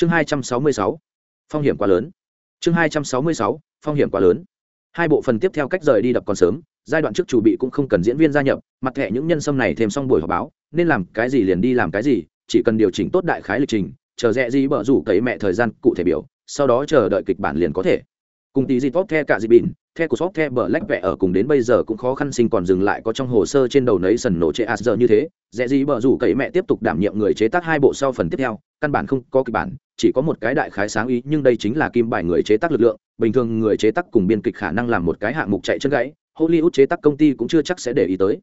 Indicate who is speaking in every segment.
Speaker 1: chương hai trăm sáu mươi sáu, phong hiểm quá lớn. Chương hai trăm sáu mươi sáu, phong hiểm quá lớn. Hai bộ phần tiếp theo cách rời đi đập còn sớm, giai đoạn trước chủ bị cũng không cần diễn viên gia nhập, mặt thẻ những nhân sâm này thêm xong buổi họp báo, nên làm cái gì liền đi làm cái gì, chỉ cần điều chỉnh tốt đại khái lịch trình, chờ rẽ gì bở rủ cấy mẹ thời gian cụ thể biểu, sau đó chờ đợi kịch bản liền có thể. Cùng tí gì tốt the cả gì bỉn, the của shop the bờ lách vẽ ở cùng đến bây giờ cũng khó khăn sinh còn dừng lại có trong hồ sơ trên đầu nấy sần nổ chế as giờ như thế. Rẽ gì bờ rủ cậy mẹ tiếp tục đảm nhiệm người chế tác hai bộ sau phần tiếp theo, căn bản không có kịch bản chỉ có một cái đại khái sáng ý, nhưng đây chính là kim bài người chế tác lực lượng, bình thường người chế tác cùng biên kịch khả năng làm một cái hạng mục chạy chân gãy, hollywood chế tác công ty cũng chưa chắc sẽ để ý tới.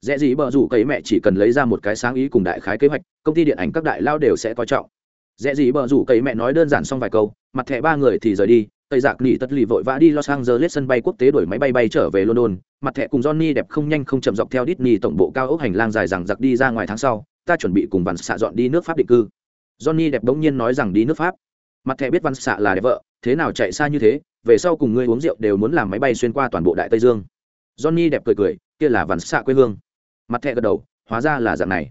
Speaker 1: Dễ gì bờ rủ cấy mẹ chỉ cần lấy ra một cái sáng ý cùng đại khái kế hoạch, công ty điện ảnh các đại lao đều sẽ coi trọng. Dễ gì bờ rủ cấy mẹ nói đơn giản xong vài câu, mặt thẻ ba người thì rời đi, tây giặc nỉ tất lì vội vã đi los angeles sân bay quốc tế đổi máy bay bay trở về london. Mặt thẻ cùng johnny đẹp không nhanh không chậm dọc theo Disney tổng bộ cao ốc hành lang dài rằng giặc đi ra ngoài tháng sau, ta chuẩn bị cùng văn xạ dọn đi nước pháp định cư johnny đẹp đống nhiên nói rằng đi nước pháp. Mặt thẻ biết văn xạ là đẹp vợ, thế nào chạy xa như thế, về sau cùng ngươi uống rượu đều muốn làm máy bay xuyên qua toàn bộ đại tây dương. Johnny đẹp cười cười, kia là văn xạ quê hương. Mặt thẻ gật đầu, hóa ra là dạng này.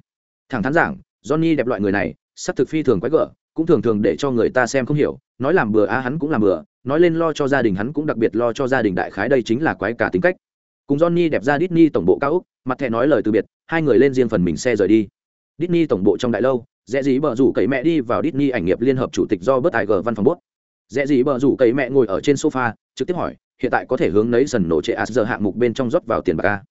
Speaker 1: Thẳng thắn giảng, johnny đẹp loại người này sắp thực phi thường quái gở, cũng thường thường để cho người ta xem không hiểu, nói làm bừa a hắn cũng làm bừa, nói lên lo cho gia đình hắn cũng đặc biệt lo cho gia đình đại khái đây chính là quái cả tính cách. Cùng johnny đẹp ra Disney tổng bộ cao úc, mặt thẻ nói lời từ biệt, hai người lên riêng phần mình xe rời đi. Disney tổng bộ trong đại lâu dễ dĩ bờ rủ cậy mẹ đi vào Disney ảnh nghiệp liên hợp chủ tịch do bớt tài gờ văn phòng bốt. Dễ dĩ bờ rủ cậy mẹ ngồi ở trên sofa, trực tiếp hỏi, hiện tại có thể hướng lấy sần nổ trệ as giờ hạng mục bên trong rót vào tiền bạc a?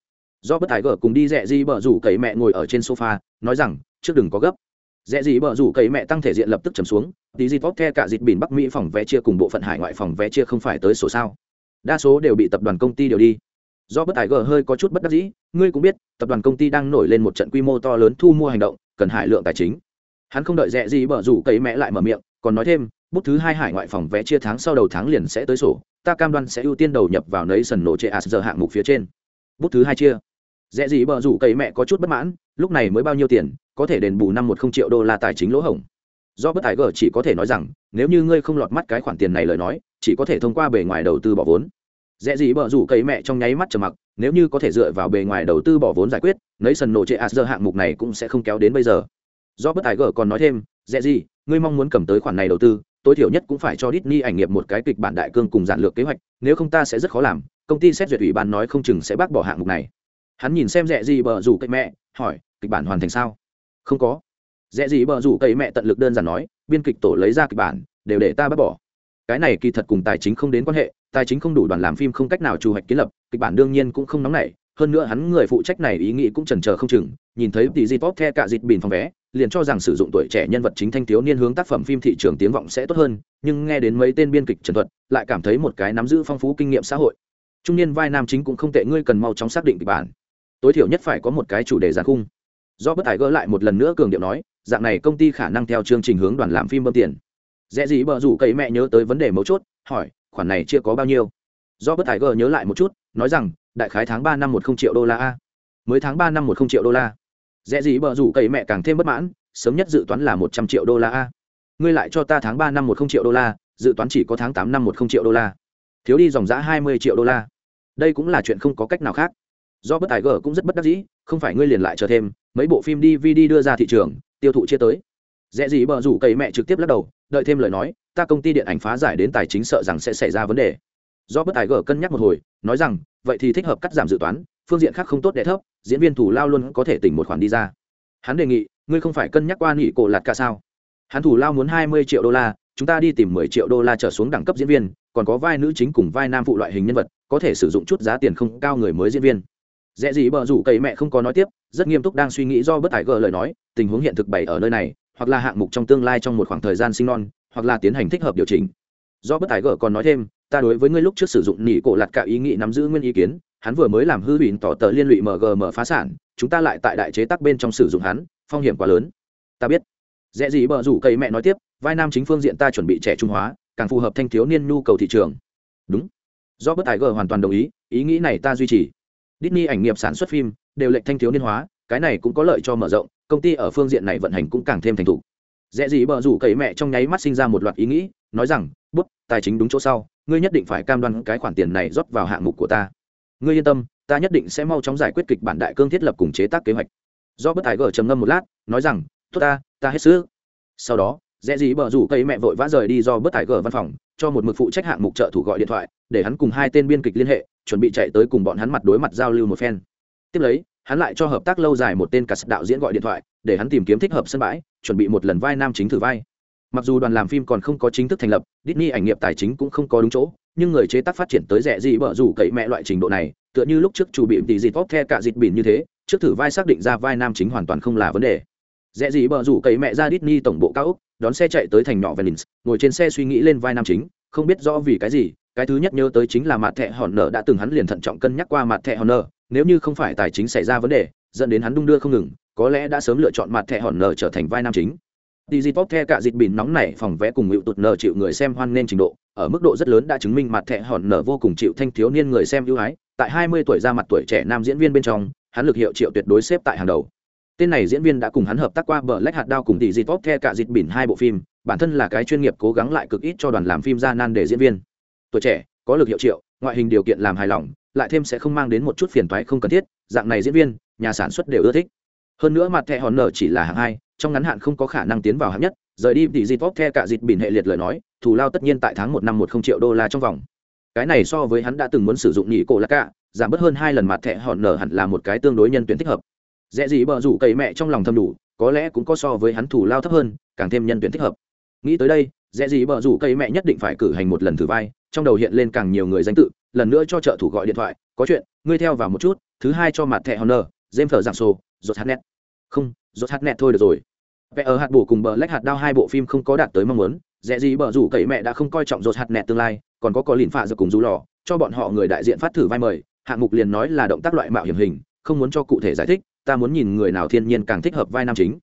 Speaker 1: Do bất tài gờ cùng đi dễ dĩ bờ rủ cậy mẹ ngồi ở trên sofa, nói rằng, trước đừng có gấp. Dễ gì bờ rủ cậy mẹ tăng thể diện lập tức trầm xuống, tí gì tốt the cả dịp bỉn bắc mỹ phòng vé chia cùng bộ phận hải ngoại phòng vé chia không phải tới sổ sao. Đa số đều bị tập đoàn công ty đều đi. Do bất tài gờ hơi có chút bất đắc dĩ, ngươi cũng biết, tập đoàn công ty đang nổi lên một trận quy mô to lớn thu mua hành động, cần hải lượng tài chính hắn không đợi rẽ gì bở rủ cậy mẹ lại mở miệng, còn nói thêm, bút thứ hai hải ngoại phòng vé chia tháng sau đầu tháng liền sẽ tới sổ, ta cam đoan sẽ ưu tiên đầu nhập vào nấy sần nổ chệ as giờ hạng mục phía trên. Bút thứ hai chia. Rẽ gì bở rủ cậy mẹ có chút bất mãn, lúc này mới bao nhiêu tiền, có thể đền bù năm một không triệu đô la tài chính lỗ hổng. Do bất tài gở chỉ có thể nói rằng, nếu như ngươi không lọt mắt cái khoản tiền này lời nói, chỉ có thể thông qua bề ngoài đầu tư bỏ vốn. Dễ gì bở rủ cậy mẹ trong nháy mắt trầm mặc, nếu như có thể dựa vào bề ngoài đầu tư bỏ vốn giải quyết, nấy sần nổ trệ as giờ hạng mục này cũng sẽ không kéo đến bây giờ do bất tài gở còn nói thêm dễ gì, ngươi mong muốn cầm tới khoản này đầu tư, tối thiểu nhất cũng phải cho Disney ảnh nghiệp một cái kịch bản đại cương cùng giản lược kế hoạch, nếu không ta sẽ rất khó làm, công ty xét duyệt ủy ban nói không chừng sẽ bác bỏ hạng mục này. Hắn nhìn xem dễ gì bờ rủ cậy mẹ, hỏi, kịch bản hoàn thành sao? Không có. Dễ gì bờ rủ cậy mẹ tận lực đơn giản nói, biên kịch tổ lấy ra kịch bản, đều để ta bác bỏ. Cái này kỳ thật cùng tài chính không đến quan hệ, tài chính không đủ đoàn làm phim không cách nào trù hoạch kiến lập, kịch bản đương nhiên cũng không nóng nảy hơn nữa hắn người phụ trách này ý nghĩ cũng chần chờ không chừng, nhìn thấy tỷ di tốt the cả dịt bìn phòng vé, liền cho rằng sử dụng tuổi trẻ nhân vật chính thanh thiếu niên hướng tác phẩm phim thị trường tiếng vọng sẽ tốt hơn, nhưng nghe đến mấy tên biên kịch trần thuật, lại cảm thấy một cái nắm giữ phong phú kinh nghiệm xã hội. Trung niên vai nam chính cũng không tệ, ngươi cần mau chóng xác định kịch bản. Tối thiểu nhất phải có một cái chủ đề giàn khung. Do bất tài gỡ lại một lần nữa cường điệu nói, dạng này công ty khả năng theo chương trình hướng đoàn làm phim bơm tiền. Dễ gì bờ rủ cậy mẹ nhớ tới vấn đề mấu chốt, hỏi, khoản này chưa có bao nhiêu? Do bất tài gỡ nhớ lại một chút, nói rằng đại khái tháng ba năm một không triệu đô la a. Mới tháng ba năm một không triệu đô la. Dễ gì bờ rủ cậy mẹ càng thêm bất mãn, sớm nhất dự toán là một trăm triệu đô la a. Ngươi lại cho ta tháng ba năm một không triệu đô la, dự toán chỉ có tháng tám năm một không triệu đô la. Thiếu đi dòng giã hai mươi triệu đô la. Đây cũng là chuyện không có cách nào khác. Do bất tài gở cũng rất bất đắc dĩ, không phải ngươi liền lại chờ thêm, mấy bộ phim dvd đưa ra thị trường, tiêu thụ chia tới. Dễ gì bờ rủ cậy mẹ trực tiếp lắc đầu, đợi thêm lời nói, ta công ty điện ảnh phá giải đến tài chính sợ rằng sẽ xảy ra vấn đề do bất tài gở cân nhắc một hồi, nói rằng, vậy thì thích hợp cắt giảm dự toán, phương diện khác không tốt để thấp, diễn viên thủ lao luôn có thể tỉnh một khoản đi ra. Hắn đề nghị, ngươi không phải cân nhắc qua nghị cổ lạt cả sao? Hắn thủ lao muốn hai mươi triệu đô la, chúng ta đi tìm mười triệu đô la trở xuống đẳng cấp diễn viên, còn có vai nữ chính cùng vai nam phụ loại hình nhân vật, có thể sử dụng chút giá tiền không cao người mới diễn viên. Dễ gì bờ rủ cậy mẹ không có nói tiếp, rất nghiêm túc đang suy nghĩ do bất tài gờ lời nói, tình huống hiện thực bày ở nơi này, hoặc là hạng mục trong tương lai trong một khoảng thời gian sinh non, hoặc là tiến hành thích hợp điều chỉnh. Do bất tài gờ còn nói thêm ta đối với ngươi lúc trước sử dụng nỉ cổ lặt cả ý nghĩ nắm giữ nguyên ý kiến hắn vừa mới làm hư hủy tỏ tờ liên lụy mgm phá sản chúng ta lại tại đại chế tác bên trong sử dụng hắn phong hiểm quá lớn. Ta biết. Dễ gì bờ rủ cây mẹ nói tiếp vai nam chính phương diện ta chuẩn bị trẻ trung hóa càng phù hợp thanh thiếu niên nhu cầu thị trường. Đúng. Do bất tài g hoàn toàn đồng ý ý nghĩ này ta duy trì. Disney ảnh nghiệp sản xuất phim đều lệnh thanh thiếu niên hóa, cái này cũng có lợi cho mở rộng, công ty ở phương diện này vận hành cũng càng thêm thành thục. Dễ gì bờ rủ cậy mẹ trong nháy mắt sinh ra một loạt ý nghĩ, nói rằng, "Bút, tài chính đúng chỗ sau, ngươi nhất định phải cam đoan cái khoản tiền này rót vào hạng mục của ta. Ngươi yên tâm, ta nhất định sẽ mau chóng giải quyết kịch bản đại cương thiết lập cùng chế tác kế hoạch." Do bất tài gở trầm ngâm một lát, nói rằng, "Tốt ta, ta hết sức." Sau đó, dễ gì bờ rủ cây mẹ vội vã rời đi do Bất Tài gờ văn phòng cho một mực phụ trách hạng mục trợ thủ gọi điện thoại để hắn cùng hai tên biên kịch liên hệ chuẩn bị chạy tới cùng bọn hắn mặt đối mặt giao lưu một phen tiếp lấy hắn lại cho hợp tác lâu dài một tên cả đạo diễn gọi điện thoại để hắn tìm kiếm thích hợp sân bãi chuẩn bị một lần vai nam chính thử vai. Mặc dù đoàn làm phim còn không có chính thức thành lập, Disney ảnh nghiệp tài chính cũng không có đúng chỗ, nhưng người chế tác phát triển tới rẻ gì bở rủ cậy mẹ loại trình độ này, tựa như lúc trước chủ bị tỷ dịt tốt the cả dịt bỉn như thế, trước thử vai xác định ra vai nam chính hoàn toàn không là vấn đề. Rẻ gì bở rủ cậy mẹ ra Disney tổng bộ cao ốc, đón xe chạy tới thành nhỏ Venice, ngồi trên xe suy nghĩ lên vai nam chính, không biết rõ vì cái gì, cái thứ nhất nhớ tới chính là mặt thẻ hòn nở đã từng hắn liền thận trọng cân nhắc qua mặt thẻ hòn nở nếu như không phải tài chính xảy ra vấn đề dẫn đến hắn đung đưa không ngừng có lẽ đã sớm lựa chọn mặt thẻ hòn nở trở thành vai nam chính Digipop the cả dịch bỉn nóng này phòng vẽ cùng hữu tụt nở chịu người xem hoan nên trình độ, ở mức độ rất lớn đã chứng minh mặt thẻ hòn nở vô cùng chịu thanh thiếu niên người xem ưu ái, tại 20 tuổi ra mặt tuổi trẻ nam diễn viên bên trong, hắn lực hiệu triệu tuyệt đối xếp tại hàng đầu. Tên này diễn viên đã cùng hắn hợp tác qua bờ lách hạt đao cùng Digipop the cả dịch bỉn hai bộ phim, bản thân là cái chuyên nghiệp cố gắng lại cực ít cho đoàn làm phim ra nan để diễn viên. Tuổi trẻ, có lực hiệu triệu, ngoại hình điều kiện làm hài lòng, lại thêm sẽ không mang đến một chút phiền toái không cần thiết, dạng này diễn viên, nhà sản xuất đều ưa thích. Hơn nữa mặt thẻ hòn nở chỉ là hạng hai, trong ngắn hạn không có khả năng tiến vào hạng nhất rời đi thì dịp vóc the cả dịp bỉn hệ liệt lời nói thù lao tất nhiên tại tháng một năm một không triệu đô la trong vòng. Cái này so với hắn đã từng muốn sử dụng nhị cổ là cả giảm bớt hơn hai lần mặt thẻ hòn nở hẳn là một cái tương đối nhân tuyển thích hợp. Dễ gì bờ rủ cậy mẹ trong lòng thâm đủ có lẽ cũng có so với hắn thù lao thấp hơn càng thêm nhân tuyển thích hợp. Nghĩ tới đây dễ gì bờ rủ cậy mẹ nhất định phải cử hành một lần thử vai trong đầu hiện lên càng nhiều người danh tự lần nữa cho trợ thủ gọi điện thoại có chuyện ngươi theo vào một chút thứ hai cho mặt thẻ honor, james thờ giảng sô rột hát net không, rốt hát nẹt thôi được rồi. Vẽ ở hạt bổ cùng bờ lách hạt đao hai bộ phim không có đạt tới mong muốn. Dễ gì bờ rủ cậy mẹ đã không coi trọng rốt hạt nẹt tương lai, còn có có lìn phạ giờ cùng rú lò, cho bọn họ người đại diện phát thử vai mời. Hạng mục liền nói là động tác loại mạo hiểm hình, không muốn cho cụ thể giải thích, ta muốn nhìn người nào thiên nhiên càng thích hợp vai nam chính.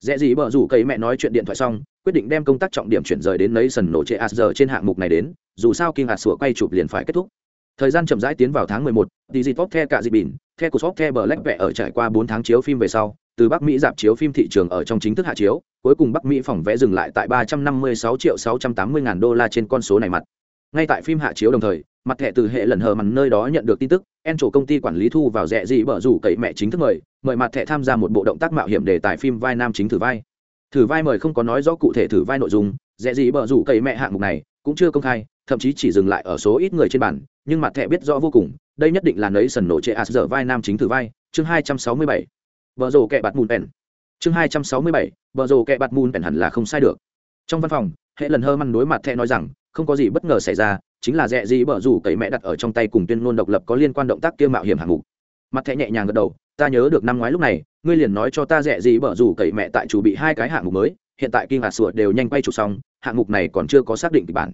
Speaker 1: Dễ gì bờ rủ cậy mẹ nói chuyện điện thoại xong, quyết định đem công tác trọng điểm chuyển rời đến nấy sần nổ chế giờ trên hạng mục này đến. Dù sao kinh hạt sủa quay chụp liền phải kết thúc thời gian chậm rãi tiến vào tháng 11, Digipop The cả dịp bỉn, The Cosmos The Black vẽ ở trải qua 4 tháng chiếu phim về sau, từ Bắc Mỹ dạp chiếu phim thị trường ở trong chính thức hạ chiếu, cuối cùng Bắc Mỹ phòng vẽ dừng lại tại 356 triệu 680 ngàn đô la trên con số này mặt. Ngay tại phim hạ chiếu đồng thời, mặt thẻ từ hệ lần hờ mằn nơi đó nhận được tin tức, En chủ công ty quản lý thu vào rẻ gì bở rủ cậy mẹ chính thức mời, mời mặt thẻ tham gia một bộ động tác mạo hiểm để tại phim vai nam chính thử vai. Thử vai mời không có nói rõ cụ thể thử vai nội dung, rẻ gì bở rủ cậy mẹ hạng mục này cũng chưa công khai, thậm chí chỉ dừng lại ở số ít người trên bản, nhưng mặt thẻ biết rõ vô cùng, đây nhất định là nấy sần nổ trệ ạt giờ vai nam chính thử vai, chương 267 vợ rồ kẹ bạt mùn pèn chương hai trăm sáu mươi bảy vợ rồ kẹ bạt mùn pèn hẳn là không sai được. Trong văn phòng hệ lần hơ măn đối mặt thẹ nói rằng không có gì bất ngờ xảy ra chính là rẻ gì bở rủ cậy mẹ đặt ở trong tay cùng tuyên ngôn độc lập có liên quan động tác kia mạo hiểm hạng mục. Mặt thẹ nhẹ nhàng gật đầu ta nhớ được năm ngoái lúc này ngươi liền nói cho ta rẻ gì bở rủ cậy mẹ tại chủ bị hai cái hạng mục mới hiện tại kinh hạt sủa đều nhanh quay chụp xong hạng mục này còn chưa có xác định kịch bản.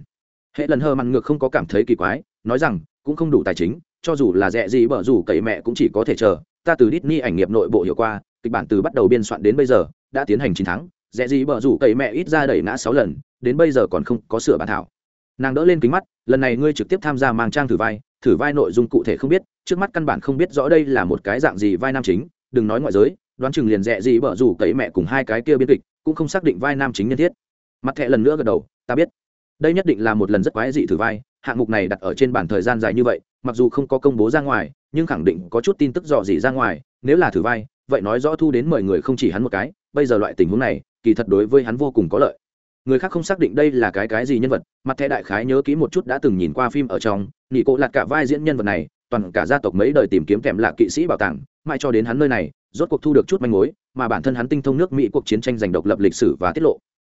Speaker 1: Hệ lần hơ măn ngược không có cảm thấy kỳ quái nói rằng cũng không đủ tài chính cho dù là rẻ gì bở rủ cậy mẹ cũng chỉ có thể chờ ta từ Disney ảnh nghiệp nội bộ hiểu qua, kịch bản từ bắt đầu biên soạn đến bây giờ, đã tiến hành chín tháng, rẻ gì bở rủ cậy mẹ ít ra đẩy ngã sáu lần, đến bây giờ còn không có sửa bản thảo. Nàng đỡ lên kính mắt, lần này ngươi trực tiếp tham gia mang trang thử vai, thử vai nội dung cụ thể không biết, trước mắt căn bản không biết rõ đây là một cái dạng gì vai nam chính, đừng nói ngoại giới, đoán chừng liền rẻ gì bở rủ cậy mẹ cùng hai cái kia biên kịch, cũng không xác định vai nam chính nhân thiết. Mặt thẹ lần nữa gật đầu, ta biết. Đây nhất định là một lần rất quái dị thử vai, hạng mục này đặt ở trên bản thời gian dài như vậy, mặc dù không có công bố ra ngoài, nhưng khẳng định có chút tin tức dò dỉ ra ngoài nếu là thử vai vậy nói rõ thu đến mười người không chỉ hắn một cái bây giờ loại tình huống này kỳ thật đối với hắn vô cùng có lợi. Người khác không xác định đây là cái cái gì nhân vật mặt thẻ đại khái nhớ kỹ một chút đã từng nhìn qua phim ở trong nghị cộ lạt cả vai diễn nhân vật này toàn cả gia tộc mấy đời tìm kiếm kèm lạc kỵ sĩ bảo tàng mãi cho đến hắn nơi này rốt cuộc thu được chút manh mối mà bản thân hắn tinh thông nước mỹ cuộc chiến tranh giành độc lập lịch sử và tiết lộ.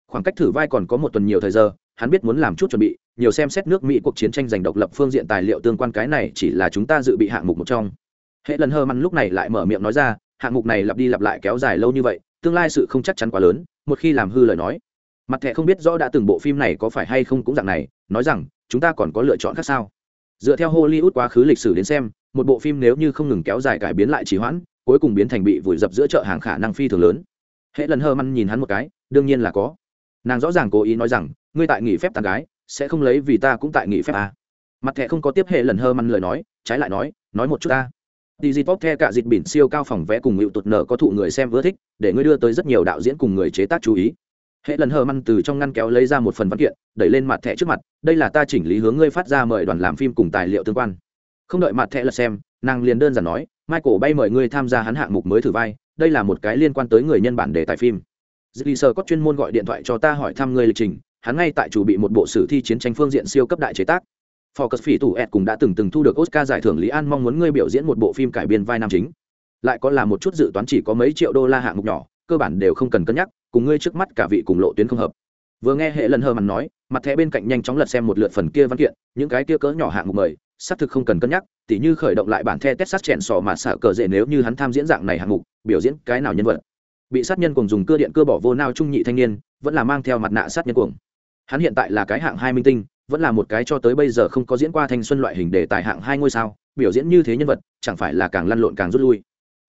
Speaker 1: Khoảng cách thử vai còn có một tuần nhiều thời giờ hắn biết muốn làm chút chuẩn bị, nhiều xem xét nước mỹ cuộc chiến tranh giành độc lập phương diện tài liệu tương quan cái này chỉ là chúng ta dự bị hạng mục một trong. Hệ lần hơ măn lúc này lại mở miệng nói ra, hạng mục này lặp đi lặp lại kéo dài lâu như vậy, tương lai sự không chắc chắn quá lớn, một khi làm hư lời nói. Mặt thẻ không biết rõ đã từng bộ phim này có phải hay không cũng dạng này, nói rằng, chúng ta còn có lựa chọn khác sao? Dựa theo hollywood quá khứ lịch sử đến xem, một bộ phim nếu như không ngừng kéo dài cải biến lại trì hoãn, cuối cùng biến thành bị vùi dập giữa chợ hàng khả năng phi thường lớn. Hệ lần hơ măn nhìn hắn một cái, đương nhiên là có. Nàng rõ ràng cố ý nói rằng ngươi tại nghỉ phép tàn gái sẽ không lấy vì ta cũng tại nghỉ phép à. mặt thẻ không có tiếp hệ lần hơ măn lời nói trái lại nói nói một chút ta Digipop The cả dịch biển siêu cao phòng vẽ cùng hữu tụt nở có thụ người xem ưa thích, để ngươi đưa tới rất nhiều đạo diễn cùng người chế tác chú ý. Hệ lần hờ măn từ trong ngăn kéo lấy ra một phần văn kiện, đẩy lên mặt thẻ trước mặt, đây là ta chỉnh lý hướng ngươi phát ra mời đoàn làm phim cùng tài liệu tương quan. Không đợi mặt thẻ lật xem, nàng liền đơn giản nói, Michael bay mời ngươi tham gia hắn hạng mục mới thử vai, đây là một cái liên quan tới người nhân bản đề tài phim. dì sơ có chuyên môn gọi điện thoại cho ta hỏi thăm ngươi lịch trình hắn ngay tại chủ bị một bộ sử thi chiến tranh phương diện siêu cấp đại chế tác Focus phỉ tủ ẹt cũng đã từng từng thu được Oscar giải thưởng Lý An mong muốn ngươi biểu diễn một bộ phim cải biên vai nam chính. Lại có là một chút dự toán chỉ có mấy triệu đô la hạng mục nhỏ, cơ bản đều không cần cân nhắc, cùng ngươi trước mắt cả vị cùng lộ tuyến không hợp. Vừa nghe hệ lần hờ mằn nói, mặt thẻ bên cạnh nhanh chóng lật xem một lượt phần kia văn kiện, những cái kia cỡ nhỏ hạng mục mời, xác thực không cần cân nhắc, tỉ như khởi động lại bản the Texas chèn sò mà sợ cờ dễ nếu như hắn tham diễn dạng này hạng mục, biểu diễn cái nào nhân vật. Bị sát nhân cùng dùng cưa điện cưa bỏ vô nao trung nhị thanh niên, vẫn là mang theo mặt nạ sát nhân cuồng. Hắn hiện tại là cái hạng hai minh tinh, vẫn là một cái cho tới bây giờ không có diễn qua thanh xuân loại hình đề tài hạng hai ngôi sao biểu diễn như thế nhân vật chẳng phải là càng lăn lộn càng rút lui.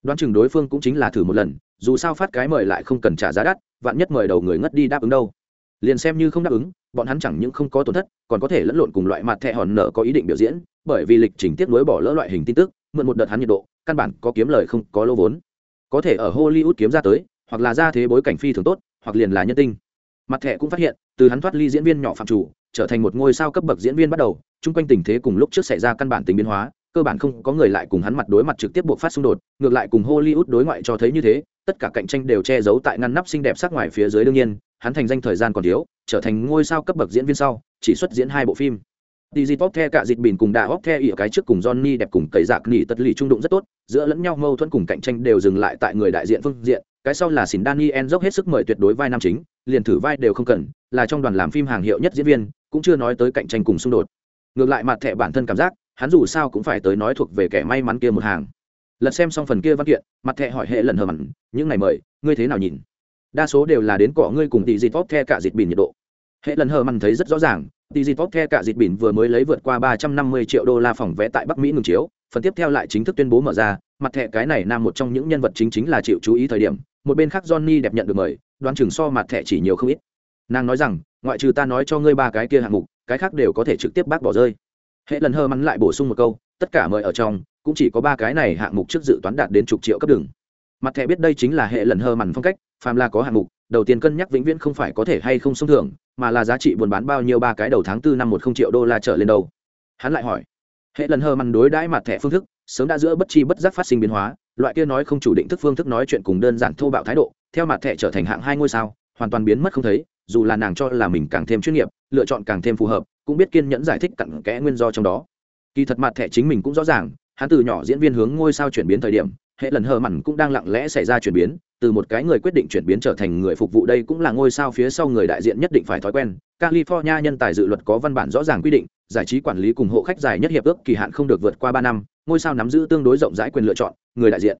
Speaker 1: Đoán chừng đối phương cũng chính là thử một lần dù sao phát cái mời lại không cần trả giá đắt vạn nhất mời đầu người ngất đi đáp ứng đâu. Liền xem như không đáp ứng bọn hắn chẳng những không có tổn thất còn có thể lẫn lộn cùng loại mặt thẹ hòn nợ có ý định biểu diễn bởi vì lịch trình tiếp nối bỏ lỡ loại hình tin tức mượn một đợt hắn nhiệt độ căn bản có kiếm lời không có lô vốn. Có thể ở hollywood kiếm ra tới hoặc là ra thế bối cảnh phi thường tốt hoặc liền là nhân tinh mặt thẻ cũng phát hiện từ hắn thoát ly diễn viên nhỏ phạm chủ trở thành một ngôi sao cấp bậc diễn viên bắt đầu chung quanh tình thế cùng lúc trước xảy ra căn bản tính biến hóa cơ bản không có người lại cùng hắn mặt đối mặt trực tiếp buộc phát xung đột ngược lại cùng hollywood đối ngoại cho thấy như thế tất cả cạnh tranh đều che giấu tại ngăn nắp xinh đẹp sắc ngoài phía dưới đương nhiên hắn thành danh thời gian còn thiếu trở thành ngôi sao cấp bậc diễn viên sau chỉ xuất diễn hai bộ phim. Dizzy Pop The cả Dịt bỉn cùng đã Hop The ỉa cái trước cùng Johnny đẹp cùng cậy giặc nỉ tất lì trung đụng rất tốt, giữa lẫn nhau mâu thuẫn cùng cạnh tranh đều dừng lại tại người đại diện phương diện, cái sau là xỉn Daniel dốc hết sức mời tuyệt đối vai nam chính, liền thử vai đều không cần, là trong đoàn làm phim hàng hiệu nhất diễn viên, cũng chưa nói tới cạnh tranh cùng xung đột. Ngược lại mặt thẻ bản thân cảm giác, hắn dù sao cũng phải tới nói thuộc về kẻ may mắn kia một hàng. Lật xem xong phần kia văn kiện, mặt thẻ hỏi hệ lần hờ mặn, những ngày mời, ngươi thế nào nhìn? Đa số đều là đến cỏ ngươi cùng tỷ dịp Pop The cả dịp bỉn nhiệt độ. Hệ lần hờ mặn thấy rất rõ ràng, Dizzy Top The cả dịp bỉn vừa mới lấy vượt qua 350 triệu đô la phòng vé tại Bắc Mỹ ngừng chiếu, phần tiếp theo lại chính thức tuyên bố mở ra, mặt thẻ cái này nam một trong những nhân vật chính chính là chịu chú ý thời điểm, một bên khác Johnny đẹp nhận được mời, đoán chừng so mặt thẻ chỉ nhiều không ít. Nàng nói rằng, ngoại trừ ta nói cho ngươi ba cái kia hạng mục, cái khác đều có thể trực tiếp bác bỏ rơi. Hệ lần hơ mắn lại bổ sung một câu, tất cả mời ở trong, cũng chỉ có ba cái này hạng mục trước dự toán đạt đến chục triệu cấp đường. Mặt thẻ biết đây chính là hệ lần hơ mằn phong cách, phàm là có hạng mục, đầu tiên cân nhắc vĩnh viễn không phải có thể hay không xông thưởng mà là giá trị buôn bán bao nhiêu ba cái đầu tháng tư năm một không triệu đô la trở lên đâu hắn lại hỏi hệ lần hơ mằn đối đãi mặt thẻ phương thức sớm đã giữa bất chi bất giác phát sinh biến hóa loại kia nói không chủ định thức phương thức nói chuyện cùng đơn giản thô bạo thái độ theo mặt thẻ trở thành hạng hai ngôi sao, hoàn toàn biến mất không thấy, dù là nàng cho là mình càng thêm chuyên nghiệp, lựa chọn càng thêm phù hợp, cũng biết kiên nhẫn giải thích cặn kẽ nguyên do trong đó. Kỳ thật mặt thẻ chính mình cũng rõ ràng, hắn từ nhỏ diễn viên hướng ngôi sao chuyển biến thời điểm, hệ lần hờ mặn cũng đang lặng lẽ xảy ra chuyển biến, từ một cái người quyết định chuyển biến trở thành người phục vụ đây cũng là ngôi sao phía sau người đại diện nhất định phải thói quen. California nhân tài dự luật có văn bản rõ ràng quy định, giải trí quản lý cùng hộ khách dài nhất hiệp ước kỳ hạn không được vượt qua ba năm, ngôi sao nắm giữ tương đối rộng rãi quyền lựa chọn, người đại diện,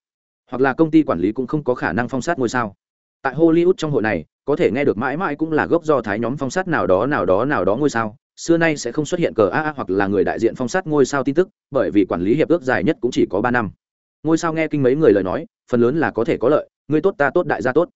Speaker 1: hoặc là công ty quản lý cũng không có khả năng phong sát ngôi sao tại hollywood trong hội này, có thể nghe được mãi mãi cũng là gốc do thái nhóm phong sát nào đó nào đó nào đó ngôi sao. Xưa nay sẽ không xuất hiện cờ AA hoặc là người đại diện phong sát ngôi sao tin tức, bởi vì quản lý hiệp ước dài nhất cũng chỉ có ba năm. Ngôi sao nghe kinh mấy người lời nói, phần lớn là có thể có lợi, người tốt ta tốt, đại gia tốt.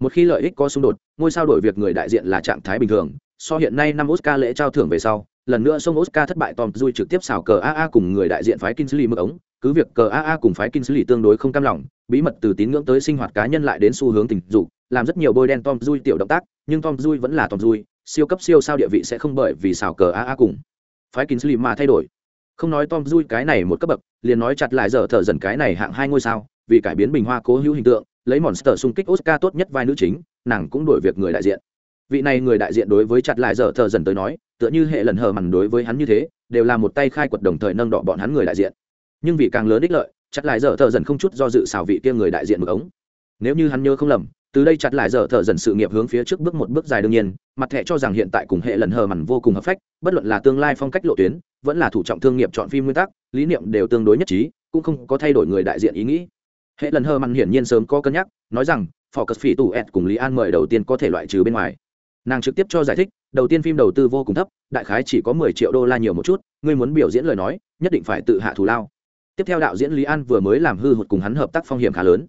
Speaker 1: Một khi lợi ích có xung đột, ngôi sao đổi việc người đại diện là trạng thái bình thường. So hiện nay năm oscar lễ trao thưởng về sau, lần nữa sông oscar thất bại tom dui trực tiếp xào cờ aa cùng người đại diện phái kinsley mức ống cứ việc cờ aa cùng phái kinh xử lý tương đối không cam lòng, bí mật từ tín ngưỡng tới sinh hoạt cá nhân lại đến xu hướng tình dục, làm rất nhiều bôi đen tom dui tiểu động tác, nhưng tom dui vẫn là tom dui siêu cấp siêu sao địa vị sẽ không bởi vì xào cờ aa cùng phái kinsley mà thay đổi. Không nói tom dui cái này một cấp bậc, liền nói chặt lại giờ thở dần cái này hạng hai ngôi sao, vì cải biến bình hoa cố hữu hình tượng, lấy monster xung kích oscar tốt nhất vai nữ chính, nàng cũng đổi việc người đại diện. Vị này người đại diện đối với chặt lại giờ thở dần tới nói, tựa như hệ lần hờ mằn đối với hắn như thế, đều là một tay khai quật đồng thời nâng đỏ bọn hắn người đại diện nhưng vì càng lớn ích lợi, chặt lại giờ thợ dần không chút do dự xào vị kia người đại diện mực ống. Nếu như hắn nhớ không lầm, từ đây chặt lại giờ thợ dần sự nghiệp hướng phía trước bước một bước dài đương nhiên, mặt thẻ cho rằng hiện tại cùng hệ lần hờ mằn vô cùng hợp phách, bất luận là tương lai phong cách lộ tuyến, vẫn là thủ trọng thương nghiệp chọn phim nguyên tắc, lý niệm đều tương đối nhất trí, cũng không có thay đổi người đại diện ý nghĩ. Hệ lần hờ mằn hiển nhiên sớm có cân nhắc, nói rằng, phò cất phỉ tù ed cùng lý an mời đầu tiên có thể loại trừ bên ngoài. Nàng trực tiếp cho giải thích, đầu tiên phim đầu tư vô cùng thấp, đại khái chỉ có mười triệu đô la nhiều một chút, ngươi muốn biểu diễn lời nói, nhất định phải tự hạ thù lao tiếp theo đạo diễn lý an vừa mới làm hư hụt cùng hắn hợp tác phong hiểm khá lớn.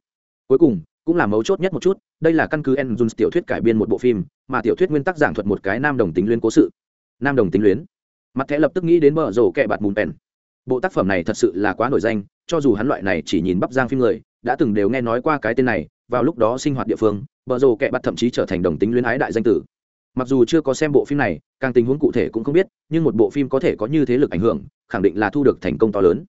Speaker 1: Cuối cùng, cũng là mấu chốt nhất một chút, đây là căn cứ en Jones tiểu thuyết cải biên một bộ phim, mà tiểu thuyết nguyên tắc giảng thuật một cái nam đồng tính luyến cố sự. Nam đồng tính luyến. Mặt thẻ lập tức nghĩ đến bờ rổ kẹ bạt mùn pèn bộ tác phẩm này thật sự là quá nổi danh, cho dù hắn loại này chỉ nhìn bắp giang phim người, đã từng đều nghe nói qua cái tên này, vào lúc đó sinh hoạt địa phương, bờ rổ kẹ bạt thậm chí trở thành đồng tính luyến ái đại danh tử. Mặc dù chưa có xem bộ phim này, càng tình huống cụ thể cũng không biết, nhưng một bộ phim có thể có như thế lực ảnh hưởng, khẳng định là thu được thành công to lớn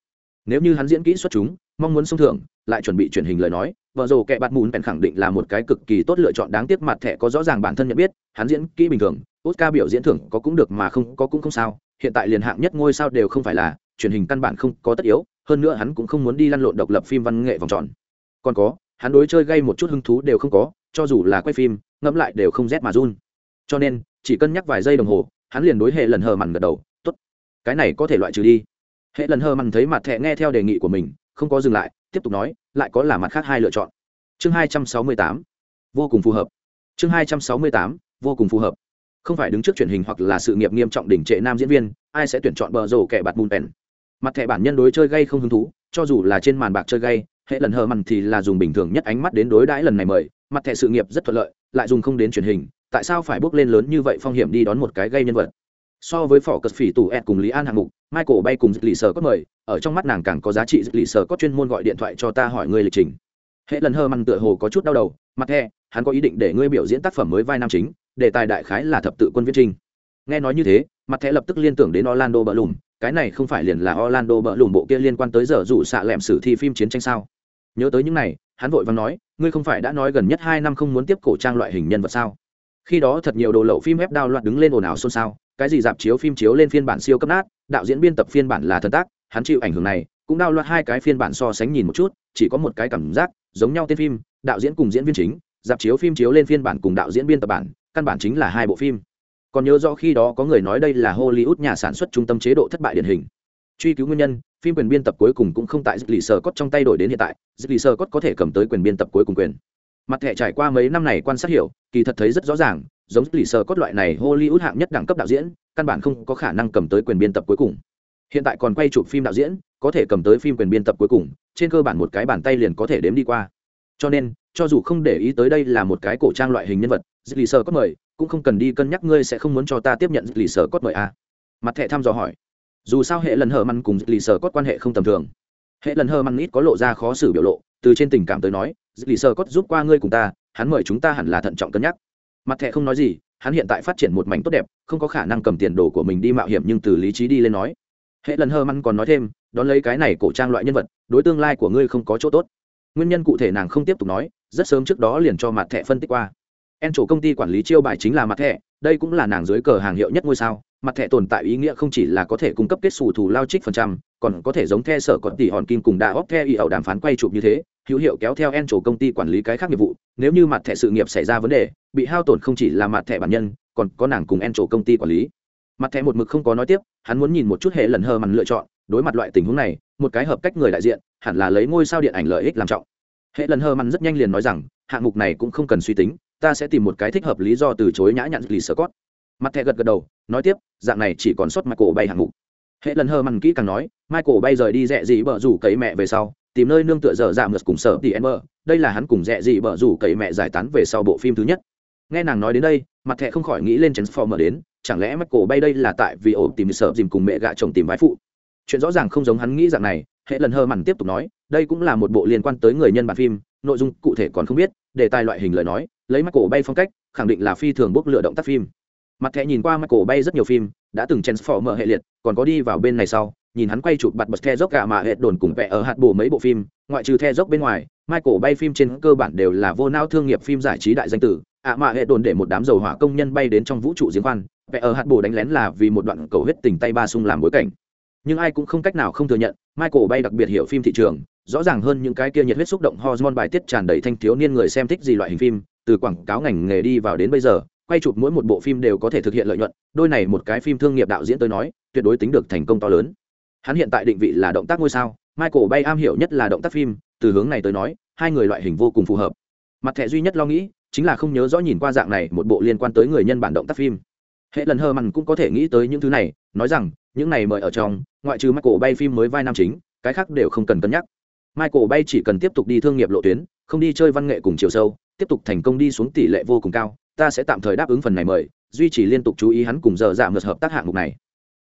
Speaker 1: nếu như hắn diễn kỹ xuất chúng, mong muốn sông thưởng, lại chuẩn bị truyền hình lời nói, vợ rồ kẹ bạt mùn bèn khẳng định là một cái cực kỳ tốt lựa chọn đáng tiếc mặt thẻ có rõ ràng bản thân nhận biết, hắn diễn kỹ bình thường, oscar biểu diễn thưởng có cũng được mà không, có cũng không sao, hiện tại liền hạng nhất ngôi sao đều không phải là, truyền hình căn bản không có tất yếu, hơn nữa hắn cũng không muốn đi lăn lộn độc lập phim văn nghệ vòng tròn. Còn có, hắn đối chơi gây một chút hứng thú đều không có, cho dù là quay phim, ngẫm lại đều không rét mà run. Cho nên, chỉ cân nhắc vài giây đồng hồ, hắn liền đối hệ lần hờ mằn gật đầu t ố t cái này có thể loại trừ đi hệ lần hờ mằn thấy mặt thẹ nghe theo đề nghị của mình không có dừng lại tiếp tục nói lại có là mặt khác hai lựa chọn. Chương hai trăm sáu mươi tám vô cùng phù hợp. Chương hai trăm sáu mươi tám vô cùng phù hợp. Không phải đứng trước truyền hình hoặc là sự nghiệp nghiêm trọng đỉnh trệ nam diễn viên ai sẽ tuyển chọn bờ rổ kẻ bạt bùn pèn mặt thẻ bản nhân đối chơi gay không hứng thú cho dù là trên màn bạc chơi gay, hệ lần hờ mặn thì là dùng bình thường nhất ánh mắt đến đối đãi lần này mời. Mặt thẻ sự nghiệp rất thuận lợi lại dùng không đến truyền hình tại sao phải bước lên lớn như vậy phong hiểm đi đón một cái gây nhân vật? So với phỏ cất phỉ tù ed cùng lý an hạng mục, michael bay cùng lì sở có mời, ở trong mắt nàng càng có giá trị lì sở có chuyên môn gọi điện thoại cho ta hỏi ngươi lịch trình. Hệ lần hơ măng tựa hồ có chút đau đầu, mặt he hắn có ý định để ngươi biểu diễn tác phẩm mới vai nam chính, đề tài đại khái là thập tự quân viết trinh nghe nói như thế, mặt thẻ lập tức liên tưởng đến orlando bờ lùm cái này không phải liền là orlando bờ lùm bộ kia liên quan tới giờ rủ xạ lẹm sử thi phim chiến tranh sao? Nhớ tới những này, hắn vội vàng nói, ngươi không phải đã nói gần nhất hai năm không muốn tiếp cổ trang loại hình nhân vật sao? Khi đó thật nhiều đồ lậu phim ép đao loạn đứng lên ồn ào xôn xao cái gì dạp chiếu phim chiếu lên phiên bản siêu cấp nát, đạo diễn biên tập phiên bản là thần tác, hắn chịu ảnh hưởng này, cũng đao loạt hai cái phiên bản so sánh nhìn một chút, chỉ có một cái cảm giác, giống nhau tên phim, đạo diễn cùng diễn viên chính, dạp chiếu phim chiếu lên phiên bản cùng đạo diễn biên tập bản, căn bản chính là hai bộ phim. Còn nhớ rõ khi đó có người nói đây là hollywood nhà sản xuất trung tâm chế độ thất bại điển hình. Truy cứu nguyên nhân, phim quyền biên tập cuối cùng cũng không tại dịch lì sơ cốt trong tay đổi đến hiện tại dịch lì sơ cốt có thể cầm tới quyền biên tập cuối cùng quyền. Mặt thẻ trải qua mấy năm này quan sát hiểu, kỳ thật thấy rất rõ ràng giống lì sờ cốt loại này hollywood hạng nhất đẳng cấp đạo diễn, căn bản không có khả năng cầm tới quyền biên tập cuối cùng. Hiện tại còn quay chụp phim đạo diễn, có thể cầm tới phim quyền biên tập cuối cùng, trên cơ bản một cái bàn tay liền có thể đếm đi qua. Cho nên, cho dù không để ý tới đây là một cái cổ trang loại hình nhân vật lì sờ cốt mời, cũng không cần đi cân nhắc ngươi sẽ không muốn cho ta tiếp nhận lì sờ cốt mời a à. mặt thẻ thăm dò hỏi. Dù sao hệ lần hờ măn cùng lì sờ cốt quan hệ không tầm thường. Hệ lần hờ măn ít có lộ ra khó xử biểu lộ, từ trên tình cảm tới nói lì sờ cốt giúp qua ngươi cùng ta, hắn mời chúng ta hẳn là thận trọng cân nhắc mặt thẻ không nói gì, hắn hiện tại phát triển một mảnh tốt đẹp, không có khả năng cầm tiền đồ của mình đi mạo hiểm nhưng từ lý trí đi lên nói. Hệ lần hơ măn còn nói thêm, đón lấy cái này cổ trang loại nhân vật, đối tương lai của ngươi không có chỗ tốt. Nguyên nhân cụ thể nàng không tiếp tục nói, rất sớm trước đó liền cho mặt thẻ phân tích qua. En chỗ công ty quản lý chiêu bài chính là mặt thẻ, đây cũng là nàng dưới cờ hàng hiệu nhất ngôi sao, mặt thẻ tồn tại ý nghĩa không chỉ là có thể cung cấp kết xù thù lao trích phần trăm, còn có thể giống the sở còn tỷ hòn kim cùng đa óc the y ẩu đàm phán quay chụp như thế hữu hiệu kéo theo en chỗ công ty quản lý cái khác nghiệp vụ, nếu như mặt thẻ sự nghiệp xảy ra vấn đề, bị hao tổn không chỉ là mặt thẻ bản nhân, còn có nàng cùng en chỗ công ty quản lý. Mặt thẻ một mực không có nói tiếp, hắn muốn nhìn một chút hệ lần hờ mằn lựa chọn, đối mặt loại tình huống này, một cái hợp cách người đại diện, hẳn là lấy ngôi sao điện ảnh lợi ích làm trọng. Hệ lần hờ mằn rất nhanh liền nói rằng, hạng mục này cũng không cần suy tính, ta sẽ tìm một cái thích hợp lý do từ chối nhã nhặn lì sơ cót mặt thẻ gật gật đầu, nói tiếp, dạng này chỉ còn sót michael bay hạng mục. Hệ lần hờ mằn kỹ càng nói, michael bay rời đi rẽ gì bở rủ cấy mẹ về sau tìm nơi nương tựa dở dạ mượt cùng sở tỉ em mơ đây là hắn cùng dẹ dị bở rủ cậy mẹ giải tán về sau bộ phim thứ nhất. Nghe nàng nói đến đây, mặt thẹ không khỏi nghĩ lên transformer đến. Chẳng lẽ mắt cổ bay đây là tại vì ổ tìm sợ dìm cùng mẹ gạ chồng tìm vái phụ? Chuyện rõ ràng không giống hắn nghĩ dạng này, hệ lần hơ mặn tiếp tục nói, đây cũng là một bộ liên quan tới người nhân bản phim, nội dung cụ thể còn không biết đề tài loại hình lời nói, lấy mắt cổ bay phong cách, khẳng định là phi thường bốc lựa động tác phim. Mặt thẹ nhìn qua mắt cổ bay rất nhiều phim, đã từng transformer hệ liệt, còn có đi vào bên này sau nhìn hắn quay chụp bật bật the dốc gạ mà hệt đồn cùng vẽ ở hạt bổ mấy bộ phim, ngoại trừ the dốc bên ngoài, michael bay phim trên cơ bản đều là vô não thương nghiệp phim giải trí đại danh tử. Ạ à mà hệ đồn để một đám dầu hỏa công nhân bay đến trong vũ trụ giếng khoan, vẽ ở hạt bồ đánh lén là vì một đoạn cầu huyết tình tay ba sung làm bối cảnh. Nhưng ai cũng không cách nào không thừa nhận, michael bay đặc biệt hiểu phim thị trường, rõ ràng hơn những cái kia nhiệt huyết xúc động hormone bài tiết tràn đầy thanh thiếu niên người xem thích gì loại hình phim, từ quảng cáo ngành nghề đi vào đến bây giờ, quay chụp mỗi một bộ phim đều có thể thực hiện lợi nhuận, đôi này một cái phim thương nghiệp đạo diễn tới nói, tuyệt đối tính được thành công to lớn hắn hiện tại định vị là động tác ngôi sao, michael bay am hiểu nhất là động tác phim, từ hướng này tới nói, hai người loại hình vô cùng phù hợp. Mặt thẻ duy nhất lo nghĩ, chính là không nhớ rõ nhìn qua dạng này một bộ liên quan tới người nhân bản động tác phim. Hệ lần hơ mằn cũng có thể nghĩ tới những thứ này, nói rằng, những này mời ở trong, ngoại trừ michael bay phim mới vai nam chính, cái khác đều không cần cân nhắc. Michael bay chỉ cần tiếp tục đi thương nghiệp lộ tuyến, không đi chơi văn nghệ cùng chiều sâu, tiếp tục thành công đi xuống tỷ lệ vô cùng cao, ta sẽ tạm thời đáp ứng phần này mời, duy trì liên tục chú ý hắn cùng giờ dạ giảm ngược hợp tác hạng mục này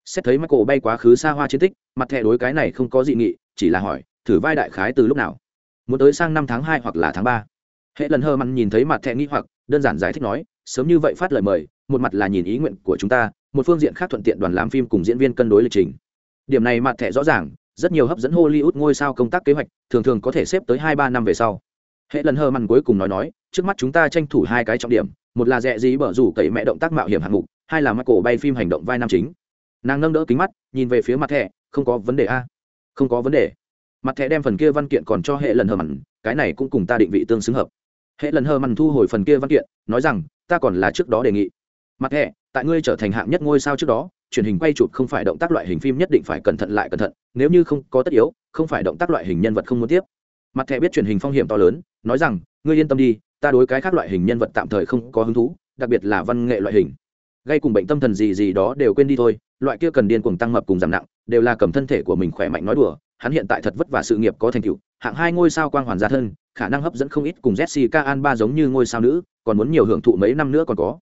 Speaker 1: xét thấy michael bay quá khứ xa hoa chiến tích, mặt thẻ đối cái này không có dị nghị, chỉ là hỏi, thử vai đại khái từ lúc nào? Muốn tới sang năm tháng hai hoặc là tháng ba? Hệ lần hơ mặn nhìn thấy mặt thẻ nghĩ hoặc, đơn giản giải thích nói, sớm như vậy phát lời mời, một mặt là nhìn ý nguyện của chúng ta, một phương diện khác thuận tiện đoàn làm phim cùng diễn viên cân đối lịch trình. Điểm này mặt thẻ rõ ràng, rất nhiều hấp dẫn hollywood ngôi sao công tác kế hoạch, thường thường có thể xếp tới hai ba năm về sau. Hệ lần hơ mặn cuối cùng nói nói, trước mắt chúng ta tranh thủ hai cái trọng điểm, một là rẽ dí bở rủ cậy mẹ động tác mạo hiểm hạng mục, hai là mắt cổ bay phim hành động vai nam chính nàng nâng đỡ kính mắt, nhìn về phía mặt thẻ, không có vấn đề a. Không có vấn đề. Mặt thẻ đem phần kia văn kiện còn cho hệ lần hờ mặn, cái này cũng cùng ta định vị tương xứng hợp. Hệ lần hờ mặn thu hồi phần kia văn kiện, nói rằng, ta còn là trước đó đề nghị. Mặt thẻ, tại ngươi trở thành hạng nhất ngôi sao trước đó, truyền hình quay chụp không phải động tác loại hình phim nhất định phải cẩn thận lại cẩn thận, nếu như không có tất yếu, không phải động tác loại hình nhân vật không muốn tiếp. Mặt thẻ biết truyền hình phong hiểm to lớn, nói rằng, ngươi yên tâm đi, ta đối cái khác loại hình nhân vật tạm thời không có hứng thú, đặc biệt là văn nghệ loại hình. Gây cùng bệnh tâm thần gì gì đó đều quên đi thôi loại kia cần điên cuồng tăng mập cùng giảm nặng, đều là cầm thân thể của mình khỏe mạnh nói đùa, hắn hiện tại thật vất vả sự nghiệp có thành tựu, hạng hai ngôi sao quang hoàn gia thân, khả năng hấp dẫn không ít cùng jessica alba giống như ngôi sao nữ, còn muốn nhiều hưởng thụ mấy năm nữa còn có.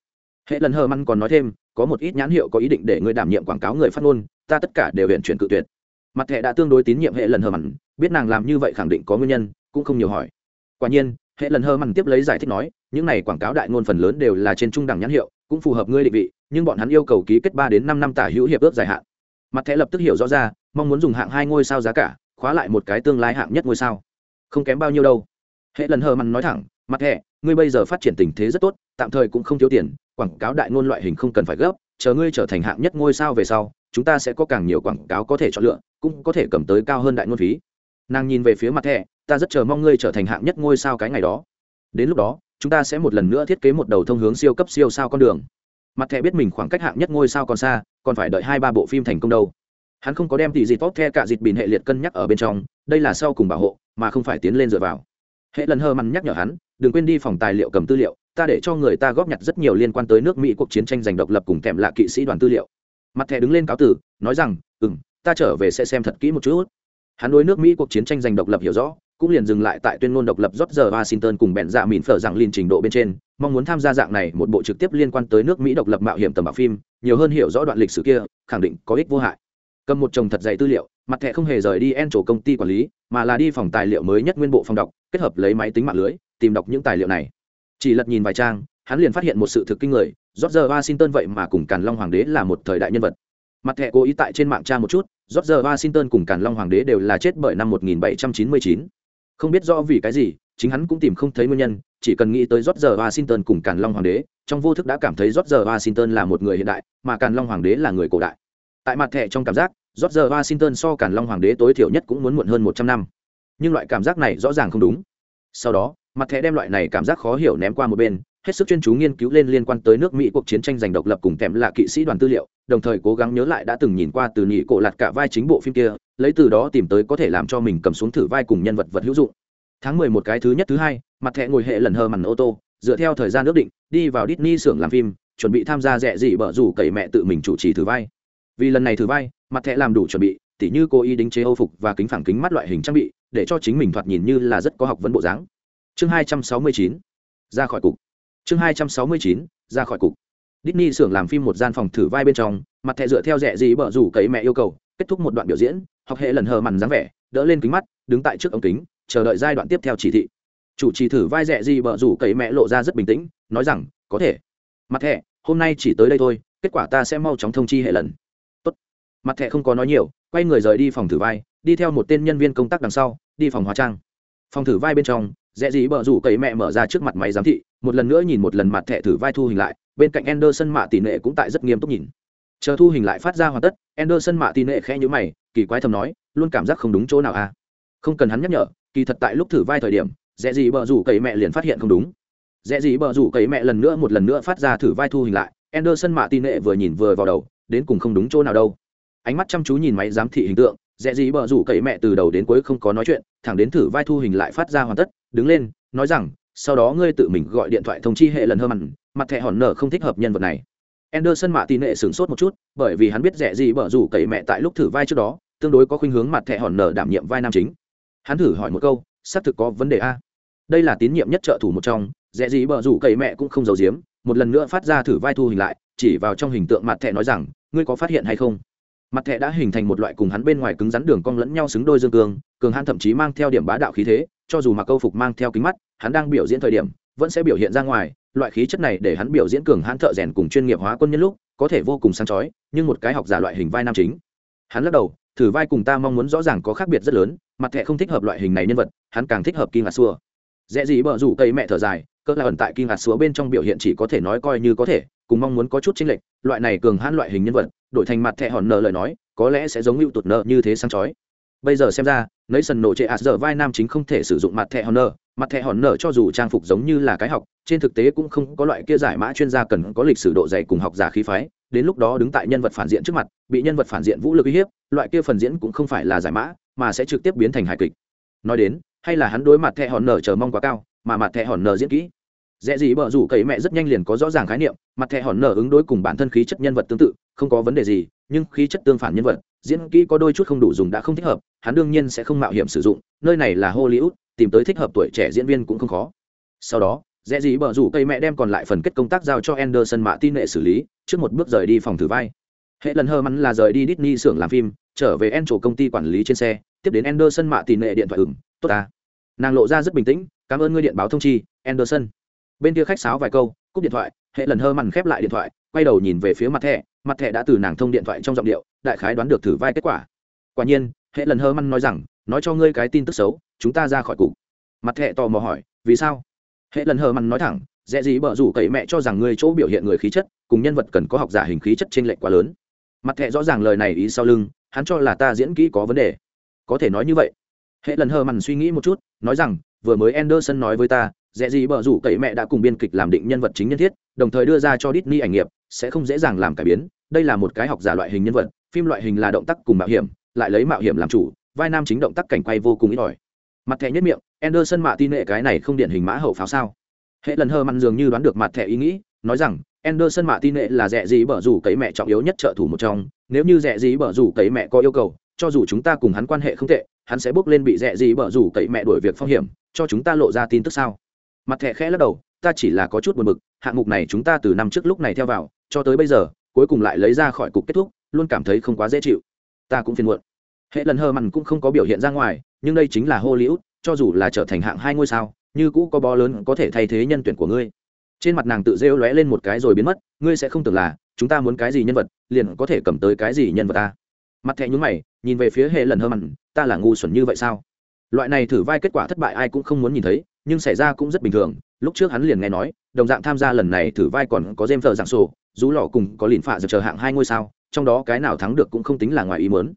Speaker 1: Hệ lần hờ măn còn nói thêm, có một ít nhãn hiệu có ý định để người đảm nhiệm quảng cáo người phát ngôn, ta tất cả đều hiện chuyển cự tuyệt. Mặt thẻ đã tương đối tín nhiệm hệ lần hờ mặn biết nàng làm như vậy khẳng định có nguyên nhân, cũng không nhiều hỏi. Quả nhiên, hệ lần hờ mặn tiếp lấy giải thích nói, những này quảng cáo đại ngôn phần lớn đều là trên trung đẳng nhãn hiệu, cũng phù hợp ngươi định vị nhưng bọn hắn yêu cầu ký kết ba đến năm năm tả hữu hiệp ước dài hạn. Mặt thẻ lập tức hiểu rõ ra, mong muốn dùng hạng hai ngôi sao giá cả, khóa lại một cái tương lai hạng nhất ngôi sao. Không kém bao nhiêu đâu. Hệ lần hờ mằn nói thẳng, mặt thẻ, ngươi bây giờ phát triển tình thế rất tốt, tạm thời cũng không thiếu tiền, quảng cáo đại ngôn loại hình không cần phải gấp, chờ ngươi trở thành hạng nhất ngôi sao về sau, chúng ta sẽ có càng nhiều quảng cáo có thể chọn lựa, cũng có thể cầm tới cao hơn đại ngôn phí. Nàng nhìn về phía mặt thẻ, ta rất chờ mong ngươi trở thành hạng nhất ngôi sao cái ngày đó. Đến lúc đó, chúng ta sẽ một lần nữa thiết kế một đầu thông hướng siêu cấp siêu sao con đường mặt thẻ biết mình khoảng cách hạng nhất ngôi sao còn xa, còn phải đợi hai ba bộ phim thành công đâu. Hắn không có đem tỷ dịt tốt the cả dịt bìn hệ liệt cân nhắc ở bên trong, đây là sau cùng bảo hộ, mà không phải tiến lên dựa vào. Hệ lần hơ mặn nhắc nhở hắn, đừng quên đi phòng tài liệu cầm tư liệu, ta để cho người ta góp nhặt rất nhiều liên quan tới nước mỹ cuộc chiến tranh giành độc lập cùng kèm lạ kỵ sĩ đoàn tư liệu. Mặt thẻ đứng lên cáo tử nói rằng ừ m ta trở về sẽ xem thật kỹ một chút. Hắn đối nước mỹ cuộc chiến tranh giành độc lập hiểu rõ cũng liền dừng lại tại tuyên ngôn độc lập rót giờ washington cùng bẹn dạ mịn phở rằng liên trình độ bên trên mong muốn tham gia dạng này một bộ trực tiếp liên quan tới nước mỹ độc lập mạo hiểm tầm bạo phim nhiều hơn hiểu rõ đoạn lịch sử kia khẳng định có ích vô hại cầm một chồng thật dày tư liệu mặt thẻ không hề rời đi en chỗ công ty quản lý mà là đi phòng tài liệu mới nhất nguyên bộ phòng đọc kết hợp lấy máy tính mạng lưới tìm đọc những tài liệu này chỉ lật nhìn vài trang hắn liền phát hiện một sự thực kinh người George Washington vậy mà cùng Càn Long Hoàng đế là một thời đại nhân vật. Mặt thẻ cố ý tại trên mạng tra một chút, George Washington cùng Càn Long Hoàng đế đều là chết bởi năm 1799. Không biết rõ vì cái gì, chính hắn cũng tìm không thấy nguyên nhân, chỉ cần nghĩ tới George Washington cùng Càn Long Hoàng đế, trong vô thức đã cảm thấy George Washington là một người hiện đại, mà Càn Long Hoàng đế là người cổ đại. Tại mặt thẻ trong cảm giác, George Washington so Càn Long Hoàng đế tối thiểu nhất cũng muốn muộn hơn 100 năm. Nhưng loại cảm giác này rõ ràng không đúng. Sau đó, mặt thẻ đem loại này cảm giác khó hiểu ném qua một bên, hết sức chuyên chú nghiên cứu lên liên quan tới nước mỹ cuộc chiến tranh giành độc lập cùng thèm là kỵ sĩ đoàn tư liệu đồng thời cố gắng nhớ lại đã từng nhìn qua từ nhị cổ lạt cả vai chính bộ phim kia, lấy từ đó tìm tới có thể làm cho mình cầm xuống thử vai cùng nhân vật vật hữu dụng. Tháng mười một cái thứ nhất thứ hai, mặt thẹ ngồi hệ lần hơ mằn ô tô, dựa theo thời gian ước định, đi vào Disney xưởng làm phim, chuẩn bị tham gia rẻ dị bở rủ cậy mẹ tự mình chủ trì thử vai. Vì lần này thử vai, mặt thẹ làm đủ chuẩn bị, tỉ như cô y đính chế âu phục và kính phản kính mắt loại hình trang bị, để cho chính mình thoạt nhìn như là rất có học vấn bộ dáng. Chương hai trăm sáu mươi chín, ra khỏi cục. Chương hai trăm sáu mươi chín, ra khỏi cục. Disney xưởng làm phim một gian phòng thử vai bên trong, mặt thẻ dựa theo rẻ gì bở rủ cấy mẹ yêu cầu, kết thúc một đoạn biểu diễn, học hệ lần hờ mằn dáng vẻ, đỡ lên kính mắt, đứng tại trước ống kính, chờ đợi giai đoạn tiếp theo chỉ thị. Chủ trì thử vai rẻ gì bở rủ cấy mẹ lộ ra rất bình tĩnh, nói rằng, có thể. Mặt thẻ, hôm nay chỉ tới đây thôi, kết quả ta sẽ mau chóng thông chi hệ lần. Tốt. Mặt thẻ không có nói nhiều, quay người rời đi phòng thử vai, đi theo một tên nhân viên công tác đằng sau, đi phòng hóa trang. Phòng thử vai bên trong, rẽ gì bờ rủ cấy mẹ mở ra trước mặt máy giám thị một lần nữa nhìn một lần mặt thẻ thử vai thu hình lại bên cạnh anderson mạ tỷ nệ cũng tại rất nghiêm túc nhìn. Chờ thu hình lại phát ra hoàn tất, anderson mạ tỷ nệ khẽ nhíu mày, kỳ quái thầm nói, luôn cảm giác không đúng chỗ nào à? Không cần hắn nhắc nhở, kỳ thật tại lúc thử vai thời điểm, dễ gì bờ rủ cậy mẹ liền phát hiện không đúng. Dễ gì bờ rủ cậy mẹ lần nữa một lần nữa phát ra thử vai thu hình lại, anderson mạ tỷ nệ vừa nhìn vừa vào đầu, đến cùng không đúng chỗ nào đâu. Ánh mắt chăm chú nhìn máy giám thị hình tượng, dễ gì bờ rủ cậy mẹ từ đầu đến cuối không có nói chuyện, thẳng đến thử vai thu hình lại phát ra hoàn tất, đứng lên, nói rằng, sau đó ngươi tự mình gọi điện thoại thông chi hệ lần hơn mặn mặt thẻ hòn nở không thích hợp nhân vật này Anderson mạ tin nệ sửng sốt một chút, bởi vì hắn biết rẻ gì bở rủ cậy mẹ tại lúc thử vai trước đó, tương đối có khuynh hướng mặt thẻ hòn nở đảm nhiệm vai nam chính. Hắn thử hỏi một câu, xác thực có vấn đề a. Đây là tín nhiệm nhất trợ thủ một trong, rẻ gì bở rủ cậy mẹ cũng không giấu giếm, một lần nữa phát ra thử vai thu hình lại, chỉ vào trong hình tượng mặt thẻ nói rằng, ngươi có phát hiện hay không? mặt thẻ đã hình thành một loại cùng hắn bên ngoài cứng rắn đường cong lẫn nhau xứng đôi dương cường cường hắn thậm chí mang theo điểm bá đạo khí thế cho dù mặc câu phục mang theo kính mắt hắn đang biểu diễn thời điểm vẫn sẽ biểu hiện ra ngoài, loại khí chất này để hắn biểu diễn cường hãn thợ rèn cùng chuyên nghiệp hóa quân nhân lúc, có thể vô cùng sáng chói, nhưng một cái học giả loại hình vai nam chính. Hắn lắc đầu, thử vai cùng ta mong muốn rõ ràng có khác biệt rất lớn, mặt thẹ không thích hợp loại hình này nhân vật, hắn càng thích hợp kim ngạc xua. Dễ gì bở rủ cây mẹ thở dài cỡ là ẩn tại kinh ngạc xua bên trong biểu hiện chỉ có thể nói coi như có thể, cùng mong muốn có chút chênh lệch, loại này cường hãn loại hình nhân vật, đổi thành mặt thẹ hòn nợ lời nói, có lẽ sẽ giống hữu tụt nợ như thế sáng chói. Bây giờ xem ra nấy sần nổ trệ ạt giờ vai nam chính không thể sử dụng mặt thẹ hòn nợ mặt thẻ hòn nở cho dù trang phục giống như là cái học, trên thực tế cũng không có loại kia giải mã chuyên gia cần có lịch sử độ dày cùng học giả khí phái, đến lúc đó đứng tại nhân vật phản diện trước mặt, bị nhân vật phản diện vũ lực uy hiếp, loại kia phần diễn cũng không phải là giải mã, mà sẽ trực tiếp biến thành hài kịch. Nói đến, hay là hắn đối mặt thẻ hòn nở chờ mong quá cao, mà mặt thẻ hòn nở diễn kỹ. Dễ gì bở rủ cậy mẹ rất nhanh liền có rõ ràng khái niệm, mặt thẻ hòn nở ứng đối cùng bản thân khí chất nhân vật tương tự, không có vấn đề gì, nhưng khí chất tương phản nhân vật, diễn kỹ có đôi chút không đủ dùng đã không thích hợp, hắn đương nhiên sẽ không mạo hiểm sử dụng, nơi này là hollywood tìm tới thích hợp tuổi trẻ diễn viên cũng không khó. Sau đó dễ gì bở rủ cây mẹ đem còn lại phần kết công tác giao cho anderson mạ tin nệ xử lý, trước một bước rời đi phòng thử vai. Hệ lần hơ mắn là rời đi Disney xưởng làm phim, trở về en công ty quản lý trên xe, tiếp đến anderson mạ tin nệ điện thoại ửng, tốt ta. Nàng lộ ra rất bình tĩnh, cảm ơn ngươi điện báo thông chi, anderson. Bên kia khách sáo vài câu, cúp điện thoại, hệ lần hơ mằn khép lại điện thoại, quay đầu nhìn về phía mặt thẻ mặt thẻ đã từ nàng thông điện thoại trong giọng điệu, đại khái đoán được thử vai kết quả. Quả nhiên, hệ lần hơ mằn nói rằng nói cho ngươi cái tin tức xấu, chúng ta ra khỏi cục. Mặt hệ tò mò hỏi, vì sao? Hệ lần hờ mằn nói thẳng dễ gì bở rủ cậy mẹ cho rằng ngươi chỗ biểu hiện người khí chất, cùng nhân vật cần có học giả hình khí chất trên lệch quá lớn. Mặt hệ rõ ràng lời này ý sau lưng, hắn cho là ta diễn kỹ có vấn đề. Có thể nói như vậy. Hệ lần hờ mằn suy nghĩ một chút, nói rằng, vừa mới anderson nói với ta dễ gì bở rủ cậy mẹ đã cùng biên kịch làm định nhân vật chính nhân thiết, đồng thời đưa ra cho Disney ảnh nghiệp, sẽ không dễ dàng làm cải biến. Đây là một cái học giả loại hình nhân vật, phim loại hình là động tác cùng mạo hiểm, lại lấy mạo hiểm làm chủ vai nam chính động tác cảnh quay vô cùng ít ỏi. Mặt thẻ nhất miệng, anderson mạ tin nệ cái này không điển hình mã hậu pháo sao? Hệ lần hơ mặn dường như đoán được mặt thẻ ý nghĩ, nói rằng, anderson mạ tin nệ là rẻ gì bở rủ cấy mẹ trọng yếu nhất trợ thủ một trong. Nếu như rẻ gì bở rủ cấy mẹ có yêu cầu, cho dù chúng ta cùng hắn quan hệ không tệ, hắn sẽ bước lên bị rẻ gì bở rủ cậy mẹ đuổi việc phong hiểm, cho chúng ta lộ ra tin tức sao? Mặt thẻ khẽ lắc đầu, ta chỉ là có chút buồn bực, hạng mục này chúng ta từ năm trước lúc này theo vào, cho tới bây giờ, cuối cùng lại lấy ra khỏi cục kết thúc, luôn cảm thấy không quá dễ chịu. Ta cũng phiền muộn hệ lần hơ mặn cũng không có biểu hiện ra ngoài, nhưng đây chính là hollywood, cho dù là trở thành hạng hai ngôi sao, như cũ có bó lớn có thể thay thế nhân tuyển của ngươi. Trên mặt nàng tự rêu lóe lên một cái rồi biến mất, ngươi sẽ không tưởng là, chúng ta muốn cái gì nhân vật, liền có thể cầm tới cái gì nhân vật ta. Mặt thẹ nhúng mày, nhìn về phía hệ lần hơ mặn, ta là ngu xuẩn như vậy sao? Loại này thử vai kết quả thất bại ai cũng không muốn nhìn thấy, nhưng xảy ra cũng rất bình thường. Lúc trước hắn liền nghe nói, đồng dạng tham gia lần này thử vai còn có dêm thờ dạng sổ rú lò cùng có lìn phạ giờ chờ hạng hai ngôi sao, trong đó cái nào thắng được cũng không tính là ngoài ý mớn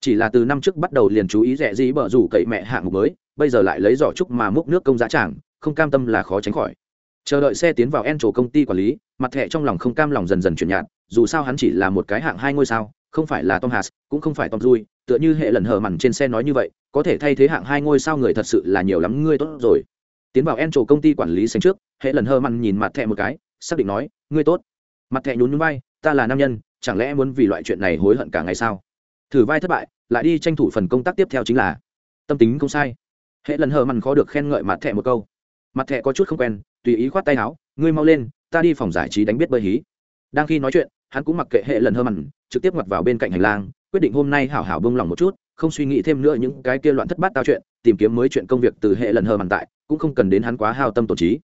Speaker 1: chỉ là từ năm trước bắt đầu liền chú ý rẻ dĩ bở rủ cậy mẹ hạng mục mới, bây giờ lại lấy giỏ trúc mà múc nước công giá tràng, không cam tâm là khó tránh khỏi. Chờ đợi xe tiến vào en trổ công ty quản lý, mặt thẻ trong lòng không cam lòng dần dần chuyển nhạt, dù sao hắn chỉ là một cái hạng hai ngôi sao, không phải là tom hass cũng không phải tom dui tựa như hệ lần hờ mằn trên xe nói như vậy, có thể thay thế hạng hai ngôi sao người thật sự là nhiều lắm, ngươi tốt rồi. Tiến vào en trổ công ty quản lý xanh trước, hệ lần hờ mằn nhìn mặt thẹ một cái, xác định nói, ngươi tốt. Mặt thẹ nhún nhún vai, ta là nam nhân, chẳng lẽ muốn vì loại chuyện này hối hận cả ngày sao? Thử vai thất bại, lại đi tranh thủ phần công tác tiếp theo chính là, tâm tính không sai. Hệ lần hờ mằn khó được khen ngợi mặt thẹ một câu. Mặt thẹ có chút không quen, tùy ý khoát tay áo, ngươi mau lên, ta đi phòng giải trí đánh biết bơi hí. Đang khi nói chuyện, hắn cũng mặc kệ hệ lần hơ mặn trực tiếp ngoặt vào bên cạnh hành lang, quyết định hôm nay hảo hảo bông lòng một chút, không suy nghĩ thêm nữa những cái kia loạn thất bát tao chuyện, tìm kiếm mới chuyện công việc từ hệ lần hơ mặn tại, cũng không cần đến hắn quá hao tâm tổ trí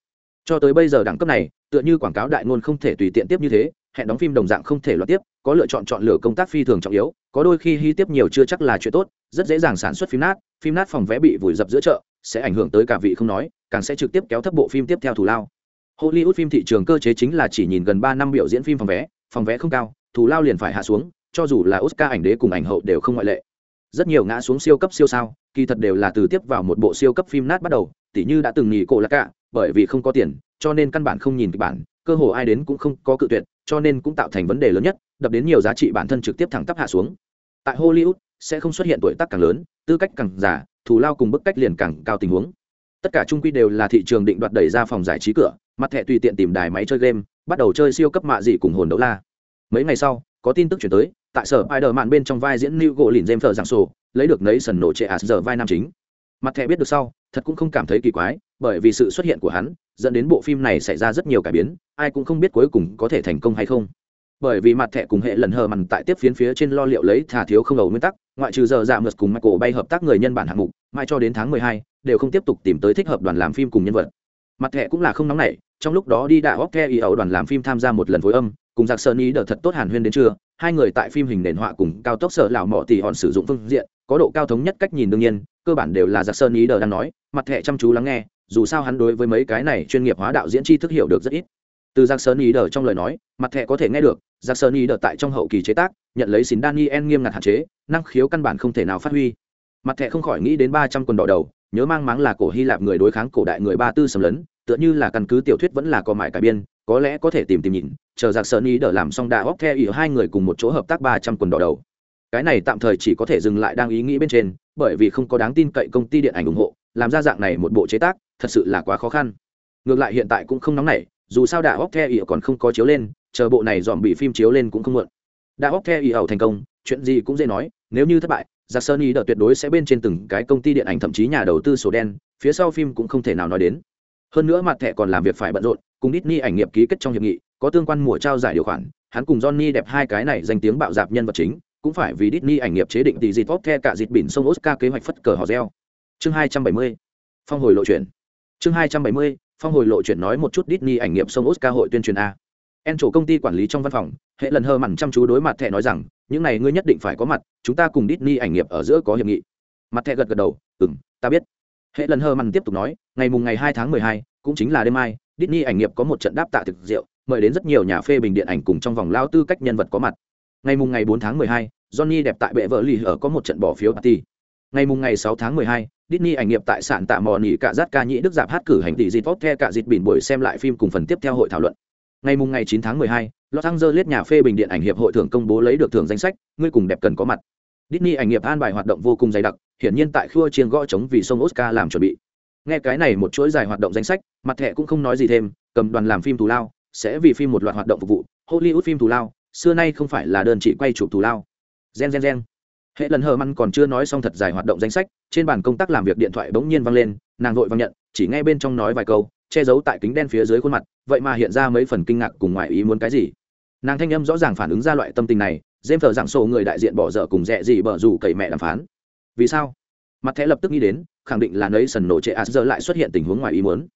Speaker 1: cho tới bây giờ đẳng cấp này, tựa như quảng cáo đại ngôn không thể tùy tiện tiếp như thế, hẹn đóng phim đồng dạng không thể loạt tiếp, có lựa chọn chọn lựa công tác phi thường trọng yếu, có đôi khi hy tiếp nhiều chưa chắc là chuyện tốt, rất dễ dàng sản xuất phim nát phim nát phòng vé bị vùi dập giữa chợ, sẽ ảnh hưởng tới cả vị không nói, càng sẽ trực tiếp kéo thấp bộ phim tiếp theo thủ lao. Hollywood phim thị trường cơ chế chính là chỉ nhìn gần ba năm biểu diễn phim phòng vé phòng vé không cao, thủ lao liền phải hạ xuống, cho dù là oscar ảnh đế cùng ảnh hậu đều không ngoại lệ. Rất nhiều ngã xuống siêu cấp siêu sao, kỳ thật đều là từ tiếp vào một bộ siêu cấp phim nát bắt đầu, tỉ như đã từng nghỉ cổ lạc cả bởi vì không có tiền, cho nên căn bản không nhìn kịch bản, cơ hồ ai đến cũng không có cự tuyệt, cho nên cũng tạo thành vấn đề lớn nhất, đập đến nhiều giá trị bản thân trực tiếp thẳng tắp hạ xuống. Tại hollywood, sẽ không xuất hiện tuổi tác càng lớn, tư cách càng giả thù lao cùng bức cách liền càng cao tình huống. Tất cả trung quy đều là thị trường định đoạt đẩy ra phòng giải trí cửa, mặt thẻ tùy tiện tìm đài máy chơi game, bắt đầu chơi siêu cấp mạ dị cùng hồn đấu la. Mấy ngày sau, có tin tức chuyển tới, tại sở spider mạn bên trong vai diễn new gỗ lìn james giảng sổ, lấy được nấy sần nổ trệ à, ạt giờ vai nam chính. Mặt thẻ biết được sau thật cũng không cảm thấy kỳ quái, bởi vì sự xuất hiện của hắn dẫn đến bộ phim này xảy ra rất nhiều cải biến, ai cũng không biết cuối cùng có thể thành công hay không. Bởi vì mặt thẻ cùng hệ lần hờ mằn tại tiếp phiến phía trên lo liệu lấy thà thiếu không ẩu nguyên tắc, ngoại trừ giờ dạ mượt cùng michael bay hợp tác người nhân bản hạng mục mai cho đến tháng mười hai, đều không tiếp tục tìm tới thích hợp đoàn làm phim cùng nhân vật. Mặt thẻ cũng là không nóng nảy, trong lúc đó đi đạ hóc the ý ẩu đoàn làm phim tham gia một lần phối âm, cùng giặc sơn ý đỡ thật tốt hàn huyên đến trưa, hai người tại phim hình nền họa cùng cao tốc sở lão mỏ tỷ hòn sử dụng phương diện có độ cao thống nhất cách nhìn đương nhiên, cơ bản đều là giặc sơn ý đờ đang nói, mặt thẻ chăm chú lắng nghe, dù sao hắn đối với mấy cái này chuyên nghiệp hóa đạo diễn tri thức hiểu được rất ít. Từ giặc sơn ý đờ trong lời nói, mặt thẻ có thể nghe được giặc sơn ý đờ tại trong hậu kỳ chế tác, nhận lấy xin daniel nghiêm ngặt hạn chế, năng khiếu căn bản không thể nào phát huy. Mặt thẻ không khỏi nghĩ đến ba trăm quần đỏ đầu, nhớ mang máng là cổ hy lạp người đối kháng cổ đại người ba tư sầm lấn, tựa như là căn cứ tiểu thuyết vẫn là có mải cải biên, có lẽ có thể tìm tìm nhìn, chờ giặc sơn ý đờ làm xong đã óc theo ý hai người cùng một chỗ hợp tác ba trăm quần đỏ đầu cái này tạm thời chỉ có thể dừng lại đang ý nghĩ bên trên, bởi vì không có đáng tin cậy công ty điện ảnh ủng hộ, làm ra dạng này một bộ chế tác, thật sự là quá khó khăn. Ngược lại hiện tại cũng không nóng nảy, dù sao đã hóc the ỉ còn không có chiếu lên, chờ bộ này dòm bị phim chiếu lên cũng không muộn. Đã hóc the ỉ ẩu thành công, chuyện gì cũng dễ nói, nếu như thất bại, giặc sơn ý đợt tuyệt đối sẽ bên trên từng cái công ty điện ảnh thậm chí nhà đầu tư sổ đen, phía sau phim cũng không thể nào nói đến. Hơn nữa mặt thẻ còn làm việc phải bận rộn, cùng Disney ảnh nghiệp ký kết trong hiệp nghị, có tương quan mùa trao giải điều khoản, hắn cùng Johnny đẹp hai cái này danh tiếng bạo dạp nhân vật chính cũng phải vì Disney ảnh nghiệp chế định tỷ dịt tốt theo cả dịt biển sông Oscar kế hoạch phất cờ họ reo. Chương 270. Phong hồi lộ chuyển. Chương 270. Phong hồi lộ chuyển nói một chút Disney ảnh nghiệp sông Oscar hội tuyên truyền a. En chủ công ty quản lý trong văn phòng, hệ lần hơ mặn chăm chú đối mặt thẻ nói rằng, những này ngươi nhất định phải có mặt, chúng ta cùng Disney ảnh nghiệp ở giữa có hiệp nghị. Mặt thẻ gật gật đầu, "Ừm, ta biết." Hệ lần hơ mặn tiếp tục nói, ngày mùng ngày 2 tháng 12, cũng chính là đêm mai, Disney ảnh nghiệp có một trận đáp tạ thực rượu, mời đến rất nhiều nhà phê bình điện ảnh cùng trong vòng lao tư cách nhân vật có mặt. Ngày mùng ngày 4 tháng 12, Johnny đẹp tại bệ vợ lì ở có một trận bỏ phiếu party. Ngày mùng ngày 6 tháng 12, Disney ảnh nghiệp tại sản tạ mò nỉ cả rát ca nhĩ đức dạp hát cử hành tỷ dịp tốt theo cả dịp bình buổi xem lại phim cùng phần tiếp theo hội thảo luận. Ngày mùng ngày 9 tháng 12, Los Angeles nhà phê bình điện ảnh hiệp hội thưởng công bố lấy được thưởng danh sách, ngươi cùng đẹp cần có mặt. Disney ảnh nghiệp an bài hoạt động vô cùng dày đặc, hiển nhiên tại khua chiên gõ chống vì sông Oscar làm chuẩn bị. Nghe cái này một chuỗi dài hoạt động danh sách, mặt thẻ cũng không nói gì thêm, cầm đoàn làm phim thù lao, sẽ vì phim một loạt hoạt động phục vụ, Hollywood phim thù lao, xưa nay không phải là đơn chỉ quay chụp thù lao. Gen gen gen. Hệ lần hờ măn còn chưa nói xong thật dài hoạt động danh sách, trên bàn công tác làm việc điện thoại bỗng nhiên vang lên, nàng vội vang nhận, chỉ nghe bên trong nói vài câu, che giấu tại kính đen phía dưới khuôn mặt, vậy mà hiện ra mấy phần kinh ngạc cùng ngoại ý muốn cái gì. Nàng thanh âm rõ ràng phản ứng ra loại tâm tình này dêm thờ dạng sổ người đại diện bỏ dở cùng rẻ gì bở rủ cậy mẹ đàm phán. Vì sao? Mặt thẻ lập tức nghĩ đến, khẳng định là nấy sần nổ trệ ạt giờ lại xuất hiện tình huống ngoài ý muốn.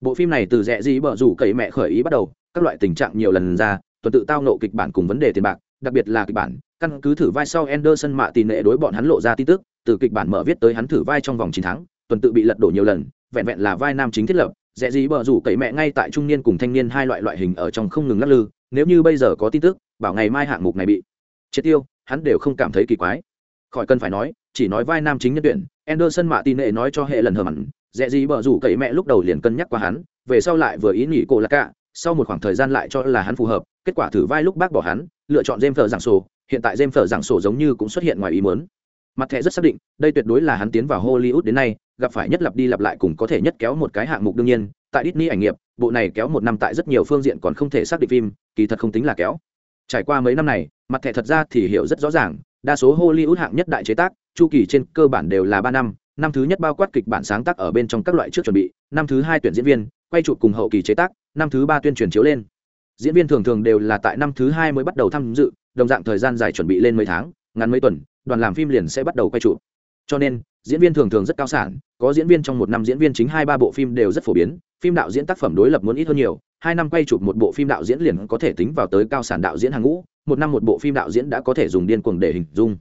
Speaker 1: Bộ phim này từ rẻ gì bở rủ cậy mẹ khởi ý bắt đầu, các loại tình trạng nhiều lần ra tuần tự tao nộ kịch bản cùng vấn đề tiền bạc đặc biệt là kịch bản căn cứ thử vai sau Anderson mạ tỷ nệ đối bọn hắn lộ ra tin tức, từ kịch bản mở viết tới hắn thử vai trong vòng 9 tháng, tuần tự bị lật đổ nhiều lần, vẹn vẹn là vai nam chính thiết lập, dễ gì bờ rủ cậy mẹ ngay tại trung niên cùng thanh niên hai loại loại hình ở trong không ngừng lắc lư, nếu như bây giờ có tin tức, bảo ngày mai hạng mục này bị chết tiêu, hắn đều không cảm thấy kỳ quái. Khỏi cần phải nói, chỉ nói vai nam chính nhân tuyển, Anderson mạ tỷ nệ nói cho hệ lần hờ mặn, dễ gì bờ rủ cậy mẹ lúc đầu liền cân nhắc qua hắn, về sau lại vừa ý nghĩ cô là cả, sau một khoảng thời gian lại cho là hắn phù hợp, kết quả thử vai lúc bác bỏ hắn, lựa chọn James giảng sổ, hiện tại James giảng sổ giống như cũng xuất hiện ngoài ý muốn. Mặt thẻ rất xác định, đây tuyệt đối là hắn tiến vào Hollywood đến nay, gặp phải nhất lặp đi lặp lại cùng có thể nhất kéo một cái hạng mục đương nhiên, tại Disney ảnh nghiệp, bộ này kéo một năm tại rất nhiều phương diện còn không thể xác định phim, kỳ thật không tính là kéo. Trải qua mấy năm này, mặt thẻ thật ra thì hiểu rất rõ ràng, đa số Hollywood hạng nhất đại chế tác, chu kỳ trên cơ bản đều là ba năm, năm thứ nhất bao quát kịch bản sáng tác ở bên trong các loại trước chuẩn bị, năm thứ hai tuyển diễn viên, quay chụp cùng hậu kỳ chế tác, năm thứ ba tuyên truyền chiếu lên. Diễn viên thường thường đều là tại năm thứ hai mới bắt đầu tham dự, đồng dạng thời gian dài chuẩn bị lên mấy tháng ngắn mấy tuần đoàn làm phim liền sẽ bắt đầu quay trụ cho nên diễn viên thường thường rất cao sản có diễn viên trong một năm diễn viên chính hai ba bộ phim đều rất phổ biến phim đạo diễn tác phẩm đối lập muốn ít hơn nhiều hai năm quay chụp một bộ phim đạo diễn liền có thể tính vào tới cao sản đạo diễn hàng ngũ một năm một bộ phim đạo diễn đã có thể dùng điên cuồng để hình dung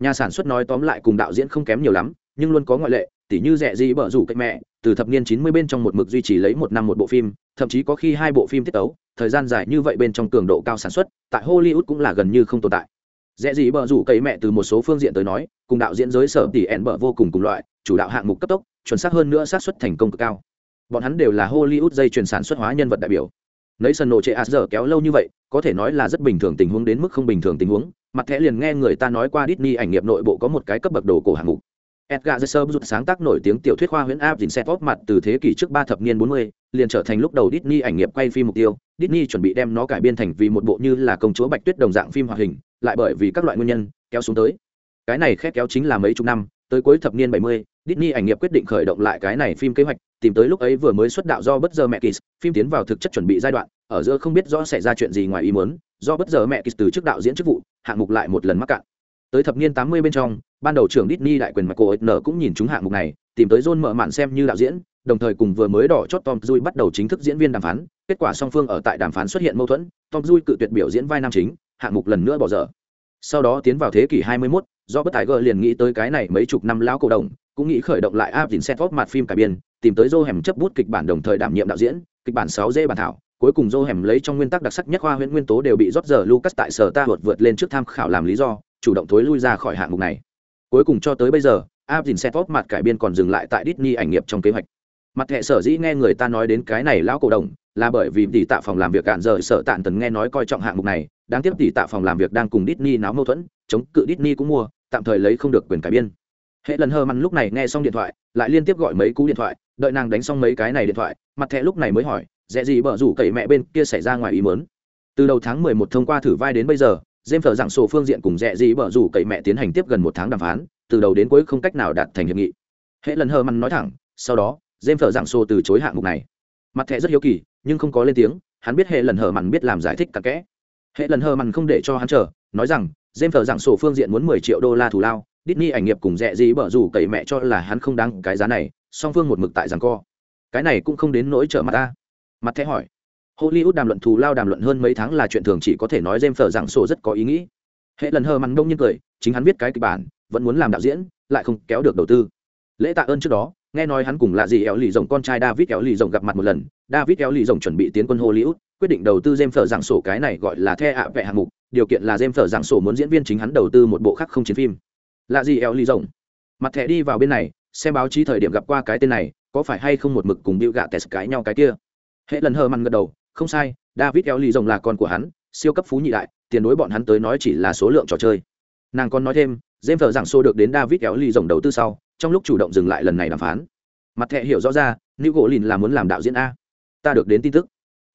Speaker 1: nhà sản xuất nói tóm lại cùng đạo diễn không kém nhiều lắm nhưng luôn có ngoại lệ tỉ như rẻ gì bở rủ cách mẹ từ thập niên chín mươi bên trong một mực duy trì lấy một năm một bộ phim, thậm chí có khi hai bộ phim tiết tấu, thời gian dài như vậy bên trong cường độ cao sản xuất, tại hollywood cũng là gần như không tồn tại. Dễ gì bờ rủ cậy mẹ từ một số phương diện tới nói, cùng đạo diễn giới sở tỷ ẻn bờ vô cùng cùng loại, chủ đạo hạng mục cấp tốc, chuẩn xác hơn nữa xác suất thành công cực cao. Bọn hắn đều là hollywood dây chuyển sản xuất hóa nhân vật đại biểu. Nấy sân nổ chệ a giờ kéo lâu như vậy, có thể nói là rất bình thường tình huống đến mức không bình thường tình huống, mặt thẻ liền nghe người ta nói qua Disney ảnh nghiệp nội bộ có một cái cấp bậc đồ cổ hạng mục. Edgar Jesser rút sáng tác nổi tiếng tiểu thuyết khoa huyễn áp dình xét top mặt từ thế kỷ trước ba thập niên 40, liền trở thành lúc đầu Disney ảnh nghiệp quay phim mục tiêu. Disney chuẩn bị đem nó cải biên thành vì một bộ như là công chúa Bạch Tuyết đồng dạng phim hoạt hình, lại bởi vì các loại nguyên nhân, kéo xuống tới. Cái này khét kéo chính là mấy chục năm, tới cuối thập niên 70, Disney ảnh nghiệp quyết định khởi động lại cái này phim kế hoạch, tìm tới lúc ấy vừa mới xuất đạo do bất giờ mẹ Kiss, phim tiến vào thực chất chuẩn bị giai đoạn, ở giữa không biết rõ xảy ra chuyện gì ngoài ý muốn, do bất giờ mẹ Kiss từ trước đạo diễn chức vụ, hạng mục lại một lần mắc cạn. Tới thập niên 80 bên trong, ban đầu trưởng Disney đại quyền Michael Eisner cũng nhìn chúng hạng mục này, tìm tới John mở màn xem như đạo diễn, đồng thời cùng vừa mới đỏ chót Tom Cruise bắt đầu chính thức diễn viên đàm phán, kết quả song phương ở tại đàm phán xuất hiện mâu thuẫn, Tom Cruise cự tuyệt biểu diễn vai nam chính, hạng mục lần nữa bỏ dở. Sau đó tiến vào thế kỷ 21, do bất tài gờ liền nghĩ tới cái này mấy chục năm lão cổ đồng cũng nghĩ khởi động lại áp dình set mặt phim cải biên tìm tới Joe hẻm chấp bút kịch bản đồng thời đảm nhiệm đạo diễn kịch bản sáu dê bản thảo. Cuối cùng Joe hẻm lấy trong nguyên tắc đặc sắc nhất khoa huyễn nguyên tố đều bị rót giờ lucas tại sở ta vượt vượt lên trước tham khảo làm lý do chủ động thối lui ra khỏi hạng mục này cuối cùng cho tới bây giờ, áp dình set mặt cải biên còn dừng lại tại Disney ảnh nghiệp trong kế hoạch. Mặt hệ sở dĩ nghe người ta nói đến cái này lão cổ đồng, là bởi vì tỷ tạ phòng làm việc cạn giờ sở tạn tần nghe nói coi trọng hạng mục này, đáng tiếc tỷ tạ phòng làm việc đang cùng Disney náo mâu thuẫn, chống cự Disney cũng mua, tạm thời lấy không được quyền cải biên. Hệ lần hơ mặn lúc này nghe xong điện thoại, lại liên tiếp gọi mấy cú điện thoại, đợi nàng đánh xong mấy cái này điện thoại, mặt hệ lúc này mới hỏi dễ gì bở rủ cậy mẹ bên kia xảy ra ngoài ý mớn từ đầu tháng mười một thông qua thử vai đến bây giờ James thờ giảng sổ phương diện cùng rẽ gì bở rủ cậy mẹ tiến hành tiếp gần một tháng đàm phán từ đầu đến cuối không cách nào đạt thành hiệp nghị hệ lần hơ mặn nói thẳng sau đó James thờ giảng sổ từ chối hạng mục này mặt thẹ rất hiếu kỳ nhưng không có lên tiếng hắn biết hệ lần hờ mặn biết làm giải thích cặn kẽ hệ lần hờ mặn không để cho hắn chờ nói rằng James thờ giảng sổ phương diện muốn mười triệu đô la thù lao Disney ảnh nghiệp cùng rẻ gì bở rủ cậy mẹ cho là hắn không đáng cái giá này, song phương một mực tại giằng co. Cái này cũng không đến nỗi trở mặt ta. Mặt thẻ hỏi. Hollywood đàm luận thù lao đàm luận hơn mấy tháng là chuyện thường chỉ có thể nói James Phở rằng sổ rất có ý nghĩ. Hệ lần hờ mằn đông nhiên cười, chính hắn viết cái kịch bản, vẫn muốn làm đạo diễn, lại không kéo được đầu tư. Lễ tạ ơn trước đó, nghe nói hắn cùng là gì éo lì rồng con trai David éo lì rồng gặp mặt một lần, David éo lì rồng chuẩn bị tiến quân Hollywood, quyết định đầu tư James Phở rằng sổ cái này gọi là the ạ vẻ hạng mục, điều kiện là James Phở rằng sổ muốn diễn viên chính hắn đầu tư một bộ khác không chiến phim. Là gì Éo Lì rồng. Mặt thẻ đi vào bên này xem báo chí thời điểm gặp qua cái tên này có phải hay không một mực cùng Bill Gates cái nhau cái kia. Hệ lần hờ mằn gật đầu không sai, david eo ly rồng là con của hắn, siêu cấp phú nhị đại, tiền đối bọn hắn tới nói chỉ là số lượng trò chơi. Nàng còn nói thêm, james thờ giảng xô được đến david eo ly rồng đầu tư sau, trong lúc chủ động dừng lại lần này đàm phán. Mặt thẻ hiểu rõ ra nữ gỗ lìn là muốn làm đạo diễn a. Ta được đến tin tức.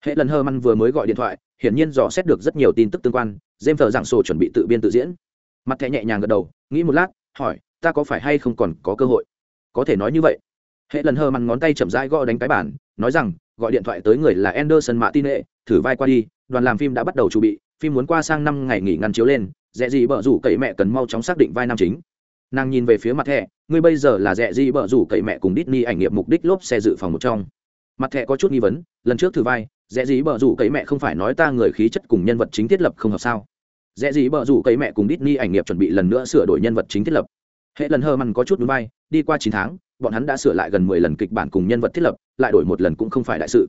Speaker 1: Hệ lần hơ măn vừa mới gọi điện thoại, hiển nhiên dò xét được rất nhiều tin tức tương quan, james thờ giảng xô chuẩn bị tự biên tự diễn. Mặt thẻ nhẹ nhàng gật đầu, nghĩ một lát, hỏi, ta có phải hay không còn có cơ hội? Có thể nói như vậy. Hệ lần hơ mằn ngón tay chậm rãi gõ đánh cái bản nói rằng gọi điện thoại tới người là anderson mã tin Nệ, thử vai qua đi đoàn làm phim đã bắt đầu chuẩn bị phim muốn qua sang năm ngày nghỉ ngăn chiếu lên dẹ gì bở rủ cậy mẹ cần mau chóng xác định vai nam chính. Nàng nhìn về phía mặt thẻ ngươi bây giờ là dẹ gì bở rủ cậy mẹ cùng Disney ảnh nghiệp mục đích lốp xe dự phòng một trong. Mặt thẻ có chút nghi vấn lần trước thử vai dẹ gì bở rủ cậy mẹ không phải nói ta người khí chất cùng nhân vật chính thiết lập không hợp sao? Dẹ gì bở rủ cậy mẹ cùng Disney ảnh nghiệp chuẩn bị lần nữa sửa đổi nhân vật chính thiết lập. Hệ lần hờ mằn có chút núi bay đi qua chín tháng bọn hắn đã sửa lại gần mười lần kịch bản cùng nhân vật thiết lập lại đổi một lần cũng không phải đại sự.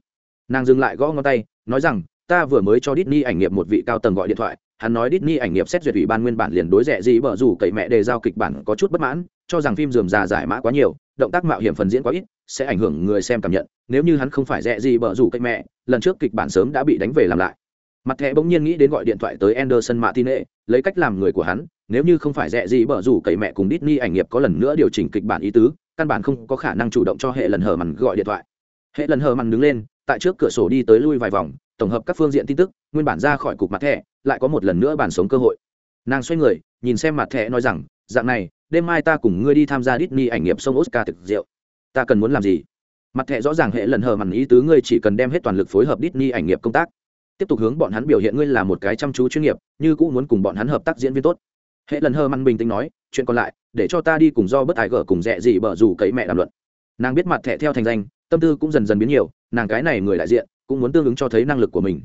Speaker 1: Nàng dừng lại gõ ngón tay nói rằng ta vừa mới cho Disney ảnh nghiệp một vị cao tầng gọi điện thoại hắn nói Disney ảnh nghiệp xét duyệt ủy ban nguyên bản liền đối rẻ gì bờ rủ cậy mẹ đề giao kịch bản có chút bất mãn cho rằng phim dườm già giải mã quá nhiều động tác mạo hiểm phần diễn quá ít sẽ ảnh hưởng người xem cảm nhận nếu như hắn không phải rẻ gì bờ rủ cậy mẹ lần trước kịch bản sớm đã bị đánh về làm lại. Mặt thẻ bỗng nhiên nghĩ đến gọi điện thoại tới Anderson Martinez, lấy cách làm người của hắn, nếu như không phải rẻ gì bở rủ cậy mẹ cùng Disney ảnh nghiệp có lần nữa điều chỉnh kịch bản ý tứ, căn bản không có khả năng chủ động cho hệ lần hờ mằn gọi điện thoại. Hệ lần hờ mằn đứng lên, tại trước cửa sổ đi tới lui vài vòng, tổng hợp các phương diện tin tức, nguyên bản ra khỏi cục mặt thẻ, lại có một lần nữa bản sống cơ hội. Nàng xoay người, nhìn xem mặt thẻ nói rằng, dạng này, đêm mai ta cùng ngươi đi tham gia Disney ảnh nghiệp sông Oscar thực rượu. Ta cần muốn làm gì? Mặt thẻ rõ ràng hệ lần hờ màn ý tứ ngươi chỉ cần đem hết toàn lực phối hợp Disney ảnh nghiệp công tác tiếp tục hướng bọn hắn biểu hiện ngươi là một cái chăm chú chuyên nghiệp như cũng muốn cùng bọn hắn hợp tác diễn viên tốt hệ lần hờ mằn bình tĩnh nói chuyện còn lại để cho ta đi cùng do bất tài gở cùng rẻ gì bở rủ cấy mẹ đàm luận. Nàng biết mặt thẻ theo thành danh tâm tư cũng dần dần biến nhiều nàng cái này người đại diện cũng muốn tương ứng cho thấy năng lực của mình.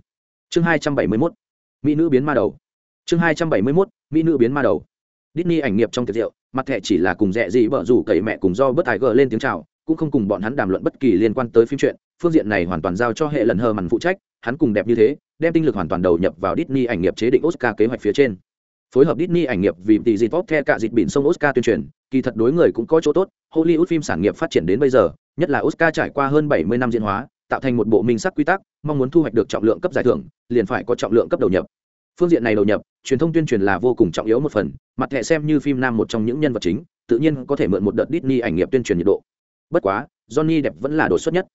Speaker 1: Chương hai trăm bảy mươi 271 mỹ nữ biến ma đầu. Chương hai trăm bảy mươi 271 mỹ nữ biến ma đầu. Disney ảnh nghiệp trong tiệc rượu, mặt thẻ chỉ là cùng rẻ gì bở rủ cậy mẹ cùng do bất tài gở lên tiếng chào, cũng không cùng bọn hắn đàm luận bất kỳ liên quan tới phim truyện phương diện này hoàn toàn giao cho hệ lần hờ màn phụ trách, hắn cùng đẹp như thế, đem tinh lực hoàn toàn đầu nhập vào Disney ảnh nghiệp chế định Oscar kế hoạch phía trên. Phối hợp Disney ảnh nghiệp vì tỷ dịch theo cả dịch biển sông Oscar tuyên truyền, kỳ thật đối người cũng có chỗ tốt, Hollywood phim sản nghiệp phát triển đến bây giờ, nhất là Oscar trải qua hơn 70 năm diễn hóa, tạo thành một bộ minh sắc quy tắc, mong muốn thu hoạch được trọng lượng cấp giải thưởng, liền phải có trọng lượng cấp đầu nhập. Phương diện này đầu nhập, truyền thông tuyên truyền là vô cùng trọng yếu một phần, mặt thẻ xem như phim nam một trong những nhân vật chính, tự nhiên có thể mượn một đợt Disney ảnh nghiệp tuyên truyền nhiệt độ. Bất quá, Johnny đẹp vẫn là đột xuất nhất.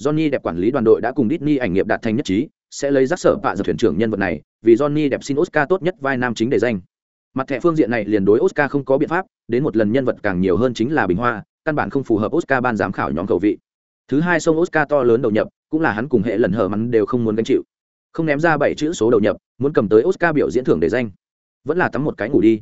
Speaker 1: Johnny đẹp quản lý đoàn đội đã cùng Disney ảnh nghiệp đạt thành nhất trí, sẽ lấy rắc sở bạ giật thuyền trưởng nhân vật này, vì Johnny đẹp xin Oscar tốt nhất vai nam chính để danh. Mặt thẻ phương diện này liền đối Oscar không có biện pháp, đến một lần nhân vật càng nhiều hơn chính là Bình Hoa, căn bản không phù hợp Oscar ban giám khảo nhóm cầu vị. Thứ hai sông Oscar to lớn đầu nhập, cũng là hắn cùng hệ lần hở mắn đều không muốn gánh chịu. Không ném ra bảy chữ số đầu nhập, muốn cầm tới Oscar biểu diễn thưởng để danh. Vẫn là tắm một cái ngủ đi.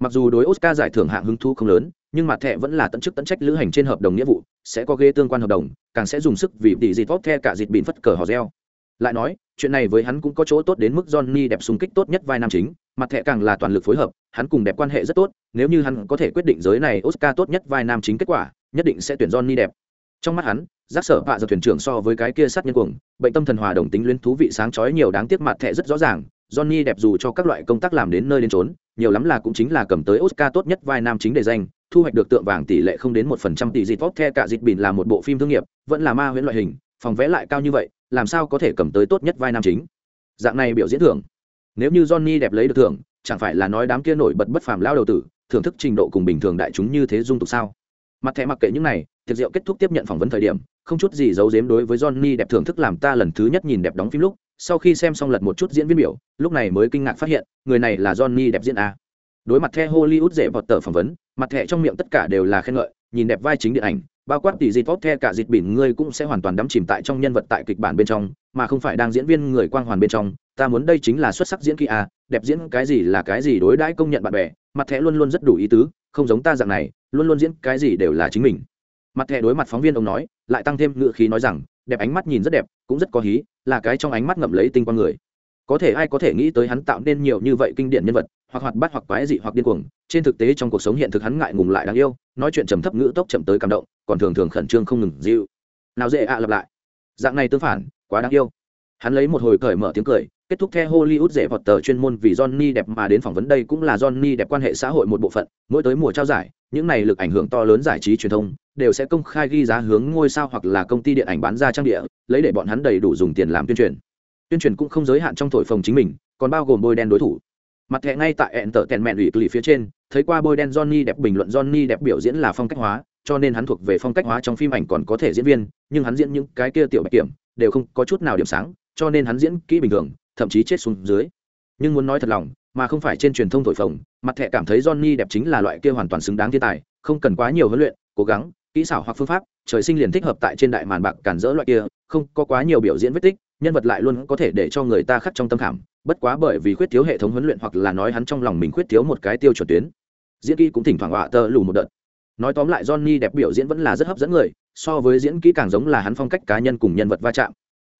Speaker 1: Mặc dù đối Oscar giải thưởng hạng hứng thú không lớn, nhưng mặt thẻ vẫn là tận chức tận trách lữ hành trên hợp đồng nghĩa vụ, sẽ có ghê tương quan hợp đồng càng sẽ dùng sức vì tỷ dịt vót the cả dịt bịn phất cờ hò reo lại nói chuyện này với hắn cũng có chỗ tốt đến mức Johnny đẹp xung kích tốt nhất vai nam chính, mặt thẻ càng là toàn lực phối hợp, hắn cùng đẹp quan hệ rất tốt, nếu như hắn có thể quyết định giới này Oscar tốt nhất vai nam chính kết quả, nhất định sẽ tuyển Johnny đẹp. Trong mắt hắn, giác sở bạ giờ thuyền trưởng so với cái kia sát nhân cuồng, bệnh tâm thần hòa đồng tính luyến thú vị sáng chói nhiều đáng tiếc mặt thẻ rất rõ ràng, Johnny đẹp dù cho các loại công tác làm đến nơi đến trốn, nhiều lắm là cũng chính là cầm tới Oscar tốt nhất vai nam chính để danh, thu hoạch được tượng vàng tỷ lệ không đến một phần trăm tỷ dịp vóc the cả dịp bỉn là một bộ phim thương nghiệp, vẫn là ma huyễn loại hình, phòng vé lại cao như vậy, làm sao có thể cầm tới tốt nhất vai nam chính? Dạng này biểu diễn thưởng. Nếu như johnny đẹp lấy được thưởng, chẳng phải là nói đám kia nổi bật bất phàm lao đầu tử, thưởng thức trình độ cùng bình thường đại chúng như thế dung tục sao? Mặt thẻ mặc kệ những này, tiệc rượu kết thúc tiếp nhận phỏng vấn thời điểm, không chút gì giấu giếm đối với johnny đẹp thưởng thức làm ta lần thứ nhất nhìn đẹp đóng phim lúc, sau khi xem xong lật một chút diễn viên biểu, lúc này mới kinh ngạc phát hiện, người này là johnny đẹp diễn a. Đối mặt the hollywood dễ vọt tờ phỏng vấn, mặt thẻ trong miệng tất cả đều là khen ngợi, nhìn đẹp vai chính điện ảnh bao quát tỷ dịt tốt the cả dịt bỉn, ngươi cũng sẽ hoàn toàn đắm chìm tại trong nhân vật tại kịch bản bên trong, mà không phải đang diễn viên người quang hoàn bên trong. Ta muốn đây chính là xuất sắc diễn kỹ à đẹp diễn cái gì là cái gì đối đãi công nhận bạn bè, mặt thẻ luôn luôn rất đủ ý tứ, không giống ta dạng này, luôn luôn diễn cái gì đều là chính mình. Mặt thẻ đối mặt phóng viên ông nói, lại tăng thêm ngựa khí nói rằng, đẹp ánh mắt nhìn rất đẹp, cũng rất có hí, là cái trong ánh mắt ngậm lấy tinh quang người. Có thể ai có thể nghĩ tới hắn tạo nên nhiều như vậy kinh điển nhân vật hoặc hoạt bát hoặc quái dị hoặc điên cuồng, trên thực tế trong cuộc sống hiện thực hắn ngại ngùng lại đáng yêu, nói chuyện trầm thấp ngữ tốc chậm tới cảm động, còn thường thường khẩn trương không ngừng dịu. Nào dễ ạ à lặp lại. Dạng này tương phản, quá đáng yêu. Hắn lấy một hồi cởi mở tiếng cười, kết thúc theo hollywood dễ vọt tờ chuyên môn vì johnny đẹp mà đến phỏng vấn đây cũng là johnny đẹp quan hệ xã hội một bộ phận, mỗi tới mùa trao giải, những này lực ảnh hưởng to lớn giải trí truyền thông, đều sẽ công khai ghi giá hướng ngôi sao hoặc là công ty điện ảnh bán ra trang địa, lấy để bọn hắn đầy đủ dùng tiền làm tuyên truyền. Tuyên truyền cũng không giới hạn trong thổi phồng chính mình, còn bao gồm bôi đen đối thủ mặt thẻ ngay tại ẹn tở tèn mẹn ủy lì phía trên, thấy qua bôi đen johnny đẹp bình luận johnny đẹp biểu diễn là phong cách hóa, cho nên hắn thuộc về phong cách hóa trong phim ảnh còn có thể diễn viên, nhưng hắn diễn những cái kia tiểu bạch kiểm đều không có chút nào điểm sáng, cho nên hắn diễn kỹ bình thường, thậm chí chết xuống dưới. Nhưng muốn nói thật lòng, mà không phải trên truyền thông thổi phồng, mặt thẻ cảm thấy johnny đẹp chính là loại kia hoàn toàn xứng đáng thiên tài, không cần quá nhiều huấn luyện, cố gắng, kỹ xảo hoặc phương pháp, trời sinh liền thích hợp tại trên đại màn bạc cản rỡ loại kia, không có quá nhiều biểu diễn vết tích nhân vật lại luôn có thể để cho người ta khắc trong tâm khảm, bất quá bởi vì khuyết thiếu hệ thống huấn luyện hoặc là nói hắn trong lòng mình khuyết thiếu một cái tiêu chuẩn tuyến. Diễn kỹ cũng thỉnh thoảng họa tơ lù một đợt. Nói tóm lại johnny đẹp biểu diễn vẫn là rất hấp dẫn người, so với diễn kỹ càng giống là hắn phong cách cá nhân cùng nhân vật va chạm.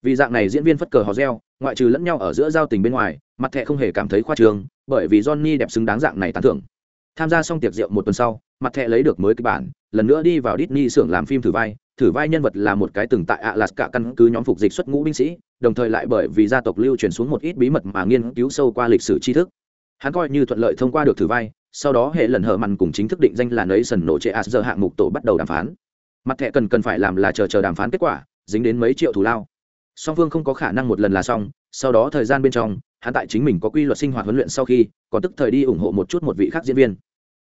Speaker 1: Vì dạng này diễn viên phất cờ hò reo, ngoại trừ lẫn nhau ở giữa giao tình bên ngoài, mặt thẹ không hề cảm thấy khoa trương, bởi vì johnny đẹp xứng đáng dạng này tán thưởng. Tham gia xong tiệc rượu một tuần sau, mặt thẹ lấy được mới kịch bản, lần nữa đi vào Disney xưởng làm phim thử vai thử vai nhân vật là một cái từng tại Alaska căn cứ nhóm phục dịch xuất ngũ binh sĩ, đồng thời lại bởi vì gia tộc lưu truyền xuống một ít bí mật mà nghiên cứu sâu qua lịch sử tri thức. Hắn coi như thuận lợi thông qua được thử vai, sau đó hệ lần hở mặn cùng chính thức định danh là nấy sần nổ trệ as giờ hạng mục tổ bắt đầu đàm phán. Mặt thẻ cần cần phải làm là chờ chờ đàm phán kết quả, dính đến mấy triệu thù lao. Song phương không có khả năng một lần là xong, sau đó thời gian bên trong, hắn tại chính mình có quy luật sinh hoạt huấn luyện sau khi, còn tức thời đi ủng hộ một chút một vị khác diễn viên.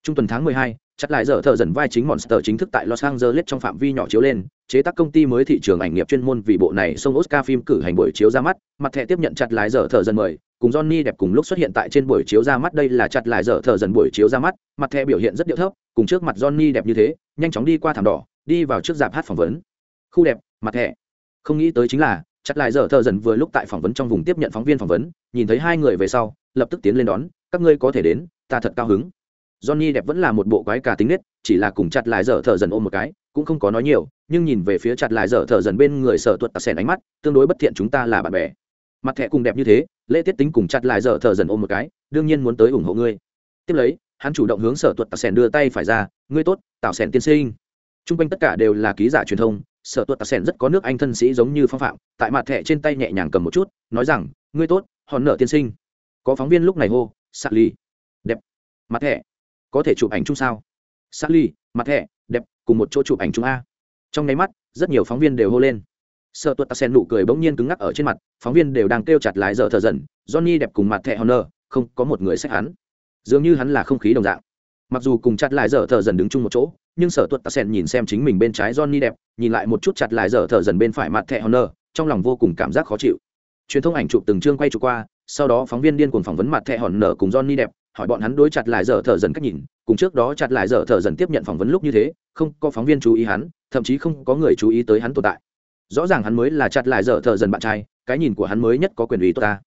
Speaker 1: Trung tuần tháng mười hai chắc lại giờ thợ dần vai chính monster chính thức tại los angeles trong phạm vi nhỏ chiếu lên, chế tác công ty mới thị trường ảnh nghiệp chuyên môn vì bộ này sông oscar phim cử hành buổi chiếu ra mắt, mặt thẻ tiếp nhận chặt lại giờ thợ dần mời, cùng johnny đẹp cùng lúc xuất hiện tại trên buổi chiếu ra mắt đây là chặt lại giờ thợ dần buổi chiếu ra mắt, mặt thẻ biểu hiện rất điệu thấp, cùng trước mặt johnny đẹp như thế, nhanh chóng đi qua thảm đỏ, đi vào trước dạp hát phỏng vấn. Khu đẹp, mặt thẻ. Không nghĩ tới chính là, chặt lại giờ thợ dần vừa lúc tại phỏng vấn trong vùng tiếp nhận phóng viên phỏng vấn, nhìn thấy hai người về sau, lập tức tiến lên đón, các ngươi có thể đến, ta thật cao hứng. Johnny đẹp vẫn là một bộ quái cả tính nết, chỉ là cùng chặt lại dở thở dần ôm một cái, cũng không có nói nhiều, nhưng nhìn về phía chặt lại dở thở dần bên người sở tuột tạc sèn ánh mắt, tương đối bất thiện chúng ta là bạn bè. Mặt thẻ cùng đẹp như thế, lễ tiết tính cùng chặt lại dở thở dần ôm một cái, đương nhiên muốn tới ủng hộ ngươi. Tiếp lấy, hắn chủ động hướng sở tuột tạc sèn đưa tay phải ra, ngươi tốt, tạo sèn tiên sinh. Trung quanh tất cả đều là ký giả truyền thông, sở tuột tạc xèn rất có nước anh thân sĩ giống như phong phạm, tại mặt thẻ trên tay nhẹ nhàng cầm một chút, nói rằng, ngươi tốt, hòn nợ tiên sinh. Có phóng viên lúc này hô, sạc ly, đẹp, mặt thẻ có thể chụp ảnh chung sao? Sally, mặt thẻ đẹp cùng một chỗ chụp ảnh chung a. Trong nháy mắt rất nhiều phóng viên đều hô lên. Sợ tuột sen nụ cười bỗng nhiên cứng ngắc ở trên mặt phóng viên đều đang kêu chặt lái giờ thờ dần johnny đẹp cùng mặt thẻ honor không có một người sách hắn. Dường như hắn là không khí đồng dạng. Mặc dù cùng chặt lại giờ thờ dần đứng chung một chỗ nhưng sở tuột sen nhìn xem chính mình bên trái johnny đẹp nhìn lại một chút chặt lại giờ thờ dần bên phải mặt thẻ honor trong lòng vô cùng cảm giác khó chịu. Truyền thông ảnh chụp từng chương quay chụp qua sau đó phóng viên điên cuồng phỏng vấn mặt thẻ honor cùng johnny đẹp hỏi bọn hắn đối chặt lại giờ thở dần cách nhìn, cùng trước đó chặt lại giờ thở dần tiếp nhận phỏng vấn lúc như thế, không có phóng viên chú ý hắn, thậm chí không có người chú ý tới hắn tồn tại. Rõ ràng hắn mới là chặt lại giờ thở dần bạn trai, cái nhìn của hắn mới nhất có quyền ủy tốt ta.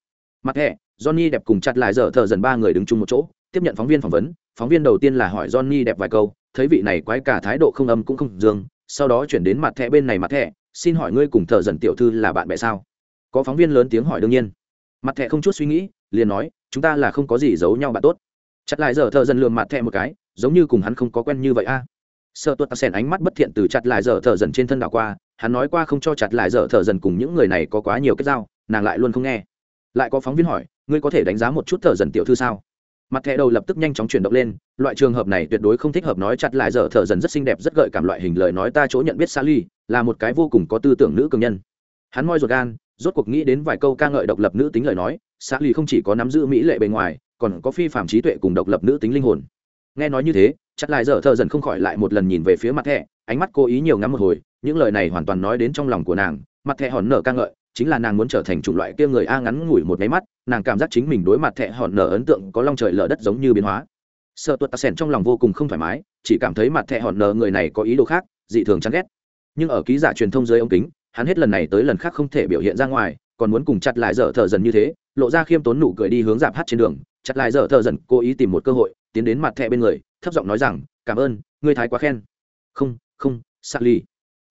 Speaker 1: Mặt hệ johnny đẹp cùng chặt lại giờ thở dần ba người đứng chung một chỗ, tiếp nhận phóng viên phỏng vấn, phóng viên đầu tiên là hỏi johnny đẹp vài câu, thấy vị này quái cả thái độ không âm cũng không dương, sau đó chuyển đến mặt thẻ bên này mặt thẻ xin hỏi ngươi cùng thợ dần tiểu thư là bạn bè sao? Có phóng viên lớn tiếng hỏi đương nhiên mặt thẹ không chút suy nghĩ, liền nói, chúng ta là không có gì giấu nhau bạn tốt. Chặt lại giờ thợ dần lường mặt thẹ một cái, giống như cùng hắn không có quen như vậy a. Sợ tuột tạc sèn ánh mắt bất thiện từ chặt lại giờ thợ dần trên thân đảo qua, hắn nói qua không cho chặt lại giờ thợ dần cùng những người này có quá nhiều kết giao, nàng lại luôn không nghe. Lại có phóng viên hỏi, ngươi có thể đánh giá một chút thợ dần tiểu thư sao? Mặt thẻ đầu lập tức nhanh chóng chuyển động lên, loại trường hợp này tuyệt đối không thích hợp nói chặt lại giờ thợ dần rất xinh đẹp, rất gợi cảm loại hình lời nói ta chỗ nhận biết sally, là một cái vô cùng có tư tưởng nữ cường nhân. Hắn moi ruột gan rốt cuộc nghĩ đến vài câu ca ngợi độc lập nữ tính lời nói sally không chỉ có nắm giữ mỹ lệ bề ngoài, còn có phi phạm trí tuệ cùng độc lập nữ tính linh hồn. Nghe nói như thế, chặt lại giờ thợ dần không khỏi lại một lần nhìn về phía mặt thẻ, ánh mắt cố ý nhiều ngắm một hồi, những lời này hoàn toàn nói đến trong lòng của nàng. Mặt thẻ hòn nở ca ngợi, chính là nàng muốn trở thành chủng loại kia người a ngắn ngủi một máy mắt, nàng cảm giác chính mình đối mặt thẹ hòn nở ấn tượng có long trời lở đất giống như biến hóa. Sợ tuột tạ sẻn trong lòng vô cùng không thoải mái, chỉ cảm thấy mặt thẹ hòn nở người này có ý đồ khác, dị thường chán ghét. Nhưng ở ký giả truyền thông dưới ống kính hắn hết lần này tới lần khác không thể biểu hiện ra ngoài, còn muốn cùng chặt lại dở thợ dần như thế, lộ ra khiêm tốn nụ cười đi hướng dạp hát trên đường. Chặt lại dở thợ dần, cố ý tìm một cơ hội, tiến đến mặt thẹ bên người, thấp giọng nói rằng, cảm ơn, ngươi thái quá khen. Không không, sạc ly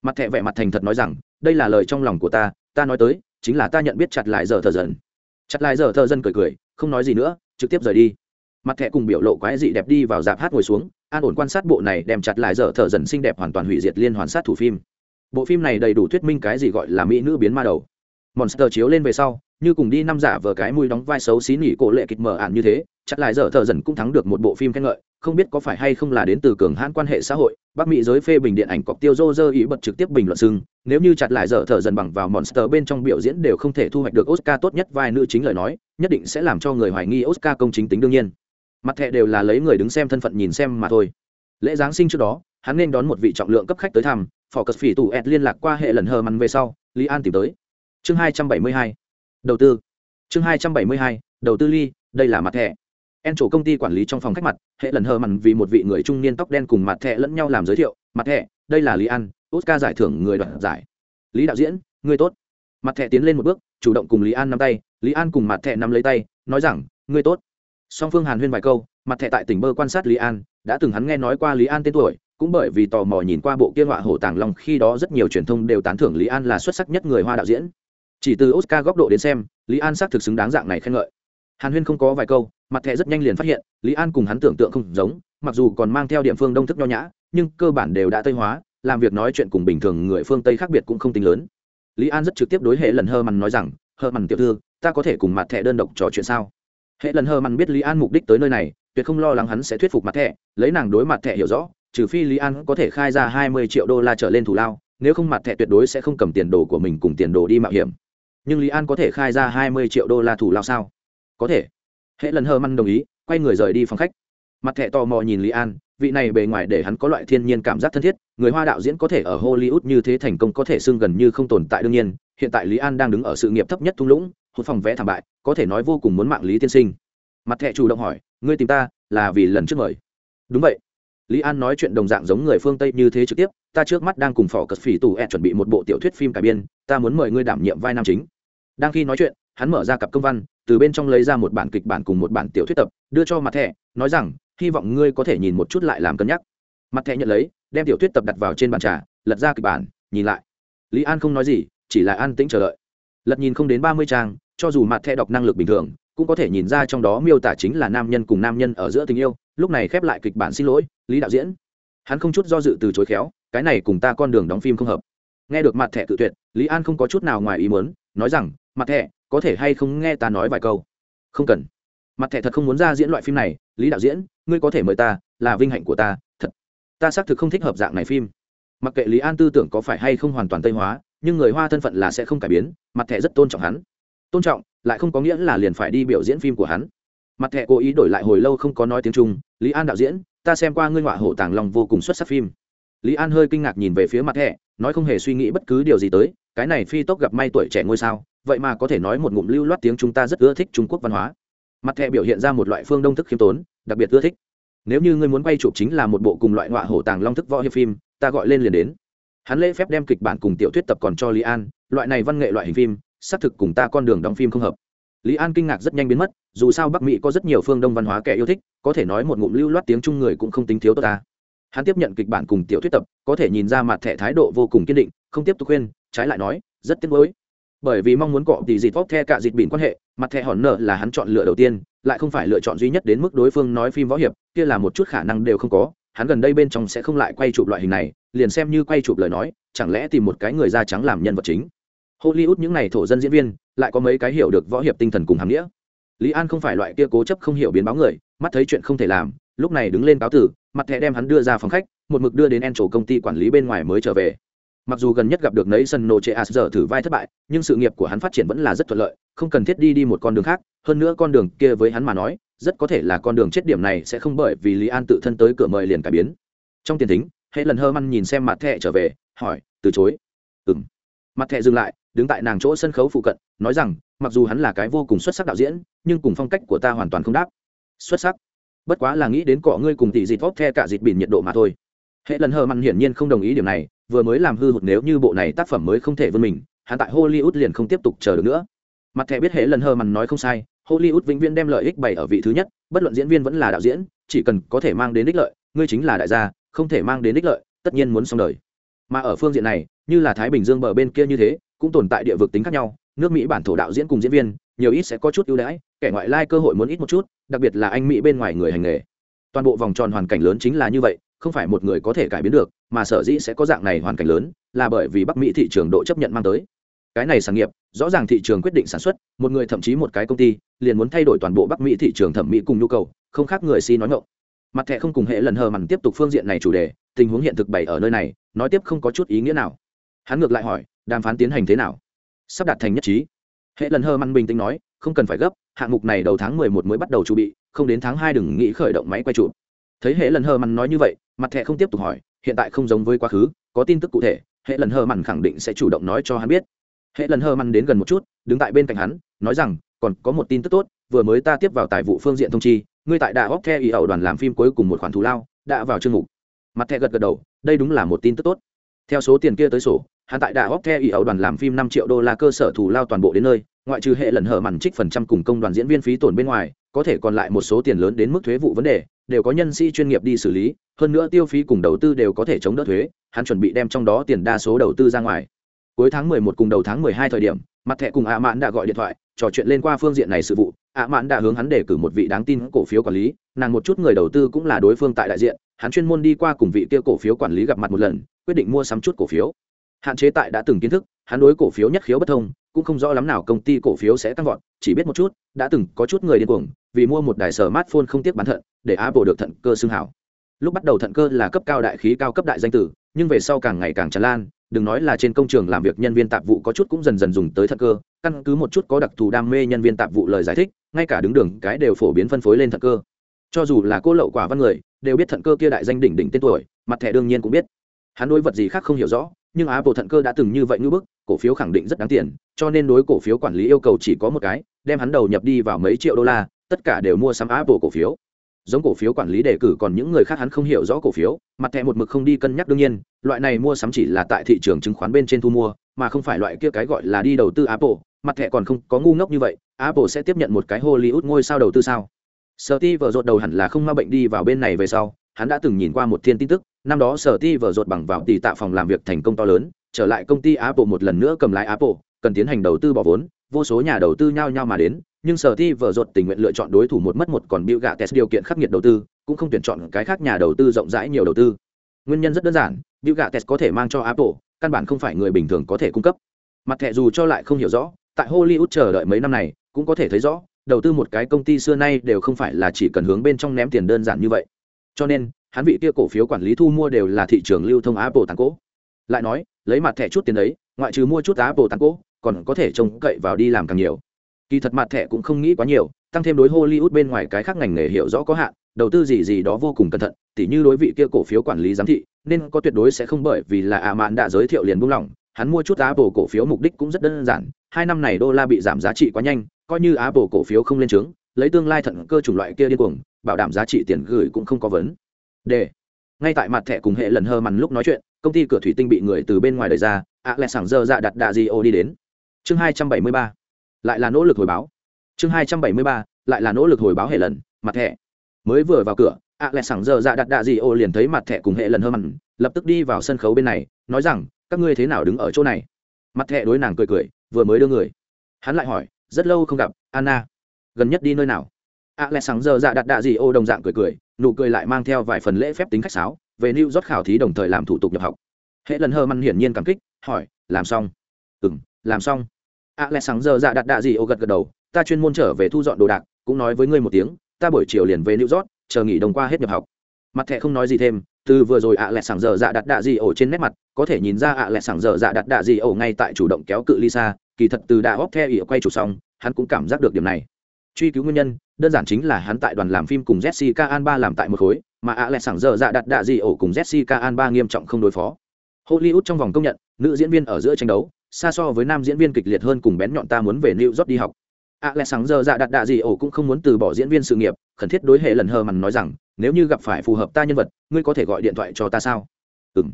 Speaker 1: mặt thẹ vẻ mặt thành thật nói rằng, đây là lời trong lòng của ta ta nói tới, chính là ta nhận biết chặt lại giờ thợ dần. Chặt lại giờ thợ dân cười cười, không nói gì nữa, trực tiếp rời đi. Mặt thẹ cùng biểu lộ quái dị đẹp đi vào dạp hát ngồi xuống, an ổn quan sát bộ này đem chặt lại giờ thợ dần xinh đẹp hoàn toàn hủy diệt liên hoàn sát thủ phim bộ phim này đầy đủ thuyết minh cái gì gọi là mỹ nữ biến ma đầu. Monster chiếu lên về sau, như cùng đi năm giả vờ cái mùi đóng vai xấu xí nỉ cổ lệ kịch mở ạn như thế chặt lại giờ thợ dần cũng thắng được một bộ phim khen ngợi, không biết có phải hay không là đến từ cường hãn quan hệ xã hội, bắc mỹ giới phê bình điện ảnh cọc tiêu dô dơ ý bật trực tiếp bình luận xưng, nếu như chặt lại dở thở dần bằng vào monster bên trong biểu diễn đều không thể thu hoạch được oscar tốt nhất vai nữ chính lời nói, nhất định sẽ làm cho người hoài nghi oscar công chính tính đương nhiên. Mặt thẻ đều là lấy người đứng xem thân phận nhìn xem mà thôi. Lễ giáng sinh trước đó, hắn nên đón một vị trọng lượng cấp khách tới thăm Phỏ cất phỉ tù ed liên lạc qua hệ lần hờ mặn về sau, lý an tìm tới. Chương hai trăm bảy mươi hai, đầu tư. Chương hai trăm bảy mươi hai, đầu tư ly đây là mặt thẻ en chỗ công ty quản lý trong phòng khách mặt, hệ lần hờ mặn vì một vị người trung niên tóc đen cùng mặt thẻ lẫn nhau làm giới thiệu, mặt thẻ đây là lý an, oscar giải thưởng người đoạt giải. Lý đạo diễn người tốt. Mặt thẻ tiến lên một bước, chủ động cùng lý an nắm tay, lý an cùng mặt thẻ nắm lấy tay, nói rằng người tốt. Song phương hàn huyên vài câu, mặt thẻ tại tỉnh bơ quan sát lý an, đã từng hắn nghe nói qua lý an tên tuổi cũng bởi vì tò mò nhìn qua bộ kia họa hổ tàng long, khi đó rất nhiều truyền thông đều tán thưởng lý an là xuất sắc nhất người hoa đạo diễn. Chỉ từ oscar góc độ đến xem, lý an xác thực xứng đáng dạng này khen ngợi. Hàn huyên không có vài câu, mặt thẻ rất nhanh liền phát hiện, lý an cùng hắn tưởng tượng không giống, mặc dù còn mang theo địa phương đông thức nho nhã, nhưng cơ bản đều đã tây hóa, làm việc nói chuyện cùng bình thường người phương tây khác biệt cũng không tính lớn. Lý an rất trực tiếp đối hệ lần hơ mằn nói rằng, hơ mằn tiểu thư, ta có thể cùng mặt thẻ đơn độc trò chuyện sao? Hệ lần hơ mằn biết lý an mục đích tới nơi này, tuyệt không lo lắng hắn sẽ thuyết phục mặt thẻ, lấy nàng đối mặt thẻ hiểu rõ trừ phi lý an có thể khai ra hai mươi triệu đô la trở lên thù lao, nếu không mặt thẻ tuyệt đối sẽ không cầm tiền đồ của mình cùng tiền đồ đi mạo hiểm. Nhưng lý an có thể khai ra hai mươi triệu đô la thù lao sao? Có thể. Hệ lần hơ măn đồng ý, quay người rời đi phòng khách. Mặt thẻ tò mò nhìn lý an, vị này bề ngoài để hắn có loại thiên nhiên cảm giác thân thiết, người hoa đạo diễn có thể ở hollywood như thế thành công có thể xưng gần như không tồn tại đương nhiên, hiện tại lý an đang đứng ở sự nghiệp thấp nhất thung lũng, hụt phòng vẽ thảm bại, có thể nói vô cùng muốn mạng lý tiên sinh. Mặt thẻ chủ động hỏi, ngươi tìm ta là vì lần trước mời? Đúng vậy lý an nói chuyện đồng dạng giống người phương tây như thế trực tiếp, ta trước mắt đang cùng phỏ cất phỉ tù ed chuẩn bị một bộ tiểu thuyết phim cải biên, ta muốn mời ngươi đảm nhiệm vai nam chính. Đang khi nói chuyện, hắn mở ra cặp công văn, từ bên trong lấy ra một bản kịch bản cùng một bản tiểu thuyết tập, đưa cho mặt thẻ, nói rằng, hy vọng ngươi có thể nhìn một chút lại làm cân nhắc. Mặt thẻ nhận lấy, đem tiểu thuyết tập đặt vào trên bàn trà, lật ra kịch bản, nhìn lại. Lý an không nói gì, chỉ là an tĩnh chờ đợi. Lật nhìn không đến ba mươi trang, cho dù mặt thẻ đọc năng lực bình thường cũng có thể nhìn ra trong đó miêu tả chính là nam nhân cùng nam nhân ở giữa tình yêu, lúc này khép lại kịch bản xin lỗi, lý đạo diễn. Hắn không chút do dự từ chối khéo, cái này cùng ta con đường đóng phim không hợp. Nghe được mặt thẻ tự tuyệt, lý an không có chút nào ngoài ý muốn, nói rằng, mặt thẻ, có thể hay không nghe ta nói vài câu? Không cần. Mặt thẻ thật không muốn ra diễn loại phim này, lý đạo diễn, ngươi có thể mời ta, là vinh hạnh của ta, thật. Ta xác thực không thích hợp dạng này phim. Mặc kệ lý an tư tưởng có phải hay không hoàn toàn tây hóa, nhưng người hoa thân phận là sẽ không cải biến, mặt thẻ rất tôn trọng hắn. Tôn trọng lại không có nghĩa là liền phải đi biểu diễn phim của hắn. Mặt thẻ cố ý đổi lại hồi lâu không có nói tiếng trung, lý an đạo diễn, ta xem qua ngươi họa hổ tàng lòng vô cùng xuất sắc phim. Lý an hơi kinh ngạc nhìn về phía mặt thẻ, nói không hề suy nghĩ bất cứ điều gì tới, cái này phi tốc gặp may tuổi trẻ ngôi sao, vậy mà có thể nói một ngụm lưu loát tiếng chúng ta rất ưa thích trung quốc văn hóa. Mặt thẻ biểu hiện ra một loại phương đông thức khiêm tốn, đặc biệt ưa thích. Nếu như ngươi muốn quay chụp chính là một bộ cùng loại họa hổ tàng long thức võ hiệp phim, ta gọi lên liền đến. Hắn lễ phép đem kịch bản cùng tiểu thuyết tập còn cho lý an, loại này văn nghệ loại hình phim xác thực cùng ta con đường đóng phim không hợp. Lý an kinh ngạc rất nhanh biến mất, dù sao bắc mỹ có rất nhiều phương đông văn hóa kẻ yêu thích, có thể nói một ngụm lưu loát tiếng trung người cũng không tính thiếu tốt ta. Hắn tiếp nhận kịch bản cùng tiểu thuyết tập, có thể nhìn ra mặt thẻ thái độ vô cùng kiên định, không tiếp tục khuyên, trái lại nói, rất tiếc nuối. Bởi vì mong muốn cọ tỷ dịt vóc the cả dịt bỉn quan hệ, mặt thẻ hòn nợ là hắn chọn lựa đầu tiên, lại không phải lựa chọn duy nhất đến mức đối phương nói phim võ hiệp, kia là một chút khả năng đều không có, hắn gần đây bên trong sẽ không lại quay chụp loại hình này, liền xem như quay chụp lời nói, chẳng lẽ tìm một cái người da trắng làm nhân vật chính hollywood những n à y thổ dân diễn viên, lại có mấy cái hiểu được võ hiệp tinh thần cùng hàm nghĩa. Lý an không phải loại kia cố chấp không hiểu biến báo người, mắt thấy chuyện không thể làm, lúc này đứng lên cáo tử, mặt thẻ đem hắn đưa ra phòng khách, một mực đưa đến en chỗ công ty quản lý bên ngoài mới trở về. Mặc dù gần nhất gặp được nấy sân nô chê as giờ thử vai thất bại, nhưng sự nghiệp của hắn phát triển vẫn là rất thuận lợi, không cần thiết đi đi một con đường khác, hơn nữa con đường kia với hắn mà nói, rất có thể là con đường chết điểm này sẽ không bởi vì lý an tự thân tới cửa mời liền cải biến. Trong tiền thính hệ lần hơ măn nhìn xem mặt thẹ trở về, hỏi, từ chối? Ừng mặt thẹ dừng lại, đứng tại nàng chỗ sân khấu phụ cận, nói rằng, mặc dù hắn là cái vô cùng xuất sắc đạo diễn, nhưng cùng phong cách của ta hoàn toàn không đáp. Xuất sắc? Bất quá là nghĩ đến cọ ngươi cùng tỷ dịt vóc the cả dịt bỉn nhiệt độ mà thôi. Hệ lần hờ mặn hiển nhiên không đồng ý điểm này, vừa mới làm hư hụt nếu như bộ này tác phẩm mới không thể vươn mình, hắn tại hollywood liền không tiếp tục chờ được nữa. Mặt thẻ biết hệ lần hờ mặn nói không sai, hollywood vĩnh viễn đem lợi ích bày ở vị thứ nhất, bất luận diễn viên vẫn là đạo diễn, chỉ cần có thể mang đến ích lợi, ngươi chính là đại gia, không thể mang đến ích lợi, tất nhiên muốn xong đời mà ở phương diện này, như là thái bình dương bờ bên kia như thế, cũng tồn tại địa vực tính khác nhau, nước mỹ bản thổ đạo diễn cùng diễn viên, nhiều ít sẽ có chút ưu đãi, kẻ ngoại lai cơ hội muốn ít một chút, đặc biệt là anh mỹ bên ngoài người hành nghề. Toàn bộ vòng tròn hoàn cảnh lớn chính là như vậy, không phải một người có thể cải biến được, mà sở dĩ sẽ có dạng này hoàn cảnh lớn, là bởi vì bắc mỹ thị trường độ chấp nhận mang tới. Cái này sản nghiệp, rõ ràng thị trường quyết định sản xuất, một người thậm chí một cái công ty, liền muốn thay đổi toàn bộ bắc mỹ thị trường thẩm mỹ cùng nhu cầu, không khác người si nói ngộng mặt thẻ không cùng hệ lần hờ mằn tiếp tục phương diện này chủ đề, tình huống hiện thực bày ở nơi này nói tiếp không có chút ý nghĩa nào. Hắn ngược lại hỏi, đàm phán tiến hành thế nào? Sắp đạt thành nhất trí. Hệ lần hờ măn bình tĩnh nói, không cần phải gấp, hạng mục này đầu tháng mười một mới bắt đầu chuẩn bị, không đến tháng hai đừng nghĩ khởi động máy quay chụp. Thấy hệ lần hờ măn nói như vậy, mặt thẹ không tiếp tục hỏi, hiện tại không giống với quá khứ, có tin tức cụ thể, hệ lần hờ măn khẳng định sẽ chủ động nói cho hắn biết. Hệ lần hờ măn đến gần một chút, đứng tại bên cạnh hắn, nói rằng, còn có một tin tức tốt, vừa mới ta tiếp vào tài vụ phương diện thông chi, ngươi tại đà hóc the ý ẩu đoàn làm phim cuối cùng một khoản thù lao, đã vào chương mục. Mặt thẹ gật gật đầu đây đúng là một tin tức tốt. Theo số tiền kia tới sổ, hắn tại đà hóc the ý ẩu đoàn làm phim năm triệu đô la cơ sở thù lao toàn bộ đến nơi, ngoại trừ hệ lần hở mằn trích phần trăm cùng công đoàn diễn viên phí tổn bên ngoài, có thể còn lại một số tiền lớn đến mức thuế vụ vấn đề, đều có nhân sĩ chuyên nghiệp đi xử lý, hơn nữa tiêu phí cùng đầu tư đều có thể chống đỡ thuế, hắn chuẩn bị đem trong đó tiền đa số đầu tư ra ngoài. Cuối tháng mười một cùng đầu tháng mười hai thời điểm, mặt thẻ cùng ạ mãn đã gọi điện thoại, trò chuyện lên qua phương diện này sự vụ ạ mãn đã hướng hắn để cử một vị đáng tin cổ phiếu quản lý, nàng một chút người đầu tư cũng là đối phương tại đại diện hắn chuyên môn đi qua cùng vị kia cổ phiếu quản lý gặp mặt một lần, quyết định mua sắm chút cổ phiếu. Hạn chế tại đã từng kiến thức, hắn đối cổ phiếu nhất khiếu bất thông, cũng không rõ lắm nào công ty cổ phiếu sẽ tăng vọt, chỉ biết một chút, đã từng có chút người điên cuồng, vì mua một đài sở smartphone không tiếc bán thận, để apple được thận cơ xưng hảo. Lúc bắt đầu thận cơ là cấp cao đại khí cao cấp đại danh tử, nhưng về sau càng ngày càng tràn lan, đừng nói là trên công trường làm việc nhân viên tạp vụ có chút cũng dần dần dùng tới thận cơ, căn cứ một chút có đặc thù đam mê nhân viên tạp vụ lời giải thích, ngay cả đứng đường cái đều phổ biến phân phối lên thận cơ cho dù là cô lậu quả văn người, đều biết thận cơ kia đại danh đỉnh đỉnh tên tuổi, mặt thẻ đương nhiên cũng biết. Hắn đối vật gì khác không hiểu rõ, nhưng apple thận cơ đã từng như vậy ngưỡng bức, cổ phiếu khẳng định rất đáng tiền, cho nên đối cổ phiếu quản lý yêu cầu chỉ có một cái, đem hắn đầu nhập đi vào mấy triệu đô la, tất cả đều mua sắm apple cổ phiếu. Giống cổ phiếu quản lý đề cử còn những người khác hắn không hiểu rõ cổ phiếu, mặt thẻ một mực không đi cân nhắc đương nhiên, loại này mua sắm chỉ là tại thị trường chứng khoán bên trên thu mua, mà không phải loại kia cái gọi là đi đầu tư apple, mặt thẻ còn không có ngu ngốc như vậy, apple sẽ tiếp nhận một cái hollywood ngôi sao đầu tư sao? Sở ti vợ rột đầu hẳn là không ma bệnh đi vào bên này về sau, hắn đã từng nhìn qua một thiên tin tức, năm đó sở ti vợ rột bằng vào tỷ tạ phòng làm việc thành công to lớn, trở lại công ty apple một lần nữa cầm lái apple, cần tiến hành đầu tư bỏ vốn, vô số nhà đầu tư nhao nhao mà đến, nhưng sở ti vợ rột tình nguyện lựa chọn đối thủ một mất một còn biểu gạ test điều kiện khắc nghiệt đầu tư, cũng không tuyển chọn cái khác nhà đầu tư rộng rãi nhiều đầu tư. Nguyên nhân rất đơn giản biểu gạ test có thể mang cho apple, căn bản không phải người bình thường có thể cung cấp. Mặt thẻ dù cho lại không hiểu rõ, tại hollywood chờ đợi mấy năm này, cũng có thể thấy rõ đầu tư một cái công ty xưa nay đều không phải là chỉ cần hướng bên trong ném tiền đơn giản như vậy cho nên hắn vị kia cổ phiếu quản lý thu mua đều là thị trường lưu thông apple tàn cổ. lại nói lấy mặt thẻ chút tiền đấy ngoại trừ mua chút apple tàn cổ, còn có thể trông cậy vào đi làm càng nhiều kỳ thật mặt thẻ cũng không nghĩ quá nhiều tăng thêm đối hollywood bên ngoài cái khác ngành nghề hiểu rõ có hạn đầu tư gì gì đó vô cùng cẩn thận tỉ như đối vị kia cổ phiếu quản lý giám thị nên có tuyệt đối sẽ không bởi vì là ạ mạn đã giới thiệu liền buông lỏng hắn mua chút apple cổ phiếu mục đích cũng rất đơn giản hai năm này đô la bị giảm giá trị quá nhanh coi như apple cổ phiếu không lên trướng, lấy tương lai thận cơ chủng loại kia điên cuồng, bảo đảm giá trị tiền gửi cũng không có vấn đề. Ngay tại mặt thẻ cùng hệ lần hơ mằn lúc nói chuyện, công ty cửa thủy tinh bị người từ bên ngoài đẩy ra, ạ lại sảng dơ dạ đặt đạ gì ô đi đến. Chương hai trăm bảy mươi ba, lại là nỗ lực hồi báo. Chương hai trăm bảy mươi ba, lại là nỗ lực hồi báo hệ lần, mặt thẻ. Mới vừa vào cửa, ạ lại sảng dơ dạ đặt đạ gì ô liền thấy mặt thẻ cùng hệ lần hơ mằn lập tức đi vào sân khấu bên này, nói rằng, các ngươi thế nào đứng ở chỗ này? Mặt thẻ đối nàng cười cười, vừa mới đưa người. Hắn lại hỏi rất lâu không gặp, anna. Gần nhất đi nơi nào? A lẽ sáng giờ dạ đặt đạ gì ô đồng dạng cười cười, nụ cười lại mang theo vài phần lễ phép tính khách sáo, về new york khảo thí đồng thời làm thủ tục nhập học. Hệ lần hơ măn hiển nhiên cảm kích, hỏi, làm xong? Ừ m làm xong. A lẽ sáng giờ dạ đặt đạ gì ô gật gật đầu, ta chuyên môn trở về thu dọn đồ đạc, cũng nói với ngươi một tiếng, ta buổi chiều liền về new york, chờ nghỉ đồng qua hết nhập học. Mặt thẻ không nói gì thêm, từ vừa rồi ạ à lẹ sảng giờ dạ đặt đạ gì ổ trên nét mặt, có thể nhìn ra ạ à lẹ sảng giờ dạ đặt đạ gì ổ ngay tại chủ động kéo cự ly xa kỳ thật từ đã hóc theo ỉa quay chủ xong hắn cũng cảm giác được điểm này. Truy cứu nguyên nhân, đơn giản chính là hắn tại đoàn làm phim cùng jessica alba làm tại một khối, mà ạ à sảng giờ dạ đặt đạ gì ổ cùng jessica alba nghiêm trọng không đối phó. Hollywood trong vòng công nhận, nữ diễn viên ở giữa tranh đấu, xa so với nam diễn viên kịch liệt hơn cùng bén nhọn ta muốn về new york đi học. ạ lẽ sáng giờ dạ đặt đạ gì ổ cũng không muốn từ bỏ diễn viên sự nghiệp, khẩn thiết đối hệ lần hờ mằn nói rằng, nếu như gặp phải phù hợp ta nhân vật, ngươi có thể gọi điện thoại cho ta sao? Ừ m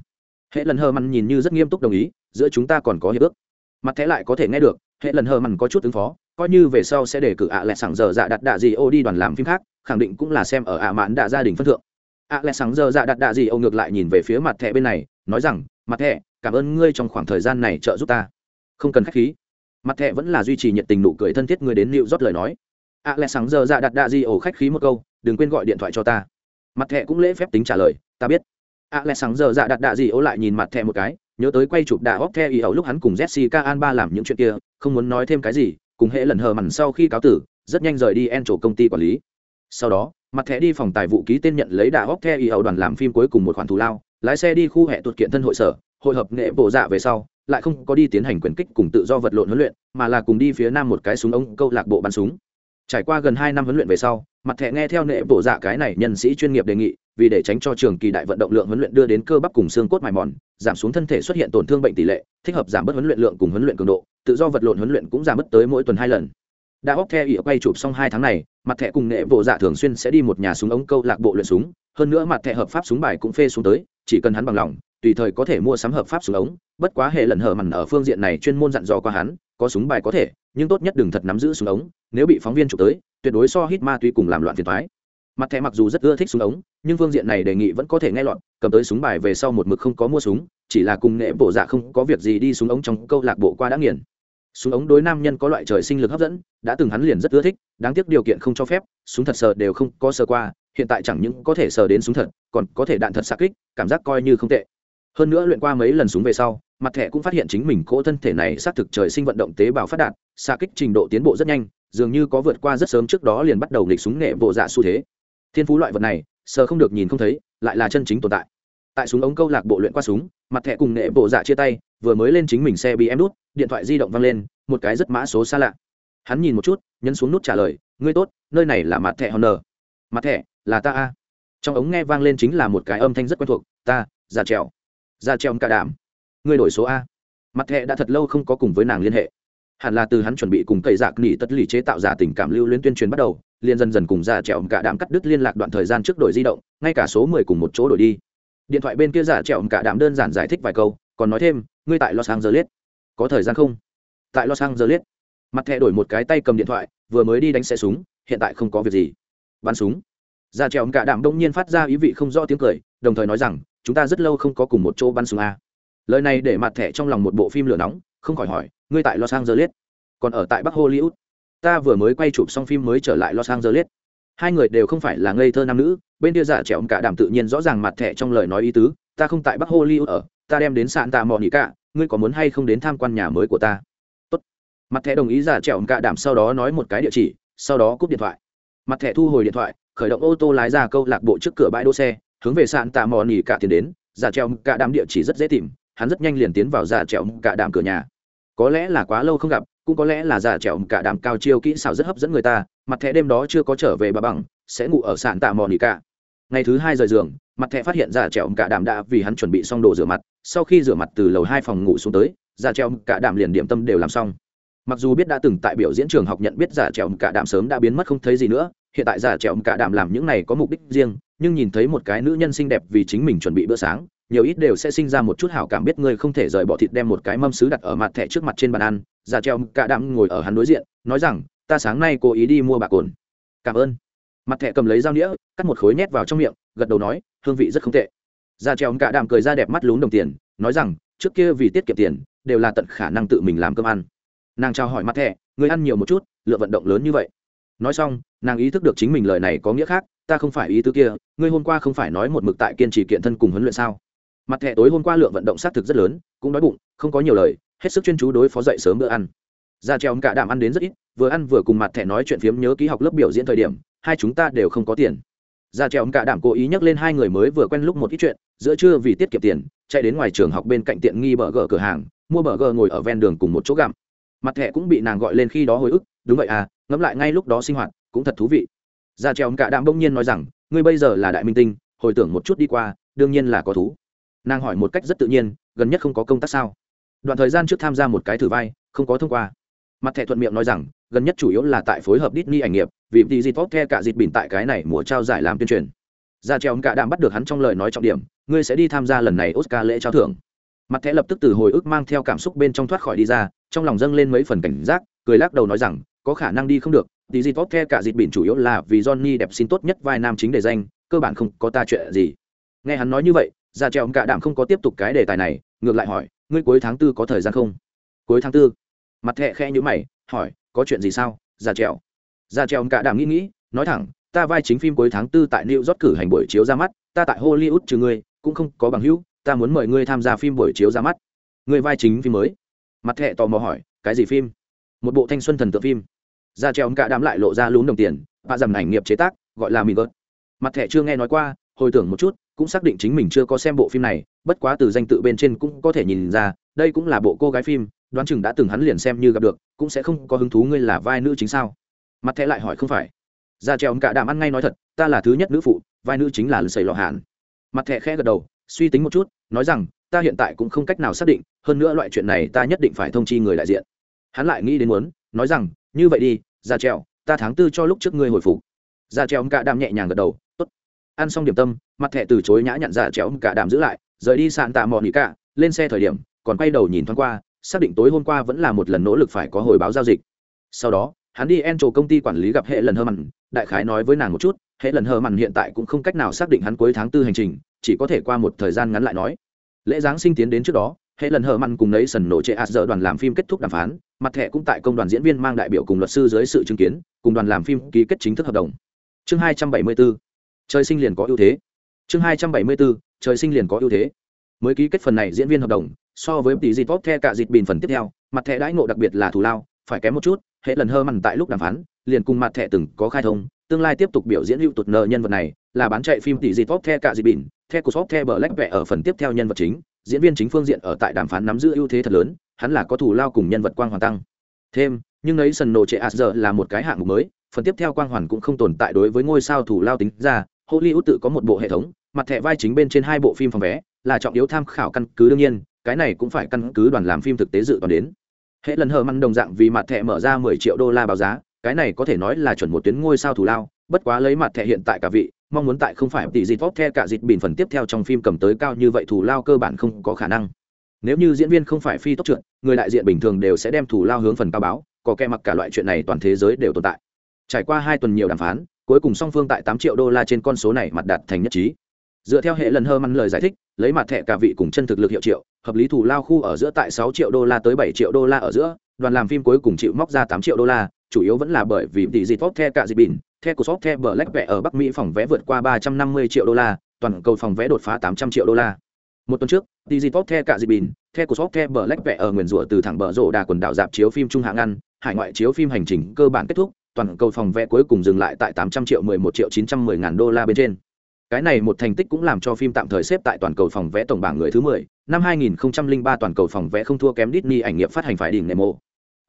Speaker 1: hệ lần hờ mằn nhìn như rất nghiêm túc đồng ý, giữa chúng ta còn có hiệp ước. Mặt thế lại có thể nghe được, hệ lần hờ mằn có chút ứng phó coi như về sau sẽ để cử ạ lẹ sáng giờ dạ đặt đạ gì ô đi đoàn làm phim khác, khẳng định cũng là xem ở ạ mãn đạ gia đình phân thượng. ạ lẹ sáng giờ dạ đặt đạ gì ô ngược lại nhìn về phía mặt thẻ bên này, nói rằng, mặt thẻ, cảm ơn ngươi trong khoảng thời gian này trợ giúp ta. Không cần khách khí. Mặt thẹ vẫn là duy trì nhiệt tình nụ cười thân thiết người đến liệu rót lời nói. Ạ lẹ sáng giờ dạ đặt đạ gì ô, khách khí một câu, đừng quên gọi điện thoại cho ta. Mặt thẹ cũng lễ phép tính trả lời, ta biết. Ạ lẹ sáng giờ dạ đặt đạ gì ô lại nhìn mặt thẹ một cái, nhớ tới quay chụp đạ óc the y ẩu lúc hắn cùng jessica alba làm những chuyện kia, không muốn nói thêm cái gì cùng hệ lần hờ mằn sau khi cáo tử, rất nhanh rời đi en chỗ công ty quản lý. Sau đó, mặt thẻ đi phòng tài vụ ký tên nhận lấy đà hóc the y ẩu đoàn làm phim cuối cùng một khoản thù lao, lái xe đi khu hệ tuột kiện thân hội sở, hội hợp nghệ bộ dạ về sau, lại không có đi tiến hành quyền kích cùng tự do vật lộn huấn luyện, mà là cùng đi phía nam một cái súng ống câu lạc bộ bắn súng. Trải qua gần hai năm huấn luyện về sau, mặt thẻ nghe theo nệ bộ dạ cái này nhân sĩ chuyên nghiệp đề nghị vì để tránh cho trường kỳ đại vận động lượng huấn luyện đưa đến cơ bắp cùng xương cốt mài mòn, giảm xuống thân thể xuất hiện tổn thương bệnh tỷ lệ, thích hợp giảm bớt huấn luyện lượng cùng huấn luyện cường độ, tự do vật lộn huấn luyện cũng giảm bớt tới mỗi tuần hai lần. Đã óc theo ỉa quay chụp xong hai tháng này, mặt thẻ cùng nệ bộ dạ thường xuyên sẽ đi một nhà súng ống câu lạc bộ luyện súng, hơn nữa mặt thẻ hợp pháp súng bài cũng phê xuống tới, chỉ cần hắn bằng lòng, tùy thời có thể mua sắm hợp pháp súng ống, bất quá hệ lần hở mằn ở phương diện này chuyên môn dặn dò qua hắn, có súng bài có thể, nhưng tốt nhất đừng thật nắm giữ súng ống, nếu bị phóng viên chụp tới, tuyệt đối so hít ma túy cùng làm loạn phiền thoái mặt thẻ mặc dù rất ưa thích súng ống, nhưng phương diện này đề nghị vẫn có thể nghe lọt, cầm tới súng bài về sau một mực không có mua súng, chỉ là cùng nghệ bộ dạ không có việc gì đi súng ống trong câu lạc bộ qua đã nghiền. Súng ống đối nam nhân có loại trời sinh lực hấp dẫn, đã từng hắn liền rất ưa thích, đáng tiếc điều kiện không cho phép, súng thật sờ đều không có sờ qua, hiện tại chẳng những có thể sờ đến súng thật, còn có thể đạn thật xa kích, cảm giác coi như không tệ. Hơn nữa luyện qua mấy lần súng về sau, mặt thẻ cũng phát hiện chính mình cỗ thân thể này xác thực trời sinh vận động tế bào phát đạt xa kích trình độ tiến bộ rất nhanh, dường như có vượt qua rất sớm trước đó liền bắt đầu nghịch súng nghệ bộ dạ xu thế thiên phú loại vật này, sờ không được nhìn không thấy, lại là chân chính tồn tại. Tại súng ống câu lạc bộ luyện qua súng, mặt thẻ cùng nghệ bộ dạ chia tay, vừa mới lên chính mình xe bị em đút, điện thoại di động văng lên, một cái rất mã số xa lạ. Hắn nhìn một chút, nhấn xuống nút trả lời, ngươi tốt, nơi này là mặt thẻ honor. Mặt thẻ, là ta a. Trong ống nghe vang lên chính là một cái âm thanh rất quen thuộc, ta già trèo. Dạ già treo cả đảm ngươi đổi số a. Mặt thẹ đã thật lâu không có cùng với nàng liên hệ. Hẳn là từ hắn chuẩn bị cùng cậy giạc dạ nỉ tất lì chế tạo giả tình cảm lưu liên tuyên truyền bắt đầu liền dần dần cùng giả trèo cả đạm cắt đứt liên lạc đoạn thời gian trước đổi di động, ngay cả số mười cùng một chỗ đổi đi. Điện thoại bên kia giả trèo cả đạm đơn giản giải thích vài câu, còn nói thêm, ngươi tại los angeles, có thời gian không? Tại los angeles. Mặt thẹ đổi một cái tay cầm điện thoại, vừa mới đi đánh xe súng, hiện tại không có việc gì. Bắn súng. Giả trèo cả đạm đông nhiên phát ra ý vị không rõ tiếng cười, đồng thời nói rằng, chúng ta rất lâu không có cùng một chỗ bắn súng a. Lời này để mặt thẻ trong lòng một bộ phim lửa nóng, không khỏi hỏi, ngươi tại los angeles, còn ở tại bắc hollywood? Ta vừa mới quay chụp xong phim mới trở lại los angeles. Hai người đều không phải là ngây thơ nam nữ, bên kia dạ giả trẻ ông cả đảm tự nhiên rõ ràng mặt thẻ trong lời nói ý tứ, ta không tại bắc hollywood ở, ta đem đến sạn tạ mò nỉ cả ngươi có muốn hay không đến tham quan nhà mới của ta? Tốt. mặt thẻ đồng ý dạ giả trẻ ông cả đảm sau đó nói một cái địa chỉ, sau đó cúp điện thoại. Mặt thẻ thu hồi điện thoại, khởi động ô tô lái ra câu lạc bộ trước cửa bãi đỗ xe, hướng về sạn tạ mò nỉ cả tiến đến dạ giả ông cả đám địa chỉ rất dễ tìm, hắn rất nhanh liền tiến vào giả ông cả đám cửa nhà. Có lẽ là quá lâu không gặp cũng có lẽ là giả trẻo cả đám cao chiêu kỹ xảo rất hấp dẫn người ta, mặt thẻ đêm đó chưa có trở về bà bằng, sẽ ngủ ở sạn tạ mò nỉ cả. Ngày thứ hai rời giường, mặt thẻ phát hiện giả trẻo cả đám đã vì hắn chuẩn bị xong đồ rửa mặt, sau khi rửa mặt từ lầu hai phòng ngủ xuống tới giả trẻo cả đám liền điểm tâm đều làm xong. Mặc dù biết đã từng tại biểu diễn trường học nhận biết giả trèo cả đạm sớm đã biến mất không thấy gì nữa, hiện tại giả trèo cả đạm làm những này có mục đích riêng, nhưng nhìn thấy một cái nữ nhân xinh đẹp vì chính mình chuẩn bị bữa sáng nhiều ít đều sẽ sinh ra một chút hảo cảm biết ngươi không thể rời bỏ thịt đem một cái mâm sứ đặt ở mặt thẻ trước mặt trên bàn ăn già treo cả đạm ngồi ở hắn đối diện, nói rằng, ta sáng nay cố ý đi mua bạc cồn cảm ơn. Mặt thẻ cầm lấy dao nĩa, cắt một khối nhét vào trong miệng, gật đầu nói, hương vị rất không tệ. Già treo cả đạm cười ra đẹp mắt lún đồng tiền, nói rằng, trước kia vì tiết kiệm tiền, đều là tận khả năng tự mình làm cơm ăn. Nàng trao hỏi mặt thẻ người ăn nhiều một chút, lượng vận động lớn như vậy. Nói xong, nàng ý thức được chính mình lời này có nghĩa khác, ta không phải ý tứ kia, ngươi hôm qua không phải nói một mực tại kiên trì kiện thân cùng huấn luyện sao? Mặt thẻ tối hôm qua lượng vận động xác thực rất lớn, cũng đói bụng, không có nhiều lời, hết sức chuyên chú đối phó dậy sớm bữa ăn. Ra treo cả đạm ăn đến rất ít, vừa ăn vừa cùng mặt thẻ nói chuyện phiếm nhớ ký học lớp biểu diễn thời điểm, hai chúng ta đều không có tiền. Ra treo cả đạm cố ý nhắc lên hai người mới vừa quen lúc một ít chuyện, giữa trưa vì tiết kiệm tiền, chạy đến ngoài trường học bên cạnh tiện nghi bờ gờ cửa hàng, mua bờ gờ ngồi ở ven đường cùng một chỗ gặm. Mặt thẻ cũng bị nàng gọi lên khi đó hồi ức, đúng vậy à ngẫm lại ngay lúc đó sinh hoạt, cũng thật thú vị. Ra treo cả đạm bỗng nhiên nói rằng, ngươi bây giờ là đại minh tinh, hồi tưởng một chút đi qua, đương nhiên là có thú nàng hỏi một cách rất tự nhiên, gần nhất không có công tác sao? Đoạn thời gian trước tham gia một cái thử vai, không có thông qua. Mặt thẻ thuận miệng nói rằng, gần nhất chủ yếu là tại phối hợp Disney ảnh nghiệp, vì tỷ dịp tốt the cả dịp bỉn tại cái này mùa trao giải làm tuyên truyền. Ra treo cả đạm bắt được hắn trong lời nói trọng điểm, ngươi sẽ đi tham gia lần này oscar lễ trao thưởng. Mặt thẻ lập tức từ hồi ức mang theo cảm xúc bên trong thoát khỏi đi ra, trong lòng dâng lên mấy phần cảnh giác, cười lắc đầu nói rằng, có khả năng đi không được tỷ dịp tốt the cả dịp bỉn chủ yếu là vì johnny đẹp xin tốt nhất vai nam chính đề danh, cơ bản không có ta chuyện gì. Nghe hắn nói như vậy Dạ ra treo cả đạm không có tiếp tục cái đề tài này, ngược lại hỏi, ngươi cuối tháng tư có thời gian không? Cuối tháng tư? Mặt thẹ khẽ nhữ mày, hỏi, có chuyện gì sao dạ ra treo ra dạ treo cả đạm nghĩ nghĩ, nói thẳng, ta vai chính phim cuối tháng tư tại new york cử hành buổi chiếu ra mắt, ta tại hollywood trừ ngươi, cũng không có bằng hữu, ta muốn mời ngươi tham gia phim buổi chiếu ra mắt. Ngươi vai chính phim mới? Mặt thẹ tò mò hỏi, cái gì phim? Một bộ thanh xuân thần tượng phim. Ra treo cả đám lại lộ ra lún đồng tiền và dầm ảnh nghiệp chế tác, gọi là mình gớt mặt thẻ chưa nghe nói qua, hồi tưởng một chút cũng xác định chính mình chưa có xem bộ phim này, bất quá từ danh tự bên trên cũng có thể nhìn ra, đây cũng là bộ cô gái phim, đoán chừng đã từng hắn liền xem như gặp được, cũng sẽ không có hứng thú ngươi là vai nữ chính sao? Mặt thẻ lại hỏi không phải. Ra treo cả đàm ăn ngay nói thật, ta là thứ nhất nữ phụ, vai nữ chính là lư sầy lọ hạn mặt thẻ khẽ gật đầu, suy tính một chút, nói rằng, ta hiện tại cũng không cách nào xác định, hơn nữa loại chuyện này ta nhất định phải thông chi người đại diện. Hắn lại nghĩ đến muốn, nói rằng, như vậy đi, ra treo ta tháng tư cho lúc trước ngươi hồi phục. Ra treo cả đàm nhẹ nhàng gật đầu ăn xong điểm tâm, mặt thẻ từ chối nhã nhặn ra chéo cả đàm giữ lại, rời đi sạn tạ mò nỉ cả, lên xe thời điểm, còn quay đầu nhìn thoáng qua, xác định tối hôm qua vẫn là một lần nỗ lực phải có hồi báo giao dịch. Sau đó, hắn đi en trổ công ty quản lý gặp hệ lần hơ mặn, đại khái nói với nàng một chút, hệ lần hơ mặn hiện tại cũng không cách nào xác định hắn cuối tháng tư hành trình, chỉ có thể qua một thời gian ngắn lại nói. Lễ giáng sinh tiến đến trước đó, hệ lần hờ mặn cùng lấy sần nổ trệ ạt giờ đoàn làm phim kết thúc đàm phán, mặt thẻ cũng tại công đoàn diễn viên mang đại biểu cùng luật sư dưới sự chứng kiến, cùng đoàn làm phim ký kết chính thức hợp đồng. Chương hai trăm bảy mươi bốn trời sinh liền có ưu thế. Chương hai trăm bảy mươi bốn trời sinh liền có ưu thế. Mới ký kết phần này diễn viên hợp đồng, so với tỷ dịp tốt the cả dịp bình phần tiếp theo, mặt thẻ đãi ngộ đặc biệt là thù lao, phải kém một chút, hệ lần hơ mặn tại lúc đàm phán, liền cùng mặt thẻ từng có khai thông, tương lai tiếp tục biểu diễn hữu tụt nợ nhân vật này, là bán chạy phim tỷ dịp tốt the cả dịp bình the của shop the lách vẽ ở phần tiếp theo nhân vật chính, diễn viên chính phương diện ở tại đàm phán nắm giữ ưu thế thật lớn, hắn là có thủ lao cùng nhân vật quang hoàn tăng. Thêm, nhưng ấy sần nổ trệ ạt giờ là một cái hạng mục mới, phần tiếp theo quang hoàn cũng không tồn tại đối với ngôi sao thủ lao tính ra hollywood tự có một bộ hệ thống, mặt thẻ vai chính bên trên hai bộ phim phòng vé, là trọng yếu tham khảo căn cứ đương nhiên, cái này cũng phải căn cứ đoàn làm phim thực tế dự toán đến. Hệ lần hờ măn đồng dạng vì mặt thẻ mở ra mười triệu đô la báo giá, cái này có thể nói là chuẩn một tuyến ngôi sao thủ lao, bất quá lấy mặt thẻ hiện tại cả vị, mong muốn tại không phải tỷ dịp tốt the cả dịp bình phần tiếp theo trong phim cầm tới cao như vậy thủ lao cơ bản không có khả năng. Nếu như diễn viên không phải phi tốc trượt, người đại diện bình thường đều sẽ đem thủ lao hướng phần cao báo, có kẻ mặc cả loại chuyện này toàn thế giới đều tồn tại. Trải qua hai tuần nhiều đàm phán cuối cùng song phương tại tám triệu đô la trên con số này mặt đạt thành nhất trí dựa theo hệ lần hơ măn lời giải thích lấy mặt thẻ cả vị cùng chân thực lực hiệu triệu hợp lý thủ lao khu ở giữa tại sáu triệu đô la tới bảy triệu đô la ở giữa đoàn làm phim cuối cùng chịu móc ra tám triệu đô la chủ yếu vẫn là bởi vì tỷ dịp tốt the cả dịp bình theo của shop The Black vẽ ở Bắc Mỹ phòng vé vượt qua 350 triệu đô la, toàn cầu phòng vé đột phá 800 triệu đô la. Một tuần trước, Digipop The cả dịp bình, the của shop The Black vẽ ở nguyền rủa từ thẳng bờ rổ đà quần đảo dạp chiếu phim trung hạng ăn, hải ngoại chiếu phim hành trình cơ bản kết thúc, toàn cầu phòng vé cuối cùng dừng lại tại 800 triệu 11 triệu 910 ngàn đô la bên trên. Cái này một thành tích cũng làm cho phim tạm thời xếp tại toàn cầu phòng vé tổng bảng người thứ 10, năm 2003 toàn cầu phòng vé không thua kém Disney ảnh nghiệp phát hành phải đỉnh Nemo.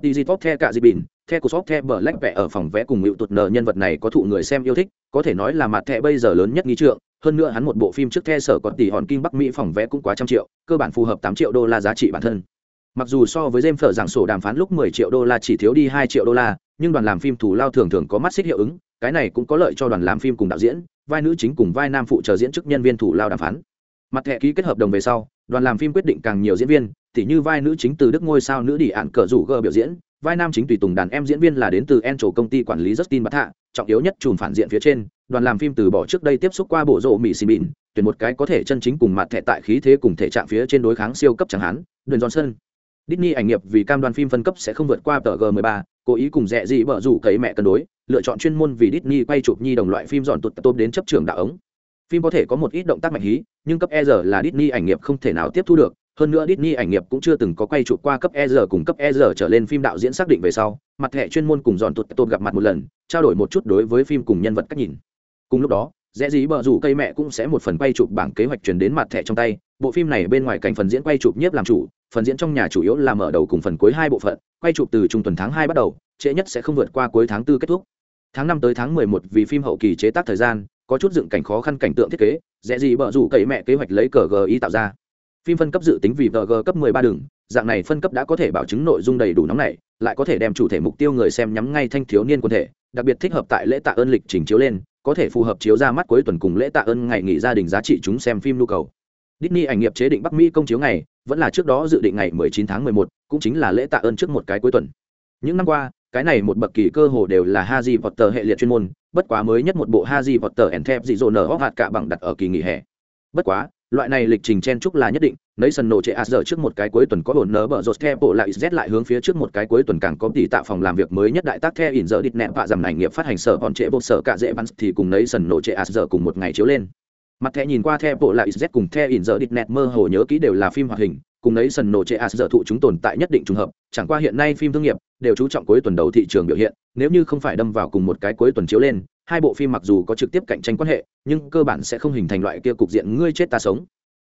Speaker 1: Digitop The cả Di bình, The của The Black vẽ ở phòng vẽ cùng Hữu Tụt nợ nhân vật này có thụ người xem yêu thích, có thể nói là mặt thẻ bây giờ lớn nhất nghi trượng, hơn nữa hắn một bộ phim trước The sở có tỷ hòn kim Bắc Mỹ phòng vẽ cũng quá trăm triệu, cơ bản phù hợp 8 triệu đô la giá trị bản thân. Mặc dù so với James Phở giảng sổ đàm phán lúc 10 triệu đô la chỉ thiếu đi 2 triệu đô la, nhưng đoàn làm phim thủ lao thường thường có mắt xích hiệu ứng, cái này cũng có lợi cho đoàn làm phim cùng đạo diễn, vai nữ chính cùng vai nam phụ trợ diễn chức nhân viên thủ lao đàm phán. Mặt thẻ ký kết hợp đồng về sau, đoàn làm phim quyết định càng nhiều diễn viên, tỉ như vai nữ chính từ Đức ngôi sao nữ đi ạn cờ rủ gờ biểu diễn, vai nam chính tùy tùng đàn em diễn viên là đến từ en trổ công ty quản lý justin bát hạ trọng yếu nhất chùm phản diện phía trên đoàn làm phim từ bỏ trước đây tiếp xúc qua bộ rộ mỹ xì bịn tuyển một cái có thể chân chính cùng mặt thẻ tại khí thế cùng thể trạng phía trên đối kháng siêu cấp chẳng hán đuyền johnson Disney ảnh nghiệp vì cam đoan phim phân cấp sẽ không vượt qua tờ G13, cố ý cùng rẻ gì bở rủ cấy mẹ cân đối, lựa chọn chuyên môn vì Disney quay chụp nhi đồng loại phim dọn tụt tôm đến chấp trường đạo ống. Phim có thể có một ít động tác mạnh hí, nhưng cấp E là Disney ảnh nghiệp không thể nào tiếp thu được, hơn nữa Disney ảnh nghiệp cũng chưa từng có quay chụp qua cấp E cùng cấp E trở lên phim đạo diễn xác định về sau, mặt hệ chuyên môn cùng dọn tụt tôm gặp mặt một lần, trao đổi một chút đối với phim cùng nhân vật cách nhìn. Cùng lúc đó, rẽ dí bờ rủ cây mẹ cũng sẽ một phần quay chụp bảng kế hoạch truyền đến mặt thẻ trong tay bộ phim này bên ngoài cảnh phần diễn quay chụp nhiếp làm chủ phần diễn trong nhà chủ yếu là mở đầu cùng phần cuối hai bộ phận quay chụp từ trung tuần tháng hai bắt đầu trễ nhất sẽ không vượt qua cuối tháng tư kết thúc. Tháng năm tới tháng mười một vì phim hậu kỳ chế tác thời gian có chút dựng cảnh khó khăn cảnh tượng thiết kế dễ gì bở rủ cậy mẹ kế hoạch lấy cờ gi tạo ra. Phim phân cấp dự tính vì vg cấp 13 đường dạng này phân cấp đã có thể bảo chứng nội dung đầy đủ nóng này lại có thể đem chủ thể mục tiêu người xem nhắm ngay thanh thiếu niên quân thể đặc biệt thích hợp tại lễ tạ ơn lịch trình chiếu lên có thể phù hợp chiếu ra mắt cuối tuần cùng lễ tạ ơn ngày nghỉ gia đình giá trị chúng xem phim nhu cầu. Disney ảnh nghiệp chế định Bắc Mỹ công chiếu ngày, vẫn là trước đó dự định ngày 19 tháng 11, cũng chính là lễ tạ ơn trước một cái cuối tuần. Những năm qua, cái này một bậc kỳ cơ hồ đều là Harry Potter hệ liệt chuyên môn, bất quá mới nhất một bộ Harry Potter and Thép dị dồn nở hạt cả bằng đặt ở kỳ nghỉ hè. Bất quá, loại này lịch trình chen chúc là nhất định nấy sân nổ trệ giờ trước một cái cuối tuần có ổn nở bờ rột theo bộ lại z lại hướng phía trước một cái cuối tuần càng có tỷ tạo phòng làm việc mới nhất đại tác theo ỉn giờ địt nẹ và giảm ảnh nghiệp phát hành sở còn trệ bộ sở cả dễ bắn thì cùng nấy sân nổ trệ giờ cùng một ngày chiếu lên mặt thẻ nhìn qua theo bộ lại z cùng theo ỉn giờ địt net mơ hồ nhớ kỹ đều là phim hoạt hình, cùng ấy sân nổ trệ giờ thụ chúng tồn tại nhất định trùng hợp, chẳng qua hiện nay phim thương nghiệp đều chú trọng cuối tuần đầu thị trường biểu hiện, nếu như không phải đâm vào cùng một cái cuối tuần chiếu lên, hai bộ phim mặc dù có trực tiếp cạnh tranh quan hệ, nhưng cơ bản sẽ không hình thành loại kia cục diện ngươi chết ta sống.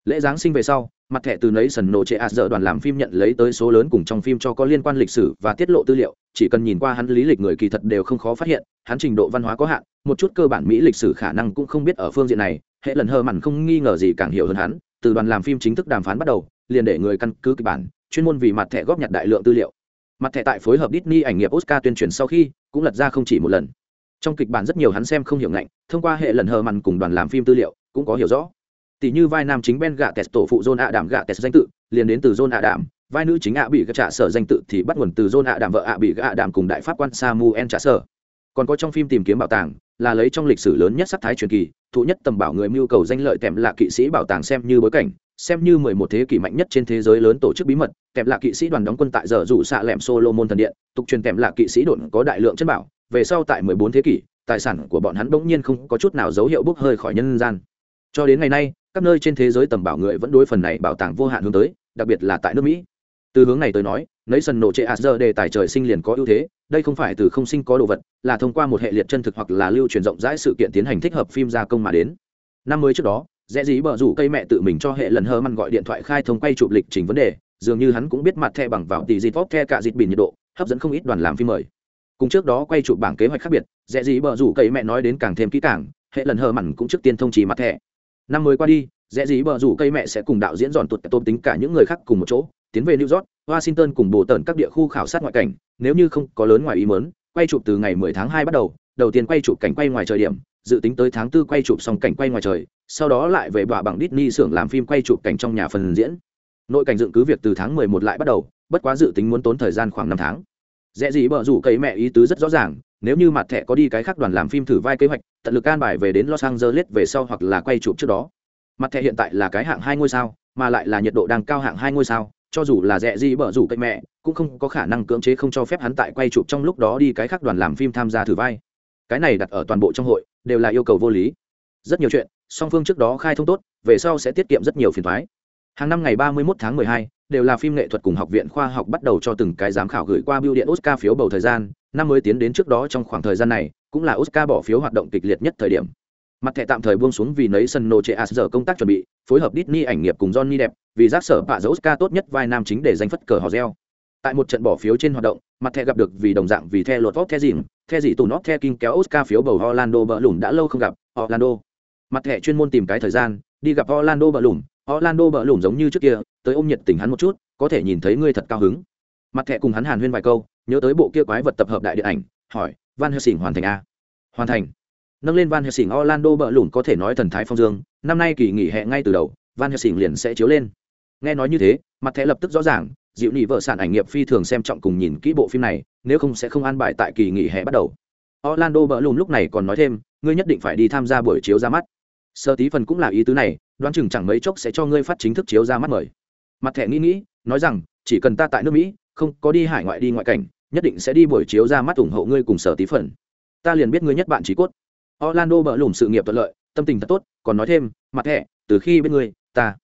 Speaker 1: Lễ giáng sinh về sau, mặt thẻ từ nấy sần nổ trệ as dở đoàn làm phim nhận lấy tới số lớn cùng trong phim cho có liên quan lịch sử và tiết lộ tư liệu, chỉ cần nhìn qua hắn lý lịch người kỳ thật đều không khó phát hiện, hắn trình độ văn hóa có hạn, một chút cơ bản mỹ lịch sử khả năng cũng không biết ở phương diện này hệ lần hờ mặn không nghi ngờ gì càng hiểu hơn hắn từ đoàn làm phim chính thức đàm phán bắt đầu liền để người căn cứ kịch bản chuyên môn vì mặt thẻ góp nhặt đại lượng tư liệu. Mặt thẻ tại phối hợp Disney ảnh nghiệp Oscar tuyên truyền sau khi cũng lật ra không chỉ một lần. Trong kịch bản rất nhiều hắn xem không hiểu ngạnh thông qua hệ lần hờ mặn cùng đoàn làm phim tư liệu cũng có hiểu rõ. Tỷ như vai nam chính Ben gạ Tes tổ phụ John ạ đảm gạ Tes danh tự, liền đến từ John ạ đảm, vai nữ chính ạ bị gạ trả sở danh tự thì bắt nguồn từ John ạ đảm vợ ạ bị gạ đảm cùng đại pháp quan Samuel trả sở. Còn có trong phim tìm kiếm bảo tàng, là lấy trong lịch sử lớn nhất sắc thái truyền kỳ, thụ nhất tầm bảo người mưu cầu danh lợi tèm là kỵ sĩ bảo tàng xem như bối cảnh, xem như mười một thế kỷ mạnh nhất trên thế giới lớn tổ chức bí mật, tèm là kỵ sĩ đoàn đóng quân tại giờ rủ xạ lẻm Solomon thần điện, tục truyền tèm là kỵ sĩ đồn có đại lượng chất bảo, về sau tại mười bốn thế kỷ, tài sản của bọn hắn bỗng nhiên không có chút nào dấu hiệu bốc hơi khỏi nhân gian. Cho đến ngày nay, các nơi trên thế giới tầm bảo người vẫn đối phần này bảo tàng vô hạn hướng tới đặc biệt là tại nước mỹ từ hướng này tới nói, nấy sần nổ trệ asger đề tài trời sinh liền có ưu thế, đây không phải từ không sinh có đồ vật, là thông qua một hệ liệt chân thực hoặc là lưu truyền rộng rãi sự kiện tiến hành thích hợp phim gia công mà đến. Năm mới trước đó dễ dí bờ rủ cây mẹ tự mình cho hệ lần hơ măn gọi điện thoại khai thông quay chụp lịch trình vấn đề, dường như hắn cũng biết mặt thẻ bằng vào tỷ dịp vóc the cả dịp bình nhiệt độ, hấp dẫn không ít đoàn làm phim mời. Cùng trước đó quay chụp bảng kế hoạch khác biệt dễ dí bờ rủ cây mẹ nói đến càng thêm kỹ càng, hệ lần hơ mặn cũng trước tiên thông trì mặt thẻ. Năm mới qua đi dễ dĩ bờ rủ cây mẹ sẽ cùng đạo diễn dọn tuột tôm tính cả những người khác cùng một chỗ tiến về new york washington cùng bộ tận các địa khu khảo sát ngoại cảnh nếu như không có lớn ngoài ý muốn, quay chụp từ ngày 10 tháng 2 bắt đầu đầu tiên quay chụp cảnh quay ngoài trời điểm dự tính tới tháng 4 quay chụp xong cảnh quay ngoài trời sau đó lại về bạ bằng Disney xưởng làm phim quay chụp cảnh trong nhà phần diễn. Nội cảnh dựng cứ việc từ tháng 11 lại bắt đầu bất quá dự tính muốn tốn thời gian khoảng 5 tháng. Dễ gì bở rủ cây mẹ ý tứ rất rõ ràng nếu như mặt thẻ có đi cái khác đoàn làm phim thử vai kế hoạch tận lực can bài về đến los angeles về sau hoặc là quay chụp trước đó. Mặt thẻ hiện tại là cái hạng hai ngôi sao mà lại là nhiệt độ đang cao hạng hai ngôi sao cho dù là rẻ gì bở rủ cậy mẹ cũng không có khả năng cưỡng chế không cho phép hắn tại quay chụp trong lúc đó đi cái khác đoàn làm phim tham gia thử vai. Cái này đặt ở toàn bộ trong hội đều là yêu cầu vô lý. Rất nhiều chuyện song phương trước đó khai thông tốt về sau sẽ tiết kiệm rất nhiều phiền thoái hàng năm ngày ba mươi 31 tháng hai đều là phim nghệ thuật cùng học viện khoa học bắt đầu cho từng cái giám khảo gửi qua bưu điện Oscar phiếu bầu thời gian, năm mới tiến đến trước đó trong khoảng thời gian này, cũng là Oscar bỏ phiếu hoạt động kịch liệt nhất thời điểm mặt thẻ tạm thời buông xuống vì nấy sân nô trệ as giờ công tác chuẩn bị, phối hợp Disney ảnh nghiệp cùng Johnny đẹp, vì giác sở bạ dấu ca tốt nhất vai nam chính để danh phất cờ hò reo tại một trận bỏ phiếu trên hoạt động, mặt thẻ gặp được vì đồng dạng vì the lột vóc the dìm the dị tù nót the kinh kéo oscar phiếu bầu orlando bờ lùm đã lâu không gặp, orlando. Mặt thẻ chuyên môn tìm cái thời gian, đi gặp orlando bờ lùm orlando bờ lùm giống như trước kia, tới ôm nhiệt tình hắn một chút, có thể nhìn thấy ngươi thật cao hứng. Mặt thẻ cùng hắn hàn huyên vài câu, nhớ tới bộ kia quái vật tập hợp đại điện ảnh, hỏi, van helsing hoàn thành a hoàn thành nâng lên Van Helsing Orlando bợ lủng có thể nói thần thái phong dương, năm nay kỳ nghỉ hè ngay từ đầu, Van Helsing liền sẽ chiếu lên. Nghe nói như thế, mặt thẻ lập tức rõ ràng, dịu nị vợ sản ảnh nghiệp phi thường xem trọng cùng nhìn kỹ bộ phim này, nếu không sẽ không an bài tại kỳ nghỉ hè bắt đầu. Orlando bợ lủng lúc này còn nói thêm, ngươi nhất định phải đi tham gia buổi chiếu ra mắt. Sơ tí phần cũng là ý tứ này, đoán chừng chẳng mấy chốc sẽ cho ngươi phát chính thức chiếu ra mắt mời. Mặt thẻ nghĩ nghĩ, nói rằng, chỉ cần ta tại nước mỹ không có đi hải ngoại đi ngoại cảnh nhất định sẽ đi buổi chiếu ra mắt ủng hộ ngươi cùng sở tí phần ta liền biết ngươi nhất bạn trí cốt Orlando bỡ lùm sự nghiệp thuận lợi, tâm tình thật tốt, còn nói thêm, mặt thẻ, từ khi bên người, ta.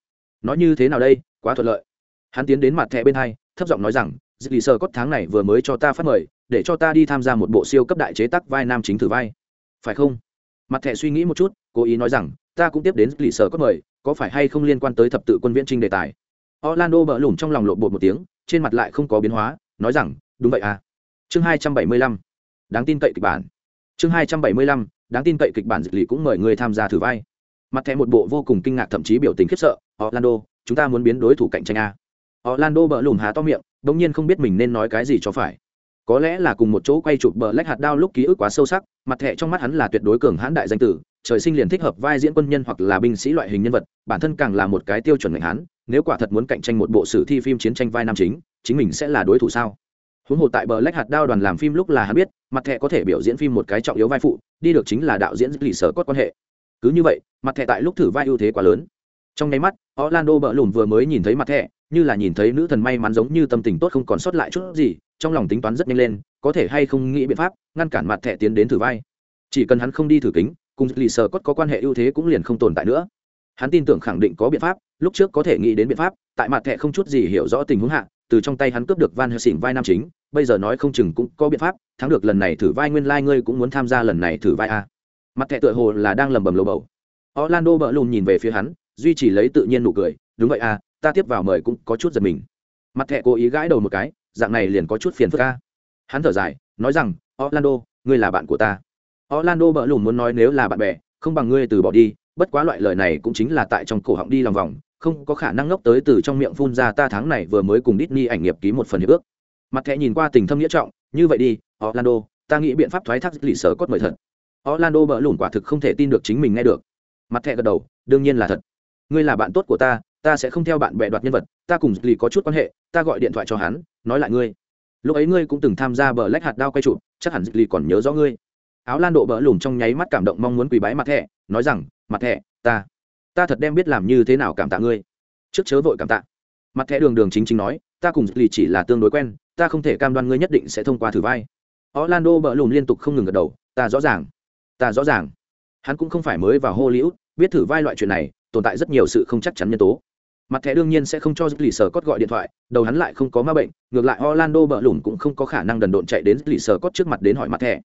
Speaker 1: Nói như thế nào đây, quá thuận lợi. Hắn tiến đến mặt thẻ bên hai, thấp giọng nói rằng, Dịch Lý Sở cốt tháng này vừa mới cho ta phát mời, để cho ta đi tham gia một bộ siêu cấp đại chế tác vai nam chính thử vai. Phải không? Mặt thẻ suy nghĩ một chút, cố ý nói rằng, ta cũng tiếp đến Dịch Lý Sở cốt mời, có phải hay không liên quan tới thập tự quân viễn trinh đề tài. Orlando bỡ lùm trong lòng lộn bột một tiếng, trên mặt lại không có biến hóa, nói rằng, đúng vậy à. Chương 275. Đáng tin cậy kịch bản. Chương 275, đáng tin cậy kịch bản dịch lì cũng mời người tham gia thử vai. Mặt thẻ một bộ vô cùng kinh ngạc thậm chí biểu tình khiếp sợ, orlando, chúng ta muốn biến đối thủ cạnh tranh a. Orlando bỡ lùm há to miệng đ ỗ n g nhiên không biết mình nên nói cái gì cho phải. Có lẽ là cùng một chỗ quay chụp bờ lách hạt đao lúc ký ức quá sâu sắc, mặt thẻ trong mắt hắn là tuyệt đối cường hãn đại danh tử, trời sinh liền thích hợp vai diễn quân nhân hoặc là binh sĩ loại hình nhân vật, bản thân càng là một cái tiêu chuẩn ngành hắn, nếu quả thật muốn cạnh tranh một bộ sử thi phim chiến tranh vai nam chính chính mình sẽ là đối thủ sao? Huống hồ tại bờ lách hạt đao đoàn làm phim lúc là hắn biết, mặt thẻ có thể biểu diễn phim một cái trọng yếu vai phụ, đi được chính là đạo diễn lì sở cốt quan hệ. Cứ như vậy, mặt thẻ tại lúc thử vai ưu thế quá lớn. Trong nháy mắt, orlando bỡ lùm vừa mới nhìn thấy mặt thẻ, như là nhìn thấy nữ thần may mắn giống như tâm tình tốt không còn sót lại chút gì, trong lòng tính toán rất nhanh lên, có thể hay không nghĩ biện pháp ngăn cản mặt thẻ tiến đến thử vai. Chỉ cần hắn không đi thử kính, cùng lì sở cốt có quan hệ ưu thế cũng liền không tồn tại nữa. Hắn tin tưởng khẳng định có biện pháp, lúc trước có thể nghĩ đến biện pháp, tại mặt thẻ không chút gì hiểu rõ tình huống hạ từ trong tay hắn cướp được van helsing vai nam chính, bây giờ nói không chừng cũng có biện pháp, thắng được lần này thử vai nguyên lai、like、ngươi cũng muốn tham gia lần này thử vai a. Mặt thẹ tựa hồ là đang lầm bầm lầu bầu. Orlando bỡ lùn nhìn về phía hắn, duy trì lấy tự nhiên nụ cười, đúng vậy a, ta tiếp vào mời cũng có chút giật mình. Mặt thẹ cố ý gãi đầu một cái, dạng này liền có chút phiền phức a. Hắn thở dài, nói rằng, orlando, ngươi là bạn của ta. Orlando bỡ lùn muốn nói nếu là bạn bè, không bằng ngươi từ bỏ đi, bất quá loại lời này cũng chính là tại trong cổ họng đi lòng vòng không có khả năng ngốc tới từ trong miệng phun ra ta tháng này vừa mới cùng Disney ảnh nghiệp ký một phần hiệp ước. Mặt thẻ nhìn qua tình thâm nghĩa trọng, như vậy đi, Orlando, ta nghĩ biện pháp thoái thác lì sở cốt mời thật. Orlando bỡ lủn quả thực không thể tin được chính mình nghe được. Mặt thẻ gật đầu, đương nhiên là thật. Ngươi là bạn tốt của ta, ta sẽ không theo bạn bè đoạt nhân vật, ta cùng lì có chút quan hệ, ta gọi điện thoại cho hắn, nói lại ngươi. Lúc ấy ngươi cũng từng tham gia bờ lách hạt đao quay chụp, chắc hẳn lì còn nhớ rõ ngươi. Áo Lan độ bỡ lùn trong nháy mắt cảm động mong muốn quỳ bái mặt thẻ, nói rằng, mặt thẻ, ta ta thật đem biết làm như thế nào cảm tạ ngươi. Trước chớ vội cảm tạ. Mặt thẻ đường đường chính chính nói, ta cùng lì chỉ là tương đối quen, ta không thể cam đoan ngươi nhất định sẽ thông qua thử vai. Orlando bỡ lùm liên tục không ngừng gật đầu, ta rõ ràng. Ta rõ ràng. Hắn cũng không phải mới vào hollywood, biết thử vai loại chuyện này, tồn tại rất nhiều sự không chắc chắn nhân tố. Mặt thẻ đương nhiên sẽ không cho lì sở cốt gọi điện thoại, đầu hắn lại không có ma bệnh, ngược lại orlando bỡ lùm cũng không có khả năng đần độn chạy đến lì sở cốt trước mặt đến hỏi mặt thẻ.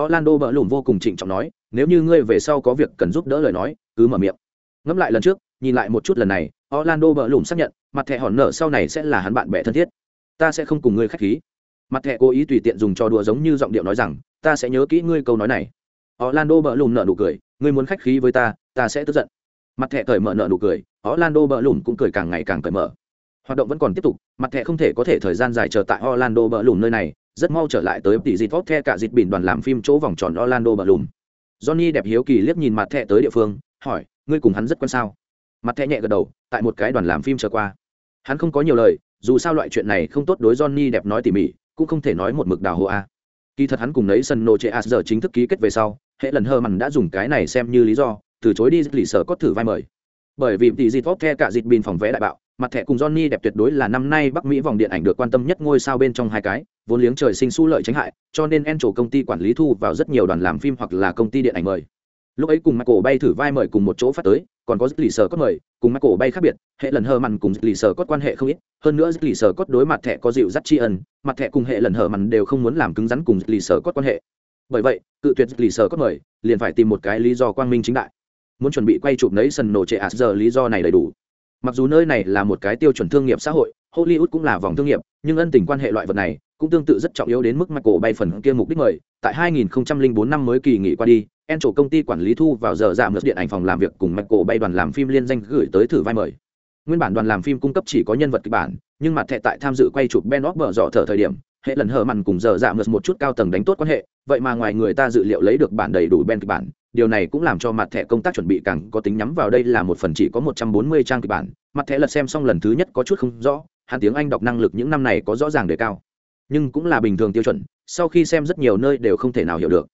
Speaker 1: Orlando bỡ lùm vô cùng trịnh trọng nói, nếu như ngươi về sau có việc cần giúp đỡ lời nói, cứ mở miệng ngẫm lại lần trước, nhìn lại một chút lần này, orlando bỡ lùm xác nhận, mặt thẻ hòn nở sau này sẽ là hắn bạn bè thân thiết. Ta sẽ không cùng ngươi k h á c h khí. Mặt thẻ cố ý tùy tiện dùng trò đùa giống như giọng điệu nói rằng, ta sẽ nhớ kỹ ngươi câu nói này. Orlando bỡ lùm nợ nụ cười, ngươi muốn khách khí với ta ta sẽ tức giận. Mặt thẻ cởi mở nợ nụ cười, orlando bỡ lùm cũng cười càng ngày càng cởi mở. Hoạt động vẫn còn tiếp tục, mặt thẻ không thể có thể thời gian dài chờ tại orlando bỡ lùm nơi này, rất mau trở lại tới tỷ dịt tốt the cả dịt bỉn đoàn làm phim chỗ vòng tròn orlando bỡ lùm. Johnny đẹp hiếu kỳ liếc nhìn mặt thẻ tới địa phương, hỏi ngươi cùng hắn rất quan sao? Mặt thẻ nhẹ gật đầu, tại một cái đoàn làm phim trở qua. Hắn không có nhiều lời, dù sao loại chuyện này không tốt đối johnny đẹp nói tỉ mỉ, cũng không thể nói một mực đào hộ a. Kỳ thật hắn cùng lấy sân nô chế a giờ chính thức ký kết về sau, hệ lần hơ mằn đã dùng cái này xem như lý do, từ chối đi lì sở có thử vai mời. Bởi vì tỷ dịp tốt the cả dịp bin phòng vé đại bạo, mặt thẻ cùng johnny đẹp tuyệt đối là năm nay bắc mỹ vòng điện ảnh được quan tâm nhất ngôi sao bên trong hai cái, vốn liếng trời sinh su lợi tránh hại, cho nên en chủ công ty quản lý thu vào rất nhiều đoàn làm phim hoặc là công ty điện ảnh mời lúc ấy cùng michael bay thử vai mời cùng một chỗ phát tới, còn có lì sở cốt mời, cùng michael bay khác biệt, hệ lần hờ mặn cùng lì sở cốt quan hệ không ít, hơn nữa lì sở cốt đối mặt thẻ có dịu dắt tri ân, mặt thẻ cùng hệ lần hờ mặn đều không muốn làm cứng rắn cùng lì sở cốt quan hệ. Bởi vậy, cự tuyệt lì sở cốt mời, liền phải tìm một cái lý do quang minh chính đại. Muốn chuẩn bị quay chụp nấy sân nổ trệ ạt giờ lý do này đầy đủ. Mặc dù nơi này là một cái tiêu chuẩn thương nghiệp xã hội, hollywood cũng là vòng thương nghiệp, nhưng ân tình quan hệ loại vật này cũng tương tự rất trọng yếu đến mức michael bay phần kia mục đích mời, tại 2004 năm mới kỳ nghỉ qua đi en chỗ công ty quản lý thu vào giờ giảm lượt điện ảnh phòng làm việc cùng mạch cổ bay đoàn làm phim liên danh gửi tới thử vai mời. Nguyên bản đoàn làm phim cung cấp chỉ có nhân vật kịch bản, nhưng mặt thẻ tại tham dự quay chụp ben óc bở dọ thở thời điểm, hệ lần hở mặn cùng giờ giảm lượt một chút cao tầng đánh tốt quan hệ, vậy mà ngoài người ta dự liệu lấy được bản đầy đủ ben kịch bản, điều này cũng làm cho mặt thẻ công tác chuẩn bị càng có tính nhắm vào đây là một phần chỉ có một trăm bốn mươi trang kịch bản, mặt thẻ lật xem xong lần thứ nhất có chút không rõ hắn tiếng anh đọc năng lực những năm này có rõ ràng đề cao. Nhưng cũng là bình thường tiêu chuẩn, sau khi xem rất nhiều nơi đều không thể nào hiểu được.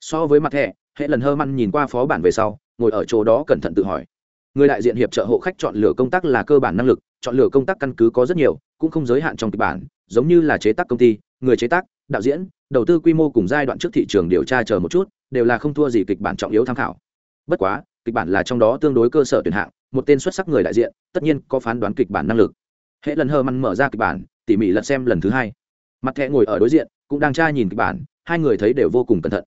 Speaker 1: So với mặt thẻ hệ lần hơ măn nhìn qua phó bản về sau, ngồi ở chỗ đó cẩn thận tự hỏi. Người đại diện hiệp trợ hộ khách chọn lựa công tác là cơ bản năng lực, chọn lựa công tác căn cứ có rất nhiều, cũng không giới hạn trong kịch bản, giống như là chế tác công ty, người chế tác, đạo diễn, đầu tư quy mô cùng giai đoạn trước thị trường điều tra chờ một chút, đều là không thua gì kịch bản trọng yếu tham khảo. Bất quá, kịch bản là trong đó tương đối cơ sở tuyển hạng, một tên xuất sắc người đại diện, tất nhiên có phán đoán kịch bản năng lực. Hệ lần hơ măn mở ra kịch bản, tỉ mỉ lật xem lần thứ hai. Mặt thẹ ngồi ở đối diện, cũng đang tra nhìn kịch bản, hai người thấy đều vô cùng cẩn thận.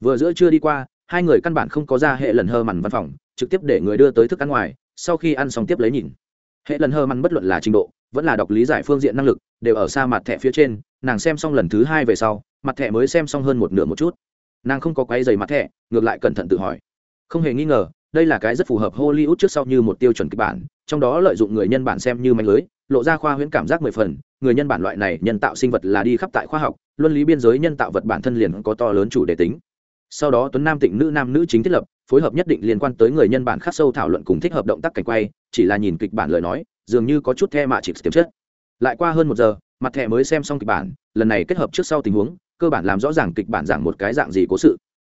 Speaker 1: Vừa giữa chưa đi qua hai người căn bản không có ra hệ lần hơ mằn văn phòng, trực tiếp để người đưa tới thức ăn ngoài, sau khi ăn xong tiếp lấy nhìn. Hệ lần hơ mằn bất luận là trình độ, vẫn là đọc lý giải phương diện năng lực, đều ở xa mặt thẻ phía trên, nàng xem xong lần thứ hai về sau, mặt thẻ mới xem xong hơn một nửa một chút. Nàng không có quay dày mặt thẻ, ngược lại cẩn thận tự hỏi. Không hề nghi ngờ, đây là cái rất phù hợp hollywood trước sau như một tiêu chuẩn kịch bản, trong đó lợi dụng người nhân bản xem như manh lưới, lộ ra khoa huyễn cảm giác mười phần. Người nhân bản loại này nhân tạo sinh vật là đi khắp tại khoa học, luân lý biên giới nhân tạo vật bản thân liền có to lớn chủ đề tính sau đó tuấn nam tịnh nữ nam nữ chính thiết lập, phối hợp nhất định liên quan tới người nhân bản khắc sâu thảo luận cùng thích hợp động tác cảnh quay, chỉ là nhìn kịch bản lời nói, dường như có chút the mạ chỉ tiềm chất. Lại qua hơn một giờ, mặt thẻ mới xem xong kịch bản, lần này kết hợp trước sau tình huống, cơ bản làm rõ ràng kịch bản giảng một cái dạng gì cố sự.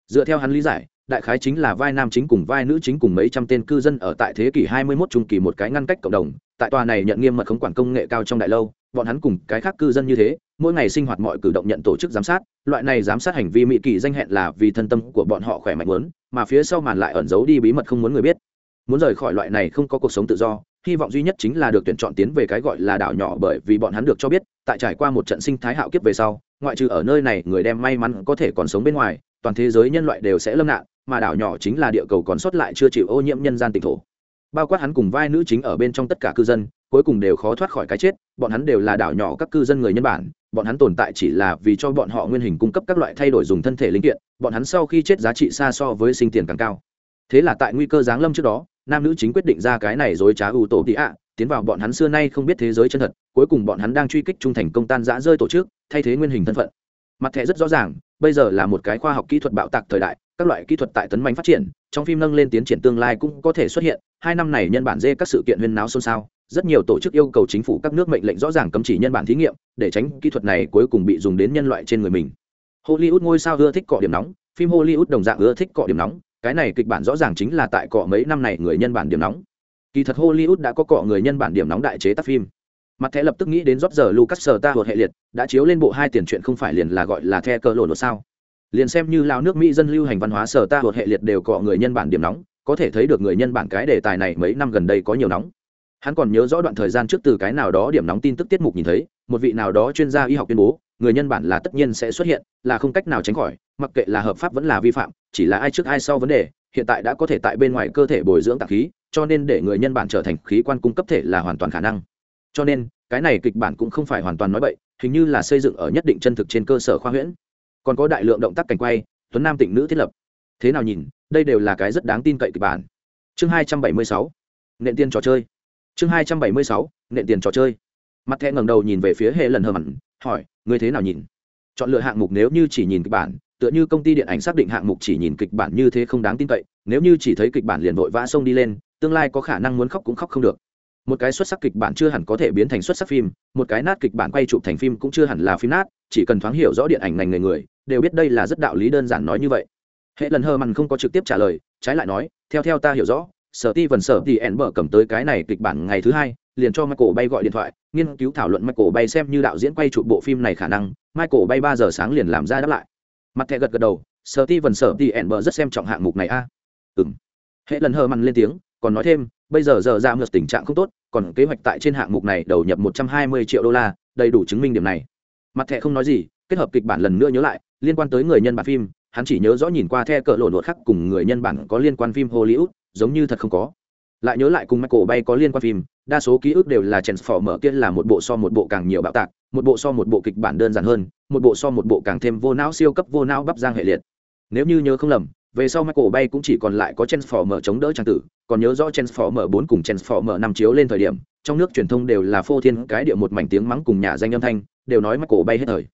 Speaker 1: Dựa theo hắn lý giải đại khái chính là vai nam chính cùng vai nữ chính cùng mấy trăm tên cư dân ở tại thế kỷ 21 trung kỳ một cái ngăn cách cộng đồng. Tại tòa này nhận nghiêm mật khống quản công nghệ cao trong đại lâu, bọn hắn cùng cái khác cư dân như thế, mỗi ngày sinh hoạt mọi cử động nhận tổ chức giám sát. Loại này giám sát hành vi mỹ kỳ danh hẹn là vì thân tâm của bọn họ khỏe mạnh muốn, mà phía sau màn lại ẩn giấu đi bí mật không muốn người biết. Muốn rời khỏi loại này không có cuộc sống tự do, hy vọng duy nhất chính là được tuyển chọn tiến về cái gọi là đảo nhỏ bởi vì bọn hắn được cho biết, tại trải qua một trận sinh thái hạo kiếp về sau, ngoại trừ ở nơi này người đem may mắn có thể còn sống bên ngoài, toàn thế giới nhân loại đều sẽ lâm nạn mà đảo nhỏ chính là địa cầu còn sót lại chưa chịu ô nhiễm nhân gian tỉnh thổ. Bao quát hắn cùng vai nữ chính ở bên trong tất cả cư dân, cuối cùng đều khó thoát khỏi cái chết, bọn hắn đều là đảo nhỏ các cư dân người nhân bản, bọn hắn tồn tại chỉ là vì cho bọn họ nguyên hình cung cấp các loại thay đổi dùng thân thể linh kiện, bọn hắn sau khi chết giá trị xa so với sinh tiền càng cao. Thế là tại nguy cơ giáng lâm trước đó, nam nữ chính quyết định ra cái này dối trá ưu tổ tị ạ, tiến vào bọn hắn xưa nay không biết thế giới chân thật, cuối cùng bọn hắn đang truy kích trung thành công tan giã rơi tổ chức, thay thế nguyên hình thân phận. Mặt thẻ rất rõ ràng, bây giờ là một cái khoa học kỹ thuật bạo tạc thời đại các loại kỹ thuật tại tấn mạnh phát triển, trong phim nâng lên tiến triển tương lai cũng có thể xuất hiện. Hai năm này nhân bản dê các sự kiện huyên náo xôn xao, rất nhiều tổ chức yêu cầu chính phủ các nước mệnh lệnh rõ ràng cấm chỉ nhân bản thí nghiệm, để tránh kỹ thuật này cuối cùng bị dùng đến nhân loại trên người mình. Hollywood ngôi sao ưa thích cọ điểm nóng, phim hollywood đồng dạng ưa thích cọ điểm nóng, cái này kịch bản rõ ràng chính là tại cọ mấy năm này người nhân bản điểm nóng. Kỳ thật hollywood đã có cọ người nhân bản điểm nóng đại chế tác phim. Mặt thẻ lập tức nghĩ đến rót giờ lucas sờ ta hệ liệt, đã chiếu lên bộ hai tiền truyện không phải liền là gọi là the cơ lộ một sao? Liền xem như lao nước mỹ dân lưu hành văn hóa sở ta hệ liệt đều cọ người nhân bản điểm nóng, có thể thấy được người nhân bản cái đề tài này mấy năm gần đây có nhiều nóng. Hắn còn nhớ rõ đoạn thời gian trước từ cái nào đó điểm nóng tin tức tiết mục nhìn thấy, một vị nào đó chuyên gia y học tuyên bố, người nhân bản là tất nhiên sẽ xuất hiện, là không cách nào tránh khỏi, mặc kệ là hợp pháp vẫn là vi phạm, chỉ là ai trước ai sau vấn đề, hiện tại đã có thể tại bên ngoài cơ thể bồi dưỡng tạp khí, cho nên để người nhân bản trở thành khí quan cung cấp thể là hoàn toàn khả năng. Cho nên, cái này kịch bản cũng không phải hoàn toàn nói bậy, hình như là xây dựng ở nhất định chân thực trên cơ sở khoa huyễn còn có đại lượng động tác cảnh quay, tuấn nam tịnh nữ thiết lập. Thế nào nhìn, đây đều là cái rất đáng tin cậy kịch bản. Chương hai trăm bảy mươi sáu, nện tiền trò chơi. Chương hai trăm bảy mươi sáu, nện tiền trò chơi. Mặt thẹ ngẩng đầu nhìn về phía hệ lần hờ mặn, hỏi người thế nào nhìn? Chọn lựa hạng mục nếu như chỉ nhìn kịch bản, tựa như công ty điện ảnh xác định hạng mục chỉ nhìn kịch bản như thế không đáng tin cậy, nếu như chỉ thấy kịch bản liền vội vã xông đi lên, tương lai có khả năng muốn khóc cũng khóc không được. Một cái xuất sắc kịch bản chưa hẳn có thể biến thành xuất sắc phim, một cái nát kịch bản quay chụp thành phim cũng chưa hẳn là phim nát, chỉ cần thoáng hiểu rõ điện ảnh ngành người người đều biết đây là rất đạo lý đơn giản nói như vậy. Hệ lần hơ mặn không có trực tiếp trả lời, trái lại nói, theo theo ta hiểu rõ, sở ti vần sở thì ẻn bở cầm tới cái này kịch bản ngày thứ hai, liền cho michael bay gọi điện thoại, nghiên cứu thảo luận michael bay xem như đạo diễn quay chụp bộ phim này khả năng, michael bay ba giờ sáng liền làm ra đáp lại. Mặt thẻ gật gật đầu, sở ti vần sở thì ẻn bở rất xem trọng hạng mục này a. À? ừ m hệ lần hơ mặn lên tiếng, còn nói thêm, bây giờ giờ ra ngược tình trạng không tốt, còn kế hoạch tại trên hạng mục này đầu nhập một trăm hai mươi triệu đô la, đầy đủ chứng minh điểm này. Mặt thẻ không nói gì, kết hợp kịch bản lần nữa nhớ lại liên quan tới người nhân bản phim hắn chỉ nhớ rõ nhìn qua the cỡ lộn nuột khắc cùng người nhân bản có liên quan phim hollywood giống như thật không có lại nhớ lại cùng michael bay có liên quan phim đa số ký ức đều là mở kia là một bộ so một bộ càng nhiều bạo tạc một bộ so một bộ kịch bản đơn giản hơn một bộ so một bộ càng thêm vô não siêu cấp vô não bắp giang hệ liệt nếu như nhớ không lầm về sau Michael Bay cũng chỉ còn lại có Transformer chống đỡ trang tử, còn nhớ rõ Transformer 4 cùng Transformer 5 chiếu lên thời điểm, trong nước truyền thông đều là phô thiên cái địa một mảnh tiếng mắng cùng nhà danh âm thanh, đều nói Michael Bay hết thời.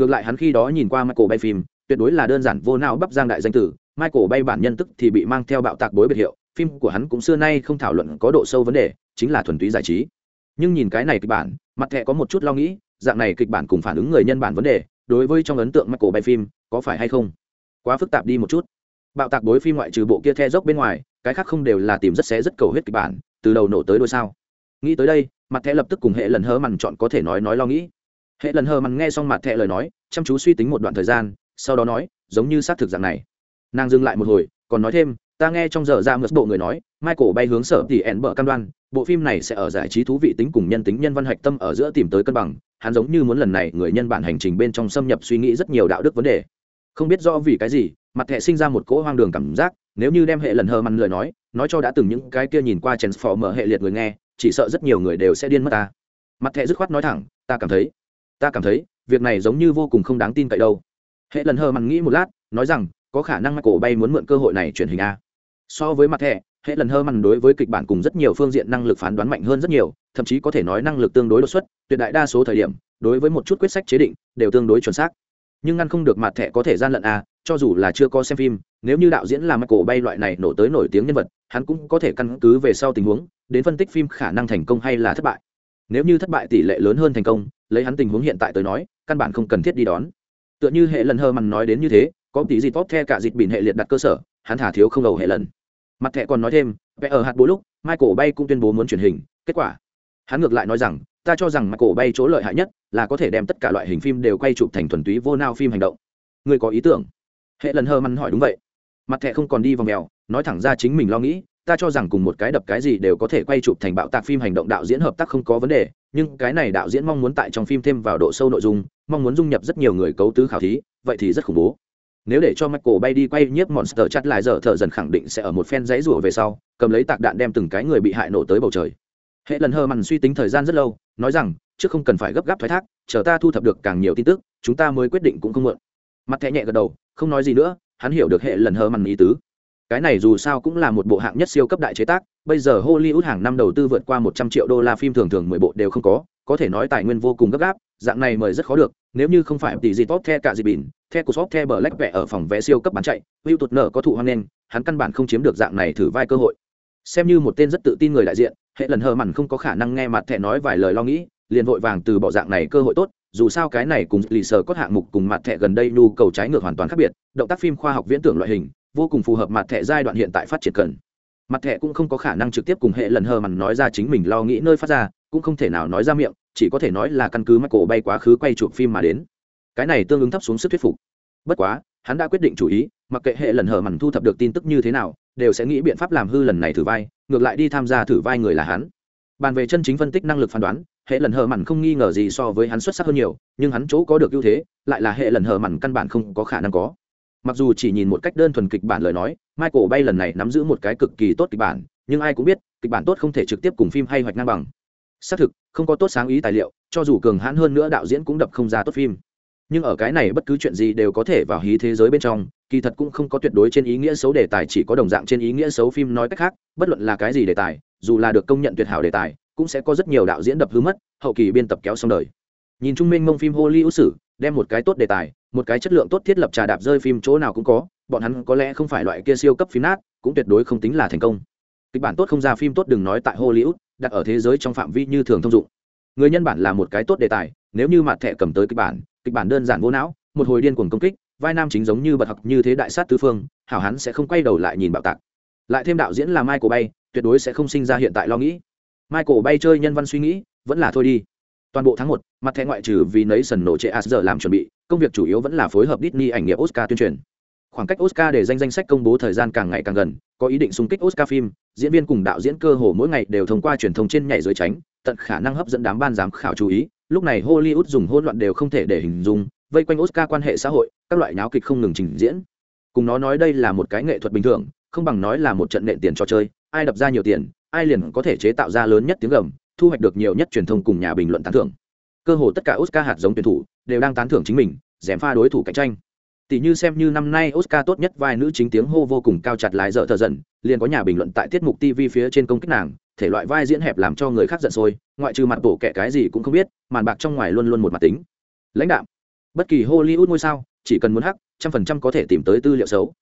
Speaker 1: Ngược lại hắn khi đó nhìn qua Michael Bay phim, tuyệt đối là đơn giản vô não bắp giang đại danh tử, Michael Bay bản nhân tức thì bị mang theo bạo tạc bối biệt hiệu, phim của hắn cũng xưa nay không thảo luận có độ sâu vấn đề, chính là thuần túy giải trí. Nhưng nhìn cái này kịch bản, mặt thẻ có một chút lo nghĩ, dạng này kịch bản cùng phản ứng người nhân bản vấn đề, đối với trong ấn tượng Michael Bay phim, có phải hay không? Quá phức tạp đi một chút bạo tạc bối phim ngoại trừ bộ kia the dốc bên ngoài cái khác không đều là tìm rất xé rất cầu hết kịch bản từ đầu nổ tới đôi sao nghĩ tới đây mặt thẻ lập tức cùng hệ lần hớ mằn chọn có thể nói nói lo nghĩ hệ lần hờ mằn nghe xong mặt thẹ lời nói, chăm chú suy tính một đoạn thời gian, sau đó nói, giống như xác thực dạng này. Nàng dừng lại một hồi, còn nói thêm, ta nghe trong giờ ra ngược bộ người nói, michael bay hướng sở thì ẹn bở cam đoan, bộ phim này sẽ ở giải trí thú vị tính cùng nhân tính nhân văn hạch tâm ở giữa tìm tới cân bằng, hắn giống như muốn lần này người nhân bản hành trình bên trong xâm nhập suy nghĩ rất nhiều đạo đức vấn đề. Không biết rõ vì cái gì, mặt thẹ sinh ra một cỗ hoang đường cảm giác, nếu như đem hệ lần hờ mằn lời nói nói cho đã từng những cái kia nhìn qua chèn phò mở hệ liệt người nghe, chỉ sợ rất nhiều người đều sẽ điên mất ta. Mặt thẹ dứt khoát nói thẳng, ta cảm thấy ta cảm thấy, việc này giống như vô cùng không đáng tin cậy đâu. Hệ lần hờ mặn nghĩ một lát, nói rằng, có khả năng cổ bay muốn mượn cơ hội này truyền hình a. So với mặt thẻ hệ lần hơ mằn đối với kịch bản cùng rất nhiều phương diện năng lực phán đoán mạnh hơn rất nhiều, thậm chí có thể nói năng lực tương đối đột xuất, tuyệt đại đa số thời điểm, đối với một chút quyết sách chế định, đều tương đối chuẩn xác. Nhưng ngăn không được mặt thẻ có thể gian lận a, cho dù là chưa có xem phim, nếu như đạo diễn là cổ bay loại này nổ tới nổi tiếng nhân vật, hắn cũng có thể căn cứ về sau tình huống, đến phân tích phim khả năng thành công hay là thất bại. Nếu như thất bại tỷ lệ lớn hơn thành công lấy hắn tình huống hiện tại tới nói, căn bản không cần thiết đi đón. Tựa như hệ lần hơ mằn nói đến như thế, có tí gì tốt the cả dịp bỉn hệ liệt đặt cơ sở, hắn thả thiếu không đầu hệ lần. Mặt thẻ còn nói thêm, vẽ ở hạt bố lúc, michael bay cũng tuyên bố muốn truyền hình. Kết quả, hắn ngược lại nói rằng, ta cho rằng michael bay chỗ lợi hại nhất là có thể đem tất cả loại hình phim đều quay chụp thành thuần túy vô nao phim hành động. Người có ý tưởng? Hệ lần hơ mằn hỏi đúng vậy. Mặt thẻ không còn đi vòng mèo, nói thẳng ra chính mình lo nghĩ ta cho rằng cùng một cái đập cái gì đều có thể quay chụp thành bạo tạc phim hành động đạo diễn hợp tác không có vấn đề nhưng cái này đạo diễn mong muốn tại trong phim thêm vào độ sâu nội dung mong muốn dung nhập rất nhiều người cấu tứ khảo thí vậy thì rất khủng bố nếu để cho Michael bay đi quay nhiếp monster chặt lại giờ thợ dần khẳng định sẽ ở một phen giấy rủa về sau, cầm lấy tạc đạn đem từng cái người bị hại nổ tới bầu trời. Hệ lần hơ mằn suy tính thời gian rất lâu, nói rằng, trước không cần phải gấp gáp thoái thác, chờ ta thu thập được càng nhiều tin tức, chúng ta mới quyết định cũng không muộn. Mặt thẻ nhẹ gật đầu, không nói gì nữa, hắn hiểu được hệ lần hơ mằn ý tứ. Cái này dù sao cũng là một bộ hạng nhất siêu cấp đại chế tác, bây giờ Hollywood hàng năm đầu tư vượt qua một trăm triệu đô la phim thường thường mười bộ đều không có, có thể nói tài nguyên vô cùng gấp gáp, dạng này mời rất khó được, nếu như không phải tỷ gì tốt the cả gì bỉn, the của shop the bờ lách vẽ ở phòng vé siêu cấp bán chạy hữu tụt nở có thụ hoang nên hắn căn bản không chiếm được dạng này thử vai cơ hội. Xem như một tên rất tự tin người đại diện hệ lần hờ mặn không có khả năng nghe mặt thẻ nói vài lời lo nghĩ liền vội vàng từ bỏ dạng này cơ hội tốt dù sao cái này cùng lì sờ có hạng mục cùng mặt thẻ gần đây nhu cầu trái ngược hoàn toàn khác biệt động tác phim khoa học viễn tưởng loại hình vô cùng phù hợp mặt thẻ giai đoạn hiện tại phát triển cần. Mặt thẻ cũng không có khả năng trực tiếp cùng hệ lần hờ mặn nói ra chính mình lo nghĩ nơi phát ra, cũng không thể nào nói ra miệng, chỉ có thể nói là căn cứ mắt cổ bay quá khứ quay chụp phim mà đến. Cái này tương ứng thấp xuống sức thuyết phục. Bất quá, hắn đã quyết định chủ ý, mặc kệ hệ lần hờ mằn thu thập được tin tức như thế nào, đều sẽ nghĩ biện pháp làm hư lần này thử vai, ngược lại đi tham gia thử vai người là hắn. Bàn về chân chính phân tích năng lực phán đoán, hệ lần hờ mằn không nghi ngờ gì so với hắn xuất sắc hơn nhiều, nhưng hắn chỗ có được ưu thế, lại là hệ lần hờ mằn căn bản không có khả năng có mặc dù chỉ nhìn một cách đơn thuần kịch bản lời nói, michael bay lần này nắm giữ một cái cực kỳ tốt kịch bản, nhưng ai cũng biết, kịch bản tốt không thể trực tiếp cùng phim hay hoạch ngang bằng. Xác thực, không có tốt sáng ý tài liệu, cho dù cường hãn hơn nữa đạo diễn cũng đập không ra tốt phim. Nhưng ở cái này bất cứ chuyện gì đều có thể vào hí thế giới bên trong, kỳ thật cũng không có tuyệt đối trên ý nghĩa xấu đề tài, chỉ có đồng dạng trên ý nghĩa xấu phim nói cách khác, bất luận là cái gì đề tài, dù là được công nhận tuyệt hảo đề tài, cũng sẽ có rất nhiều đạo diễn đập hư mất, hậu kỳ biên tập kéo xong đời. Nhìn trung minh mông phim hollywood sử, đem một cái tốt đề tài một cái chất lượng tốt thiết lập trà đạp rơi phim chỗ nào cũng có, bọn hắn có lẽ không phải loại kia siêu cấp phim nát, cũng tuyệt đối không tính là thành công. Kịch bản tốt không ra phim tốt đừng nói tại hollywood, đặt ở thế giới trong phạm vi như thường thông dụng. Người nhân bản là một cái tốt đề tài, nếu như mặt thẻ cầm tới kịch bản kịch bản đơn giản vô não, một hồi điên cuồng công kích, vai nam chính giống như bật học như thế đại sát tứ phương, hảo hắn sẽ không quay đầu lại nhìn bạo tạc. Lại thêm đạo diễn là michael bay, tuyệt đối sẽ không sinh ra hiện tại lo nghĩ. Michael bay chơi nhân văn suy nghĩ, vẫn là thôi đi toàn bộ tháng một, mặt thẻ ngoại trừ vì nấy sần nổ trệ giờ làm chuẩn bị, công việc chủ yếu vẫn là phối hợp Disney ảnh nghiệp Oscar tuyên truyền. Khoảng cách Oscar để danh danh sách công bố thời gian càng ngày càng gần, có ý định xung kích Oscar phim, diễn viên cùng đạo diễn cơ hồ mỗi ngày đều thông qua truyền thông trên nhảy dưới tránh, tận khả năng hấp dẫn đám ban giám khảo chú ý. Lúc này hollywood dùng hỗn loạn đều không thể để hình dung, vây quanh oscar quan hệ xã hội, các loại nháo kịch không ngừng trình diễn. Cùng nó nói đây là một cái nghệ thuật bình thường, không bằng nói là một trận nện tiền cho chơi, ai đập ra nhiều tiền, ai liền có thể chế tạo ra lớn nhất tiếng gầm thu hoạch được nhiều nhất truyền thông cùng nhà bình luận tán thưởng. Cơ hồ tất cả oscar hạt giống tuyển thủ đều đang tán thưởng chính mình, dèm pha đối thủ cạnh tranh. Tỷ như xem như năm nay oscar tốt nhất vai nữ chính tiếng hô vô cùng cao chặt lái dở thờ dần, liền có nhà bình luận tại tiết mục tv phía trên công kích nàng, thể loại vai diễn hẹp làm cho người khác giận sôi, ngoại trừ mặt bổ kẻ cái gì cũng không biết, màn bạc trong ngoài luôn luôn một mặt tính. Lãnh đạo bất kỳ hollywood ngôi sao, chỉ cần muốn hắc, trăm phần trăm có thể tìm tới tư liệu xấu.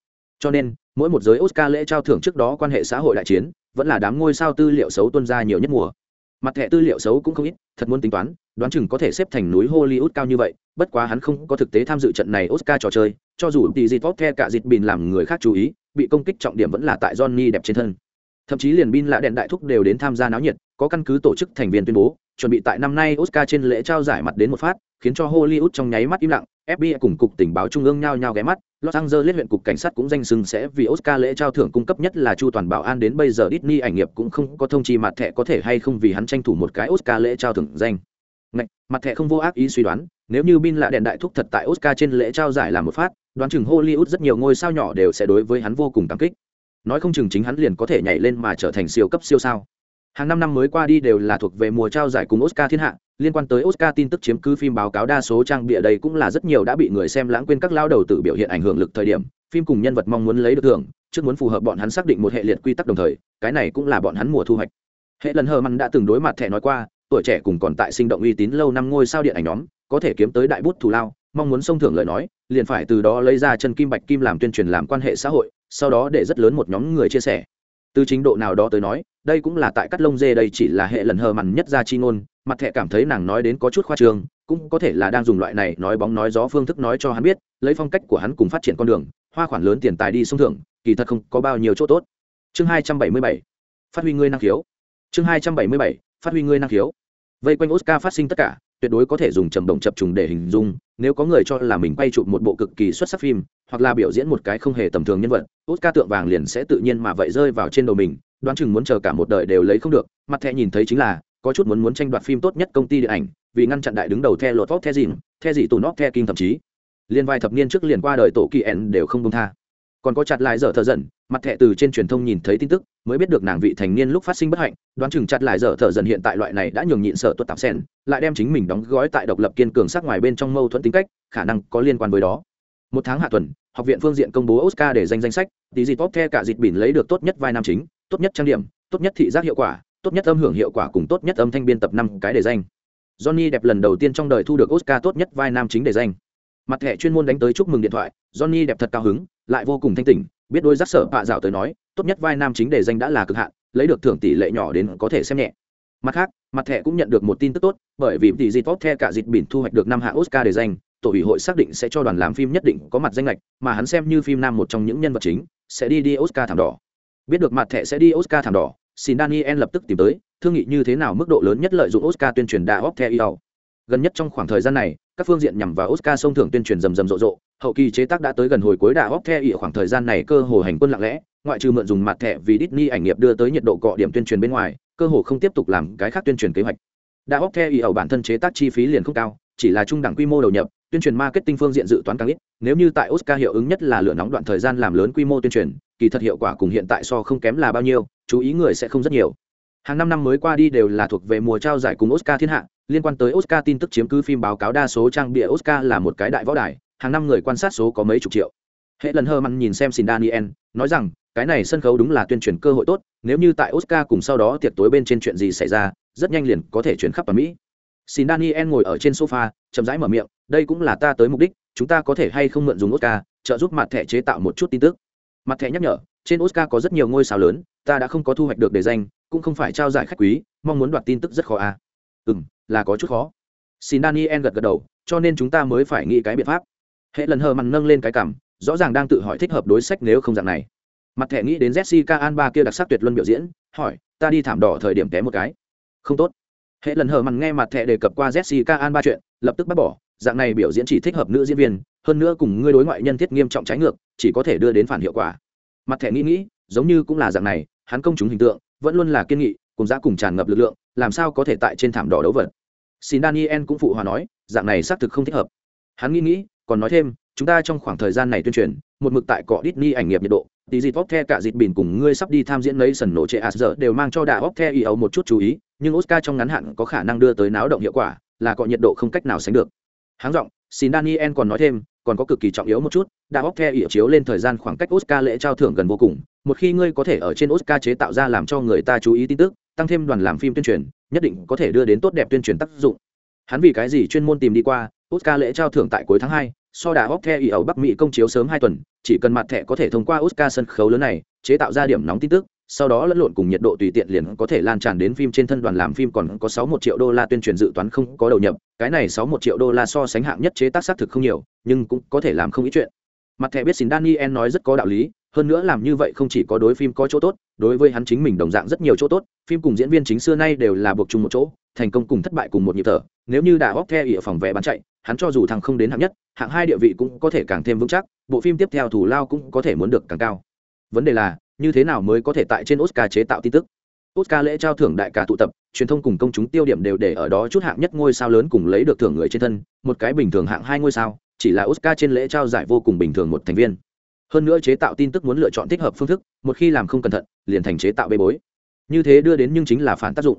Speaker 1: Cho nên, mỗi một giới oscar lễ trao thưởng trước đó quan hệ xã hội đại chiến, vẫn là đám ngôi sao tư liệu xấu tuân ra nhiều nhất mùa mặt thẻ tư liệu xấu cũng không ít, thật muốn tính toán, đoán chừng có thể xếp thành núi hollywood cao như vậy, bất quá hắn không có thực tế tham dự trận này oscar trò chơi, cho dù tỷ dịt tốt the cả dịt bìn làm người khác chú ý, bị công kích trọng điểm vẫn là tại johnny đẹp trên thân. Thậm chí liền bin lạ đèn đại thúc đều đến tham gia náo nhiệt, có căn cứ tổ chức thành viên tuyên bố, chuẩn bị tại năm nay oscar trên lễ trao giải mặt đến một phát, khiến cho hollywood trong nháy mắt im lặng fbi cùng cục tình báo trung ương nhao nhao ghé mắt los angeles huyện cục cảnh sát cũng danh sưng sẽ vì oscar lễ trao thưởng cung cấp nhất là chu toàn bảo an đến bây giờ Disney ảnh nghiệp cũng không có thông chi mặt thẻ có thể hay không vì hắn tranh thủ một cái oscar lễ trao thưởng danh. Ngạch, mặt thẻ không vô ác ý suy đoán nếu như bin lạ đèn đại thúc thật tại oscar trên lễ trao giải làm một phát đoán chừng hollywood rất nhiều ngôi sao nhỏ đều sẽ đối với hắn vô cùng cảm kích. Nói không chừng chính hắn liền có thể nhảy lên mà trở thành siêu cấp siêu sao hàng năm năm mới qua đi đều là thuộc về mùa trao giải cùng oscar thiên hạ. Liên quan tới oscar tin tức chiếm cứ phim báo cáo đa số trang bịa đây cũng là rất nhiều đã bị người xem lãng quên các lao đầu tự biểu hiện ảnh hưởng lực thời điểm. Phim cùng nhân vật mong muốn lấy được thưởng, trước muốn phù hợp bọn hắn xác định một hệ liệt quy tắc đồng thời, cái này cũng là bọn hắn mùa thu hoạch. Hệ lần hờ mặn đã từng đối mặt thẻ nói qua, tuổi trẻ cùng còn tại sinh động uy tín lâu năm ngôi sao điện ảnh nhóm, có thể kiếm tới đại bút thù lao, mong muốn sông thưởng lời nói, liền phải từ đó lấy ra chân kim bạch kim làm tuyên truyền làm quan hệ xã hội, sau đó để rất lớn một nhóm người chia sẻ từ chính độ nào đó tới nói, đây cũng là tại cắt lông dê đây chỉ là hệ lần hờ mằn nhất ra chi ngôn, mặt thẹ cảm thấy nàng nói đến có chút khoa trương, cũng có thể là đang dùng loại này nói bóng nói gió phương thức nói cho hắn biết, lấy phong cách của hắn cùng phát triển con đường, hoa khoản lớn tiền tài đi sông thưởng, kỳ thật không có bao nhiêu chỗ tốt. Chương hai trăm bảy mươi bảy, phát huy ngươi năng khiếu. Chương hai trăm bảy mươi bảy, phát huy ngươi năng khiếu. Vây quanh oscar phát sinh tất cả tuyệt đối có thể dùng trầm động chập trùng để hình dung, nếu có người cho là mình quay chụp một bộ cực kỳ xuất sắc phim, hoặc là biểu diễn một cái không hề tầm thường nhân vật, oscar tượng vàng liền sẽ tự nhiên mà vậy rơi vào trên đầu mình, đoán chừng muốn chờ cả một đời đều lấy không được. Mặt thẻ nhìn thấy chính là, có chút muốn muốn tranh đoạt phim tốt nhất công ty điện ảnh, vì ngăn chặn đại đứng đầu theo lột vóc theo dìm theo gì tù nóc theo kim thậm chí. Liên vài thập niên trước liền qua đời tổ kỳ ẻn đều không công tha. Còn có chặt lại dở thợ dần mặt thẻ từ trên truyền thông nhìn thấy tin tức mới biết được nàng vị thành niên lúc phát sinh bất hạnh, đoán chừng chặt lại dở thở dần hiện tại loại này đã nhường nhịn sợ tuột tạp sen lại đem chính mình đóng gói tại độc lập kiên cường sắc ngoài bên trong mâu thuẫn tính cách, khả năng có liên quan với đó. Một tháng hạ tuần, học viện phương diện công bố oscar để danh danh sách, tí dịp tốt the cả dịp bỉn lấy được tốt nhất vai nam chính, tốt nhất trang điểm, tốt nhất thị giác hiệu quả, tốt nhất âm hưởng hiệu quả cùng tốt nhất âm thanh biên tập năm cái đề danh. Johnny đẹp lần đầu tiên trong đời thu được oscar tốt nhất vai nam chính đề danh. Mặt thẻ chuyên môn đánh tới chúc mừng điện thoại, johnny đẹp thật cao hứng, lại vô cùng thanh tỉnh biết đôi giác sở bạ dạo tới nói, tốt nhất vai nam chính đề danh đã là cực hạn, lấy được thưởng tỷ lệ nhỏ đến có thể xem nhẹ. Mặt khác, mặt thẻ cũng nhận được một tin tức tốt, bởi vì tỷ dịp tốt the cả dịp bỉn thu hoạch được năm hạ oscar đề danh, tổ ủy hội xác định sẽ cho đoàn làm phim nhất định có mặt danh lệch mà hắn xem như phim nam một trong những nhân vật chính, sẽ đi đi oscar thảm đỏ. Biết được mặt thẻ sẽ đi oscar thảm đỏ, xin daniel lập tức tìm tới, thương nghị như thế nào mức độ lớn nhất lợi dụng oscar tuyên truyền đa hóc theo gần nhất trong khoảng thời gian này các phương diện nhằm vào oscar sông thưởng tuyên truyền rầm rầm rộ rộ. Hậu kỳ chế tác đã tới gần hồi cuối đà óc theo ỉ khoảng thời gian này cơ hồ hành quân lặng lẽ, ngoại trừ mượn dùng mặt thẻ vì Disney ảnh nghiệp đưa tới nhiệt độ cọ điểm tuyên truyền bên ngoài, cơ hồ không tiếp tục làm cái khác tuyên truyền kế hoạch. Đà óc theo ỉ ẩu bản thân chế tác chi phí liền không cao, chỉ là trung đẳng quy mô đầu nhập, tuyên truyền marketing phương diện dự toán càng ít, nếu như tại oscar hiệu ứng nhất là lửa nóng đoạn thời gian làm lớn quy mô tuyên truyền, kỳ thật hiệu quả cùng hiện tại so không kém là bao nhiêu, chú ý người sẽ không rất nhiều hàng năm năm mới qua đi đều là thuộc về mùa trao giải cùng oscar thiên hạ, liên quan tới oscar tin tức chiếm cứ phim báo cáo đa số trang bịa oscar là một cái đại võ đài, hàng năm người quan sát số có mấy chục triệu. Hệ lần hơ mặn nhìn xem xin daniel, nói rằng, cái này sân khấu đúng là tuyên truyền cơ hội tốt, nếu như tại oscar cùng sau đó tiệc tối bên trên chuyện gì xảy ra, rất nhanh liền có thể chuyển khắp ở mỹ. Xin daniel ngồi ở trên sofa, chậm rãi mở miệng, đây cũng là ta tới mục đích, chúng ta có thể hay không mượn dùng oscar, trợ giúp mặt thẻ chế tạo một chút tin tức. Mặt thẻ nhắc nhở trên oscar có rất nhiều ngôi sao lớn, ta đã không có thu hoạch được đề danh, cũng không phải trao giải khách quý, mong muốn đoạt tin tức rất khó à. Ừ m là có chút khó. Xin daniel gật gật đầu, cho nên chúng ta mới phải nghĩ cái biện pháp. Hệ lần hờ mặn nâng lên cái cảm, rõ ràng đang tự hỏi thích hợp đối sách nếu không dạng này. Mặt thẻ nghĩ đến jessica alba kia đặc sắc tuyệt luân biểu diễn, hỏi, ta đi thảm đỏ thời điểm té một cái. Không tốt. Hệ lần hờ mặn nghe mặt thẻ đề cập qua jessica alba chuyện, lập tức bác bỏ, dạng này biểu diễn chỉ thích hợp nữ diễn viên, hơn nữa cùng ngươi đối ngoại nhân thiết nghiêm trọng trái ngược, chỉ có thể đưa đến phản hiệu quả mặt thẻ nghĩ nghĩ, giống như cũng là dạng này, hắn công chúng hình tượng, vẫn luôn là kiên nghị, cùng giá cùng tràn ngập lực lượng, làm sao có thể tại trên thảm đỏ đấu vật. Xin daniel cũng phụ hòa nói, dạng này xác thực không thích hợp. Hắn nghĩ nghĩ, còn nói thêm, chúng ta trong khoảng thời gian này tuyên truyền, một mực tại cọ Disney ảnh nghiệp nhiệt độ, tí dịp the cả dịp bỉn cùng ngươi sắp đi tham diễn lấy sần nổ trệ as giờ đều mang cho đà the y ấu một chút chú ý, nhưng oscar trong ngắn hạn có khả năng đưa tới náo động hiệu quả, là cọ nhiệt độ không cách nào sánh được. Háng giọng, xin daniel còn nói thêm còn có cực kỳ trọng yếu một chút đà the ỉa chiếu lên thời gian khoảng cách oscar lễ trao thưởng gần vô cùng. Một khi ngươi có thể ở trên oscar chế tạo ra làm cho người ta chú ý tin tức, tăng thêm đoàn làm phim tuyên truyền, nhất định có thể đưa đến tốt đẹp tuyên truyền tác dụng. Hắn vì cái gì chuyên môn tìm đi qua, oscar lễ trao thưởng tại cuối tháng hai, so đã bóc the ỉa ở bắc mỹ công chiếu sớm hai tuần, chỉ cần mặt thẻ có thể thông qua oscar sân khấu lớn này, chế tạo ra điểm nóng tin tức sau đó lẫn lộn cùng nhiệt độ tùy tiện liền có thể lan tràn đến phim trên thân đoàn làm phim còn có sáu một triệu đô la tuyên truyền dự toán không có đầu nhập. Cái này sáu một triệu đô la so sánh hạng nhất chế tác xác thực không nhiều, nhưng cũng có thể làm không ít chuyện. Mặt thẻ biết xin daniel nói rất có đạo lý, hơn nữa làm như vậy không chỉ có đối phim có chỗ tốt, đối với hắn chính mình đồng dạng rất nhiều chỗ tốt, phim cùng diễn viên chính xưa nay đều là buộc chung một chỗ, thành công cùng thất bại cùng một nhịp thở. Nếu như đã bóp theo ỉa phòng vé bán chạy, hắn cho dù thằng không đến hạng nhất, hạng hai địa vị cũng có thể càng thêm vững chắc, bộ phim tiếp theo thủ lao cũng có thể muốn được càng cao. Vấn đề là như thế nào mới có thể tại trên oscar chế tạo tin tức? Oscar lễ trao thưởng đại ca tụ tập, truyền thông cùng công chúng tiêu điểm đều để ở đó chút hạng nhất ngôi sao lớn cùng lấy được thưởng người trên thân, một cái bình thường hạng hai ngôi sao, chỉ là oscar trên lễ trao giải vô cùng bình thường một thành viên. Hơn nữa chế tạo tin tức muốn lựa chọn thích hợp phương thức, một khi làm không cẩn thận, liền thành chế tạo bê bối. Như thế đưa đến nhưng chính là phản tác dụng.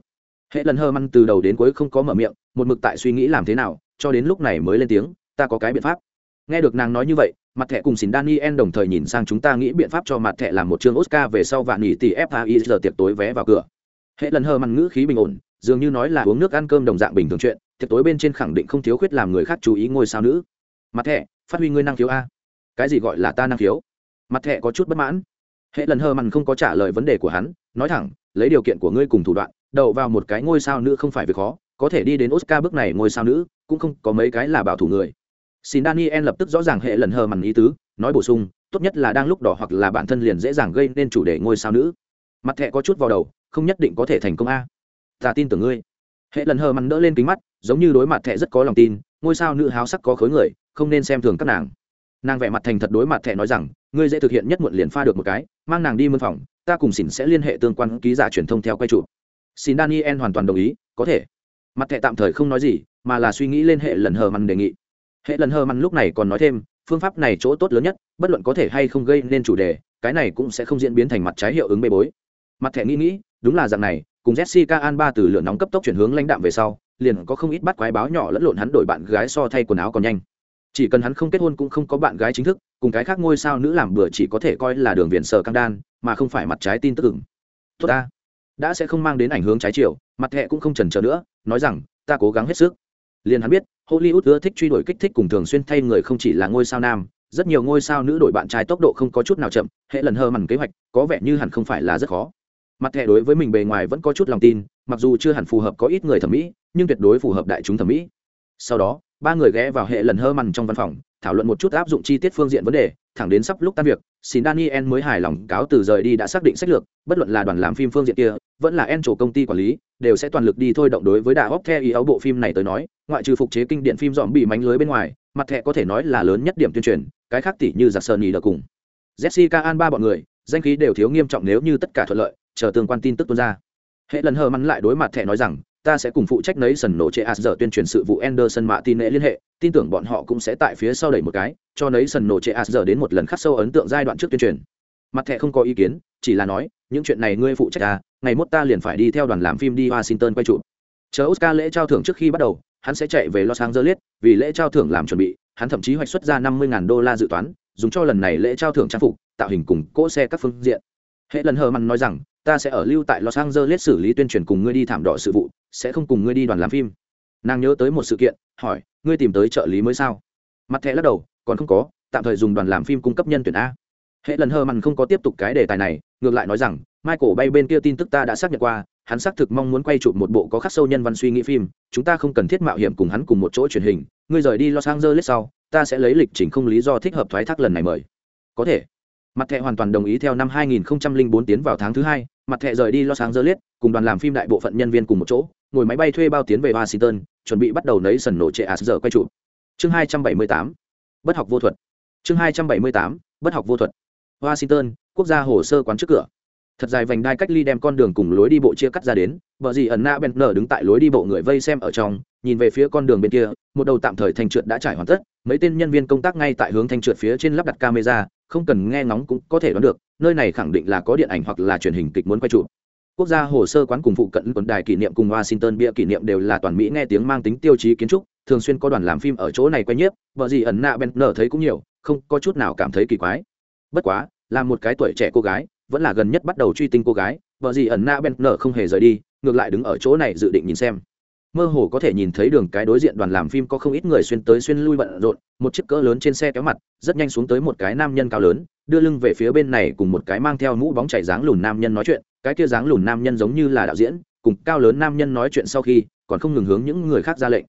Speaker 1: Hệ lần hơ măn từ đầu đến cuối không có mở miệng, một mực tại suy nghĩ làm thế nào, cho đến lúc này mới lên tiếng, ta có cái biện pháp nghe được nàng nói như vậy, mặt thẻ cùng xin daniel đồng thời nhìn sang chúng ta nghĩ biện pháp cho mặt thẻ làm một chương oscar về sau và nghỉ tỷ fai giờ tiệc tối vé vào cửa. Hệ lần hờ mặn ngữ khí bình ổn, dường như nói là uống nước ăn cơm đồng dạng bình thường chuyện, tiệc tối bên trên khẳng định không thiếu khuyết làm người khác chú ý ngôi sao nữ. Mặt thẻ, phát huy ngươi năng khiếu a. Cái gì gọi là ta năng khiếu? Mặt thẻ có chút bất mãn. Hệ lần hờ mặn không có trả lời vấn đề của hắn, nói thẳng, lấy điều kiện của ngươi cùng thủ đoạn, đậu vào một cái ngôi sao nữ không phải việc khó, có thể đi đến oscar bước này ngôi sao nữ, cũng không có mấy cái là bảo thủ người xin daniel lập tức rõ ràng hệ lần hờ mằn ý tứ, nói bổ sung, tốt nhất là đang lúc đỏ hoặc là bản thân liền dễ dàng gây nên chủ đề ngôi sao nữ. Mặt thẹ có chút vào đầu, không nhất định có thể thành công a. Ta tin tưởng ngươi. Hệ lần hờ mằn đỡ lên kính mắt, giống như đối mặt thẹ rất có lòng tin, ngôi sao nữ háo sắc có khối người, không nên xem thường các nàng. Nàng vẻ mặt thành thật đối mặt thẹ nói rằng, ngươi dễ thực hiện nhất muộn liền pha được một cái, mang nàng đi mân phòng, ta cùng xỉn sẽ liên hệ tương quan ký giả truyền thông theo quay chụp. Xin daniel hoàn toàn đồng ý, có thể. Mặt thẹ tạm thời không nói gì, mà là suy nghĩ lên hệ lần hờ mằn đề nghị hệ lần hờ mặn lúc này còn nói thêm, phương pháp này chỗ tốt lớn nhất, bất luận có thể hay không gây nên chủ đề, cái này cũng sẽ không diễn biến thành mặt trái hiệu ứng bê bối. Mặt thẻ nghĩ nghĩ, đúng là dạng này, cùng jessica An ba từ lửa nóng cấp tốc chuyển hướng lãnh đạm về sau, liền có không ít bắt quái báo nhỏ lẫn lộn hắn đổi bạn gái so thay quần áo còn nhanh. Chỉ cần hắn không kết hôn cũng không có bạn gái chính thức, cùng cái khác ngôi sao nữ làm bừa chỉ có thể coi là đường viền sở căng đan, mà không phải mặt trái tin tức ứng tốt ta. Đã sẽ không mang đến ảnh hướng trái chiều, mặt thẹ cũng không trần trờ nữa, nói rằng, ta cố gắng hết sức. Liền hắn biết hollywood ưa thích truy đuổi kích thích cùng thường xuyên thay người không chỉ là ngôi sao nam, rất nhiều ngôi sao nữ đổi bạn trai tốc độ không có chút nào chậm, hệ lần hơ mằn kế hoạch, có vẻ như hẳn không phải là rất khó. Mặt thẻ đối với mình bề ngoài vẫn có chút lòng tin, mặc dù chưa hẳn phù hợp có ít người thẩm mỹ, nhưng tuyệt đối phù hợp đại chúng thẩm mỹ. Sau đó, ba người ghé vào hệ lần hơ mằn trong văn phòng thảo luận một chút áp dụng chi tiết phương diện vấn đề, thẳng đến sắp lúc tan việc, xin daniel mới hài lòng cáo từ rời đi đã xác định sách lược, bất luận là đoàn làm phim phương diện kia, vẫn là en chủ công ty quản lý, đều sẽ toàn lực đi thôi động đối với đà óc theo ý áo bộ phim này tới nói, ngoại trừ phục chế kinh điện phim dọn bị mánh lưới bên ngoài, mặt thẻ có thể nói là lớn nhất điểm tuyên truyền, cái khác tỷ như giặc sơn nhì đờ cùng. Jessica an ba bọn người, danh khí đều thiếu nghiêm trọng nếu như tất cả thuận lợi, chờ tương quan tin tức tuôn ra. Hệ lần hờ mắn lại đối mặt thẻ nói rằng ta sẽ cùng phụ trách nấy sần nổ chế as giờ tuyên truyền sự vụ Anderson mạ tin lễ liên hệ, tin tưởng bọn họ cũng sẽ tại phía sau đẩy một cái, cho nấy sần nổ chế as giờ đến một lần khắc sâu ấn tượng giai đoạn trước tuyên truyền. Mặt thẻ không có ý kiến, chỉ là nói, những chuyện này ngươi phụ trách à, ngày mốt ta liền phải đi theo đoàn làm phim đi Washington quay chụp. Chờ Oscar lễ trao thưởng trước khi bắt đầu, hắn sẽ chạy về Los Angeles, vì lễ trao thưởng làm chuẩn bị, hắn thậm chí hoạch xuất ra 50.000 đô la dự toán, dùng cho lần này lễ trao thưởng trang phục, tạo hình cùng cỗ xe các phương diện. Hệ lần hờ mặn nói rằng, ta sẽ ở lưu tại Los Angeles xử lý tuyên truyền cùng ngươi đi thảm đỏ sự vụ, sẽ không cùng ngươi đi đoàn làm phim. Nàng nhớ tới một sự kiện, hỏi, ngươi tìm tới trợ lý mới sao? Mặt thẻ lắc đầu, còn không có, tạm thời dùng đoàn làm phim cung cấp nhân tuyển a. Hệ lần hờ mặn không có tiếp tục cái đề tài này, ngược lại nói rằng, Michael bay bên kia tin tức ta đã xác nhận qua, hắn xác thực mong muốn quay chụp một bộ có khắc sâu nhân văn suy nghĩ phim, chúng ta không cần thiết mạo hiểm cùng hắn cùng một chỗ truyền hình, ngươi rời đi Los Angeles sau, ta sẽ lấy lịch trình không lý do thích hợp thoái thác lần này mời. Có thể mặt thẻ hoàn toàn đồng ý theo năm 2004 tiến vào tháng thứ hai mặt thẻ rời đi los angeles, cùng đoàn làm phim đại bộ phận nhân viên cùng một chỗ, ngồi máy bay thuê bao tiến về washington, chuẩn bị bắt đầu nấy sần nổ trệ à giờ quay chụp. chương 278 bất học vô thuật. Chương 278 bất học vô thuật. Washington, quốc gia hồ sơ quán trước cửa. Thật dài vành đai cách ly đem con đường cùng lối đi bộ chia cắt ra đến Bờ gì ẩn nạ bèn nở đứng tại lối đi bộ người vây xem ở trong, nhìn về phía con đường bên kia, một đầu tạm thời thành trượt đã trải hoàn tất, mấy tên nhân viên công tác ngay tại hướng thanh trượt phía trên lắp đặt camera, không cần nghe ngóng cũng có thể đoán được nơi này khẳng định là có điện ảnh hoặc là truyền hình kịch muốn quay trụ. quốc gia hồ sơ quán cùng phụ cận quần đài kỷ niệm cùng washington bia kỷ niệm đều là toàn mỹ nghe tiếng mang tính tiêu chí kiến trúc, thường xuyên có đoàn làm phim ở chỗ này quay nhiếp, vợ gì ẩn nạ bèn nở thấy cũng nhiều, không có chút nào cảm thấy kỳ quái bất quá, là một cái tuổi trẻ cô gái, vẫn là gần nhất bắt đầu truy tinh cô gái, vợ gì ẩn nạ bèn nở không hề rời đi, ngược lại đứng ở chỗ này dự định nhìn xem mơ hồ có thể nhìn thấy đường cái đối diện đoàn làm phim có không ít người xuyên tới xuyên lui bận rộn, một chiếc cỡ lớn trên xe kéo mặt, rất nhanh xuống tới một cái nam nhân cao lớn, đưa lưng về phía bên này cùng một cái mang theo mũ bóng chảy dáng lùn nam nhân nói chuyện, cái kia dáng lùn nam nhân giống như là đạo diễn, cùng cao lớn nam nhân nói chuyện sau khi, còn không ngừng hướng những người khác ra lệnh.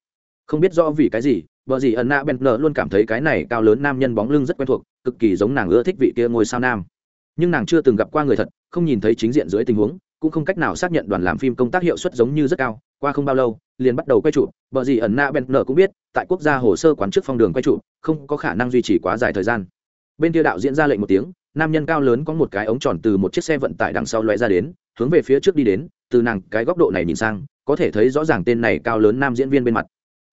Speaker 1: Không biết rõ vì cái gì, vợ gì ẩn nạ bèn nợ luôn cảm thấy cái này cao lớn nam nhân bóng lưng rất quen thuộc, cực kỳ giống nàng ưa thích vị kia ngôi sao nam. Nhưng nàng chưa từng gặp qua người thật, không nhìn thấy chính diện dưới tình huống cũng không cách nào xác nhận đoàn làm phim công tác hiệu suất giống như rất cao, qua không bao lâu, liền bắt đầu quay trụ vợ gì ẩn na bentner cũng biết, tại quốc gia hồ sơ quán trước phong đường quay trụ không có khả năng duy trì quá dài thời gian. Bên kia đạo diễn ra lệnh một tiếng, nam nhân cao lớn có một cái ống tròn từ một chiếc xe vận tải đằng sau loại ra đến, hướng về phía trước đi đến, từ nàng cái góc độ này nhìn sang, có thể thấy rõ ràng tên này cao lớn nam diễn viên bên mặt.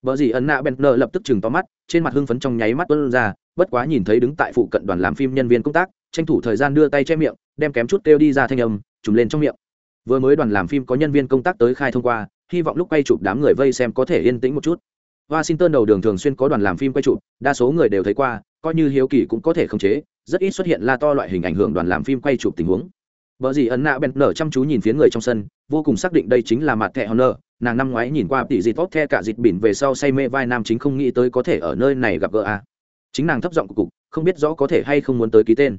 Speaker 1: Vợ gì ẩn nạ bentner lập tức chừng to mắt, trên mặt hưng phấn trong nháy mắt tuân ra, bất quá nhìn thấy đứng tại phụ cận đoàn làm phim nhân viên công tác, tranh thủ thời gian đưa tay che miệng, đem kém chút kêu đi ra thanh âm, trùm lên trong miệng vừa mới đoàn làm phim có nhân viên công tác tới khai thông qua, hy vọng lúc quay chụp đám người vây xem có thể yên tĩnh một chút. Washington đầu đường thường xuyên có đoàn làm phim quay chụp, đa số người đều thấy qua, coi như hiếu kỳ cũng có thể khống chế, rất ít xuất hiện la to loại hình ảnh hưởng đoàn làm phim quay chụp tình huống. Vợ gì ấn nạ bèn nở chăm chú nhìn phía người trong sân, vô cùng xác định đây chính là mặt thẻ honor, nàng năm ngoái nhìn qua tỷ dịt tốt the cả dịt bỉn về sau say mê vai nam chính không nghĩ tới có thể ở nơi này gặp gỡ a. Chính nàng thấp giọng của cục, không biết rõ có thể hay không muốn tới ký tên.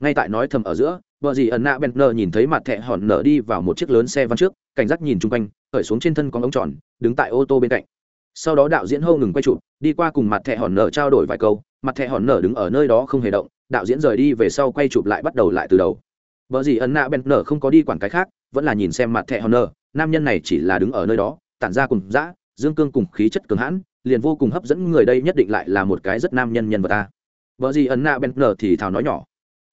Speaker 1: Ngay tại nói thầm ở giữa vợ gì ẩn nạ bèn nở nhìn thấy mặt thẹ hòn nở đi vào một chiếc lớn xe văn trước, cảnh giác nhìn chung quanh, khởi xuống trên thân con ống tròn, đứng tại ô tô bên cạnh. Sau đó đạo diễn hâu ngừng quay chụp, đi qua cùng mặt thẹ hòn nở trao đổi vài câu, mặt thẹ hòn nở đứng ở nơi đó không hề động, đạo diễn rời đi về sau quay chụp lại bắt đầu lại từ đầu. Vợ gì ẩn nạ bèn nở không có đi quản cái khác, vẫn là nhìn xem mặt thẹ hòn nở, nam nhân này chỉ là đứng ở nơi đó, tản ra cùng dã, dương cương cùng khí chất cường hãn, liền vô cùng hấp dẫn người đây nhất định lại là một cái rất nam nhân nhân vật ta. Vợ gì ẩn nạ bèn nở thì thào nói nhỏ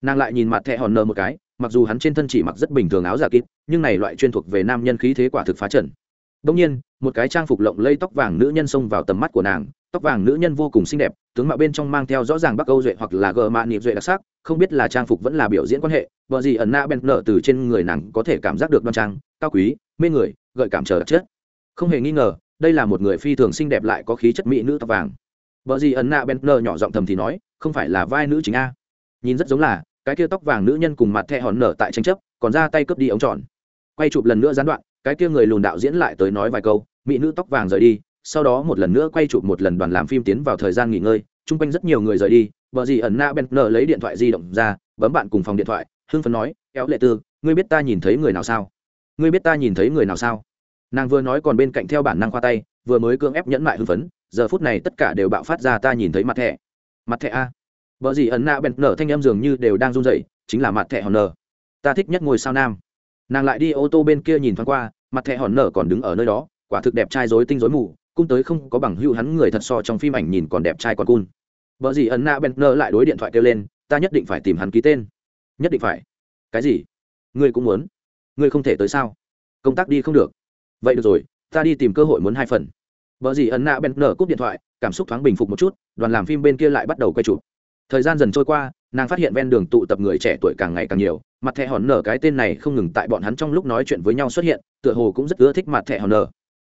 Speaker 1: nàng lại nhìn mặt thẹ hòn nở một cái, mặc dù hắn trên thân chỉ mặc rất bình thường áo giả kín nhưng này loại chuyên thuộc về nam nhân khí thế quả thực phá trần. Đông nhiên, một cái trang phục lộng lây tóc vàng nữ nhân xông vào tầm mắt của nàng, tóc vàng nữ nhân vô cùng xinh đẹp, tướng mạo bên trong mang theo rõ ràng bắc âu duệ hoặc là gờ mạ nịp duệ đặc sắc, không biết là trang phục vẫn là biểu diễn quan hệ, vợ gì ẩn na bèn nở từ trên người nàng có thể cảm giác được đoan trang, cao quý, mê người, gợi cảm trở đặc chất. Không hề nghi ngờ, đây là một người phi thường xinh đẹp lại có khí chất mỹ nữ tóc vàng. Vợ gì ẩn na bèn nở nhỏ giọng thầm thì nói, không phải là vai nữ chính a. Nhìn rất giống là cái kia tóc vàng nữ nhân cùng mặt thẹ hòn nở tại tranh chấp, còn ra tay cướp đi ống tròn. Quay chụp lần nữa gián đoạn, cái kia người lùn đạo diễn lại tới nói vài câu, mỹ nữ tóc vàng rời đi, sau đó một lần nữa quay chụp một lần đoàn làm phim tiến vào thời gian nghỉ ngơi, chung quanh rất nhiều người rời đi, vợ gì ẩn na bên nở lấy điện thoại di động ra, bấm bạn cùng phòng điện thoại, hưng phấn nói, kéo lệ tư, ngươi biết ta nhìn thấy người nào sao? Ngươi biết ta nhìn thấy người nào sao? Nàng vừa nói còn bên cạnh theo bản năng khoa tay, vừa mới cưỡng ép nhẫn mại hưng phấn, giờ phút này tất cả đều bạo phát ra ta nhìn thấy mặt thẻ. Mặt thẻ a vợ gì ẩn na ben nở thanh em dường như đều đang run rẩy, chính là mặt thẻ hòn nở. Ta thích nhất ngôi sao nam. Nàng lại đi ô tô bên kia nhìn thoáng qua, mặt thẻ hòn nở còn đứng ở nơi đó, quả thực đẹp trai dối tinh dối mù cung tới không có bằng hữu hắn người thật so trong phim ảnh nhìn còn đẹp trai còn cun vợ gì ẩn na nở lại đối điện thoại kêu lên, ta nhất định phải tìm hắn ký tên. Nhất định phải. Cái gì? Ngươi cũng muốn? Ngươi không thể tới sao? Công tác đi không được. Vậy được rồi, ta đi tìm cơ hội muốn hai phần. Vợ gì ẩn na nở cúp điện thoại, cảm xúc thoáng bình phục một chút, đoàn làm phim bên kia lại bắt đầu quay chụp thời gian dần trôi qua, nàng phát hiện ven đường tụ tập người trẻ tuổi càng ngày càng nhiều, mặt thẻ hòn nở cái tên này không ngừng tại bọn hắn trong lúc nói chuyện với nhau xuất hiện, tựa hồ cũng rất ưa thích mặt thẻ hòn nở.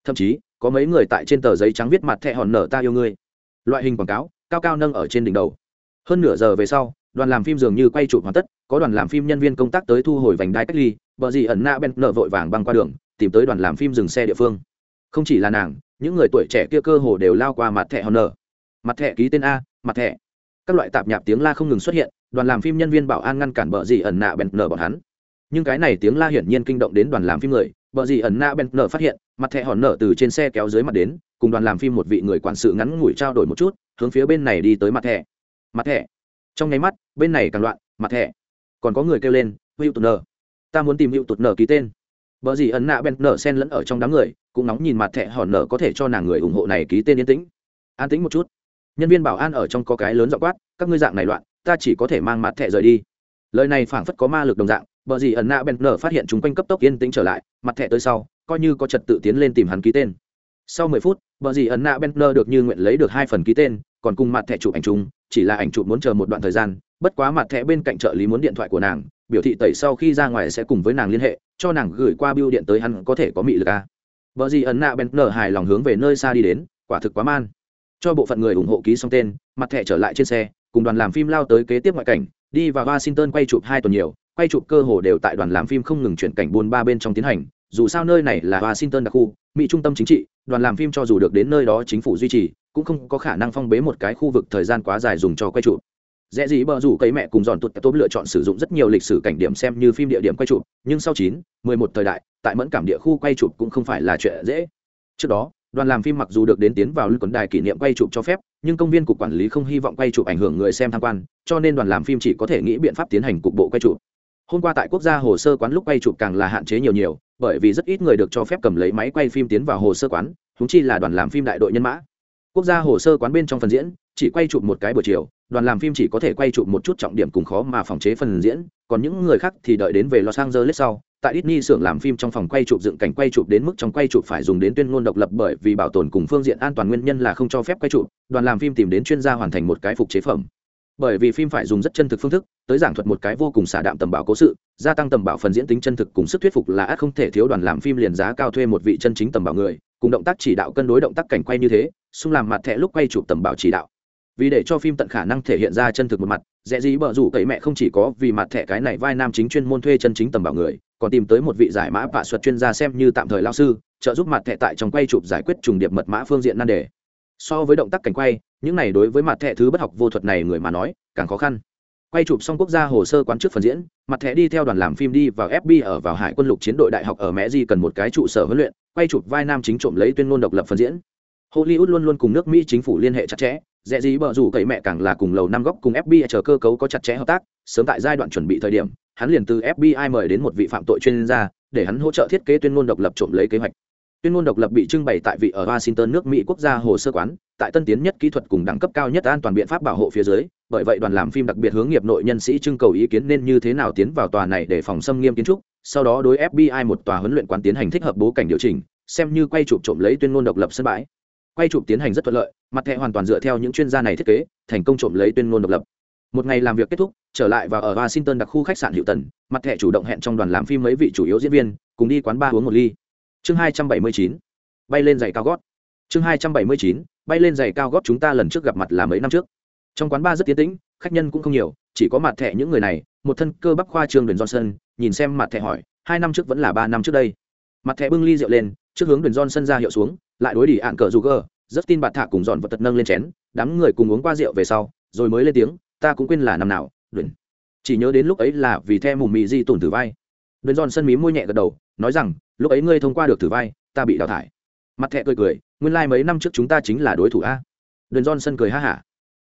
Speaker 1: Thậm chí, có mấy người tại trên tờ giấy trắng viết mặt thẻ hòn nở ta yêu ngươi. Loại hình quảng cáo, cao cao nâng ở trên đỉnh đầu. Hơn nửa giờ về sau, đoàn làm phim dường như quay chụp hoàn tất, có đoàn làm phim nhân viên công tác tới thu hồi vành đai cách ly, bờ gì ẩn na ben nở vội vàng băng qua đường, tìm tới đoàn làm phim dừng xe địa phương. Không chỉ là nàng, những người tuổi trẻ kia cơ hồ đều lao qua mặt thẻ hòn nở. Mặt thẻ ký tên a, mặt thẻ các loại tạp nhạp tiếng la không ngừng xuất hiện đoàn làm phim nhân viên bảo an ngăn cản bờ gì ẩn nạ bèn nở bọn hắn. Nhưng cái này tiếng la hiển nhiên kinh động đến đoàn làm phim người bờ gì ẩn nạ bèn nở phát hiện mặt thẻ hòn nở từ trên xe kéo dưới mặt đến cùng đoàn làm phim một vị người quản sự ngắn ngủi trao đổi một chút hướng phía bên này đi tới mặt thẻ. Mặt thẻ. Trong nháy mắt bên này càng loạn mặt thẻ. Còn có người kêu lên hữu tụt nở. Ta muốn tìm hữu tụt nở ký tên. Bờ gì ẩn nạ bèn nở sen lẫn ở trong đám người, cũng nóng nhìn mặt thẻ hòn nở có thể cho nàng người ủng hộ này ký tên yên tĩnh. An tĩnh một chút nhân viên bảo an ở trong có cái lớn dọ quát, các ngươi dạng này loạn, ta chỉ có thể mang mặt thẻ rời đi. Lời này phảng phất có ma lực đồng dạng, bờ gì ẩn nạ bèn nở phát hiện chúng quanh cấp tốc yên tĩnh trở lại, mặt thẻ tới sau, coi như có trật tự tiến lên tìm hắn ký tên. Sau mười phút, bờ gì ẩn nạ bèn nở được như nguyện lấy được hai phần ký tên, còn cùng mặt thẻ chụp ảnh chung, chỉ là ảnh chụp muốn chờ một đoạn thời gian, bất quá mặt thẻ bên cạnh trợ lý muốn điện thoại của nàng, biểu thị tẩy sau khi ra ngoài sẽ cùng với nàng liên hệ, cho nàng gửi qua bưu điện tới hắn có thể có mị lực a. Bờ gì ẩn nạ bèn nở hài lòng hướng về nơi xa đi đến, quả thực quá man cho bộ phận người ủng hộ ký xong tên, mặt thẻ trở lại trên xe, cùng đoàn làm phim lao tới kế tiếp ngoại cảnh, đi vào washington quay chụp hai tuần nhiều, quay chụp cơ hồ đều tại đoàn làm phim không ngừng chuyển cảnh buôn ba bên trong tiến hành, dù sao nơi này là washington đặc khu, mỹ trung tâm chính trị, đoàn làm phim cho dù được đến nơi đó chính phủ duy trì, cũng không có khả năng phong bế một cái khu vực thời gian quá dài dùng cho quay chụp. Dễ gì bờ rủ cấy mẹ cùng dọn tụt tốt lựa chọn sử dụng rất nhiều lịch sử cảnh điểm xem như phim địa điểm quay chụp, nhưng sau chín, mười một thời đại, tại mẫn cảm địa khu quay chụp cũng không phải là chuyện dễ. Trước đó đoàn làm phim mặc dù được đến tiến vào lưu quần đài kỷ niệm quay chụp cho phép, nhưng công viên cục quản lý không hy vọng quay chụp ảnh hưởng người xem tham quan, cho nên đoàn làm phim chỉ có thể nghĩ biện pháp tiến hành cục bộ quay chụp. Hôm qua tại quốc gia hồ sơ quán lúc quay chụp càng là hạn chế nhiều nhiều, bởi vì rất ít người được cho phép cầm lấy máy quay phim tiến vào hồ sơ quán húng chi là đoàn làm phim đại đội nhân mã. Quốc gia hồ sơ quán bên trong phần diễn chỉ quay chụp một cái buổi chiều đoàn làm phim chỉ có thể quay chụp một chút trọng điểm cùng khó mà phòng chế phần diễn còn những người khác thì đợi đến về los angeles sau tại Disney xưởng làm phim trong phòng quay chụp dựng cảnh quay chụp đến mức trong quay chụp phải dùng đến tuyên ngôn độc lập bởi vì bảo tồn cùng phương diện an toàn nguyên nhân là không cho phép quay chụp, đoàn làm phim tìm đến chuyên gia hoàn thành một cái phục chế phẩm. Bởi vì phim phải dùng rất chân thực phương thức, tới giảng thuật một cái vô cùng xả đạm tầm bảo cố sự, gia tăng tầm bảo phần diễn tính chân thực cùng sức thuyết phục là ắt không thể thiếu đoàn làm phim liền giá cao thuê một vị chân chính tầm bảo người, cùng động tác chỉ đạo cân đối động tác cảnh quay như thế, xung làm mặt thẻ lúc quay chụp tầm bảo chỉ đạo vì để cho phim tận khả năng thể hiện ra chân thực một mặt dễ gì bở rủ cậy mẹ không chỉ có vì mặt thẻ cái này vai nam chính chuyên môn thuê chân chính tầm bảo người, còn tìm tới một vị giải mã vạ thuật chuyên gia xem như tạm thời lao sư, trợ giúp mặt thẻ tại trong quay chụp giải quyết trùng điệp mật mã phương diện nan đề. So với động tác cảnh quay, những này đối với mặt thẻ thứ bất học vô thuật này người mà nói, càng khó khăn. Quay chụp xong quốc gia hồ sơ quán trước phần diễn, mặt thẻ đi theo đoàn làm phim đi vào fb ở vào hải quân lục chiến đội đại học ở mẹ di cần một cái trụ sở huấn luyện, quay chụp vai nam chính trộm lấy tuyên ngôn độc lập phần diễn. Hollywood luôn luôn cùng nước mỹ chính phủ liên hệ chặt chẽ dễ gì bờ rủ cậy mẹ càng là cùng lầu năm góc cùng fbi chờ cơ cấu có chặt chẽ hợp tác, sớm tại giai đoạn chuẩn bị thời điểm, hắn liền từ fbi mời đến một vị phạm tội chuyên gia, để hắn hỗ trợ thiết kế tuyên ngôn độc lập trộm lấy kế hoạch. Tuyên ngôn độc lập bị trưng bày tại vị ở washington nước mỹ quốc gia hồ sơ quán, tại tân tiến nhất kỹ thuật cùng đẳng cấp cao nhất an toàn biện pháp bảo hộ phía dưới, bởi vậy đoàn làm phim đặc biệt hướng nghiệp nội nhân sĩ trưng cầu ý kiến nên như thế nào tiến vào tòa này để phòng xâm nghiêm kiến trúc, sau đó đối fbi một tòa huấn luyện quán tiến hành thích hợp bố cảnh điều chỉnh, xem như quay chụp trộm lấy tuyên ngôn độc lập sân bãi quay chụp tiến hành rất thuận lợi, mặt thẻ hoàn toàn dựa theo những chuyên gia này thiết kế, thành công trộm lấy tuyên ngôn độc lập. Một ngày làm việc kết thúc, trở lại và ở washington đặc khu khách sạn hiệu tần mặt thẻ chủ động hẹn trong đoàn làm phim mấy vị chủ yếu diễn viên, cùng đi quán ba uống một ly. Chương hai trăm bảy mươi chín, bay lên giày cao gót. Chương hai trăm bảy mươi chín, bay lên giày cao gót chúng ta lần trước gặp mặt là mấy năm trước. Trong quán ba rất tiến tĩnh, khách nhân cũng không nhiều, chỉ có mặt thẻ những người này, một thân cơ bắp khoa trương đền johnson, nhìn xem mặt thẻ hỏi, hai năm trước vẫn là ba năm trước đây. Mặt thẻ bưng ly rượu lên, trước hướng đền johnson ra hiệu xuống lại đối đi ạn cờ dù gờ, rất tin bạt thạ cùng dọn vật tật nâng lên chén, đám người cùng uống qua rượu về sau, rồi mới lên tiếng, ta cũng quên là năm nào đừng chỉ nhớ đến lúc ấy là vì the mùm mì di tổn tử vai. Đuyền giòn sân mí môi nhẹ gật đầu, nói rằng, lúc ấy ngươi thông qua được tử vai, ta bị đào thải. Mặt thẹ cười cười, nguyên lai、like、mấy năm trước chúng ta chính là đối thủ a. Đuyền giòn sân cười ha hả.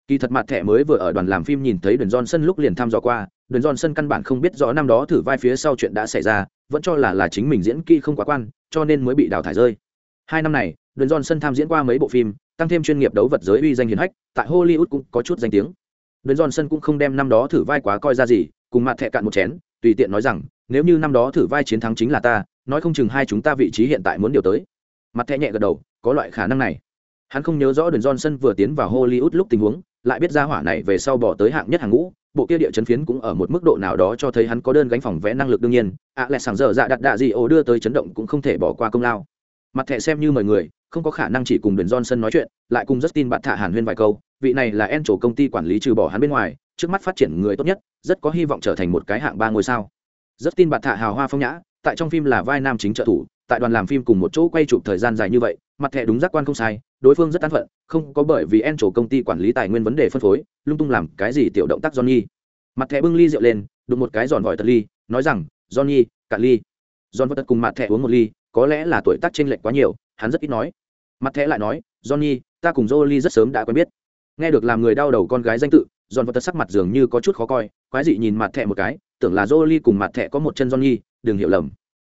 Speaker 1: Kỳ thật mặt thẹ mới vừa ở đoàn làm phim nhìn thấy đuyền giòn sân lúc liền thăm dò qua, đuyền giòn sân căn bản không biết rõ năm đó thử vai phía sau chuyện đã xảy ra, vẫn cho là là chính mình diễn kỹ không quá quan, cho nên mới bị đào thải rơi. Hai năm này Dwayne Johnson tham diễn qua mấy bộ phim, tăng thêm chuyên nghiệp đấu vật giới uy danh hiển hách, tại Hollywood cũng có chút danh tiếng. Dwayne Johnson cũng không đem năm đó thử vai quá coi ra gì, cùng mặt thẻ cạn một chén, tùy tiện nói rằng, nếu như năm đó thử vai chiến thắng chính là ta, nói không chừng hai chúng ta vị trí hiện tại muốn điều tới. Mặt thẻ nhẹ gật đầu, có loại khả năng này. Hắn không nhớ rõ Dwayne Johnson vừa tiến vào Hollywood lúc tình huống, lại biết ra hỏa này về sau bỏ tới hạng nhất hàng ngũ, bộ kia địa chấn phiến cũng ở một mức độ nào đó cho thấy hắn có đơn gánh phòng vẽ năng lực đương nhiên, ạ lẽ sảng dở dạ đặt đạ gì ồ đưa tới chấn động cũng không thể bỏ qua công lao. Mặt thẻ xem như mời người, không có khả năng chỉ cùng Đuyền Johnson nói chuyện, lại cùng Justin bạn thả Hàn Huyên vài câu, vị này là en chủ công ty quản lý trừ bỏ hắn bên ngoài, trước mắt phát triển người tốt nhất, rất có hy vọng trở thành một cái hạng ba ngôi sao. Justin bạn thả hào hoa phong nhã, tại trong phim là vai nam chính trợ thủ, tại đoàn làm phim cùng một chỗ quay chụp thời gian dài như vậy, mặt thẻ đúng giác quan không sai, đối phương rất tán phận, không có bởi vì en chủ công ty quản lý tài nguyên vấn đề phân phối, lung tung làm cái gì tiểu động tác Johnny. Mặt thẻ bưng ly rượu lên, đụng một cái giòn vòi tật ly, nói rằng, Johnny, cạn ly. John vật cùng mặt thẻ uống một ly, có lẽ là tuổi tác chênh lệch quá nhiều, hắn rất ít nói mặt thẻ lại nói, johnny, ta cùng jolie rất sớm đã quen biết. Nghe được làm người đau đầu con gái danh tự giòn vật sắc mặt dường như có chút khó coi, quái dị nhìn mặt thẻ một cái, tưởng là jolie cùng mặt thẻ có một chân johnny, đừng hiểu lầm.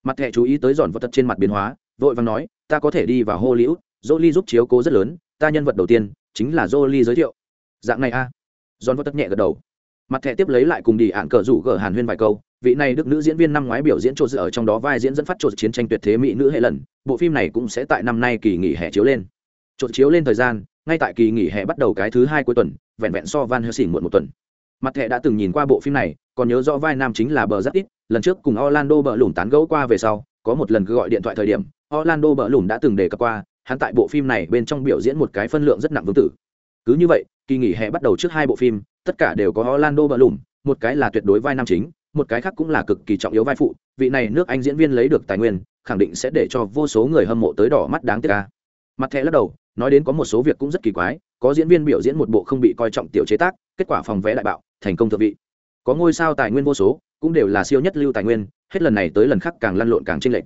Speaker 1: Mặt thẻ chú ý tới giòn vật trên mặt biến hóa, vội vàng nói, ta có thể đi vào hollywood, jolie giúp chiếu cố rất lớn, ta nhân vật đầu tiên chính là jolie giới thiệu. Dạng này a. À. giòn vật nhẹ gật đầu mặt thẻ tiếp lấy lại cùng đi ạn cờ rủ gờ hàn huyên vài câu. Vị này đức nữ diễn viên năm ngoái biểu diễn trộn dự ở trong đó vai diễn dẫn phát trộn chiến tranh tuyệt thế mỹ nữ hệ lần. Bộ phim này cũng sẽ tại năm nay kỳ nghỉ hè chiếu lên. Trộn chiếu lên thời gian, ngay tại kỳ nghỉ hè bắt đầu cái thứ hai cuối tuần, vẹn vẹn so van helsing muộn một tuần. Mặt thẻ đã từng nhìn qua bộ phim này, còn nhớ rõ vai nam chính là bờ rất ít lần trước cùng orlando bờ lùn tán gẫu qua về sau, có một lần gọi điện thoại thời điểm, orlando bờ lùn đã từng đề cập qua, hắn tại bộ phim này bên trong biểu diễn một cái phân lượng rất nặng vương tử. Cứ như vậy kỳ nghỉ hè bắt đầu trước hai bộ phim, tất cả đều có orlando bờ một cái là tuyệt đối vai nam chính, một cái khác cũng là cực kỳ trọng yếu vai phụ. Vị này nước anh diễn viên lấy được tài nguyên, khẳng định sẽ để cho vô số người hâm mộ tới đỏ mắt đáng tiếc ca mặt thẻ lắc đầu, nói đến có một số việc cũng rất kỳ quái, có diễn viên biểu diễn một bộ không bị coi trọng tiểu chế tác, kết quả phòng vẽ đại bạo, thành công thượng vị. Có ngôi sao tài nguyên vô số, cũng đều là siêu nhất lưu tài nguyên, hết lần này tới lần khác càng lăn lộn càng chênh lệch.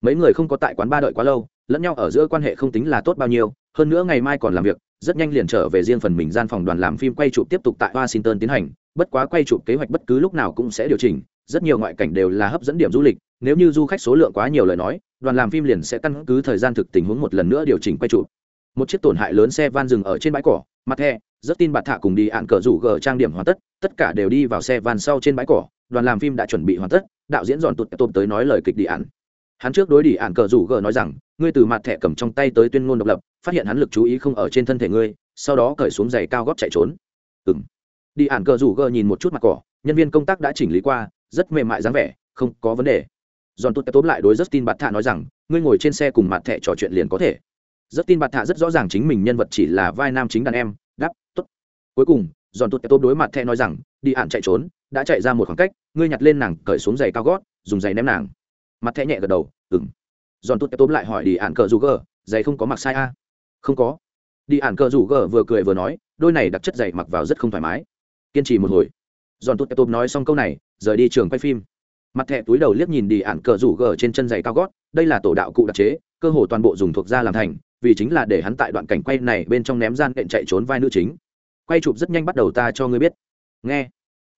Speaker 1: Mấy người không có tại quán ba đợi quá lâu, lẫn nhau ở giữa quan hệ không tính là tốt bao nhiêu, hơn nữa ngày mai còn làm việc rất nhanh liền trở về riêng phần mình gian phòng đoàn làm phim quay chụp tiếp tục tại washington tiến hành. Bất quá quay chụp kế hoạch bất cứ lúc nào cũng sẽ điều chỉnh, rất nhiều ngoại cảnh đều là hấp dẫn điểm du lịch, nếu như du khách số lượng quá nhiều lời nói, đoàn làm phim liền sẽ căn cứ thời gian thực tình huống một lần nữa điều chỉnh quay trụ một chiếc tổn hại lớn xe van dừng ở trên bãi cỏ, mặt he rất tin bạt thạ cùng đi ạn cờ rủ gờ trang điểm hoàn tất tất cả đều đi vào xe van sau trên bãi cỏ, đoàn làm phim đã chuẩn bị hoàn tất, đạo diễn dọn tụt tôm tới nói lời kịch đi ạn hắn trước đối đi ạn cờ rủ gờ nói rằng, ngươi từ mặt thẻ cầm trong tay tới tuyên ngôn độc lập, phát hiện hắn lực chú ý không ở trên thân thể ngươi, sau đó cởi xuống giày cao góp chạy trốn. Ừ m đi ạn cờ rủ gờ nhìn một chút mặt cỏ, nhân viên công tác đã chỉnh lý qua, rất mềm mại dáng vẻ, không có vấn đề. Giòn tốt tốp lại đối rất tin bạt thạ nói rằng, ngươi ngồi trên xe cùng mặt thẻ trò chuyện liền có thể. Rất tin bạt thạ rất rõ ràng chính mình nhân vật chỉ là vai nam chính đàn em, đáp t ố t cuối cùng, giòn tốt tốp đối mặt thẻ nói rằng đi ạn chạy trốn, đã chạy ra một khoảng cách, ngươi nhặt lên nàng cởi xuống giày cao gót, dùng giày ném nàng mặt thẻ nhẹ gật đầu ừng giòn tụt tốp lại hỏi đi ạn cờ rủ gờ, giày không có mặc sai a? Không có. Đi ạn cờ rủ gờ vừa cười vừa nói, đôi này đặc chất giày mặc vào rất không thoải mái. Kiên trì một hồi. Giòn tốt tốp nói xong câu này, rời đi trường quay phim. Mặt thẻ túi đầu liếc nhìn đi ạn cờ rủ gờ trên chân giày cao gót, đây là tổ đạo cụ đặc chế, cơ hồ toàn bộ dùng thuộc da làm thành, vì chính là để hắn tại đoạn cảnh quay này bên trong ném gian đệm chạy trốn vai nữ chính. Quay chụp rất nhanh bắt đầu ta cho ngươi biết. Nghe.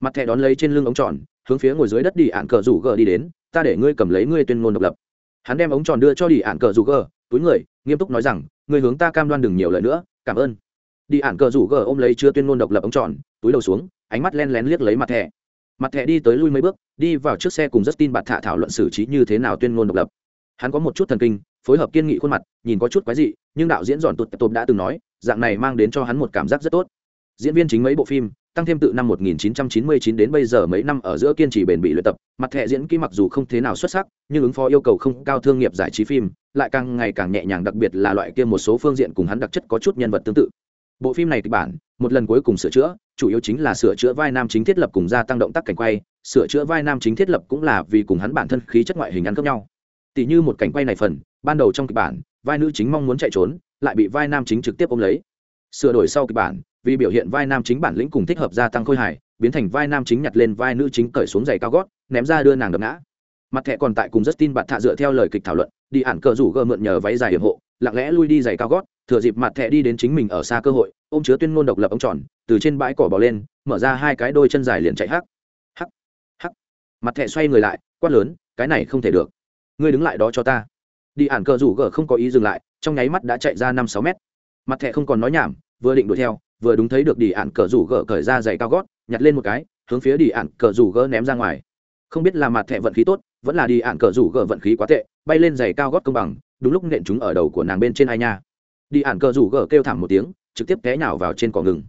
Speaker 1: Mặt thẻ đón lấy trên lưng ống tròn, hướng phía ngồi dưới đất đi ạn cờ rủ gờ đi đến ta để ngươi cầm lấy ngươi tuyên ngôn độc lập. Hắn đem ống tròn đưa cho đi ạn cờ rủ gờ, túi người, nghiêm túc nói rằng, ngươi hướng ta cam đoan đừng nhiều lời nữa, cảm ơn. Đi ạn cờ rủ gờ ôm lấy chưa tuyên ngôn độc lập ống tròn, túi đầu xuống, ánh mắt len lén liếc lấy mặt thẻ. Mặt thẻ đi tới lui mấy bước, đi vào trước xe cùng justin bạt thả thảo luận xử trí như thế nào tuyên ngôn độc lập. Hắn có một chút thần kinh, phối hợp kiên nghị khuôn mặt, nhìn có chút quái dị, nhưng đạo diễn dọn tụt tụt đã từng nói, dạng này mang đến cho hắn một cảm giác rất tốt. Diễn viên chính mấy bộ phim tăng thêm từ năm 1999 đến bây giờ mấy năm ở giữa kiên trì bền bỉ luyện tập, mặt thẻ diễn kỹ mặc dù không thế nào xuất sắc, nhưng ứng phó yêu cầu không cao thương nghiệp giải trí phim, lại càng ngày càng nhẹ nhàng, đặc biệt là loại kia một số phương diện cùng hắn đặc chất có chút nhân vật tương tự. Bộ phim này kịch bản, một lần cuối cùng sửa chữa, chủ yếu chính là sửa chữa vai nam chính thiết lập cùng gia tăng động tác cảnh quay, sửa chữa vai nam chính thiết lập cũng là vì cùng hắn bản thân khí chất ngoại hình ăn khớp nhau. Tỷ như một cảnh quay này phần, ban đầu trong kịch bản, vai nữ chính mong muốn chạy trốn, lại bị vai nam chính trực tiếp ôm lấy. Sửa đổi sau kịch bản vì biểu hiện vai nam chính bản lĩnh cùng thích hợp gia tăng khôi hài, biến thành vai nam chính nhặt lên vai nữ chính cởi xuống giày cao gót, ném ra đưa nàng đập ngã. Mặt thẻ còn tại cùng rất tin bạn thạ dựa theo lời kịch thảo luận, đi ản cờ rủ gờ mượn nhờ váy dài hiểm hộ, lặng lẽ lui đi giày cao gót, thừa dịp mặt thẻ đi đến chính mình ở xa cơ hội, ôm chứa tuyên ngôn độc lập ống tròn, từ trên bãi cỏ bò lên, mở ra hai cái đôi chân dài liền chạy hắc. Hắc hắc. Mặt thẻ xoay người lại, quát lớn, cái này không thể được. Ngươi đứng lại đó cho ta. Đi ản cờ rủ gờ không có ý dừng lại, trong nháy mắt đã chạy ra năm sáu mét. Mặt thẻ không còn nói nhảm, vừa định đuổi theo vừa đúng thấy được đi ạn cờ rủ gờ cởi ra giày cao gót, nhặt lên một cái, hướng phía đi ạn cờ rủ gờ ném ra ngoài. Không biết là mặt thẻ vận khí tốt, vẫn là đi ạn cờ rủ gờ vận khí quá tệ, bay lên giày cao gót công bằng, đúng lúc nện chúng ở đầu của nàng bên trên ai nha. Đi ạn cờ rủ gờ kêu thảm một tiếng, trực tiếp té nhào vào trên cỏ ngừng.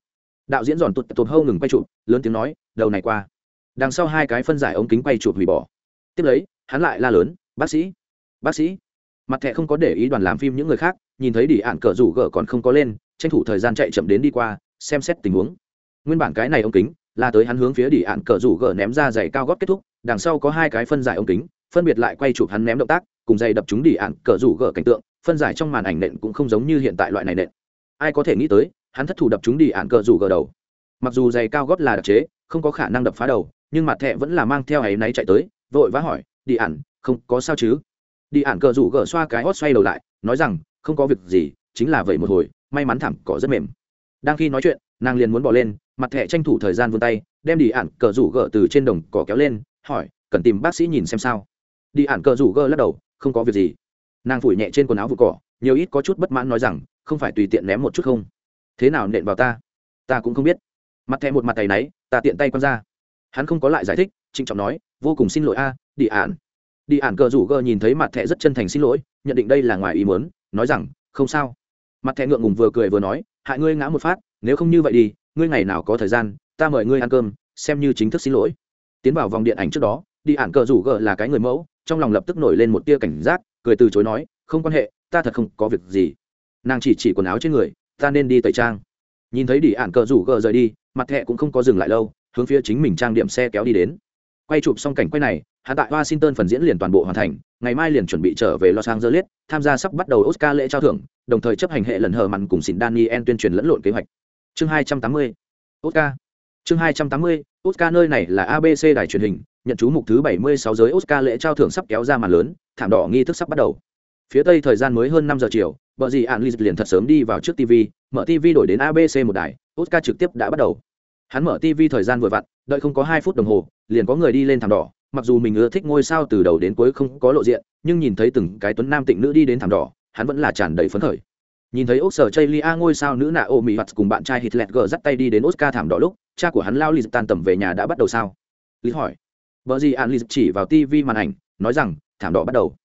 Speaker 1: Đạo diễn giòn tụt tụt hâu ngừng quay chụp, lớn tiếng nói, đầu này qua. Đằng sau hai cái phân giải ống kính quay chụp hủy bỏ. Tiếp lấy, hắn lại la lớn, bác sĩ bác sĩ. Mặt thẻ không có để ý đoàn làm phim những người khác, nhìn thấy đi ạn cờ rủ gờ còn không có lên tranh thủ thời gian chạy chậm đến đi qua, xem xét tình huống. Nguyên bản cái này ống kính, là tới hắn hướng phía đỉ ạn cờ rủ gờ ném ra giày cao gót kết thúc, đằng sau có hai cái phân giải ống kính, phân biệt lại quay chụp hắn ném động tác, cùng giày đập chúng đỉ ạn cờ rủ gờ cảnh tượng, phân giải trong màn ảnh nện cũng không giống như hiện tại loại này nện. Ai có thể nghĩ tới, hắn thất thủ đập chúng đỉ ạn cờ rủ gờ đầu. Mặc dù giày cao gót là đặc chế, không có khả năng đập phá đầu, nhưng mặt thẹ vẫn là mang theo ấy náy chạy tới, vội vã hỏi đi ạn, không có sao chứ? Đi ạn cờ rủ gờ xoa cái hót xoay đầu lại, nói rằng, không có việc gì, chính là vậy một hồi may mắn thảm, cỏ rất mềm. Đang khi nói chuyện, nàng liền muốn bỏ lên, mặt thẻ tranh thủ thời gian vươn tay, đem đi ạn cờ rủ gờ từ trên đồng cỏ kéo lên, hỏi, cần tìm bác sĩ nhìn xem sao? Đi ạn cờ rủ gờ lắc đầu, không có việc gì. Nàng phủi nhẹ trên quần áo vụ cỏ, nhiều ít có chút bất mãn nói rằng, không phải tùy tiện ném một chút không? Thế nào nện vào ta? Ta cũng không biết. Mặt thẻ một mặt tay náy, ta tiện tay q ra. Hắn không có lại giải thích, trịnh trọng nói, vô cùng xin lỗi a, đi ạn đi ạn cờ rủ gờ nhìn thấy mặt thẻ rất chân thành xin lỗi, nhận định đây là ngoài ý muốn, nói rằng, không sao mặt thẹ ngượng ngùng vừa cười vừa nói, hại ngươi ngã một phát, nếu không như vậy đi, ngươi ngày nào có thời gian, ta mời ngươi ăn cơm, xem như chính thức xin lỗi. Tiến vào vòng điện ảnh trước đó, đi ạn cờ rủ gờ là cái người mẫu, trong lòng lập tức nổi lên một tia cảnh giác, cười từ chối nói, không quan hệ, ta thật không có việc gì. Nàng chỉ chỉ quần áo trên người, ta nên đi tẩy trang. Nhìn thấy đi ạn cờ rủ gờ rời đi, mặt thẹ cũng không có dừng lại lâu, hướng phía chính mình trang điểm xe kéo đi đến. Quay chụp xong cảnh quay này hạ tại washington phần diễn liền toàn bộ hoàn thành, ngày mai liền chuẩn bị trở về los angeles, tham gia sắp bắt đầu oscar lễ trao thưởng đồng thời chấp hành hệ lần hờ mặn cùng xin daniel tuyên truyền lẫn lộn kế hoạch chương 280. oscar chương 280. oscar nơi này là abc đài truyền hình, nhận chú mục thứ 76 giới oscar lễ trao thưởng sắp kéo ra màn lớn, thảm đỏ nghi thức sắp bắt đầu phía tây thời gian mới hơn năm giờ chiều vợ gì ạn liền thật sớm đi vào trước tv mở tv đổi đến abc một đài, oscar trực tiếp đã bắt đầu hắn mở tv thời gian vừa vặn, đợi không có hai phút đồng hồ, liền có người đi lên thảm đỏ, mặc dù mình ưa thích ngôi sao từ đầu đến cuối không có lộ diện, nhưng nhìn thấy từng cái tuấn nam tịnh nữ đi đến thảm đỏ hắn vẫn là tràn đầy phấn khởi. Nhìn thấy ốc sở chây lia ngôi sao nữ nạ ô mỹ cùng bạn trai hitler g dắt tay đi đến oscar thảm đỏ lúc, cha của hắn lao lì tan tầm về nhà đã bắt đầu sao? Lý hỏi. Vợ gì an lì chỉ vào tv màn ảnh, nói rằng, thảm đỏ bắt đầu.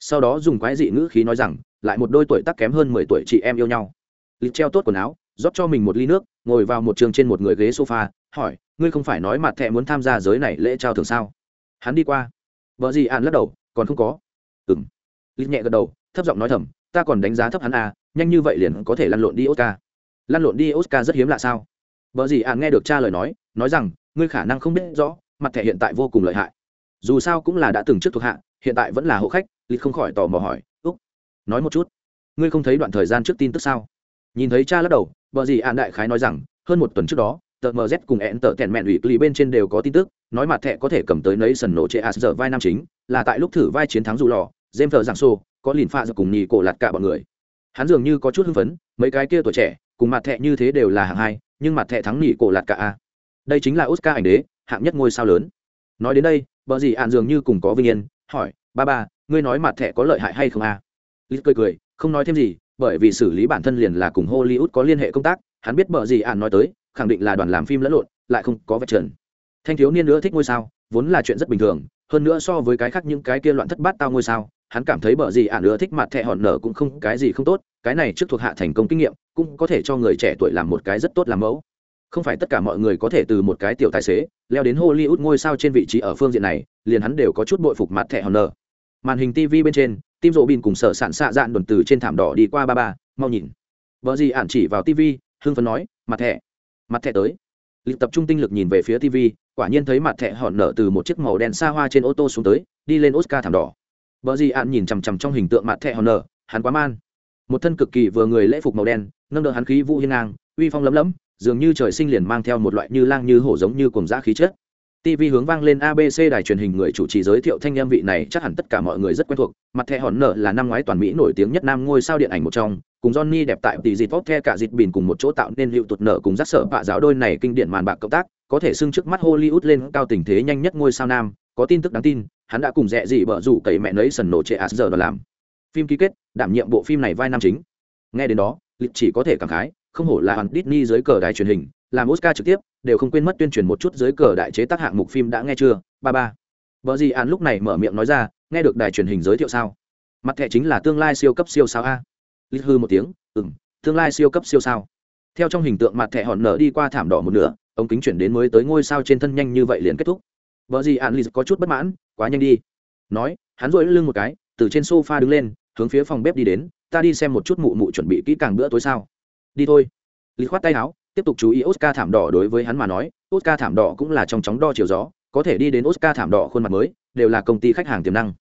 Speaker 1: Sau đó dùng quái dị ngữ khí nói rằng, lại một đôi tuổi tác kém hơn mười tuổi chị em yêu nhau. Lý treo tốt quần áo, rót cho mình một ly nước, ngồi vào một trường trên một người ghế sofa, hỏi, ngươi không phải nói mặt thẹ muốn tham gia giới này lễ trao thường sao? Hắn đi qua. Vợ gì an lắc đầu, còn không có. Ừng lý nhẹ gật đầu, thấp giọng nói thầm ta còn đánh giá thấp hắn à nhanh như vậy liền có thể lăn lộn đi oscar. Lăn lộn đi oscar rất hiếm lạ sao? Vợ gì an nghe được cha lời nói nói rằng, ngươi khả năng không biết rõ, mặt thẻ hiện tại vô cùng lợi hại. Dù sao cũng là đã từng trước thuộc hạ, hiện tại vẫn là hộ khách lịch không khỏi tò mò hỏi, úc, nói một chút, ngươi không thấy đoạn thời gian trước tin tức sao? Nhìn thấy cha lắc đầu vợ gì an đại khái nói rằng, hơn một tuần trước đó, tờ mz cùng ẹn tờ tèn mẹn ủy cli bên trên đều có tin tức, nói mặt thẻ có thể cầm tới nấy sần nổ chệ as giờ vai nam chính, là tại lúc thử vai chiến thắng dù lò, james thờ giảng xô có lìn pha giờ cùng nhì cổ lạt cả bọn người. Hắn dường như có chút hưng phấn, mấy cái kia tuổi trẻ, cùng mặt thẹ như thế đều là hạng hai, nhưng mặt thẹ thắng nhì cổ lạt cả a. Đây chính là oscar ảnh đế, hạng nhất ngôi sao lớn. Nói đến đây vợ gì ạn dường như cùng có vinh yên, hỏi, ba ba, ngươi nói mặt thẹ có lợi hại hay không a? À? lít cười cười, không nói thêm gì, bởi vì xử lý bản thân liền là cùng hollywood có liên hệ công tác, hắn biết vợ gì ạn nói tới, khẳng định là đoàn làm phim lẫn lộn, lại không có vạch trần. Thanh thiếu niên nữa thích ngôi sao, vốn là chuyện rất bình thường, hơn nữa so với cái khác những cái kia loạn thất bát tao ngôi sao hắn cảm thấy bờ gì ạn nữa thích mặt thẻ hòn nở cũng không, cái gì không tốt, cái này trước thuộc hạ thành công kinh nghiệm, cũng có thể cho người trẻ tuổi làm một cái rất tốt làm mẫu. Không phải tất cả mọi người có thể từ một cái tiểu tài xế, leo đến hollywood ngôi sao trên vị trí ở phương diện này, liền hắn đều có chút bội phục mặt thẻ hòn nở. Màn hình tv bên trên, tim rộ bin cùng sở sản xạ dạn đồn từ trên thảm đỏ đi qua ba ba, mau nhìn. Vợ gì ạn chỉ vào tv hưng phấn nói, mặt thẻ mặt thẻ tới. Lịch tập trung tinh lực nhìn về phía tv quả nhiên thấy mặt thẻ hòn nở từ một chiếc màu đen xa hoa trên ô tô xuống tới, đi lên oscar thảm đỏ vợ gì ạn nhìn chằm chằm trong hình tượng mặt thẻ hòn nở hắn quá man. Một thân cực kỳ vừa người lễ phục màu đen nâng đỡ hắn khí vũ hiên ngang uy phong lấm lấm dường như trời sinh liền mang theo một loại như lang như hổ giống như cùng dã khí chất. TV hướng vang lên ABC đài truyền hình người chủ trì giới thiệu thanh em vị này chắc hẳn tất cả mọi người rất quen thuộc, mặt thẻ hòn nở là năm ngoái toàn Mỹ nổi tiếng nhất nam ngôi sao điện ảnh một trong, cùng Johnny đẹp tại tỷ dịt the cả dịt bìn cùng một chỗ tạo nên hiệu tụt nở cùng rắc sợ bạ giáo đôi này kinh điển màn bạc cộng tác, có thể xưng trước mắt Hollywood lên cao tình thế nhanh nhất ngôi sao nam, có tin tức đáng tin, hắn đã cùng rẽ gì bở rủ cậy mẹ nấy sần nổ trệ giờ làm. Phim ký kết, đảm nhiệm bộ phim này vai nam chính. Nghe đến đó, lịch chỉ có thể cảm khái, không hổ là hoàn Disney dưới cờ đài truyền hình, làm Oscar trực tiếp, đều không quên mất tuyên truyền một chút dưới cờ đại chế tác hạng mục phim đã nghe chưa, ba ba. Vợ gì án lúc này mở miệng nói ra, nghe được đài truyền hình giới thiệu sao? Mặt thẻ chính là tương lai siêu cấp siêu sao a. lịch hư một tiếng, ừm, tương lai siêu cấp siêu sao. Theo trong hình tượng mặt thẻ hòn nở đi qua thảm đỏ một nửa, ống kính chuyển đến mới tới ngôi sao trên thân nhanh như vậy liền kết thúc. Vợ gì an Lít có chút bất mãn, quá nhanh đi. Nói, hắn duỗi lưng một cái, từ trên sofa đứng lên, hướng phía phòng bếp đi đến, ta đi xem một chút mụ mụ chuẩn bị kỹ càng bữa tối sao. Đi thôi. lý khoát tay áo, tiếp tục chú ý Oscar thảm đỏ đối với hắn mà nói, Oscar thảm đỏ cũng là trong chóng đo chiều gió, có thể đi đến Oscar thảm đỏ khuôn mặt mới, đều là công ty khách hàng tiềm năng.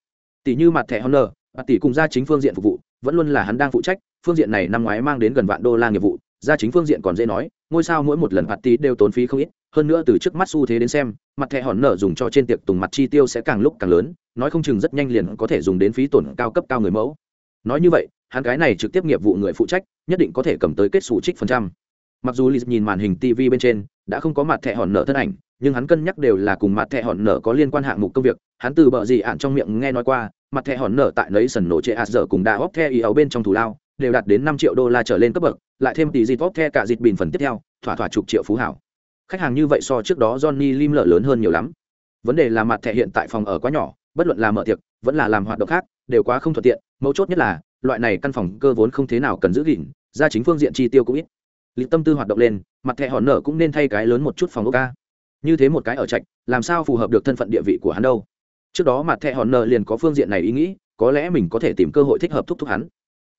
Speaker 1: Tỷ như mặt thẻ Honor, và tỷ cùng gia chính phương diện phục vụ, vẫn luôn là hắn đang phụ trách, phương diện này năm ngoái mang đến gần vạn đô la nghiệp vụ, gia chính phương diện còn dễ nói, ngôi sao mỗi một lần phạt tí đều tốn phí không ít, hơn nữa từ trước mắt xu thế đến xem, mặt thẻ hòn nở dùng cho trên tiệc tùng mặt chi tiêu sẽ càng lúc càng lớn, nói không chừng rất nhanh liền có thể dùng đến phí tổn cao cấp cao người mẫu. Nói như vậy, hắn cái này trực tiếp nghiệp vụ người phụ trách, nhất định có thể cầm tới kết xù trích phần trăm mặc dù Liz nhìn màn hình tv bên trên đã không có mặt thẻ hòn nở thân ảnh nhưng hắn cân nhắc đều là cùng mặt thẻ hòn nở có liên quan hạng mục công việc hắn từ bờ gì ạn trong miệng nghe nói qua mặt thẻ hòn nở tại nấy sần nổ chệ ạt dở cùng đa óc the ý ấu bên trong thủ lao đều đạt đến năm triệu đô la trở lên cấp bậc lại thêm tỷ dịp óc the cả dịp bình phần tiếp theo thỏa thỏa chục triệu phú hảo khách hàng như vậy so trước đó johnny lim lợi lớn hơn nhiều lắm. Vấn đề là mặt thẻ hiện tại phòng ở quá nhỏ, bất luận là mở tiệc, vẫn là làm hoạt động khác, đều quá không thuận tiện. Mấu chốt nhất là, loại này căn phòng cơ vốn không thế nào cần giữ gìn ra chính phương diện chi tiêu cũng ít. Lý tâm tư hoạt động lên, mặt thẻ hòn nở cũng nên thay cái lớn một chút phòng ốc ca. Như thế một cái ở trạch, làm sao phù hợp được thân phận địa vị của hắn đâu? Trước đó mặt thẻ hòn nở liền có phương diện này ý nghĩ, có lẽ mình có thể tìm cơ hội thích hợp thúc thúc hắn.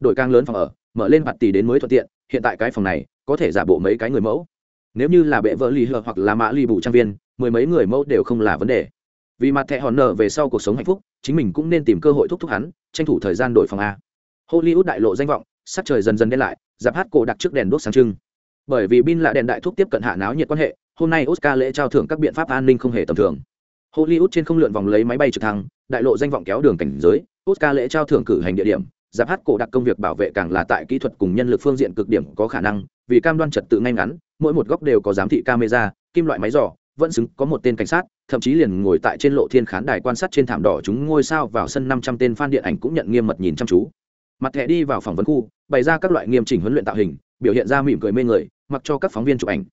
Speaker 1: Đổi càng lớn phòng ở, mở lên mặt tỷ đến mới thuận tiện, hiện tại cái phòng này, có thể giả bộ mấy cái người mẫu nếu như là bệ vợ lì hờ hoặc là mã lì bù trang viên, mười mấy người mẫu đều không là vấn đề. Vì mặt thẻ hòn nở về sau cuộc sống hạnh phúc, chính mình cũng nên tìm cơ hội thúc thúc hắn, tranh thủ thời gian đổi phòng a. Hollywood đại lộ danh vọng, sắc trời dần dần đen lại giáp hát cổ đặc trước đèn đuốc sáng trưng. Bởi vì bin là đèn đại thúc tiếp cận hạ náo nhiệt quan hệ, hôm nay oscar lễ trao thưởng các biện pháp an ninh không hề tầm thường. Hollywood trên không lượn vòng lấy máy bay trực thăng, đại lộ danh vọng kéo đường cảnh giới, oscar lễ trao thưởng cử hành địa điểm giáp hát cổ đặc công việc bảo vệ càng là tại kỹ thuật cùng nhân lực phương diện cực điểm có khả năng, vì cam đoan trật tự ngay ngắn mỗi một góc đều có giám thị camera, kim loại máy giỏ vẫn xứng có một tên cảnh sát, thậm chí liền ngồi tại trên lộ thiên khán đài quan sát trên thảm đỏ chúng ngôi sao vào sân năm trăm tên fan điện ảnh cũng nhận nghiêm mật nhìn chăm chú. Mặt thẻ đi vào phỏng vấn khu, bày ra các loại nghiêm chỉnh huấn luyện tạo hình, biểu hiện ra mỉm cười mê người, mặc cho các phóng viên chụp ảnh.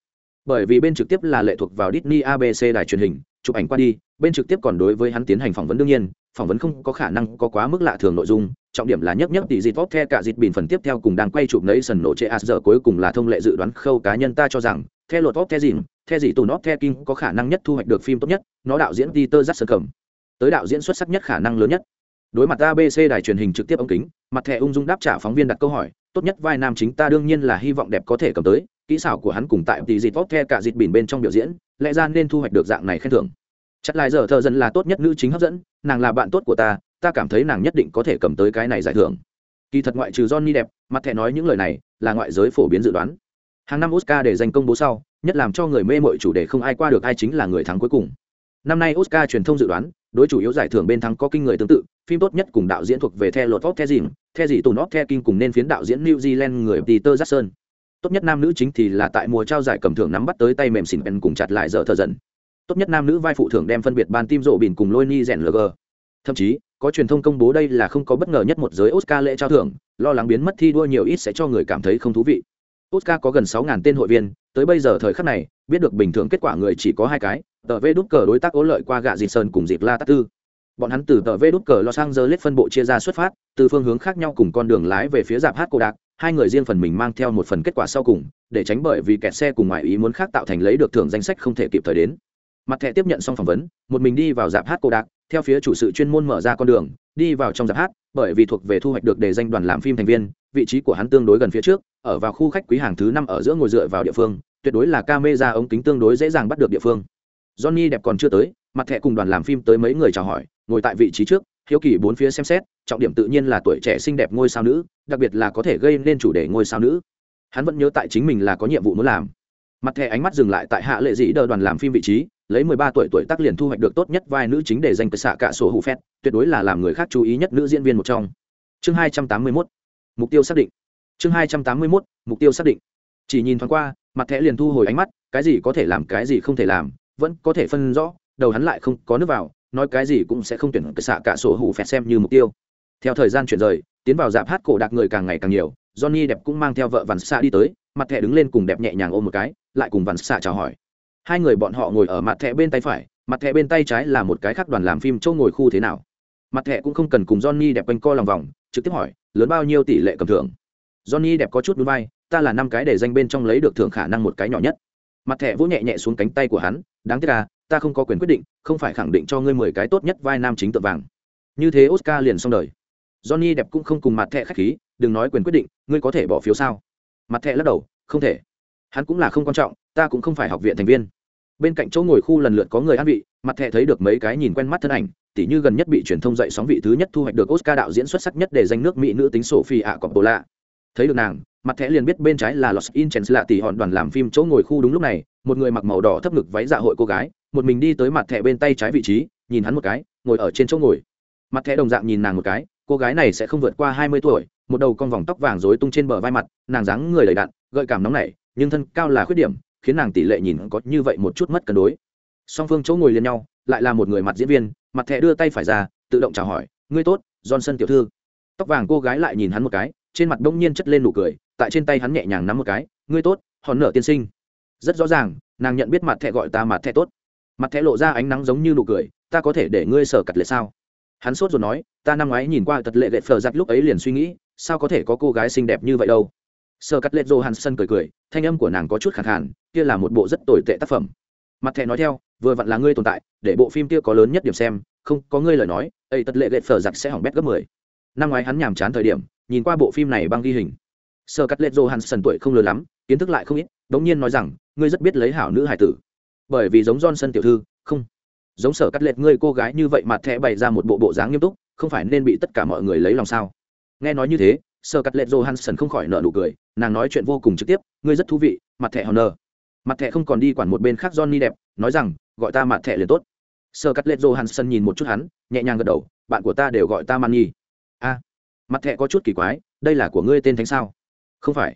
Speaker 1: Bởi vì bên trực tiếp là lệ thuộc vào Disney ABC đài truyền hình, chụp ảnh qua đi, bên trực tiếp còn đối với hắn tiến hành phỏng vấn đương nhiên, phỏng vấn không có khả năng có quá mức lạ thường nội dung trọng điểm là nhấp nhấp tỷ dịt tốt the cả dịt bình phần tiếp theo cùng đang quay chụp nấy sần nổ chê as giờ cuối cùng là thông lệ dự đoán khâu cá nhân ta cho rằng theo luật tốt the dịt the dị tù nót the kim có khả năng nhất thu hoạch được phim tốt nhất, nó đạo diễn peter jackson cầm. Tới đạo diễn xuất sắc nhất khả năng lớn nhất. Đối mặt abc đài truyền hình trực tiếp ống kính, mặt thẻ ung dung đáp trả phóng viên đặt câu hỏi, tốt nhất vai nam chính ta đương nhiên là hy vọng đẹp có thể cầm tới, kỹ xảo của hắn cùng tại tỷ dịt tốt the cả dịt bình bên trong biểu diễn, lẽ ra nên thu hoạch được dạng này khen thưởng. Chặt lại giờ thợ dần là tốt nhất nữ chính hấp dẫn, nàng là bạn tốt của ta ta cảm thấy nàng nhất định có thể cầm tới cái này giải thưởng kỳ thật ngoại trừ johnny đẹp mặt thẻ nói những lời này là ngoại giới phổ biến dự đoán hàng năm oscar để giành công bố sau nhất làm cho người mê mội chủ đề không ai qua được ai chính là người thắng cuối cùng năm nay oscar truyền thông dự đoán đối chủ yếu giải thưởng bên thắng có kinh người tương tự phim tốt nhất cùng đạo diễn thuộc về The Lord of the Rings, The gì tù nót The King cùng nên phiến đạo diễn New Zealand người Peter Jackson. Tốt nhất nam nữ chính thì là tại mùa trao giải cầm thưởng nắm bắt tới tay mềm xỉn pen cùng chặt lại giờ thở dần. Tốt nhất nam nữ vai phụ thưởng đem phân biệt ban tim rộ bỉn cùng Loni Zenlerger. Thậm chí, có truyền thông công bố đây là không có bất ngờ nhất một giới Oscar lễ trao thưởng, lo lắng biến mất thi đua nhiều ít sẽ cho người cảm thấy không thú vị. Oscar có gần 6.000 tên hội viên, tới bây giờ thời khắc này, biết được bình thường kết quả người chỉ có hai cái, tờ vê đút cờ đối tác ố lợi qua gạ dịt sơn cùng dịp la tát tư bọn hắn từ tờ vê đút cờ los angeles phân bộ chia ra xuất phát từ phương hướng khác nhau cùng con đường lái về phía dạp hát cô đạc hai người riêng phần mình mang theo một phần kết quả sau cùng để tránh bởi vì kẹt xe cùng ngoại ý muốn khác tạo thành lấy được thưởng danh sách không thể kịp thời đến mặt thẻ tiếp nhận xong phỏng vấn một mình đi vào dạp hát cô đạc theo phía chủ sự chuyên môn mở ra con đường, đi vào trong dạp hát, bởi vì thuộc về thu hoạch được đề danh đoàn làm phim thành viên, vị trí của hắn tương đối gần phía trước, ở vào khu khách quý hàng thứ năm ở giữa ngồi dựa vào địa phương, tuyệt đối là ca mê ra ống kính tương đối dễ dàng bắt được địa phương. Johnny đẹp còn chưa tới, mặt thẻ cùng đoàn làm phim tới mấy người chào hỏi, ngồi tại vị trí trước, hiếu kỳ bốn phía xem xét, trọng điểm tự nhiên là tuổi trẻ xinh đẹp ngôi sao nữ, đặc biệt là có thể gây nên chủ đề ngôi sao nữ. Hắn vẫn nhớ tại chính mình là có nhiệm vụ muốn làm mặt thẻ ánh mắt dừng lại tại hạ lệ dĩ đờ đoàn làm phim vị trí, lấy mười ba tuổi tuổi tác liền thu hoạch được tốt nhất vai nữ chính để danh cơ xạ cả sổ hụ phét, tuyệt đối là làm người khác chú ý nhất nữ diễn viên một trong. Chương hai trăm tám mươi mốt, mục tiêu xác định. Chương hai trăm tám mươi mốt, mục tiêu xác định. Chỉ nhìn thoáng qua, mặt thẻ liền thu hồi ánh mắt, cái gì có thể làm, cái gì không thể làm, vẫn có thể phân rõ, đầu hắn lại không có nước vào, nói cái gì cũng sẽ không tuyển cơ xạ cả sổ hủ phét xem như mục tiêu. Theo thời gian chuyển rời, tiến vào dạp hát cổ đặc người càng ngày càng nhiều johnny đẹp cũng mang theo vợ vằn xạ đi tới, mặt thẻ đứng lên cùng đẹp nhẹ nhàng ôm một cái, lại cùng vằn xạ chào hỏi. Hai người bọn họ ngồi ở mặt thẻ bên tay phải, mặt thẻ bên tay trái là một cái khác đoàn làm phim châu ngồi khu thế nào. Mặt thẻ cũng không cần cùng johnny đẹp quanh co lòng vòng, trực tiếp hỏi, lớn bao nhiêu tỷ lệ cầm thưởng? Johnny đẹp có chút núi bay ta là năm cái để danh bên trong lấy được thưởng khả năng một cái nhỏ nhất. Mặt thẻ vỗ nhẹ nhẹ xuống cánh tay của hắn, đáng tiếc là ta không có quyền quyết định, không phải khẳng định cho ngươi mười cái tốt nhất vai nam chính tượng vàng. Như thế oscar liền xong đời. Johnny đẹp cũng không cùng mặt thẻ khách khí đừng nói quyền quyết định, ngươi có thể bỏ phiếu sao? Mặt thẻ lắc đầu, không thể. Hắn cũng là không quan trọng, ta cũng không phải học viện thành viên. Bên cạnh chỗ ngồi khu lần lượt có người ăn vị, mặt thẻ thấy được mấy cái nhìn quen mắt thân ảnh, tỉ như gần nhất bị truyền thông dậy sóng vị thứ nhất thu hoạch được oscar đạo diễn xuất sắc nhất để danh nước mỹ nữ tính sophie ạ cọp bồ lạ thấy được nàng, mặt thẻ liền biết bên trái là los inchens lạ tỷ hòn đoàn làm phim chỗ ngồi khu đúng lúc này, một người mặc màu đỏ thấp ngực váy dạ hội cô gái, một mình đi tới mặt thẻ bên tay trái vị trí, nhìn hắn một cái, ngồi ở trên chỗ ngồi. Mặt thẻ đồng dạng nhìn nàng một cái, cô gái này sẽ không vượt qua hai mươi tuổi một đầu con vòng tóc vàng rối tung trên bờ vai mặt, nàng dáng người đầy đặn, gợi cảm nóng nảy, nhưng thân cao là khuyết điểm, khiến nàng tỷ lệ nhìn có như vậy một chút mất cân đối. Song phương chỗ ngồi liền nhau, lại là một người mặt diễn viên, mặt thẻ đưa tay phải ra, tự động chào hỏi, ngươi tốt, johnson tiểu thư. Tóc vàng cô gái lại nhìn hắn một cái, trên mặt đông nhiên chất lên nụ cười, tại trên tay hắn nhẹ nhàng nắm một cái, ngươi tốt, hòn nở tiên sinh. Rất rõ ràng, nàng nhận biết mặt thẻ gọi ta mặt thẻ tốt. Mặt thẻ lộ ra ánh nắng giống như nụ cười, ta có thể để ngươi sở cặt lệ sao? Hắn sốt rồi nói, ta năm ngoái nhìn qua tật lệ lệ phờ giặt lúc ấy liền suy nghĩ sao có thể có cô gái xinh đẹp như vậy đâu? Sơ cắt lệ johansson cười cười, thanh âm của nàng có chút khẳng khàn, kia là một bộ rất tồi tệ tác phẩm. Mặt thẻ nói theo, vừa vặn là ngươi tồn tại, để bộ phim kia có lớn nhất điểm xem, không, có ngươi lời nói, ấy tật lệ lệ phở giặc sẽ hỏng bét gấp mười. Năm ngoái hắn nhàm chán thời điểm, nhìn qua bộ phim này băng ghi hình. Sơ cắt lệ johansson tuổi không lớn lắm, kiến thức lại không ít, đống nhiên nói rằng, ngươi rất biết lấy hảo nữ hải tử. Bởi vì giống johnson tiểu thư, không. Giống sở cắt lệch ngươi cô gái như vậy mặt thẻ bày ra một bộ bộ dáng nghiêm túc, không phải nên bị tất cả mọi người lấy lòng sao? Nghe nói như thế sơ cắt lệ johansson không khỏi nợ nụ cười, nàng nói chuyện vô cùng trực tiếp, ngươi rất thú vị, mặt thẻ honor. Mặt thẻ không còn đi quản một bên khác johnny đẹp, nói rằng, gọi ta mặt thẻ liền tốt. Sơ cắt lệ johansson nhìn một chút hắn, nhẹ nhàng gật đầu, bạn của ta đều gọi ta man nhi a, mặt thẻ có chút kỳ quái, đây là của ngươi tên thánh sao? Không phải.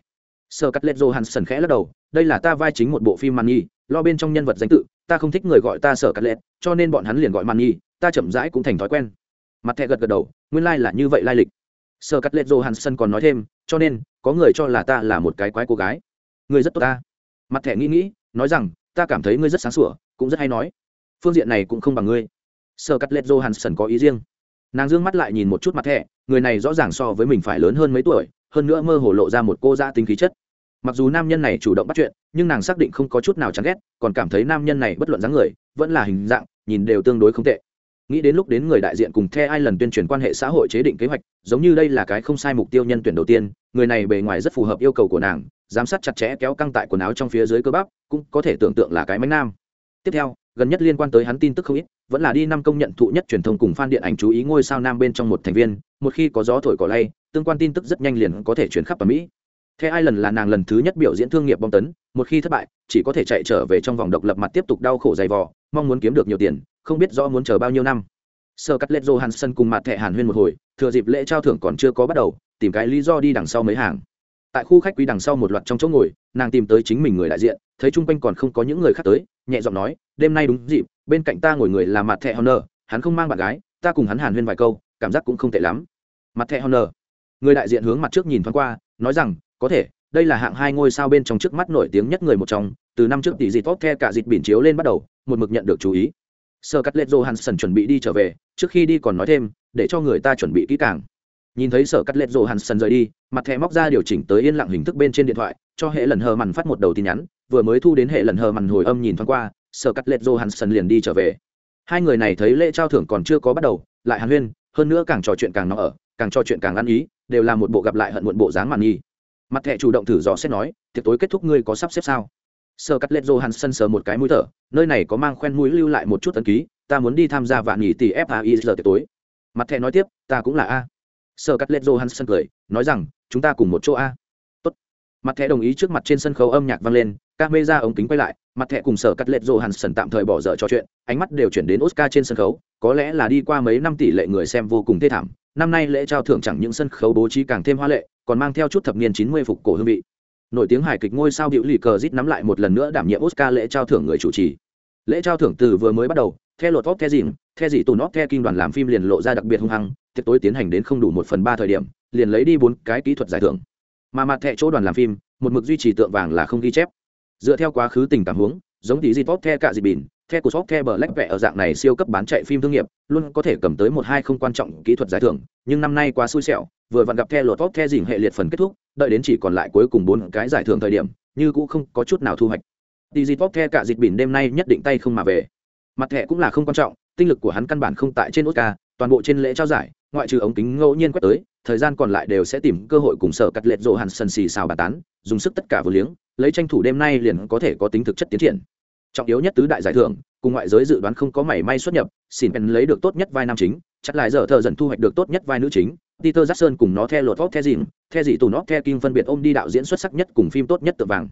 Speaker 1: Sơ cắt lệ johansson khẽ lắc đầu, đây là ta vai chính một bộ phim man nhi lo bên trong nhân vật danh tự, ta không thích người gọi ta sở cắt lệ cho nên bọn hắn liền gọi man nhi ta chậm rãi cũng thành thói quen. Mặt thẻ gật gật đầu, nguyên lai là như vậy lai lịch. Sơ cắt lệ johansson còn nói thêm, cho nên, có người cho là ta là một cái quái cô gái. Người rất tốt ta. Mặt thẻ nghĩ nghĩ, nói rằng, ta cảm thấy ngươi rất sáng sủa, cũng rất hay nói. Phương diện này cũng không bằng ngươi. Sơ cắt lết johansson có ý riêng. Nàng d ư ơ n g mắt lại nhìn một chút mặt thẻ, người này rõ ràng so với mình phải lớn hơn mấy tuổi, hơn nữa mơ hồ lộ ra một cô gia tính khí chất. Mặc dù nam nhân này chủ động bắt chuyện, nhưng nàng xác định không có chút nào chán ghét, còn cảm thấy nam nhân này bất luận dáng người, vẫn là hình dạng, nhìn đều tương đối không tệ nghĩ đến lúc đến người đại diện cùng the ai lần tuyên truyền quan hệ xã hội chế định kế hoạch, giống như đây là cái không sai mục tiêu nhân tuyển đầu tiên, người này bề ngoài rất phù hợp yêu cầu của nàng, giám sát chặt chẽ kéo căng tại quần áo trong phía dưới cơ bắp, cũng có thể tưởng tượng là cái mánh nam. Tiếp theo, gần nhất liên quan tới hắn tin tức không ít, vẫn là đi năm công nhận thụ nhất truyền thông cùng f điện ảnh chú ý ngôi sao nam bên trong một thành viên, một khi có gió thổi cỏ lay, tương quan tin tức rất nhanh liền có thể chuyển khắp ở mỹ. Theo ai lần là nàng lần thứ nhất biểu diễn thương nghiệp bom tấn, một khi thất bại, chỉ có thể chạy trở về trong vòng độc lập mặt tiếp tục đau khổ dày vò, mong muốn kiếm được nhiều tiền không biết rõ muốn chờ bao nhiêu năm. Sơ cắt lết johansson cùng mặt thẻ hàn huyên một hồi, thừa dịp lễ trao thưởng còn chưa có bắt đầu, tìm cái lý do đi đằng sau mấy hàng. Tại khu khách quý đằng sau một loạt trong chỗ ngồi, nàng tìm tới chính mình người đại diện, thấy chung quanh còn không có những người khác tới, nhẹ giọng nói, đêm nay đúng dịp, bên cạnh ta ngồi người là mặt Thẻ honor, hắn không mang bạn gái, ta cùng hắn hàn huyên vài câu, cảm giác cũng không tệ lắm. Mặt Thẻ honor, người đại diện hướng mặt trước nhìn thoáng qua, nói rằng, có thể, đây là hạng hai ngôi sao bên trong trước mắt nổi tiếng nhất người một trong, từ năm trước tỷ dịp tốt the cả dịp biển chiếu lên bắt đầu, một mực nhận được chú ý sơ cắt lết johansson chuẩn bị đi trở về, trước khi đi còn nói thêm, để cho người ta chuẩn bị kỹ càng. Nhìn thấy sở cắt Lệ rồ hàn sần rời đi, mặt thẻ móc ra điều chỉnh tới yên lặng hình thức bên trên điện thoại, cho hệ lần hờ mằn phát một đầu tin nhắn, vừa mới thu đến hệ lần hờ mằn hồi âm nhìn thoáng qua sở cắt Lệ rồ hàn sần liền đi trở về. Hai người này thấy lễ trao thưởng còn chưa có bắt đầu, lại hàn huyên, hơn nữa càng trò chuyện càng nó ở, càng trò chuyện càng ăn ý, đều là một bộ gặp lại hận muộn bộ dáng màn nghi. Mặt thẻ chủ động thử dò xét nói, tiệc tối kết thúc ngươi có sắp xếp sao? Sơ cắt lết johansson sờ một cái mũi thở, nơi này có mang khoen mũi lưu lại một chút ấn ký, ta muốn đi tham gia vạn nghỉ tỷ fai giờ tối. Mặt thẻ nói tiếp, ta cũng là a. Sơ cắt lết johansson cười, nói rằng, chúng ta cùng một chỗ a. Tốt. mặt thẻ đồng ý trước mặt trên sân khấu âm nhạc vang lên ca mê ra ống kính quay lại, mặt thẻ cùng sở cắt lết johansson tạm thời bỏ dở trò chuyện, ánh mắt đều chuyển đến oscar trên sân khấu, có lẽ là đi qua mấy năm tỷ lệ người xem vô cùng thê thảm, năm nay lễ trao thưởng chẳng những sân khấu bố trí càng thêm hoa lệ, còn mang theo chút thập niên chín mươi phục cổ hương vị nổi tiếng hài kịch ngôi sao biểu lì cờ rít nắm lại một lần nữa đảm nhiệm oscar lễ trao thưởng người chủ trì. Lễ trao thưởng từ vừa mới bắt đầu theo lột vóc theo dìm theo dị tù nóc theo kinh đoàn làm phim liền lộ ra đặc biệt hung hăng, tiệc tối tiến hành đến không đủ một phần ba thời điểm, liền lấy đi bốn cái kỹ thuật giải thưởng. Mà mặt thẹ chỗ đoàn làm phim, một mực duy trì tượng vàng là không ghi chép. Dựa theo quá khứ tình cảm huống giống tí dịp tốt the cả dịp bỉn, the của shop the bờ lách vẽ ở dạng này siêu cấp bán chạy phim thương nghiệp, luôn có thể cầm tới một hai không quan trọng kỹ thuật giải thưởng, nhưng năm nay quá xui xẻo vừa vặn gặp the lột tốt the dình hệ liệt phần kết thúc, đợi đến chỉ còn lại cuối cùng bốn cái giải thưởng thời điểm, như cũng không có chút nào thu hoạch. Tí dịp tốt the cả dịp bỉn đêm nay nhất định tay không mà về. Mặt thẻ cũng là không quan trọng, tinh lực của hắn căn bản không tại trên oscar, toàn bộ trên lễ trao giải, ngoại trừ ống kính ngẫu nhiên quét tới, thời gian còn lại đều sẽ tìm cơ hội cùng sở cắt lệch rộ hàn sần xì xào bà tán, dùng sức tất cả vừa liếng, lấy tranh thủ đêm nay liền có thể có tính thực chất tiến triển. Trọng yếu nhất tứ đại giải thưởng, cùng ngoại giới dự đoán không có mảy may xuất nhập xin pen lấy được tốt nhất vai nam chính chắc lại giờ thợ dần thu hoạch được tốt nhất vai nữ chính. Peter jackson cùng nó theo lột vóc theo dìm theo dị tù nó theo kim phân biệt ôm đi đạo diễn xuất sắc nhất cùng phim tốt nhất tự vàng.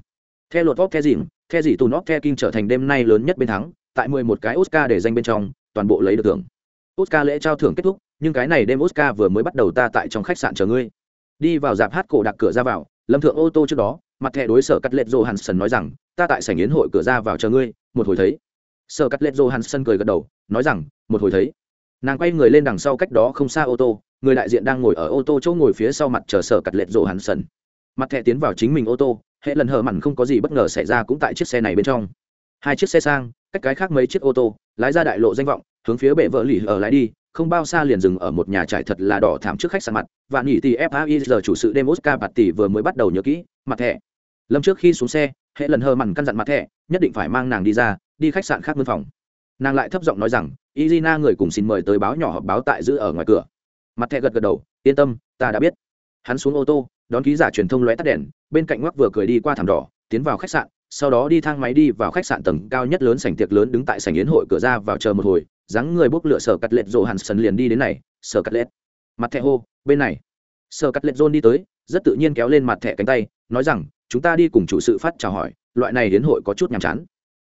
Speaker 1: Theo lột vóc theo dìm theo dị tù nó theo kim trở thành đêm nay lớn nhất bên thắng, tại mười một cái oscar để danh bên trong, toàn bộ lấy được thưởng. Oscar lễ trao thưởng kết thúc, nhưng cái này đêm oscar vừa mới bắt đầu ta tại trong khách sạn chờ ngươi. Đi vào dạp hát cổ đặc cửa ra vào, lâm thượng ô tô trước đó, mặt thẻ đối sở cắt lệch johansson nói rằng, ta tại sảnh yến hội cửa ra vào chờ ngươi, một hồi thấy. Sở cắt lệch johansson cười gật đầu, nói rằng, một hồi thấy nàng quay người lên đằng sau cách đó không xa ô tô, người đại diện đang ngồi ở ô tô chỗ ngồi phía sau mặt chờ sở cặt lệch hán sần. mặt thẻ tiến vào chính mình ô tô, hệ lần hờ mặn không có gì bất ngờ xảy ra cũng tại chiếc xe này bên trong. Hai chiếc xe sang, cách cái khác mấy chiếc ô tô, lái ra đại lộ danh vọng, hướng phía bệ vợ lì ở lái đi, không bao xa liền dừng ở một nhà trải thật là đỏ thảm trước khách sạn mặt, và nghỉ tỷ fai giờ chủ sự đêm oscar bạt tỷ vừa mới bắt đầu nhớ kỹ, mặt thẻ. Lâm trước khi xuống xe, hệ lần hờ mằn căn dặn mặt thẻ, nhất định phải mang nàng đi ra, đi khách sạn khác mân phòng. Nàng lại thấp giọng nói rằng izina người cùng xin mời tới báo nhỏ họp báo tại giữ ở ngoài cửa. Mặt thẻ gật gật đầu, yên tâm, ta đã biết. Hắn xuống ô tô, đón ký giả truyền thông lóe tắt đèn, bên cạnh ngoắc vừa cười đi qua thảm đỏ, tiến vào khách sạn, sau đó đi thang máy đi vào khách sạn tầng cao nhất lớn sảnh tiệc lớn đứng tại sảnh yến hội cửa ra vào chờ một hồi, dáng người bốc lửa sở cắt lệch rộ hàn sần liền đi đến này, sở cắt lệch mặt thẻ hô, bên này. Sở cắt lệch rôn đi tới, rất tự nhiên kéo lên mặt thẻ cánh tay, nói rằng, chúng ta đi cùng chủ sự phát chào hỏi, loại này đến hội có chút nhàm chán.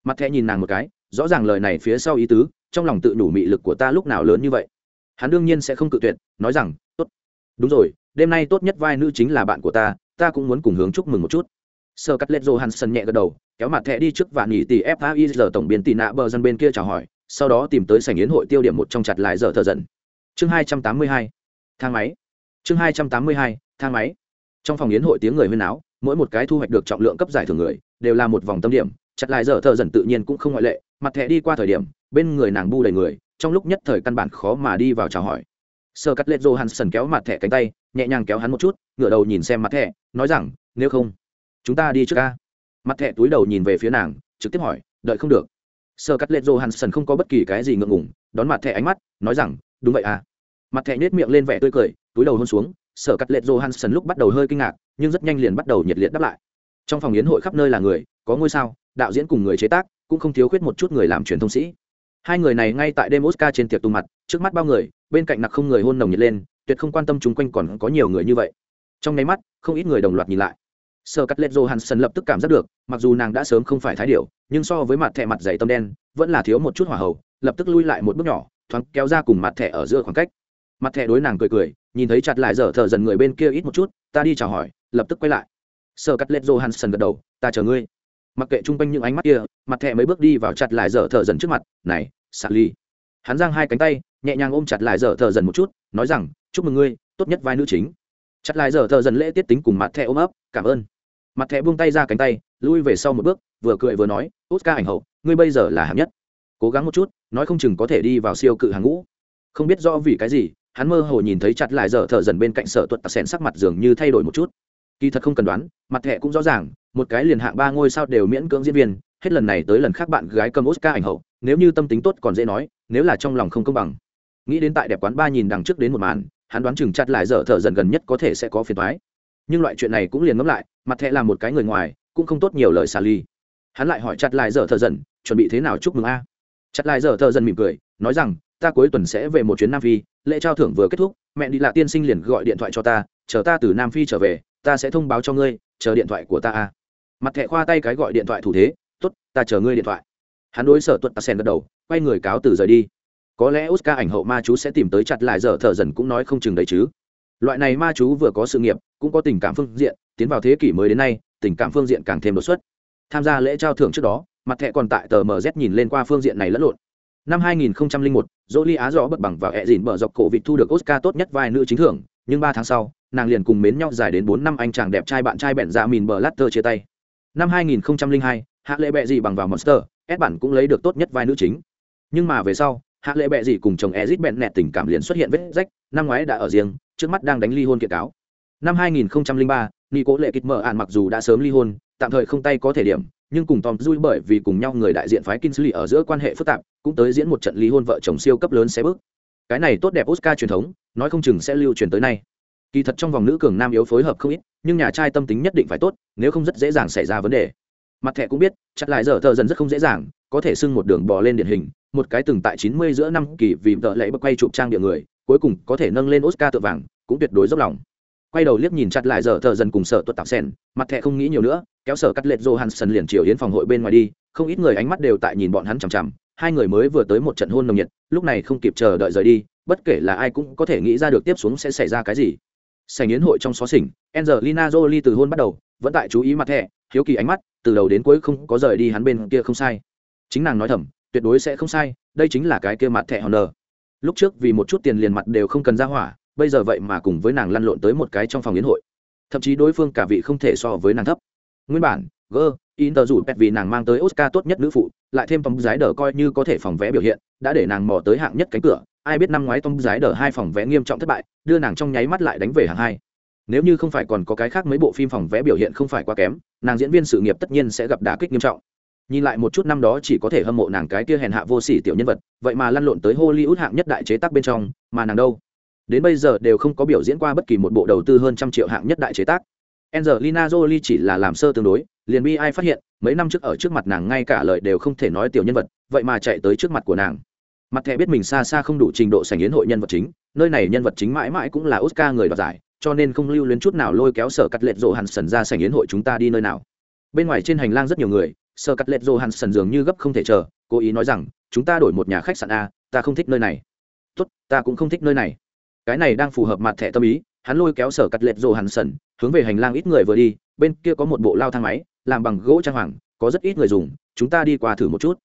Speaker 1: Mặt thẻ nhìn nàng một cái, rõ ràng lời này phía sau ý tứ trong lòng tự đủ mị lực của ta lúc nào lớn như vậy? Hắn đương nhiên sẽ không cự tuyệt, nói rằng, tốt. Đúng rồi, đêm nay tốt nhất vai nữ chính là bạn của ta ta cũng muốn cùng hướng chúc mừng một chút. Sơ cắt lết johansson nhẹ gật đầu, kéo mặt thẻ đi trước và nghỉ tỷ fai giờ tổng biên tị nạ bờ dân bên kia chào hỏi, sau đó tìm tới sảnh yến hội tiêu điểm một trong chặt lại giờ thờ dần. Chương hai trăm tám mươi hai, thang máy. Chương hai trăm tám mươi hai, thang máy. Trong phòng yến hội tiếng người huyên áo mỗi một cái thu hoạch được trọng lượng cấp giải thưởng người, đều là một vòng tâm điểm, chặt lại giờ thờ dần tự nhiên cũng không ngoại lệ mặt thẻ đi qua thời điểm, bên người nàng bu đầy người, trong lúc nhất thời căn bản khó mà đi vào chào hỏi. Sơ cắt lết johansson kéo mặt thẻ cánh tay, nhẹ nhàng kéo hắn một chút, ngửa đầu nhìn xem mặt thẻ, nói rằng, nếu không, chúng ta đi trước ca mặt thẻ túi đầu nhìn về phía nàng, trực tiếp hỏi, đợi không được? Sơ cắt lết johansson không có bất kỳ cái gì ngượng ngùng, đón mặt thẻ ánh mắt, nói rằng, đúng vậy à mặt thẻ nhếch miệng lên vẻ tươi cười, túi đầu hôn xuống sở cắt lệ johansson lúc bắt đầu hơi kinh ngạc, nhưng rất nhanh liền bắt đầu nhiệt liệt đáp lại. Trong phòng yến hội khắp nơi là người, có ngôi sao, đạo diễn cùng người chế tác cũng không thiếu khuyết một chút người làm truyền thông sĩ. Hai người này ngay tại đêm oscar trên tiệc tùng mặt, trước mắt bao người, bên cạnh nặc không người hôn nồng nhiệt lên, tuyệt không quan tâm chung quanh còn có nhiều người như vậy. Trong nháy mắt, không ít người đồng loạt nhìn lại. Sơ cắt lết johansson lập tức cảm giác được, mặc dù nàng đã sớm không phải thái điệu nhưng so với mặt thẻ mặt dày tâm đen, vẫn là thiếu một chút hỏa hầu, lập tức lui lại một bước nhỏ, thoáng kéo ra cùng mặt thẻ ở giữa khoảng cách. Mặt thẻ đối nàng cười cười, nhìn thấy chặt lại dở thở dần người bên kia ít một chút, ta đi chào hỏi, lập tức quay lại. Sơ cắt lết johansson gật đầu, ta chờ ngươi mặc kệ chung quanh những ánh mắt kia, mặt thẻ mấy bước đi vào chặt lại dở thở dần trước mặt, này xạ ly. Hắn giang hai cánh tay, nhẹ nhàng ôm chặt lại dở thở dần một chút, nói rằng, chúc mừng ngươi, tốt nhất vai nữ chính. Chặt lại dở thở dần lễ tiết tính cùng mặt thẻ ôm ấp, cảm ơn. Mặt thẻ buông tay ra cánh tay, lui về sau một bước, vừa cười vừa nói, oscar ảnh hậu, ngươi bây giờ là hạng nhất. Cố gắng một chút, nói không chừng có thể đi vào siêu cự hàng ngũ. Không biết do vì cái gì, hắn mơ hồ nhìn thấy chặt lại dở thở dần bên cạnh sở tuật tạc xén sắc mặt dường như thay đổi một chút kỳ thật không cần đoán, mặt thẻ cũng rõ ràng, một cái liền hạng ba ngôi sao đều miễn cưỡng diễn viên, hết lần này tới lần khác bạn gái cầm oscar ảnh hậu, nếu như tâm tính tốt còn dễ nói, nếu là trong lòng không công bằng. Nghĩ đến tại đẹp quán ba nhìn đằng trước đến một màn, hắn đoán chừng chặt lại dở thở dần gần nhất có thể sẽ có phiền thoái nhưng loại chuyện này cũng liền ngẫm lại, mặt thẹ là một cái người ngoài, cũng không tốt nhiều lời xà ly. Hắn lại hỏi chặt lại dở thở dần, chuẩn bị thế nào chúc mừng a? Chặt lại dở thở dần mỉm cười, nói rằng, ta cuối tuần sẽ về một chuyến nam phi, lễ trao thưởng vừa kết thúc, mẹ đi lạc tiên sinh liền gọi điện thoại cho ta, chờ ta từ nam phi trở về ta sẽ thông báo cho ngươi chờ điện thoại của ta a mặt thẹ khoa tay cái gọi điện thoại thủ thế t ố t ta chờ ngươi điện thoại. Hắn đối sở tuất ta sen gật đầu quay người cáo từ rời đi. Có lẽ oscar ảnh hậu ma chú sẽ tìm tới chặt lại giờ thợ dần cũng nói không chừng đấy chứ. Loại này ma chú vừa có sự nghiệp cũng có tình cảm phương diện tiến vào thế kỷ mới đến nay tình cảm phương diện càng thêm đột xuất. Tham gia lễ trao thưởng trước đó mặt thẹ còn tại tờ mz nhìn lên qua phương diện này lẫn lộn. Năm 2001, Jolie Á rõ bật bằng vào ẹ dìn bờ dọc cổ vịt thu được Oscar tốt nhất vai nữ chính thưởng, nhưng ba tháng sau, nàng liền cùng mến nhau dài đến bốn năm anh chàng đẹp trai bạn trai bẹn dạ mìn bờ Latter chia tay. Năm 2002, Hạ lệ bẹ gì bằng vào Monster, S bản cũng lấy được tốt nhất vai nữ chính. Nhưng mà về sau, Hạ lệ bẹ gì cùng chồng Ezit bẹn nẹt tình cảm liền xuất hiện vết rách, năm ngoái đã ở riêng, trước mắt đang đánh ly hôn kiện cáo. Năm 2003, Nico lệ kịch mở ạn mặc dù đã sớm ly hôn, tạm thời không tay có thể điểm, nhưng cùng Tom Dui bởi vì cùng nhau người đại diện phái Kingsley ở giữa quan hệ phức tạp, cũng tới diễn một trận ly hôn vợ chồng siêu cấp lớn xé bước. Cái này tốt đẹp Oscar truyền thống, nói không chừng sẽ lưu truyền tới nay. Kỳ thật trong vòng nữ cường nam yếu phối hợp không ít, nhưng nhà trai tâm tính nhất định phải tốt, nếu không rất dễ dàng xảy ra vấn đề. Mặt thẻ cũng biết, chặt lại giờ thợ dần rất không dễ dàng, có thể xưng một đường bò lên điển hình, một cái từng tại 90 giữa năm kỳ vì vợ lệ bậc quay chụp trang địa người, cuối cùng có thể nâng lên Oscar tự vàng, cũng tuyệt đối dốc lòng quay đầu liếc nhìn chặt lại giờ thợ dần cùng sợ tuột tạo sen mặt thẹ không nghĩ nhiều nữa kéo sở cắt lệch johansson liền chiều yến phòng hội bên ngoài đi không ít người ánh mắt đều tại nhìn bọn hắn chằm chằm hai người mới vừa tới một trận hôn nồng nhiệt lúc này không kịp chờ đợi rời đi bất kể là ai cũng có thể nghĩ ra được tiếp xuống sẽ xảy ra cái gì sành yến hội trong xó xỉnh angelina jolie từ hôn bắt đầu vẫn tại chú ý mặt thẻ, hiếu kỳ ánh mắt từ đầu đến cuối không có rời đi hắn bên kia không sai. Chính nàng nói thầm tuyệt đối sẽ không sai đây chính là cái kia mặt thẻ honor lúc trước vì một chút tiền liền mặt đều không cần ra hỏa bây giờ vậy mà cùng với nàng lăn lộn tới một cái trong phòng yến hội. Thậm chí đối phương cả vị không thể so với nàng thấp. Nguyên bản g inter rủ pet vì nàng mang tới oscar tốt nhất nữ phụ lại thêm tấm giái đờ coi như có thể phòng vé biểu hiện đã để nàng mò tới hạng nhất cánh cửa ai biết năm ngoái tông giái đờ hai phòng vé nghiêm trọng thất bại đưa nàng trong nháy mắt lại đánh về hạng hai. Nếu như không phải còn có cái khác mấy bộ phim phòng vé biểu hiện không phải quá kém nàng diễn viên sự nghiệp tất nhiên sẽ gặp đả kích nghiêm trọng. Nhìn lại một chút năm đó chỉ có thể hâm mộ nàng cái kia hèn hạ vô sỉ tiểu nhân vật vậy mà lăn lộn tới hollywood hạng nhất đại chế tác bên trong mà nàng đâu? Đến bây giờ đều không có biểu diễn qua bất kỳ một bộ đầu tư hơn trăm triệu hạng nhất đại chế tác. Angelina Jolie chỉ là làm sơ tương đối, liền bi ai phát hiện, mấy năm trước ở trước mặt nàng ngay cả lời đều không thể nói tiểu nhân vật, vậy mà chạy tới trước mặt của nàng. Mặt thẻ biết mình xa xa không đủ trình độ sảnh yến hội nhân vật chính, nơi này nhân vật chính mãi mãi cũng là Oscar người đoạt giải, cho nên không lưu luyến chút nào lôi kéo sở cắt lệch rộ Hansen ra sảnh yến hội chúng ta đi nơi nào. Bên ngoài trên hành lang rất nhiều người, sở cắt lệch rộ Hansen dường như gấp không thể chờ, cố ý nói rằng, chúng ta đổi một nhà khách sạn a, ta không thích nơi này. Tốt, ta cũng không thích nơi này cái này đang phù hợp mặt thẻ tâm ý hắn lôi kéo sở cắt lệch rồ hàn sần hướng về hành lang ít người vừa đi bên kia có một bộ lao thang máy làm bằng gỗ trang hoàng có rất ít người dùng chúng ta đi qua thử một chút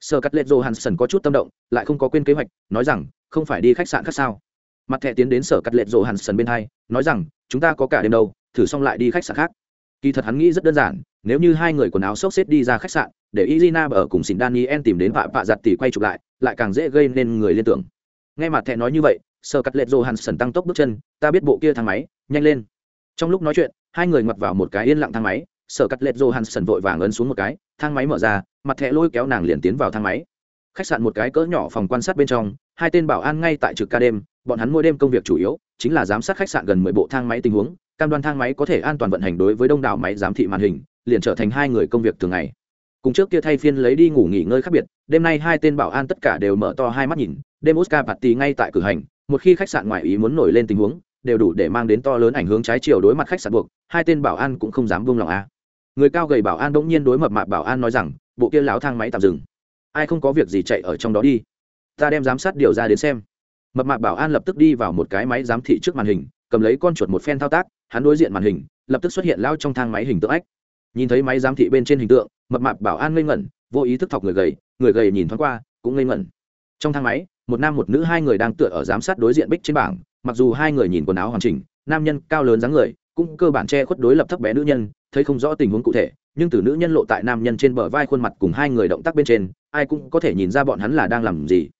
Speaker 1: sở cắt lệ johansson có chút tâm động, lại không có quên kế hoạch, nói rằng, không phải đi khách sạn khác sao? Mặt thẻ tiến đến sở cắt lệ johansson bên hai, nói rằng, chúng ta có cả đêm đâu, thử xong lại đi khách sạn khác. Kỳ thật hắn nghĩ rất đơn giản, nếu như hai người quần áo xốc xếp đi ra khách sạn, để izina ở cùng xin daniel tìm đến vạ vạ giặt tỉ quay chụp lại lại càng dễ gây nên người liên tưởng. Nghe mặt thẻ nói như vậy sơ cắt lệ johansson tăng tốc bước chân, ta biết bộ kia thang máy, nhanh lên. Trong lúc nói chuyện, hai người ngoặt vào một cái yên lặng thang máy sở cắt lệch johansson vội vàng ấn xuống một cái, thang máy mở ra, mặt thẻ lôi kéo nàng liền tiến vào thang máy. khách sạn một cái cỡ nhỏ phòng quan sát bên trong, hai tên bảo an ngay tại trực ca đêm, bọn hắn mỗi đêm công việc chủ yếu chính là giám sát khách sạn gần mười bộ thang máy tình huống, cam đoan thang máy có thể an toàn vận hành đối với đông đảo máy giám thị màn hình, liền trở thành hai người công việc thường ngày. cùng trước kia thay phiên lấy đi ngủ nghỉ ngơi khác biệt, đêm nay hai tên bảo an tất cả đều mở to hai mắt nhìn, đêm oscar party ngay tại cử hành, một khi khách sạn ngoại ý muốn nổi lên tình huống, đều đủ để mang đến to lớn ảnh hướng trái chiều đối mặt khách sạn buộc, hai tên bảo an cũng không dám buông lòng a người cao gầy bảo an bỗng nhiên đối mập mạp bảo an nói rằng, bộ kia láo thang máy tạm dừng. Ai không có việc gì chạy ở trong đó đi. Ta đem giám sát điều ra đến xem. Mập mạp bảo an lập tức đi vào một cái máy giám thị trước màn hình, cầm lấy con chuột một phen thao tác, hắn đối diện màn hình, lập tức xuất hiện lao trong thang máy hình tượng ách nhìn thấy máy giám thị bên trên hình tượng, mập mạp bảo an ngây ngẩn, vô ý thức thọc người gầy người gầy nhìn thoáng qua, cũng ngây ngẩn. Trong thang máy, một nam một nữ hai người đang tựa ở giám sát đối diện bích trên bảng, mặc dù hai người nhìn quần áo hoàn chỉnh, nam nhân cao lớn dáng người, cũng cơ bản che khuất đối lập thấp bé nữ nhân thấy không rõ tình huống cụ thể, nhưng từ nữ nhân lộ tại nam nhân trên bờ vai khuôn mặt cùng hai người động tác bên trên, ai cũng có thể nhìn ra bọn hắn là đang làm gì.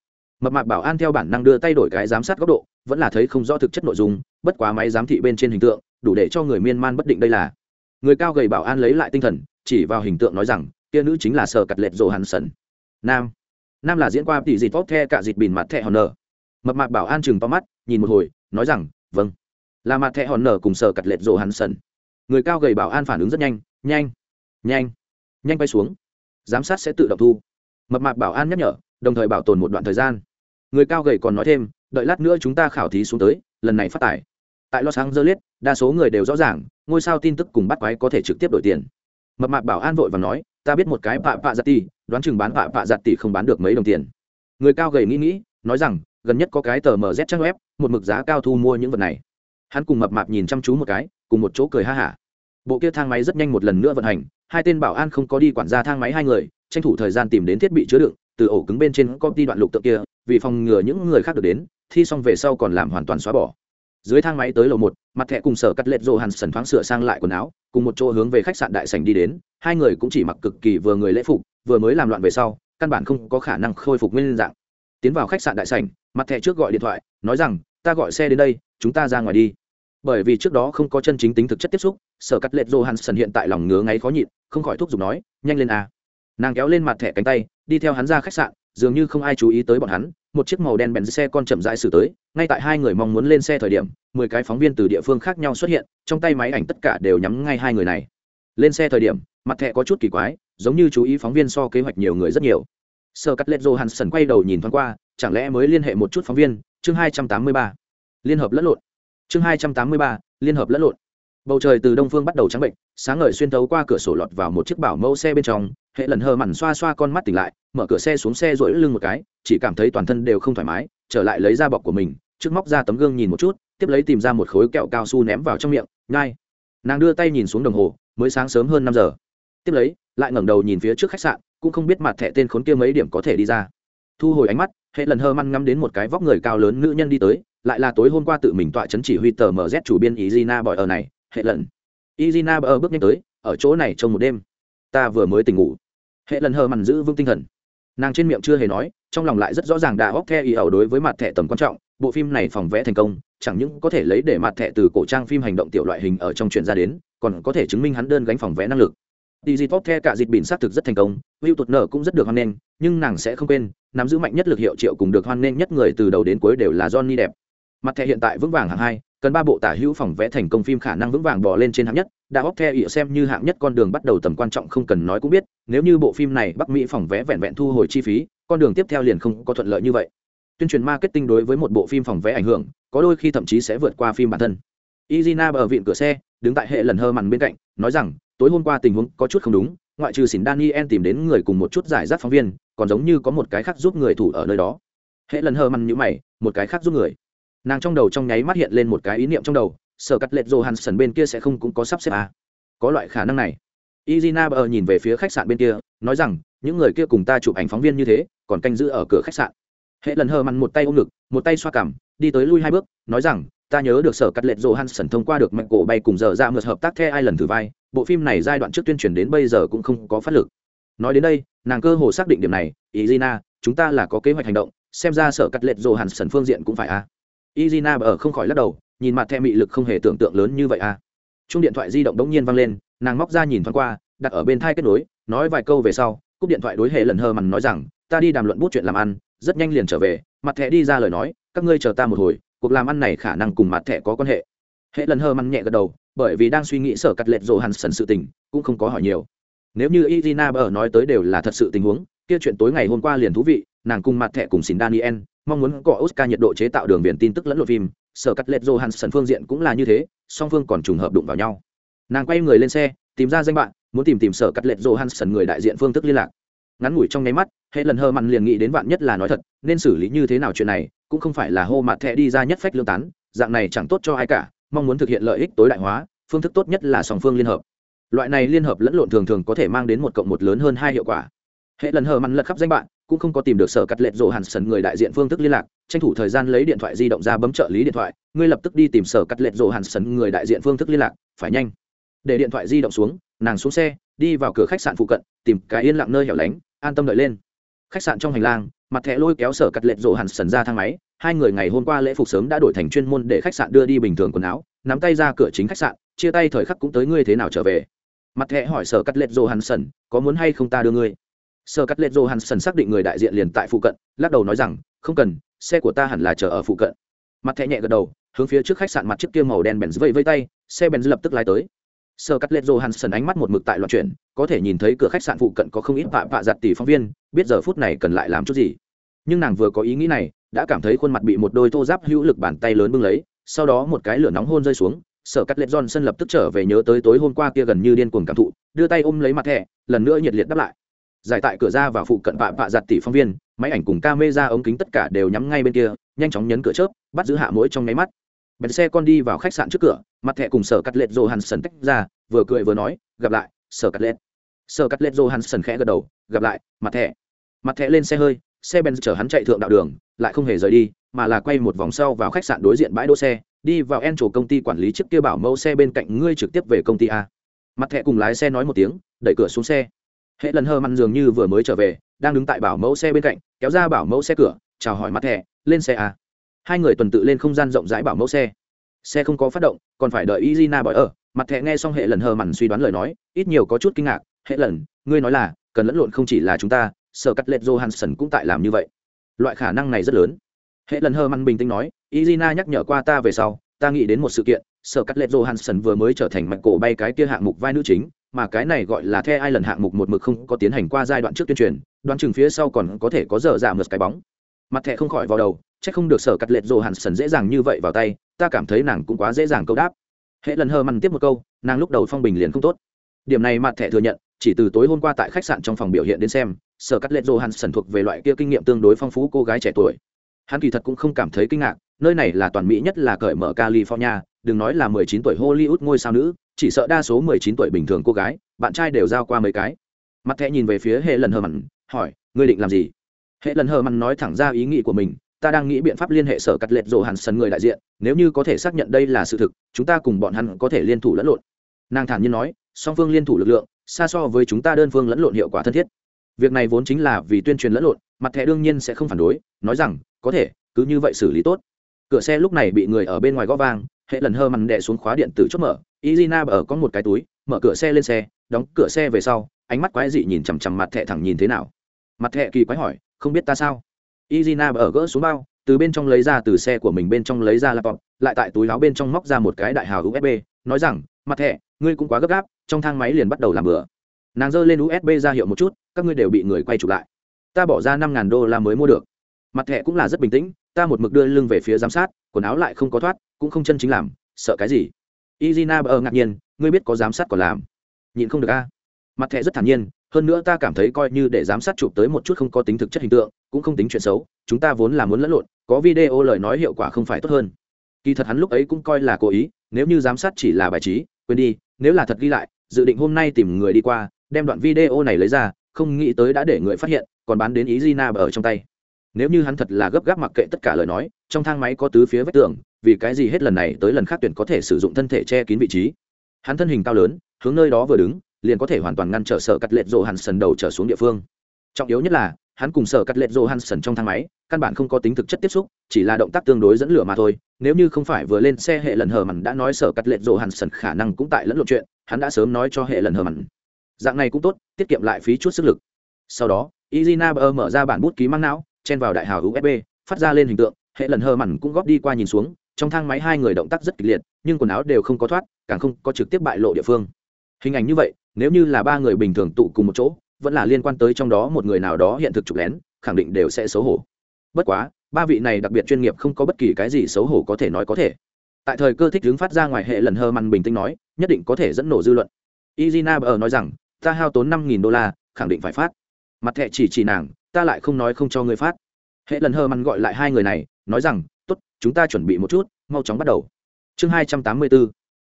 Speaker 1: Mập mạc bảo an theo bản năng đưa tay đổi cái giám sát góc độ, vẫn là thấy không rõ thực chất nội dung, bất quá máy giám thị bên trên hình tượng, đủ để cho người miên man bất định đây là. Người cao gầy bảo an lấy lại tinh thần, chỉ vào hình tượng nói rằng, kia nữ chính là sờ cặt lệch rồ hàn sần nam. Nam là diễn qua tỷ dịt vóc the cả dịt bìn mặt thẹ hòn nở. Mập mạc bảo an chừng to mắt, nhìn một hồi, nói rằng vâng. Là mặt thẹ hòn nở cùng sờ cặt lệch rồ hàn sần người cao gầy bảo an phản ứng rất nhanh. Nhanh nhanh nhanh bay xuống. Giám sát sẽ tự động thu. Mập mạc bảo an nhắc nhở, đồng thời bảo tồn một đoạn thời gian. Người cao gầy còn nói thêm, đợi lát nữa chúng ta khảo thí xuống tới, lần này phát tải. Tại los angeles, đa số người đều rõ ràng, ngôi sao tin tức cùng bắt quái có thể trực tiếp đổi tiền. Mập mạc bảo an vội và nói, ta biết một cái vạ vạ giặt tỷ, đoán chừng bán vạ vạ giặt tỷ không bán được mấy đồng tiền. Người cao gầy nghĩ nghĩ, nói rằng, gần nhất có cái tờ mz trang web, một mực giá cao thu mua những vật này. Hắn cùng mập mạp nhìn chăm chú một cái, cùng một chỗ cười ha hả bộ kia thang máy rất nhanh một lần nữa vận hành, hai tên bảo an không có đi quản gia thang máy hai người, tranh thủ thời gian tìm đến thiết bị chứa đựng, từ ổ cứng bên trên công ty đoạn lục tượng kia, vì phòng ngừa những người khác được đến, thi xong về sau còn làm hoàn toàn xóa bỏ. Dưới thang máy tới lầu một, mặt thẻ cùng sở cắt lệch rộ hàn sần thoáng sửa sang lại quần áo, cùng một chỗ hướng về khách sạn đại sành đi đến, hai người cũng chỉ mặc cực kỳ vừa người lễ phục, vừa mới làm loạn về sau, căn bản không có khả năng khôi phục nguyên dạng. Tiến vào khách sạn đại sành mặt thẻ trước gọi điện thoại, nói rằng, ta gọi xe đến đây, chúng ta ra ngoài đi. Bởi vì trước đó không có chân chính tính thực chất tiếp xúc sở cắt lệch johansson hiện tại lòng ngứa ngáy khó nhịn, không khỏi thúc giục nói, nhanh lên a. Nàng kéo lên mặt thẻ cánh tay, đi theo hắn ra khách sạn, dường như không ai chú ý tới bọn hắn, một chiếc màu đen bèn xe con chậm rãi xử tới, ngay tại hai người mong muốn lên xe thời điểm, mười cái phóng viên từ địa phương khác nhau xuất hiện, trong tay máy ảnh tất cả đều nhắm ngay hai người này. Lên xe thời điểm, mặt thẻ có chút kỳ quái, giống như chú ý phóng viên so kế hoạch nhiều người rất nhiều. Sơ cắt lệch johansson quay đầu nhìn thoáng qua, chẳng lẽ mới liên hệ một chút phóng viên? Chương hai trăm tám mươi ba. Liên hợp lẫn lộn. Chương hai trăm tám mươi ba, liên hợp lẫn lộn bầu trời từ đông phương bắt đầu trắng bệnh, sáng ngời xuyên thấu qua cửa sổ lọt vào một chiếc bảo mẫu xe bên trong, hệ lần hờ mằn xoa xoa con mắt tỉnh lại, mở cửa xe xuống xe rỗi lưng một cái, chỉ cảm thấy toàn thân đều không thoải mái, trở lại lấy ra bọc của mình, trước móc ra tấm gương nhìn một chút, tiếp lấy tìm ra một khối kẹo cao su ném vào trong miệng, nhai. Nàng đưa tay nhìn xuống đồng hồ, mới sáng sớm hơn năm giờ. Tiếp lấy, lại ngẩng đầu nhìn phía trước khách sạn, cũng không biết mặt thẻ tên khốn kia mấy điểm có thể đi ra. Thu hồi ánh mắt, hệ lần hơ măn ngắm đến một cái vóc người cao lớn nữ nhân đi tới, lại là tối hôm qua tự mình tọa chấn chỉ huy tờ mz chủ biên ý gina bỏi ở này hệ lần. Izina bờ bước nhanh tới, ở chỗ này trong một đêm. Ta vừa mới tỉnh ngủ. Hệ lần hờ mằn giữ vững tinh thần. Nàng trên miệng chưa hề nói, trong lòng lại rất rõ ràng đã hóc the ý ẩu đối với mặt thẻ tầm quan trọng, bộ phim này phòng vẽ thành công, chẳng những có thể lấy để mặt thẻ từ cổ trang phim hành động tiểu loại hình ở trong chuyện ra đến, còn có thể chứng minh hắn đơn gánh phòng vẽ năng lực. Đi dịp the cả dịp bỉn xác thực rất thành công hữu tụt nở cũng rất được hoan nghênh, nhưng nàng sẽ không quên, nắm giữ mạnh nhất lực hiệu triệu cùng được hoan nghênh nhất người từ đầu đến cuối đều là johnny đẹp. Mặt thẻ hiện tại vững vàng hạng hai cần ba bộ tả hữu phòng vẽ thành công phim khả năng vững vàng bò lên trên hạng nhất đã hóc theo ỉa xem như hạng nhất con đường bắt đầu tầm quan trọng không cần nói cũng biết, nếu như bộ phim này bắc mỹ phòng vẽ vẹn vẹn thu hồi chi phí, con đường tiếp theo liền không có thuận lợi như vậy. Tuyên truyền marketing đối với một bộ phim phòng vẽ ảnh hưởng, có đôi khi thậm chí sẽ vượt qua phim bản thân. Izina ở viện cửa xe, đứng tại hệ lần hơ mằn bên cạnh, nói rằng, tối hôm qua tình huống có chút không đúng, ngoại trừ xỉn daniel tìm đến người cùng một chút giải rác phóng viên, còn giống như có một cái khác giúp người thủ ở nơi đó. Hệ lần hơ mằn như mày, một cái khác giúp người? Nàng trong đầu trong nháy mắt hiện lên một cái ý niệm trong đầu sở cắt lệch johansson bên kia sẽ không cũng có sắp xếp à. có loại khả năng này izina bờ nhìn về phía khách sạn bên kia nói rằng những người kia cùng ta chụp ảnh phóng viên như thế còn canh giữ ở cửa khách sạn hệ lần hờ mặn một tay ôm ngực một tay xoa cảm, đi tới lui hai bước nói rằng ta nhớ được sở cắt lệch johansson thông qua được mạnh cổ bay cùng giờ ra mượt hợp tác the ai lần thử vai bộ phim này giai đoạn trước tuyên truyền đến bây giờ cũng không có phát lực nói đến đây nàng cơ hồ xác định điểm này izina chúng ta là có kế hoạch hành động xem ra sở cắt lệch johansson phương diện cũng phải a à izina ở không khỏi lắc đầu, nhìn mặt thẹ mị lực không hề tưởng tượng lớn như vậy a à. chung điện thoại di động đống nhiên vang lên, nàng móc ra nhìn thoáng qua, đặt ở bên thai kết nối, nói vài câu về sau, cúp điện thoại đối hệ lần hờ mằn nói rằng, ta đi đàm luận bút chuyện làm ăn, rất nhanh liền trở về, mặt thẻ đi ra lời nói, các ngươi chờ ta một hồi, cuộc làm ăn này khả năng cùng mặt thẻ có quan hệ hệ lần hờ mằn nhẹ gật đầu, bởi vì đang suy nghĩ sở cắt lệch rồ hẳn sần sự tình, cũng không có hỏi nhiều nếu như izina bờ nói tới đều là thật sự tình huống, kia chuyện tối ngày hôm qua liền thú vị, nàng cùng mặt thẻ cùng xin daniel mong muốn có oscar nhiệt độ chế tạo đường viền tin tức lẫn lộn phim, sở cắt lệch johansson phương diện cũng là như thế, song phương còn trùng hợp đụng vào nhau. Nàng quay người lên xe, tìm ra danh bạn, muốn tìm tìm sở cắt lệch johansson người đại diện phương thức liên lạc. Ngắn ngủi trong nháy mắt hệ lần hơ mặn liền nghĩ đến vạn nhất là nói thật, nên xử lý như thế nào chuyện này, cũng không phải là hô mặt thẻ đi ra nhất phách lương tán, dạng này chẳng tốt cho ai cả, mong muốn thực hiện lợi ích tối đại hóa, phương thức tốt nhất là song phương liên hợp. Loại này liên hợp lẫn lộn thường thường có thể mang đến một cộng một lớn hơn hai hiệu quả. Hệ lần hờ mặn lật khắp danh bạn cũng không có tìm được sở cắt lệch rộ hàn sần người đại diện phương thức liên lạc, tranh thủ thời gian lấy điện thoại di động ra bấm trợ lý điện thoại, ngươi lập tức đi tìm sở cắt lệch rộ hàn sần người đại diện phương thức liên lạc, phải nhanh. Để điện thoại di động xuống, nàng xuống xe, đi vào cửa khách sạn phụ cận, tìm cái yên lặng nơi hẻo lánh, an tâm đợi lên. Khách sạn trong hành lang, mặt thẻ lôi kéo sở cắt lệch rộ hàn sần ra thang máy, hai người ngày hôm qua lễ phục sớm đã đổi thành chuyên môn để khách sạn đưa đi bình thường quần áo, nắm tay ra cửa chính khách sạn, chia tay thời khắc cũng tới ngươi thế nào trở về. Mặt thẻ hỏi sở cắt lệch rộ hàn sần, có muốn hay không ta đưa ngươi? Sơ cắt lệch rộ hàn sần xác định người đại diện liền tại phụ cận, lắc đầu nói rằng, không cần, xe của ta hẳn là chờ ở phụ cận. Mặt thẻ nhẹ gật đầu, hướng phía trước khách sạn mặt trước kia màu đen bèn vây vây tay, xe bèn lập tức lái tới. Sơ cắt lết johansson ánh mắt một mực tại loạn chuyển, có thể nhìn thấy cửa khách sạn phụ cận có không ít vạ vạ giặt tỷ phóng viên, biết giờ phút này cần lại làm chút gì. Nhưng nàng vừa có ý nghĩ này, đã cảm thấy khuôn mặt bị một đôi thô giáp hữu lực bàn tay lớn bưng lấy, sau đó một cái lửa nóng hôn rơi xuống sở cắt lết johnson lập tức trở về nhớ tới tối hôm qua kia gần như điên cuồng cảm thụ, đưa tay ôm lấy mặt thẻ, lần nữa nhiệt liệt đáp lại giải tại cửa ra và phụ cận vạ vạ giặt tỷ phóng viên, máy ảnh cùng ca mê ra ống kính tất cả đều nhắm ngay bên kia, nhanh chóng nhấn cửa chớp, bắt giữ hạ mũi trong nháy mắt. Bèn xe con đi vào khách sạn trước cửa, mặt thẻ cùng sở cắt lệch sần tách ra, vừa cười vừa nói, gặp lại, sở cắt lệch sở cắt lệch sần khẽ gật đầu, gặp lại, mặt thẻ. Mặt thẻ lên xe hơi, xe bèn chở hắn chạy thượng đạo đường, lại không hề rời đi, mà là quay một vòng sau vào khách sạn đối diện bãi đỗ xe, đi vào en chỗ công ty quản lý chiếc kia bảo mẫu xe bên cạnh ngươi trực tiếp về công ty a. Mặt thẻ cùng lái xe nói một tiếng, đẩy cửa xuống xe hệ lần hơ mặn dường như vừa mới trở về, đang đứng tại bảo mẫu xe bên cạnh, kéo ra bảo mẫu xe cửa, chào hỏi mặt thẻ, lên xe à? hai người tuần tự lên không gian rộng rãi bảo mẫu xe. Xe không có phát động, còn phải đợi izina bỏi ở. Mặt thẻ nghe xong hệ lần hờ mằn suy đoán lời nói, ít nhiều có chút kinh ngạc. Hệ lần, ngươi nói là, cần lẫn lộn không chỉ là chúng ta, sở cắt lệch johansson cũng tại làm như vậy. Loại khả năng này rất lớn. Hệ lần hờ mằn bình tĩnh nói izina nhắc nhở qua ta về sau, ta nghĩ đến một sự kiện, sở cắt lệch johansson vừa mới trở thành mạch cổ bay cái kia hạng mục vai nữ chính mà cái này gọi là the ai lần hạng mục một mực không có tiến hành qua giai đoạn trước tuyên truyền, đoán chừng phía sau còn có thể có dở dạ mượt cái bóng. Mặt thẻ không khỏi vào đầu, chắc không được sở cắt lệch rồ hẳn sần dễ dàng như vậy vào tay, ta cảm thấy nàng cũng quá dễ dàng câu đáp. Hệ lần hơ măn tiếp một câu, nàng lúc đầu phong bình liền không tốt. Điểm này mặt thẻ thừa nhận, chỉ từ tối hôm qua tại khách sạn trong phòng biểu hiện đến xem, sở cắt lệch rồ hẳn sần thuộc về loại kia kinh nghiệm tương đối phong phú cô gái trẻ tuổi. Hắn kỳ thật cũng không cảm thấy kinh ngạc, nơi này là toàn mỹ nhất là cởi mở california, đừng nói là mười chín tuổi hollywood ngôi sao nữ chỉ sợ đa số mười chín tuổi bình thường cô gái, bạn trai đều giao qua mấy cái. Mặt thẻ nhìn về phía hệ lần hờ mằn hỏi, ngươi định làm gì? Hệ lần hờ mằn nói thẳng ra ý nghĩ của mình, ta đang nghĩ biện pháp liên hệ sở cắt lệch rồ hàn sần người đại diện, nếu như có thể xác nhận đây là sự thực, chúng ta cùng bọn hắn có thể liên thủ lẫn lộn. Nàng thản nhiên nói, song phương liên thủ lực lượng, xa so với chúng ta đơn phương lẫn lộn hiệu quả thân thiết. Việc này vốn chính là vì tuyên truyền lẫn lộn, mặt thẻ đương nhiên sẽ không phản đối, nói rằng, có thể, cứ như vậy xử lý tốt cửa xe lúc này bị người ở bên ngoài gõ vang, hệ lần hơ mằn đè xuống khóa điện tử chốt mở. Izina ở có một cái túi, mở cửa xe lên xe, đóng cửa xe về sau, ánh mắt quái dị nhìn chằm chằm mặt thẹ thẳng nhìn thế nào. Mặt thẹ kỳ quái hỏi, không biết ta sao? Izina ở gỡ xuống bao, từ bên trong lấy ra từ xe của mình bên trong lấy ra laptop, lại tại túi áo bên trong móc ra một cái đại hào usb nói rằng, mặt thẹ ngươi cũng quá gấp gáp, trong thang máy liền bắt đầu làm bừa. Nàng giơ lên usb ra hiệu một chút, các ngươi đều bị người quay chụp lại. Ta bỏ ra năm ngàn đô la mới mua được. Mặt thẹ cũng là rất bình tĩnh ta một mực đưa lưng về phía giám sát, quần áo lại không có thoát, cũng không chân chính làm, sợ cái gì? Izina ở ngạc nhiên, ngươi biết có giám sát còn làm. Nhìn không được a. Mặt thẻ rất thản nhiên, hơn nữa ta cảm thấy coi như để giám sát chụp tới một chút không có tính thực chất hình tượng, cũng không tính chuyện xấu, chúng ta vốn là muốn lẫn lộn, có video lời nói hiệu quả không phải tốt hơn. Kỳ thật hắn lúc ấy cũng coi là cố ý, nếu như giám sát chỉ là bài trí, quên đi, nếu là thật ghi lại, dự định hôm nay tìm người đi qua, đem đoạn video này lấy ra, không nghĩ tới đã để người phát hiện, còn bán đến ý Gina ở trong tay nếu như hắn thật là gấp gáp mặc kệ tất cả lời nói, trong thang máy có tứ phía vách tường, vì cái gì hết lần này tới lần khác tuyển có thể sử dụng thân thể che kín vị trí? Hắn thân hình cao lớn, hướng nơi đó vừa đứng, liền có thể hoàn toàn ngăn trở sở cắt lệ rộ hàn sần đầu trở xuống địa phương. Trọng yếu nhất là, hắn cùng sở cắt lệ rộ hàn sần trong thang máy, căn bản không có tính thực chất tiếp xúc, chỉ là động tác tương đối dẫn lửa mà thôi. Nếu như không phải vừa lên xe hệ lần hờ mặn đã nói sở cắt lệ rộ hàn sần khả năng cũng tại lẫn lộn chuyện, hắn đã sớm nói cho hệ lần hờ mặn. Dạng này cũng tốt, tiết kiệm lại phí chút sức lực. Sau đó, izina bờ mở ra bản bút ký mang não chen vào đại hào usb phát ra lên hình tượng, hệ lần hờ mặn cũng góp đi qua nhìn xuống, trong thang máy hai người động tác rất kịch liệt, nhưng quần áo đều không có thoát, càng không có trực tiếp bại lộ địa phương. Hình ảnh như vậy, nếu như là ba người bình thường tụ cùng một chỗ, vẫn là liên quan tới trong đó một người nào đó hiện thực chụp lén, khẳng định đều sẽ xấu hổ. Bất quá, ba vị này đặc biệt chuyên nghiệp không có bất kỳ cái gì xấu hổ có thể nói có thể. Tại thời cơ thích hướng phát ra ngoài hệ lần hơ mặn bình tĩnh nói, nhất định có thể dẫn nổ dư luận. Izina bờ nói rằng, ta hao tốn năm nghìn đô la, khẳng định phải phát. Mặt thẹ chỉ chỉ nàng ta lại không nói không cho ngươi phát. Hệ lần hờ măn gọi lại hai người này, nói rằng, tốt, chúng ta chuẩn bị một chút, mau chóng bắt đầu. Chương hai trăm tám mươi bốn,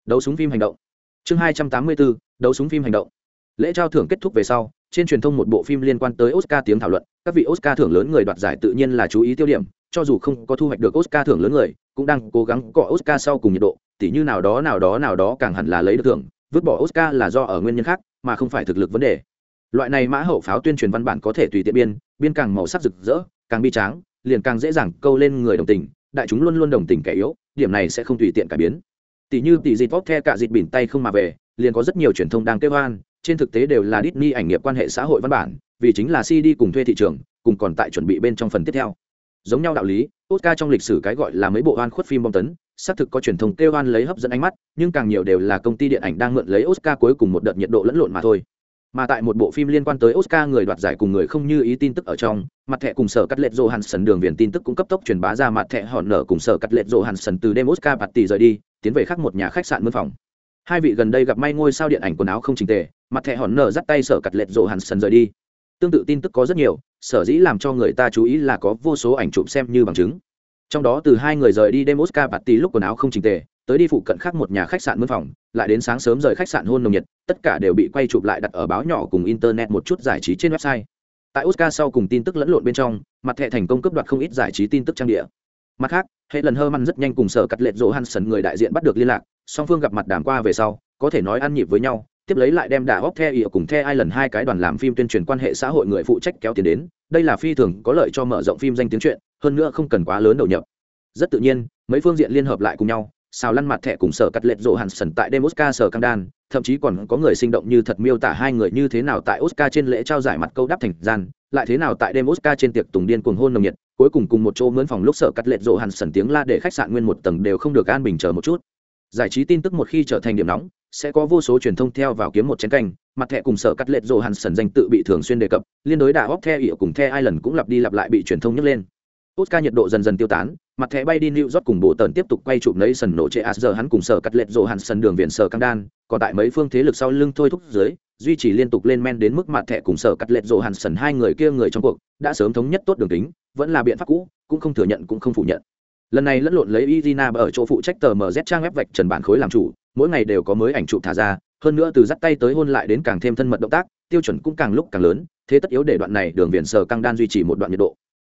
Speaker 1: đấu súng phim hành động. Chương hai trăm tám mươi bốn, đấu súng phim hành động. Lễ trao thưởng kết thúc về sau, trên truyền thông một bộ phim liên quan tới oscar tiếng thảo luận, các vị oscar thưởng lớn người đoạt giải tự nhiên là chú ý tiêu điểm, cho dù không có thu hoạch được oscar thưởng lớn người, cũng đang cố gắng cọ oscar sau cùng nhiệt độ, tỉ như nào đó nào đó nào đó càng hẳn là lấy được thưởng, vứt bỏ oscar là do ở nguyên nhân khác, mà không phải thực lực vấn đề loại này mã hậu pháo tuyên truyền văn bản có thể tùy tiện biên biên càng màu sắc rực rỡ, càng bi tráng, liền càng dễ dàng câu lên người đồng tình, đại chúng luôn luôn đồng tình kẻ yếu, điểm này sẽ không tùy tiện cải biến. Tỷ như tỷ dịt vóc the cả dịt bỉn tay không mà về, liền có rất nhiều truyền thông đang kêu hoan trên thực tế đều là Disney ảnh nghiệp quan hệ xã hội văn bản, vì chính là CD cùng thuê thị trường, cùng còn tại chuẩn bị bên trong phần tiếp theo. Giống nhau đạo lý, Oscar trong lịch sử cái gọi là mấy bộ oan khuất phim bom tấn, xác thực có truyền thông kêu oan lấy hấp dẫn ánh mắt, nhưng càng nhiều đều là công ty điện ảnh đang mượn lấy Oscar cuối cùng một đợt nhiệt độ lẫn lộn mà thôi mà tại một bộ phim liên quan tới Oscar người đoạt giải cùng người không như ý tin tức ở trong, mặt thẻ cùng sở cắt lệch Johansson đường viền tin tức cũng cấp tốc truyền bá ra mặt thẻ hòn nở cùng sở cắt lệch Johansson từ đêm Oscar party rời đi, tiến về khác một nhà khách sạn mướn phòng. Hai vị gần đây gặp may ngôi sao điện ảnh quần áo không chỉnh tề, mặt thẻ hòn nở dắt tay sở cắt lệch Johansson rời đi. Tương tự tin tức có rất nhiều, sở dĩ làm cho người ta chú ý là có vô số ảnh chụp xem như bằng chứng. Trong đó từ hai người rời đi đêm Oscar party lúc quần áo không chỉnh tề, tới đi phụ cận khác một nhà khách sạn mướn phòng, lại đến sáng sớm rời khách sạn hôn nồng nhiệt, tất cả đều bị quay chụp lại đặt ở báo nhỏ cùng internet một chút giải trí trên website. Tại oscar sau cùng tin tức lẫn lộn bên trong, mặt thẻ thành công cấp đoạt không ít giải trí tin tức trang địa. Mặt khác, hệ lần hơ măn rất nhanh cùng sở cắt lệ rỗ hansen người đại diện bắt được liên lạc, song phương gặp mặt đàm qua về sau, có thể nói ăn nhịp với nhau, tiếp lấy lại đem đà hóc the ỉa cùng the ai lần hai cái đoàn làm phim tuyên truyền quan hệ xã hội người phụ trách kéo tiền đến, đây là phi thường có lợi cho mở rộng phim danh tiếng chuyện, hơn nữa không cần quá lớn đầu nhập. Rất tự nhiên, mấy phương diện liên hợp lại cùng nhau xào lăn mặt thẻ cùng sở cắt lệch rộ hàn sần tại đêm oscar sở cam đan, thậm chí còn có người sinh động như thật miêu tả hai người như thế nào tại oscar trên lễ trao giải mặt câu đáp thành gian, lại thế nào tại đêm oscar trên tiệc tùng điên cuồng hôn nồng nhiệt, cuối cùng cùng một chỗ mướn phòng lúc sở cắt lệch rộ hàn sần tiếng la để khách sạn nguyên một tầng đều không được an bình chờ một chút. Giải trí tin tức một khi trở thành điểm nóng, sẽ có vô số truyền thông theo vào kiếm một chén canh, mặt thẻ cùng sở cắt lệch rộ hàn sần danh tự bị thường xuyên đề cập, liên đối đà óc the ỉa cùng the ai lần cũng lặp đi lặp lại bị truyền thông nhắc lên. Oscar nhiệt độ dần dần tiêu tán, mặt thẻ bay đi New York cùng bộ tần tiếp tục quay chụp nấy sần nổ chế giờ hắn cùng sở cắt lệch rồ hẳn sân đường viện sở căng đan, còn tại mấy phương thế lực sau lưng thôi thúc dưới, duy trì liên tục lên men đến mức mặt thẻ cùng sở cắt lệch rồ hẳn sần hai người kia người trong cuộc, đã sớm thống nhất tốt đường tính, vẫn là biện pháp cũ, cũng không thừa nhận cũng không phủ nhận. Lần này lẫn lộn lấy Izina ở chỗ phụ trách tờ MZ trang web vạch trần bản khối làm chủ, mỗi ngày đều có mới ảnh chụp thả ra, hơn nữa từ dắt tay tới hôn lại đến càng thêm thân mật động tác, tiêu chuẩn cũng càng lúc càng lớn, thế tất yếu để đoạn này đường viện sở căng đan duy trì một đoạn nhiệt độ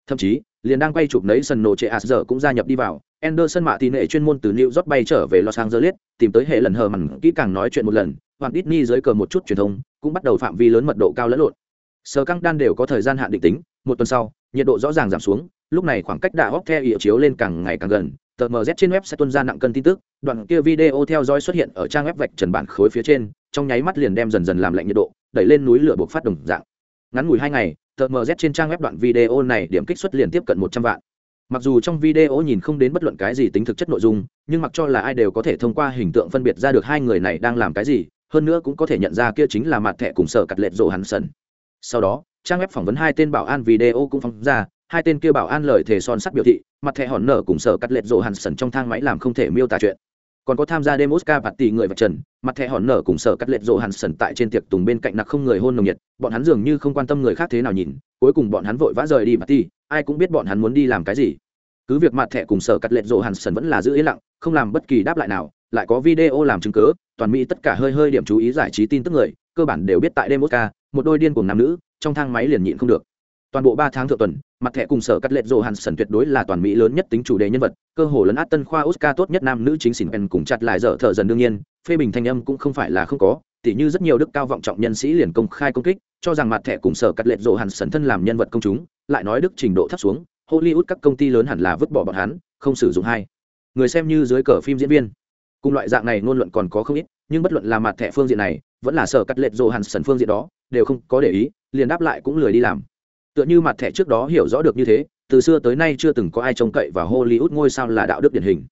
Speaker 1: thậm chí liền đang quay chụp nấy sân nổ trệ ạt giờ cũng gia nhập đi vào Anderson mạ tỷ nệ chuyên môn từ New York bay trở về Los Angeles, tìm tới hệ lần hờ mằn kỹ càng nói chuyện một lần, Hoàng Disney dưới cờ một chút truyền thông, cũng bắt đầu phạm vi lớn mật độ cao lẫn lộn. Sở căng đan đều có thời gian hạn định tính, một tuần sau, nhiệt độ rõ ràng giảm xuống, lúc này khoảng cách đã hốc theo hiệu chiếu lên càng ngày càng gần, tờ MZ trên web sẽ tuân ra nặng cân tin tức, đoạn kia video theo dõi xuất hiện ở trang web vạch trần bản khối phía trên, trong nháy mắt liền đem dần dần làm lạnh nhiệt độ, đẩy lên núi lửa buộc phát đồng dạng. Ngắn ngủi hai ngày, tờ mz trên trang web đoạn video này điểm kích xuất liền tiếp cận một trăm vạn. Mặc dù trong video nhìn không đến bất luận cái gì tính thực chất nội dung, nhưng mặc cho là ai đều có thể thông qua hình tượng phân biệt ra được hai người này đang làm cái gì, hơn nữa cũng có thể nhận ra kia chính là mặt thẻ cùng sở cắt lệch rộ hắn sần. Sau đó, trang web phỏng vấn hai tên bảo an video cũng phóng ra, hai tên kia bảo an lời thề son sắt biểu thị, mặt thẻ hòn nở cùng sở cắt lệch rộ hắn sần trong thang máy làm không thể miêu tả chuyện còn có tham gia đêm Oscar bạt tỷ người vật trần, mặt thẻ hòn nở cùng sở cắt lệch rộ hàn sần tại trên tiệc tùng bên cạnh nặc không người hôn nồng nhiệt, bọn hắn dường như không quan tâm người khác thế nào nhìn, cuối cùng bọn hắn vội vã rời đi bạt tỷ, ai cũng biết bọn hắn muốn đi làm cái gì. cứ việc mặt thẻ cùng sở cắt lệ rộ hàn sần vẫn là giữ yên lặng không làm bất kỳ đáp lại nào lại có video làm chứng cứ toàn mỹ tất cả hơi hơi điểm chú ý giải trí tin tức người cơ bản đều biết tại đêm oscar một đôi điên cùng nam nữ trong thang máy liền nhịn không được toàn bộ ba tháng thượng tuần mặt thẻ cùng sở cắt lệ rộ hàn sần tuyệt đối là toàn mỹ lớn nhất tính chủ đề nhân vật cơ hồ lấn át tân khoa oscar tốt nhất nam nữ chính xỉn pen cùng chặt lại dở thợ dần đương nhiên, phê bình thanh âm cũng không phải là không có, tỉ như rất nhiều đức cao vọng trọng nhân sĩ liền công khai công kích, cho rằng mặt thẻ cùng sở cắt lệch rộ hàn sần thân làm nhân vật công chúng, lại nói đức trình độ thấp xuống, hollywood các công ty lớn hẳn là vứt bỏ bọn hắn, không sử dụng hai người xem như dưới cờ phim diễn viên. Cùng loại dạng này ngôn luận còn có không ít, nhưng bất luận là mặt thẻ phương diện này, vẫn là sở cắt lệch rộ hàn sần phương diện đó, đều không có để ý, liền đáp lại cũng lười đi làm. Tựa như mặt thẻ trước đó hiểu rõ được như thế từ xưa tới nay chưa từng có ai trông cậy vào hollywood ngôi sao là đạo đức điển hình.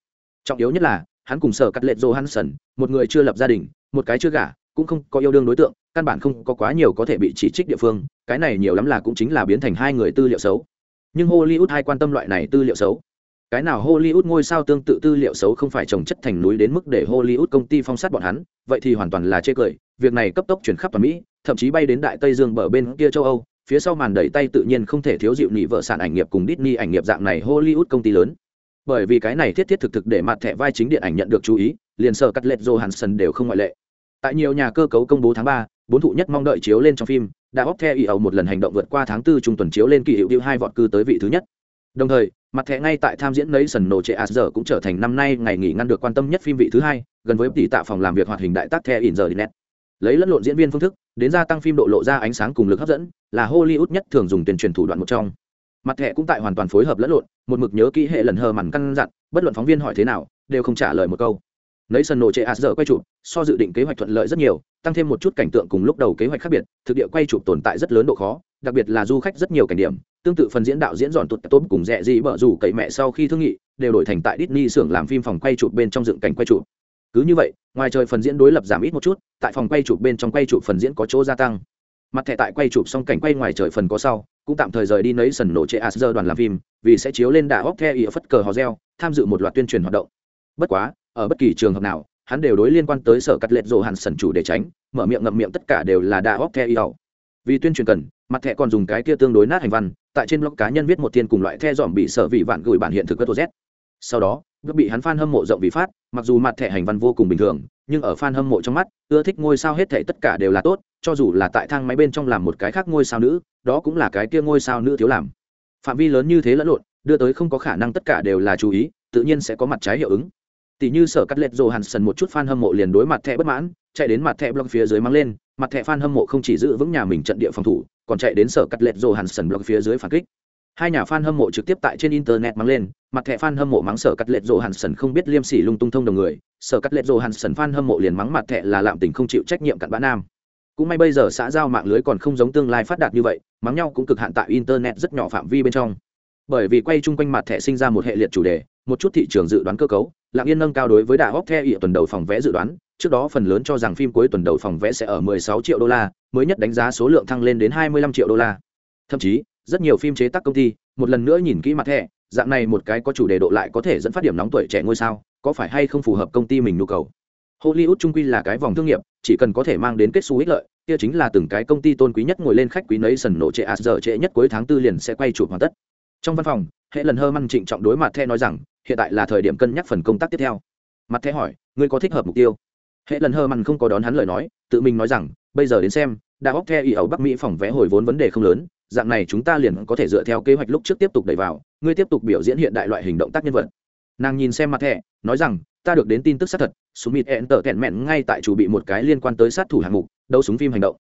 Speaker 1: Trọng yếu nhất là, hắn cùng sở cắt lệ johansson, một người chưa lập gia đình, một cái chưa gả, cũng không có yêu đương đối tượng, căn bản không có quá nhiều có thể bị chỉ trích địa phương, cái này nhiều lắm là cũng chính là biến thành hai người tư liệu xấu. Nhưng hollywood hay quan tâm loại này tư liệu xấu. Cái nào hollywood ngôi sao tương tự tư liệu xấu không phải trồng chất thành núi đến mức để hollywood công ty phong sát bọn hắn, vậy thì hoàn toàn là chê cười, việc này cấp tốc chuyển khắp toàn mỹ, thậm chí bay đến đại tây dương bờ bên kia châu âu phía sau màn đẩy tay tự nhiên không thể thiếu dịu nị vợ sản ảnh nghiệp cùng Disney ảnh nghiệp dạng này Hollywood công ty lớn. Bởi vì cái này thiết thiết thực thực để mặt thẻ vai chính điện ảnh nhận được chú ý, liền sở cắt lệch Johansson đều không ngoại lệ. Tại nhiều nhà cơ cấu công bố tháng ba, bốn thụ nhất mong đợi chiếu lên trong phim, đã bóp theo ý ẩu một lần hành động vượt qua tháng tư trung tuần chiếu lên kỳ hiệu điêu hai vọt cư tới vị thứ nhất. Đồng thời, mặt thẻ ngay tại tham diễn nấy sần nổ trẻ giờ cũng trở thành năm nay ngày nghỉ ngăn được quan tâm nhất phim vị thứ hai, gần với tỷ tạ phòng làm việc hoạt hình đại tác theo in giờ net lấy lẫn lộn diễn viên phương thức đến gia tăng phim độ lộ ra ánh sáng cùng lực hấp dẫn, là hollywood nhất thường dùng tuyên truyền thủ đoạn một trong. Mặt thẻ cũng tại hoàn toàn phối hợp lẫn lộn, một mực nhớ kỹ hệ lần hờ mằn căn dặn, bất luận phóng viên hỏi thế nào, đều không trả lời một câu. Nấy sân nổ chệ hạt giờ quay chụp, so dự định kế hoạch thuận lợi rất nhiều, tăng thêm một chút cảnh tượng cùng lúc đầu kế hoạch khác biệt, thực địa quay chụp tồn tại rất lớn độ khó, đặc biệt là du khách rất nhiều cảnh điểm, tương tự phần diễn đạo diễn dọn tụt tốt cùng rẻ gì bở rủ cậy mẹ sau khi thương nghị, đều đổi thành tại Disney xưởng làm phim phòng quay chụp bên trong dựng cảnh quay chụp cứ như vậy, ngoài trời phần diễn đối lập giảm ít một chút, tại phòng quay chụp bên trong quay chụp phần diễn có chỗ gia tăng. Mặt thẻ tại quay chụp xong cảnh quay ngoài trời phần có sau, cũng tạm thời rời đi nấy sần nổ chế asger đoàn làm phim, vì sẽ chiếu lên đà óc theo ý phất cờ hò reo, tham dự một loạt tuyên truyền hoạt động. Bất quá, ở bất kỳ trường hợp nào, hắn đều đối liên quan tới sở cắt lệch rộ hàn sần chủ để tránh, mở miệng ngậm miệng tất cả đều là đà óc theo ý ẩu vì tuyên truyền cần, mặt thẻ còn dùng cái kia tương đối nát hành văn, tại trên blog cá nhân viết một thiên cùng loại the dòm bị sở vị vạn gửi bản hiện thực cơ z sau đó bước bị hắn fan hâm mộ rộng vì phát, mặc dù mặt thẻ hành văn vô cùng bình thường, nhưng ở fan hâm mộ trong mắt, ưa thích ngôi sao hết thảy tất cả đều là tốt, cho dù là tại thang máy bên trong làm một cái khác ngôi sao nữ, đó cũng là cái kia ngôi sao nữ thiếu làm. Phạm vi lớn như thế lẫn lộn, đưa tới không có khả năng tất cả đều là chú ý, tự nhiên sẽ có mặt trái hiệu ứng. Tỷ như sở cắt lệch rồ hàn sần một chút fan hâm mộ liền đối mặt thẻ bất mãn, chạy đến mặt thẻ blog phía dưới mang lên, mặt thẻ fan hâm mộ không chỉ giữ vững nhà mình trận địa phòng thủ, còn chạy đến sở cắt lệch rồ hàn sần blog phía dưới phản kích hai nhà fan hâm mộ trực tiếp tại trên internet mắng lên, mặt thẻ fan hâm mộ mắng sở cắt lệch rồ hàn sần không biết liêm sỉ lung tung thông đồng người, sở cắt lệch rồ hàn sần fan hâm mộ liền mắng mặt thẻ là lạm tình không chịu trách nhiệm cặn bã nam. Cũng may bây giờ xã giao mạng lưới còn không giống tương lai phát đạt như vậy, mắng nhau cũng cực hạn tại internet rất nhỏ phạm vi bên trong. Bởi vì quay chung quanh mặt thẻ sinh ra một hệ liệt chủ đề, một chút thị trường dự đoán cơ cấu, lạng yên nâng cao đối với đà hóc theo ỉa tuần đầu phòng vẽ dự đoán, trước đó phần lớn cho rằng phim cuối tuần đầu phòng vẽ sẽ ở 16 triệu đô la, mới nhất đánh giá số lượng thăng lên đến 25 triệu đô la. Thậm chí rất nhiều phim chế tác công ty một lần nữa nhìn kỹ mặt thẻ, dạng này một cái có chủ đề độ lại có thể dẫn phát điểm nóng tuổi trẻ ngôi sao, có phải hay không phù hợp công ty mình nhu cầu? Hollywood trung quy là cái vòng thương nghiệp, chỉ cần có thể mang đến kết xu ích lợi, kia chính là từng cái công ty tôn quý nhất ngồi lên khách quý nấy sần nổ trệ ạt giờ trệ nhất cuối tháng tư liền sẽ quay chụp hoàn tất. Trong văn phòng, hệ lần hơ măn trịnh trọng đối mặt the nói rằng, hiện tại là thời điểm cân nhắc phần công tác tiếp theo. Mặt the hỏi, ngươi có thích hợp mục tiêu? Hệ lần hơ măn không có đón hắn lời nói, tự mình nói rằng, bây giờ đến xem, đã bóc the y ẩu bắc mỹ phòng vẽ hồi vốn vấn đề không lớn dạng này chúng ta liền có thể dựa theo kế hoạch lúc trước tiếp tục đẩy vào, ngươi tiếp tục biểu diễn hiện đại loại hình động tác nhân vật. Nàng nhìn xem mặt thẻ, nói rằng, ta được đến tin tức xác thật, súng mịt hẹn tở kẹn mẹn ngay tại chủ bị một cái liên quan tới sát thủ hạng mục, đấu súng phim hành động.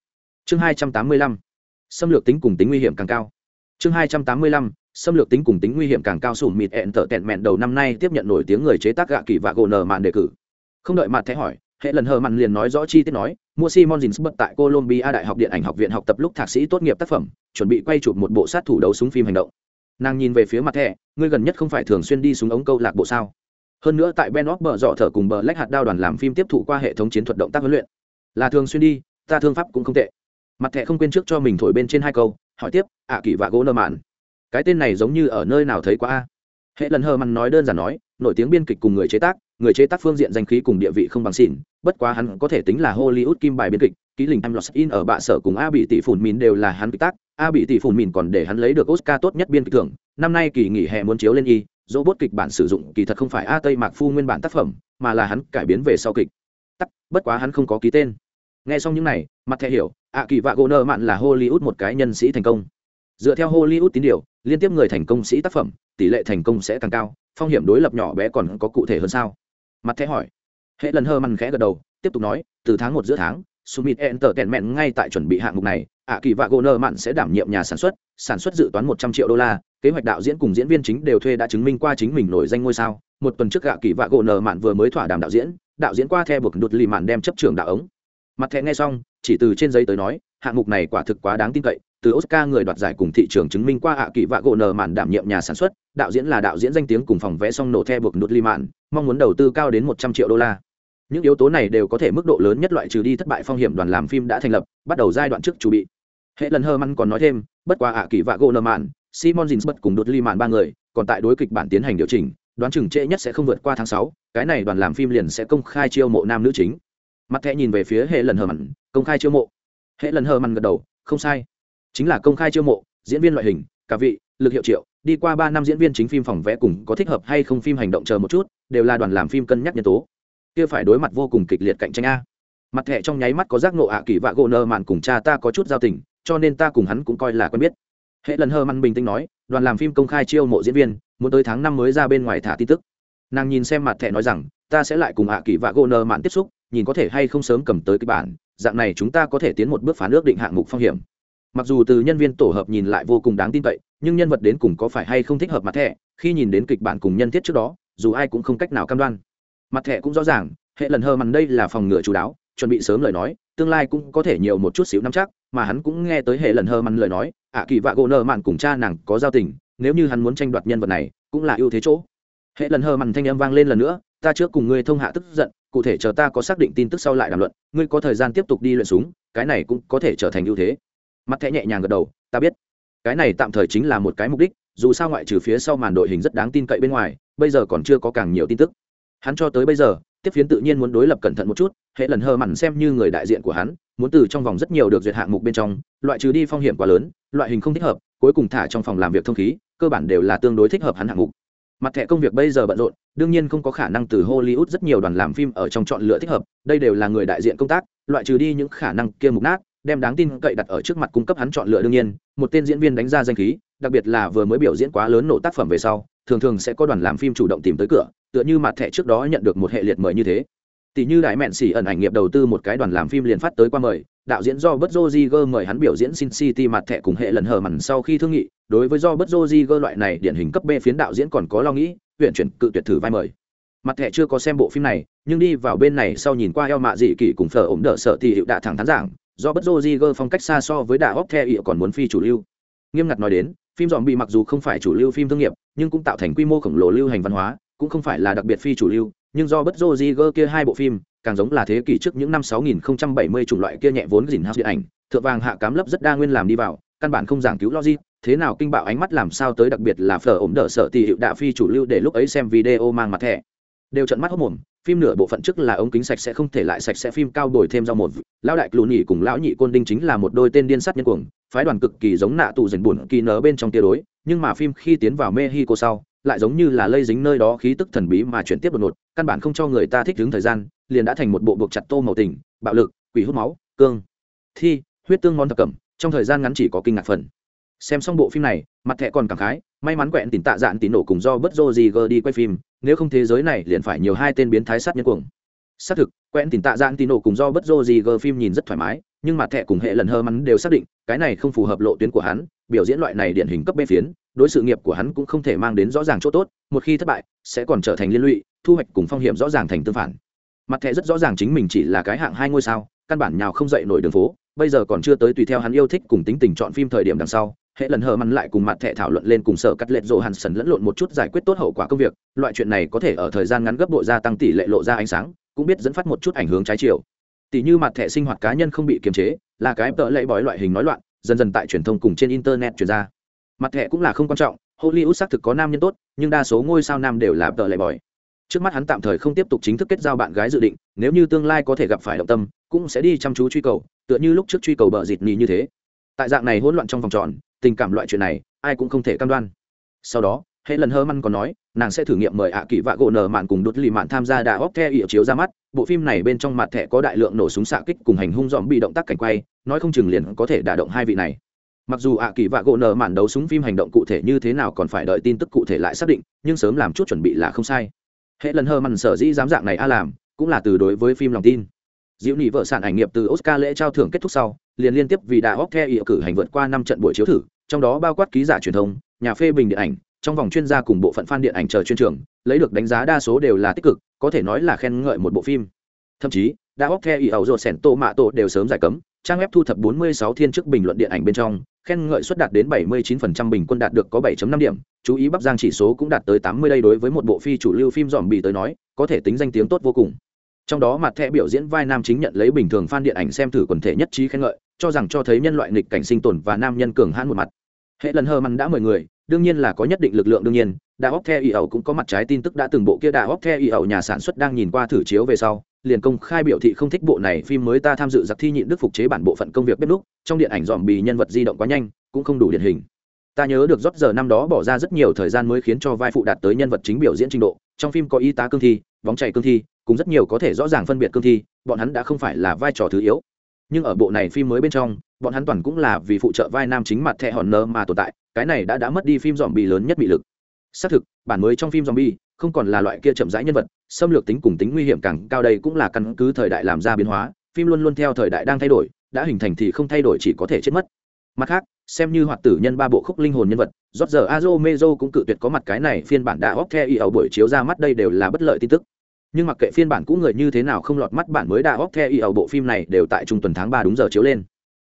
Speaker 1: Chương hai trăm tám mươi lăm, xâm lược tính cùng tính nguy hiểm càng cao. Chương hai trăm tám mươi lăm, xâm lược tính cùng tính nguy hiểm càng cao. Sủn mịt hẹn tở kẹn mẹn đầu năm nay tiếp nhận nổi tiếng người chế tác gạ kỳ và gỗ nở màn đề cử. Không đợi mặt thẻ hỏi, hệ lần hờ mặn liền nói rõ chi tiết nói mua simon jinsberg tại colombia đại học điện ảnh học viện học tập lúc thạc sĩ tốt nghiệp tác phẩm, chuẩn bị quay chụp một bộ sát thủ đấu súng phim hành động. Nàng nhìn về phía mặt thẻ, ngươi gần nhất không phải thường xuyên đi xuống ống câu lạc bộ sao? Hơn nữa tại ben bờ dọ thở cùng bờ lách hạt đao đoàn làm phim tiếp thụ qua hệ thống chiến thuật động tác huấn luyện. Là thường xuyên đi, ta thương pháp cũng không tệ. Mặt thẻ không quên trước cho mình thổi bên trên hai câu, hỏi tiếp ạ kỳ và gỗ nơ mạn, cái tên này giống như ở nơi nào thấy qua a? Hệ lần hờ mặn nói đơn giản nói, nổi tiếng biên kịch cùng người chế tác, người chế tác phương diện danh khí cùng địa vị không bằng xỉn bất quá hắn có thể tính là hollywood kim bài biên kịch, ký lình em lost in ở bạ sở cùng a bị tỷ phủn mìn đều là hắn kịch tác. A bị tỷ phủn mìn còn để hắn lấy được oscar tốt nhất biên kịch thưởng. Năm nay kỳ nghỉ hè muốn chiếu lên y, robot kịch bản sử dụng kỳ thật không phải a tây mạc phu nguyên bản tác phẩm, mà là hắn cải biến về sau kịch. Tắc, bất quá hắn không có ký tên. Nghe xong những này, mặt thẻ hiểu ạ kỳ vạ gỗ nợ mạn là hollywood một cái nhân sĩ thành công. Dựa theo hollywood tín điều, liên tiếp người thành công sĩ tác phẩm, tỷ lệ thành công sẽ càng cao, phong hiểm đối lập nhỏ bé còn có cụ thể hơn sao? Mặt thẻ hỏi hệ lần hơ măn khẽ gật đầu tiếp tục nói từ tháng một giữa tháng Summit Entertainment ngay tại chuẩn bị hạng mục này, ạ kỳ vạ gỗ nơ mặn sẽ đảm nhiệm nhà sản xuất, sản xuất dự toán một trăm triệu đô la, kế hoạch đạo diễn cùng diễn viên chính đều thuê đã chứng minh qua chính mình nổi danh ngôi sao. Một tuần trước ạ kỳ vạ gỗ nơ mặn vừa mới thỏa đàm đạo diễn, đạo diễn qua theo buộc đột lì mạn đem chấp trưởng đạo ống. Mặt thẻ nghe xong, chỉ từ trên giấy tới nói, hạng mục này quả thực quá đáng tin cậy, từ Oscar người đoạt giải cùng thị trường chứng minh qua ạ kỳ vạ gỗ nờ mạn đảm nhiệm nhà sản xuất, đạo diễn là đạo diễn danh tiếng cùng phòng vẽ xong nổ the buộc đột li mạn, mong muốn đầu tư cao đến một trăm triệu đô la những yếu tố này đều có thể mức độ lớn nhất loại trừ đi thất bại phong hiểm đoàn làm phim đã thành lập, bắt đầu giai đoạn trước chuẩn bị. Hệ lần hơ măn còn nói thêm, bất quá ạ kỳ vạ gỗ nợ mạn, simon jinsbert cùng đột ly mạn ba người, còn tại đối kịch bản tiến hành điều chỉnh, đoán chừng trễ nhất sẽ không vượt qua tháng sáu, cái này đoàn làm phim liền sẽ công khai chiêu mộ nam nữ chính. Mặt thẻ nhìn về phía hệ lần hờ mặn công khai chiêu mộ. Hệ lần hờ mặn gật đầu, không sai. Chính là công khai chiêu mộ, diễn viên loại hình, cả vị, lực hiệu triệu, đi qua ba năm diễn viên chính phim phòng vẽ cùng có thích hợp hay không phim hành động chờ một chút, đều là đoàn làm phim cân nhắc nhân tố kia phải đối mặt vô cùng kịch liệt cạnh tranh a. Mặt thẻ trong nháy mắt có giác nộ ạ kỳ vạ gỗ nơ mạn cùng cha ta có chút giao tình, cho nên ta cùng hắn cũng coi là quen biết. Hệ lần hơ măn bình tĩnh nói, đoàn làm phim công khai chiêu mộ diễn viên, muốn tới tháng năm mới ra bên ngoài thả tin tức. Nàng nhìn xem mặt thẻ nói rằng, ta sẽ lại cùng ạ kỳ vạ gỗ nơ mạn tiếp xúc, nhìn có thể hay không sớm cầm tới kịch bản, dạng này chúng ta có thể tiến một bước phán ước định hạng mục phong hiểm. Mặc dù từ nhân viên tổ hợp nhìn lại vô cùng đáng tin cậy, nhưng nhân vật đến cùng có phải hay không thích hợp mặt thẻ, khi nhìn đến kịch bản cùng nhân thiết trước đó, dù ai cũng không cách nào cam đoan mặt thẻ cũng rõ ràng, hệ lần hơ mằn đây là phòng ngừa chú đáo, chuẩn bị sớm lời nói, tương lai cũng có thể nhiều một chút xíu nắm chắc, mà hắn cũng nghe tới hệ lần hơ mằn lời nói, ạ kỳ vạ gỗ nợ mạn cùng cha nàng có giao tình, nếu như hắn muốn tranh đoạt nhân vật này, cũng là ưu thế chỗ. Hệ lần hơ mằn thanh âm vang lên lần nữa, ta trước cùng ngươi thông hạ tức giận, cụ thể chờ ta có xác định tin tức sau lại đàm luận, ngươi có thời gian tiếp tục đi luyện súng, cái này cũng có thể trở thành ưu thế. Mặt thẻ nhẹ nhàng gật đầu, ta biết. Cái này tạm thời chính là một cái mục đích, dù sao ngoại trừ phía sau màn đội hình rất đáng tin cậy bên ngoài, bây giờ còn chưa có càng nhiều tin tức hắn cho tới bây giờ, tiếp phiến tự nhiên muốn đối lập cẩn thận một chút, hệ lần hờ mặn xem như người đại diện của hắn, muốn từ trong vòng rất nhiều được duyệt hạng mục bên trong, loại trừ đi phong hiểm quá lớn, loại hình không thích hợp, cuối cùng thả trong phòng làm việc thông khí, cơ bản đều là tương đối thích hợp hắn hạng mục. Mặt thẻ công việc bây giờ bận rộn, đương nhiên không có khả năng từ hollywood rất nhiều đoàn làm phim ở trong chọn lựa thích hợp, đây đều là người đại diện công tác, loại trừ đi những khả năng kia mục nát, đem đáng tin cậy đặt ở trước mặt cung cấp hắn chọn lựa đương nhiên, một tên diễn viên đánh ra danh khí, đặc biệt là vừa mới biểu diễn quá lớn nổ tác phẩm về sau thường thường sẽ có đoàn làm phim chủ động tìm tới cửa, tựa như mặt thẻ trước đó nhận được một hệ liệt mời như thế. Tỷ như đại mẹn xỉ ẩn ảnh nghiệp đầu tư một cái đoàn làm phim liền phát tới qua mời, đạo diễn do bất Rodriguez mời hắn biểu diễn Sin City mặt thẻ cùng hệ lần hờ mặn sau khi thương nghị, đối với do bất Rodriguez loại này điển hình cấp B phiến đạo diễn còn có lo nghĩ, huyện chuyển cự tuyệt thử vai mời. Mặt thẻ chưa có xem bộ phim này, nhưng đi vào bên này sau nhìn qua eo mạ dị kỷ cùng phở ổng đỡ sợ thì hiệu đã thẳng thắn giảng do bất Rodriguez phong cách xa so với đạo óc the hiệu còn muốn phi chủ lưu. Nghiêm ngặt nói đến phim dòm bị mặc dù không phải chủ lưu phim thương nghiệp, nhưng cũng tạo thành quy mô khổng lồ lưu hành văn hóa, cũng không phải là đặc biệt phi chủ lưu, nhưng do bất dô di gơ kia hai bộ phim, càng giống là thế kỷ trước những năm 6070 chủng loại kia nhẹ vốn dình hao điện ảnh, thượng vàng hạ cám lấp rất đa nguyên làm đi vào, căn bản không giảng cứu logic, thế nào kinh bạo ánh mắt làm sao tới đặc biệt là phở ổn đỡ sợ tỷ hiệu đạ phi chủ lưu để lúc ấy xem video mang mặt thẻ đều trận mắt hốc mồm, phim nửa bộ phận trước là ống kính sạch sẽ không thể lại sạch sẽ phim cao đổi thêm do một. Lão đại lùn nhị cùng lão nhị côn đinh chính là một đôi tên điên sát nhân cuồng, phái đoàn cực kỳ giống nạ tù dần buồn kỳ nở bên trong tia đối, nhưng mà phim khi tiến vào mexico sau, lại giống như là lây dính nơi đó khí tức thần bí mà chuyển tiếp đột ngột, căn bản không cho người ta thích đứng thời gian, liền đã thành một bộ buộc chặt tô màu tình, bạo lực, quỷ hút máu, cương, thi, huyết tương ngon thập cẩm, trong thời gian ngắn chỉ có kinh ngạc phần xem xong bộ phim này, mặt thẹ còn cảm khái, may mắn quẹn tìm tạ dạn tín nổ cùng do bất dô gì gờ đi quay phim, nếu không thế giới này liền phải nhiều hai tên biến thái sát nhân cuồng. Xác thực, quẹn tìm tạ dạn tín nổ cùng do bất dô gì gờ phim nhìn rất thoải mái, nhưng mặt thẹ cùng hệ lần hơ mắn đều xác định, cái này không phù hợp lộ tuyến của hắn, biểu diễn loại này điển hình cấp bê phiến, đối sự nghiệp của hắn cũng không thể mang đến rõ ràng chỗ tốt, một khi thất bại, sẽ còn trở thành liên lụy, thu hoạch cùng phong hiểm rõ ràng thành tương phản. Mặt thẻ rất rõ ràng chính mình chỉ là cái hạng hai ngôi sao, căn bản nhào không dậy nổi đường phố, bây giờ còn chưa tới tùy theo hắn yêu thích cùng tính tình chọn phim thời điểm đằng sau hệ lần hờ mặn lại cùng mặt thẻ thảo luận lên cùng sở cắt lệ rộ hàn sần lẫn lộn một chút giải quyết tốt hậu quả công việc, loại chuyện này có thể ở thời gian ngắn gấp bội gia tăng tỷ lệ lộ ra ánh sáng, cũng biết dẫn phát một chút ảnh hướng trái chiều. Tỷ như mặt thẻ sinh hoạt cá nhân không bị kiềm chế, là cái tợ lệ bói loại hình nói loạn, dần dần tại truyền thông cùng trên internet truyền ra. Mặt thẻ cũng là không quan trọng, hollywood xác thực có nam nhân tốt, nhưng đa số ngôi sao nam đều là tợ lệ bói. Trước mắt hắn tạm thời không tiếp tục chính thức kết giao bạn gái dự định, nếu như tương lai có thể gặp phải động tâm, cũng sẽ đi chăm chú truy cầu, tựa như lúc trước truy cầu bờ dịt nhì như thế. Tại dạng này hỗn loạn trong vòng tròn tình cảm loại chuyện này, ai cũng không thể cam đoan. Sau đó hệ lần hơ măn còn nói, nàng sẽ thử nghiệm mời ạ kỳ vạ gỗ nở mạn cùng đốt lì mạn tham gia đà óc the ỉa chiếu ra mắt. Bộ phim này bên trong mặt thẻ có đại lượng nổ súng xạ kích cùng hành hung dòm bị động tác cảnh quay, nói không chừng liền có thể đả động hai vị này. Mặc dù ạ kỳ vạ gỗ nở mạn đấu súng phim hành động cụ thể như thế nào còn phải đợi tin tức cụ thể lại xác định, nhưng sớm làm chút chuẩn bị là không sai. Hệ lần hơ măn sở dĩ dám dạng này a làm, cũng là từ đối với phim lòng tin diệu nhị vợ sản ảnh nghiệp từ oscar lễ trao thưởng kết thúc sau, liền liên tiếp vì đã óc the ỉa cử hành vượt qua năm trận buổi chiếu thử, trong đó bao quát ký giả truyền thông, nhà phê bình điện ảnh, trong vòng chuyên gia cùng bộ phận fan điện ảnh chờ chuyên trường, lấy được đánh giá đa số đều là tích cực, có thể nói là khen ngợi một bộ phim. Thậm chí đã óc the ỉa ẩu rột sẻn tô mạ tổ đều sớm giải cấm, trang web thu thập 46 thiên chức bình luận điện ảnh bên trong, khen ngợi suất đạt đến 79% bình quân đạt được có 7.5 điểm, chú ý bắp giang chỉ số cũng đạt tới 80 đây đối với một bộ phi chủ lưu phim dòm bì tới nói, có thể tính danh tiếng tốt vô cùng trong đó mặt thẻ biểu diễn vai nam chính nhận lấy bình thường fan điện ảnh xem thử quần thể nhất trí khen ngợi, cho rằng cho thấy nhân loại nghịch cảnh sinh tồn và nam nhân cường hãn một mặt. Hệ lần hờ mặn đã mời người, đương nhiên là có nhất định lực lượng đương nhiên đà óc the y ẩu cũng có mặt trái tin tức đã từng bộ kia đà óc the y ẩu nhà sản xuất đang nhìn qua thử chiếu về sau, liền công khai biểu thị không thích bộ này phim mới ta tham dự giặc thi nhịn đức phục chế bản bộ phận công việc bếp lúc trong điện ảnh dòm bì nhân vật di động quá nhanh, cũng không đủ điển hình. Ta nhớ được rót giờ năm đó bỏ ra rất nhiều thời gian mới khiến cho vai phụ đạt tới nhân vật chính biểu diễn trình độ, trong phim có y tá cương thi, bóng chảy cương thi cũng rất nhiều có thể rõ ràng phân biệt cương thi, bọn hắn đã không phải là vai trò thứ yếu. Nhưng ở bộ này phim mới bên trong, bọn hắn toàn cũng là vì phụ trợ vai nam chính mặt thẹ hòn nơ mà tồn tại, cái này đã đã mất đi phim dòm bì lớn nhất bị lực. Xác thực, bản mới trong phim dòm bi không còn là loại kia chậm rãi nhân vật, xâm lược tính cùng tính nguy hiểm càng cao đây cũng là căn cứ thời đại làm ra biến hóa, phim luôn luôn theo thời đại đang thay đổi, đã hình thành thì không thay đổi chỉ có thể chết mất. Mặt khác, xem như hoạt tử nhân ba bộ khúc linh hồn nhân vật rót giờ azo mezo cũng cự tuyệt có mặt cái này phiên bản đã óc the y ở buổi chiếu ra mắt đây đều là bất lợi tin tức nhưng mặc kệ phiên bản cũ người như thế nào không lọt mắt bản mới đa óc theo y ở bộ phim này đều tại trung tuần tháng ba đúng giờ chiếu lên.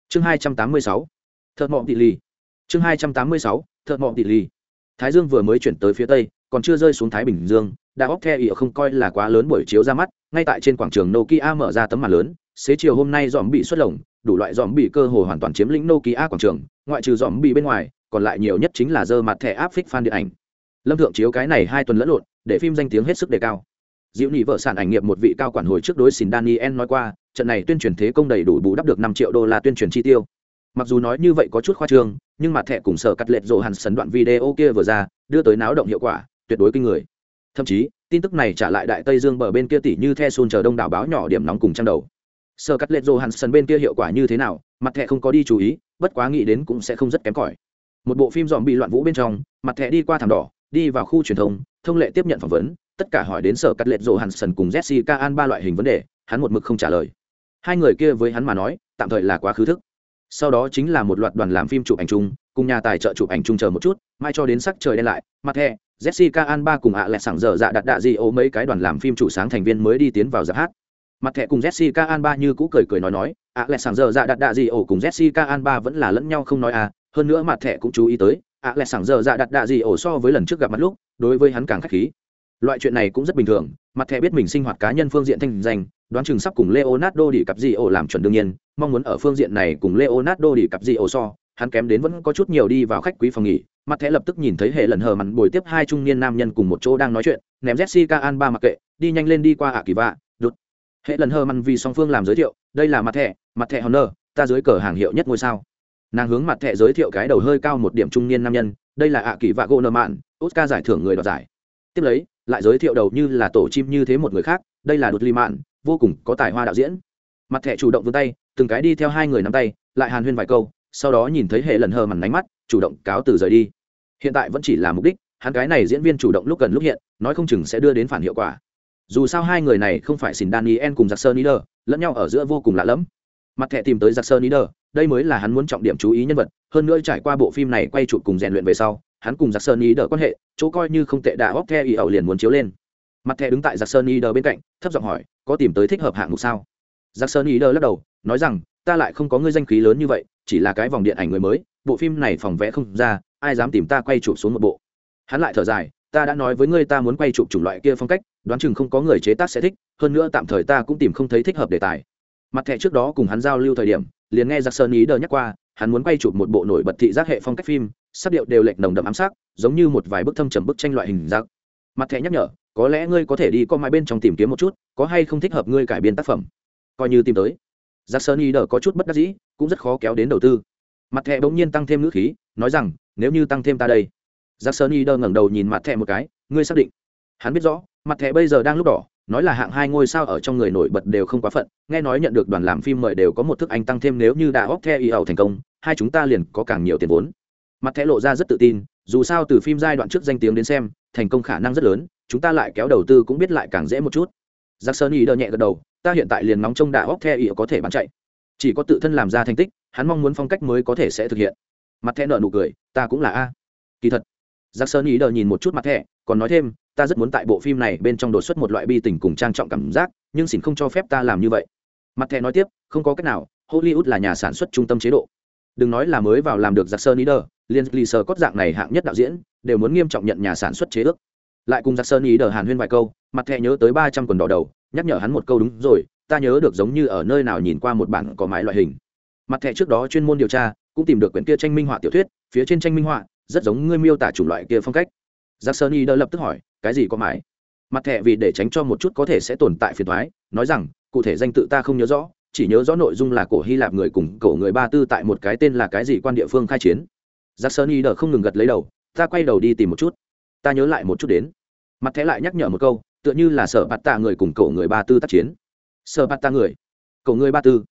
Speaker 1: Chương hai trăm tám mươi sáu, thợ mọng tỷ ly chương hai trăm tám mươi sáu, thợ mọng tỷ ly thái dương vừa mới chuyển tới phía tây, còn chưa rơi xuống thái bình dương đa óc theo y không coi là quá lớn buổi chiếu ra mắt, ngay tại trên quảng trường nokia mở ra tấm màn lớn, xế chiều hôm nay dòm bị xuất lồng, đủ loại dòm bị cơ hồ hoàn toàn chiếm lĩnh nokia quảng trường, ngoại trừ dòm bị bên ngoài, còn lại nhiều nhất chính là dơ mặt thẻ áp phích fan điện ảnh. Lâm thượng chiếu cái này hai tuần lẫn lộn, để phim danh tiếng hết sức đề cao diệu nhị vợ sản ảnh nghiệp một vị cao quản hồi trước đối xin daniel nói qua, trận này tuyên truyền thế công đầy đủ bù đắp được năm triệu đô la tuyên truyền chi tiêu. Mặc dù nói như vậy có chút khoa trương, nhưng mặt thẻ cùng sở cắt lệch rộ hẳn sấn đoạn video kia vừa ra, đưa tới náo động hiệu quả, tuyệt đối kinh người. Thậm chí, tin tức này trả lại đại tây dương bờ bên kia tỷ như the sun chờ đông đảo báo nhỏ điểm nóng cùng trang đầu. Sở cắt lệch rộ hẳn sấn bên kia hiệu quả như thế nào, mặt thẻ không có đi chú ý, bất quá nghĩ đến cũng sẽ không rất kém cỏi. Một bộ phim dòm bị loạn vũ bên trong, mặt thẻ đi qua thảm đỏ, đi vào khu truyền thông thông lệ tiếp nhận phỏng vấn tất cả hỏi đến sở cắt lệch rộ hàn sần cùng jessica an ba loại hình vấn đề, hắn một mực không trả lời. Hai người kia với hắn mà nói, tạm thời là quá khứ thức. Sau đó chính là một loạt đoàn làm phim chụp ảnh chung, cùng nhà tài trợ chụp ảnh chung chờ một chút, mai cho đến sắc trời đen lại, mặt thẻ jessica an ba cùng ạ à lẹ sảng dở dạ đặt đạ gì ô mấy cái đoàn làm phim chủ sáng thành viên mới đi tiến vào giáp hát. Mặt thẻ cùng jessica an ba như cũ cười cười nói nói, ạ à lẹ sảng dở dạ đặt đạ gì ô cùng jessica an ba vẫn là lẫn nhau không nói à hơn nữa mặt thẻ cũng chú ý tới, ạ à lẹ sảng dở dạ đặt đạ gì ô so với lần trước gặp mặt lúc, đối với hắn càng khách khí loại chuyện này cũng rất bình thường, mặt thẻ biết mình sinh hoạt cá nhân phương diện thanh danh, đoán chừng sắp cùng leonardo đi cặp gì ổ làm chuẩn đương nhiên, mong muốn ở phương diện này cùng leonardo đi cặp gì ổ so, hắn kém đến vẫn có chút nhiều đi vào khách quý phòng nghỉ. Mặt thẻ lập tức nhìn thấy hệ lần hờ mặn bồi tiếp hai trung niên nam nhân cùng một chỗ đang nói chuyện, ném jessica an ba mặc kệ, đi nhanh lên đi qua ạ kỳ vạ đút hệ lần hờ mặn vì song phương làm giới thiệu, đây là mặt thẻ mặt thẻ honor, ta dưới cờ hàng hiệu nhất ngôi sao. Nàng hướng mặt thẻ giới thiệu cái đầu hơi cao một điểm trung niên nam nhân, đây là ạ kỳ vạ gô nợ mạn oscar giải thưởng người đoạt giải tiếp lấy, lại giới thiệu đầu như là tổ chim như thế một người khác, đây là đột ly mạn, vô cùng có tài hoa đạo diễn. Mặt thẻ chủ động vươn tay, từng cái đi theo hai người nắm tay, lại hàn huyên vài câu, sau đó nhìn thấy hệ lần hờ mằn đánh mắt, chủ động cáo từ rời đi. Hiện tại vẫn chỉ là mục đích, hắn cái này diễn viên chủ động lúc gần lúc hiện, nói không chừng sẽ đưa đến phản hiệu quả. Dù sao hai người này không phải xin daniel cùng giặc sơn ý đờ lẫn nhau ở giữa vô cùng lạ lẫm. Mặt thẻ tìm tới giặc sơn ý đờ đây mới là hắn muốn trọng điểm chú ý nhân vật, hơn nữa trải qua bộ phim này quay chụp cùng rèn luyện về sau hắn cùng giặc sơn ý đờ quan hệ, chỗ coi như không tệ đà hóc the ý ẩu liền muốn chiếu lên. Mặt thẻ đứng tại giặc sơn ý đờ bên cạnh, thấp giọng hỏi, có tìm tới thích hợp hạng mục sao? Giặc sơn ý đờ lắc đầu, nói rằng, ta lại không có ngươi danh khí lớn như vậy, chỉ là cái vòng điện ảnh người mới, bộ phim này phòng vẽ không ra, ai dám tìm ta quay chụp xuống một bộ? Hắn lại thở dài, ta đã nói với ngươi ta muốn quay chụp chủng loại kia phong cách, đoán chừng không có người chế tác sẽ thích, hơn nữa tạm thời ta cũng tìm không thấy thích hợp đề tài. Mặt thẻ trước đó cùng hắn giao lưu thời điểm, liền nghe giặc sơn ý đờ nhắc qua hắn muốn quay chụp một bộ nổi bật thị giác hệ phong cách phim, sắc điệu đều lệch nồng đậm ám sắc, giống như một vài bức thâm trầm bức tranh loại hình giác mặt thẻ nhắc nhở, có lẽ ngươi có thể đi co mai bên trong tìm kiếm một chút, có hay không thích hợp ngươi cải biên tác phẩm? Coi như tìm tới. Giặc sơn y đờ có chút bất đắc dĩ, cũng rất khó kéo đến đầu tư. Mặt thẻ bỗng nhiên tăng thêm ngữ khí, nói rằng, nếu như tăng thêm ta đây. Giặc sơn y đờ ngẩng đầu nhìn mặt thẻ một cái, ngươi xác định. Hắn biết rõ, mặt thẻ bây giờ đang lúc đỏ nói là hạng hai ngôi sao ở trong người nổi bật đều không quá phận, nghe nói nhận được đoàn làm phim mời đều có một thức anh tăng thêm nếu như đã óc the y ẩu thành công, hai chúng ta liền có càng nhiều tiền vốn. Mặt thẻ lộ ra rất tự tin, dù sao từ phim giai đoạn trước danh tiếng đến xem, thành công khả năng rất lớn, chúng ta lại kéo đầu tư cũng biết lại càng dễ một chút. Giặc sơn y đờ nhẹ gật đầu, ta hiện tại liền nóng trông đã óc the y có thể bán chạy. Chỉ có tự thân làm ra thành tích, hắn mong muốn phong cách mới có thể sẽ thực hiện. Mặt thẻ nợ nụ cười, ta cũng là a. Kỳ thật giặc sơn ý đờ nhìn một chút mặt thẻ, còn nói thêm ta rất muốn tại bộ phim này bên trong đột xuất một loại bi tình cùng trang trọng cảm giác, nhưng xin không cho phép ta làm như vậy. Mặt thẻ nói tiếp, không có cách nào, hollywood là nhà sản xuất trung tâm chế độ. Đừng nói là mới vào làm được giặc sơn ý đờ liên lì sờ cốt dạng này hạng nhất đạo diễn, đều muốn nghiêm trọng nhận nhà sản xuất chế ước. Lại cùng giặc sơn ý đờ hàn huyên vài câu, mặt thẻ nhớ tới ba trăm quần đỏ đầu, nhắc nhở hắn một câu đúng rồi, ta nhớ được giống như ở nơi nào nhìn qua một bản có mái loại hình. Mặt thẻ trước đó chuyên môn điều tra, cũng tìm được quyển kia tranh minh họa tiểu thuyết, phía trên tranh minh họa, rất giống ngươi miêu tả chủng loại kia phong cách. Giặc sơn ý đờ lập tức hỏi cái gì có mãi? mặt thẻ vì để tránh cho một chút có thể sẽ tồn tại phiền thoái nói rằng, cụ thể danh tự ta không nhớ rõ, chỉ nhớ rõ nội dung là cổ hy lạp người cùng cổ người ba tư tại một cái tên là cái gì quan địa phương khai chiến. Giặc sơn y đờ không ngừng gật lấy đầu, ta quay đầu đi tìm một chút. Ta nhớ lại một chút đến. Mặt thẻ lại nhắc nhở một câu, tựa như là sở bạt tạ người cùng cổ người ba tư tác chiến. Sở bạt tạ người, cổ người ba tư.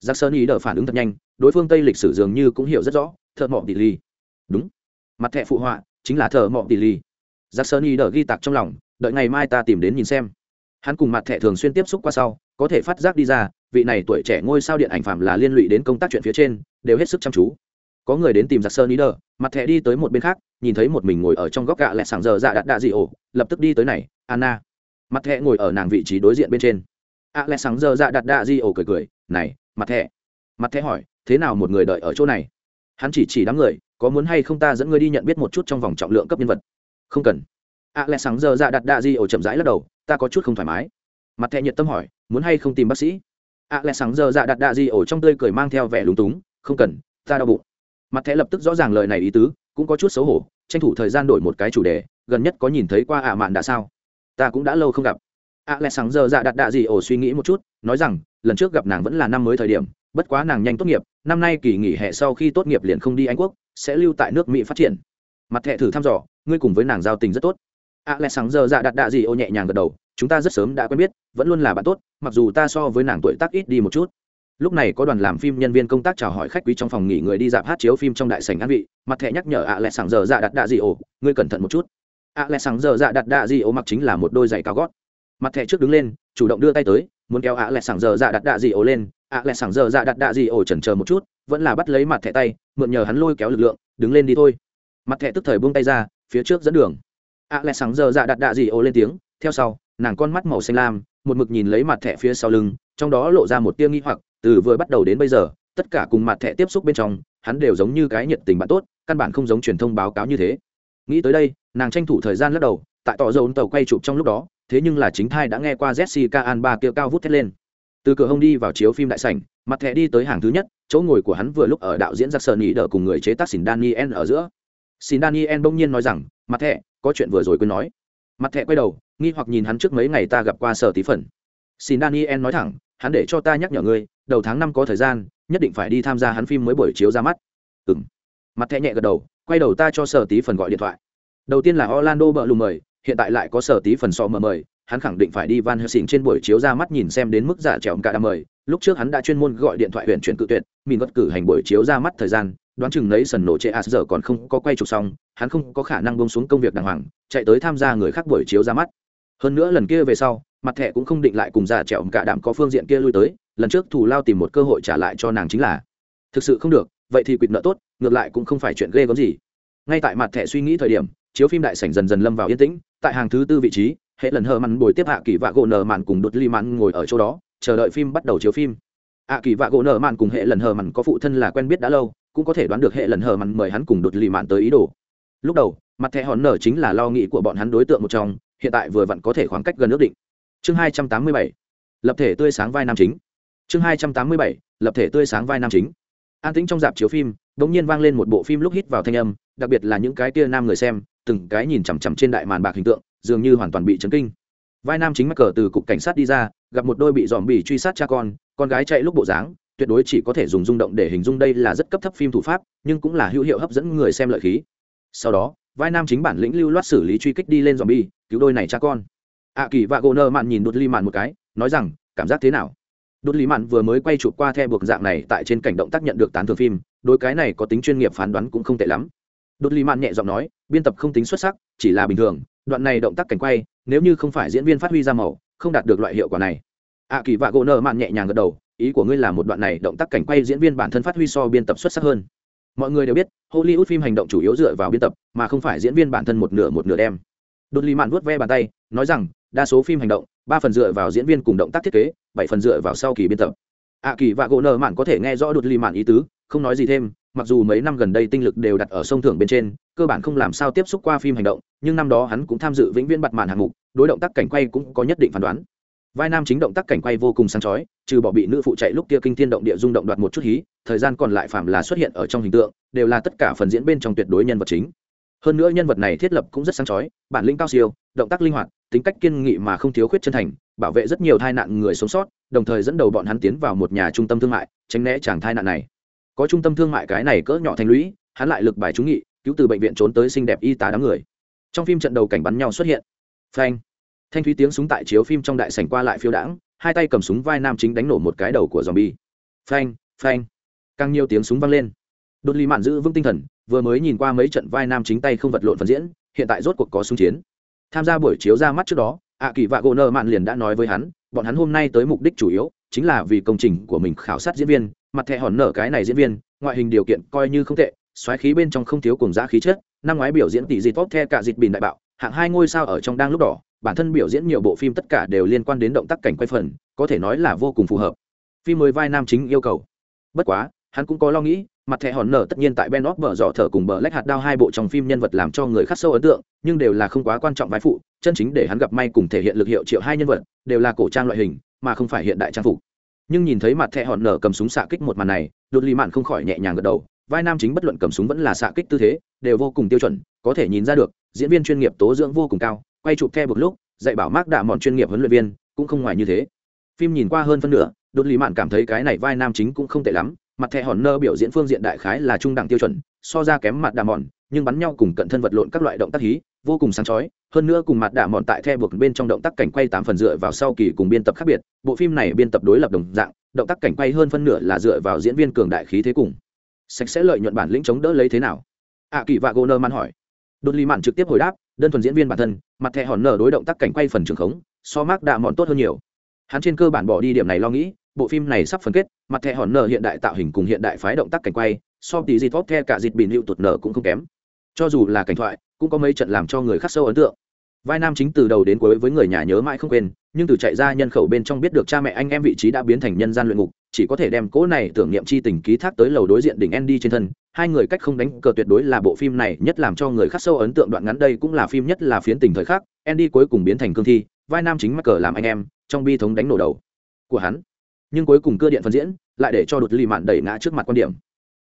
Speaker 1: Giặc sơn y đờ phản ứng thật nhanh, đối phương tây lịch sử dường như cũng hiểu rất rõ, thợ mọ tỷ ly đúng. Mặt thẻ phụ họa chính là thợ mọ tỷ ly giặc sơn y đờ ghi tạc trong lòng, đợi ngày mai ta tìm đến nhìn xem. Hắn cùng mặt thẻ thường xuyên tiếp xúc qua sau, có thể phát giác đi ra, vị này tuổi trẻ ngôi sao điện ảnh phạm là liên lụy đến công tác chuyện phía trên, đều hết sức chăm chú. Có người đến tìm giặc sơn ý đờ mặt thẻ đi tới một bên khác, nhìn thấy một mình ngồi ở trong góc gạ lẹ sảng giờ dạ đặt đạ dị ổ, lập tức đi tới này, anna. Mặt thẻ ngồi ở nàng vị trí đối diện bên trên. A lẹ sảng giờ dạ đặt đạ dị ổ cười cười, này, mặt thẻ. Mặt thẻ hỏi, thế nào một người đợi ở chỗ này? Hắn chỉ chỉ đám người, có muốn hay không ta dẫn ngươi đi nhận biết một chút trong vòng trọng lượng cấp nhân vật? Không cần. A lẽ sáng giờ dạ đặt đạ di ổ chậm rãi lắc đầu, ta có chút không thoải mái. Mặt thẹ nhiệt tâm hỏi, muốn hay không tìm bác sĩ? A lẽ sáng giờ dạ đặt đạ di ổ trong tươi cười mang theo vẻ lúng túng, không cần, ta đau bụng. Mặt thẹ lập tức rõ ràng lời này ý tứ, cũng có chút xấu hổ, tranh thủ thời gian đổi một cái chủ đề, gần nhất có nhìn thấy qua ạ mạn đã sao? Ta cũng đã lâu không gặp. Ạ lẽ sáng giờ dạ đặt đạ di ổ suy nghĩ một chút, nói rằng, lần trước gặp nàng vẫn là năm mới thời điểm, bất quá nàng nhanh tốt nghiệp, năm nay kỳ nghỉ hè sau khi tốt nghiệp liền không đi anh quốc, sẽ lưu tại nước mỹ phát triển mặt thẹ thử thăm dò ngươi cùng với nàng giao tình rất tốt. A lẽ sáng giờ dạ đặt đạ gì ô nhẹ nhàng gật đầu chúng ta rất sớm đã quen biết vẫn luôn là bạn tốt mặc dù ta so với nàng tuổi tác ít đi một chút. Lúc này có đoàn làm phim nhân viên công tác chào hỏi khách quý trong phòng nghỉ người đi dạp hát chiếu phim trong đại sảnh an vị mặt thẻ nhắc nhở ạ lẽ sáng giờ dạ đặt đạ gì ô, ngươi cẩn thận một chút. Ạ lẽ sáng giờ dạ đặt đạ gì ô mặc chính là một đôi giày cao gót. Mặt thẻ trước đứng lên chủ động đưa tay tới muốn kéo ạ lẽ sáng giờ dạ đặt đạ gì ô lên. Ạ lẽ sáng giờ dạ đặt đạ gì ô chần chờ một chút vẫn là bắt lấy mặt thẻ tay mượn nhờ hắn lôi kéo lực lượng đứng lên đi thôi mặt thẻ tức thời buông tay ra, phía trước dẫn đường. A lẹ sáng giờ dạ đặt đạ gì ô lên tiếng, theo sau, nàng con mắt màu xanh lam, một mực nhìn lấy mặt thẻ phía sau lưng, trong đó lộ ra một tia nghi hoặc, từ vừa bắt đầu đến bây giờ, tất cả cùng mặt thẻ tiếp xúc bên trong, hắn đều giống như cái nhiệt tình bạn tốt, căn bản không giống truyền thông báo cáo như thế. Nghĩ tới đây, nàng tranh thủ thời gian lắc đầu, tại tỏ dầu tàu quay chụp trong lúc đó, thế nhưng là chính thai đã nghe qua jessica ba kia cao vút thét lên. Từ cửa hông đi vào chiếu phim đại sảnh, mặt thẻ đi tới hàng thứ nhất, chỗ ngồi của hắn vừa lúc ở đạo diễn giặc sơn ý đỡ cùng người chế tác xỉn daniel ở giữa xin daniel bỗng nhiên nói rằng, mặt thẹ có chuyện vừa rồi quên nói. Mặt thẹ quay đầu, nghi hoặc nhìn hắn trước mấy ngày ta gặp qua sở tí phần. Xin daniel nói thẳng, hắn để cho ta nhắc nhở ngươi, đầu tháng năm có thời gian, nhất định phải đi tham gia hắn phim mới buổi chiếu ra mắt. Ừng mặt thẹ nhẹ gật đầu, quay đầu ta cho sở tí phần gọi điện thoại. Đầu tiên là orlando bợ lùm mời, hiện tại lại có sở tí phần so mờ mời, hắn khẳng định phải đi van helsing trên buổi chiếu ra mắt nhìn xem đến mức giả trèo cả đam mời. Lúc trước hắn đã chuyên môn gọi điện thoại huyện chuyển cự tuyệt, mình vật cử hành buổi chiếu ra mắt thời gian đoán chừng nấy sần nổ chệ as giờ còn không có quay trục xong, hắn không có khả năng bông xuống công việc đàng hoàng, chạy tới tham gia người khác buổi chiếu ra mắt. Hơn nữa lần kia về sau, mặt thẻ cũng không định lại cùng già trẹo cả đạm có phương diện kia lui tới, lần trước thủ lao tìm một cơ hội trả lại cho nàng chính là. Thực sự không được, vậy thì quỵt nợ tốt, ngược lại cũng không phải chuyện ghê gớm gì. Ngay tại mặt thẻ suy nghĩ thời điểm, chiếu phim đại sảnh dần dần lâm vào yên tĩnh, tại hàng thứ tư vị trí, hệ lần hờ mặn bồi tiếp hạ kỳ vạ gỗ nở màn cùng đột ly mặn ngồi ở chỗ đó, chờ đợi phim bắt đầu chiếu phim. hạ kỳ vạ gỗ nở màn cùng hệ lần hờ mặn có phụ thân là quen biết đã lâu cũng có thể đoán được hệ lần hờ mặn mời hắn cùng đột lì mạn tới ý đồ. Lúc đầu, mặt thẻ hòn nở chính là lo nghĩ của bọn hắn đối tượng một trong, hiện tại vừa vặn có thể khoảng cách gần ước định. Chương hai trăm tám mươi bảy, lập thể tươi sáng vai nam chính. Chương hai trăm tám mươi bảy, lập thể tươi sáng vai nam chính. An tĩnh trong dạp chiếu phim đ ỗ n g nhiên vang lên một bộ phim lúc hít vào thanh âm, đặc biệt là những cái tia nam người xem, từng cái nhìn chằm chằm trên đại màn bạc hình tượng, dường như hoàn toàn bị chấn kinh. Vai nam chính mắc cờ từ cục cảnh sát đi ra, gặp một đôi bị dòm bị truy sát cha con con gái chạy lúc bộ dáng tuyệt đối chỉ có thể dùng rung động để hình dung đây là rất cấp thấp phim thủ pháp, nhưng cũng là hữu hiệu hấp dẫn người xem lợi khí. Sau đó, vai nam chính bản lĩnh lưu loát xử lý truy kích đi lên dòm bi cứu đôi này cha con. Ạ kỳ và gỗ nơ mạn nhìn đột ly mạn một cái, nói rằng, cảm giác thế nào? Đột ly mạn vừa mới quay chụp qua theo buộc dạng này tại trên cảnh động tác nhận được tán thường phim đôi cái này có tính chuyên nghiệp phán đoán cũng không tệ lắm. Đột ly mạn nhẹ giọng nói, biên tập không tính xuất sắc, chỉ là bình thường, đoạn này động tác cảnh quay, nếu như không phải diễn viên phát huy ra màu, không đạt được loại hiệu quả này. Ạ kỳ và gỗ nơ mạn nhẹ nhàng gật đầu ý của ngươi là một đoạn này động tác cảnh quay diễn viên bản thân phát huy so biên tập xuất sắc hơn. Mọi người đều biết, hollywood phim hành động chủ yếu dựa vào biên tập, mà không phải diễn viên bản thân một nửa một nửa đem. Đột lì mạn vuốt ve bàn tay, nói rằng, đa số phim hành động, ba phần dựa vào diễn viên cùng động tác thiết kế, bảy phần dựa vào sau kỳ biên tập. Ạ kỳ và gỗ nợ mạn có thể nghe rõ đột lì mạn ý tứ, không nói gì thêm, mặc dù mấy năm gần đây tinh lực đều đặt ở sông thưởng bên trên, cơ bản không làm sao tiếp xúc qua phim hành động, nhưng năm đó hắn cũng tham dự vĩnh viễn bặt màn hạng mục, đối động tác cảnh quay cũng có nhất định phán đoán vai nam chính động tác cảnh quay vô cùng sáng chói, trừ bỏ bị nữ phụ chạy lúc kia kinh thiên động địa rung động đoạt một chút hí, thời gian còn lại phạm là xuất hiện ở trong hình tượng, đều là tất cả phần diễn bên trong tuyệt đối nhân vật chính. Hơn nữa nhân vật này thiết lập cũng rất sáng chói, bản lĩnh cao siêu, động tác linh hoạt, tính cách kiên nghị mà không thiếu khuyết chân thành, bảo vệ rất nhiều tai nạn người sống sót, đồng thời dẫn đầu bọn hắn tiến vào một nhà trung tâm thương mại, tránh né chàng tai nạn này. Có trung tâm thương mại cái này cỡ nhỏ thành lũy, hắn lại lực bài trúng nghị, cứu từ bệnh viện trốn tới xinh đẹp y tá đám người. Trong phim trận đầu cảnh bắn nhau xuất hiện. Phanh thanh thúy tiếng súng tại chiếu phim trong đại sảnh qua lại phiêu đãng, hai tay cầm súng vai nam chính đánh nổ một cái đầu của zombie. Phanh phanh. Càng nhiều tiếng súng vang lên. Đột lì mạn giữ vững tinh thần, vừa mới nhìn qua mấy trận vai nam chính tay không vật lộn phần diễn, hiện tại rốt cuộc có súng chiến. Tham gia buổi chiếu ra mắt trước đó ạ kỳ vạ gỗ nợ mạn liền đã nói với hắn, bọn hắn hôm nay tới mục đích chủ yếu, chính là vì công trình của mình khảo sát diễn viên, mặt thẻ hòn nở cái này diễn viên, ngoại hình điều kiện coi như không tệ, xoáy khí bên trong không thiếu cùng giá khí chất, năm ngoái biểu diễn tỷ dịt tốt the cả dịt bình đại bạo, hạng hai ngôi sao ở trong đang lúc đỏ bản thân biểu diễn nhiều bộ phim tất cả đều liên quan đến động tác cảnh quay phần, có thể nói là vô cùng phù hợp. Phim mới vai nam chính yêu cầu. Bất quá, hắn cũng có lo nghĩ, mặt thẻ hòn nở tất nhiên tại ben óc bở dọ thở cùng bờ lách hạt đao hai bộ trong phim nhân vật làm cho người khắc sâu ấn tượng, nhưng đều là không quá quan trọng vai phụ, chân chính để hắn gặp may cùng thể hiện lực hiệu triệu hai nhân vật, đều là cổ trang loại hình, mà không phải hiện đại trang phục. Nhưng nhìn thấy mặt thẻ hòn nở cầm súng xạ kích một màn này, đột lì mạn không khỏi nhẹ nhàng gật đầu. Vai nam chính bất luận cầm súng vẫn là xạ kích tư thế, đều vô cùng tiêu chuẩn, có thể nhìn ra được, diễn viên chuyên nghiệp tố dưỡng vô cùng cao quay chụp theo một lúc, dạy bảo mác đạ mòn chuyên nghiệp huấn luyện viên, cũng không ngoài như thế. Phim nhìn qua hơn phân nửa, đột lý mạn cảm thấy cái này vai nam chính cũng không tệ lắm, mặt thẻ hòn nơ biểu diễn phương diện đại khái là trung đẳng tiêu chuẩn, so ra kém mặt đạ mòn nhưng bắn nhau cùng cận thân vật lộn các loại động tác hí, vô cùng sáng chói. Hơn nữa cùng mặt đạ mòn tại the buộc bên trong động tác cảnh quay tám phần dựa vào sau kỳ cùng biên tập khác biệt, bộ phim này biên tập đối lập đồng dạng, động tác cảnh quay hơn phân nửa là dựa vào diễn viên cường đại khí thế cùng. Sạch sẽ lợi nhuận bản lĩnh chống đỡ lấy thế nào? Ạ kỳ và gô nơ man hỏi. Đột lý mạn trực tiếp hồi đáp đơn thuần diễn viên bản thân, mặt thẻ hòn nở đối động tác cảnh quay phần trường khống, so mác đạ mòn tốt hơn nhiều. Hắn trên cơ bản bỏ đi điểm này lo nghĩ, bộ phim này sắp phân kết, mặt thẻ hòn nở hiện đại tạo hình cùng hiện đại phái động tác cảnh quay, so tí di tốt the cả dịt bình hiệu tụt nở cũng không kém. Cho dù là cảnh thoại, cũng có mấy trận làm cho người khác sâu ấn tượng vai nam chính từ đầu đến cuối với người nhà nhớ mãi không quên, nhưng từ chạy ra nhân khẩu bên trong biết được cha mẹ anh em vị trí đã biến thành nhân gian luyện ngục, chỉ có thể đem cỗ này tưởng niệm chi tình ký thác tới lầu đối diện đỉnh Andy trên thân. Hai người cách không đánh cờ tuyệt đối là bộ phim này nhất làm cho người khắc sâu ấn tượng đoạn ngắn đây cũng là phim nhất là phiến tình thời khắc, Andy cuối cùng biến thành cương thi, vai nam chính mắc cờ làm anh em, trong bi thống đánh nổ đầu của hắn. Nhưng cuối cùng cơ điện phân diễn lại để cho đột lì mạn đẩy ngã trước mặt quan điểm.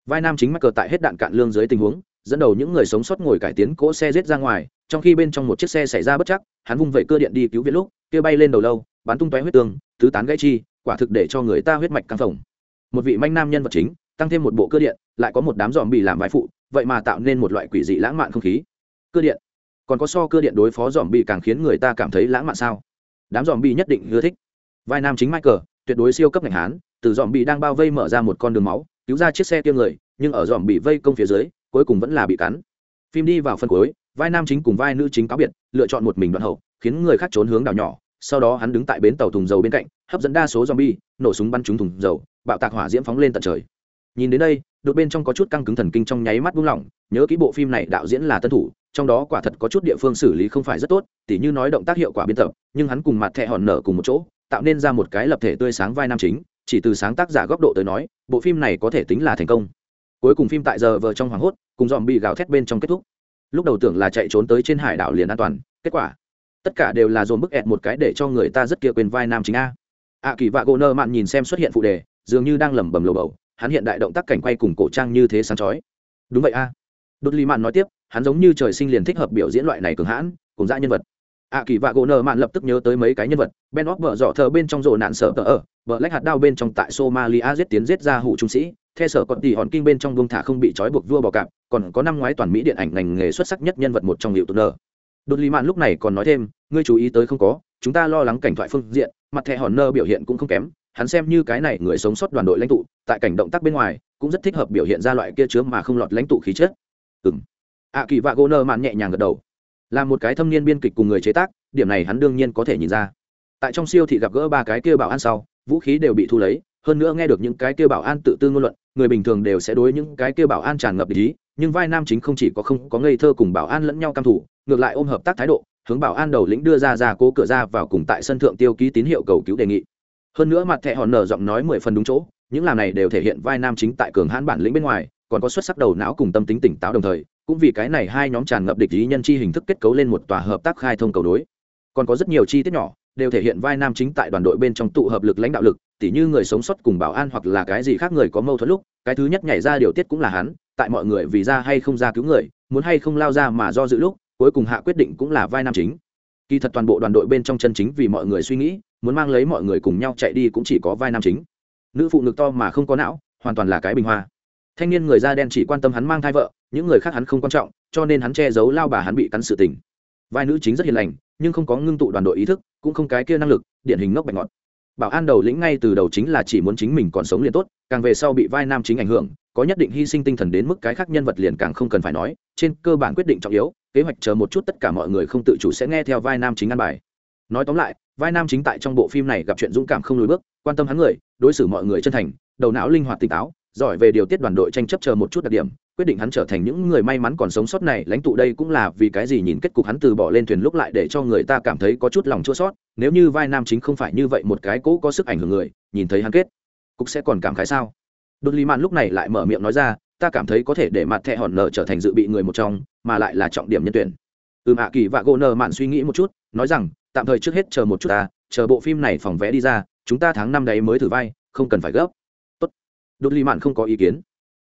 Speaker 1: Vai nam chính mắc cờ tại hết đạn cạn lương dưới tình huống dẫn đầu những người sống sót ngồi cải tiến cỗ xe rết ra ngoài, trong khi bên trong một chiếc xe xảy ra bất chắc, hắn vung vẩy cơ điện đi cứu viện lúc, kia bay lên đầu lâu, bắn tung tóe huyết tương, tứ tán gãy chi, quả thực để cho người ta huyết mạch căng phồng. Một vị manh nam nhân vật chính, tăng thêm một bộ cơ điện, lại có một đám dòm bị làm vai phụ, vậy mà tạo nên một loại quỷ dị lãng mạn không khí. Cơ điện. Còn có so cơ điện đối phó dòm bị càng khiến người ta cảm thấy lãng mạn sao? Đám dòm bị nhất định ưa thích. Vai nam chính michael, tuyệt đối siêu cấp ngành hán, từ dòm bị đang bao vây mở ra một con đường máu, cứu ra chiếc xe kia người, nhưng ở dòm bị vây công phía dưới cuối cùng vẫn là bị cắn. Phim đi vào phân cuối, vai nam chính cùng vai nữ chính cáo biệt, lựa chọn một mình đoạn hậu, khiến người khác trốn hướng đảo nhỏ. Sau đó hắn đứng tại bến tàu thùng dầu bên cạnh, hấp dẫn đa số zombie, nổ súng bắn trúng thùng dầu, bạo tạc hỏa diễm phóng lên tận trời. Nhìn đến đây, đột bên trong có chút căng cứng thần kinh trong nháy mắt buông lỏng, nhớ kỹ bộ phim này đạo diễn là tân thủ, trong đó quả thật có chút địa phương xử lý không phải rất tốt, tỉ như nói động tác hiệu quả biên tập, nhưng hắn cùng mặt thẹ hòn nở cùng một chỗ, tạo nên ra một cái lập thể tươi sáng vai nam chính, chỉ từ sáng tác giả góc độ tới nói, bộ phim này có thể tính là thành công cuối cùng phim tại giờ vờ trong hoảng hốt, cùng dòm bị gào thét bên trong kết thúc. Lúc đầu tưởng là chạy trốn tới trên hải đảo liền an toàn, kết quả, tất cả đều là dồn bức ẹt một cái để cho người ta rất kia quên vai nam chính a. A kỳ vạ gỗ nơ mạn nhìn xem xuất hiện phụ đề, dường như đang lẩm bẩm lồ bầu, hắn hiện đại động tác cảnh quay cùng cổ trang như thế sáng chói. Đúng vậy a. Đột ly mạn nói tiếp, hắn giống như trời sinh liền thích hợp biểu diễn loại này cường hãn, cùng dã nhân vật ạ kỳ vạ gỗ nợ mạn lập tức nhớ tới mấy cái nhân vật, ben óc vợ dọ thờ bên trong rổ nạn sợ tờ ở vợ lách hạt đao bên trong tại somalia giết tiến giết ra hủ trung sĩ theo sở còn tỷ hòn kinh bên trong vương thả không bị trói buộc vua bò cạp, còn có năm ngoái toàn mỹ điện ảnh ngành nghề xuất sắc nhất nhân vật một trong hiệu tụt nơ đột lý mạn lúc này còn nói thêm, ngươi chú ý tới không có, chúng ta lo lắng cảnh thoại phương diện, mặt thẻ hòn nơ biểu hiện cũng không kém, hắn xem như cái này người sống sót đoàn đội lãnh tụ, tại cảnh động tác bên ngoài, cũng rất thích hợp biểu hiện ra loại kia chứa mà không lọt lãnh tụ khí chất. Ừng ạ kỳ vạ gỗ nơ mạn nhẹ nhàng gật đầu là một cái thâm niên biên kịch cùng người chế tác, điểm này hắn đương nhiên có thể nhìn ra. Tại trong siêu thị gặp gỡ ba cái kia bảo an sau, vũ khí đều bị thu lấy, hơn nữa nghe được những cái kia bảo an tự tư ngôn luận, người bình thường đều sẽ đối những cái kia bảo an tràn ngập ý, nhưng vai nam chính không chỉ có không có ngây thơ cùng bảo an lẫn nhau cam thủ, ngược lại ôm hợp tác thái độ, hướng bảo an đầu lĩnh đưa ra ra cố cửa ra vào cùng tại sân thượng tiêu ký tín hiệu cầu cứu đề nghị. Hơn nữa mặt thẹ hòn nở giọng nói mười phần đúng chỗ, những làm này đều thể hiện vai nam chính tại cường hãn bản lĩnh bên ngoài còn có xuất sắc đầu não cùng tâm tính tỉnh táo đồng thời, cũng vì cái này hai nhóm tràn ngập địch ý nhân chi hình thức kết cấu lên một tòa hợp tác khai thông cầu đối còn có rất nhiều chi tiết nhỏ, đều thể hiện vai nam chính tại đoàn đội bên trong tụ hợp lực lãnh đạo lực, tỉ như người sống sót cùng bảo an hoặc là cái gì khác người có mâu thuẫn lúc, cái thứ nhất nhảy ra điều tiết cũng là hắn, tại mọi người vì ra hay không ra cứu người, muốn hay không lao ra mà do dự lúc, cuối cùng hạ quyết định cũng là vai nam chính. Kỳ thật toàn bộ đoàn đội bên trong chân chính vì mọi người suy nghĩ, muốn mang lấy mọi người cùng nhau chạy đi cũng chỉ có vai nam chính. Nữ phụ ngực to mà không có não, hoàn toàn là cái bình hoa thanh niên người da đen chỉ quan tâm hắn mang thai vợ, những người khác hắn không quan trọng, cho nên hắn che giấu lao bà hắn bị cắn sự tình. Vai nữ chính rất hiền lành, nhưng không có ngưng tụ đoàn đội ý thức, cũng không cái kia năng lực, điển hình ngốc bạch ngọt bảo an đầu lĩnh ngay từ đầu chính là chỉ muốn chính mình còn sống liền tốt, càng về sau bị vai nam chính ảnh hưởng, có nhất định hy sinh tinh thần đến mức cái khác nhân vật liền càng không cần phải nói, trên cơ bản quyết định trọng yếu, kế hoạch chờ một chút tất cả mọi người không tự chủ sẽ nghe theo vai nam chính ăn bài. Nói tóm lại, vai nam chính tại trong bộ phim này gặp chuyện dũng cảm không lùi bước, quan tâm hắn người, đối xử mọi người chân thành, đầu não linh hoạt tỉnh táo giỏi về điều tiết đoàn đội tranh chấp chờ một chút đặc điểm, quyết định hắn trở thành những người may mắn còn sống sót này, lãnh tụ đây cũng là vì cái gì nhìn kết cục hắn từ bỏ lên thuyền lúc lại để cho người ta cảm thấy có chút lòng chua sót, nếu như vai nam chính không phải như vậy một cái cố có sức ảnh hưởng người, nhìn thấy hắn kết cục sẽ còn cảm khái sao? Đột lý mạn lúc này lại mở miệng nói ra, ta cảm thấy có thể để mặt thẹ hòn nở trở thành dự bị người một trong, mà lại là trọng điểm nhân tuyển. Ừm, ạ, kỳ và gỗ nợ mạn suy nghĩ một chút, nói rằng, tạm thời trước hết chờ một chút ta, chờ bộ phim này phòng vé đi ra, chúng ta tháng năm đấy mới thử vai, không cần phải gấp đột lý mạn không có ý kiến.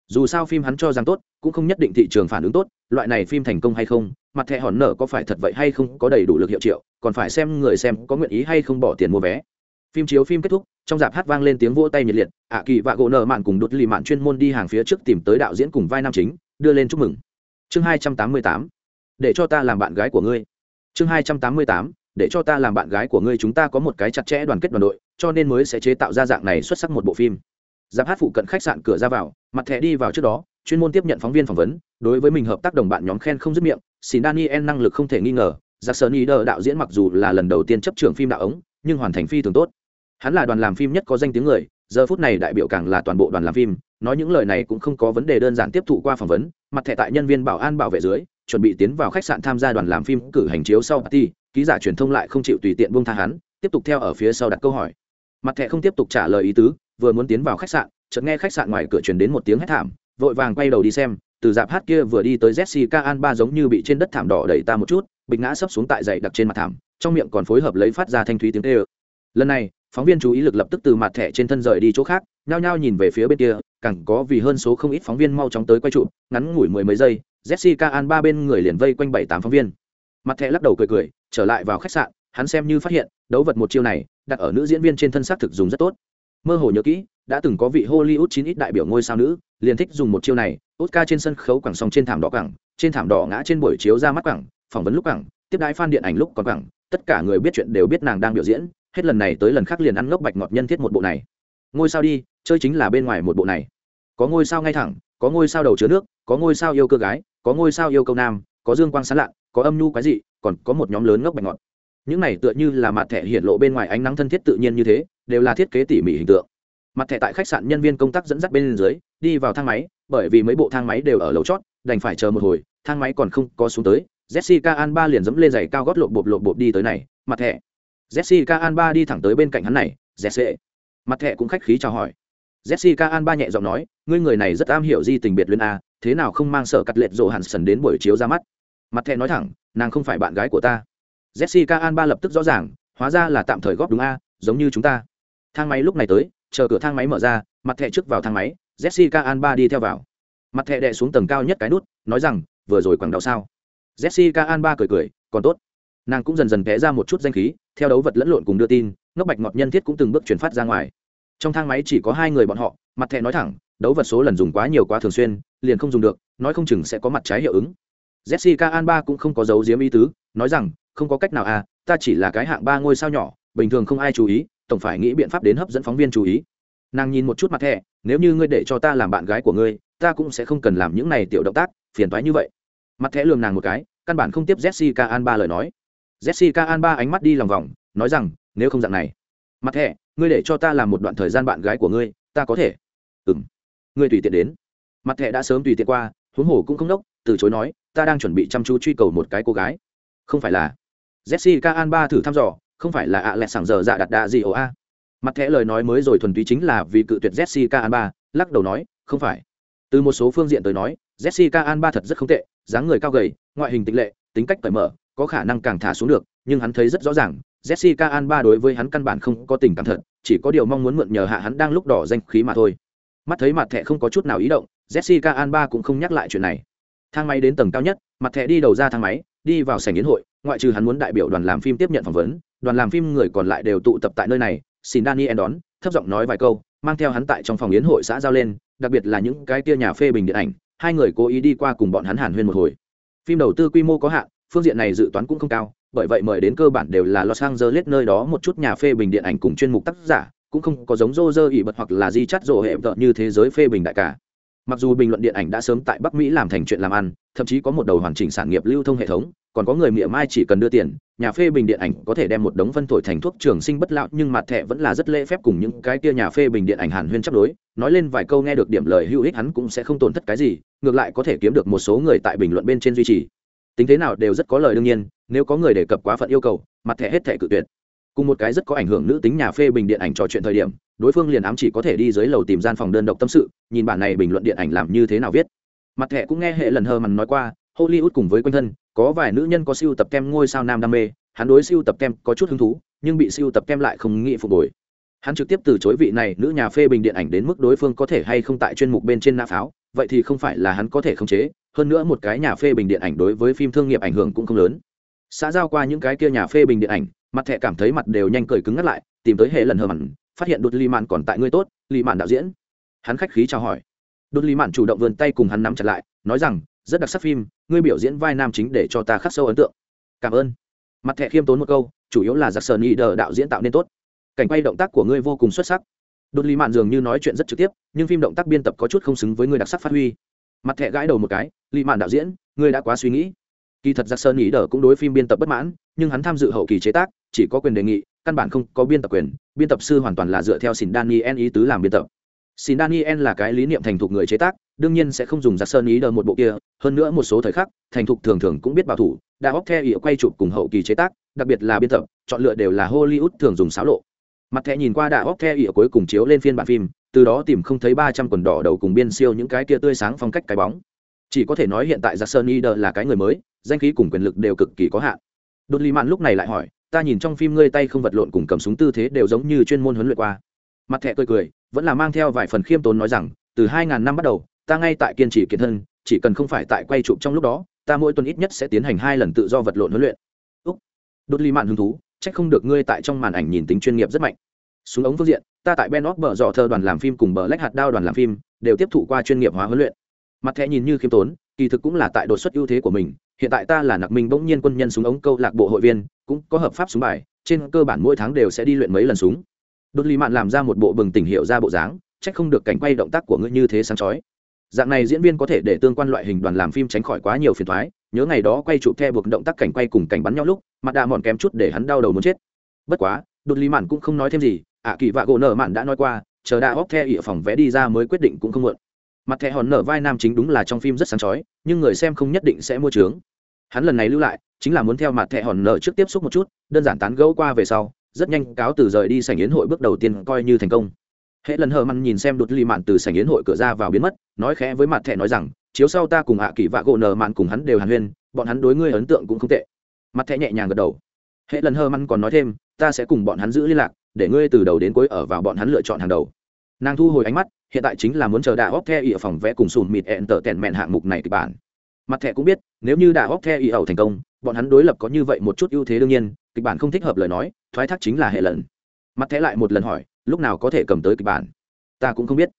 Speaker 1: Dù sao phim hắn cho rằng tốt, cũng không nhất định thị trường phản ứng tốt, loại này phim thành công hay không, mặt thẻ hòn nợ có phải thật vậy hay không có đầy đủ lực hiệu triệu, còn phải xem người xem có nguyện ý hay không bỏ tiền mua vé. Phim chiếu phim kết thúc, trong dạp hát vang lên tiếng vỗ tay nhiệt liệt, ạ kỳ và gỗ nợ mạn cùng đột lì mạn chuyên môn đi hàng phía trước tìm tới đạo diễn cùng vai nam chính, đưa lên chúc mừng. Chương hai trăm tám mươi tám, để cho ta làm bạn gái của ngươi. Chương hai trăm tám mươi tám, để cho ta làm bạn gái của ngươi, chúng ta có một cái chặt chẽ đoàn kết đoàn đội, cho nên mới sẽ chế tạo ra dạng này xuất sắc một bộ phim giáp hát phụ cận khách sạn cửa ra vào, mặt thẻ đi vào trước đó, chuyên môn tiếp nhận phóng viên phỏng vấn, đối với mình hợp tác đồng bạn nhóm khen không dứt miệng, xin daniel năng lực không thể nghi ngờ giặc sơn ý đờ đạo diễn mặc dù là lần đầu tiên chấp trưởng phim đạo ống, nhưng hoàn thành phi thường tốt. Hắn là đoàn làm phim nhất có danh tiếng người, giờ phút này đại biểu càng là toàn bộ đoàn làm phim, nói những lời này cũng không có vấn đề đơn giản tiếp thụ qua phỏng vấn, mặt thẻ tại nhân viên bảo an bảo vệ dưới, chuẩn bị tiến vào khách sạn tham gia đoàn làm phim cử hành chiếu sau party, ký giả truyền thông lại không chịu tùy tiện buông tha hắn, tiếp tục theo ở phía sau đặt câu hỏi. Mặt thẻ không tiếp tục trả lời ý tứ vừa muốn tiến vào khách sạn, chợt nghe khách sạn ngoài cửa truyền đến một tiếng hét thảm, vội vàng quay đầu đi xem, từ dạp hát kia vừa đi tới jessica alba giống như bị trên đất thảm đỏ đẩy ta một chút, bịch ngã sấp xuống tại dậy đặc trên mặt thảm, trong miệng còn phối hợp lấy phát ra thanh thúy tiếng tê ơ. Lần này, phóng viên chú ý lực lập tức từ mặt thẻ trên thân rời đi chỗ khác, nhao nhao nhìn về phía bên kia, càng có vì hơn số không ít phóng viên mau chóng tới quay trụ, ngắn ngủi mười mấy giây, jessica alba bên người liền vây quanh bảy tám phóng viên. Mặt thẻ lắc đầu cười cười, trở lại vào khách sạn, hắn xem như phát hiện, đấu vật một chiêu này, đặt ở nữ diễn viên trên thân xác thực dùng rất tốt mơ hồ nhớ kỹ, đã từng có vị hollywood chín ít đại biểu ngôi sao nữ, liền thích dùng một chiêu này, oscar trên sân khấu quẳng xong trên thảm đỏ quẳng, trên thảm đỏ ngã trên buổi chiếu ra mắt quẳng, phỏng vấn lúc quẳng, tiếp đái phan điện ảnh lúc còn quẳng, tất cả người biết chuyện đều biết nàng đang biểu diễn, hết lần này tới lần khác liền ăn ngốc bạch ngọt nhân thiết một bộ này. Ngôi sao đi, chơi chính là bên ngoài một bộ này. Có ngôi sao ngay thẳng, có ngôi sao đầu chứa nước, có ngôi sao yêu cơ gái, có ngôi sao yêu câu nam, có dương quang sán lạ có âm nhu quái dị, còn có một nhóm lớn ngốc bạch ngọt. Những này tựa như là mặt thẻ hiện lộ bên ngoài ánh nắng thân thiết tự nhiên như thế đều là thiết kế tỉ mỉ hình tượng. Mặt thẻ tại khách sạn nhân viên công tác dẫn dắt bên dưới, đi vào thang máy, bởi vì mấy bộ thang máy đều ở lầu chót, đành phải chờ một hồi, thang máy còn không có xuống tới, jessica alba liền dẫm lên giày cao gót lộp bộp lộp bộp đi tới này, mặt thẻ. Jessica alba đi thẳng tới bên cạnh hắn này, jesse. Mặt thẻ cũng khách khí chào hỏi. Jessica alba nhẹ giọng nói, ngươi người này rất am hiểu di tình biệt luyến a, thế nào không mang sợ cắt lệch rộ hẳn sần đến buổi chiếu ra mắt? Mặt thẻ nói thẳng, nàng không phải bạn gái của ta. Jessica alba lập tức rõ ràng, hóa ra là tạm thời góp đúng a, giống như chúng ta thang máy lúc này tới, chờ cửa thang máy mở ra, mặt thẻ trước vào thang máy, jessica alba đi theo vào. Mặt thẻ đệ xuống tầng cao nhất cái nút, nói rằng, vừa rồi quảng đạo sao? Jessica alba cười cười, còn tốt. Nàng cũng dần dần vẽ ra một chút danh khí, theo đấu vật lẫn lộn cùng đưa tin, ngốc bạch ngọt nhân thiết cũng từng bước chuyển phát ra ngoài. Trong thang máy chỉ có hai người bọn họ, mặt thẻ nói thẳng, đấu vật số lần dùng quá nhiều quá thường xuyên, liền không dùng được, nói không chừng sẽ có mặt trái hiệu ứng. Jessica alba cũng không có dấu diếm ý tứ, nói rằng, không có cách nào à ta chỉ là cái hạng ba ngôi sao nhỏ, bình thường không ai chú ý tổng phải nghĩ biện pháp đến hấp dẫn phóng viên chú ý. Nàng nhìn một chút mặt thẻ, nếu như ngươi để cho ta làm bạn gái của ngươi, ta cũng sẽ không cần làm những này tiểu động tác, phiền toái như vậy. Mặt thẻ lường nàng một cái, căn bản không tiếp jessica alba lời nói. Jessica alba ánh mắt đi lòng vòng, nói rằng, nếu không dạng này. Mặt thẻ, ngươi để cho ta làm một đoạn thời gian bạn gái của ngươi, ta có thể. Ừ m ngươi tùy tiện đến. Mặt thẻ đã sớm tùy tiện qua, huống hồ cũng không đốc, từ chối nói, ta đang chuẩn bị chăm chú truy cầu một cái cô gái. Không phải là. Jessica alba thử thăm dò không phải là ạ lẹ sảng giờ dạ đặt đạ gì ồ a. Mặt thẻ lời nói mới rồi thuần túy chính là vì cự tuyệt jessica alba, lắc đầu nói, không phải. Từ một số phương diện tới nói, jessica alba thật rất không tệ, dáng người cao gầy, ngoại hình tịch lệ, tính cách cởi mở, có khả năng càng thả xuống được, nhưng hắn thấy rất rõ ràng, jessica alba đối với hắn căn bản không có tình cảm thật, chỉ có điều mong muốn mượn nhờ hạ hắn đang lúc đỏ danh khí mà thôi. Mắt thấy mặt thẻ không có chút nào ý động, jessica alba cũng không nhắc lại chuyện này. Thang máy đến tầng cao nhất, mặt thẻ đi đầu ra thang máy, đi vào sảnh yến hội, ngoại trừ hắn muốn đại biểu đoàn làm phim tiếp nhận phỏng vấn đoàn làm phim người còn lại đều tụ tập tại nơi này, xin daniel đón, thấp giọng nói vài câu, mang theo hắn tại trong phòng yến hội xã giao lên, đặc biệt là những cái tia nhà phê bình điện ảnh, hai người cố ý đi qua cùng bọn hắn hàn huyên một hồi. Phim đầu tư quy mô có hạn, phương diện này dự toán cũng không cao, bởi vậy mời đến cơ bản đều là los angeles nơi đó một chút nhà phê bình điện ảnh cùng chuyên mục tác giả, cũng không có giống rô rơ ỉ bật hoặc là di chắt rộ hệ vợ như thế giới phê bình đại cả mặc dù bình luận điện ảnh đã sớm tại bắc mỹ làm thành chuyện làm ăn, thậm chí có một đầu hoàn chỉnh sản nghiệp lưu thông hệ thống, còn có người mỉa mai chỉ cần đưa tiền, nhà phê bình điện ảnh có thể đem một đống phân thổi thành thuốc trường sinh bất lão, nhưng mặt thẻ vẫn là rất lễ phép cùng những cái kia nhà phê bình điện ảnh hàn huyên chấp đối. Nói lên vài câu nghe được điểm lời hữu ích hắn cũng sẽ không tổn thất cái gì, ngược lại có thể kiếm được một số người tại bình luận bên trên duy trì. Tính thế nào đều rất có lời đương nhiên, nếu có người đề cập quá phận yêu cầu, mặt thẻ hết thẻ cự tuyệt cùng một cái rất có ảnh hưởng nữ tính nhà phê bình điện ảnh trò chuyện thời điểm, đối phương liền ám chỉ có thể đi dưới lầu tìm gian phòng đơn độc tâm sự, nhìn bản này bình luận điện ảnh làm như thế nào viết. Mặt thẻ cũng nghe hệ lần hờ mằn nói qua, hollywood cùng với quanh thân, có vài nữ nhân có siêu tập kem ngôi sao nam đam mê, hắn đối siêu tập kem có chút hứng thú, nhưng bị siêu tập kem lại không nghĩ phục hồi. Hắn trực tiếp từ chối vị này nữ nhà phê bình điện ảnh đến mức đối phương có thể hay không tại chuyên mục bên trên nã pháo, vậy thì không phải là hắn có thể khống chế, hơn nữa một cái nhà phê bình điện ảnh đối với phim thương nghiệp ảnh hưởng cũng không lớn xã giao qua những cái kia nhà phê bình điện ảnh, mặt thẻ cảm thấy mặt đều nhanh cười cứng ngắt lại, tìm tới hệ lần hờ mặn, phát hiện đột ly mạn còn tại ngươi tốt, ly mạn đạo diễn. Hắn khách khí chào hỏi. Đột ly mạn chủ động vươn tay cùng hắn nắm chặt lại, nói rằng, rất đặc sắc phim, ngươi biểu diễn vai nam chính để cho ta khắc sâu ấn tượng. Cảm ơn. Mặt thẻ khiêm tốn một câu, chủ yếu là giặc sờ y đờ đạo diễn tạo nên tốt. Cảnh quay động tác của ngươi vô cùng xuất sắc. Đột ly mạn dường như nói chuyện rất trực tiếp, nhưng phim động tác biên tập có chút không xứng với ngươi đặc sắc phát huy. Mặt thẻ gãi đầu một cái, ly mạn đạo diễn, ngươi đã quá suy nghĩ kỳ thật giặc sơn ý đờ cũng đối phim biên tập bất mãn, nhưng hắn tham dự hậu kỳ chế tác, chỉ có quyền đề nghị, căn bản không có biên tập quyền, biên tập sư hoàn toàn là dựa theo xin daniel ý tứ làm biên tập. Xin daniel là cái lý niệm thành thục người chế tác, đương nhiên sẽ không dùng giặc sơn ý đờ một bộ kia, hơn nữa một số thời khắc, thành thục thường thường cũng biết bảo thủ, đã bóc theo ý quay chụp cùng hậu kỳ chế tác, đặc biệt là biên tập, chọn lựa đều là hollywood thường dùng xáo lộ. Mặt thẻ nhìn qua đã bóc theo ý cuối cùng chiếu lên phiên bản phim, từ đó tìm không thấy ba trăm quần đỏ đầu cùng biên siêu những cái kia tươi sáng phong cách cái bóng. Chỉ có thể nói hiện tại giặc sơn ý đờ là cái người mới danh khí cùng quyền lực đều cực kỳ có hạn. Đột lý mạn lúc này lại hỏi, ta nhìn trong phim ngươi tay không vật lộn cùng cầm súng tư thế đều giống như chuyên môn huấn luyện qua. Mặt thẹ cười cười, vẫn là mang theo vài phần khiêm tốn nói rằng, từ hai ngàn năm bắt đầu, ta ngay tại kiên trì kiến thân, chỉ cần không phải tại quay chụp trong lúc đó, ta mỗi tuần ít nhất sẽ tiến hành hai lần tự do vật lộn huấn luyện. Úc. Đột lý mạn hứng thú, trách không được ngươi tại trong màn ảnh nhìn tính chuyên nghiệp rất mạnh. Súng ống phương diện, ta tại ben óc bờ dọ thơ đoàn làm phim cùng bờ lách hạt đao đoàn làm phim, đều tiếp thụ qua chuyên nghiệp hóa huấn luyện. Mặt thẻ nhìn như khiêm tốn, kỳ thực cũng là tại đột xuất ưu thế của mình hiện tại ta là nặc minh bỗng nhiên quân nhân súng ống câu lạc bộ hội viên, cũng có hợp pháp súng bài, trên cơ bản mỗi tháng đều sẽ đi luyện mấy lần súng. Đột lý mạn làm ra một bộ bừng tỉnh hiệu ra bộ dáng trách không được cảnh quay động tác của ngươi như thế sáng chói. Dạng này diễn viên có thể để tương quan loại hình đoàn làm phim tránh khỏi quá nhiều phiền thoái nhớ ngày đó quay chụp theo buộc động tác cảnh quay cùng cảnh bắn nhau lúc, mặt đạ mòn kém chút để hắn đau đầu muốn chết. Bất quá, đột lý mạn cũng không nói thêm gì, ạ kỳ vạ gỗ nở mạn đã nói qua, chờ đã óc theo ỉa phòng vẽ đi ra mới quyết định cũng không muộn. Mặt thẻ hòn nở vai nam chính đúng là trong phim rất sáng chói, nhưng người xem không nhất định sẽ mua trướng hắn lần này lưu lại, chính là muốn theo mặt thẻ hòn nở trước tiếp xúc một chút, đơn giản tán gẫu qua về sau, rất nhanh cáo từ rời đi sảnh yến hội bước đầu tiên coi như thành công. Hệ lần hờ mặn nhìn xem đột ly mạn từ sảnh yến hội cửa ra vào biến mất, nói khẽ với mặt thẻ nói rằng, chiếu sau ta cùng hạ kỳ vạ gỗ nở mạn cùng hắn đều hàn huyên, bọn hắn đối ngươi ấn tượng cũng không tệ. Mặt thẻ nhẹ nhàng gật đầu. Hệ lần hờ mặn còn nói thêm, ta sẽ cùng bọn hắn giữ liên lạc, để ngươi từ đầu đến cuối ở vào bọn hắn lựa chọn hàng đầu. Nàng thu hồi ánh mắt, hiện tại chính là muốn chờ Đạo óc the ỉa phòng vẽ cùng sùn mịt ẹn tở tèn mẹn hạng mục này kịch bản mặt thẻ cũng biết, nếu như đã óc the y ẩu thành công, bọn hắn đối lập có như vậy một chút ưu thế đương nhiên, kịch bản không thích hợp lời nói, thoái thác chính là hệ lần. Mặt thẻ lại một lần hỏi, lúc nào có thể cầm tới kịch bản? Ta cũng không biết.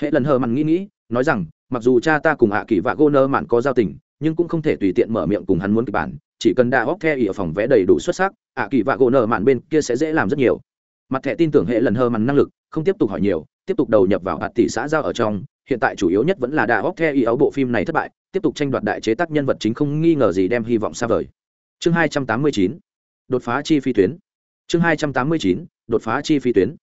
Speaker 1: Hệ lần hờ mặn nghĩ nghĩ, nói rằng, mặc dù cha ta cùng Hạ kỳ vạ gô nơ mạn có giao tình, nhưng cũng không thể tùy tiện mở miệng cùng hắn muốn kịch bản, chỉ cần đa óc the ỉ ở phòng vẽ đầy đủ xuất sắc Hạ kỳ vạ gỗ nở mạn bên kia sẽ dễ làm rất nhiều. Mặt thẻ tin tưởng hệ lần hờ mặn năng lực, không tiếp tục hỏi nhiều, tiếp tục đầu nhập vào hạt tỷ xã giao ở trong hiện tại chủ yếu nhất vẫn là đà óc theo ý ấu bộ phim này thất bại, tiếp tục tranh đoạt đại chế tác nhân vật chính không nghi ngờ gì đem hy vọng xa vời. Chương hai trăm tám mươi chín, đột phá chi phi tuyến. Chương hai trăm tám mươi chín, đột phá chi phi tuyến.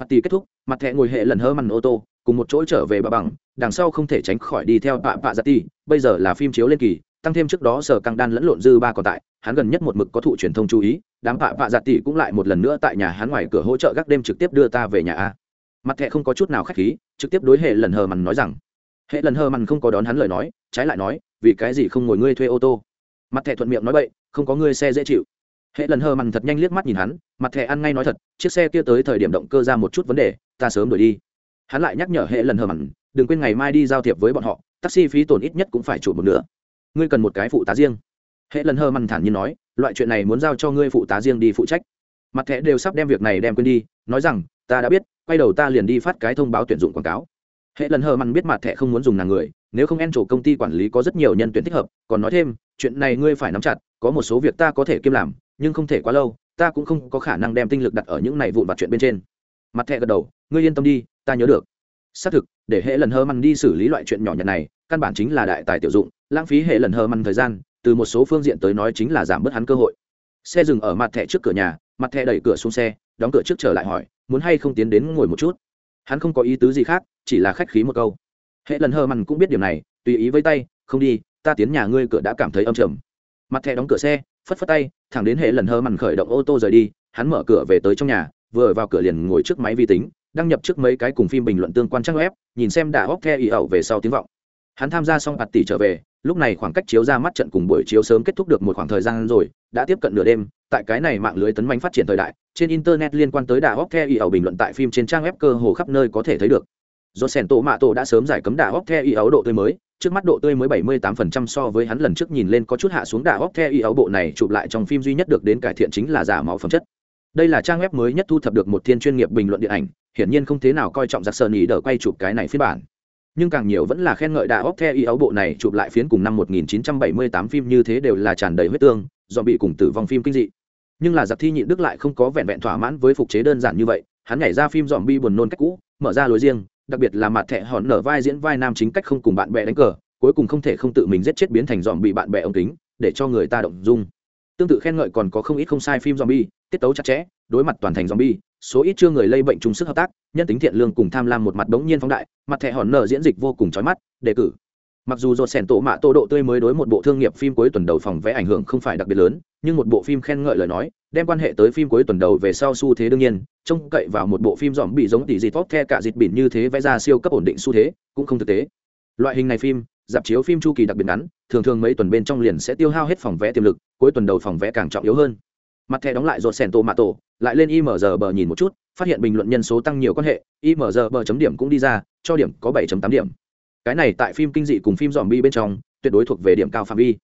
Speaker 1: Mặt tỷ kết thúc, mặt thẻ ngồi hệ lần hơ mặn ô tô, cùng một chỗ trở về bà bằng, đằng sau không thể tránh khỏi đi theo bạ bạ dạ giặt ti bây giờ là phim chiếu lên kỳ, tăng thêm trước đó sở căng đan lẫn lộn dư ba còn tại, hắn gần nhất một mực có thụ truyền thông chú ý, đám bạ bạ dạ giặt tỷ cũng lại một lần nữa tại nhà hắn ngoài cửa hỗ trợ gác đêm trực tiếp đưa ta về nhà a mặt thẹ không có chút nào khách khí trực tiếp đối hệ lần hờ mằn nói rằng hệ lần hờ mằn không có đón hắn lời nói trái lại nói vì cái gì không ngồi ngươi thuê ô tô? Mặt thẹ thuận miệng nói vậy, không có ngươi xe dễ chịu. Hệ lần hờ mằn thật nhanh liếc mắt nhìn hắn mặt thẹ ăn ngay nói thật chiếc xe kia tới thời điểm động cơ ra một chút vấn đề ta sớm đuổi đi. Hắn lại nhắc nhở hệ lần hờ mằn đừng quên ngày mai đi giao thiệp với bọn họ taxi phí tổn ít nhất cũng phải chủ một nửa. Ngươi cần một cái phụ tá riêng. Hệ lần hờ mằn thản nhiên nói loại chuyện này muốn giao cho ngươi phụ tá riêng đi phụ trách. Mặt thẻ đều sắp đem việc này đem quên đi nói rằng ta đã biết, quay đầu ta liền đi phát cái thông báo tuyển dụng quảng cáo. Hệ lần hờ mằn biết mặt thẻ không muốn dùng nàng người, nếu không en chỗ công ty quản lý có rất nhiều nhân tuyển thích hợp, còn nói thêm, chuyện này ngươi phải nắm chặt, có một số việc ta có thể kiêm làm, nhưng không thể quá lâu, ta cũng không có khả năng đem tinh lực đặt ở những này vụn vặt chuyện bên trên. Mặt thẻ gật đầu, ngươi yên tâm đi, ta nhớ được. Xác thực, để hệ lần hơ măn đi xử lý loại chuyện nhỏ nhặt này, căn bản chính là đại tài tiểu dụng, lãng phí hệ lần hơ măn thời gian, từ một số phương diện tới nói chính là giảm bớt hắn cơ hội. Xe dừng ở mặt thẻ trước cửa nhà, mặt thẻ đẩy cửa xuống xe đóng cửa trước trở lại hỏi, muốn hay không tiến đến ngồi một chút? Hắn không có ý tứ gì khác, chỉ là khách khí một câu. Hệ lần hơ mằn cũng biết điểm này, tùy ý với tay, không đi, ta tiến nhà ngươi cửa đã cảm thấy âm trầm. Mặt thẻ đóng cửa xe, phất phất tay, thẳng đến hệ lần hơ mằn khởi động ô tô rời đi, hắn mở cửa về tới trong nhà, vừa vào cửa liền ngồi trước máy vi tính, đăng nhập trước mấy cái cùng phim bình luận tương quan trang web, nhìn xem đã hóc the ý ẩu về sau tiếng vọng hắn tham gia xong bạt tỷ trở về, lúc này khoảng cách chiếu ra mắt trận cùng buổi chiếu sớm kết thúc được một khoảng thời gian rồi, đã tiếp cận nửa đêm, tại cái này mạng lưới tấn manh phát triển thời đại, trên internet liên quan tới đà hóc the ý ẩu bình luận tại phim trên trang web cơ hồ khắp nơi có thể thấy được. Do sẻn tổ mạ tổ đã sớm giải cấm đà hóc the ý ẩu độ tươi mới, trước mắt độ tươi mới 78% so với hắn lần trước nhìn lên có chút hạ xuống đà hóc the ý ẩu bộ này chụp lại trong phim duy nhất được đến cải thiện chính là giả máu phẩm chất. Đây là trang web mới nhất thu thập được một thiên chuyên nghiệp bình luận điện ảnh, hiển nhiên không thế nào coi trọng giặc sơn ý đỡ quay chụp cái này phiên bản nhưng càng nhiều vẫn là khen ngợi đã óc the y ấu bộ này chụp lại phiến cùng năm 1978 phim như thế đều là tràn đầy huyết tương, do bị cùng tử vong phim kinh dị. Nhưng là giặc thi nhịn đức lại không có vẹn vẹn thỏa mãn với phục chế đơn giản như vậy, hắn nhảy ra phim dòm bi buồn nôn cách cũ, mở ra lối riêng, đặc biệt là mặt thẻ hòn nở vai diễn vai nam chính cách không cùng bạn bè đánh cờ, cuối cùng không thể không tự mình giết chết biến thành dòm bị bạn bè ống kính, để cho người ta động dung. Tương tự khen ngợi còn có không ít không sai phim zombie, tiết tấu chặt chẽ, đối mặt toàn thành zombie số ít chưa người lây bệnh chung sức hợp tác, nhân tính thiện lương cùng tham lam một mặt đống nhiên phóng đại, mặt thẻ hòn nở diễn dịch vô cùng chói mắt, đề cử. Mặc dù dột sẻn tổ mạ tô độ tươi mới đối một bộ thương nghiệp phim cuối tuần đầu phòng vẽ ảnh hưởng không phải đặc biệt lớn, nhưng một bộ phim khen ngợi lời nói, đem quan hệ tới phim cuối tuần đầu về sau xu thế đương nhiên, trông cậy vào một bộ phim dòm bị giống tỷ dịt tốt the cả dịt bỉn như thế vẽ ra siêu cấp ổn định xu thế, cũng không thực tế. Loại hình này phim, dạp chiếu phim chu kỳ đặc biệt ngắn, thường thường mấy tuần bên trong liền sẽ tiêu hao hết phòng vẽ tiềm lực, cuối tuần đầu phòng vẽ càng trọng yếu hơn. Mặt thẻ đóng lại dột sẻn tổ mạ tổ lại lên imr bờ nhìn một chút, phát hiện bình luận nhân số tăng nhiều quan hệ imr bờ chấm điểm cũng đi ra, cho điểm có 7.8 điểm. Cái này tại phim kinh dị cùng phim dòm bi bên trong, tuyệt đối thuộc về điểm cao phạm vi.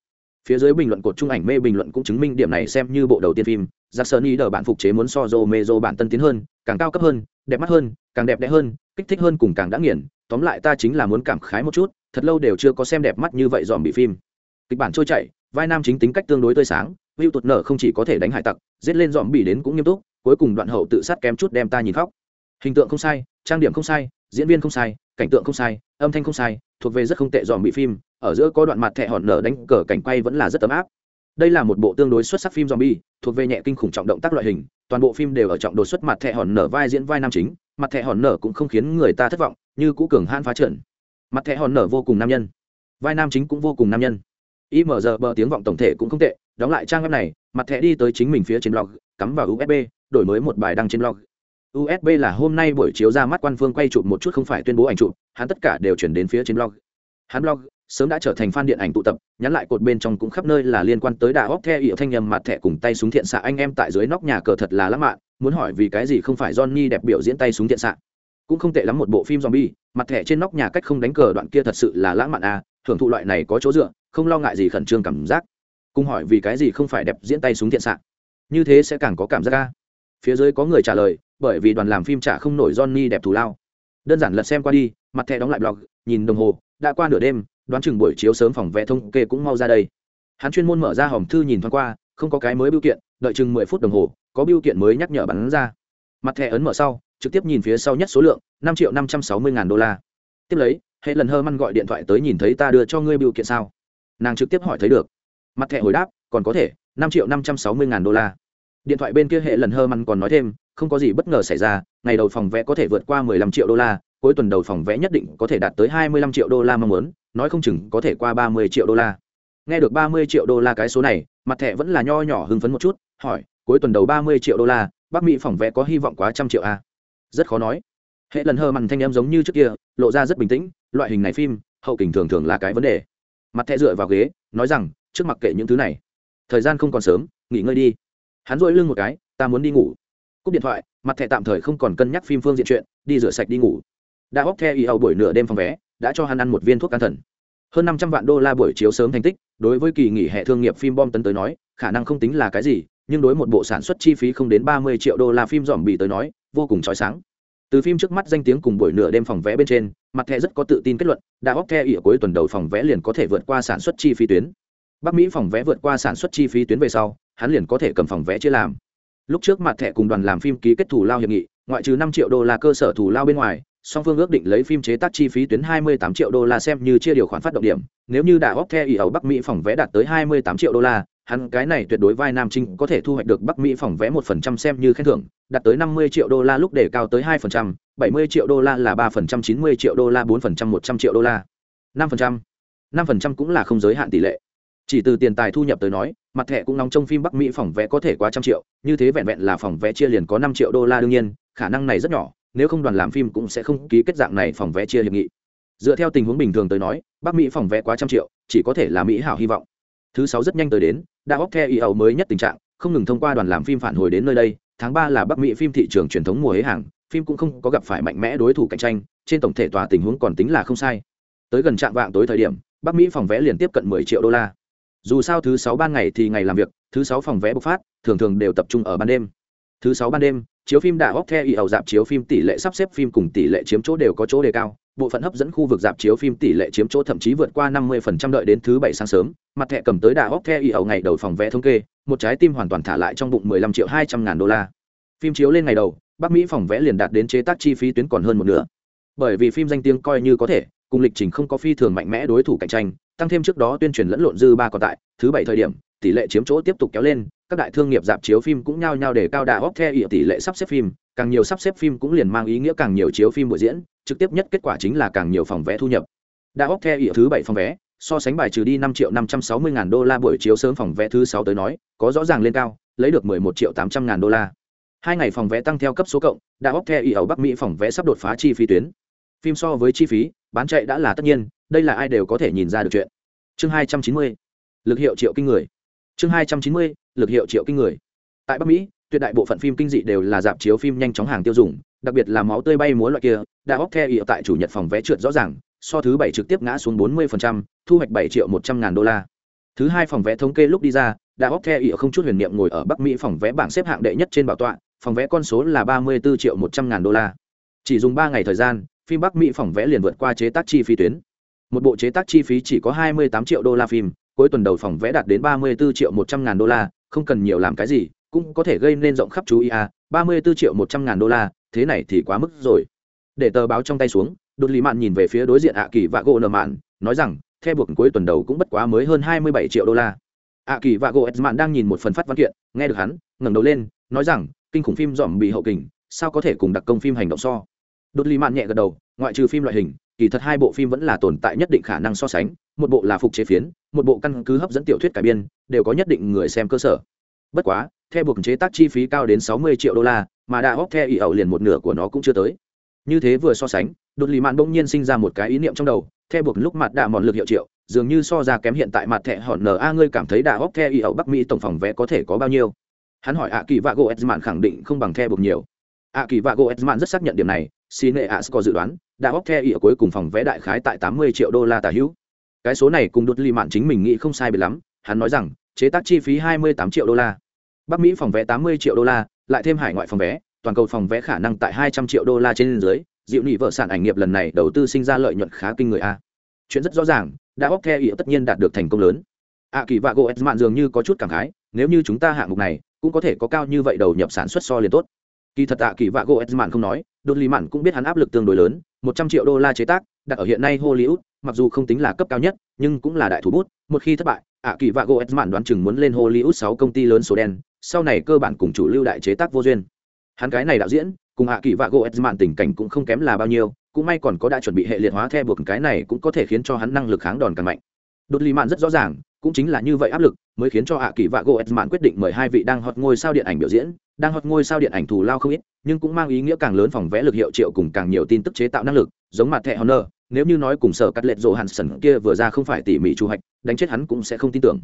Speaker 1: Phía dưới bình luận cột trung ảnh mê bình luận cũng chứng minh điểm này xem như bộ đầu tiên phim. Giặc sơn ý đờ bản phục chế muốn so dô mê dô bản tân tiến hơn, càng cao cấp hơn, đẹp mắt hơn, càng đẹp đẽ hơn, kích thích hơn cùng càng đã nghiền. Tóm lại ta chính là muốn cảm khái một chút, thật lâu đều chưa có xem đẹp mắt như vậy dòm bị phim. Kịch bản trôi chảy, vai nam chính tính cách tương đối tươi sáng hữu tụt nở không chỉ có thể đánh hải tặc, giết lên dòm bị đến cũng nghiêm túc, cuối cùng đoạn hậu tự sát kém chút đem ta nhìn khóc. Hình tượng không sai, trang điểm không sai, diễn viên không sai, cảnh tượng không sai, âm thanh không sai, thuộc về rất không tệ dòm bị phim, ở giữa có đoạn mặt thẹ hòn nở đánh cờ cảnh quay vẫn là rất ấm áp. Đây là một bộ tương đối xuất sắc phim zombie thuộc về nhẹ kinh khủng trọng động tác loại hình, toàn bộ phim đều ở trọng đột xuất mặt thẹ hòn nở vai diễn vai nam chính, mặt thẹ hòn nở cũng không khiến người ta thất vọng, như cũ cường han phá trận. Mặt thẹ hòn nở vô cùng nam nhân, vai nam chính cũng vô cùng nam nhân. Img bờ tiếng vọng tổng thể cũng không tệ đóng lại trang web này, mặt thẻ đi tới chính mình phía trên blog, cắm vào usb đổi mới một bài đăng trên blog. usb là hôm nay buổi chiếu ra mắt quan phương quay chụp một chút không phải tuyên bố ảnh chụp, hắn tất cả đều chuyển đến phía trên blog. Hắn blog sớm đã trở thành fan điện ảnh tụ tập, nhắn lại cột bên trong cũng khắp nơi là liên quan tới đà óc the ỉa thanh nhầm mặt thẻ cùng tay súng thiện xạ anh em tại dưới nóc nhà cờ thật là lãng mạn, muốn hỏi vì cái gì không phải johnny đẹp biểu diễn tay súng thiện xạ. Cũng không tệ lắm một bộ phim zombie, mặt thẻ trên nóc nhà cách không đánh cờ đoạn kia thật sự là lãng mạn à thưởng thụ loại này có chỗ dựa, không lo ngại gì khẩn trương cảm giác cùng hỏi vì cái gì không phải đẹp diễn tay súng thiện xạ. Như thế sẽ càng có cảm giác ca phía dưới có người trả lời, bởi vì đoàn làm phim trả không nổi johnny đẹp thù lao. Đơn giản lật xem qua đi, mặt thẻ đóng lại blog, nhìn đồng hồ, đã qua nửa đêm, đoán chừng buổi chiếu sớm phòng vẽ thông kê cũng mau ra đây. Hắn chuyên môn mở ra hòm thư nhìn thoáng qua, không có cái mới biểu kiện, đợi chừng mười phút đồng hồ, có biểu kiện mới nhắc nhở bắn ra. Mặt thẻ ấn mở sau, trực tiếp nhìn phía sau nhất số lượng, năm triệu năm trăm sáu mươi ngàn đô la. Tiếp lấy hệ lần hơ măn gọi điện thoại tới nhìn thấy ta đưa cho ngươi biểu kiện sao. Nàng trực tiếp hỏi thấy được mặt thẻ hồi đáp, còn có thể, năm triệu năm trăm sáu mươi ngàn đô la. Điện thoại bên kia hệ lần hơ măn còn nói thêm, không có gì bất ngờ xảy ra, ngày đầu phòng vẽ có thể vượt qua mười lăm triệu đô la, cuối tuần đầu phòng vẽ nhất định có thể đạt tới hai mươi lăm triệu đô la mong muốn, nói không chừng có thể qua ba mươi triệu đô la. Nghe được ba mươi triệu đô la cái số này, mặt thẻ vẫn là nho nhỏ hưng phấn một chút, hỏi, cuối tuần đầu ba mươi triệu đô la bắc mỹ phòng vẽ có hy vọng quá trăm triệu a à? rất khó nói. Hệ lần hơ mằn thanh em giống như trước kia, lộ ra rất bình tĩnh, loại hình này phim, hậu kình thường thường là cái vấn đề. Mặt thẻ dựa vào ghế, nói rằng trước mặc kệ những thứ này. Thời gian không còn sớm, nghỉ ngơi đi. Hắn dội lưng một cái, ta muốn đi ngủ. Cúp điện thoại, mặt thẻ tạm thời không còn cân nhắc phim phương diện chuyện, đi rửa sạch đi ngủ. Đã bóc theo ý ẩu buổi nửa đêm phòng vé, đã cho hắn ăn một viên thuốc an thần. Hơn năm trăm vạn đô la buổi chiếu sớm thành tích, đối với kỳ nghỉ hè thương nghiệp phim bom tấn tới nói, khả năng không tính là cái gì, nhưng đối một bộ sản xuất chi phí không đến ba mươi triệu đô la phim dòm bị tới nói, vô cùng trói sáng. Từ phim trước mắt danh tiếng cùng buổi nửa đêm phòng vé bên trên, mặt thẻ rất có tự tin kết luận, đã bóc theo ỉa cuối tuần đầu phòng vé liền có thể vượt qua sản xuất chi phí tuyến bắc mỹ phòng vé vượt qua sản xuất chi phí tuyến về sau, hắn liền có thể cầm phòng vé chia làm. Lúc trước mặt thẻ cùng đoàn làm phim ký kết thủ lao hiệp nghị, ngoại trừ năm triệu đô la cơ sở thủ lao bên ngoài, song phương ước định lấy phim chế tác chi phí tuyến 28 triệu đô la xem như chia điều khoản phát động điểm. Nếu như đã góp theo ý ẩu bắc mỹ phòng vé đạt tới 28 triệu đô la, hắn cái này tuyệt đối vai nam trinh có thể thu hoạch được bắc mỹ phòng vé một phần trăm xem như khen thưởng, đạt tới 50 triệu đô la lúc để cao tới hai phần trăm 70 triệu đô la là ba phần trăm 90 triệu đô la bốn phần trăm, một trăm triệu đô la. năm phần trăm. năm phần trăm cũng là không giới hạn tỷ lệ chỉ từ tiền tài thu nhập tới nói, mặt thẻ cũng nóng trong phim bắc mỹ phòng vé có thể quá trăm triệu, như thế vẹn vẹn là phòng vé chia liền có năm triệu đô la đương nhiên, khả năng này rất nhỏ, nếu không đoàn làm phim cũng sẽ không ký kết dạng này phòng vé chia hiệp nghị. Dựa theo tình huống bình thường tới nói, bắc mỹ phòng vé quá trăm triệu, chỉ có thể là mỹ hảo hy vọng. Thứ sáu rất nhanh tới đến, đã bóc theo ý ẩu mới nhất tình trạng, không ngừng thông qua đoàn làm phim phản hồi đến nơi đây, tháng ba là bắc mỹ phim thị trường truyền thống mùa hế hàng, phim cũng không có gặp phải mạnh mẽ đối thủ cạnh tranh, trên tổng thể tòa tình huống còn tính là không sai. Tới gần trạng vạng tối thời điểm, bắc mỹ phòng vé liền tiếp cận 10 triệu đô la dù sao thứ sáu ban ngày thì ngày làm việc, thứ sáu phòng vé bộc phát, thường thường đều tập trung ở ban đêm. Thứ sáu ban đêm, chiếu phim đã góp theo ý ẩu dạp chiếu phim tỷ lệ sắp xếp phim cùng tỷ lệ chiếm chỗ đều có chỗ đề cao, bộ phận hấp dẫn khu vực dạp chiếu phim tỷ lệ chiếm chỗ thậm chí vượt qua 50% đợi đến thứ bảy sáng sớm. Mặt thẻ cầm tới đà hóc theo ý ẩu ngày đầu phòng vé thống kê, một trái tim hoàn toàn thả lại trong bụng 15 triệu 200 ngàn đô la. Phim chiếu lên ngày đầu, bắc mỹ phòng vé liền đạt đến chế tác chi phí tuyến còn hơn một nửa bởi vì phim danh tiếng coi như có thể, cùng lịch trình không có phi thường mạnh mẽ đối thủ cạnh tranh, tăng thêm trước đó tuyên truyền lẫn lộn dư ba còn tại, thứ bảy thời điểm, tỷ lệ chiếm chỗ tiếp tục kéo lên, các đại thương nghiệp dạp chiếu phim cũng nhao nhao để cao đà óc theo tỷ lệ sắp xếp phim, càng nhiều sắp xếp phim cũng liền mang ý nghĩa càng nhiều chiếu phim buổi diễn, trực tiếp nhất kết quả chính là càng nhiều phòng vé thu nhập. Đà óc theo thứ bảy phòng vé, so sánh bài trừ đi năm triệu năm trăm sáu mươi ngàn đô la buổi chiếu sớm phòng vé thứ sáu tới nói, có rõ ràng lên cao, lấy được mười một triệu tám trăm ngàn đô la. Hai ngày phòng vé tăng theo cấp số cộng, đà óc theo ở bắc mỹ phòng vé sắp đột phá chi phí tuyến phim so với chi phí, bán chạy đã là tất nhiên, đây là ai đều có thể nhìn ra được chuyện. Chương hai trăm chín mươi, lực hiệu triệu kinh người. Chương hai trăm chín mươi, lực hiệu triệu kinh người. Tại bắc mỹ, tuyệt đại bộ phận phim kinh dị đều là dạp chiếu phim nhanh chóng hàng tiêu dùng, đặc biệt là máu tươi bay múa loại kia, đã bóc theo ý tại chủ nhật phòng vé trượt rõ ràng, so thứ bảy trực tiếp ngã xuống bốn mươi thu hoạch bảy triệu một trăm ngàn đô la. Thứ hai phòng vé thống kê lúc đi ra, đã bóc theo ý không chút huyền niệm ngồi ở bắc mỹ phòng vé bảng xếp hạng đệ nhất trên bảo tọa, phòng vé con số là ba mươi bốn triệu một trăm ngàn đô la. Chỉ dùng ba ngày thời gian phim bắc mỹ phòng vé liền vượt qua chế tác chi phí tuyến một bộ chế tác chi phí chỉ có hai mươi tám triệu đô la phim cuối tuần đầu phòng vẽ đạt đến 34 triệu một trăm ngàn đô la, không cần nhiều làm cái gì, cũng có thể gây nên rộng khắp chú ý à, 34 triệu một trăm ngàn đô la, thế này thì quá mức rồi. Để tờ báo trong tay xuống, Đột Lý Mạn nhìn về phía đối diện ạ kỳ và gỗ nợ mạn, nói rằng, theo buộc cuối tuần đầu cũng bất quá mới hơn hai mươi bảy triệu đô la. ạ kỳ và gỗ mạn đang nhìn một phần phát văn kiện, nghe được hắn, ngẩng đầu lên, nói rằng, kinh khủng phim dòm bị hậu kình, sao có thể cùng đặc công phim hành động so. Đột Lý Mạn nhẹ gật đầu, ngoại trừ phim loại hình, kỳ thật hai bộ phim vẫn là tồn tại nhất định khả năng so sánh, một bộ là phục chế phiến, một bộ căn cứ hấp dẫn tiểu thuyết cải biên đều có nhất định người xem cơ sở. Bất quá theo buộc chế tác chi phí cao đến sáu mươi triệu đô la mà đã hóc theo ý ẩu liền một nửa của nó cũng chưa tới. Như thế vừa so sánh đột lì mạn bỗng nhiên sinh ra một cái ý niệm trong đầu theo buộc lúc mặt đạ mòn lực hiệu triệu dường như so ra kém hiện tại mặt thẻ hòn na ngươi cảm thấy đạ hóc theo ý ẩu bắc mỹ tổng phòng vé có thể có bao nhiêu? Hắn hỏi ạ kỳ vạ gỗ khẳng định không bằng theo buộc nhiều. Ạ kỳ vạ gỗ rất xác nhận điểm này xin có dự đoán đạ hóc theo ý cuối cùng phòng vé đại khái tại tám mươi triệu đô la tả hữu. Cái số này cùng đột ly mạn chính mình nghĩ không sai bị lắm, hắn nói rằng, chế tác chi phí 28 triệu đô la. Bắc mỹ phòng vé 80 triệu đô la, lại thêm hải ngoại phòng vé, toàn cầu phòng vé khả năng tại 200 triệu đô la trên dưới, dịu nị vợ sản ảnh nghiệp lần này đầu tư sinh ra lợi nhuận khá kinh người a. Chuyện rất rõ ràng, đã bóc theo ý tất nhiên đạt được thành công lớn. A kỳ vạ gỗ mạn dường như có chút cảm khái, nếu như chúng ta hạng mục này, cũng có thể có cao như vậy đầu nhập sản xuất so liền tốt kỳ thật ạ, kỳ vạ gỗ mạn không nói, đột lì mạn cũng biết hắn áp lực tương đối lớn, một trăm triệu đô la chế tác, đặt ở hiện nay hollywood, mặc dù không tính là cấp cao nhất, nhưng cũng là đại thủ bút, một khi thất bại, ạ, kỳ vạ gỗ mạn đoán chừng muốn lên hollywood sáu công ty lớn số đen, sau này cơ bản cùng chủ lưu đại chế tác vô duyên. Hắn cái này đạo diễn, cùng ạ, kỳ vạ gỗ mạn tình cảnh cũng không kém là bao nhiêu, cũng may còn có đã chuẩn bị hệ liệt hóa theo buộc cái này cũng có thể khiến cho hắn năng lực kháng đòn càng mạnh. Đột lì mạn rất rõ ràng, cũng chính là như vậy áp lực, mới khiến cho ạ, kỳ vạ gỗ mạn quyết định mời hai vị đang hot ngôi sao điện ảnh biểu diễn đang hot ngôi sao điện ảnh thù lao không ít, nhưng cũng mang ý nghĩa càng lớn phòng vẽ lực hiệu triệu cùng càng nhiều tin tức chế tạo năng lực, giống mặt thẻ honor, nếu như nói cùng sở cắt lệch rộ hàn sần kia vừa ra không phải tỉ mỉ chu hoạch đánh chết hắn cũng sẽ không tin tưởng.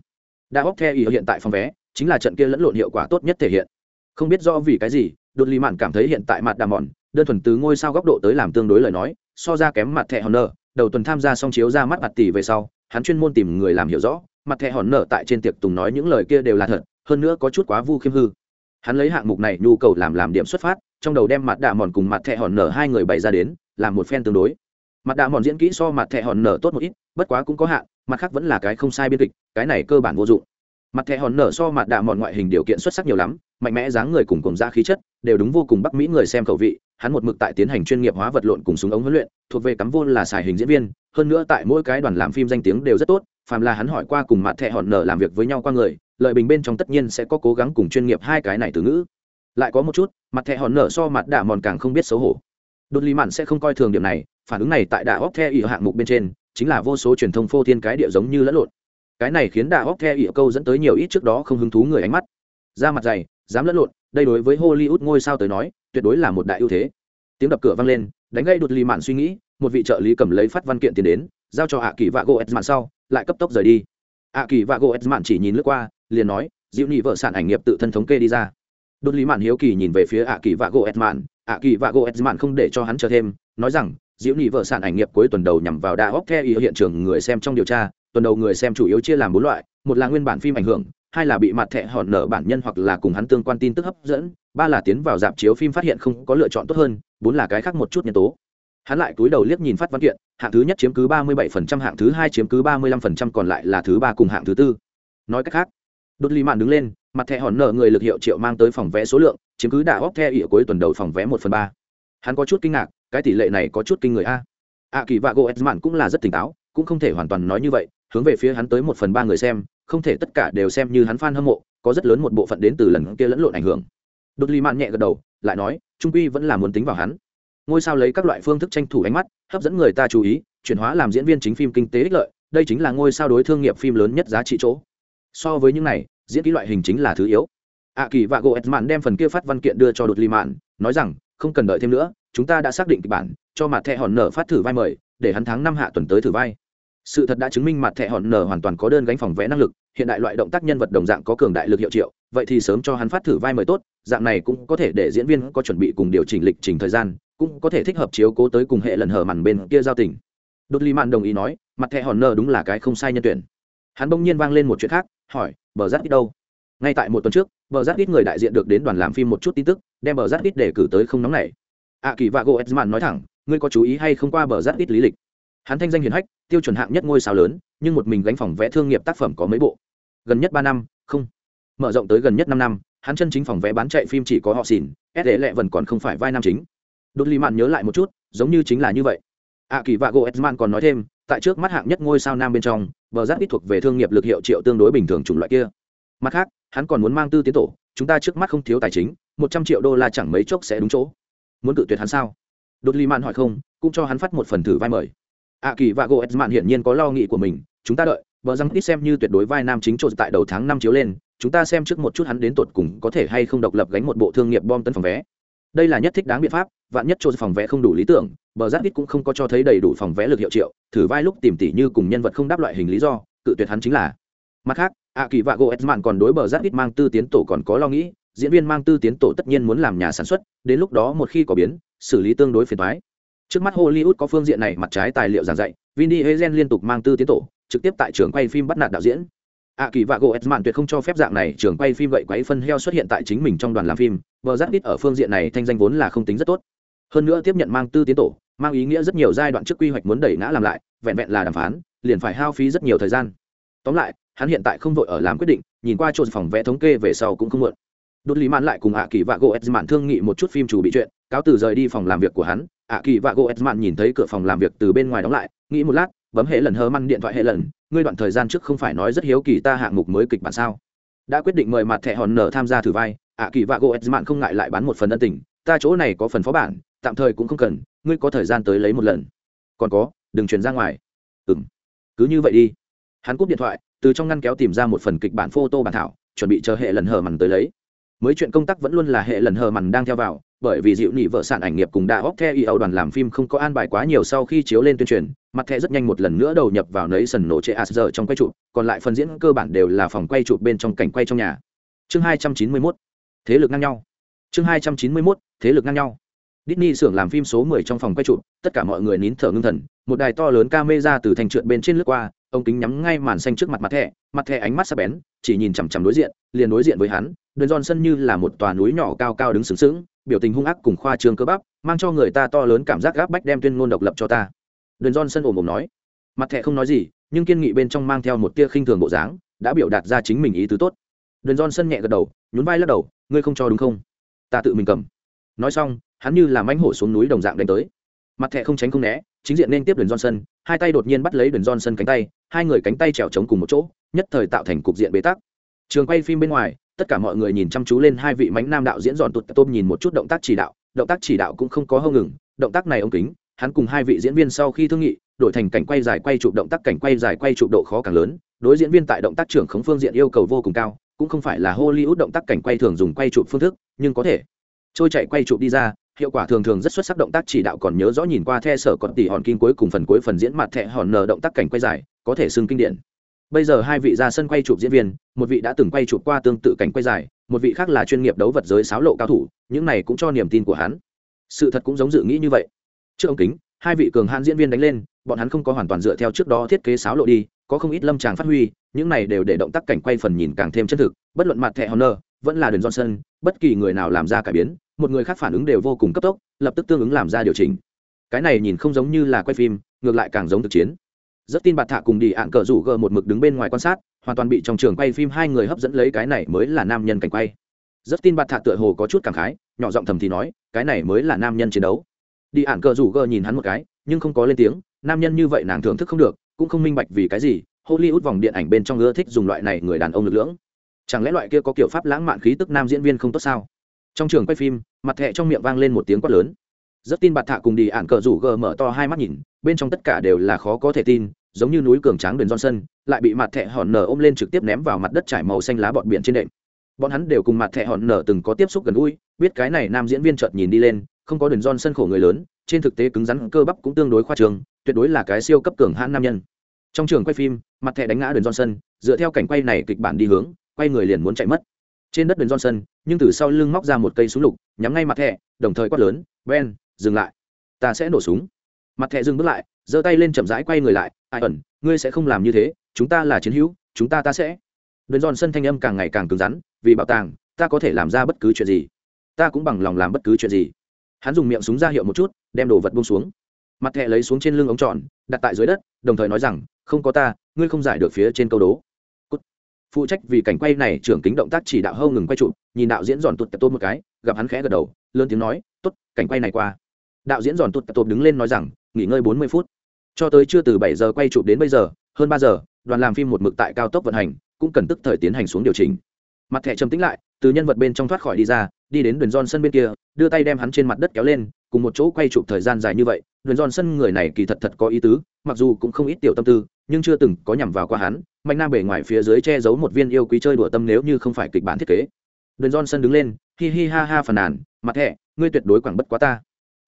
Speaker 1: Đã bóc theo ý hiện tại phòng vé chính là trận kia lẫn lộn hiệu quả tốt nhất thể hiện. Không biết do vì cái gì, đột lì mạn cảm thấy hiện tại mặt đà mòn, đơn thuần từ ngôi sao góc độ tới làm tương đối lời nói, so ra kém mặt thẻ honor, đầu tuần tham gia xong chiếu ra mắt mặt tỷ về sau, hắn chuyên môn tìm người làm hiểu rõ, mặt thẻ hòn nở tại trên tiệc tùng nói những lời kia đều là thật, hơn nữa có chút quá vu khiêm hư hắn lấy hạng mục này nhu cầu làm làm điểm xuất phát, trong đầu đem mặt đạ mòn cùng mặt thẹ hòn nở hai người bày ra đến, làm một phen tương đối. Mặt đạ mòn diễn kỹ so mặt thẹ hòn nở tốt một ít, bất quá cũng có hạn, mặt khác vẫn là cái không sai biên kịch, cái này cơ bản vô dụng. Mặt thẹ hòn nở so mặt đạ mòn ngoại hình điều kiện xuất sắc nhiều lắm, mạnh mẽ dáng người cùng cùng da khí chất, đều đúng vô cùng bắc mỹ người xem khẩu vị, hắn một mực tại tiến hành chuyên nghiệp hóa vật lộn cùng súng ống huấn luyện, thuộc về cắm vô là xài hình diễn viên, hơn nữa tại mỗi cái đoàn làm phim danh tiếng đều rất tốt, phàm là hắn hỏi qua cùng mặt thẹ hòn nở làm việc với nhau qua người lợi bình bên trong tất nhiên sẽ có cố gắng cùng chuyên nghiệp hai cái này từ ngữ. Lại có một chút, mặt thẹ hòn nở so mặt đạ mòn càng không biết xấu hổ. Đột lý mạn sẽ không coi thường điểm này, phản ứng này tại đạ óc theo ỉ hạng mục bên trên, chính là vô số truyền thông phô thiên cái địa giống như lẫn lộn. Cái này khiến đạ óc theo ỉ câu dẫn tới nhiều ít trước đó không hứng thú người ánh mắt. Ra mặt dày, dám lẫn lộn, đây đối với hollywood ngôi sao tới nói, tuyệt đối là một đại ưu thế. Tiếng đập cửa vang lên, đánh gây đột lý mạn suy nghĩ, một vị trợ lý cầm lấy phát văn kiện tiền đến, giao cho hạ kỳ vạ gỗ mạn sau, lại cấp tốc rời đi ạ kỳ và gỗ edmạn chỉ nhìn lướt qua, liền nói dịu nhị vợ sản ảnh nghiệp tự thân thống kê đi ra. Đột lý mạn hiếu kỳ nhìn về phía ạ kỳ và gỗ edmạn ạ kỳ và gỗ edmạn không để cho hắn chờ thêm, nói rằng Diễu nhị vợ sản ảnh nghiệp cuối tuần đầu nhằm vào đa hóc theo ý hiện trường người xem trong điều tra, tuần đầu người xem chủ yếu chia làm bốn loại, một là nguyên bản phim ảnh hưởng, hai là bị mặt thẹ hòn nở bản nhân hoặc là cùng hắn tương quan tin tức hấp dẫn, ba là tiến vào dạp chiếu phim phát hiện không có lựa chọn tốt hơn, bốn là cái khác một chút nhân tố hắn lại túi đầu liếc nhìn phát văn kiện, hạng thứ nhất chiếm cứ ba mươi bảy phần trăm, hạng thứ hai chiếm cứ ba mươi lăm phần trăm, còn lại là thứ ba cùng hạng thứ tư. Nói cách khác, đột ly mạn đứng lên, mặt thẻ hòn nở người lực hiệu triệu mang tới phòng vé số lượng, chiếm cứ đã óc theo ỉa cuối tuần đầu phòng vé một phần ba. Hắn có chút kinh ngạc, cái tỷ lệ này có chút kinh người a. A kỳ vạ gỗ mạn cũng là rất tỉnh táo, cũng không thể hoàn toàn nói như vậy, hướng về phía hắn tới một phần ba người xem, không thể tất cả đều xem như hắn fan hâm mộ, có rất lớn một bộ phận đến từ lần kia lẫn lộn ảnh hưởng. Đột ly mạn nhẹ gật đầu, lại nói, trung quy vẫn là muốn tính vào hắn ngôi sao lấy các loại phương thức tranh thủ ánh mắt, hấp dẫn người ta chú ý, chuyển hóa làm diễn viên chính phim kinh tế ích lợi, đây chính là ngôi sao đối thương nghiệp phim lớn nhất giá trị chỗ. So với những này, diễn kỹ loại hình chính là thứ yếu. Ạ kỳ và gỗ edman đem phần kia phát văn kiện đưa cho đột ly mạn, nói rằng, không cần đợi thêm nữa, chúng ta đã xác định kịch bản, cho mặt thẹ hòn nở phát thử vai mời, để hắn tháng năm hạ tuần tới thử vai. Sự thật đã chứng minh mặt thẹ hòn nở hoàn toàn có đơn gánh phòng vẽ năng lực, hiện đại loại động tác nhân vật đồng dạng có cường đại lực hiệu triệu, vậy thì sớm cho hắn phát thử vai mời tốt, dạng này cũng có thể để diễn viên có chuẩn bị cùng điều chỉnh lịch trình thời gian cũng có thể thích hợp chiếu cố tới cùng hệ lần hở màn bên kia giao tình. Đột ly mạn đồng ý nói, mặt thẻ hòn nở đúng là cái không sai nhân tuyển. Hắn bỗng nhiên vang lên một chuyện khác, hỏi, bờ rát ít đâu? Ngay tại một tuần trước, bờ rát ít người đại diện được đến đoàn làm phim một chút tin tức, đem bờ rát ít để cử tới không nóng này. A kỳ và gỗ edman nói thẳng, ngươi có chú ý hay không qua bờ rát ít lý lịch? Hắn thanh danh hiển hách, tiêu chuẩn hạng nhất ngôi sao lớn, nhưng một mình gánh phòng vẽ thương nghiệp tác phẩm có mấy bộ? Gần nhất ba năm, không. Mở rộng tới gần nhất năm năm, hắn chân chính phòng vẽ bán chạy phim chỉ có họ xỉn, s lệ lệ vẫn còn không phải vai nam chính đột lì mạn nhớ lại một chút, giống như chính là như vậy. A kỳ và gỗ edman còn nói thêm, tại trước mắt hạng nhất ngôi sao nam bên trong, bờ giáp ít thuộc về thương nghiệp lực hiệu triệu tương đối bình thường chủng loại kia. Mặt khác, hắn còn muốn mang tư tiến tổ, chúng ta trước mắt không thiếu tài chính, một trăm triệu đô la chẳng mấy chốc sẽ đúng chỗ. Muốn tự tuyệt hắn sao? Đột lì mạn hỏi không, cũng cho hắn phát một phần thử vai mời. A kỳ và gỗ edman hiển nhiên có lo nghĩ của mình, chúng ta đợi, bờ răng ít xem như tuyệt đối vai nam chính trộn tại đầu tháng năm chiếu lên, chúng ta xem trước một chút hắn đến tột cùng có thể hay không độc lập gánh một bộ thương nghiệp bom tấn phòng vé đây là nhất thích đáng biện pháp, vạn nhất trộn phòng vé không đủ lý tưởng, bờ giáp ít cũng không có cho thấy đầy đủ phòng vé lực hiệu triệu, thử vai lúc tìm tỉ như cùng nhân vật không đáp loại hình lý do, cự tuyệt hắn chính là. Mặt khác a kỳ và gỗ edman còn đối bờ giáp ít mang tư tiến tổ còn có lo nghĩ, diễn viên mang tư tiến tổ tất nhiên muốn làm nhà sản xuất, đến lúc đó một khi có biến, xử lý tương đối phiền thoái trước mắt hollywood có phương diện này mặt trái tài liệu giảng dạy, vin diesel liên tục mang tư tiến tổ, trực tiếp tại trường quay phim bắt nạt đạo diễn. A kỳ và gỗ edman tuyệt không cho phép dạng này trường quay phim vậy quấy phân heo xuất hiện tại chính mình trong đoàn làm phim vợ giáp ít ở phương diện này thanh danh vốn là không tính rất tốt. Hơn nữa tiếp nhận mang tư tiến tổ, mang ý nghĩa rất nhiều giai đoạn trước quy hoạch muốn đẩy ngã làm lại, vẹn vẹn là đàm phán, liền phải hao phí rất nhiều thời gian. Tóm lại, hắn hiện tại không vội ở làm quyết định, nhìn qua chỗ phòng vẽ thống kê về sau cũng không muộn. Đốt lý mạn lại cùng ạ kỳ vạ gỗ edmạn thương nghị một chút phim chủ bị chuyện, cáo từ rời đi phòng làm việc của hắn. Ạ kỳ vạ gỗ edmạn nhìn thấy cửa phòng làm việc từ bên ngoài đóng lại, nghĩ một lát, bấm hệ lần hơ măn điện thoại hệ lần, ngươi đoạn thời gian trước không phải nói rất hiếu kỳ ta hạng mục mới kịch bản sao? Đã quyết định mời mặt thẻ hòn nở tham gia thử vai ạ kỳ vạ gỗ edmạn không ngại lại bán một phần ân tình, ta chỗ này có phần phó bản, tạm thời cũng không cần, ngươi có thời gian tới lấy một lần. Còn có, đừng truyền ra ngoài. Ừ m cứ như vậy đi. Hắn cúp điện thoại, từ trong ngăn kéo tìm ra một phần kịch bản phô tô bản thảo, chuẩn bị chờ hệ lần hờ mằn tới lấy. Mới chuyện công tác vẫn luôn là hệ lần hờ mằn đang theo vào, bởi vì dịu nị vợ sản ảnh nghiệp cùng đã hóc theo y âu đoàn làm phim không có an bài quá nhiều sau khi chiếu lên tuyên truyền, mặt thẻ rất nhanh một lần nữa đầu nhập vào nấy sần nổ trệ as giờ trong quay chụp, còn lại phần diễn cơ bản đều là phòng quay chụp bên trong cảnh quay trong nhà. Chương hai trăm chín mươi mốt thế lực ngang nhau chương hai trăm chín mươi mốt thế lực ngang nhau Disney xưởng làm phim số 10 trong phòng quay chụp, tất cả mọi người nín thở ngưng thần, một đài to lớn camera từ thành trượt bên trên lướt qua, ông kính nhắm ngay màn xanh trước mặt mặt thẻ, mặt thẻ ánh mắt sắc bén, chỉ nhìn chằm chằm đối diện, liền đối diện với hắn, Dwayne Johnson như là một tòa núi nhỏ cao cao đứng sướng sướng, biểu tình hung ác cùng khoa trương cơ bắp, mang cho người ta to lớn cảm giác gáp bách đem tuyên ngôn độc lập cho ta. Dwayne Johnson ồm ồm nói, mặt thẻ không nói gì, nhưng kiên nghị bên trong mang theo một tia khinh thường bộ dáng, đã biểu đạt ra chính mình ý tứ tốt. Dwayne Johnson nhẹ gật đầu, nhún vai lắc đầu, ngươi không cho đúng không? Ta tự mình cầm. Nói xong, hắn như là mãnh hổ xuống núi đồng dạng đánh tới mặt thẻ không tránh không né chính diện nên tiếp đường johnson hai tay đột nhiên bắt lấy đường johnson cánh tay hai người cánh tay trèo trống cùng một chỗ nhất thời tạo thành cục diện bế tắc trường quay phim bên ngoài tất cả mọi người nhìn chăm chú lên hai vị mánh nam đạo diễn dọn tụt tôm nhìn một chút động tác chỉ đạo động tác chỉ đạo cũng không có hâu ngừng động tác này ông kính hắn cùng hai vị diễn viên sau khi thương nghị đổi thành cảnh quay dài quay chụp động tác cảnh quay dài quay chụp độ khó càng lớn đối diễn viên tại động tác trưởng khống phương diện yêu cầu vô cùng cao cũng không phải là hollywood động tác cảnh quay thường dùng quay chụp phương thức, nhưng có thể. Trôi chạy quay chụp đi ra, hiệu quả thường thường rất xuất sắc động tác chỉ đạo còn nhớ rõ nhìn qua the sở còn tỷ hòn kim cuối cùng phần cuối phần diễn mặt thẹ hòn nờ động tác cảnh quay dài, có thể xưng kinh điển. Bây giờ hai vị ra sân quay chụp diễn viên, một vị đã từng quay chụp qua tương tự cảnh quay dài, một vị khác là chuyên nghiệp đấu vật giới sáo lộ cao thủ, những này cũng cho niềm tin của hắn. Sự thật cũng giống dự nghĩ như vậy. Trước ống kính, hai vị cường hãn diễn viên đánh lên, bọn hắn không có hoàn toàn dựa theo trước đó thiết kế sáo lộ đi có không ít lâm tràng phát huy, những này đều để động tác cảnh quay phần nhìn càng thêm chân thực, bất luận mặt thẻ honor, vẫn là đường johnson, bất kỳ người nào làm ra cải biến, một người khác phản ứng đều vô cùng cấp tốc, lập tức tương ứng làm ra điều chỉnh. Cái này nhìn không giống như là quay phim, ngược lại càng giống thực chiến. Rất tin bạt thạ cùng đi ạn cờ rủ gờ một mực đứng bên ngoài quan sát, hoàn toàn bị trong trường quay phim hai người hấp dẫn lấy cái này mới là nam nhân cảnh quay. Rất tin bạt thạ tựa hồ có chút cảm khái, nhỏ giọng thầm thì nói, cái này mới là nam nhân chiến đấu. Đi ạn cờ rủ gờ nhìn hắn một cái, nhưng không có lên tiếng, nam nhân như vậy nàng thưởng thức không được cũng không minh bạch vì cái gì, hollywood vòng điện ảnh bên trong ưa thích dùng loại này người đàn ông lực lưỡng. Chẳng lẽ loại kia có kiểu pháp lãng mạn khí tức nam diễn viên không tốt sao? Trong trường quay phim, mặt thẹ trong miệng vang lên một tiếng quát lớn. Rất tin bạt thạ cùng đi ạn cờ rủ gờ mở to hai mắt nhìn, bên trong tất cả đều là khó có thể tin, giống như núi cường tráng đường johnson, lại bị mặt thẹ hòn nở ôm lên trực tiếp ném vào mặt đất trải màu xanh lá bọt biển trên đệm. Bọn hắn đều cùng mặt thẹ hòn nở từng có tiếp xúc gần gũi, biết cái này nam diễn viên chợt nhìn đi lên, không có đường johnson khổ người lớn, trên thực tế cứng rắn, cơ bắp cũng tương đối khoa trường tuyệt đối là cái siêu cấp cường hãn nam nhân. Trong trường quay phim, mặt thẻ đánh ngã đường johnson, dựa theo cảnh quay này kịch bản đi hướng, quay người liền muốn chạy mất. Trên đất đường johnson, nhưng từ sau lưng móc ra một cây súng lục, nhắm ngay mặt thẻ, đồng thời quát lớn, ben, dừng lại. Ta sẽ nổ súng. Mặt thẻ dừng bước lại, giơ tay lên chậm rãi quay người lại, ai ẩn, ngươi sẽ không làm như thế, chúng ta là chiến hữu, chúng ta ta sẽ. Đường johnson thanh âm càng ngày càng cứng rắn, vì bảo tàng, ta có thể làm ra bất cứ chuyện gì. Ta cũng bằng lòng làm bất cứ chuyện gì. Hắn dùng miệng súng ra hiệu một chút, đem đồ vật buông xuống mặt thẻ lấy xuống trên lưng ống tròn, đặt tại dưới đất, đồng thời nói rằng, không có ta, ngươi không giải được phía trên câu đố. Phụ trách vì cảnh quay này trưởng kính động tác chỉ đạo hâu ngừng quay trụ nhìn đạo diễn giòn tụt tập tôm một cái, gặp hắn khẽ gật đầu, lớn tiếng nói t ố t cảnh quay này qua. Đạo diễn giòn tụt tập tôm đứng lên nói rằng, nghỉ ngơi bốn mươi phút. Cho tới chưa từ bảy giờ quay chụp đến bây giờ, hơn ba giờ, đoàn làm phim một mực tại cao tốc vận hành, cũng cần tức thời tiến hành xuống điều chỉnh. Mặt thẻ trầm tính lại, từ nhân vật bên trong thoát khỏi đi ra, đi đến đường giòn sân bên kia, đưa tay đem hắn trên mặt đất kéo lên cùng một chỗ quay chụp thời gian dài như vậy đường giòn sân người này kỳ thật thật có ý tứ, mặc dù cũng không ít tiểu tâm tư, nhưng chưa từng có nhằm vào qua hắn mạnh nam bề ngoài phía dưới che giấu một viên yêu quý chơi đùa tâm nếu như không phải kịch bản thiết kế. Đường johnson đứng lên, hi hi ha ha phàn nàn, mặt thẻ, ngươi tuyệt đối quảng bất quá ta.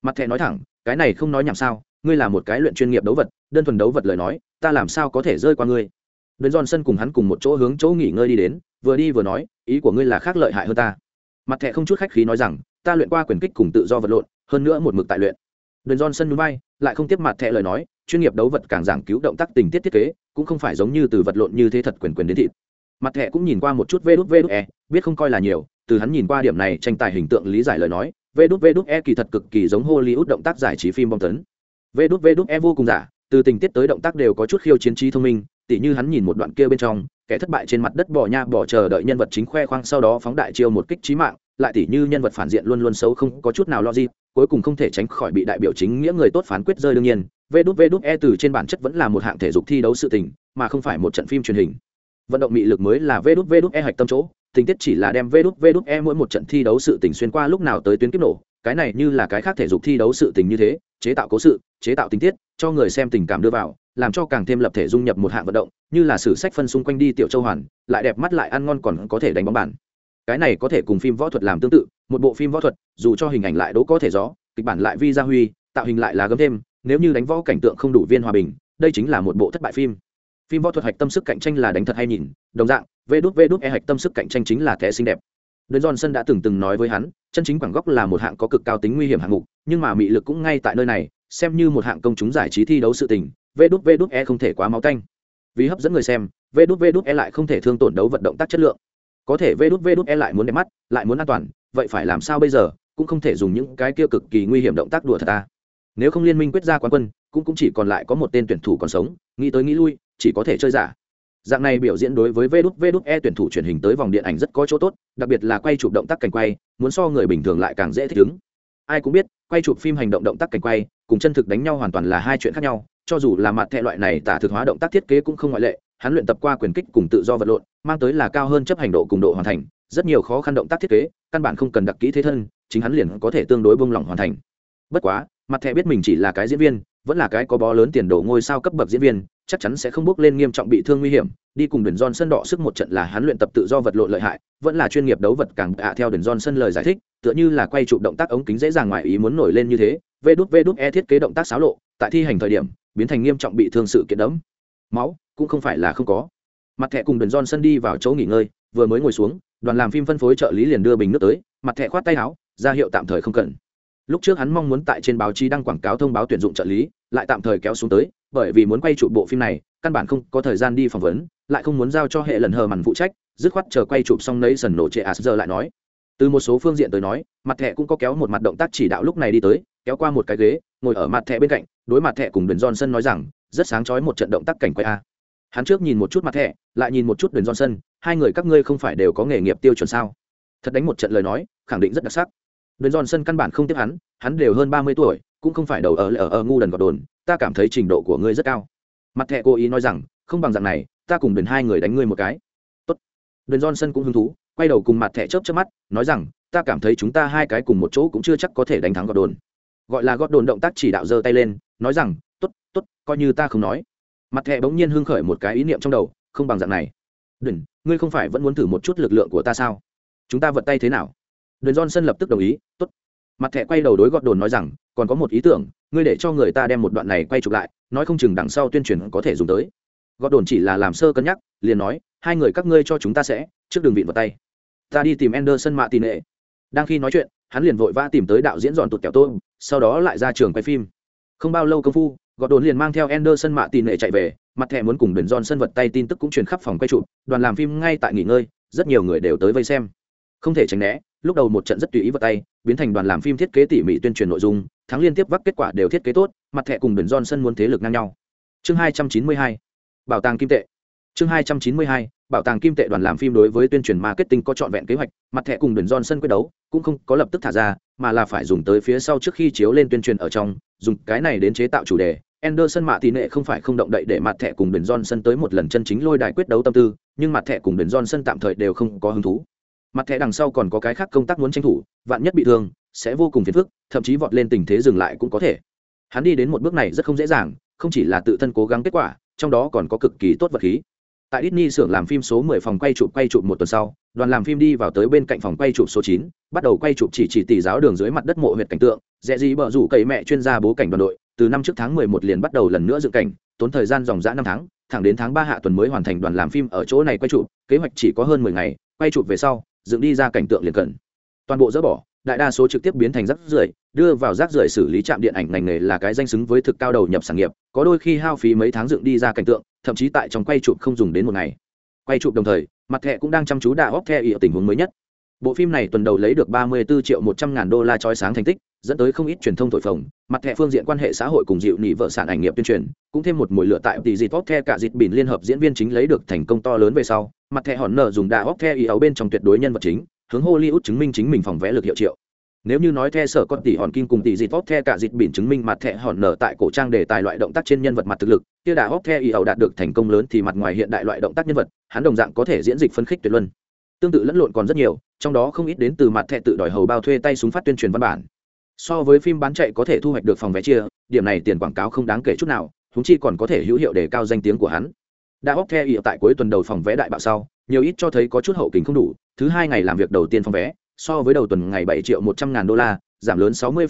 Speaker 1: Mặt thẻ nói thẳng, cái này không nói nhảm sao, ngươi là một cái luyện chuyên nghiệp đấu vật, đơn thuần đấu vật lời nói, ta làm sao có thể rơi qua ngươi? Đường johnson cùng hắn cùng một chỗ hướng chỗ nghỉ ngơi đi đến, vừa đi vừa nói, ý của ngươi là khác lợi hại hơn ta. Mặt thẻ không chút khách khí nói rằng, ta luyện qua quyền kích cùng tự do vật lộn hơn nữa một mực tại luyện. Đền johnson núi bay, lại không tiếp mặt thẻ lời nói, chuyên nghiệp đấu vật càng giảng cứu động tác tình tiết thiết kế, cũng không phải giống như từ vật lộn như thế thật quyền quyền đến thịt. Mặt thẻ cũng nhìn qua một chút vê đút vê đút e biết không coi là nhiều, từ hắn nhìn qua điểm này tranh tài hình tượng lý giải lời nói vê đút vê đút e kỳ thật cực kỳ giống hollywood động tác giải trí phim bom tấn. Vê đút vê đút e vô cùng giả, từ tình tiết tới động tác đều có chút khiêu chiến trí thông minh, tỉ như hắn nhìn một đoạn kia bên trong, kẻ thất bại trên mặt đất bỏ nha bỏ chờ đợi nhân vật chính khoe khoang sau đó phóng đại chiêu một kích trí mạng, lại tỉ như nhân vật phản diện luôn luôn xấu không có chút nào lo gì cuối cùng không thể tránh khỏi bị đại biểu chính nghĩa người tốt phán quyết rơi đương nhiên. Vê đút vê đút e từ trên bản chất vẫn là một hạng thể dục thi đấu sự tình, mà không phải một trận phim truyền hình. Vận động mị lực mới là vê đút vê đút e hạch tâm chỗ, tình tiết chỉ là đem vê đút vê đút e mỗi một trận thi đấu sự tình xuyên qua lúc nào tới tuyến kiếp nổ. Cái này như là cái khác thể dục thi đấu sự tình như thế, chế tạo cố sự, chế tạo tình tiết, cho người xem tình cảm đưa vào, làm cho càng thêm lập thể dung nhập một hạng vận động, như là sử sách phân xung quanh đi tiểu châu hoàn, lại đẹp mắt lại ăn ngon còn có thể đánh bóng bàn cái này có thể cùng phim võ thuật làm tương tự một bộ phim võ thuật dù cho hình ảnh lại đỗ có thể gió kịch bản lại vi gia huy tạo hình lại là gấm thêm nếu như đánh võ cảnh tượng không đủ viên hòa bình đây chính là một bộ thất bại phim phim võ thuật hạch tâm sức cạnh tranh là đánh thật hay nhìn đồng dạng vê đút vê đút e hạch tâm sức cạnh tranh chính là thẻ xinh đẹp Đơn Johnson đã từng từng nói với hắn, chân chính quảng góc là một hạng có cực cao tính nguy hiểm hạng mục, nhưng mà mị lực cũng ngay tại nơi này, xem như một hạng công chúng giải trí thi đấu sự tình, vê đút vê đút e không thể quá máu tanh. Vì hấp dẫn người xem, vê đút vê đút e lại không thể thương tổn đấu vận động tác chất lượng. Có thể vê đút vê đút e lại muốn đẹp mắt, lại muốn an toàn, vậy phải làm sao bây giờ, cũng không thể dùng những cái kia cực kỳ nguy hiểm động tác đùa thật ta. Nếu không liên minh quyết ra quán quân, cũng cũng chỉ còn lại có một tên tuyển thủ còn sống, nghĩ tới nghĩ lui, chỉ có thể chơi giả dạng này biểu diễn đối với vê đút vê đút e tuyển thủ truyền hình tới vòng điện ảnh rất có chỗ tốt đặc biệt là quay chụp động tác cảnh quay muốn so người bình thường lại càng dễ thích ứng ai cũng biết quay chụp phim hành động động tác cảnh quay cùng chân thực đánh nhau hoàn toàn là hai chuyện khác nhau cho dù là mặt thẹ loại này tả thực hóa động tác thiết kế cũng không ngoại lệ hắn luyện tập qua quyền kích cùng tự do vật lộn mang tới là cao hơn chấp hành độ cùng độ hoàn thành, rất nhiều khó khăn động tác thiết kế, căn bản không cần đặc kỹ thế thân, chính hắn liền có thể tương đối bông lỏng hoàn thành. Bất quá, mặt thẻ biết mình chỉ là cái diễn viên, vẫn là cái có bó lớn tiền đồ ngôi sao cấp bậc diễn viên, chắc chắn sẽ không bước lên nghiêm trọng bị thương nguy hiểm. Đi cùng đền john sân đỏ sức một trận là hắn luyện tập tự do vật lộn lợi hại, vẫn là chuyên nghiệp đấu vật càng ạ theo đền john sân lời giải thích, tựa như là quay chụp động tác ống kính dễ dàng ngoài ý muốn nổi lên như thế. Vê đút vê đút e thiết kế động tác xáo lộ, tại thi hành thời điểm, biến thành nghiêm trọng bị thương sự kiện đẫm. Máu, cũng không phải là không có mặt thẻ cùng đần giòn đi vào chỗ nghỉ ngơi, vừa mới ngồi xuống, đoàn làm phim phân phối trợ lý liền đưa bình nước tới, mặt thẻ khoát tay áo, ra hiệu tạm thời không cần. Lúc trước hắn mong muốn tại trên báo chí đăng quảng cáo thông báo tuyển dụng trợ lý, lại tạm thời kéo xuống tới, bởi vì muốn quay chụp bộ phim này, căn bản không có thời gian đi phỏng vấn, lại không muốn giao cho hệ lần hờ mằn phụ trách, dứt khoát chờ quay chụp xong nấy sần nổ trệ à giờ lại nói. Từ một số phương diện tới nói, mặt thẻ cũng có kéo một mặt động tác chỉ đạo lúc này đi tới, kéo qua một cái ghế, ngồi ở mặt thẻ bên cạnh, đối mặt thẻ cùng đền johnson nói rằng, rất sáng chói một trận động tác cảnh quay a hắn trước nhìn một chút mặt thẻ, lại nhìn một chút đền johnson, hai người các ngươi không phải đều có nghề nghiệp tiêu chuẩn sao? Thật đánh một trận lời nói, khẳng định rất đặc sắc. Đền johnson căn bản không tiếp hắn hắn đều hơn ba mươi tuổi, cũng không phải đầu ở ở ở ngu đần gọt đồn, ta cảm thấy trình độ của ngươi rất cao. Mặt thẻ cố ý nói rằng, không bằng dạng này, ta cùng đền hai người đánh ngươi một cái. Tốt. Đền johnson cũng hứng thú, quay đầu cùng mặt thẻ chớp chớp mắt, nói rằng, ta cảm thấy chúng ta hai cái cùng một chỗ cũng chưa chắc có thể đánh thắng gọt đồn. Gọi là gọt đồn động tác chỉ đạo giơ tay lên, nói rằng, tốt tốt, coi như ta không nói mặt thẹ bỗng nhiên hưng khởi một cái ý niệm trong đầu không bằng dạng này. Đừng, ngươi không phải vẫn muốn thử một chút lực lượng của ta sao? Chúng ta vận tay thế nào? Đền johnson lập tức đồng ý tốt. Mặt thẹ quay đầu đối gọt đồn nói rằng còn có một ý tưởng ngươi để cho người ta đem một đoạn này quay chụp lại nói không chừng đằng sau tuyên truyền có thể dùng tới. Gọt đồn chỉ là làm sơ cân nhắc liền nói hai người các ngươi cho chúng ta sẽ trước đường vịn vào tay. Ta đi tìm anderson mạ tì nệ đang khi nói chuyện hắn liền vội vã tìm tới đạo diễn dọn tụt kẹo tôm sau đó lại ra trường quay phim. Không bao lâu công phu gọt đồn liền mang theo anderson mạ tin nệ chạy về, mặt thẻ muốn cùng đền giòn sân vật tay tin tức cũng truyền khắp phòng quay chụp, đoàn làm phim ngay tại nghỉ ngơi, rất nhiều người đều tới vây xem. Không thể tránh né, lúc đầu một trận rất tùy ý vật tay, biến thành đoàn làm phim thiết kế tỉ mỉ tuyên truyền nội dung, thắng liên tiếp vắc kết quả đều thiết kế tốt, mặt thẻ cùng đền giòn sân muốn thế lực ngang nhau. Chương hai trăm chín mươi hai, bảo tàng kim tệ. Chương hai trăm chín mươi hai, bảo tàng kim tệ đoàn làm phim đối với tuyên truyền marketing có trọn vẹn kế hoạch, mặt thẻ cùng đền giòn sân quyết đấu, cũng không có lập tức thả ra, mà là phải dùng tới phía sau trước khi chiếu lên tuyên truyền ở trong, dùng cái này đến chế tạo chủ đề Anderson mạ tỷ nệ không phải không động đậy để mặt thẻ cùng Đền Johnson tới một lần chân chính lôi đài quyết đấu tâm tư, nhưng mặt thẻ cùng Đền Johnson tạm thời đều không có hứng thú. Mặt thẻ đằng sau còn có cái khác công tác muốn tranh thủ vạn nhất bị thương sẽ vô cùng phiền phức thậm chí vọt lên tình thế dừng lại cũng có thể. Hắn đi đến một bước này rất không dễ dàng không chỉ là tự thân cố gắng kết quả trong đó còn có cực kỳ tốt vật khí. Tại Disney xưởng làm phim số 10 phòng quay chụp quay chụp một tuần sau, đoàn làm phim đi vào tới bên cạnh phòng quay chụp số 9, bắt đầu quay chụp chỉ chỉ tỷ giáo đường dưới mặt đất mộ huyệt cảnh tượng, dễ gì bở rủ cậy mẹ chuyên gia bố cảnh đoàn đội, từ năm trước tháng 11 liền bắt đầu lần nữa dựng cảnh, tốn thời gian dòng dã năm tháng, thẳng đến tháng 3 hạ tuần mới hoàn thành đoàn làm phim ở chỗ này quay chụp, kế hoạch chỉ có hơn 10 ngày, quay chụp về sau, dựng đi ra cảnh tượng liền cần. Toàn bộ dỡ bỏ đại đa số trực tiếp biến thành rác rưởi đưa vào rác rưởi xử lý trạm điện ảnh ngành nghề là cái danh xứng với thực cao đầu nhập sản nghiệp có đôi khi hao phí mấy tháng dựng đi ra cảnh tượng thậm chí tại trong quay chụp không dùng đến một ngày. Quay chụp đồng thời mặt thẻ cũng đang chăm chú đà óc theo ở tình huống mới nhất bộ phim này tuần đầu lấy được 34 triệu 100 ngàn đô la chói sáng thành tích, dẫn tới không ít truyền thông thổi phồng, mặt thẻ phương diện quan hệ xã hội cùng dịu nỉ vợ sản ảnh nghiệp tuyên truyền, cũng thêm một mùi lửa tại tỷ dịp tốt the cả dịp bỉn liên hợp diễn viên chính lấy được thành công to lớn về sau, mặt thẻ hòn nở dùng đà hóc the ý ấu bên trong tuyệt đối nhân vật chính, hướng hollywood chứng minh chính mình phòng vẽ lực hiệu triệu. Nếu như nói the sở con tỷ hòn kim cùng tỷ dịp tốt the cả dịp bỉn chứng minh mặt thẻ hòn nở tại cổ trang đề tài loại động tác trên nhân vật mặt thực lực, kia đà hóc the ý ấu đạt được thành công lớn thì mặt ngoài hiện đại loại động tác nhân vật, hắn đồng dạng có thể diễn dịch phân khích tuyệt luân. Tương tự lẫn lộn còn rất nhiều trong đó không ít đến từ mặt thẻ tự đòi hầu bao thuê tay súng phát tuyên truyền văn bản. So với phim bán chạy có thể thu hoạch được phòng vé chia, điểm này tiền quảng cáo không đáng kể chút nào húng chi còn có thể hữu hiệu để cao danh tiếng của hắn. Đã bóc theo ý tại cuối tuần đầu phòng vé đại bạo sau, nhiều ít cho thấy có chút hậu kính không đủ, thứ hai ngày làm việc đầu tiên phòng vé, so với đầu tuần ngày bảy triệu một trăm ngàn đô la, giảm lớn sáu mươi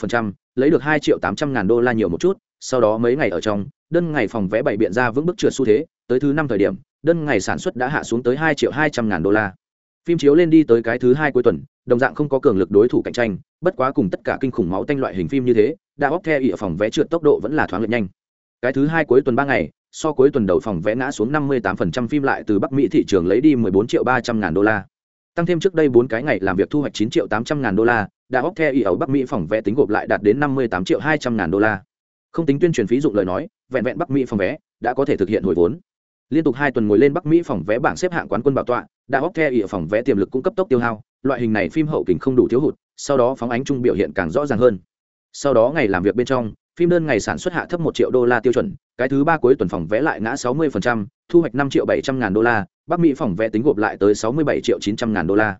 Speaker 1: lấy được hai triệu tám trăm ngàn đô la nhiều một chút, sau đó mấy ngày ở trong, đơn ngày phòng vé bảy biện ra vững bước trượt xu thế, tới thứ năm thời điểm, đơn ngày sản xuất đã hạ xuống tới hai triệu hai trăm ngàn đô la phim chiếu lên đi tới cái thứ hai cuối tuần đồng dạng không có cường lực đối thủ cạnh tranh bất quá cùng tất cả kinh khủng máu tanh loại hình phim như thế đã bóc theo ỉa phòng vé trượt tốc độ vẫn là thoáng lệch nhanh cái thứ hai cuối tuần ba ngày so cuối tuần đầu phòng vé ngã xuống 58% phim lại từ Bắc Mỹ thị trường lấy đi 14 triệu 300 ngàn đô la. Tăng thêm trước đây 4 cái ngày làm việc thu hoạch 9 triệu 800 ngàn đô la, đã óc theo ý ở Bắc Mỹ phòng vé tính gộp lại đạt đến 58 triệu 200 ngàn đô la. Không tính tuyên truyền phí dụng lời nói, vẹn vẹn Bắc Mỹ phòng vé đã có thể thực hiện hồi vốn. Liên tục hai tuần ngồi lên Bắc Mỹ phòng vé bảng xếp hạng quán quân bảo tọa, đã óc theo ỉa phòng vé tiềm lực cũng cấp tốc tiêu hao, loại hình này phim hậu kình không đủ thiếu hụt, sau đó phóng ánh trung biểu hiện càng rõ ràng hơn. Sau đó ngày làm việc bên trong, phim đơn ngày sản xuất hạ thấp một triệu đô la tiêu chuẩn cái thứ ba cuối tuần phòng vé lại ngã 60%, thu hoạch 5 triệu 700 ngàn đô la bắc mỹ phòng vé tính gộp lại tới 67 triệu 900 ngàn đô la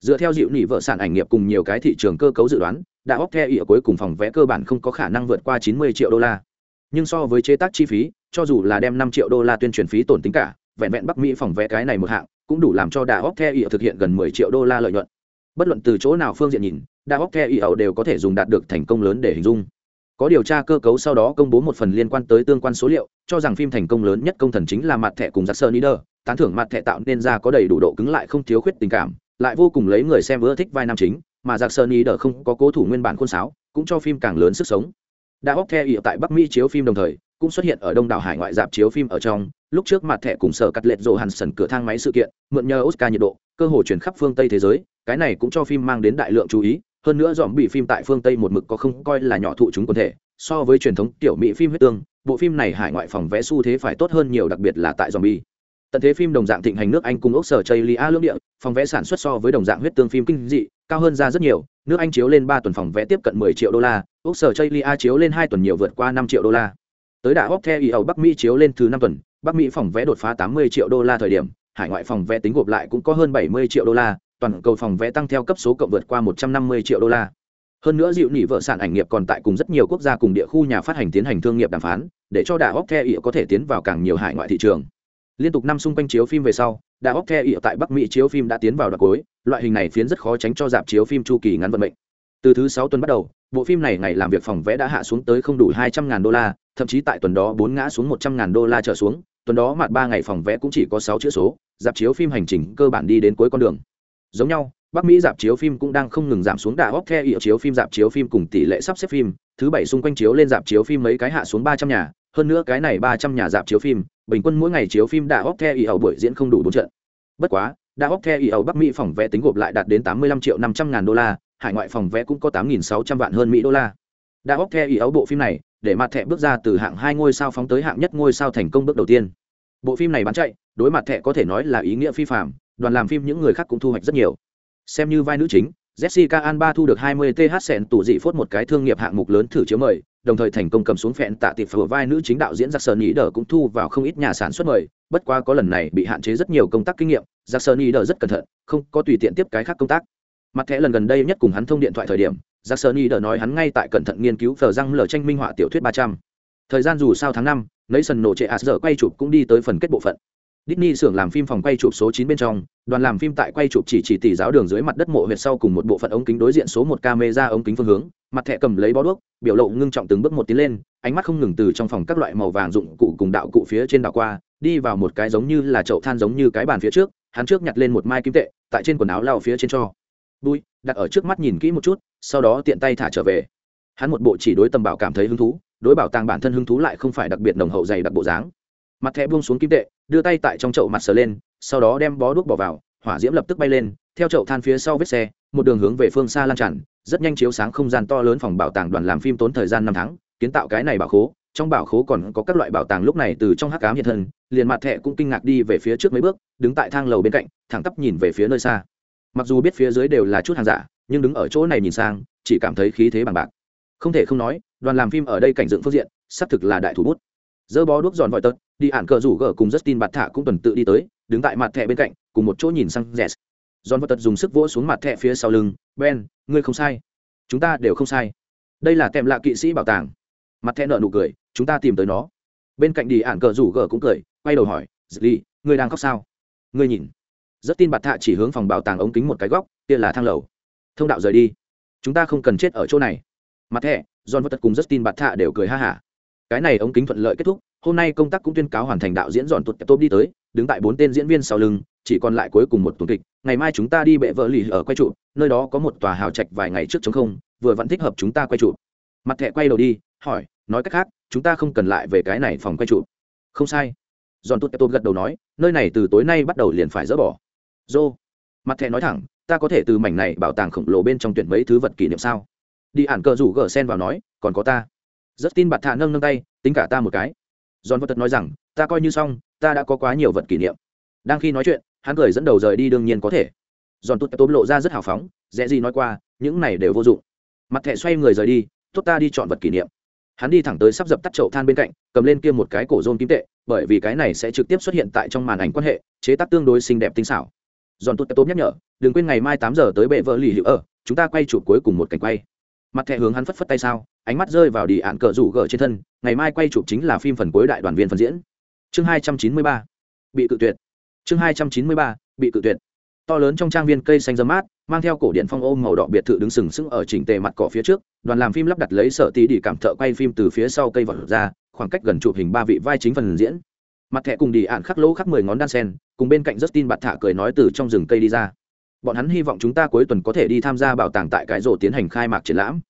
Speaker 1: dựa theo dịu nỉ vợ sản ảnh nghiệp cùng nhiều cái thị trường cơ cấu dự đoán đã óc theo ỉa cuối cùng phòng vé cơ bản không có khả năng vượt qua 90 triệu đô la nhưng so với chế tác chi phí cho dù là đem 5 triệu đô la tuyên truyền phí tổn tính cả, vẹn vẹn bắc mỹ phòng vé cái này một hạng, cũng đủ làm cho đà óc theo ý thực hiện gần 10 triệu đô la lợi nhuận. Bất luận từ chỗ nào phương diện nhìn, đa óc theo ý đều có thể dùng đạt được thành công lớn để hình dung. Có điều tra cơ cấu sau đó công bố một phần liên quan tới tương quan số liệu, cho rằng phim thành công lớn nhất công thần chính là mặt thẻ cùng giặc sơn nider tán thưởng mặt thẻ tạo nên ra có đầy đủ độ cứng lại không thiếu khuyết tình cảm, lại vô cùng lấy người xem ưa thích vai nam chính, mà giặc sơn nider không có cố thủ nguyên bản khuôn sáo, cũng cho phim càng lớn sức sống đã bóc theo ỉa tại bắc mỹ chiếu phim đồng thời, cũng xuất hiện ở đông đảo hải ngoại dạp chiếu phim ở trong. Lúc trước mặt thẻ cùng sở cắt lệch rộ hàn sần cửa thang máy sự kiện, mượn nhờ oscar nhiệt độ, cơ hội chuyển khắp phương tây thế giới. Cái này cũng cho phim mang đến đại lượng chú ý. Hơn nữa dòm bị phim tại phương tây một mực có không coi là nhỏ thụ chúng quần thể. So với truyền thống tiểu mỹ phim huyết tương, bộ phim này hải ngoại phòng vẽ xu thế phải tốt hơn nhiều, đặc biệt là tại dòm bi tận thế phim đồng dạng thịnh hành nước anh cùng ốc sở chây lia lưỡng địa, phòng vẽ sản xuất so với đồng dạng huyết tương phim kinh dị, cao hơn ra rất nhiều nước anh chiếu lên ba tuần phòng vé tiếp cận 10 triệu đô la, Úc sở chây lia chiếu lên hai tuần nhiều vượt qua 5 triệu đô la. Tới đà ốc theo ý ẩu bắc mỹ chiếu lên thứ năm tuần, bắc mỹ phòng vé đột phá 80 triệu đô la thời điểm, hải ngoại phòng vé tính gộp lại cũng có hơn 70 triệu đô la, toàn cầu phòng vé tăng theo cấp số cộng vượt qua 150 triệu đô la. Hơn nữa dịu nỉ vợ sản ảnh nghiệp còn tại cùng rất nhiều quốc gia cùng địa khu nhà phát hành tiến hành thương nghiệp đàm phán, để cho đà óc the ỉa có thể tiến vào càng nhiều hải ngoại thị trường. Liên tục năm xung quanh chiếu phim về sau đã óc the ỉa tại bắc mỹ chiếu phim đã tiến vào đoạn cuối loại hình này phiến rất khó tránh cho dạp chiếu phim chu kỳ ngắn vận mệnh. Từ thứ sáu tuần bắt đầu bộ phim này ngày làm việc phòng vẽ đã hạ xuống tới không đủ hai trăm ngàn đô la thậm chí tại tuần đó bốn ngã xuống một trăm ngàn đô la trở xuống tuần đó mặt ba ngày phòng vẽ cũng chỉ có sáu chữ số dạp chiếu phim hành trình cơ bản đi đến cuối con đường. Giống nhau Bắc Mỹ dạp chiếu phim cũng đang không ngừng giảm xuống đà óc theo ỉa chiếu phim dạp chiếu phim cùng tỷ lệ sắp xếp phim, thứ bảy xung quanh chiếu lên dạp chiếu phim mấy cái hạ xuống ba trăm nhà, hơn nữa cái này ba trăm nhà dạp chiếu phim, bình quân mỗi ngày chiếu phim đà óc theo ẩu buổi diễn không đủ bốn trận. Bất quá, đà óc theo ẩu Bắc Mỹ phòng vé tính gộp lại đạt đến tám mươi lăm triệu năm trăm ngàn đô la, hải ngoại phòng vé cũng có tám nghìn sáu trăm vạn hơn Mỹ đô la. Đà óc theo ẩu bộ phim này, để mặt thẻ bước ra từ hạng hai ngôi sao phóng tới hạng nhất ngôi sao thành công bước đầu tiên. Bộ phim này bán chạy, đối mặt thẻ có thể nói là ý nghĩa phi phàm, đoàn làm phim những người khác cũng thu hoạch rất nhiều xem như vai nữ chính jessica alba thu được 20 th sen tủ dị phốt một cái thương nghiệp hạng mục lớn thử chiếu mời đồng thời thành công cầm xuống phẹn tạ tịp phở vai nữ chính đạo diễn giặc sơn ý đờ cũng thu vào không ít nhà sản xuất mời. Bất quá có lần này bị hạn chế rất nhiều công tác kinh nghiệm giặc sơn ý đờ rất cẩn thận, không có tùy tiện tiếp cái khác công tác. Mặt thẻ lần gần đây nhất cùng hắn thông điện thoại thời điểm giặc sơn ý đờ nói hắn ngay tại cẩn thận nghiên cứu phở răng lở tranh minh họa tiểu thuyết 300. thời gian dù sao tháng năm nấy sần nổ trệ ạt giờ quay chụp cũng đi tới phần kết bộ phận. Disney xưởng làm phim phòng quay chụp số 9 bên trong, đoàn làm phim tại quay chụp chỉ chỉ tỷ giáo đường dưới mặt đất mộ huyệt sau cùng một bộ phận ống kính đối diện số một camera ống kính phương hướng, mặt thẻ cầm lấy bó đuốc, biểu lộ ngưng trọng từng bước một tiến lên, ánh mắt không ngừng từ trong phòng các loại màu vàng dụng cụ cùng đạo cụ phía trên đảo qua, đi vào một cái giống như là chậu than giống như cái bàn phía trước, hắn trước nhặt lên một mai kim tệ, tại trên quần áo lao phía trên cho. Bùi, đặt ở trước mắt nhìn kỹ một chút, sau đó tiện tay thả trở về. Hắn một bộ chỉ đối tầm bảo cảm thấy hứng thú, đối bảo tàng bản thân hứng thú lại không phải đặc biệt nồng hậu dày đặc bộ dáng mặt thẻ buông xuống kim tệ, đưa tay tại trong chậu mặt sờ lên, sau đó đem bó đuốc bỏ vào, hỏa diễm lập tức bay lên, theo chậu than phía sau vết xe, một đường hướng về phương xa lan tràn, rất nhanh chiếu sáng không gian to lớn phòng bảo tàng đoàn làm phim tốn thời gian năm tháng, kiến tạo cái này bảo khố, trong bảo khố còn có các loại bảo tàng lúc này từ trong hắc ám hiện thân, liền mặt thẹ cũng kinh ngạc đi về phía trước mấy bước, đứng tại thang lầu bên cạnh, thẳng tắp nhìn về phía nơi xa. Mặc dù biết phía dưới đều là chút hàng giả, nhưng đứng ở chỗ này nhìn sang, chỉ cảm thấy khí thế bằng bạc. Không thể không nói, đoàn làm phim ở đây cảnh dựng phương diện, xác thực là đại thủ bút. Dơ bó đuốc giòn vòi tật đi ạn cờ rủ gờ cùng justin bạt thả cũng tuần tự đi tới, đứng tại mặt thẻ bên cạnh, cùng một chỗ nhìn sang rẻ giòn vật tật dùng sức vỗ xuống mặt thẻ phía sau lưng, ben, ngươi không sai. Chúng ta đều không sai. Đây là tem lạ kỵ sĩ bảo tàng. Mặt thẻ nợ nụ cười, chúng ta tìm tới nó. Bên cạnh đi ạn cờ rủ gờ cũng cười, quay đầu hỏi dì ngươi đang khóc sao? Ngươi nhìn. Rất tin bạt thạ chỉ hướng phòng bảo tàng ống kính một cái góc, kia là thang lầu. Thông đạo rời đi. Chúng ta không cần chết ở chỗ này. Mặt thẻ, john vật cùng rất tin bạt thạ đều cười ha hả cái này ống kính thuận lợi kết thúc, hôm nay công tác cũng tuyên cáo hoàn thành đạo diễn dọn tuột tốt đi tới, đứng tại bốn tên diễn viên sau lưng, chỉ còn lại cuối cùng một tuần kịch, ngày mai chúng ta đi bệ vợ lì ở quay trụ, nơi đó có một tòa hào trạch vài ngày trước chống không, vừa vẫn thích hợp chúng ta quay trụ. Mặt thẻ quay đầu đi, hỏi, nói cách khác, chúng ta không cần lại về cái này phòng quay trụ. Không sai. Dọn tuột tốt gật đầu nói, nơi này từ tối nay bắt đầu liền phải dỡ bỏ. Dô. Mặt thẻ nói thẳng, ta có thể từ mảnh này bảo tàng khổng lồ bên trong tuyển mấy thứ vật kỷ niệm sao? Đi ản cờ rủ gờ sen vào nói, còn có ta rất tin bạt thạ nâng nâng tay, tính cả ta một cái. John vật tật nói rằng, ta coi như xong, ta đã có quá nhiều vật kỷ niệm. Đang khi nói chuyện, hắn cười dẫn đầu rời đi đương nhiên có thể. Giòn tụt tốm lộ ra rất hào phóng, dễ gì nói qua, những này đều vô dụng. Mặt thẻ xoay người rời đi, tốt ta đi chọn vật kỷ niệm. Hắn đi thẳng tới sắp dập tắt chậu than bên cạnh, cầm lên kia một cái cổ rôn kim tệ, bởi vì cái này sẽ trực tiếp xuất hiện tại trong màn ảnh quan hệ, chế tác tương đối xinh đẹp tinh xảo. Giòn tụt tốm nhắc nhở, đừng quên ngày mai tám giờ tới bệ vợ lì hữu ở, chúng ta quay chụp cuối cùng một cảnh quay. Mặt thẻ hướng hắn phất phất tay sao ánh mắt rơi vào đi ạn cờ rủ gờ trên thân, ngày mai quay chụp chính là phim phần cuối đại đoàn viên phần diễn. Chương hai trăm chín mươi ba, bị cự tuyệt. Chương hai trăm chín mươi ba, bị cự tuyệt. To lớn trong trang viên cây xanh dơ mát, mang theo cổ điện phong ôm màu đỏ biệt thự đứng sừng sững ở chỉnh tề mặt cỏ phía trước, đoàn làm phim lắp đặt lấy sở tí đi cảm thợ quay phim từ phía sau cây vật ra, khoảng cách gần chụp hình ba vị vai chính phần diễn. Mặt thẻ cùng đi ạn khắc lỗ khắc mười ngón đan sen, cùng bên cạnh justin bạt thả cười nói từ trong rừng cây đi ra. Bọn hắn hy vọng chúng ta cuối tuần có thể đi tham gia bảo tàng tại cái rổ tiến hành khai mạc triển lãm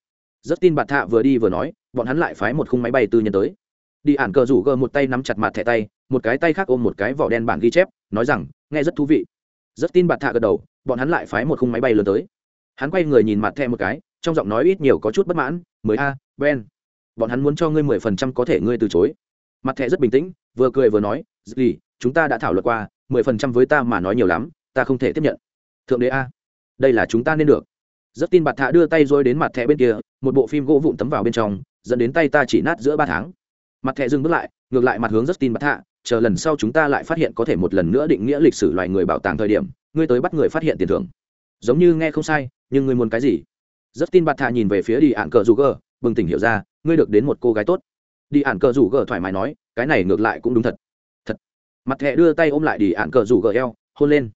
Speaker 1: rất tin bạt thạ vừa đi vừa nói, bọn hắn lại phái một khung máy bay tư nhân tới. Đi ản cờ rủ gờ một tay nắm chặt mặt thẻ tay, một cái tay khác ôm một cái vỏ đen bản ghi chép, nói rằng, nghe rất thú vị. Rất tin bạt thạ gật đầu, bọn hắn lại phái một khung máy bay lớn tới. Hắn quay người nhìn mặt thẻ một cái, trong giọng nói ít nhiều có chút bất mãn mới a, ben, bọn hắn muốn cho ngươi mười phần trăm có thể ngươi từ chối. Mặt thẻ rất bình tĩnh, vừa cười vừa nói gì chúng ta đã thảo luận qua, mười phần trăm với ta mà nói nhiều lắm, ta không thể tiếp nhận. Thượng đế a, đây là chúng ta nên được rất tin bạt thạ đưa tay rồi đến mặt thẻ bên kia, một bộ phim gỗ vụn tấm vào bên trong, dẫn đến tay ta chỉ nát giữa ba tháng. Mặt thẻ dừng bước lại, ngược lại mặt hướng rất tin bạt thạ, chờ lần sau chúng ta lại phát hiện có thể một lần nữa định nghĩa lịch sử loài người bảo tàng thời điểm, ngươi tới bắt người phát hiện tiền thưởng. Giống như nghe không sai, nhưng ngươi muốn cái gì? Rất tin bạt thạ nhìn về phía đi ạn cờ rủ gờ, bừng tỉnh hiểu ra, ngươi được đến một cô gái tốt. Đi ạn cờ rủ gờ thoải mái nói, cái này ngược lại cũng đúng thật. Thật. Mặt thẻ đưa tay ôm lại đi ạn cờ rủ gờ eo, hôn lên.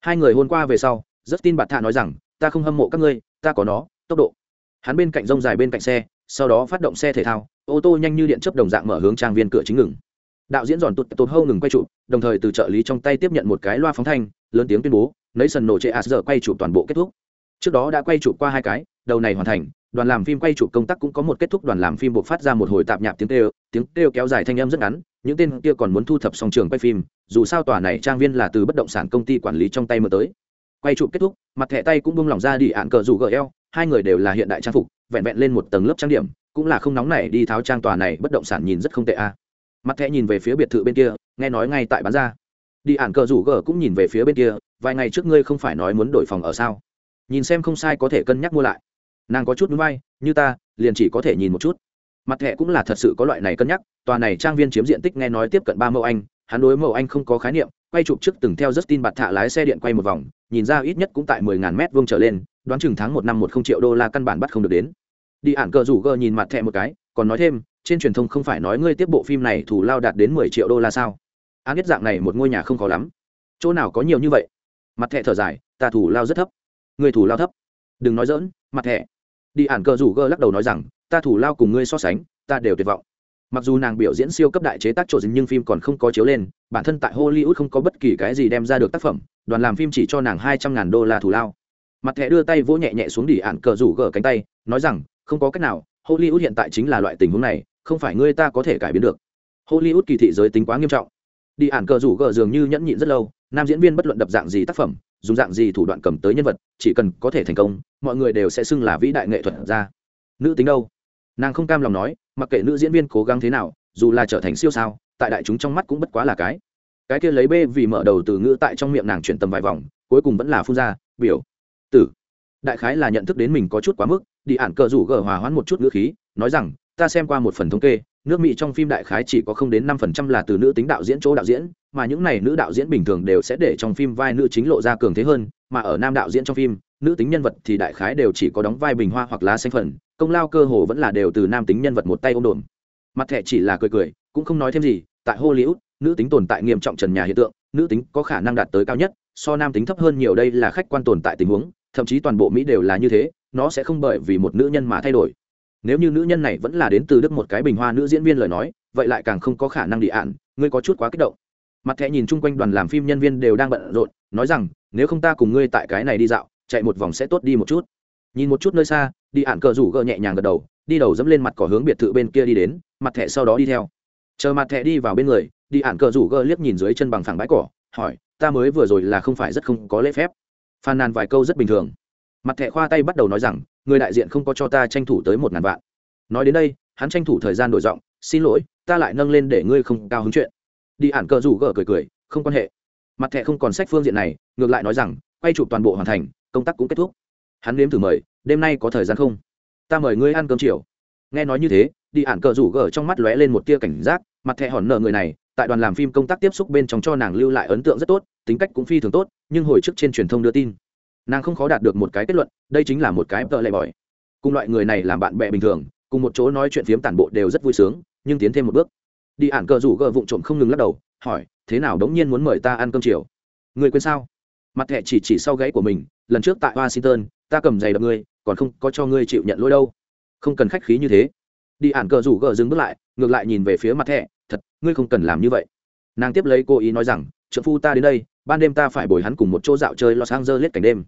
Speaker 1: Hai người hôn qua về sau, rất tin bạt thạ nói rằng ta không hâm mộ các ngươi, ta có nó, tốc độ. Hắn bên cạnh rông dài bên cạnh xe, sau đó phát động xe thể thao, ô tô nhanh như điện chấp đồng dạng mở hướng trang viên cửa chính ngừng. Đạo diễn giòn tụt tụt hâu ngừng quay chụp, đồng thời từ trợ lý trong tay tiếp nhận một cái loa phóng thanh, lớn tiếng tuyên bố nấy sần nổ trệ a giờ quay chụp toàn bộ kết thúc. Trước đó đã quay chụp qua hai cái, đầu này hoàn thành, đoàn làm phim quay chụp công tác cũng có một kết thúc, đoàn làm phim buộc phát ra một hồi tạp nhạp tiếng kêu tiếng kêu kéo dài thanh âm rất ngắn, những tên kia còn muốn thu thập song trường quay phim, dù sao tòa này trang viên là từ bất động sản công ty quản lý trong tay mở tới quay chụp kết thúc, mặt thẻ tay cũng bông lỏng ra đi ạn cờ rủ gờ eo, hai người đều là hiện đại trang phục, vẹn vẹn lên một tầng lớp trang điểm, cũng là không nóng này đi tháo trang tòa này bất động sản nhìn rất không tệ a. Mặt thẻ nhìn về phía biệt thự bên kia, nghe nói ngay tại bán ra. Đi ạn cờ rủ gờ cũng nhìn về phía bên kia, vài ngày trước ngươi không phải nói muốn đổi phòng ở sao? Nhìn xem không sai có thể cân nhắc mua lại. Nàng có chút núi bay như ta, liền chỉ có thể nhìn một chút. Mặt thẻ cũng là thật sự có loại này cân nhắc, tòa này trang viên chiếm diện tích nghe nói tiếp cận ba mẫu anh hắn đối mẫu anh không có khái niệm quay chụp trước từng theo Justin bạt thạ lái xe điện quay một vòng, nhìn ra ít nhất cũng tại 10 ngàn mét vuông trở lên, đoán chừng tháng một năm một không triệu đô la căn bản bắt không được đến. Đi ản cờ rủ gờ nhìn mặt thẹ một cái, còn nói thêm, trên truyền thông không phải nói ngươi tiếp bộ phim này thủ lao đạt đến 10 triệu đô la sao? Án nhất dạng này một ngôi nhà không khó lắm. Chỗ nào có nhiều như vậy? Mặt thẹ thở dài, ta thủ lao rất thấp. người thủ lao thấp? Đừng nói dỡn mặt thẹ Đi ản cờ rủ gờ lắc đầu nói rằng, ta thủ lao cùng ngươi so sánh, ta đều tuyệt vọng mặc dù nàng biểu diễn siêu cấp đại chế tác trộn nhưng phim còn không có chiếu lên, bản thân tại hollywood không có bất kỳ cái gì đem ra được tác phẩm, đoàn làm phim chỉ cho nàng hai trăm ngàn đô la thù lao. Mặt thẻ đưa tay vỗ nhẹ nhẹ xuống đỉ ạn cờ rủ gờ cánh tay, nói rằng, không có cách nào, hollywood hiện tại chính là loại tình huống này, không phải ngươi ta có thể cải biến được. Hollywood kỳ thị giới tính quá nghiêm trọng. Đi ản cờ rủ gờ dường như nhẫn nhịn rất lâu, nam diễn viên bất luận đập dạng gì tác phẩm, dùng dạng gì thủ đoạn cầm tới nhân vật, chỉ cần có thể thành công, mọi người đều sẽ xưng là vĩ đại nghệ thuật ra nữ tính đâu? Nàng không cam lòng nói mặc kệ nữ diễn viên cố gắng thế nào, dù là trở thành siêu sao, tại đại chúng trong mắt cũng bất quá là cái. Cái kia lấy bê vì mở đầu từ ngữ tại trong miệng nàng chuyển tầm vài vòng, cuối cùng vẫn là phun ra, biểu, tử. Đại khái là nhận thức đến mình có chút quá mức, đi ản cờ rủ gờ hòa hoãn một chút ngữ khí, nói rằng, ta xem qua một phần thống kê, nước mỹ trong phim đại khái chỉ có không đến năm phần trăm là từ nữ tính đạo diễn chỗ đạo diễn, mà những này nữ đạo diễn bình thường đều sẽ để trong phim vai nữ chính lộ ra cường thế hơn, mà ở nam đạo diễn trong phim nữ tính nhân vật thì đại khái đều chỉ có đóng vai bình hoa hoặc lá xanh phần, công lao cơ hồ vẫn là đều từ nam tính nhân vật một tay ôm đồn mặt thẻ chỉ là cười cười, cũng không nói thêm gì, tại hollywood, nữ tính tồn tại nghiêm trọng trần nhà hiện tượng, nữ tính có khả năng đạt tới cao nhất, so nam tính thấp hơn nhiều đây là khách quan tồn tại tình huống, thậm chí toàn bộ mỹ đều là như thế, nó sẽ không bởi vì một nữ nhân mà thay đổi. Nếu như nữ nhân này vẫn là đến từ đức một cái bình hoa nữ diễn viên lời nói, vậy lại càng không có khả năng đi ạn, ngươi có chút quá kích động. Mặt thẻ nhìn chung quanh đoàn làm phim nhân viên đều đang bận rộn, nói rằng, nếu không ta cùng ngươi tại cái này đi dạo chạy một vòng sẽ tốt đi một chút. Nhìn một chút nơi xa, đi ạn cờ rủ gỡ nhẹ nhàng gật đầu, đi đầu dẫm lên mặt cỏ hướng biệt thự bên kia đi đến, mặt thẻ sau đó đi theo. Chờ mặt thẻ đi vào bên người, đi ạn cờ rủ gỡ liếc nhìn dưới chân bằng phẳng bãi cỏ, hỏi, ta mới vừa rồi là không phải rất không có lễ phép. Phàn nàn vài câu rất bình thường. Mặt thẻ khoa tay bắt đầu nói rằng, người đại diện không có cho ta tranh thủ tới một ngàn vạn. Nói đến đây, hắn tranh thủ thời gian đổi giọng, xin lỗi, ta lại nâng lên để ngươi không cao hứng chuyện. Đi ạn cờ rủ gỡ cười cười, không quan hệ. Mặt thẻ không còn sách phương diện này, ngược lại nói rằng, quay chụp toàn bộ hoàn thành công tác cũng kết thúc. Hắn nếm thử mời, đêm nay có thời gian không? Ta mời ngươi ăn cơm chiều. Nghe nói như thế, đi ạn cờ rủ gờ trong mắt lóe lên một tia cảnh giác, mặt thẹ hòn nợ người này, tại đoàn làm phim công tác tiếp xúc bên trong cho nàng lưu lại ấn tượng rất tốt, tính cách cũng phi thường tốt, nhưng hồi trước trên truyền thông đưa tin, nàng không khó đạt được một cái kết luận, đây chính là một cái tợ lệ bỏi cùng loại người này làm bạn bè bình thường, cùng một chỗ nói chuyện phiếm tản bộ đều rất vui sướng, nhưng tiến thêm một bước. Đi ản cờ rủ gờ vụng trộm không ngừng lắc đầu, hỏi, thế nào đống nhiên muốn mời ta ăn cơm chiều? Người quên sao? Mặt thẹ chỉ chỉ sau gáy của mình lần trước tại washington, ta cầm giày đập ngươi, còn không có cho ngươi chịu nhận lỗi đâu. Không cần khách khí như thế. Đi ản cờ rủ gờ dừng bước lại, ngược lại nhìn về phía mặt thẹ thật, ngươi không cần làm như vậy. Nàng tiếp lấy cô ý nói rằng trợ phu ta đến đây, ban đêm ta phải bồi hắn cùng một chỗ dạo chơi los angeles cảnh đêm.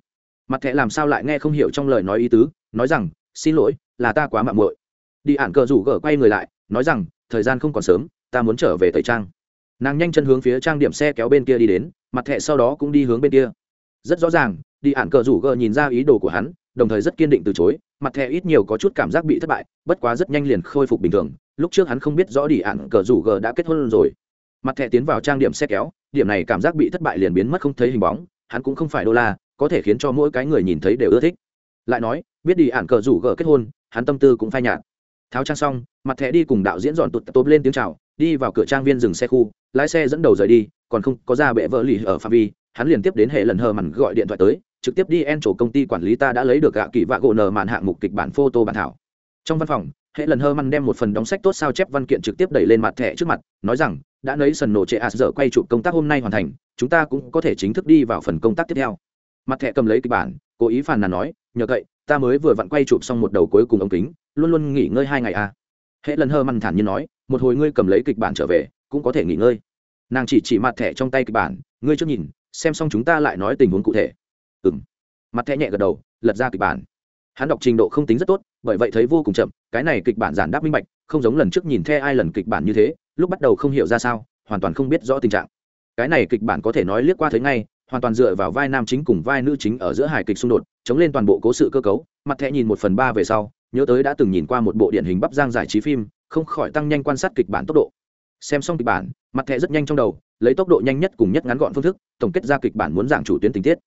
Speaker 1: Mặt thẹ làm sao lại nghe không hiểu trong lời nói ý tứ, nói rằng, xin lỗi, là ta quá mạng muội. Đi ản cờ rủ gờ quay người lại, nói rằng, thời gian không còn sớm, ta muốn trở về tẩy trang. Nàng nhanh chân hướng phía trang điểm xe kéo bên kia đi đến, mặt thẹ sau đó cũng đi hướng bên kia. Rất rõ ràng đi ạn cờ rủ gờ nhìn ra ý đồ của hắn, đồng thời rất kiên định từ chối. Mặt thẻ ít nhiều có chút cảm giác bị thất bại, bất quá rất nhanh liền khôi phục bình thường. Lúc trước hắn không biết rõ đi ạn cờ rủ gờ đã kết hôn rồi. Mặt thẻ tiến vào trang điểm xe kéo, điểm này cảm giác bị thất bại liền biến mất không thấy hình bóng. Hắn cũng không phải đô la, có thể khiến cho mỗi cái người nhìn thấy đều ưa thích. Lại nói, biết đi ạn cờ rủ gờ kết hôn, hắn tâm tư cũng phai nhạt. Tháo trang xong, mặt thẻ đi cùng đạo diễn dọn tụt tốp lên tiếng chào, đi vào cửa trang viên dừng xe khu, lái xe dẫn đầu rời đi, còn không có ra bệ vợ lì ở phạm vi, hắn liền tiếp đến hệ lần hờ mằn gọi điện thoại tới trực tiếp đi en chỗ công ty quản lý ta đã lấy được gạ kỳ vạ gỗ nở màn hạng mục kịch bản photo bản thảo. Trong văn phòng, hệ lần hơ măn đem một phần đóng sách tốt sao chép văn kiện trực tiếp đẩy lên mặt thẻ trước mặt, nói rằng, đã nấy sần nổ trệ as giờ quay chụp công tác hôm nay hoàn thành, chúng ta cũng có thể chính thức đi vào phần công tác tiếp theo. Mặt thẻ cầm lấy kịch bản, cố ý phàn nàn nói, nhờ cậy, ta mới vừa vặn quay chụp xong một đầu cuối cùng ống kính, luôn luôn nghỉ ngơi hai ngày à. Hệ lần hơ măn thản nhiên nói, một hồi ngươi cầm lấy kịch bản trở về, cũng có thể nghỉ ngơi. Nàng chỉ chỉ mặt thẻ trong tay kịch bản, ngươi trước nhìn, xem xong chúng ta lại nói tình huống cụ thể ừ m mặt thẻ nhẹ gật đầu, lật ra kịch bản. Hắn đọc trình độ không tính rất tốt, bởi vậy thấy vô cùng chậm, cái này kịch bản giản đáp minh bạch, không giống lần trước nhìn theo ai lần kịch bản như thế, lúc bắt đầu không hiểu ra sao, hoàn toàn không biết rõ tình trạng. Cái này kịch bản có thể nói liếc qua thấy ngay, hoàn toàn dựa vào vai nam chính cùng vai nữ chính ở giữa hài kịch xung đột, chống lên toàn bộ cố sự cơ cấu, mặt thẻ nhìn một phần ba về sau, nhớ tới đã từng nhìn qua một bộ điện hình bắp giang giải trí phim, không khỏi tăng nhanh quan sát kịch bản tốc độ. Xem xong kịch bản, mặt thẻ rất nhanh trong đầu, lấy tốc độ nhanh nhất cùng nhất ngắn gọn phương thức, tổng kết ra kịch bản muốn giảng chủ tuyến tình tiết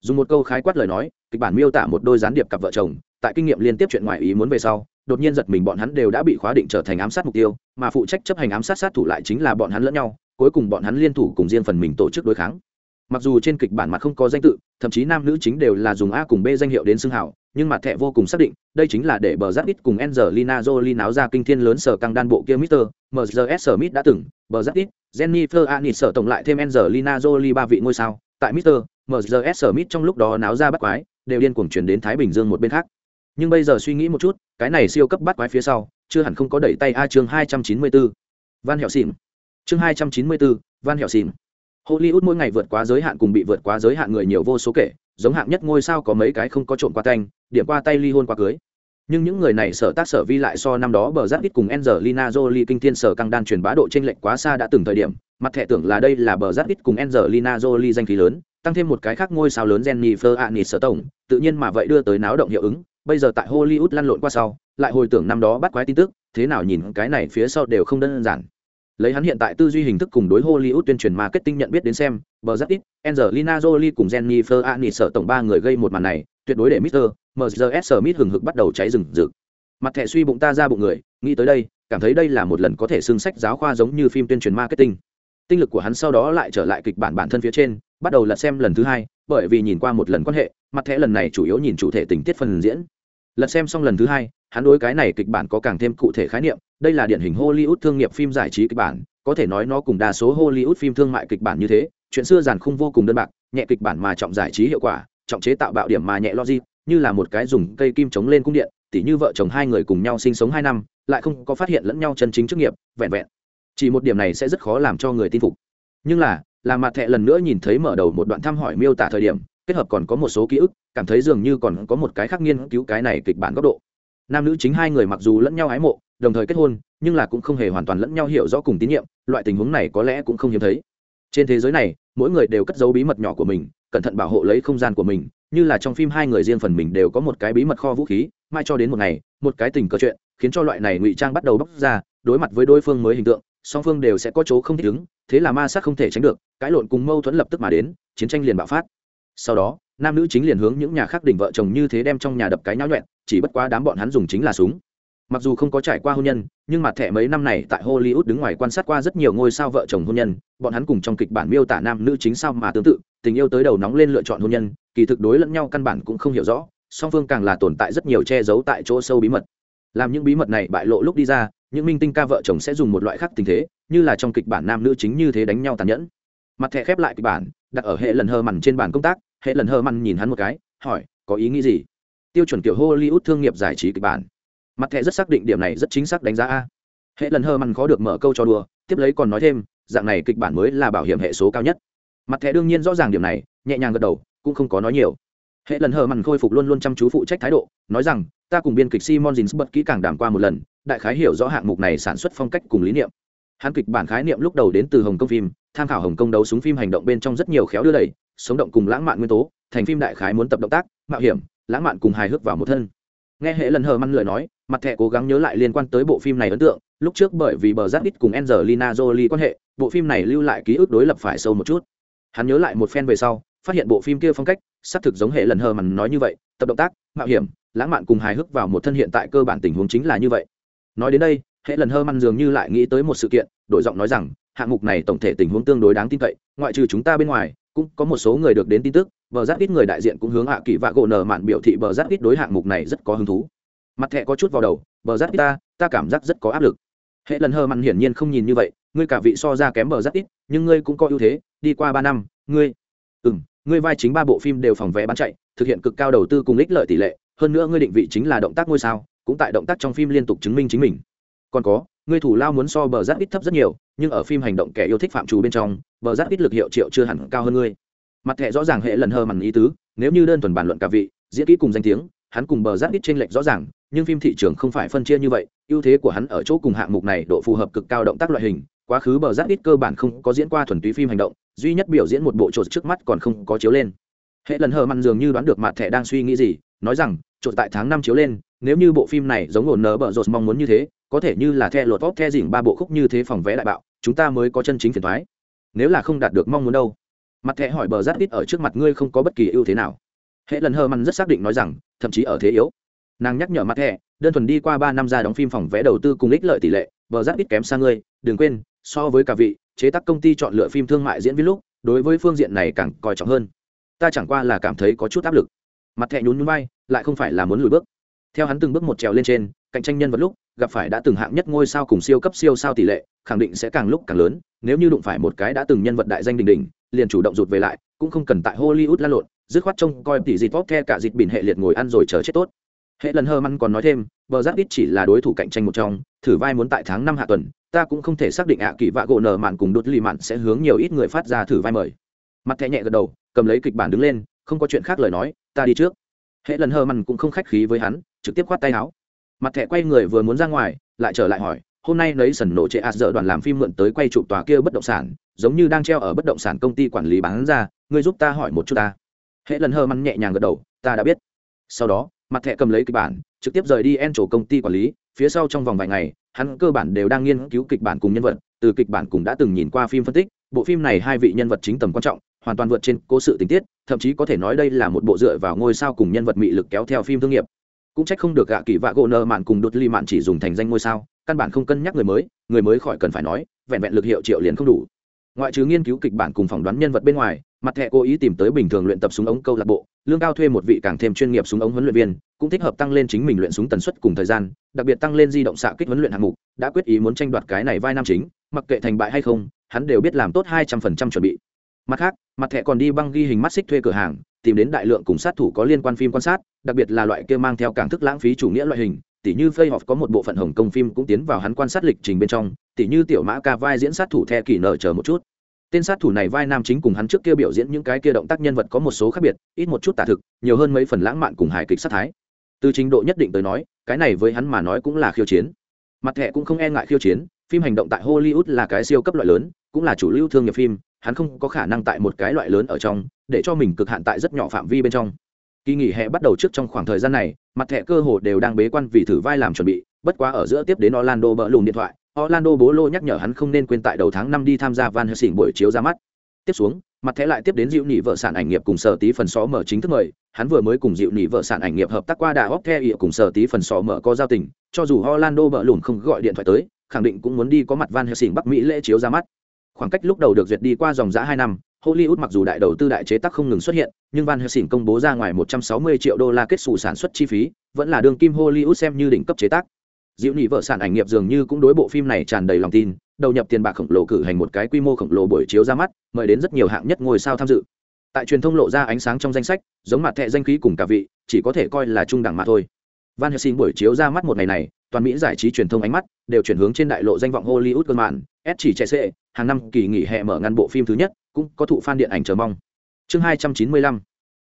Speaker 1: dùng một câu khái quát lời nói kịch bản miêu tả một đôi gián điệp cặp vợ chồng tại kinh nghiệm liên tiếp chuyện ngoại ý muốn về sau đột nhiên giật mình bọn hắn đều đã bị khóa định trở thành ám sát mục tiêu mà phụ trách chấp hành ám sát sát thủ lại chính là bọn hắn lẫn nhau cuối cùng bọn hắn liên thủ cùng riêng phần mình tổ chức đối kháng mặc dù trên kịch bản mặt không có danh tự thậm chí nam nữ chính đều là dùng a cùng b danh hiệu đến xưng hảo nhưng mặt thẻ vô cùng xác định đây chính là để bờ giáp ít cùng Angelina Jolie náo ra kinh thiên lớn sở căng đan bộ kia Mr. MZS Smith đã từng, bờ giáp ít, Jennifer Aniston tổng lại thêm Angelina Jolie ba vị ngôi sao, tại Mr. MZS Smith trong lúc đó náo ra bắt quái, đều điên cuồng chuyển đến Thái Bình Dương một bên khác. Nhưng bây giờ suy nghĩ một chút, cái này siêu cấp bắt quái phía sau, chưa hẳn không có đẩy tay a chương 294. Van Hẹo Xỉn. Chương 294, Van Hẹo Xỉn. Hollywood mỗi ngày vượt quá giới hạn cùng bị vượt quá giới hạn người nhiều vô số kể, giống hạng nhất ngôi sao có mấy cái không có trộm qua tanh, điểm qua tay ly hôn qua cưới. Nhưng những người này sở tác sở vi lại so năm đó bờ giáp ít cùng Angelina Jolie kinh thiên sở căng đan truyền bá độ chênh lệnh quá xa đã từng thời điểm, mặt thẻ tưởng là đây là bờ giáp ít cùng angelina jolie danh khí lớn tăng thêm một cái khác ngôi sao lớn jennifer aniston tổng tự nhiên mà vậy đưa tới náo động hiệu ứng bây giờ tại hollywood lăn lộn qua sau lại hồi tưởng năm đó bắt quái tin tức thế nào nhìn cái này phía sau đều không đơn giản lấy hắn hiện tại tư duy hình thức cùng đối hollywood tuyên truyền marketing nhận biết đến xem bờ rất ít angelina jolie cùng jennifer aniston tổng ba người gây một màn này tuyệt đối để Mr. MGS Smith hừng hực bắt đầu cháy rừng rực. Mặt thẻ suy bụng ta ra bụng người, nghĩ tới đây, cảm thấy đây là một lần có thể xưng sách giáo khoa giống như phim tuyên truyền marketing. Tinh lực của hắn sau đó lại trở lại kịch bản bản thân phía trên, bắt đầu lật xem lần thứ hai, bởi vì nhìn qua một lần quan hệ, mặt thẻ lần này chủ yếu nhìn chủ thể tình tiết phần diễn. Lật xem xong lần thứ hai, hắn đối cái này kịch bản có càng thêm cụ thể khái niệm, đây là điển hình Hollywood thương nghiệp phim giải trí kịch bản, có thể nói nó cùng đa số Hollywood phim thương mại kịch bản như thế, chuyện xưa giản khung vô cùng đơn bạc, nhẹ kịch bản mà trọng giải trí hiệu quả, trọng chế tạo bạo điểm mà nhẹ logic, như là một cái dùng cây kim chống lên cung điện tỉ như vợ chồng hai người cùng nhau sinh sống hai năm lại không có phát hiện lẫn nhau chân chính chức nghiệp vẹn vẹn chỉ một điểm này sẽ rất khó làm cho người tin phục. Nhưng là là mặt thẹ lần nữa nhìn thấy mở đầu một đoạn thăm hỏi miêu tả thời điểm, kết hợp còn có một số ký ức, cảm thấy dường như còn có một cái khác nghiên cứu cái này kịch bản góc độ. Nam nữ chính hai người mặc dù lẫn nhau ái mộ, đồng thời kết hôn, nhưng là cũng không hề hoàn toàn lẫn nhau hiểu rõ cùng tín nhiệm, loại tình huống này có lẽ cũng không hiếm thấy. Trên thế giới này, mỗi người đều cất giấu bí mật nhỏ của mình, cẩn thận bảo hộ lấy không gian của mình, như là trong phim hai người riêng phần mình đều có một cái bí mật kho vũ khí mai cho đến một ngày, một cái tình cờ chuyện, khiến cho loại này ngụy trang bắt đầu bóc ra, đối mặt với đối phương mới hình tượng song phương đều sẽ có chỗ không thích ứng, thế là ma sát không thể tránh được, cãi lộn cùng mâu thuẫn lập tức mà đến, chiến tranh liền bạo phát. Sau đó, nam nữ chính liền hướng những nhà khác đỉnh vợ chồng như thế đem trong nhà đập cái nháo nhuẹn, chỉ bất quá đám bọn hắn dùng chính là súng. Mặc dù không có trải qua hôn nhân, nhưng mặt thẻ mấy năm này tại hollywood đứng ngoài quan sát qua rất nhiều ngôi sao vợ chồng hôn nhân, bọn hắn cùng trong kịch bản miêu tả nam nữ chính sao mà tương tự, tình yêu tới đầu nóng lên lựa chọn hôn nhân, kỳ thực đối lẫn nhau căn bản cũng không hiểu rõ, song phương càng là tồn tại rất nhiều che giấu tại chỗ sâu bí mật. Làm những bí mật này bại lộ lúc đi ra những minh tinh ca vợ chồng sẽ dùng một loại khác tình thế, như là trong kịch bản nam nữ chính như thế đánh nhau tàn nhẫn. Mặt thẻ khép lại kịch bản, đặt ở hệ lần hơ mằn trên bàn công tác, hệ lần hơ mằn nhìn hắn một cái, hỏi, có ý nghĩ gì? Tiêu chuẩn kiểu hollywood thương nghiệp giải trí kịch bản. Mặt thẻ rất xác định điểm này rất chính xác đánh giá a. Hệ lần hơ mằn khó được mở câu cho đùa, tiếp lấy còn nói thêm, dạng này kịch bản mới là bảo hiểm hệ số cao nhất. Mặt thẻ đương nhiên rõ ràng điểm này, nhẹ nhàng gật đầu, cũng không có nói nhiều. Hệ lần hờ mằn khôi phục luôn luôn chăm chú phụ trách thái độ, nói rằng, ta cùng biên kịch simon jins bật kỹ càng đảm qua một lần đại khái hiểu rõ hạng mục này sản xuất phong cách cùng lý niệm. Hắn kịch bản khái niệm lúc đầu đến từ hồng kông phim, tham khảo hồng kông đấu súng phim hành động bên trong rất nhiều khéo đưa đẩy, sống động cùng lãng mạn nguyên tố, thành phim đại khái muốn tập động tác, mạo hiểm, lãng mạn cùng hài hước vào một thân. Nghe hệ lần hờ măn lời nói, mặt thẻ cố gắng nhớ lại liên quan tới bộ phim này ấn tượng, lúc trước bởi vì bờ giáp ít cùng angelina jolie quan hệ, bộ phim này lưu lại ký ức đối lập phải sâu một chút. Hắn nhớ lại một phen về sau, phát hiện bộ phim kia phong cách, xác thực giống hệ lần hờ mằn nói như vậy, tập động tác, mạo hiểm, lãng mạn cùng hài hước vào một thân hiện tại cơ bản tình huống chính là như vậy nói đến đây hệ lần hơ măn dường như lại nghĩ tới một sự kiện, đổi giọng nói rằng, hạng mục này tổng thể tình huống tương đối đáng tin cậy, ngoại trừ chúng ta bên ngoài, cũng có một số người được đến tin tức, bờ giáp ít người đại diện cũng hướng hạ kỳ vạ gỗ nở mạn biểu thị bờ giáp ít đối hạng mục này rất có hứng thú. Mặt thẹ có chút vào đầu, bờ giáp ít ta ta cảm giác rất có áp lực. Hệ lần hơ mặn hiển nhiên không nhìn như vậy, ngươi cả vị so ra kém bờ giáp ít, nhưng ngươi cũng có ưu thế, đi qua ba năm, ngươi ừ m ngươi vai chính ba bộ phim đều phòng vé bán chạy, thực hiện cực cao đầu tư cùng ích lợi tỷ lệ, hơn nữa ngươi định vị chính là động tác ngôi sao cũng tại động tác trong phim liên tục chứng minh chính mình. Còn có, ngươi thủ lao muốn so bờ giáp ít thấp rất nhiều, nhưng ở phim hành động kẻ yêu thích phạm trù bên trong, bờ giáp ít lực hiệu triệu chưa hẳn cao hơn ngươi. Mặt thẻ rõ ràng hệ lần hơ mằn ý tứ, nếu như đơn thuần bàn luận cả vị, diễn kỹ cùng danh tiếng, hắn cùng bờ giáp ít trên lệch rõ ràng, nhưng phim thị trường không phải phân chia như vậy, ưu thế của hắn ở chỗ cùng hạng mục này độ phù hợp cực cao động tác loại hình, quá khứ bờ giáp ít cơ bản không có diễn qua thuần túy phim hành động, duy nhất biểu diễn một bộ trột trước mắt còn không có chiếu lên. Hệ lần hờ mặn dường như đoán được mặt thẻ đang suy nghĩ gì, nói rằng trột tại tháng năm chiếu lên nếu như bộ phim này giống ổn nở bợ rột mong muốn như thế, có thể như là the lột vóc the dỉnh ba bộ khúc như thế phòng vé đại bạo, chúng ta mới có chân chính phiền thoái nếu là không đạt được mong muốn đâu. Mặt thẻ hỏi bờ giáp ít ở trước mặt ngươi không có bất kỳ ưu thế nào. Hệ lần hơ măn rất xác định nói rằng, thậm chí ở thế yếu. Nàng nhắc nhở mặt thẻ, đơn thuần đi qua ba năm ra đóng phim phòng vé đầu tư cùng ích lợi tỷ lệ, bờ giáp ít kém xa ngươi, đừng quên, so với cả vị, chế tác công ty chọn lựa phim thương mại diễn viên lúc, đối với phương diện này càng coi trọng hơn. Ta chẳng qua là cảm thấy có chút áp lực. Mặt thẹ nhún nhún bay lại không phải là muốn lùi bước theo hắn từng bước một trèo lên trên, cạnh tranh nhân vật lúc, gặp phải đã từng hạng nhất ngôi sao cùng siêu cấp siêu sao tỷ lệ, khẳng định sẽ càng lúc càng lớn, nếu như đụng phải một cái đã từng nhân vật đại danh đình đình liền chủ động rụt về lại, cũng không cần tại hollywood lan lộn, dứt khoát trông coi tỷ dịt vóc the cả dịt bỉn hệ liệt ngồi ăn rồi chờ chết tốt. Hệ lần hơ măn còn nói thêm, bờ giáp ít chỉ là đối thủ cạnh tranh một trong, thử vai muốn tại tháng năm hạ tuần, ta cũng không thể xác định ạ kỳ vạ gỗ nở mạn cùng đốt lì mạn sẽ hướng nhiều ít người phát ra thử vai mời. Mặt thẻ nhẹ gật đầu, cầm lấy kịch bản đứng lên, không có chuyện khác lời nói, ta đi trước. Hệ lần hơ măn cũng không khách khí với hắn trực tiếp khoát tay áo. Mặt thẻ quay người vừa muốn ra ngoài, lại trở lại hỏi, hôm nay lấy sần nổ chế ạt dở đoàn làm phim mượn tới quay chụp tòa kia bất động sản, giống như đang treo ở bất động sản công ty quản lý bán ra, ngươi giúp ta hỏi một chút ta. Hệ lần hơ măn nhẹ nhàng gật đầu, ta đã biết. Sau đó, mặt thẻ cầm lấy kịch bản, trực tiếp rời đi en chỗ công ty quản lý, phía sau trong vòng vài ngày, hắn cơ bản đều đang nghiên cứu kịch bản cùng nhân vật, từ kịch bản cũng đã từng nhìn qua phim phân tích, bộ phim này hai vị nhân vật chính tầm quan trọng, hoàn toàn vượt trên cố sự tình tiết, thậm chí có thể nói đây là một bộ dựa vào ngôi sao cùng nhân vật mị lực kéo theo phim thương nghiệp cũng trách không được gạ kỳ vạ gỗ nợ mạn cùng đột ly mạn chỉ dùng thành danh ngôi sao, căn bản không cân nhắc người mới người mới khỏi cần phải nói, vẹn vẹn lực hiệu triệu liền không đủ. Ngoại trừ nghiên cứu kịch bản cùng phỏng đoán nhân vật bên ngoài, mặt thẻ cố ý tìm tới bình thường luyện tập súng ống câu lạc bộ, lương cao thuê một vị càng thêm chuyên nghiệp súng ống huấn luyện viên, cũng thích hợp tăng lên chính mình luyện súng tần suất cùng thời gian, đặc biệt tăng lên di động xạ kích huấn luyện hạng mục, đã quyết ý muốn tranh đoạt cái này vai nam chính, mặc kệ thành bại hay không, hắn đều biết làm tốt hai trăm phần trăm chuẩn bị. Mặt khác, mặt thẻ còn đi băng ghi hình mắt xích thuê cửa hàng tìm đến đại lượng cùng sát thủ có liên quan phim quan sát, đặc biệt là loại kia mang theo cảng thức lãng phí chủ nghĩa loại hình, tỉ như phây họp có một bộ phận hồng công phim cũng tiến vào hắn quan sát lịch trình bên trong, tỉ như tiểu mã ca vai diễn sát thủ the kỳ nợ chờ một chút. Tên sát thủ này vai nam chính cùng hắn trước kia biểu diễn những cái kia động tác nhân vật có một số khác biệt, ít một chút tả thực, nhiều hơn mấy phần lãng mạn cùng hài kịch sát thái. Từ trình độ nhất định tới nói, cái này với hắn mà nói cũng là khiêu chiến. Mặt thẻ cũng không e ngại khiêu chiến, phim hành động tại hollywood là cái siêu cấp loại lớn, cũng là chủ lưu thương nghiệp phim hắn không có khả năng tại một cái loại lớn ở trong, để cho mình cực hạn tại rất nhỏ phạm vi bên trong. Kỳ nghỉ hè bắt đầu trước trong khoảng thời gian này, mặt thẻ cơ hồ đều đang bế quan vì thử vai làm chuẩn bị, bất quá ở giữa tiếp đến orlando bỡ lùn điện thoại, orlando bố lô nhắc nhở hắn không nên quên tại đầu tháng năm đi tham gia van helsing buổi chiếu ra mắt. Tiếp xuống, mặt thẻ lại tiếp đến dịu nỉ vợ sản ảnh nghiệp cùng sở tí phần xó mở chính thức mời, hắn vừa mới cùng dịu nỉ vợ sản ảnh nghiệp hợp tác qua đà hóc theo cùng sở tí phần xó mở có giao tình, cho dù orlando bỡ lùn không gọi điện thoại tới, khẳng định cũng muốn đi có mặt van helsing bắc mỹ lễ chiếu ra mắt khoảng cách lúc đầu được duyệt đi qua dòng giã hai năm, hollywood mặc dù đại đầu tư đại chế tác không ngừng xuất hiện, nhưng van helsing công bố ra ngoài 160 triệu đô la kết xù sản xuất chi phí, vẫn là đường kim hollywood xem như đỉnh cấp chế tác. Diệu nhị vợ sản ảnh nghiệp dường như cũng đối bộ phim này tràn đầy lòng tin, đầu nhập tiền bạc khổng lồ cử hành một cái quy mô khổng lồ buổi chiếu ra mắt, mời đến rất nhiều hạng nhất ngôi sao tham dự. Tại truyền thông lộ ra ánh sáng trong danh sách, giống mặt thẹ danh khí cùng cả vị, chỉ có thể coi là trung đẳng mà thôi. Van helsing buổi chiếu ra mắt một ngày này, toàn mỹ giải trí truyền thông ánh mắt đều chuyển hướng trên đại lộ danh vọng hollywood cơn mạn s chỉ chạy xệ hàng năm kỳ nghỉ hè mở ngăn bộ phim thứ nhất, cũng có thụ fan điện ảnh chờ mong. Chương hai trăm chín mươi lăm.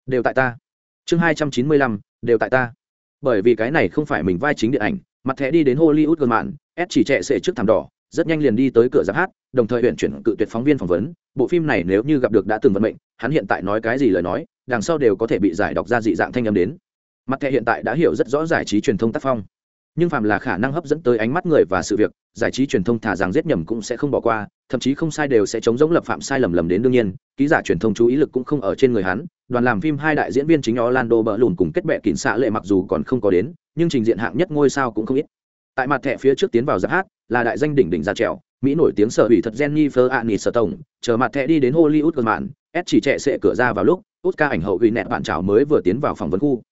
Speaker 1: Đều tại ta. Chương hai trăm chín mươi lăm. Đều tại ta. Bởi vì cái này không phải mình vai chính điện ảnh, mặt thẻ đi đến hollywood gần mạn, s chỉ trẻ xệ trước thảm đỏ, rất nhanh liền đi tới cửa giáp hát, đồng thời huyện chuyển cự tuyệt phóng viên phỏng vấn. Bộ phim này nếu như gặp được đã từng vận mệnh, hắn hiện tại nói cái gì lời nói, đằng sau đều có thể bị giải đọc ra dị dạng thanh âm đến. Mặt thẻ hiện tại đã hiểu rất rõ giải trí truyền thông tác phong nhưng phàm là khả năng hấp dẫn tới ánh mắt người và sự việc, giải trí truyền thông thả rằng giết nhầm cũng sẽ không bỏ qua, thậm chí không sai đều sẽ chống giống lập phạm sai lầm lầm đến đương nhiên, ký giả truyền thông chú ý lực cũng không ở trên người hắn, đoàn làm phim hai đại diễn viên chính orlando bỡ lùn cùng kết bệ kín xạ lệ mặc dù còn không có đến, nhưng trình diện hạng nhất ngôi sao cũng không ít. Tại mặt thẻ phía trước tiến vào giáp hát, là đại danh đỉnh đỉnh ra trèo, mỹ nổi tiếng sở hủy thật jennifer sở tổng chờ mặt thẻ đi đến hollywood gần mạn s chỉ trẻ sẽ cửa ra vào lúc, oscar ảnh hậu ghi nẹt bạn chào mới vừa tiến vào phòng vấn khu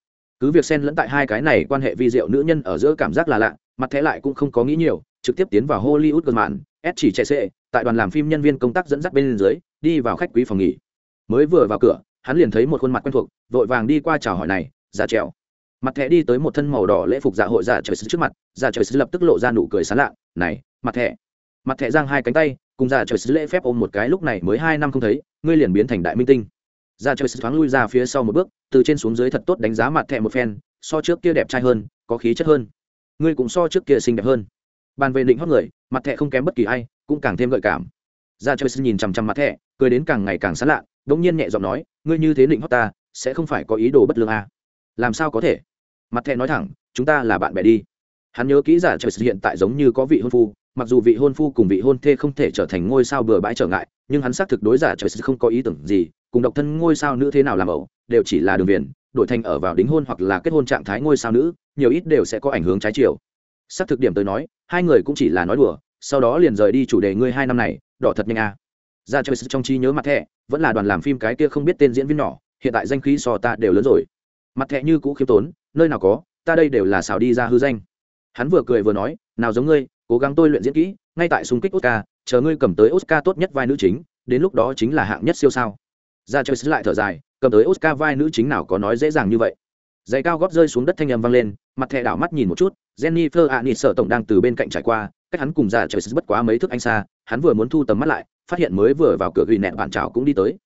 Speaker 1: cứ việc xen lẫn tại hai cái này quan hệ vi diệu nữ nhân ở giữa cảm giác là lạ, mặt thế lại cũng không có nghĩ nhiều, trực tiếp tiến vào hollywood gần mạn, s chỉ chạy xệ tại đoàn làm phim nhân viên công tác dẫn dắt bên dưới, đi vào khách quý phòng nghỉ. Mới vừa vào cửa, hắn liền thấy một khuôn mặt quen thuộc, vội vàng đi qua chào hỏi này giả trèo. Mặt thẻ đi tới một thân màu đỏ lễ phục dạ hội giả trời sứ trước mặt giả trời sứ lập tức lộ ra nụ cười sán lạ, này, mặt thẻ. Mặt thẻ giang hai cánh tay, cùng giả trời sứ lễ phép ôm một cái, lúc này mới hai năm không thấy, ngươi liền biến thành đại minh tinh. Ra Chơi thoáng lui ra phía sau một bước, từ trên xuống dưới thật tốt đánh giá mặt thẻ một phen, so trước kia đẹp trai hơn, có khí chất hơn. Ngươi cũng so trước kia xinh đẹp hơn. Bàn về định hót người, mặt thẻ không kém bất kỳ ai, cũng càng thêm gợi cảm. Ra chơi nhìn chằm chằm mặt thẻ, cười đến càng ngày càng sán lạ đ ỗ n g nhiên nhẹ giọng nói, ngươi như thế định hót ta, sẽ không phải có ý đồ bất lương à. làm sao có thể? Mặt thẻ nói thẳng, chúng ta là bạn bè đi. Hắn nhớ kỹ giả trời hiện tại giống như có vị hôn phu, mặc dù vị hôn phu cùng vị hôn thê không thể trở thành ngôi sao bừa bãi trở ngại, nhưng hắn xác thực đối giả trời không có ý tưởng gì cùng độc thân ngôi sao nữ thế nào làm ẩu, đều chỉ là đường viền, đổi thành ở vào đính hôn hoặc là kết hôn trạng thái ngôi sao nữ, nhiều ít đều sẽ có ảnh hưởng trái chiều. Xác thực điểm tới nói, hai người cũng chỉ là nói đùa, sau đó liền rời đi chủ đề ngươi hai năm này, đỏ thật nhanh à. ra chơi trong trí nhớ mặt thẻ, vẫn là đoàn làm phim cái kia không biết tên diễn viên nhỏ, hiện tại danh khí so ta đều lớn rồi. Mặt thẻ như cũ khiêm tốn, nơi nào có, ta đây đều là xào đi ra hư danh. Hắn vừa cười vừa nói, nào giống ngươi, cố gắng tôi luyện diễn kỹ, ngay tại xung kích oscar, chờ ngươi cầm tới oscar tốt nhất vai nữ chính, đến lúc đó chính là hạng nhất siêu sao ra chơi lại thở dài, cầm tới oscar vai nữ chính nào có nói dễ dàng như vậy. Giày cao góp rơi xuống đất thanh âm vang lên, mặt thẻ đảo mắt nhìn một chút jennifer nịt sợ tổng đang từ bên cạnh trải qua, cách hắn cùng ra trời bất quá mấy thước anh xa, hắn vừa muốn thu tầm mắt lại, phát hiện mới vừa vào cửa ghi nẹt bạn trào cũng đi tới.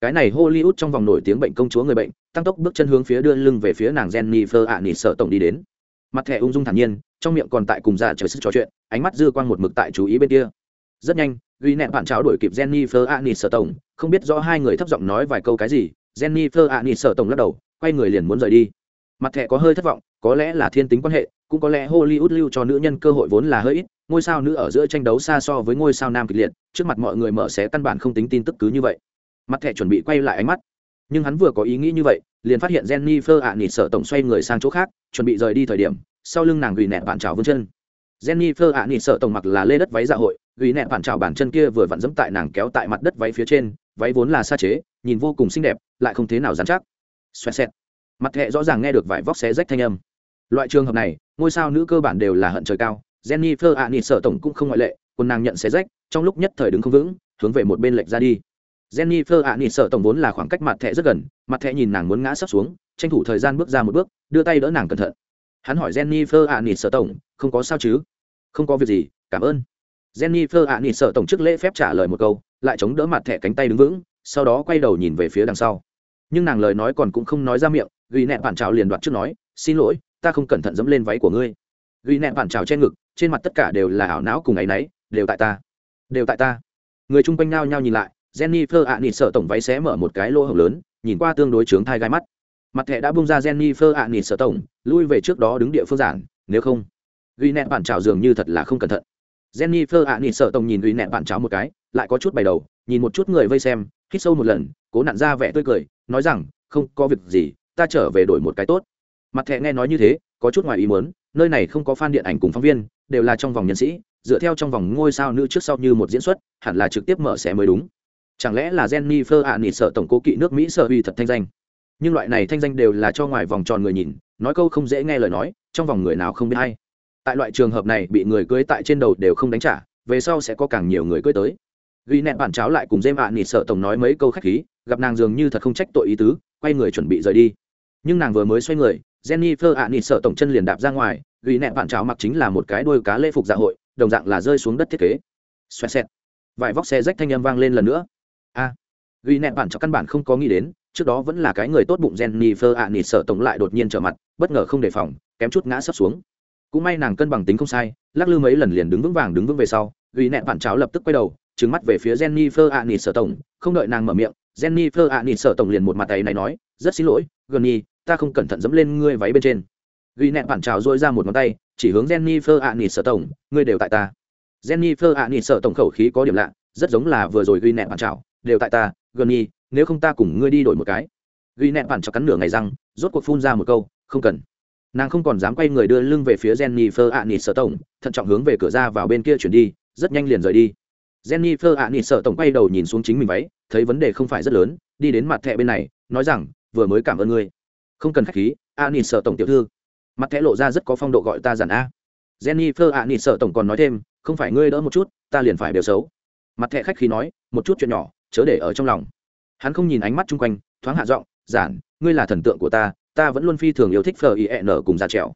Speaker 1: Cái này hollywood trong vòng nổi tiếng bệnh công chúa người bệnh, tăng tốc bước chân hướng phía đưa lưng về phía nàng jennifer nịt sợ tổng đi đến. Mặt thẻ ung dung thản nhiên, trong miệng còn tại cùng ra trời sức trò chuyện, ánh mắt dư quang một mực tại chú ý bên kia. Rất nhanh, ghi nẹn bạn trào đổi kịp jennifer anis sở tổng không biết rõ hai người thấp giọng nói vài câu cái gì, jennifer anis sở tổng lắc đầu, quay người liền muốn rời đi. Mặt thẻ có hơi thất vọng, có lẽ là thiên tính quan hệ, cũng có lẽ hollywood lưu cho nữ nhân cơ hội vốn là hơi ít, ngôi sao nữ ở giữa tranh đấu xa so với ngôi sao nam kịch liệt, trước mặt mọi người mở xé căn bản không tính tin tức cứ như vậy. Mặt thẻ chuẩn bị quay lại ánh mắt. Nhưng hắn vừa có ý nghĩ như vậy, liền phát hiện jennifer ạ nịt sợ tổng xoay người sang chỗ khác, chuẩn bị rời đi thời điểm, sau lưng nàng gửi nẹt bạn trào vươn chân. Jennifer ạ nịt sợ tổng mặc là lê đất váy dạ hội, gửi nẹt bạn trào bản chân kia vừa vặn dẫm tại nàng kéo tại mặt đất váy phía trên váy vốn là sa chế, nhìn vô cùng xinh đẹp, lại không thế nào dán chắc. Xoẹt xẹt. Mặt hệ rõ ràng nghe được vải vóc xé rách thanh âm. Loại trường hợp này, ngôi sao nữ cơ bản đều là hận trời cao. Jennifer ạ nịt sợ tổng cũng không ngoại lệ quân nàng nhận xé rách, trong lúc nhất thời đứng không vững, hướng về một bên lệch ra đi. Jennifer ạ nịt sợ tổng vốn là khoảng cách mặt thẹ rất gần, mặt thẹ nhìn nàng muốn ngã sắp xuống, tranh thủ thời gian bước ra một bước, đưa tay đỡ nàng cẩn thận. Hắn hỏi jennifer ạ nịt sợ tổng, không có sao chứ? Không có việc gì, cảm ơn. Jennifer ạ nịt sợ tổng trước lễ phép trả lời một câu lại chống đỡ mặt thẻ cánh tay đứng vững, sau đó quay đầu nhìn về phía đằng sau. Nhưng nàng lời nói còn cũng không nói ra miệng, ghi nẹ bản trào liền đoạt trước nói, xin lỗi, ta không cẩn thận dẫm lên váy của ngươi. Ghi nẹ bản trào trên ngực, trên mặt tất cả đều là ảo não cùng ấ y náy, đều tại ta, đều tại ta. Người chung quanh nao nhao nhìn lại, jennifer ạ nịt sợ tổng váy xé mở một cái lỗ hổng lớn, nhìn qua tương đối trướng thai gai mắt. Mặt thẻ đã bung ra jennifer ạ nịt sợ tổng, lui về trước đó đứng địa phương giản, nếu không, ghi nẹ bản trào dường như thật là không cẩn thận. Jennifer ạ nịt sợ tổng nhìn ghi nẹ bản trào một cái lại có chút bày đầu, nhìn một chút người vây xem, hít sâu một lần, cố nặn ra vẻ tươi cười, nói rằng, không, có việc gì, ta trở về đổi một cái tốt. Mặt thẹ nghe nói như thế, có chút ngoài ý muốn, nơi này không có fan điện ảnh cùng phóng viên, đều là trong vòng nhân sĩ, dựa theo trong vòng ngôi sao nữ trước sau như một diễn xuất, hẳn là trực tiếp mở xẻ mới đúng. Chẳng lẽ là jennifer ạ nịt sợ tổng cố kỵ nước mỹ sợ uy thật thanh danh? Nhưng loại này thanh danh đều là cho ngoài vòng tròn người nhìn, nói câu không dễ nghe lời nói, trong vòng người nào không biết hay. Tại loại trường hợp này, bị người cưới tại trên đầu đều không đánh trả, về sau sẽ có càng nhiều người cưới tới ghi nẹn bản cháo lại cùng dêm ạ nịt sợ tổng nói mấy câu khách khí gặp nàng dường như thật không trách tội ý tứ quay người chuẩn bị rời đi. Nhưng nàng vừa mới xoay người jennifer ạ nịt sợ tổng chân liền đạp ra ngoài ghi nẹn bản cháo mặc chính là một cái đôi cá lễ phục dạ hội đồng dạng là rơi xuống đất thiết kế. Xoẹt xẹt. Vài vóc xe rách thanh âm vang lên lần nữa. A. À, ghi nẹn bản cháo căn bản không có nghĩ đến trước đó vẫn là cái người tốt bụng jennifer ạ nịt sợ tổng lại đột nhiên trở mặt bất ngờ không đề phòng kém chút ngã sấp xuống. Cũng may nàng cân bằng tính không sai lắc lư mấy lần liền đứng vững vàng đứng vững về sau ghi nẹn bản cháo lập tức quay đầu trừng mắt về phía Jennifer Aniston sở tổng, không đợi nàng mở miệng, Jennifer Aniston sở tổng liền một mặt tay này nói, "Rất xin lỗi, Gunny, ta không cẩn thận dẫm lên ngươi váy bên trên." Ghi nẹt bản trào rôi ra một ngón tay, chỉ hướng Jennifer Aniston sở tổng, "Ngươi đều tại ta." Jennifer Aniston sở tổng khẩu khí có điểm lạ, rất giống là vừa rồi ghi nẹt bản trào, "Đều tại ta, Gunny, nếu không ta cùng ngươi đi đổi một cái." Ghi nẹt bản trào cắn nửa ngày răng, rốt cuộc phun ra một câu, "Không cần." Nàng không còn dám quay người đưa lưng về phía Jennifer Aniston sở tổng, thận trọng hướng về cửa ra vào bên kia chuyển đi, rất nhanh liền rời đi jennifer ạ nịt sợ tổng quay đầu nhìn xuống chính mình váy, thấy vấn đề không phải rất lớn, đi đến mặt thẻ bên này, nói rằng, vừa mới cảm ơn ngươi. Không cần khách khí ạ nịt sợ tổng tiểu thư. Mặt thẻ lộ ra rất có phong độ gọi ta giản a. Jennifer ạ nịt sợ tổng còn nói thêm, không phải ngươi đỡ một chút, ta liền phải đều xấu. Mặt thẻ khách khí nói, một chút chuyện nhỏ, chớ để ở trong lòng. Hắn không nhìn ánh mắt chung quanh, thoáng hạ giọng, giản, ngươi là thần tượng của ta ta vẫn luôn phi thường yêu thích phờ ý N cùng già trèo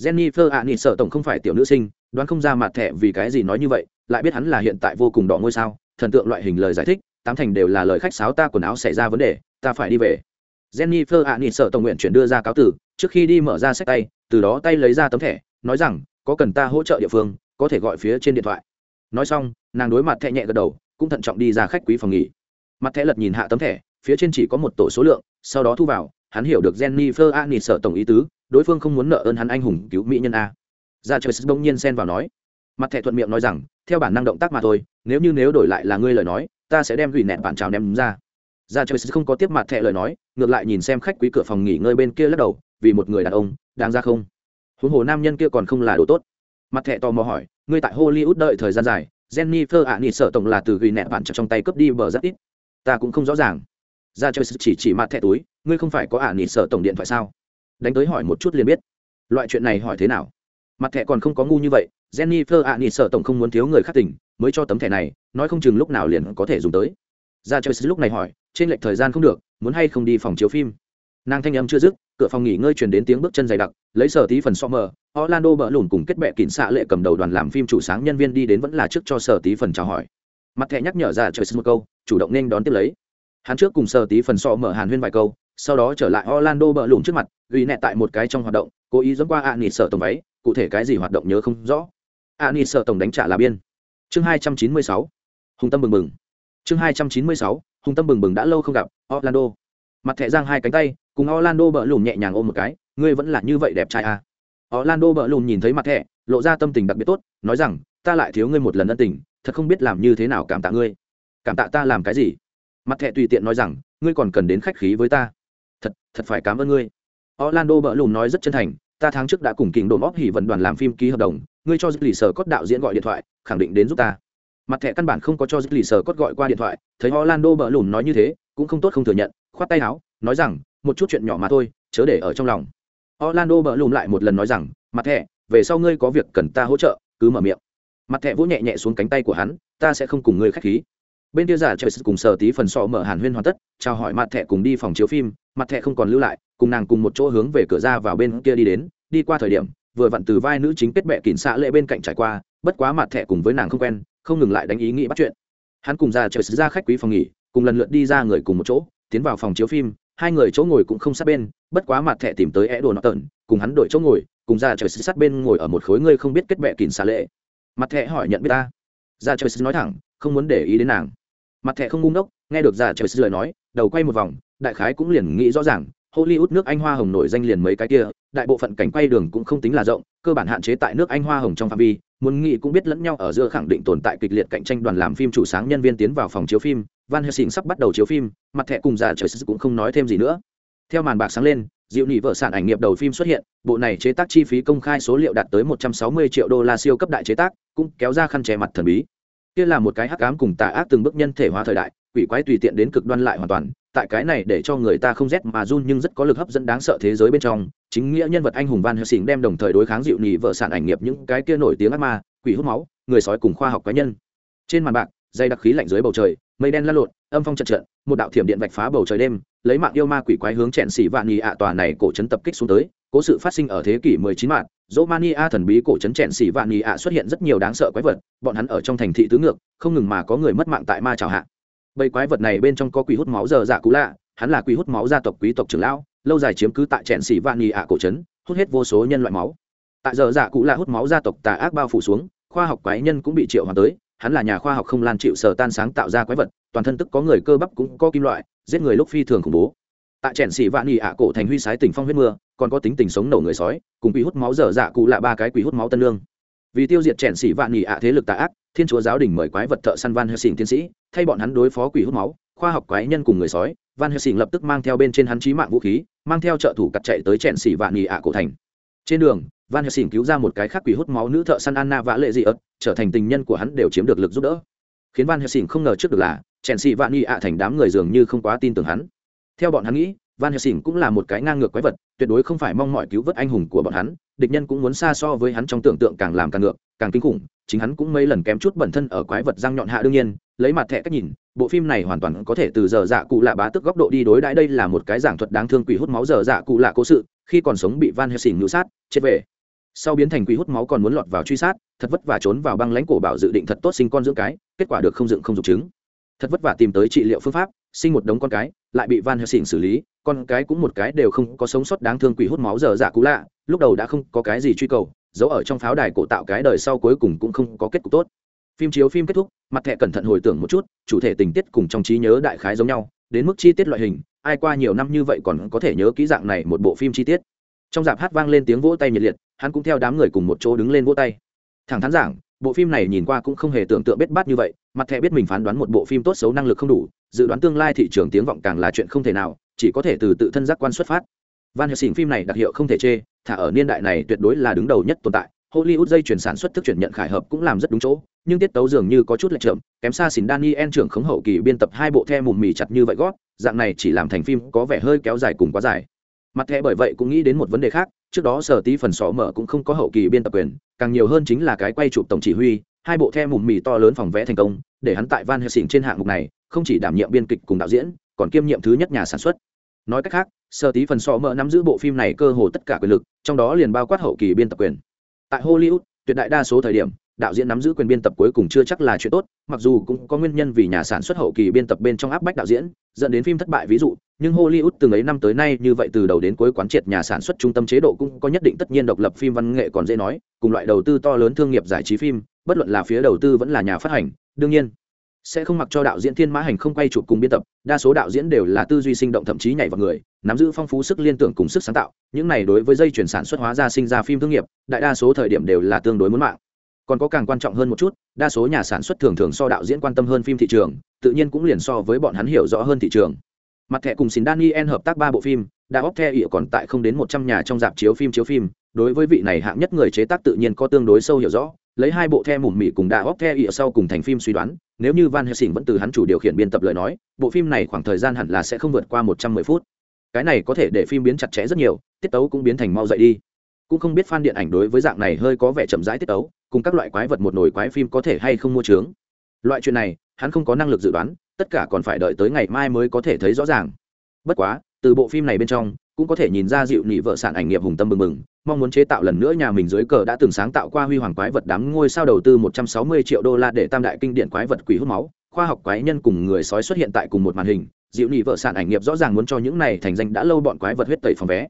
Speaker 1: jennifer ạ nịt sợ tổng không phải tiểu nữ sinh, đoán không ra mặt thẻ vì cái gì nói như vậy lại biết hắn là hiện tại vô cùng đỏ ngôi sao, thần tượng loại hình lời giải thích, tám thành đều là lời khách sáo ta quần áo xảy ra vấn đề, ta phải đi về. Jennifer ạ nịt sợ tổng nguyện chuyển đưa ra cáo tử trước khi đi mở ra sách tay, từ đó tay lấy ra tấm thẻ, nói rằng, có cần ta hỗ trợ địa phương, có thể gọi phía trên điện thoại. Nói xong, nàng đối mặt thẹ nhẹ gật đầu, cũng thận trọng đi ra khách quý phòng nghỉ. Mặt thẻ lật nhìn hạ tấm thẻ, phía trên chỉ có một tổ số lượng, sau đó thu vào, hắn hiểu được jennifer ạ nịt sợ tổng ý tứ, đối phương không muốn nợ ơn hắn anh hùng cứu mỹ nhân a. Ra trời bỗng nhiên xen vào nói. Mặt thẻ thuận miệng nói rằng theo bản năng động tác mà thôi, nếu như nếu đổi lại là ngươi lời nói, ta sẽ đem gửi nẹt bản trào ném ra. Ra chơi không có tiếp mặt thẹ lời nói, ngược lại nhìn xem khách quý cửa phòng nghỉ ngơi bên kia lắc đầu, vì một người đàn ông, đáng ra không? Huống hồ nam nhân kia còn không là đồ tốt. Mặt thẹ tò mò hỏi, ngươi tại hollywood đợi thời gian dài, jennifer ạ nỉ sợ tổng là từ gửi nẹt bản trào trong tay cướp đi bờ rất ít. Ta cũng không rõ ràng. Ra chơi chỉ chỉ mặt thẹ túi, ngươi không phải có ạ nỉ sợ tổng điện thoại sao? Đánh tới hỏi một chút liền biết. Loại chuyện này hỏi thế nào? Mặt thẻ còn không có ngu như vậy, jennifer ạ nịt sợ tổng không muốn thiếu người khác tỉnh mới cho tấm thẻ này, nói không chừng lúc nào liền có thể dùng tới. Ra chơi lúc này hỏi, trên lệch thời gian không được, muốn hay không đi phòng chiếu phim? Nàng thanh âm chưa dứt, cửa phòng nghỉ ngơi truyền đến tiếng bước chân dày đặc, lấy sở tí phần so mờ, orlando bỡ lùn cùng kết bệ kín xạ lệ cầm đầu đoàn làm phim chủ sáng nhân viên đi đến vẫn là trước cho sở tí phần chào hỏi. Mặt thẻ nhắc nhở ra chơi một câu, chủ động nên đón tiếp lấy. Hắn trước cùng sở tí phần so mở hàn huyên vài câu, sau đó trở lại orlando bỡ lùn trước mặt, ghi nẹ tại một cái trong hoạt động, cố ý dẫn qua ạ nịt sợ tổng váy cụ thể cái gì hoạt động nhớ không rõ. A ni sợ tổng đánh trả là biên. Chương hai trăm chín mươi sáu. Hùng tâm bừng bừng. Chương hai trăm chín mươi sáu. Hùng tâm bừng bừng đã lâu không gặp, orlando. Mặt thẻ giang hai cánh tay, cùng orlando bỡ lùm nhẹ nhàng ôm một cái, ngươi vẫn là như vậy đẹp trai à. orlando bỡ lùm nhìn thấy mặt thẻ, lộ ra tâm tình đặc biệt tốt, nói rằng, ta lại thiếu ngươi một lần ân tình, thật không biết làm như thế nào cảm tạ ngươi. Cảm tạ ta làm cái gì? Mặt thẻ tùy tiện nói rằng, ngươi còn cần đến khách khí với ta. Thật thật phải cảm ơn ngươi. Orlando bỡ lùm nói rất chân thành ta tháng trước đã cùng kình đồn óc hỉ vận đoàn làm phim ký hợp đồng, ngươi cho lì sở cốt đạo diễn gọi điện thoại, khẳng định đến giúp ta. Mặt thẻ căn bản không có cho lì sở cốt gọi qua điện thoại, thấy orlando bỡ lùn nói như thế, cũng không tốt không thừa nhận, khoát tay áo, nói rằng, một chút chuyện nhỏ mà thôi, chớ để ở trong lòng. Orlando bỡ lùn lại một lần nói rằng, mặt thẻ, về sau ngươi có việc cần ta hỗ trợ, cứ mở miệng. Mặt thẻ vỗ nhẹ nhẹ xuống cánh tay của hắn, ta sẽ không cùng ngươi khách khí bên kia giả trời cùng sở tí phần sọ mở hàn huyên hoàn tất, chào hỏi mặt thẻ cùng đi phòng chiếu phim, mặt thẻ không còn lưu lại, cùng nàng cùng một chỗ hướng về cửa ra vào bên kia đi đến, đi qua thời điểm, vừa vặn từ vai nữ chính kết bệ kín xạ lệ bên cạnh trải qua, bất quá mặt thẻ cùng với nàng không quen, không ngừng lại đánh ý nghĩ bắt chuyện. Hắn cùng ra trời ra khách quý phòng nghỉ, cùng lần lượt đi ra người cùng một chỗ, tiến vào phòng chiếu phim, hai người chỗ ngồi cũng không sát bên, bất quá mặt thẻ tìm tới é đồ nọ tợn cùng hắn đổi chỗ ngồi, cùng ra trời sát bên ngồi ở một khối ngươi không biết kết bệ kín xạ lệ. Mặt thẻ hỏi nhận biết ta. Ra trời nói thẳng, không muốn để ý đến nàng mặt thẻ không ngu ngốc, nghe được giả trời lời nói, đầu quay một vòng, đại khái cũng liền nghĩ rõ ràng, hollywood nước anh hoa hồng nổi danh liền mấy cái kia, đại bộ phận cảnh quay đường cũng không tính là rộng, cơ bản hạn chế tại nước anh hoa hồng trong phạm vi, muốn nghĩ cũng biết lẫn nhau ở giữa khẳng định tồn tại kịch liệt cạnh tranh đoàn làm phim chủ sáng nhân viên tiến vào phòng chiếu phim, van helsing sắp bắt đầu chiếu phim, mặt thẻ cùng giả trời cũng không nói thêm gì nữa. Theo màn bạc sáng lên, diệu nỉ vợ sản ảnh nghiệp đầu phim xuất hiện, bộ này chế tác chi phí công khai số liệu đạt tới 160 triệu đô la siêu cấp đại chế tác, cũng kéo ra khăn che mặt thần bí kia là một cái hắc ám cùng tà ác từng bước nhân thể hóa thời đại, quỷ quái tùy tiện đến cực đoan lại hoàn toàn, tại cái này để cho người ta không rét mà run nhưng rất có lực hấp dẫn đáng sợ thế giới bên trong. Chính nghĩa nhân vật anh hùng van helsing đem đồng thời đối kháng dịu nhị vợ sản ảnh nghiệp những cái kia nổi tiếng ác ma, quỷ hút máu, người sói cùng khoa học cá nhân. Trên màn bạc, dây đặc khí lạnh dưới bầu trời, mây đen lăn lộn, âm phong trận trận, một đạo thiểm điện vạch phá bầu trời đêm, lấy mạng yêu ma quỷ quái hướng chẹn xỉ vạn nhị ạ tòa này cổ trấn tập kích xuống tới, cố sự phát sinh ở thế kỷ 19 mạng. Romania thần bí cổ trấn trẻn xỉ vạn nhị ạ xuất hiện rất nhiều đáng sợ quái vật, bọn hắn ở trong thành thị tứ ngược, không ngừng mà có người mất mạng tại ma trào hạ. Bầy quái vật này bên trong có quỷ hút máu giờ dạ cũ lạ, hắn là quỷ hút máu gia tộc quý tộc trưởng lão, lâu dài chiếm cứ tại trẻn xỉ vạn nhị ạ cổ trấn, hút hết vô số nhân loại máu. Tại giờ dạ cũ lạ hút máu gia tộc tà ác bao phủ xuống, khoa học quái nhân cũng bị triệu hoàn tới, hắn là nhà khoa học không lan chịu sở tan sáng tạo ra quái vật, toàn thân tức có người cơ bắp cũng có kim loại, giết người lúc phi thường khủng bố. Tại trẻn xỉ vạn nhị ạ cổ thành huy sái tỉnh phong huyết mưa còn có tính tình sống nổ người sói, cùng quỷ hút máu dở dạ cụ là ba cái quỷ hút máu tân lương. Vì tiêu diệt trẻn xỉ vạn nhị ạ thế lực tà ác, thiên chúa giáo đình mời quái vật thợ săn van helsing tiến sĩ, thay bọn hắn đối phó quỷ hút máu, khoa học quái nhân cùng người sói, van helsing lập tức mang theo bên trên hắn trí mạng vũ khí, mang theo trợ thủ cặt chạy tới trẻn xỉ vạn nhị ạ cổ thành. Trên đường, van helsing cứu ra một cái khác quỷ hút máu nữ thợ săn anna vã lệ dị ớt, trở thành tình nhân của hắn đều chiếm được lực giúp đỡ. Khiến van helsing không ngờ trước được là, chèn xỉ vạn nhị ạ thành đám người dường như không quá tin tưởng hắn. Theo bọn hắn nghĩ van helsing cũng là một cái ngang ngược quái vật, tuyệt đối không phải mong mọi cứu vớt anh hùng của bọn hắn, địch nhân cũng muốn xa so với hắn trong tưởng tượng càng làm càng ngược, càng kinh khủng, chính hắn cũng mấy lần kém chút bẩn thân ở quái vật răng nhọn hạ đương nhiên, lấy mặt thẻ cách nhìn, bộ phim này hoàn toàn có thể từ giờ dạ cụ lạ bá tức góc độ đi đối đãi đây là một cái giảng thuật đáng thương quỷ hút máu giờ dạ cụ lạ cố sự, khi còn sống bị van helsing ngữ sát, chết về. Sau biến thành quỷ hút máu còn muốn lọt vào truy sát, thật vất vả trốn vào băng lãnh cổ bảo dự định thật tốt sinh con dưỡng cái, kết quả được không dựng không dục trứng thật vất vả tìm tới trị liệu phương pháp, sinh một đống con cái, lại bị van helsing xử lý, con cái cũng một cái đều không có sống sót đáng thương quỷ hút máu giờ giả cũ lạ, lúc đầu đã không có cái gì truy cầu, giấu ở trong pháo đài cổ tạo cái đời sau cuối cùng cũng không có kết cục tốt. Phim chiếu phim kết thúc, mặt thẻ cẩn thận hồi tưởng một chút, chủ thể tình tiết cùng trong trí nhớ đại khái giống nhau, đến mức chi tiết loại hình, ai qua nhiều năm như vậy còn có thể nhớ kỹ dạng này một bộ phim chi tiết. Trong dạp hát vang lên tiếng vỗ tay nhiệt liệt, hắn cũng theo đám người cùng một chỗ đứng lên vỗ tay. Thẳng thắn giảng bộ phim này nhìn qua cũng không hề tưởng tượng bết bát như vậy mặt thẻ biết mình phán đoán một bộ phim tốt xấu năng lực không đủ dự đoán tương lai thị trường tiếng vọng càng là chuyện không thể nào chỉ có thể từ tự thân giác quan xuất phát. Van helsing phim này đặc hiệu không thể chê thả ở niên đại này tuyệt đối là đứng đầu nhất tồn tại hollywood dây chuyển sản xuất thức chuyển nhận khải hợp cũng làm rất đúng chỗ nhưng tiết tấu dường như có chút lệch trộm, kém xa xỉn daniel trưởng khống hậu kỳ biên tập hai bộ the mùm mì chặt như vậy gót dạng này chỉ làm thành phim có vẻ hơi kéo dài cùng quá dài. Mặt thẻ bởi vậy cũng nghĩ đến một vấn đề khác trước đó sở tí phần sọ mở cũng không có hậu kỳ biên tập quyền, càng nhiều hơn chính là cái quay chụp tổng chỉ huy, hai bộ the mùm mì to lớn phòng vẽ thành công, để hắn tại van helsing trên hạng mục này, không chỉ đảm nhiệm biên kịch cùng đạo diễn, còn kiêm nhiệm thứ nhất nhà sản xuất. Nói cách khác, sở tí phần sọ mở nắm giữ bộ phim này cơ hồ tất cả quyền lực, trong đó liền bao quát hậu kỳ biên tập quyền. Tại hollywood, tuyệt đại đa số thời điểm đạo diễn nắm giữ quyền biên tập cuối cùng chưa chắc là chuyện tốt, mặc dù cũng có nguyên nhân vì nhà sản xuất hậu kỳ biên tập bên trong áp bách đạo diễn, dẫn đến phim thất bại ví dụ, nhưng hollywood từ ấy năm tới nay như vậy từ đầu đến cuối quán triệt nhà sản xuất trung tâm chế độ cũng có nhất định tất nhiên độc lập phim văn nghệ còn dễ nói, cùng loại đầu tư to lớn thương nghiệp giải trí phim, bất luận là phía đầu tư vẫn là nhà phát hành, đương nhiên sẽ không mặc cho đạo diễn thiên mã hành không quay chụp cùng biên tập, đa số đạo diễn đều là tư duy sinh động thậm chí nhảy vào người, nắm giữ phong phú sức liên tưởng cùng sức sáng tạo, những này đối với dây chuyển sản xuất hóa ra sinh ra phim thương nghiệp, đại đa số thời điểm đều là tương đối muốn mạng còn có càng quan trọng hơn một chút, đa số nhà sản xuất thường thường so đạo diễn quan tâm hơn phim thị trường, tự nhiên cũng liền so với bọn hắn hiểu rõ hơn thị trường. Mặt thẻ cùng xin daniel hợp tác ba bộ phim, đã óc the ỉa còn tại không đến một trăm nhà trong dạp chiếu phim chiếu phim, đối với vị này hạng nhất người chế tác tự nhiên có tương đối sâu hiểu rõ, lấy hai bộ the mùm mị cùng đã óc the ỉa sau cùng thành phim suy đoán, nếu như van helsing vẫn từ hắn chủ điều khiển biên tập lời nói, bộ phim này khoảng thời gian hẳn là sẽ không vượt qua một trăm mười phút. Cái này có thể để phim biến chặt chẽ rất nhiều, tiết tấu cũng biến thành mau dậy đi. Cũng không biết fan điện ảnh đối với dạng này hơi có vẻ chậm rãi tiết tấu cùng các loại quái vật một nồi quái phim có thể hay không mua trướng. Loại chuyện này, hắn không có năng lực dự đoán, tất cả còn phải đợi tới ngày mai mới có thể thấy rõ ràng. Bất quá, từ bộ phim này bên trong, cũng có thể nhìn ra dịu nị vợ sản ảnh nghiệp hùng tâm mừng mừng mong muốn chế tạo lần nữa nhà mình dưới cờ đã từng sáng tạo qua huy hoàng quái vật đám ngôi sao đầu tư 160 triệu đô la để tam đại kinh điển quái vật quỷ hút máu, khoa học quái nhân cùng người sói xuất hiện tại cùng một màn hình, dịu nị vợ sản ảnh nghiệp rõ ràng muốn cho những này thành danh đã lâu bọn quái vật huyết tẩy phòng vé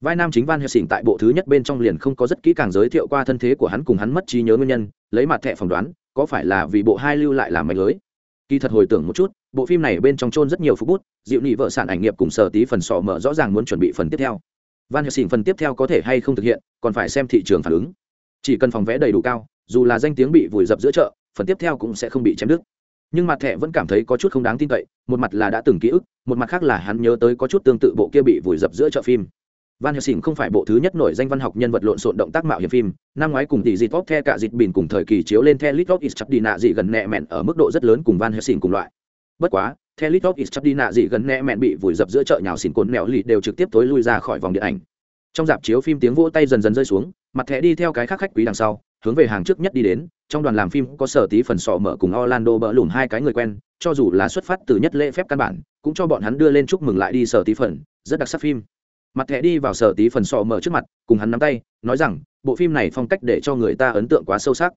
Speaker 1: vai nam chính van helsing tại bộ thứ nhất bên trong liền không có rất kỹ càng giới thiệu qua thân thế của hắn cùng hắn mất trí nhớ nguyên nhân, lấy mặt thẻ phỏng đoán, có phải là vì bộ hai lưu lại làm mạch lưới? Kỳ thật hồi tưởng một chút, bộ phim này bên trong trôn rất nhiều phút bút, dịu nị vợ sản ảnh nghiệp cùng sở tí phần sọ mở rõ ràng muốn chuẩn bị phần tiếp theo. Van helsing phần tiếp theo có thể hay không thực hiện, còn phải xem thị trường phản ứng. Chỉ cần phòng vẽ đầy đủ cao, dù là danh tiếng bị vùi dập giữa chợ, phần tiếp theo cũng sẽ không bị chém đứt. Nhưng mặt thẻ vẫn cảm thấy có chút không đáng tin cậy, một mặt là đã từng ký ức, một mặt khác là hắn nhớ tới có chút tương tự bộ kia bị vùi dập giữa chợ phim. Van Helsing không phải bộ thứ nhất nổi danh văn học nhân vật lộn xộn động tác mạo hiểm phim, năm ngoái cùng tỷ dịt tốt The cả dịt bình cùng thời kỳ chiếu lên The Little Is Chap đi nạ dị gần nẹ mẹn ở mức độ rất lớn cùng Van Helsing cùng loại. Bất quá, The Little Is Chap đi nạ dị gần nẹ mẹn bị vùi dập giữa chợ nhào xỉn cồn mèo lì đều trực tiếp tối lui ra khỏi vòng điện ảnh. Trong dạp chiếu phim tiếng vỗ tay dần dần rơi xuống, mặt thẻ đi theo cái khác khách quý đằng sau, hướng về hàng trước nhất đi đến, trong đoàn làm phim có sở tí phần sọ mở cùng Orlando bỡ lùn hai cái người quen, cho dù là xuất phát từ nhất lễ phép căn bản, cũng cho bọn hắn đưa lên chúc mừng lại đi sở tí phần, rất đặc sắc phim mặt thẻ đi vào sở tí phần sọ mở trước mặt, cùng hắn nắm tay, nói rằng, bộ phim này phong cách để cho người ta ấn tượng quá sâu sắc.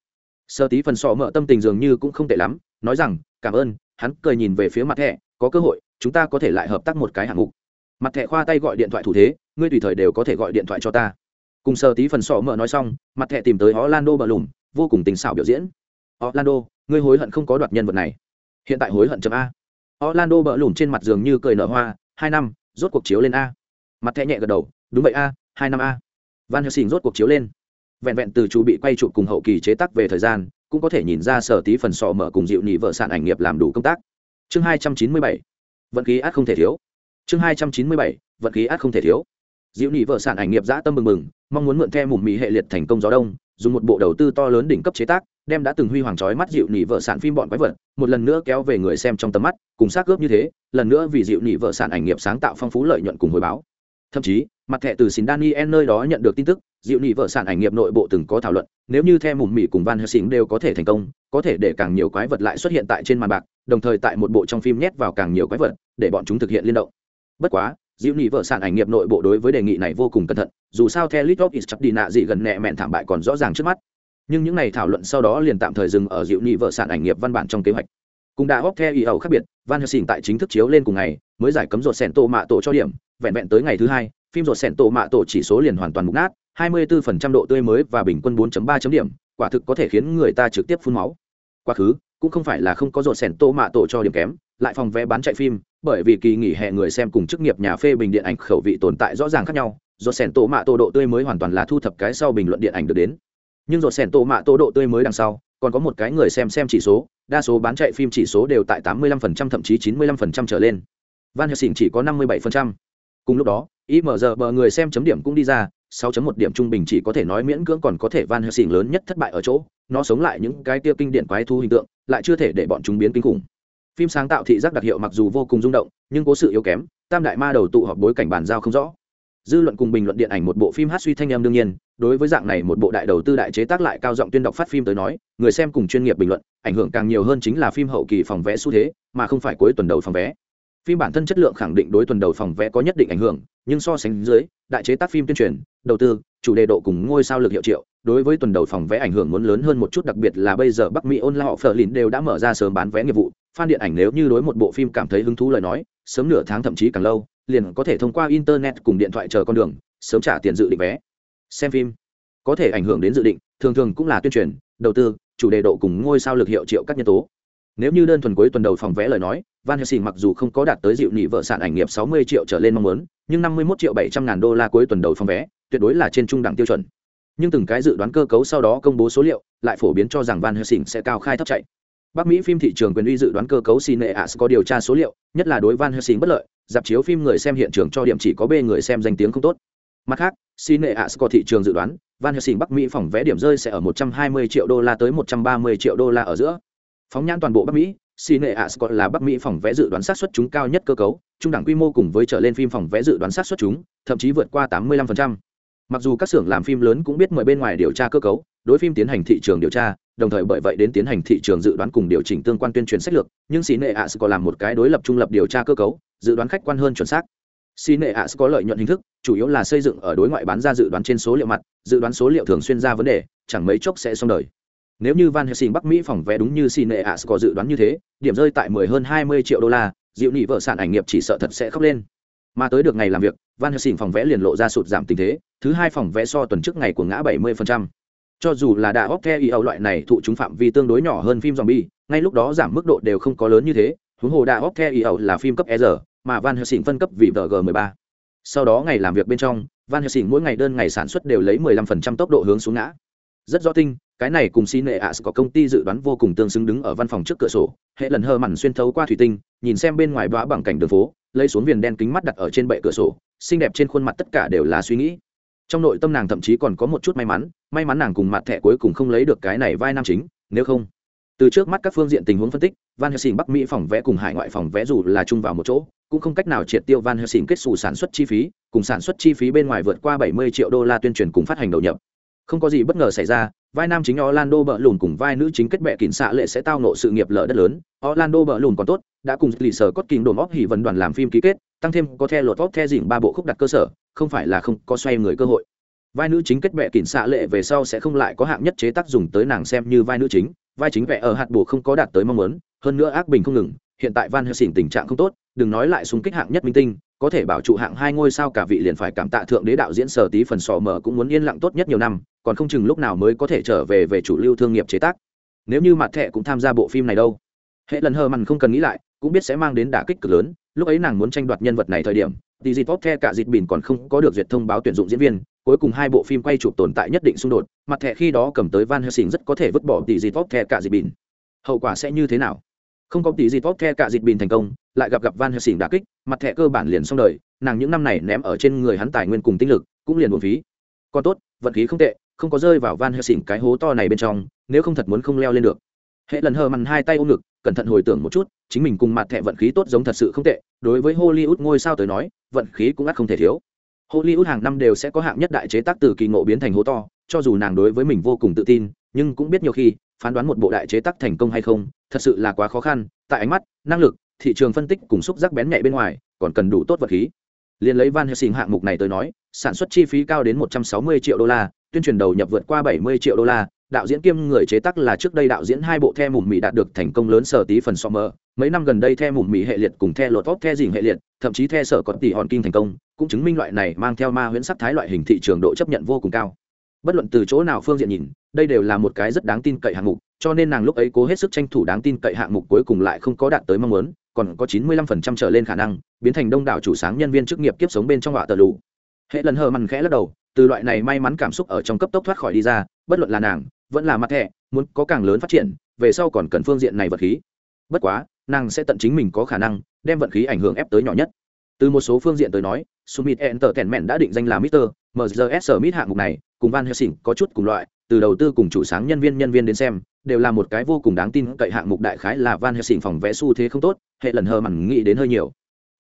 Speaker 1: Sở tí phần sọ mở tâm tình dường như cũng không tệ lắm, nói rằng, cảm ơn, hắn cười nhìn về phía mặt thẻ, có cơ hội, chúng ta có thể lại hợp tác một cái hạng mục. Mặt thẻ khoa tay gọi điện thoại thủ thế, ngươi tùy thời đều có thể gọi điện thoại cho ta. Cùng sở tí phần sọ mở nói xong, mặt thẻ tìm tới orlando bờ lùm, vô cùng tình xảo biểu diễn. Orlando, ngươi hối hận không có đoạt nhân vật này. Hiện tại hối hận chấm a. Orlando bờ lùm trên mặt dường như cười nở hoa, hai năm, rốt cuộc chiếu lên a mặt thẻ nhẹ gật đầu, đúng vậy a, hai năm a. Van helsing rốt cuộc chiếu lên. Vẹn vẹn từ chú bị quay trụ cùng hậu kỳ chế tác về thời gian, cũng có thể nhìn ra sở tí phần sọ mở cùng dịu nhị vợ sản ảnh nghiệp làm đủ công tác. Chương hai trăm chín mươi bảy, vận khí át không thể thiếu. Chương hai trăm chín mươi bảy, vận khí át không thể thiếu. Dịu nhị vợ sản ảnh nghiệp dã tâm mừng mừng mong muốn mượn theo mùm mỹ hệ liệt thành công gió đông, dùng một bộ đầu tư to lớn đỉnh cấp chế tác, đem đã từng huy hoàng trói mắt dịu nhị vợ sản phim bọn quái vật, một lần nữa kéo về người xem trong tầm mắt, cùng xác ướp như thế, lần nữa vì dịu nhị vợ sản ảnh nghiệp sáng tạo phong phú lợi nhuận cùng hồi báo thậm chí, mặt thẻ từ xin daniel nơi đó nhận được tin tức dịu nị vợ sản ảnh nghiệp nội bộ từng có thảo luận, nếu như theo mùm mỉ cùng van helsing đều có thể thành công, có thể để càng nhiều quái vật lại xuất hiện tại trên màn bạc, đồng thời tại một bộ trong phim nhét vào càng nhiều quái vật, để bọn chúng thực hiện liên động. Bất quá dịu nị vợ sản ảnh nghiệp nội bộ đối với đề nghị này vô cùng cẩn thận, dù sao theo lit of is chắc đi nạ gì gần nẹ mẹn thảm bại còn rõ ràng trước mắt. Nhưng những n à y thảo luận sau đó liền tạm thời dừng ở dịu nị vợ sản ảnh nghiệp văn bản trong kế hoạch cũng đã góp theo ý ẩu khác biệt, van helsing tại chính thức chiếu lên cùng ngày, mới giải cấm ruột sẻn tô mạ tổ cho điểm, vẹn vẹn tới ngày thứ hai, phim ruột sẻn tổ mạ tổ chỉ số liền hoàn toàn mục nát 24% độ tươi mới và bình quân 4.3 chấm điểm, quả thực có thể khiến người ta trực tiếp phun máu. Quá khứ, cũng không phải là không có ruột sẻn tổ mạ tổ cho điểm kém, lại phòng vé bán chạy phim, bởi vì kỳ nghỉ hè người xem cùng chức nghiệp nhà phê bình điện ảnh khẩu vị tồn tại rõ ràng khác nhau, ruột sẻn tổ mạ tổ độ tươi mới hoàn toàn là thu thập cái sau bình luận điện ảnh được đến. Nhưng ruột sẻn tổ mạ tổ độ tươi mới đằng sau còn có một cái người xem xem chỉ số, đa số bán chạy phim chỉ số đều tại 85% thậm chí 95% trở lên. Van helsing chỉ có 57%. cùng lúc đó IMDB người xem chấm điểm cũng đi ra 6.1 điểm trung bình chỉ có thể nói miễn cưỡng còn có thể van helsing lớn nhất thất bại ở chỗ, nó sống lại những cái tiêu kinh điển quái thu hình tượng, lại chưa thể để bọn chúng biến kinh khủng. Phim sáng tạo thị giác đặc hiệu mặc dù vô cùng rung động, nhưng có sự yếu kém, tam đại ma đầu tụ họp bối cảnh bàn giao không rõ dư luận cùng bình luận điện ảnh một bộ phim hát suy thanh em đương nhiên, đối với dạng này một bộ đại đầu tư đại chế tác lại cao giọng tuyên đọc phát phim tới nói, người xem cùng chuyên nghiệp bình luận, ảnh hưởng càng nhiều hơn chính là phim hậu kỳ phòng vé xu thế, mà không phải cuối tuần đầu phòng vé. Phim bản thân chất lượng khẳng định đối tuần đầu phòng vé có nhất định ảnh hưởng, nhưng so sánh dưới, đại chế tác phim tuyên truyền, đầu tư, chủ đề độ cùng ngôi sao lực hiệu triệu, đối với tuần đầu phòng vé ảnh hưởng muốn lớn hơn một chút, đặc biệt là bây giờ bắc mỹ ôn la họ phờ lìn đều đã mở ra sớm bán vé nghiệp vụ. Fan điện ảnh nếu như đối một bộ phim cảm thấy hứng thú lời nói, sớm nửa tháng thậm chí càng lâu liền có thể thông qua internet cùng điện thoại chờ con đường, sớm trả tiền dự định vé, xem phim. Có thể ảnh hưởng đến dự định, thường thường cũng là tuyên truyền, đầu tư, chủ đề độ cùng ngôi sao lực hiệu triệu các nhân tố. Nếu như đơn thuần cuối tuần đầu phòng vé lời nói, van helsing mặc dù không có đạt tới dịu nị vợ sản ảnh nghiệp 60 triệu trở lên mong muốn, nhưng 51 triệu 700 ngàn đô la cuối tuần đầu phòng vé, tuyệt đối là trên trung đẳng tiêu chuẩn. Nhưng từng cái dự đoán cơ cấu sau đó công bố số liệu, lại phổ biến cho rằng van helsing sẽ cao khai thấp chạy. Bắc mỹ phim thị trường quyền uy dự đoán cơ cấu cineas có điều tra số liệu, nhất là đối van helsing bất lợi dạp chiếu phim người xem hiện trường cho điểm chỉ có b người xem danh tiếng không tốt mặt khác cineas có thị trường dự đoán, van helsing bắc mỹ phòng vé điểm rơi sẽ ở 120 triệu đô la tới 130 triệu đô la ở giữa phóng nhãn toàn bộ bắc mỹ cineas có là bắc mỹ phòng vé dự đoán sát xuất chúng cao nhất cơ cấu, trung đẳng quy mô cùng với trở lên phim phòng vé dự đoán sát xuất chúng, thậm chí vượt qua 85% mặc dù các xưởng làm phim lớn cũng biết mời bên ngoài điều tra cơ cấu, đối phim tiến hành thị trường điều tra, đồng thời bởi vậy đến tiến hành thị trường dự đoán cùng điều chỉnh tương quan tuyên truyền sách lược, nhưng cineas có làm một cái đối lập trung lập điều tra cơ cấu, dự đoán khách quan hơn chuẩn xác. Cineas có lợi nhuận hình thức, chủ yếu là xây dựng ở đối ngoại bán ra dự đoán trên số liệu mặt, dự đoán số liệu thường xuyên ra vấn đề, chẳng mấy chốc sẽ xong đời. Nếu như van helsing bắc mỹ phòng vé đúng như cineas có dự đoán như thế, điểm rơi tại 10 hơn 20 triệu đô la, dịu nị vợ sản ảnh nghiệp chỉ sợ thật sẽ khóc lên mà tới được ngày làm việc van helsing phòng vẽ liền lộ ra sụt giảm tình thế thứ hai phòng vẽ so tuần trước ngày của ngã 70%. cho dù là đã óc the loại này thụ chúng phạm vi tương đối nhỏ hơn phim zombie ngay lúc đó giảm mức độ đều không có lớn như thế huống hồ đã óc the là phim cấp R, mà van helsing phân cấp vì vg 13 sau đó ngày làm việc bên trong van helsing mỗi ngày đơn ngày sản xuất đều lấy 15% tốc độ hướng xuống ngã rất rõ tinh cái này cùng xin nghệ ạ có công ty dự đoán vô cùng tương xứng đứng ở văn phòng trước cửa sổ, hệ lần hơ mặn xuyên thấu qua thủy tinh, nhìn xem bên ngoài bá bằng cảnh đường phố, lấy xuống viền đen kính mắt đặt ở trên bệ cửa sổ, xinh đẹp trên khuôn mặt tất cả đều là suy nghĩ. Trong nội tâm nàng thậm chí còn có một chút may mắn, may mắn nàng cùng mặt thẻ cuối cùng không lấy được cái này vai nam chính, nếu không, từ trước mắt các phương diện tình huống phân tích, Van Helsing Bắc Mỹ phòng vẽ cùng hải ngoại phòng vẽ dù là chung vào một chỗ, cũng không cách nào triệt tiêu Van Helsing kết xù sản xuất chi phí, cùng sản xuất chi phí bên ngoài vượt qua 70 triệu đô la tuyên truyền cùng phát hành đầu nhập. Không có gì bất ngờ xảy ra, vai nam chính Orlando bợ lùn cùng vai nữ chính kết bệ kín xạ lệ sẽ tao nộ sự nghiệp lở đất lớn. Orlando bợ lùn còn tốt, đã cùng lì sở cốt kinh đồn óc hỉ vần đoàn làm phim ký kết, tăng thêm có theo lột óc theo dỉm ba bộ khúc đặt cơ sở, không phải là không có xoay người cơ hội. Vai nữ chính kết bệ kín xạ lệ về sau sẽ không lại có hạng nhất chế tác dùng tới nàng xem như vai nữ chính, vai chính vẽ ở hạt bổ không có đạt tới mong muốn, hơn nữa ác bình không ngừng, hiện tại Van Helsing tình trạng không tốt, đừng nói lại xung kích hạng nhất minh tinh, có thể bảo trụ hạng hai ngôi sao cả vị liền phải cảm tạ thượng đế đạo diễn sở tí phần sò mở cũng muốn yên lặng tốt nhất nhiều năm, còn không chừng lúc nào mới có thể trở về về chủ lưu thương nghiệp chế tác. Nếu như mặt thẻ cũng tham gia bộ phim này đâu? Hệ lần hờ mằn không cần nghĩ lại, cũng biết sẽ mang đến đả kích cực lớn. Lúc ấy nàng muốn tranh đoạt nhân vật này thời điểm, thì dịp tốt the cả dịp bỉn còn không có được duyệt thông báo tuyển dụng diễn viên. Cuối cùng hai bộ phim quay chụp tồn tại nhất định xung đột. Mặt thẻ khi đó cầm tới van helsing rất có thể vứt bỏ tỷ dịp tốt the cả dịp bỉn. Hậu quả sẽ như thế nào? Không có tỷ dịp tốt the cả dịp bỉn thành công, lại gặp gặp van helsing đả kích mặt thẻ cơ bản liền xong đời. Nàng những năm này ném ở trên người hắn tài nguyên cùng tinh lực, cũng liền buồn phí. Còn tốt, vận khí không tệ không có rơi vào van helsing cái hố to này bên trong, nếu không thật muốn không leo lên được. Hệ lần hờ mằn hai tay ôm ngực, cẩn thận hồi tưởng một chút, chính mình cùng mặt thẻ vận khí tốt giống thật sự không tệ, đối với hollywood ngôi sao tới nói, vận khí cũng ắt không thể thiếu. Hollywood hàng năm đều sẽ có hạng nhất đại chế tác từ kỳ ngộ biến thành hố to, cho dù nàng đối với mình vô cùng tự tin, nhưng cũng biết nhiều khi, phán đoán một bộ đại chế tác thành công hay không, thật sự là quá khó khăn, tại ánh mắt, năng lực, thị trường phân tích cùng xúc giác bén nhạy bên ngoài, còn cần đủ tốt vật khí. Liền lấy van helsing hạng mục này tới nói, sản xuất chi phí cao đến 160 triệu đô la tuyên truyền đầu nhập vượt qua 70 triệu đô la, đạo diễn kiêm người chế tác là trước đây đạo diễn hai bộ the mùm mì đạt được thành công lớn sở tí phần so mơ mấy năm gần đây the mùm mì hệ liệt cùng the lột tốt the dình hệ liệt, thậm chí the sở còn tỷ hòn kinh thành công, cũng chứng minh loại này mang theo ma huyễn sắc thái loại hình thị trường độ chấp nhận vô cùng cao. Bất luận từ chỗ nào phương diện nhìn, đây đều là một cái rất đáng tin cậy hạng mục, cho nên nàng lúc ấy cố hết sức tranh thủ đáng tin cậy hạng mục cuối cùng lại không có đạt tới mong muốn, còn có 95% trở lên khả năng, biến thành đông đảo chủ sáng nhân viên chức nghiệp kiếp sống bên trong họa tờ lù. Hệ lần hờ mằn khẽ lắc đầu từ loại này may mắn cảm xúc ở trong cấp tốc thoát khỏi đi ra bất luận là nàng vẫn là mặt thẻ muốn có càng lớn phát triển về sau còn cần phương diện này vật khí bất quá nàng sẽ tận chính mình có khả năng đem vận khí ảnh hưởng ép tới nhỏ nhất từ một số phương diện tới nói Summit Entertainment đã định danh là Mister, MGS Smith hạng mục này, cùng Van Helsing có chút cùng loại, từ đầu tư cùng chủ sáng nhân viên nhân viên đến xem, đều là một cái vô cùng đáng tin cậy hạng mục đại khái là Van Helsing phòng vẽ xu thế không tốt, hệ lần hờ mặn nghĩ đến hơi nhiều.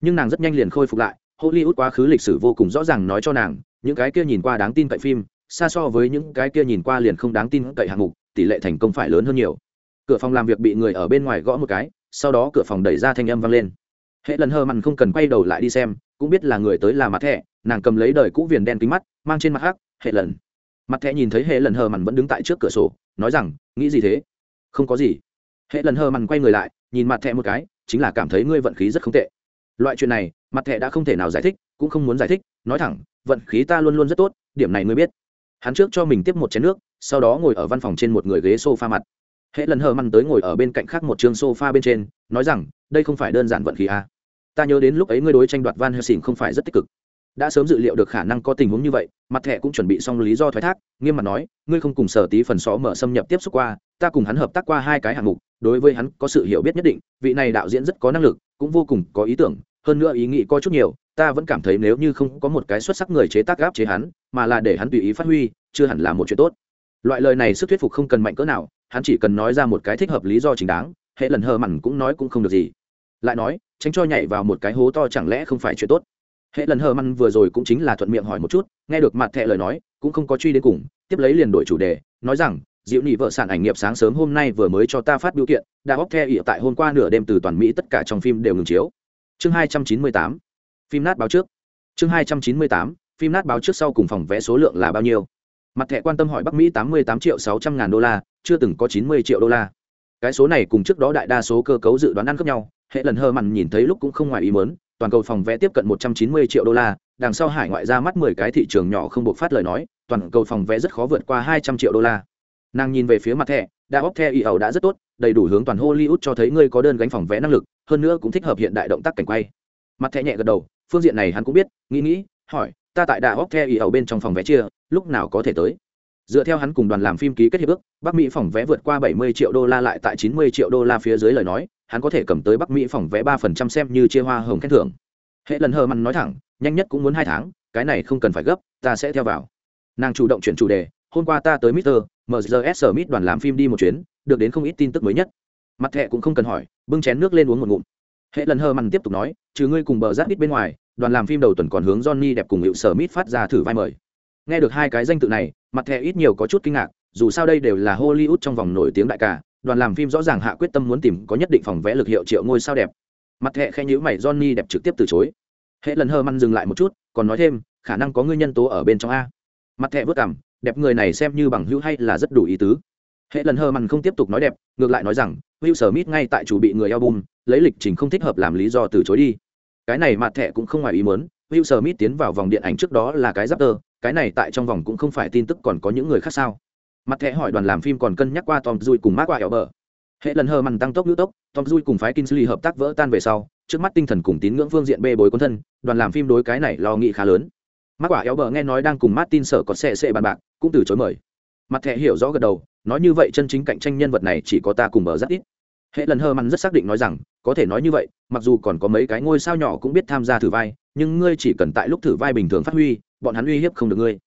Speaker 1: Nhưng nàng rất nhanh liền khôi phục lại, Hollywood quá khứ lịch sử vô cùng rõ ràng nói cho nàng, những cái kia nhìn qua đáng tin cậy phim, xa so với những cái kia nhìn qua liền không đáng tin cậy hạng mục, tỷ lệ thành công phải lớn hơn nhiều. Cửa phòng làm việc bị người ở bên ngoài gõ một cái, sau đó cửa phòng đẩy ra thanh âm vang lên. Hệ lần hờ mặn không cần quay đầu lại đi xem, cũng biết là người tới là mặt thẻ, nàng cầm lấy đời cũ viền đen kính mắt, mang trên mặt hắc, hệ lần. Mặt thẻ nhìn thấy hệ lần hờ mặn vẫn đứng tại trước cửa sổ, nói rằng, nghĩ gì thế? Không có gì. Hệ lần hờ mặn quay người lại, nhìn mặt thẻ một cái, chính là cảm thấy ngươi vận khí rất không tệ loại chuyện này mặt thẻ đã không thể nào giải thích cũng không muốn giải thích, nói thẳng, vận khí ta luôn luôn rất tốt, điểm này ngươi biết. Hắn trước cho mình tiếp một chén nước, sau đó ngồi ở văn phòng trên một người ghế s o f a mặt. Hệ lần hờ măn tới ngồi ở bên cạnh khác một trường s o f a bên trên, nói rằng, đây không phải đơn giản vận khí à. ta nhớ đến lúc ấy ngươi đối tranh đoạt van helsing không phải rất tích cực. Đã sớm dự liệu được khả năng có tình huống như vậy, mặt thẻ cũng chuẩn bị xong lý do thoái thác, nghiêm mặt nói, ngươi không cùng sở tí phần xó mở xâm nhập tiếp xúc qua, ta cùng hắn hợp tác qua hai cái hạng mục, đối với hắn có sự hiểu biết nhất định, vị này đạo diễn rất có năng lực, cũng vô cùng có ý tưởng, hơn nữa ý nghĩ có chút nhiều ta vẫn cảm thấy nếu như không có một cái xuất sắc người chế tác gáp chế hắn, mà là để hắn tùy ý phát huy, chưa hẳn là một chuyện tốt. Loại lời này sức thuyết phục không cần mạnh cỡ nào, hắn chỉ cần nói ra một cái thích hợp lý do chính đáng, hệ lần hờ mặn cũng nói cũng không được gì. Lại nói, tránh cho nhảy vào một cái hố to chẳng lẽ không phải chuyện tốt? Hệ lần hờ mặn vừa rồi cũng chính là thuận miệng hỏi một chút, nghe được mặt thẹ lời nói, cũng không có truy đến cùng, tiếp lấy liền đổi chủ đề, nói rằng, diệu nị vợ sản ảnh nghiệp sáng sớm hôm nay vừa mới cho ta phát biểu kiện, đã bóc theo ỉa tại hôm qua nửa đêm từ toàn mỹ tất cả trong phim đều ngừng chiếu. Chương hai trăm chín mươi tám phim nát báo trước. Chương hai trăm chín mươi tám, phim nát báo trước sau cùng phòng vé số lượng là bao nhiêu? Mặt thẻ quan tâm hỏi bắc mỹ tám mươi tám triệu sáu trăm ngàn đô la, chưa từng có chín mươi triệu đô la. Cái số này cùng trước đó đại đa số cơ cấu dự đoán ăn khớp nhau, hệ lần hơ mặn nhìn thấy lúc cũng không ngoài ý mớn toàn cầu phòng vé tiếp cận một trăm chín mươi triệu đô la, đằng sau hải ngoại ra mắt mười cái thị trường nhỏ không buộc phát lời nói, toàn cầu phòng vé rất khó vượt qua hai trăm triệu đô la. Nàng nhìn về phía mặt thẻ, đã bóc the y ẩu đã rất tốt, đầy đủ hướng toàn hollywood cho thấy ngươi có đơn gánh phòng vé năng lực, hơn nữa cũng thích hợp hiện đại động tác cảnh quay. Mặt thẻ nhẹ gật đầu phương diện này hắn cũng biết nghĩ nghĩ hỏi ta tại đại hóc the y ẩu bên trong phòng vé chia lúc nào có thể tới dựa theo hắn cùng đoàn làm phim ký kết hiệp ước bắc mỹ phòng vé vượt qua 70 triệu đô la lại tại 90 triệu đô la phía dưới lời nói hắn có thể cầm tới bắc mỹ phòng vé 3% xem như chia hoa hồng khen thưởng hệ lần hờ mặn nói thẳng nhanh nhất cũng muốn hai tháng cái này không cần phải gấp ta sẽ theo vào nàng chủ động chuyển chủ đề hôm qua ta tới Mister MGS Smith đoàn làm phim đi một chuyến, được đến không ít tin tức mới nhất. Mặt thẻ cũng không cần hỏi, bưng chén nước lên uống một ngụm. Hệ lần hờ mằn tiếp tục nói, trừ ngươi cùng bờ giáp ít bên ngoài, đoàn làm phim đầu tuần còn hướng Johnny đẹp cùng hiệu sở Smith phát ra thử vai mời. Nghe được hai cái danh tự này, mặt thẻ ít nhiều có chút kinh ngạc, dù sao đây đều là Hollywood trong vòng nổi tiếng đại ca, đoàn làm phim rõ ràng hạ quyết tâm muốn tìm có nhất định phòng vẽ lực hiệu triệu ngôi sao đẹp. Mặt thẻ khen nhíu mày Johnny đẹp trực tiếp từ chối. Hệ lần hờ mằn dừng lại một chút, còn nói thêm, khả năng có ngươi nhân tố ở bên trong a. Mặt thẻ bước cằm, đẹp người này xem như bằng hữu hay là rất đủ ý tứ hệ lần hờ mằn không tiếp tục nói đẹp ngược lại nói rằng will smith ngay tại chủ bị người album lấy lịch trình không thích hợp làm lý do từ chối đi cái này mặt thẻ cũng không ngoài ý muốn, will smith tiến vào vòng điện ảnh trước đó là cái giáp tơ, cái này tại trong vòng cũng không phải tin tức còn có những người khác sao? Mặt thẻ hỏi đoàn làm phim còn cân nhắc qua tom dui cùng mark qua bờ hệ lần hờ mằn tăng tốc nữ tốc, tom dui cùng phái kinsley hợp tác vỡ tan về sau, trước mắt tinh thần cùng tín ngưỡng phương diện bê bối quân thân, đoàn làm phim đối cái này lo nghĩ khá lớn. Mắc quả éo bờ nghe nói đang cùng martin sợ có xe xe bàn bạc, cũng từ chối mời. Mặt thẻ hiểu rõ gật đầu, nói như vậy chân chính cạnh tranh nhân vật này chỉ có ta cùng bờ rất ít. Hệ lần hơ mặn rất xác định nói rằng có thể nói như vậy, mặc dù còn có mấy cái ngôi sao nhỏ cũng biết tham gia thử vai, nhưng ngươi chỉ cần tại lúc thử vai bình thường phát huy, bọn hắn uy hiếp không được ngươi.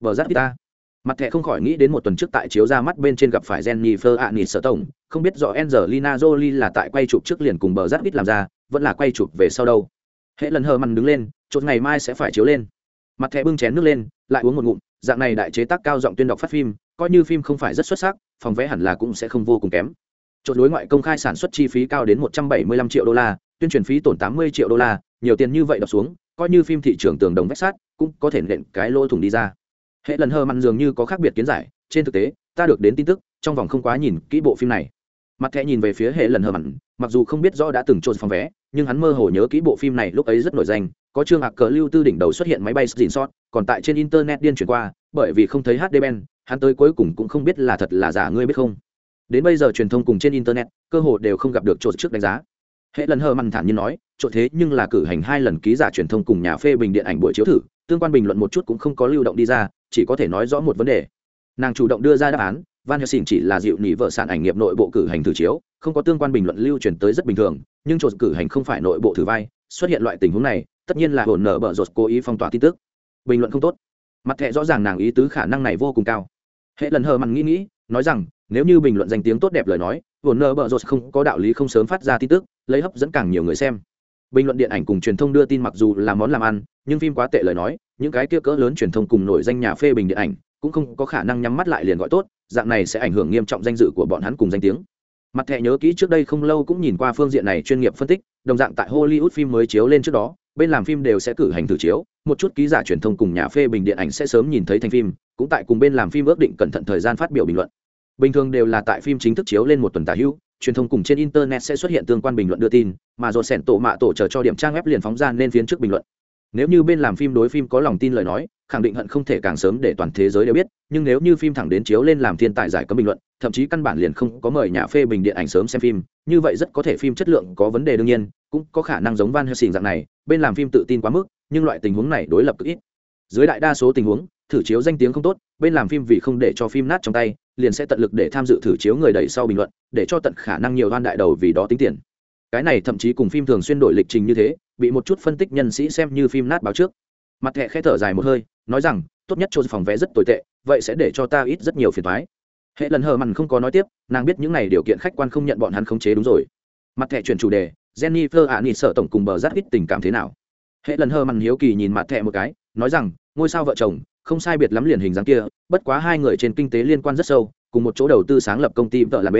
Speaker 1: Bờ giáp ít ta. Mặt thẻ không khỏi nghĩ đến một tuần trước tại chiếu ra mắt bên trên gặp phải Jennifer sở tổng, không biết rõ Angelina Jolie là tại quay chụp trước liền cùng bờ giáp ít làm ra, vẫn là quay chụp về sau đâu. Hệ lần hờ mằn đứng lên, chốt ngày mai sẽ phải chiếu lên. Mặt thẻ bưng chén nước lên, lại uống một ngụm, dạng này đại chế tác cao giọng tuyên đọc phát phim, coi như phim không phải rất xuất sắc, phòng vé hẳn là cũng sẽ không vô cùng kém chốt đối ngoại công khai sản xuất chi phí cao đến một trăm bảy mươi lăm triệu đô la, tuyên truyền phí tổn tám mươi triệu đô la, nhiều tiền như vậy đổ xuống, coi như phim thị trường tường đồng vách sát cũng có thể nện cái lỗ thủng đi ra. Hệ lần hờ mặn dường như có khác biệt kiến giải, trên thực tế, ta được đến tin tức, trong vòng không quá nhìn kỹ bộ phim này. Mặt thẻ nhìn về phía hệ lần hờ mặn, mặc dù không biết rõ đã từng trộn phòng vé, nhưng hắn mơ hồ nhớ kỹ bộ phim này lúc ấy rất nổi danh, có chương hạc cờ lưu tư đỉnh đầu xuất hiện máy bay dìn sót còn tại trên internet điên chuyển qua, bởi vì không thấy hd ben, hắn tới cuối cùng cũng không biết là thật là giả, ngươi biết không? Đến bây giờ truyền thông cùng trên internet, cơ hồ đều không gặp được chỗ trước đánh giá. Hệ lần hờ mặn thản nhiên nói, chỗ thế nhưng là cử hành hai lần ký giả truyền thông cùng nhà phê bình điện ảnh buổi chiếu thử, tương quan bình luận một chút cũng không có lưu động đi ra, chỉ có thể nói rõ một vấn đề. Nàng chủ động đưa ra đáp án, van helsing chỉ là dịu nỉ vợ sản ảnh nghiệp nội bộ cử hành thử chiếu, không có tương quan bình luận lưu truyền tới rất bình thường, nhưng chỗ cử hành không phải nội bộ thử vai, xuất hiện loại tình huống này, tất nhiên là hồn nở bở rột cố ý phong tỏa tin tức. Bình luận không tốt. Mặt thẻ rõ ràng nàng ý tứ khả năng này vô cùng cao hệ lần hờ mặn nghĩ nghĩ, nói rằng, nếu như bình luận danh tiếng tốt đẹp lời nói vồn nơ bở rột không có đạo lý không sớm phát ra tin tức, lấy hấp dẫn càng nhiều người xem. Bình luận điện ảnh cùng truyền thông đưa tin mặc dù là món làm ăn, nhưng phim quá tệ lời nói, những cái kia cỡ lớn truyền thông cùng nổi danh nhà phê bình điện ảnh, cũng không có khả năng nhắm mắt lại liền gọi tốt, dạng này sẽ ảnh hưởng nghiêm trọng danh dự của bọn hắn cùng danh tiếng. Mặt thẻ nhớ kỹ trước đây không lâu cũng nhìn qua phương diện này chuyên nghiệp phân tích, đồng dạng tại hollywood phim mới chiếu lên trước đó, bên làm phim đều sẽ cử hành thử chiếu, một chút ký giả truyền thông cùng nhà phê bình điện ảnh sẽ sớm nhìn thấy thành phim cũng tại cùng bên làm phim ước định cẩn thận thời gian phát biểu bình luận. Bình thường đều là tại phim chính thức chiếu lên một tuần tả hữu, truyền thông cùng trên internet sẽ xuất hiện tương quan bình luận đưa tin, mà rồi sẻn tổ mạ tổ chờ cho điểm trang web liền phóng ra nên phiến trước bình luận. Nếu như bên làm phim đối phim có lòng tin lời nói, khẳng định hận không thể càng sớm để toàn thế giới đều biết, nhưng nếu như phim thẳng đến chiếu lên làm thiên tài giải cấm bình luận, thậm chí căn bản liền không có mời nhà phê bình điện ảnh sớm xem phim, như vậy rất có thể phim chất lượng có vấn đề đương nhiên, cũng có khả năng giống van helsing dạng này, bên làm phim tự tin quá mức, nhưng loại tình huống này đối lập cực ít. Dưới đại đa số tình huống thử chiếu danh tiếng không tốt, bên làm phim vì không để cho phim nát trong tay, liền sẽ tận lực để tham dự thử chiếu người đẩy sau bình luận, để cho tận khả năng nhiều đoan đại đầu vì đó tính tiền. Cái này thậm chí cùng phim thường xuyên đổi lịch trình như thế, bị một chút phân tích nhân sĩ xem như phim nát báo trước. Mặt thẹ khẽ thở dài một hơi, nói rằng, tốt nhất cho phòng vé rất tồi tệ, vậy sẽ để cho ta ít rất nhiều phiền thoái hệ lần hờ mằn không có nói tiếp, nàng biết những n à y điều kiện khách quan không nhận bọn hắn khống chế đúng rồi. Mặt thẹ chuyển chủ đề, jennifer ạ nịt sợ tổng cùng bờ rát ít tình cảm thế nào? Hệ lần hờ mằn hiếu kỳ nhìn mặt thẹ một cái, nói rằng, ngôi sao vợ chồng không sai biệt lắm liền hình dáng kia, bất quá hai người trên kinh tế liên quan rất sâu, cùng một chỗ đầu tư sáng lập công ty vợ làn b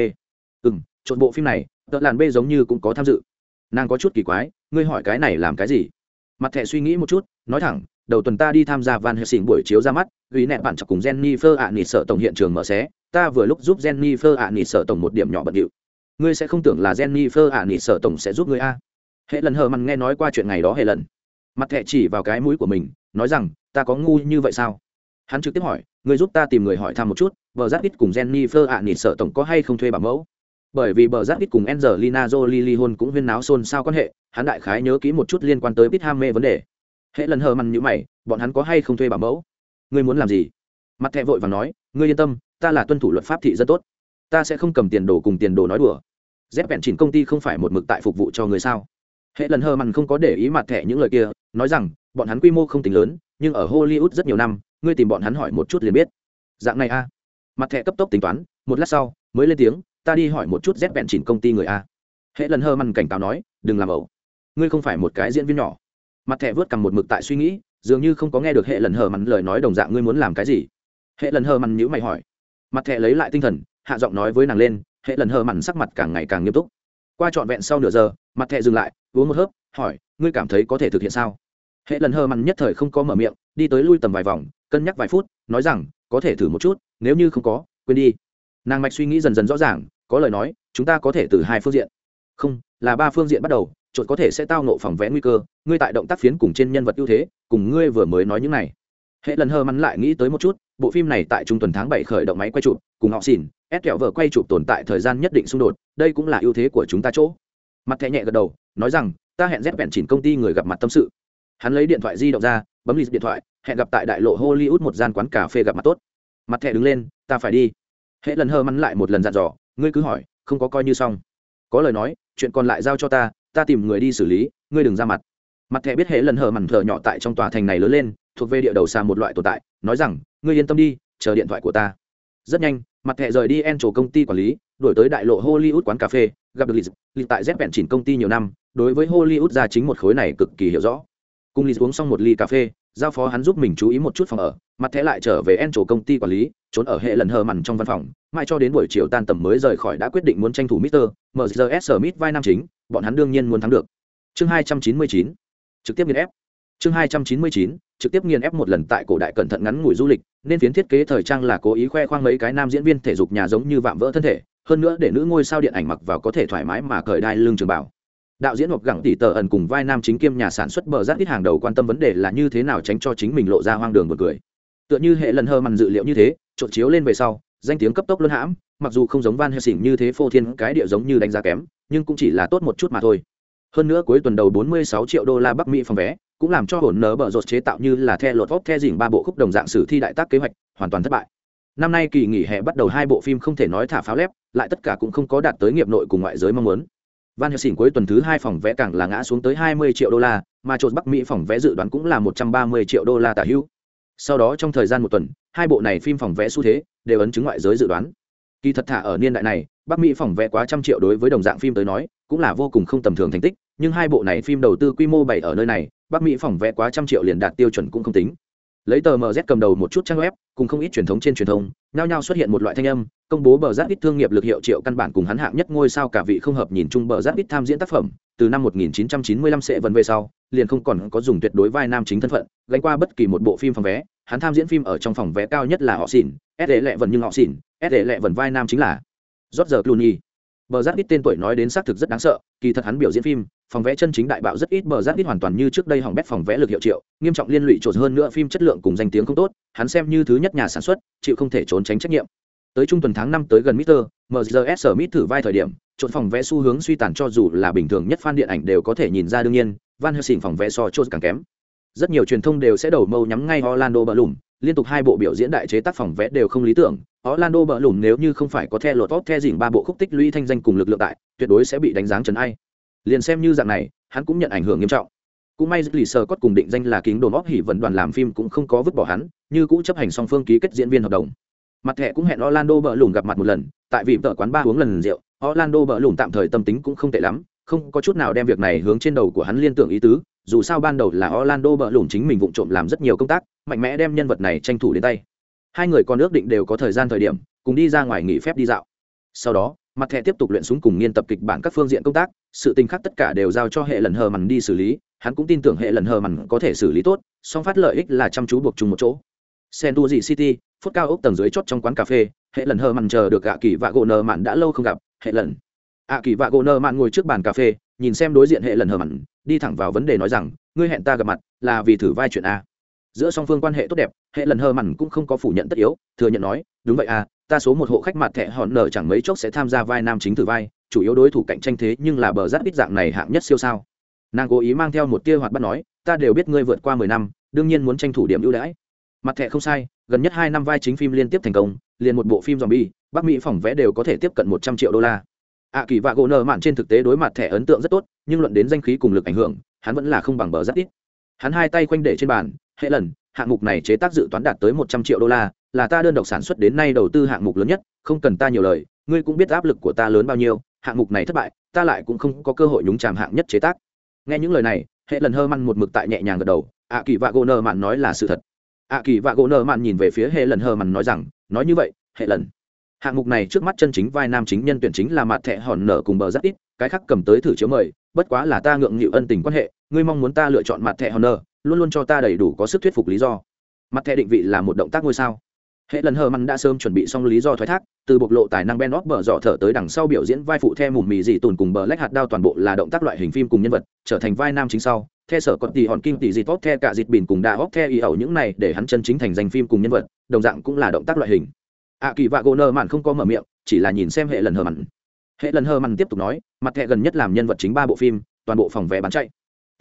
Speaker 1: ừ m trộn bộ phim này, vợ làn b giống như cũng có tham dự. Nàng có chút kỳ quái, ngươi hỏi cái này làm cái gì? Mặt thẻ suy nghĩ một chút, nói thẳng, đầu tuần ta đi tham gia van helsing buổi chiếu ra mắt ghi nẹ bạn chọc cùng jennifer ạ nịt sợ tổng hiện trường mở xé, ta vừa lúc giúp jennifer ạ nịt sợ tổng một điểm nhỏ bận điệu. Ngươi sẽ không tưởng là jennifer ạ nịt sợ tổng sẽ giúp ngươi a. Hệ lần hờ mặn nghe nói qua chuyện ngày đó hệ lần mặt thẻ chỉ vào cái mũi của mình, nói rằng ta có ngu như vậy sao hắn trực tiếp hỏi người giúp ta tìm người hỏi thăm một chút vợ giáp ít cùng jennifer ạ nịt sợ tổng có hay không thuê bảo mẫu bởi vì bờ giáp ít cùng Angelina Jolie ly hôn cũng huyên náo xôn xao quan hệ, hắn đại khái nhớ kỹ một chút liên quan tới Pete Ham mê vấn đề. Hệ lần hờ mằn như mày, bọn hắn có hay không thuê bảo mẫu? Ngươi muốn làm gì? Mặt thẻ vội vàng nói, ngươi yên tâm, ta là tuân thủ luật pháp thị rất tốt. Ta sẽ không cầm tiền đồ cùng tiền đồ nói đùa. Dép bẹn chỉnh công ty không phải một mực tại phục vụ cho người sao? Hệ lần hờ mằn không có để ý mặt thẻ những lời kia, nói rằng, bọn hắn quy mô không tính lớn, nhưng ở Hollywood rất nhiều năm, ngươi tìm bọn hắn hỏi một chút liền biết. Dạng này a. Mặt thẻ cấp tốc tính toán, một lát sau, mới lên tiếng, ta đi hỏi một chút z bẹn chỉnh công ty người a. Hệ lần hơ mằn cảnh cáo nói đừng làm ẩu. Ngươi không phải một cái diễn viên nhỏ. Mặt thẻ vớt cầm một mực tại suy nghĩ dường như không có nghe được hệ lần hờ mằn lời nói đồng dạng ngươi muốn làm cái gì. Hệ lần hờ mằn nhữ mày hỏi. Mặt thẻ lấy lại tinh thần hạ giọng nói với nàng lên hệ lần hờ mằn sắc mặt càng ngày càng nghiêm túc. Qua trọn vẹn sau nửa giờ mặt thẻ dừng lại uống một hớp hỏi ngươi cảm thấy có thể thực hiện sao? Hệ lần hờ mằn nhất thời không có mở miệng, đi tới lui tầm vài vòng, cân nhắc vài phút, nói rằng, có thể thử một chút, nếu như không có, quên đi. Nàng mạch suy nghĩ dần dần rõ ràng, có lời nói, chúng ta có thể từ hai phương diện. Không, là ba phương diện bắt đầu, chuột có thể sẽ tao nộ phòng vẽ nguy cơ, ngươi tại động tác phiến cùng trên nhân vật ưu thế, cùng ngươi vừa mới nói những này. Hệ lần hơ mắn lại nghĩ tới một chút, bộ phim này tại trung tuần tháng bảy khởi động máy quay chụp, cùng họ xỉn, ép kẹo vợ quay chụp tồn tại thời gian nhất định xung đột, đây cũng là ưu thế của chúng ta chỗ. Mặt thẻ nhẹ gật đầu, nói rằng, ta hẹn dép vẹn chỉnh công ty người gặp mặt tâm sự hắn lấy điện thoại di động ra, bấm lì điện thoại, hẹn gặp tại đại lộ hollywood một gian quán cà phê gặp mặt tốt. Mặt thẻ đứng lên, ta phải đi. Hệ lần hơ mắn lại một lần dặn dò, ngươi cứ hỏi, không có coi như xong. Có lời nói, chuyện còn lại giao cho ta ta tìm người đi xử lý, ngươi đừng ra mặt. Mặt thẻ biết hệ lần hờ mằn thờ nhỏ tại trong tòa thành này lớn lên, thuộc về địa đầu xa một loại tồn tại, nói rằng, ngươi yên tâm đi, chờ điện thoại của ta. Rất nhanh, mặt thẻ rời đi en chỗ công ty quản lý, đổi tới đại lộ hollywood quán cà phê, gặp được lịch lịch tại z vẹn chỉnh công ty nhiều năm, đối với hollywood ra chính một khối này cực kỳ hiểu rõ cùng lì uống xong một ly cà phê giao phó hắn giúp mình chú ý một chút phòng ở mặt thẻ lại trở về en chỗ công ty quản lý trốn ở hệ lần hờ mằn trong văn phòng mãi cho đến buổi chiều tan tầm mới rời khỏi đã quyết định muốn tranh thủ Mister MGS Smith vai nam chính, bọn hắn đương nhiên muốn thắng được. Chương 299, trực tiếp nghiền ép. Chương 299, trực tiếp nghiền ép một lần tại cổ đại cẩn thận ngắn ngủi du lịch, nên phiến thiết kế thời trang là cố ý khoe khoang mấy cái nam diễn viên thể dục nhà giống như vạm vỡ thân thể, hơn nữa để nữ ngôi sao điện ảnh mặc vào có thể thoải mái mà cởi đai lưng trường bảo. Đạo diễn hoặc gặng tỷ tờ ẩn cùng vai nam chính kiêm nhà sản xuất bờ rác ít hàng đầu quan tâm vấn đề là như thế nào tránh cho chính mình lộ ra hoang đường một cười. Tựa như hệ lần hơ màn dự liệu như thế, trộn chiếu lên về sau, danh tiếng cấp tốc luân hãm mặc dù không giống van helsing như thế phô thiên cái địa giống như đánh giá kém nhưng cũng chỉ là tốt một chút mà thôi. Hơn nữa cuối tuần đầu 46 triệu đô la bắc mỹ phòng vé cũng làm cho hồn nở bờ rột chế tạo như là the lột vóc the dỉnh ba bộ khúc đồng dạng sử thi đại tác kế hoạch hoàn toàn thất bại. Năm nay kỳ nghỉ hè bắt đầu hai bộ phim không thể nói thả pháo lép lại tất cả cũng không có đạt tới nghiệp nội cùng ngoại giới mong muốn van helsing cuối tuần thứ hai phòng vé càng là ngã xuống tới 20 triệu đô la, mà trột bắc mỹ phòng vé dự đoán cũng là 130 triệu đô la tả hữu. Sau đó trong thời gian một tuần, hai bộ này phim phòng vẽ xu thế đều ấn chứng ngoại giới dự đoán. Kỳ thật thả ở niên đại này, bắc mỹ phòng vẽ quá trăm triệu đối với đồng dạng phim tới nói, cũng là vô cùng không tầm thường thành tích, nhưng hai bộ này phim đầu tư quy mô bảy ở nơi này, bắc mỹ phòng vẽ quá trăm triệu liền đạt tiêu chuẩn cũng không tính lấy tờ mz cầm đầu một chút trang web, cùng không ít truyền thống trên truyền thông, nhao nhao xuất hiện một loại thanh âm, công bố bờ giáp ít thương nghiệp lực hiệu triệu căn bản cùng hắn hạng nhất ngôi sao cả vị không hợp nhìn chung bờ giáp ít tham diễn tác phẩm, từ năm 1995 sẽ vần về sau, liền không còn có dùng tuyệt đối vai nam chính thân phận, gánh qua bất kỳ một bộ phim phòng vé, hắn tham diễn phim ở trong phòng vé cao nhất là họ xỉn, s lệ vần nhưng họ xỉn, s lệ vần vai nam chính là George Clooney. Bờ giáp ít tên tuổi nói đến xác thực rất đáng sợ, kỳ thật hắn biểu diễn phim phòng vẽ chân chính đại bạo rất ít bờ rác ít hoàn toàn như trước đây hỏng bét phòng vẽ lực hiệu triệu nghiêm trọng liên lụy trột hơn nữa phim chất lượng cùng danh tiếng không tốt hắn xem như thứ nhất nhà sản xuất chịu không thể trốn tránh trách nhiệm tới trung tuần tháng năm tới gần Mr. MZS mít thử vai thời điểm, trộn phòng vẽ xu hướng suy tàn cho dù là bình thường nhất fan điện ảnh đều có thể nhìn ra đương nhiên, Van Helsing phòng vẽ so trộn càng kém. Rất nhiều truyền thông đều sẽ đầu mâu nhắm ngay Orlando Bloom, liên tục hai bộ biểu diễn đại chế tác phòng vẽ đều không lý tưởng. Orlando Bloom nếu như không phải có theo lột top theo dỉn ba bộ khúc tích lũy thanh danh cùng lực lượng tại, tuyệt đối sẽ bị đánh giá trần ai. Liền xem như dạng này, hắn cũng nhận ảnh hưởng nghiêm trọng. Cũng may Lì Sơ Cốt cùng định danh là kính đồn óp hỉ vận đoàn làm phim cũng không có vứt bỏ hắn, như cũ chấp hành song phương ký kết diễn viên hợp đồng. Mặt thẻ cũng hẹn orlando bờ lùn gặp mặt một lần tại vì vợ quán ba uống lần rượu orlando bờ lùn tạm thời tâm tính cũng không tệ lắm không có chút nào đem việc này hướng trên đầu của hắn liên tưởng ý tứ dù sao ban đầu là orlando bờ lùn chính mình vụng trộm làm rất nhiều công tác mạnh mẽ đem nhân vật này tranh thủ đến tay. Hai người còn ước định đều có thời gian thời điểm cùng đi ra ngoài nghỉ phép đi dạo. Sau đó mặt thẻ tiếp tục luyện súng cùng nghiên tập kịch bản các phương diện công tác sự tình khác tất cả đều giao cho hệ lần hờ mằn đi xử lý hắn cũng tin tưởng hệ lần hờ mằn có thể xử lý tốt song phát lợi ích là chăm chú buộc chung một chỗ Sendu City, phút cao ốc tầng dưới chót trong quán cà phê, hệ lần hờ mặn chờ được ạ kỳ và gỗ nơ mặn đã lâu không gặp, hệ lần. ạ kỳ và gỗ nơ mặn ngồi trước bàn cà phê, nhìn xem đối diện hệ lần hờ mặn, đi thẳng vào vấn đề nói rằng, ngươi hẹn ta gặp mặt, là vì thử vai chuyện a. Giữa song phương quan hệ tốt đẹp, hệ lần hờ mặn cũng không có phủ nhận tất yếu, thừa nhận nói, đúng vậy à, ta số một hộ khách mặt thẻ hòn nở chẳng mấy chốc sẽ tham gia vai nam chính thử vai, chủ yếu đối thủ cạnh tranh thế nhưng là bờ rát ít dạng này hạng nhất siêu sao. Nàng cố ý mang theo một tia hoạt bát nói, ta đều biết ngươi vượt qua mười năm, đương nhiên muốn tranh thủ điểm ưu đãi. Mặt thẻ không sai gần nhất hai năm vai chính phim liên tiếp thành công liền một bộ phim zombie bắc mỹ phòng vẽ đều có thể tiếp cận một trăm triệu đô la. Ạ kỳ vạ gỗ nợ mạn trên thực tế đối mặt thẻ ấn tượng rất tốt nhưng luận đến danh khí cùng lực ảnh hưởng hắn vẫn là không bằng bờ rất ít. Hắn hai tay khoanh để trên bàn hệ lần hạng mục này chế tác dự toán đạt tới một trăm triệu đô la là ta đơn độc sản xuất đến nay đầu tư hạng mục lớn nhất, không cần ta nhiều lời, ngươi cũng biết áp lực của ta lớn bao nhiêu, hạng mục này thất bại, ta lại cũng không có cơ hội nhúng chàm hạng nhất chế tác. Nghe những lời này, hệ lần hơ măn một mực tại nhẹ nhàng gật đầu, ạ kỳ vạ gỗ nơ mạn nói là sự thật. Ạ kỳ vạ gỗ nơ mạn nhìn về phía hệ lần hơ mặn nói rằng, nói như vậy, hệ lần, hạng mục này trước mắt chân chính vai nam chính nhân tuyển chính là mặt thẹ hòn nở cùng bờ rất ít, cái khác cầm tới thử chiếu mời, bất quá là ta ngượng nghịu ân tình quan hệ, ngươi mong muốn ta lựa chọn mặt thẹ hòn nở, luôn luôn cho ta đầy đủ có sức thuyết phục lý do. Mặt thẹ định vị là một động tác ngôi sao hệ lần hờ mặn đã sớm chuẩn bị xong lý do thoái thác, từ bộc lộ tài năng ben óp bờ dọ thở tới đằng sau biểu diễn vai phụ theo mùm mì dị tùn cùng bờ lách hạt đao toàn bộ là động tác loại hình phim cùng nhân vật, trở thành vai nam chính sau. Theo sở còn tỷ hòn kim tỷ dịt tốt theo cả dịt bỉn cùng đa hóc theo y ẩu những này để hắn chân chính thành danh phim cùng nhân vật, đồng dạng cũng là động tác loại hình. Ạ kỳ vạ gỗ nơ mặn không có mở miệng, chỉ là nhìn xem hệ lần hờ mặn hệ lần hờ mặn tiếp tục nói, mặt thẹ gần nhất làm nhân vật chính ba bộ phim, toàn bộ phòng vé bán chạy.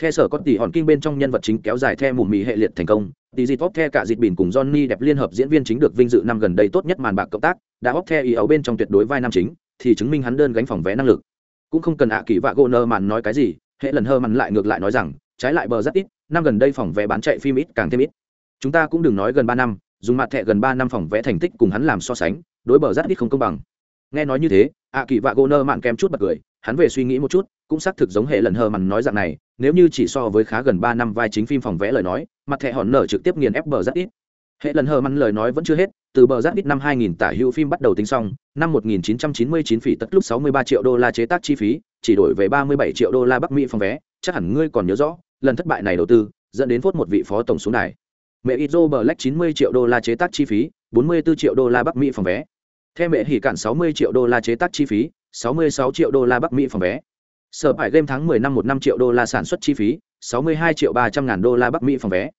Speaker 1: Theo sở có tỷ hòn kinh bên trong nhân vật chính kéo dài theo mùm mì hệ liệt thành công tỷ dịt tốt theo cả dịt bỉn cùng johnny đẹp liên hợp diễn viên chính được vinh dự năm gần đây tốt nhất màn bạc cộng tác, đã hóc theo y bên trong tuyệt đối vai nam chính, thì chứng minh hắn đơn gánh phòng vé năng lực. Cũng không cần ạ kỳ vạ gỗ nơ mạn nói cái gì, hệ lần hơ màn lại ngược lại nói rằng, trái lại bờ rất ít, năm gần đây phòng vé bán chạy phim ít càng thêm ít. Chúng ta cũng đừng nói gần ba năm, dùng mặt thẻ gần ba năm phòng vé thành tích cùng hắn làm so sánh, đối bờ rất ít không công bằng. Nghe nói như thế, ạ kỳ vạ Goner nơ mạn kém chút bật cười hắn về suy nghĩ một chút, cũng xác thực giống hệ lần hờ mằn nói dạng này, nếu như chỉ so với khá gần ba năm vai chính phim phòng vẽ lời nói, mặt thẻ hòn nở trực tiếp nghiền ép bờ rất ít. Hệ lần hờ mằn lời nói vẫn chưa hết, từ bờ giáp ít năm 2000 tả hữu phim bắt đầu tính xong, năm 1999 phỉ tất lúc 63 triệu đô la chế tác chi phí, chỉ đổi về 37 triệu đô la bắc mỹ phòng vé, chắc hẳn ngươi còn nhớ rõ, lần thất bại này đầu tư, dẫn đến phốt một vị phó tổng xuống đài. Mẹ Izo Black 90 triệu đô la chế tác chi phí 44 triệu đô la Bắc Mỹ phòng vé. Theo mẹ hỉ cản 60 triệu đô la chế tác chi phí 66 triệu đô la Bắc Mỹ phòng vé. Sở phải game tháng 10 năm 1 năm triệu đô la sản xuất chi phí 62 triệu 300 ngàn đô la Bắc Mỹ phòng vé.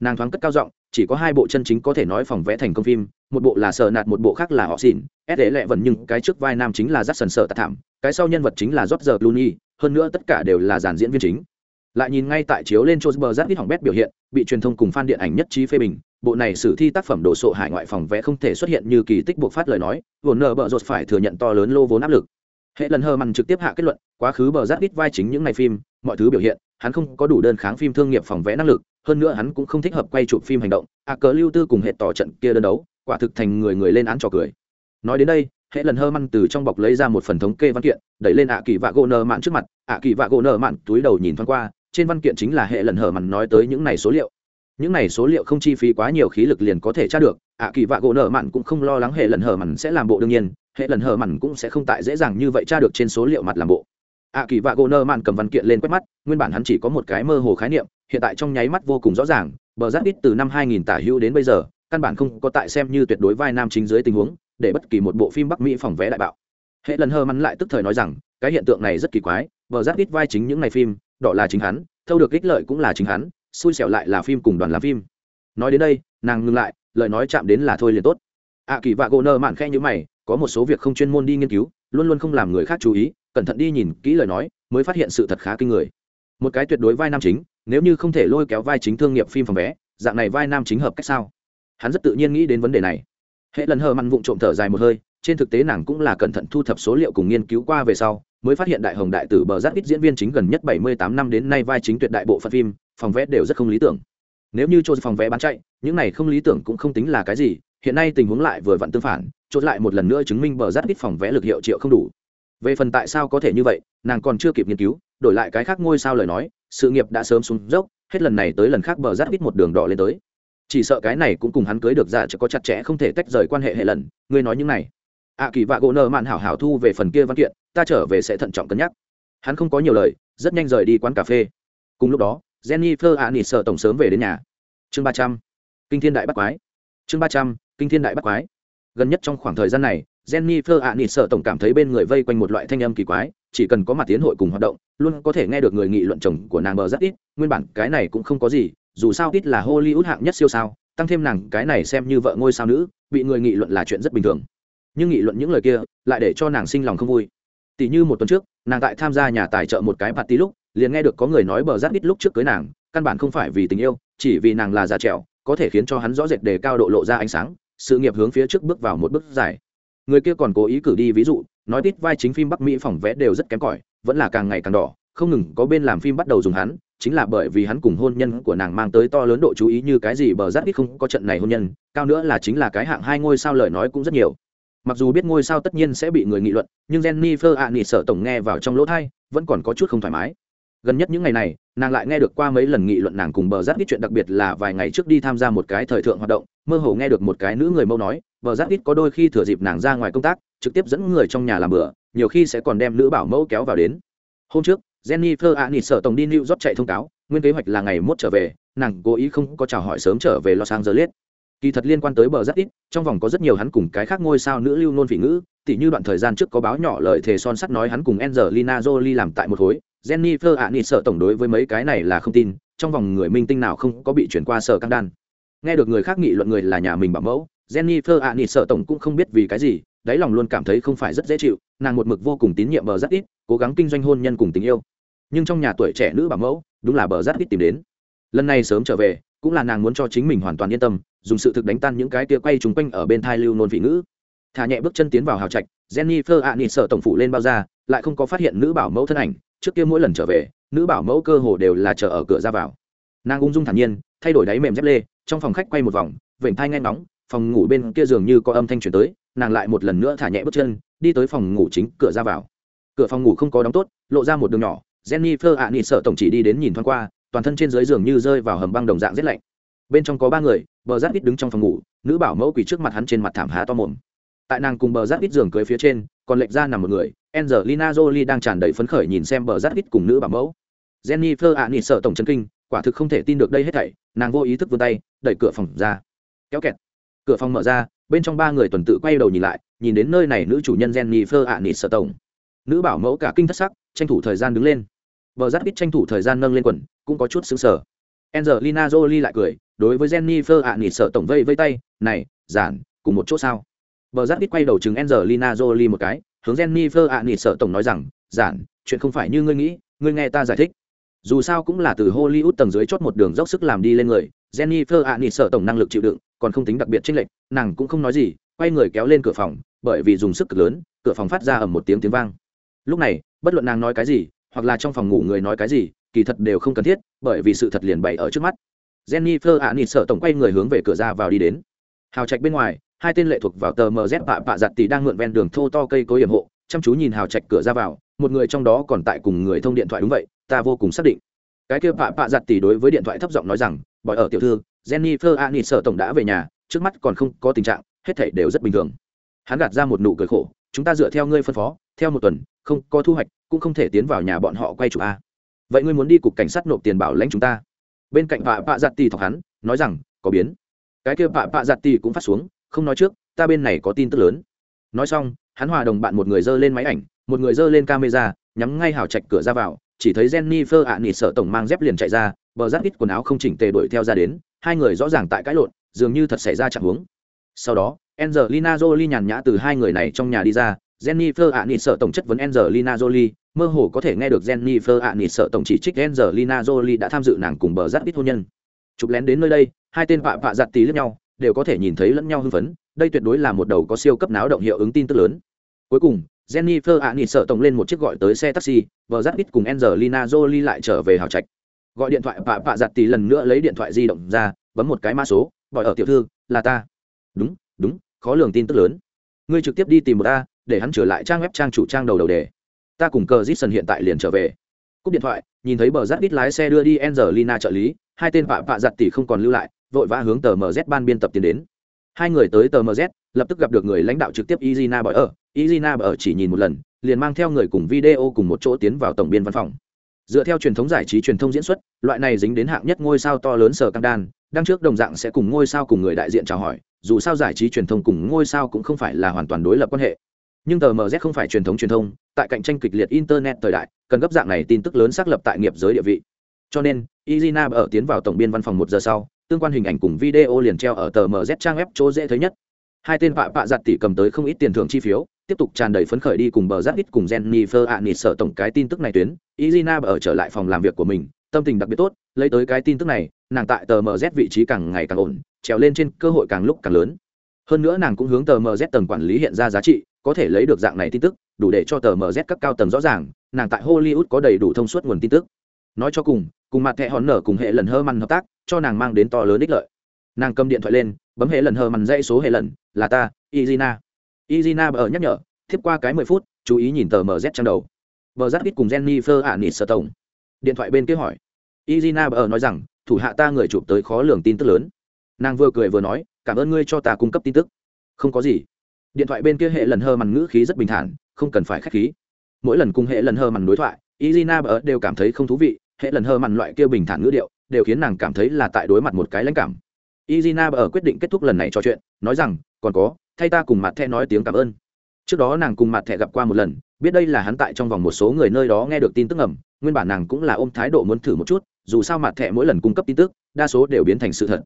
Speaker 1: Nàng thoáng cất cao giọng chỉ có hai bộ chân chính có thể nói phòng vẽ thành công phim một bộ là sở nạt một bộ khác là họ xỉn. Ép đế lệ vẫn nhưng cái trước vai nam chính là rắt sần sợ Tạ thảm cái sau nhân vật chính là rót Clooney hơn nữa tất cả đều là dàn diễn viên chính. Lại nhìn ngay tại chiếu lên Chosber rất ít hỏng bét biểu hiện, bị truyền thông cùng fan điện ảnh nhất trí phê bình, bộ này sử thi tác phẩm đồ sộ hải ngoại phòng vẽ không thể xuất hiện như kỳ tích buộc phát lời nói, vốn nợ bợ rột phải thừa nhận to lớn lô vốn áp lực. Hệ lần hờ mằn trực tiếp hạ kết luận, quá khứ bờ rất ít vai chính những ngày phim, mọi thứ biểu hiện, hắn không có đủ đơn kháng phim thương nghiệp phòng vẽ năng lực, hơn nữa hắn cũng không thích hợp quay chụp phim hành động, a cờ lưu tư cùng hệ tỏ trận kia đơn đấu, quả thực thành người người lên án trò cười. Nói đến đây, hệ lần hơ măn từ trong bọc lấy ra một phần thống kê văn kiện đẩy lên ạ kỳ vạ gỗ nợ mạn trước mặt. Ạ kỳ vạ gỗ nợ mạn túi đầu nhìn thoáng qua trên văn kiện chính là hệ lần hở mằn nói tới những này số liệu. Những này số liệu không chi phí quá nhiều khí lực liền có thể tra được ạ kỳ vạ gỗ nợ mặn cũng không lo lắng hệ lần hở mằn sẽ làm bộ đương nhiên hệ lần hờ mặn cũng sẽ không tại dễ dàng như vậy tra được trên số liệu mặt làm bộ. Ạ kỳ vạ gỗ nơ mặn cầm văn kiện lên quét mắt, nguyên bản hắn chỉ có một cái mơ hồ khái niệm, hiện tại trong nháy mắt vô cùng rõ ràng, bờ giáp ít từ năm 2000 tả hữu đến bây giờ, căn bản không có tại xem như tuyệt đối vai nam chính dưới tình huống, để bất kỳ một bộ phim bắc mỹ phòng vé đại bạo. Hệ lần hờ mặn lại tức thời nói rằng, cái hiện tượng này rất kỳ quái, Bờ giáp ít vai chính những ngày phim, đỏ là chính hắn, thâu được ích lợi cũng là chính hắn, xui xẻo lại là phim cùng đoàn làm phim. Nói đến đây, nàng ngừng lại, lời nói chạm đến là thôi liền tốt. Ạ kỳ vạ gỗ nơ mạn khe như mày có một số việc không chuyên môn đi nghiên cứu, luôn luôn không làm người khác chú ý, cẩn thận đi nhìn kỹ lời nói, mới phát hiện sự thật khá kinh người. Một cái tuyệt đối vai nam chính, nếu như không thể lôi kéo vai chính thương nghiệp phim phòng vé, dạng này vai nam chính hợp cách sao? Hắn rất tự nhiên nghĩ đến vấn đề này. Hệ lần hờ mặn vụng trộm thở dài một hơi, trên thực tế nàng cũng là cẩn thận thu thập số liệu cùng nghiên cứu qua về sau, mới phát hiện đại hồng đại tử bờ giáp ít diễn viên chính gần nhất bảy mươi tám năm đến nay vai chính tuyệt đại bộ phận phim, phòng vé đều rất không lý tưởng. Nếu như cho phòng vé bán chạy, những này không lý tưởng cũng không tính là cái gì hiện nay tình huống lại vừa vặn tương phản, chốt lại một lần nữa chứng minh bờ rát ít phòng vé lực hiệu triệu không đủ. Về phần tại sao có thể như vậy, nàng còn chưa kịp nghiên cứu, đổi lại cái khác ngôi sao lời nói, sự nghiệp đã sớm xuống dốc, hết lần này tới lần khác bờ rát ít một đường đỏ lên tới. Chỉ sợ cái này cũng cùng hắn cưới được ra chứ có chặt chẽ không thể tách rời quan hệ hệ lần, ngươi nói những này. Ạ kỳ vạ gỗ nợ mạn hảo hảo thu về phần kia văn kiện, ta trở về sẽ thận trọng cân nhắc. Hắn không có nhiều lời, rất nhanh rời đi quán cà phê. Cùng lúc đó, jennifer ạ nịt sợ tổng sớm về đến nhà. Chương ba trăm. Kinh thiên đại bắt quái chương ba trăm, kinh thiên đại bắc quái. Gần nhất trong khoảng thời gian này, jennifer ạ nịt sợ tổng cảm thấy bên người vây quanh một loại thanh âm kỳ quái, chỉ cần có mặt tiến hội cùng hoạt động, luôn có thể nghe được người nghị luận chồng của nàng bờ rất ít, nguyên bản cái này cũng không có gì, dù sao ít là hollywood hạng nhất siêu sao, tăng thêm nàng cái này xem như vợ ngôi sao nữ, bị người nghị luận là chuyện rất bình thường. Nhưng nghị luận những lời kia, lại để cho nàng sinh lòng không vui. Tỷ như một tuần trước, nàng tại tham gia nhà tài trợ một cái party lúc, liền nghe được có người nói bờ rát ít lúc trước cưới nàng, căn bản không phải vì tình yêu, chỉ vì nàng là già trẻo có thể khiến cho hắn rõ rệt đề cao độ lộ ra ánh sáng, sự nghiệp hướng phía trước bước vào một bước dài. Người kia còn cố ý cử đi ví dụ, nói tít vai chính phim bắc mỹ phỏng vẽ đều rất kém cỏi, vẫn là càng ngày càng đỏ, không ngừng có bên làm phim bắt đầu dùng hắn, chính là bởi vì hắn cùng hôn nhân của nàng mang tới to lớn độ chú ý như cái gì bờ rát ít không có trận này hôn nhân, cao nữa là chính là cái hạng hai ngôi sao lời nói cũng rất nhiều. Mặc dù biết ngôi sao tất nhiên sẽ bị người nghị luận, nhưng jennifer ạ nịt sợ tổng nghe vào trong lỗ thai vẫn còn có chút không thoải mái gần nhất những ngày này, nàng lại nghe được qua mấy lần nghị luận nàng cùng bờ giáp ít chuyện đặc biệt là vài ngày trước đi tham gia một cái thời thượng hoạt động, mơ hồ nghe được một cái nữ người mâu nói, bờ giáp ít có đôi khi thừa dịp nàng ra ngoài công tác, trực tiếp dẫn người trong nhà làm bữa, nhiều khi sẽ còn đem nữ bảo mẫu kéo vào đến. Hôm trước, jennifer ạ nịt sợ tổng đi new york chạy thông cáo, nguyên kế hoạch là ngày mốt trở về, nàng cố ý không có chào hỏi sớm trở về los angeles. Kỳ thật liên quan tới bờ rất ít trong vòng có rất nhiều hắn cùng cái khác ngôi sao nữ lưu nôn phỉ ngữ, tỉ như đoạn thời gian trước có báo nhỏ lời thề son sắt nói hắn cùng Angelina Jolie làm tại một khối Jennifer Aniston sợ tổng đối với mấy cái này là không tin, trong vòng người minh tinh nào không có bị chuyển qua sở căng đan. Nghe được người khác nghị luận người là nhà mình bảo mẫu, Jennifer Aniston sợ tổng cũng không biết vì cái gì, đáy lòng luôn cảm thấy không phải rất dễ chịu, nàng một mực vô cùng tín nhiệm bờ rất ít, cố gắng kinh doanh hôn nhân cùng tình yêu. Nhưng trong nhà tuổi trẻ nữ bảo mẫu, đúng là bờ rất ít tìm đến. Lần này sớm trở về, cũng là nàng muốn cho chính mình hoàn toàn yên tâm, dùng sự thực đánh tan những cái tia quay trùng quanh ở bên thai lưu nôn vị ngữ. Thả nhẹ bước chân tiến vào hào trạch, jennifer ạ nịt sợ tổng phụ lên bao ra lại không có phát hiện nữ bảo mẫu thân ảnh trước kia mỗi lần trở về, nữ bảo mẫu cơ hồ đều là chờ ở cửa ra vào. Nàng ung dung thản nhiên, thay đổi đáy mềm dép lê, trong phòng khách quay một vòng, vểnh thai ngay nóng phòng ngủ bên kia dường như có âm thanh chuyển tới, nàng lại một lần nữa thả nhẹ bước chân, đi tới phòng ngủ chính cửa ra vào. Cửa phòng ngủ không có đóng tốt, lộ ra một đường nhỏ, jennifer ạ nịt sợ tổng chỉ đi đến nhìn thoáng qua, toàn thân trên dưới giường như rơi vào hầm băng đồng dạng rét lạnh. Bên trong có ba người bờ giáp ít đứng trong phòng ngủ, nữ bảo mẫu quỳ trước mặt hắn trên mặt thảm há to mồm tại nàng cùng bờ giáp ít giường cưới phía trên còn lệch ra nằm một người Angelina Jolie đang tràn đầy phấn khởi nhìn xem bờ giáp ít cùng nữ bảo mẫu. Jennifer ạ nị sợ tổng chân kinh quả thực không thể tin được đây hết thảy nàng vô ý thức vươn tay đẩy cửa phòng ra. Kéo kẹt. Cửa phòng mở ra bên trong ba người tuần tự quay đầu nhìn lại nhìn đến nơi này nữ chủ nhân Jennifer ạ nị sợ tổng. Nữ bảo mẫu cả kinh thất sắc tranh thủ thời gian đứng lên. Bờ giáp ít tranh thủ thời gian nâng lên quần cũng có chút xứng sở Angelina Jolie lại cười, đối với Jennifer ạ nị sợ tổng vây vây tay, "Này, giản, cùng một chỗ sao?" Bờ Zát ít quay đầu chừng Angelina Jolie một cái, hướng Jennifer Aniston sợ tổng nói rằng, "Giản, chuyện không phải như ngươi nghĩ, ngươi nghe ta giải thích." Dù sao cũng là từ Hollywood tầng dưới chót một đường dốc sức làm đi lên người, Jennifer Aniston sợ tổng năng lực chịu đựng, còn không tính đặc biệt chênh lệch, nàng cũng không nói gì, quay người kéo lên cửa phòng, bởi vì dùng sức cực lớn, cửa phòng phát ra ầm một tiếng tiếng vang. Lúc này, bất luận nàng nói cái gì, hoặc là trong phòng ngủ người nói cái gì, kỳ thật đều không cần thiết bởi vì sự thật liền bày ở trước mắt jennifer Aniston sợ tổng quay người hướng về cửa ra vào đi đến hào trạch bên ngoài hai tên lệ thuộc vào tờ mz bạ bạ giặt tỷ đang mượn ven đường thô to cây cối hiểm hộ, chăm chú nhìn hào trạch cửa ra vào, một người trong đó còn tại cùng người thông điện thoại đúng vậy, ta vô cùng xác định. Cái kia bạ bạ giặt tỷ đối với điện thoại thấp giọng nói rằng bởi ở tiểu thư, jennifer ạ sợ tổng đã về nhà, trước mắt còn không có tình trạng, hết thảy đều rất bình thường. Hắn gạt ra một nụ cười khổ, chúng ta dựa theo ngươi phân phó, theo một tuần, không có thu hoạch, cũng không thể tiến vào nhà bọn họ quay chụp a. Vậy ngươi muốn đi cục cảnh sát nộp tiền bảo lãnh chúng ta? Bên cạnh vạ vạ giặt tỷ thọc hắn, nói rằng, có biến. Cái kia vạ vạ giặt tỷ cũng phát xuống không nói trước, ta bên này có tin tức lớn. Nói xong, hắn hòa đồng bạn một người dơ lên máy ảnh, một người dơ lên camera, nhắm ngay hào chạch cửa ra vào, chỉ thấy jennifer ạ nịt sợ tổng mang dép liền chạy ra, bờ rác ít quần áo không chỉnh tề đuổi theo ra đến, hai người rõ ràng tại cãi lộn, dường như thật xảy ra trạng huống. Sau đó, angelina jolie nhàn nhã từ hai người này trong nhà đi ra, jennifer ạ nịt sợ tổng chất vấn angelina jolie, mơ hồ có thể nghe được jennifer ạ nịt sợ tổng chỉ trích angelina jolie đã tham dự nàng cùng bờ rác ít hôn nhân. Chụp lén đến nơi đây, hai tên vạ vạ giặt tí lẫn nhau đều có thể nhìn thấy lẫn nhau hưng phấn, đây tuyệt đối là một đầu có siêu cấp náo động hiệu ứng tin tức lớn. Cuối cùng, jennifer ạ nịt sợ tổng lên một chiếc gọi tới xe taxi vợ dắt ít cùng angelina jolie lại trở về hào trạch. Gọi điện thoại và vạ giặt tí lần nữa lấy điện thoại di động ra, bấm một cái mã số, gọi ở tiểu thư, là ta. Đúng đúng, khó lường tin tức lớn. Ngươi trực tiếp đi tìm một ta, để hắn trở lại trang web trang chủ trang đầu đầu đề. Ta cùng cờ dít hiện tại liền trở về. Cúp điện thoại, nhìn thấy bờ rát ít lái xe đưa đi angelina trợ lý, hai tên vạ vạ giặt tỷ không còn lưu lại vội vã hướng tờ mz ban biên tập tiến đến. Hai người tới tờ mz lập tức gặp được người lãnh đạo trực tiếp izina bởi ở. Izina bởi ở chỉ nhìn một lần, liền mang theo người cùng video cùng một chỗ tiến vào tổng biên văn phòng. Dựa theo truyền thống giải trí truyền thông diễn xuất, loại này dính đến hạng nhất ngôi sao to lớn sở căng đan đăng trước đồng dạng sẽ cùng ngôi sao cùng người đại diện chào hỏi, dù sao giải trí truyền thông cùng ngôi sao cũng không phải là hoàn toàn đối lập quan hệ. Nhưng tờ mz không phải truyền thống truyền thông, tại cạnh tranh kịch liệt internet thời đại, cần gấp dạng này tin tức lớn xác lập tại nghiệp giới địa vị. Cho nên, izina ở tiến vào tổng biên văn phòng một giờ sau tương quan hình ảnh cùng video liền treo ở tờ mz trang web chỗ dễ thấy nhất. Hai tên vạ vạ giặt tỷ cầm tới không ít tiền thưởng chi phiếu, tiếp tục tràn đầy phấn khởi đi cùng bờ giáp ít cùng jennifer ạ nịt sợ tổng cái tin tức này tuyến. Izina ở trở lại phòng làm việc của mình, tâm tình đặc biệt tốt, lấy tới cái tin tức này, nàng tại tờ mz vị trí càng ngày càng ổn, trèo lên trên cơ hội càng lúc càng lớn. Hơn nữa nàng cũng hướng tờ mz tầng quản lý hiện ra giá trị, có thể lấy được dạng này tin tức, đủ để cho tờ mz các cao tầng rõ ràng, nàng tại hollywood có đầy đủ thông suốt nguồn tin tức. Nói cho cùng cùng mặt thẻ hòn nở cùng hệ lần hơ măn hợp tác cho nàng mang đến to lớn ích lợi. Nàng cầm điện thoại lên, bấm hệ lần hơ mằn dãy số hệ lần, là ta, izina. Izina ở nhắc nhở, tiếp qua cái mười phút, chú ý nhìn tờ mz trang đầu. Vợ giáp ít cùng jennifer ả nịt sơ tổng điện thoại bên kia hỏi. Izina ở nói rằng, thủ hạ ta người chụp tới khó lường tin tức lớn. Nàng vừa cười vừa nói, cảm ơn ngươi cho ta cung cấp tin tức. Không có gì. Điện thoại bên kia hệ lần hơ mằn ngữ khí rất bình thản, không cần phải k h á c h khí. Mỗi lần cùng hệ lần hơ mằn đối thoại, izina ở đều cảm thấy không thú vị, hệ lần hơ mằn loại kia bình thản ngữ điệu đều khiến nàng cảm thấy là tại đối mặt một cái lãnh cảm. Izina ở quyết định kết thúc lần này trò chuyện, nói rằng, còn có, thay ta cùng mặt thẹ nói tiếng cảm ơn. Trước đó nàng cùng mặt thẹ gặp qua một lần, biết đây là hắn tại trong vòng một số người nơi đó nghe được tin tức ẩm nguyên bản nàng cũng là ôm thái độ muốn thử một chút, dù sao mặt thẹ mỗi lần cung cấp tin tức, đa số đều biến thành sự thật.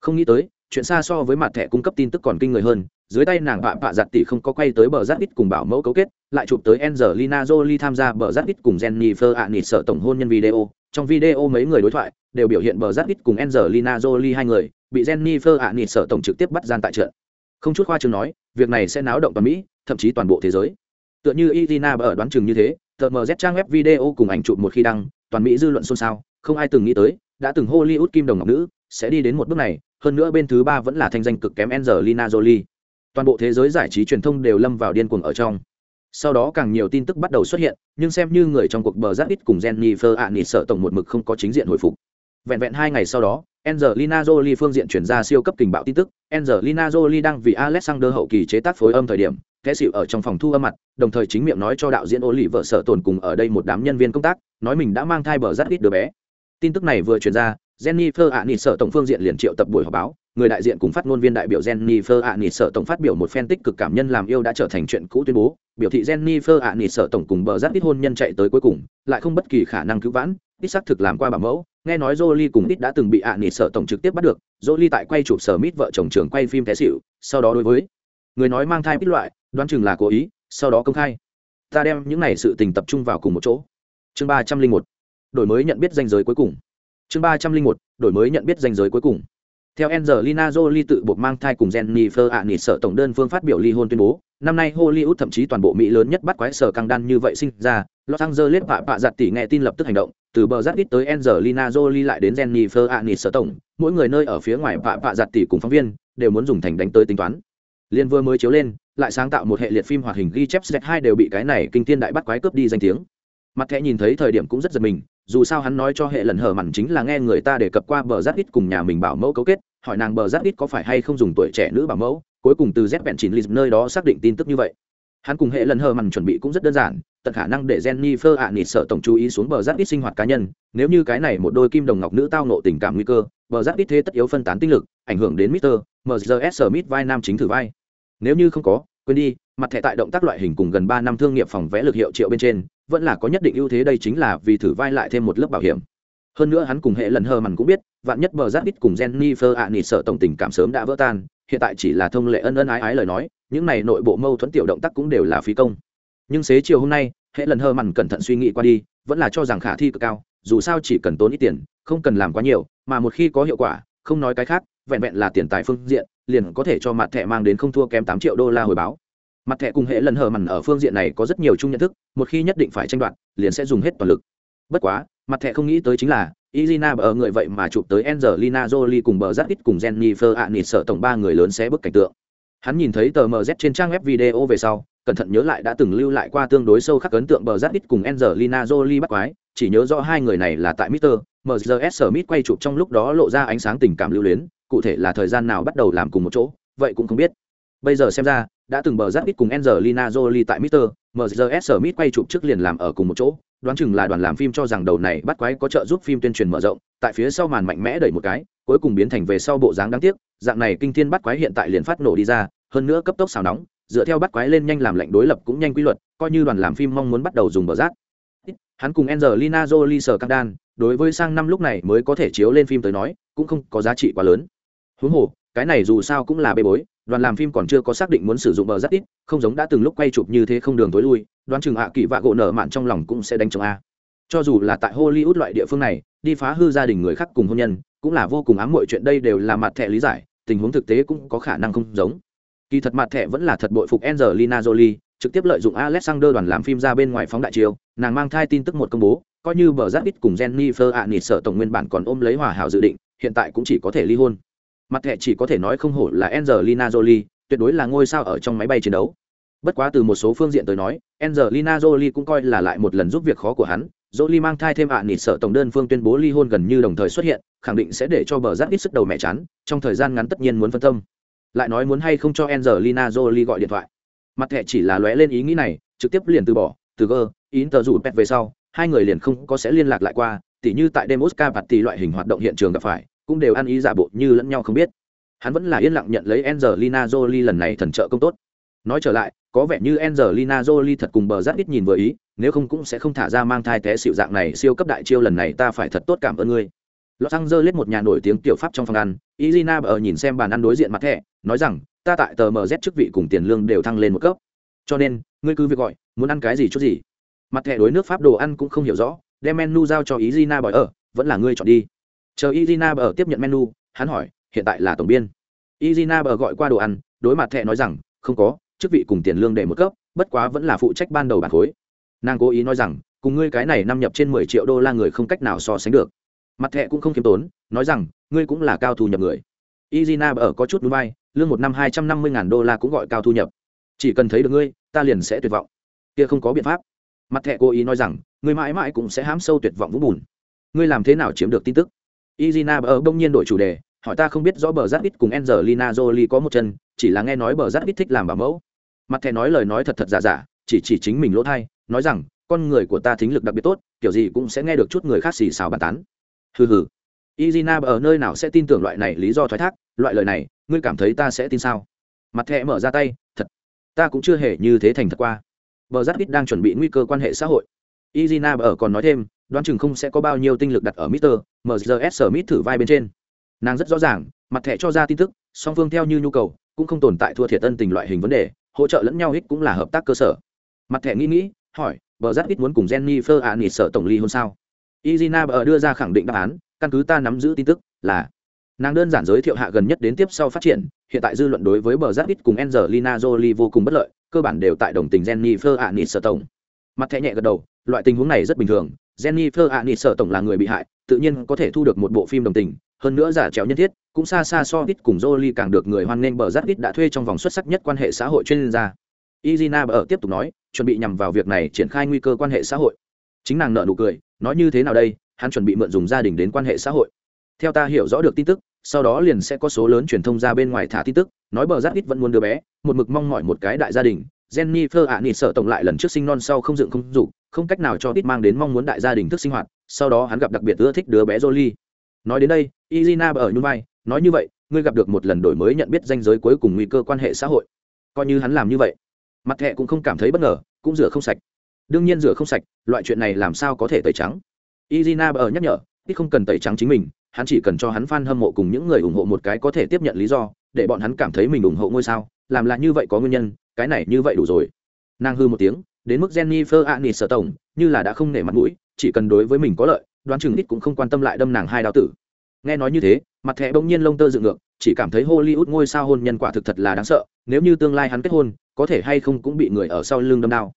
Speaker 1: Không nghĩ tới, chuyện xa so với mặt thẻ cung cấp tin tức còn kinh người hơn, dưới tay nàng vạ vạ giặt tỷ không có quay tới bờ giáp ít cùng bảo mẫu cấu kết, lại chụp tới Angelina Jolie tham gia bờ giáp ít cùng Jennifer Aniston tổng hôn nhân video trong video mấy người đối thoại đều biểu hiện bờ rát ít cùng Angelina Jolie hai người, bị Jennifer Aniston tổng trực tiếp bắt gian tại trận không chút khoa trương nói, việc này sẽ náo động toàn mỹ, thậm chí toàn bộ thế giới tựa như Irina ở đoán chừng như thế, tờ MZ trang web video cùng ảnh chụp một khi đăng, toàn mỹ dư luận xôn xao, không ai từng nghĩ tới, đã từng Hollywood kim đồng ngọc nữ sẽ đi đến một bước này, hơn nữa bên thứ ba vẫn là thanh danh cực kém Angelina Jolie. Toàn bộ thế giới giải trí truyền thông đều lâm vào điên cuồng ở trong. Sau đó càng nhiều tin tức bắt đầu xuất hiện, nhưng xem như người trong cuộc bờ giáp ít cùng Jennifer sợ tổng một mực không có chính diện hồi phục. Vẹn vẹn hai ngày sau đó, Angelina Jolie phương diện chuyển ra siêu cấp tình bạo tin tức, Angelina Jolie đang vì Alexander hậu kỳ chế tác phối âm thời điểm, kẻ xịu ở trong phòng thu âm mặt, đồng thời chính miệng nói cho đạo diễn ố lì vợ sợ tồn cùng ở đây một đám nhân viên công tác, nói mình đã mang thai bờ giáp ít đứa bé. Tin tức này vừa truyền ra, Jennifer sợ tổng phương diện liền triệu tập buổi họp báo, người đại diện cùng phát ngôn viên đại biểu Jennifer Aniston tổng phát biểu một phen tích cực cảm nhân làm yêu đã trở thành chuyện cũ tuyên bố, biểu thị Jennifer Aniston tổng cùng bờ rất ít hôn nhân chạy tới cuối cùng, lại không bất kỳ khả năng cứu vãn, ít xác thực làm qua bảo mẫu, nghe nói Jolie cùng ít đã từng bị Aniston tổng trực tiếp bắt được, Jolie tại quay chụp sở mít vợ chồng trường quay phim té xỉu, sau đó đối với người nói mang thai ít loại, đoán chừng là cố ý, sau đó công khai. Ta đem những này sự tình tập trung vào cùng một chỗ. Chương ba trăm linh một đổi mới nhận biết danh giới cuối cùng chương ba trăm linh một đổi mới nhận biết danh giới cuối cùng theo Angelina Jolie tự buộc mang thai cùng Jennifer Aniston tổng đơn phương phát biểu ly hôn tuyên bố, năm nay Hollywood thậm chí toàn bộ Mỹ lớn nhất bắt quái sở căng đan như vậy sinh ra, Los Angeles vạ vạ giặt tỷ nghe tin lập tức hành động, từ bờ rát ít tới Angelina Jolie lại đến Jennifer Aniston tổng, mỗi người nơi ở phía ngoài vạ vạ giặt tỷ cùng phóng viên đều muốn dùng thành đánh tới tính toán. Liên vừa mới chiếu lên, lại sáng tạo một hệ liệt phim hoạt hình ghi chép Z2 đều bị cái này kinh thiên đại bắt quái cướp đi danh tiếng. Mặt thẻ nhìn thấy thời điểm cũng rất giật mình, dù sao hắn nói cho hệ lần hở mặn chính là nghe người ta đề cập qua bờ giáp ít cùng nhà mình bảo mẫu cấu kết, hỏi nàng bờ giáp ít có phải hay không dùng tuổi trẻ nữ bảo mẫu, cuối cùng từ z bẹn chín lì nơi đó xác định tin tức như vậy. Hắn cùng hệ lần hờ mặn chuẩn bị cũng rất đơn giản, tận khả năng để jennifer ạ nịt sợ tổng chú ý xuống bờ giáp ít sinh hoạt cá nhân, nếu như cái này một đôi kim đồng ngọc nữ tao nộ tình cảm nguy cơ, bờ giáp ít thế tất yếu phân tán tinh lực, ảnh hưởng đến mister mgs smith vai nam chính thử vai. Nếu như không có, quên đi, mặt thẻ tại động tác loại hình cùng gần ba năm thương nghiệp phòng vẽ lực hiệu triệu bên trên vẫn là có nhất định ưu thế đây chính là vì thử vai lại thêm một lớp bảo hiểm. Hơn nữa hắn cùng hệ lần hờ mằn cũng biết, vạn nhất bờ giáp ít cùng jennifer ạ nịt sợ tổng tình cảm sớm đã vỡ tan, hiện tại chỉ là thông lệ ân ân ái ái lời nói, những này nội bộ mâu thuẫn tiểu động tác cũng đều là phí công. Nhưng xế chiều hôm nay, hệ lần hờ mằn cẩn thận suy nghĩ qua đi, vẫn là cho rằng khả thi cực cao, dù sao chỉ cần tốn ít tiền, không cần làm quá nhiều, mà một khi có hiệu quả, không nói cái khác, vẹn vẹn là tiền tài phương diện, liền có thể cho mặt thẻ mang đến không thua kém tám triệu đô la hồi báo mặt thẻ cùng hệ lần hờ mằn ở phương diện này có rất nhiều chung nhận thức một khi nhất định phải tranh đoạt liền sẽ dùng hết toàn lực bất quá mặt thẻ không nghĩ tới chính là Izina bờ người vậy mà chụp tới Angelina Jolie cùng bờ ít cùng Jennifer Aniston tổng ba người lớn sẽ bức cảnh tượng. Hắn nhìn thấy tờ MZ trên trang web video về sau, cẩn thận nhớ lại đã từng lưu lại qua tương đối sâu khắc ấn tượng bờ ít cùng Angelina Jolie bắt quái, chỉ nhớ rõ hai người này là tại Mr. MZS Smith quay chụp trong lúc đó lộ ra ánh sáng tình cảm lưu luyến, cụ thể là thời gian nào bắt đầu làm cùng một chỗ, vậy cũng không biết. Bây giờ xem ra, đã từng bờ ít cùng Angelina Jolie tại Mr. MZS Smith quay chụp trước liền làm ở cùng một chỗ, đoán chừng là đoàn làm phim cho rằng đầu này bắt quái có trợ giúp phim tuyên truyền mở rộng tại phía sau màn mạnh mẽ đẩy một cái cuối cùng biến thành về sau bộ dáng đáng tiếc dạng này kinh thiên bắt quái hiện tại liền phát nổ đi ra hơn nữa cấp tốc xào nóng dựa theo bắt quái lên nhanh làm lệnh đối lập cũng nhanh quy luật coi như đoàn làm phim mong muốn bắt đầu dùng bờ rác hắn cùng Angelina Jolie sở căng đan đối với sang năm lúc này mới có thể chiếu lên phim tới nói cũng không có giá trị quá lớn huống hồ cái này dù sao cũng là bê bối, đoàn làm phim còn chưa có xác định muốn sử dụng bờ rất ít, không giống đã từng lúc quay chụp như thế không đường tối lui, đoán chừng hạ kỳ vạ gỗ nở mạn trong lòng cũng sẽ đánh chồng a. Cho dù là tại hollywood loại địa phương này, đi phá hư gia đình người khác cùng hôn nhân, cũng là vô cùng ám mọi chuyện đây đều là mặt thẻ lý giải, tình huống thực tế cũng có khả năng không giống. Kỳ thật mặt thẻ vẫn là thật bội phục angelina jolie, trực tiếp lợi dụng alexander đoàn làm phim ra bên ngoài phóng đại chiêu, nàng mang thai tin tức một công bố, coi như bờ giáp ít cùng jennifer ạ nịt sở tổng nguyên bản còn ôm lấy hòa hảo dự định, hiện tại cũng chỉ có thể ly hôn mặt thẻ chỉ có thể nói không hổ là angelina jolie, tuyệt đối là ngôi sao ở trong máy bay chiến đấu. Bất quá từ một số phương diện tới nói, angelina jolie cũng coi là lại một lần giúp việc khó của hắn. Jolie mang thai thêm ạ à nịt sợ tổng đơn phương tuyên bố ly hôn gần như đồng thời xuất hiện, khẳng định sẽ để cho bờ rác ít sức đầu mẹ chán, trong thời gian ngắn tất nhiên muốn phân tâm. Lại nói muốn hay không cho angelina jolie gọi điện thoại. Mặt thẻ chỉ là lóe lên ý nghĩ này, trực tiếp liền từ bỏ, từ gơ yến tờ rủ pet về sau, hai người liền không có sẽ liên lạc lại qua, tỉ như tại đêm oscar tỷ loại hình hoạt động hiện trường gặp phải cũng đều ăn ý giả bộ như lẫn nhau không biết hắn vẫn là yên lặng nhận lấy Angelina Jolie lần này thần trợ công tốt. Nói trở lại, có vẻ như Angelina Jolie thật cùng bờ rất ít nhìn vừa ý, nếu không cũng sẽ không thả ra mang thai té xịu dạng này siêu cấp đại chiêu lần này ta phải thật tốt cảm ơn ngươi. Los Angeles một nhà nổi tiếng tiểu pháp trong phòng ăn, Irina ở nhìn xem bàn ăn đối diện mặt thẻ, nói rằng, ta tại tờ MZ chức vị cùng tiền lương đều thăng lên một cấp. Cho nên, ngươi cứ việc gọi, muốn ăn cái gì chút gì. Mặt thẻ đối nước pháp đồ ăn cũng không hiểu rõ, đem menu giao cho Irina bỏi ở, vẫn là ngươi chọn đi. Chờ Izina ở tiếp nhận menu, hắn hỏi, hiện tại là tổng biên. Izina bờ gọi qua đồ ăn đối mặt thẹ nói rằng không có chức vị cùng tiền lương để một cấp bất quá vẫn là phụ trách ban đầu bản khối. Nàng cố ý nói rằng cùng ngươi cái này năm nhập trên mười triệu đô la người không cách nào so sánh được. Mặt thẹ cũng không khiêm tốn nói rằng ngươi cũng là cao thu nhập người. Izina bờ có chút núi bay lương một năm hai trăm năm mươi ngàn đô la cũng gọi cao thu nhập. Chỉ cần thấy được ngươi ta liền sẽ tuyệt vọng. Kia không có biện pháp. Mặt thẹ cố ý nói rằng ngươi mãi mãi cũng sẽ hám sâu tuyệt vọng vũng bùn. Ngươi làm thế nào chiếm được tin tức? Izina bờ bỗng nhiên đổi chủ đề hỏi ta không biết rõ bờ giáp ít cùng Angelina Jolie có một chân, chỉ là nghe nói bờ giáp ít thích làm bảo mẫu. Mặt thẻ nói lời nói thật thật giả giả, chỉ chỉ chính mình lỗ thay, nói rằng, con người của ta thính lực đặc biệt tốt, kiểu gì cũng sẽ nghe được chút người khác xì xào bàn tán. Hừ hừ. Izina ở nơi nào sẽ tin tưởng loại này lý do thoái thác, loại lời này, ngươi cảm thấy ta sẽ tin sao? Mặt thẻ mở ra tay, thật, ta cũng chưa hề như thế thành thật qua. Bờ giáp ít đang chuẩn bị nguy cơ quan hệ xã hội. Izina ở còn nói thêm, đoán chừng không sẽ có bao nhiêu tinh lực đặt ở Mr. MZS Smith thử vai bên trên. Nàng rất rõ ràng, mặt thẻ cho ra tin tức, song phương theo như nhu cầu, cũng không tồn tại thua thiệt tân tình loại hình vấn đề, hỗ trợ lẫn nhau ích cũng là hợp tác cơ sở. Mặt thẻ nghĩ nghĩ, hỏi, "Bờ Zát ít muốn cùng jennifer ạ nịt tổng ly hôn sao? Izina bờ đưa ra khẳng định đáp án, căn cứ ta nắm giữ tin tức, là nàng đơn giản giới thiệu hạ gần nhất đến tiếp sau phát triển, hiện tại dư luận đối với bờ Zát ít cùng angelina jolie vô cùng bất lợi, cơ bản đều tại đồng tình jennifer ạ nịt tổng. Mặt thẻ nhẹ gật đầu, loại tình huống này rất bình thường jennifer aniston sợ tổng là người bị hại tự nhiên có thể thu được một bộ phim đồng tình hơn nữa giả trèo nhân thiết cũng xa xa so ít cùng Jolie càng được người hoan nghênh bờ rất ít đã thuê trong vòng xuất sắc nhất quan hệ xã hội chuyên gia. Izina ở tiếp tục nói, chuẩn bị nhằm vào việc này triển khai nguy cơ quan hệ xã hội. Chính nàng nợ nụ cười, nói như thế nào đây, hắn chuẩn bị mượn dùng gia đình đến quan hệ xã hội. Theo ta hiểu rõ được tin tức, sau đó liền sẽ có số lớn truyền thông ra bên ngoài thả tin tức, nói bờ rất ít vẫn muốn đứa bé, một mực mong mỏi một cái đại gia đình. Jennifer ạ nịt sợ tổng lại lần trước sinh non sau không dựng không dục, không cách nào cho ít mang đến mong muốn đại gia đình thức sinh hoạt, sau đó hắn gặp đặc biệt ưa thích đứa bé Jolie. Nói đến đây izina ở nhung vai nói như vậy ngươi gặp được một lần đổi mới nhận biết danh giới cuối cùng nguy cơ quan hệ xã hội. Coi như hắn làm như vậy mặt thẹ cũng không cảm thấy bất ngờ cũng rửa không sạch. Đương nhiên rửa không sạch loại chuyện này làm sao có thể tẩy trắng? Izina ở nhắc nhở ít không cần tẩy trắng chính mình hắn chỉ cần cho hắn fan hâm mộ cùng những người ủng hộ một cái có thể tiếp nhận lý do để bọn hắn cảm thấy mình ủng hộ ngôi sao làm là như vậy có nguyên nhân cái này như vậy đủ rồi. Nàng hư một tiếng đến mức jennifer anis sở tổng, như là đã không nể mặt mũi, chỉ cần đối với mình có lợi, đoán chừng ít cũng không quan tâm lại đâm nàng hai đao tử. Nghe nói như thế, mặt thẻ bỗng nhiên lông tơ dựng ngược, chỉ cảm thấy hollywood ngôi sao hôn nhân quả thực thật là đáng sợ, nếu như tương lai hắn kết hôn, có thể hay không cũng bị người ở sau lưng đâm đao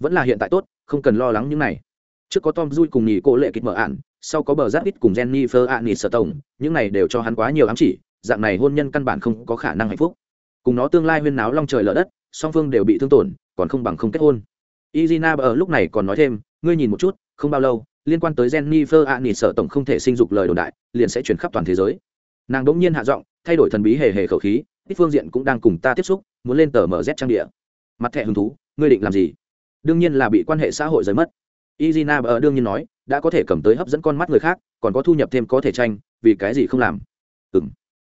Speaker 1: vẫn là hiện tại tốt, không cần lo lắng những này. Trước có tom dui cùng nhì cô lệ kịch mở ạn sau có bờ giáp ít cùng jennifer anis sở tổng, những này đều cho hắn quá nhiều ám chỉ, dạng này hôn nhân căn bản không có khả năng hạnh phúc. Cùng nó tương lai huyên náo long trời lở đất, song phương đều bị thương tổn, còn không bằng không kết hôn izina ở lúc này còn nói thêm, ngươi nhìn một chút, không bao lâu, liên quan tới jennifer anis sở tổng không thể sinh dục lời đồn đại, liền sẽ chuyển khắp toàn thế giới. Nàng đ ỗ n g nhiên hạ giọng, thay đổi thần bí hề hề khẩu khí, ít phương diện cũng đang cùng ta tiếp xúc, muốn lên tờ mz trang địa. Mặt thẻ hứng thú, ngươi định làm gì? Đương nhiên là bị quan hệ xã hội rời mất. Izina ở đương nhiên nói, đã có thể cầm tới hấp dẫn con mắt người khác, còn có thu nhập thêm có thể tranh, vì cái gì không làm? Ừ m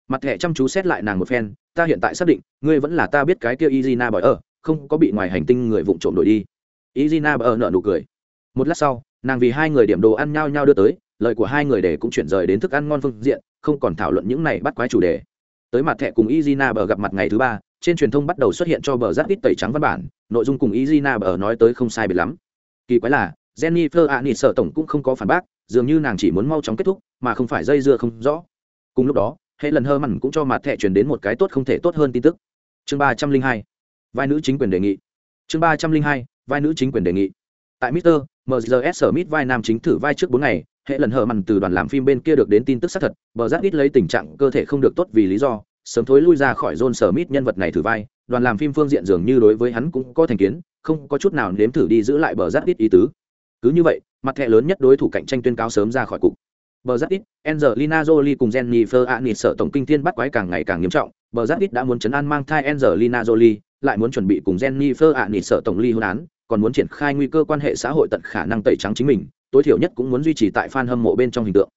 Speaker 1: mặt thẻ chăm chú xét lại nàng một phen, ta hiện tại xác định, ngươi vẫn là ta biết cái kia izina bởi ở, không có bị ngoài hành tinh người vụng trộm đổi đi izina bờ ở nợ nụ cười. Một lát sau, nàng vì hai người điểm đồ ăn nhau nhau đưa tới, lời của hai người để cũng chuyển rời đến thức ăn ngon phương diện, không còn thảo luận những này bắt quái chủ đề. Tới mặt thẻ cùng izina bờ gặp mặt ngày thứ ba, trên truyền thông bắt đầu xuất hiện cho bờ rất ít tẩy trắng văn bản, nội dung cùng izina bờ nói tới không sai biệt lắm. Kỳ quái là, jennifer anis sợ tổng cũng không có phản bác, dường như nàng chỉ muốn mau chóng kết thúc, mà không phải dây dưa không rõ. Cùng lúc đó hệ lần hơ mặn cũng cho mặt thẻ truyền đến một cái tốt không thể tốt hơn tin tức. Chương ba trăm linh hai, vai nữ chính quyền đề nghị. Chương ba trăm linh hai vai nữ chính quyền đề nghị. Tại mister mgs smith vai nam chính thử vai trước bốn ngày hệ lần hờ mặn từ đoàn làm phim bên kia được đến tin tức xác thật bờ giáp ít lấy tình trạng cơ thể không được tốt vì lý do sớm thối lui ra khỏi john smith nhân vật này thử vai đoàn làm phim phương diện dường như đối với hắn cũng có thành kiến không có chút nào nếm thử đi giữ lại bờ giáp ít ý tứ. Cứ như vậy mặt thẻ lớn nhất đối thủ cạnh tranh tuyên cáo sớm ra khỏi cục. Bờ rất ít, Angelina Jolie cùng Jennifer Aniston tổng kinh thiên bắt quái càng ngày càng nghiêm trọng, Bờ rất ít đã muốn chấn an mang thai Angelina Jolie, lại muốn chuẩn bị cùng Jennifer Aniston tổng ly hôn án, còn muốn triển khai nguy cơ quan hệ xã hội tận khả năng tẩy trắng chính mình, tối thiểu nhất cũng muốn duy trì tại fan hâm mộ bên trong hình tượng.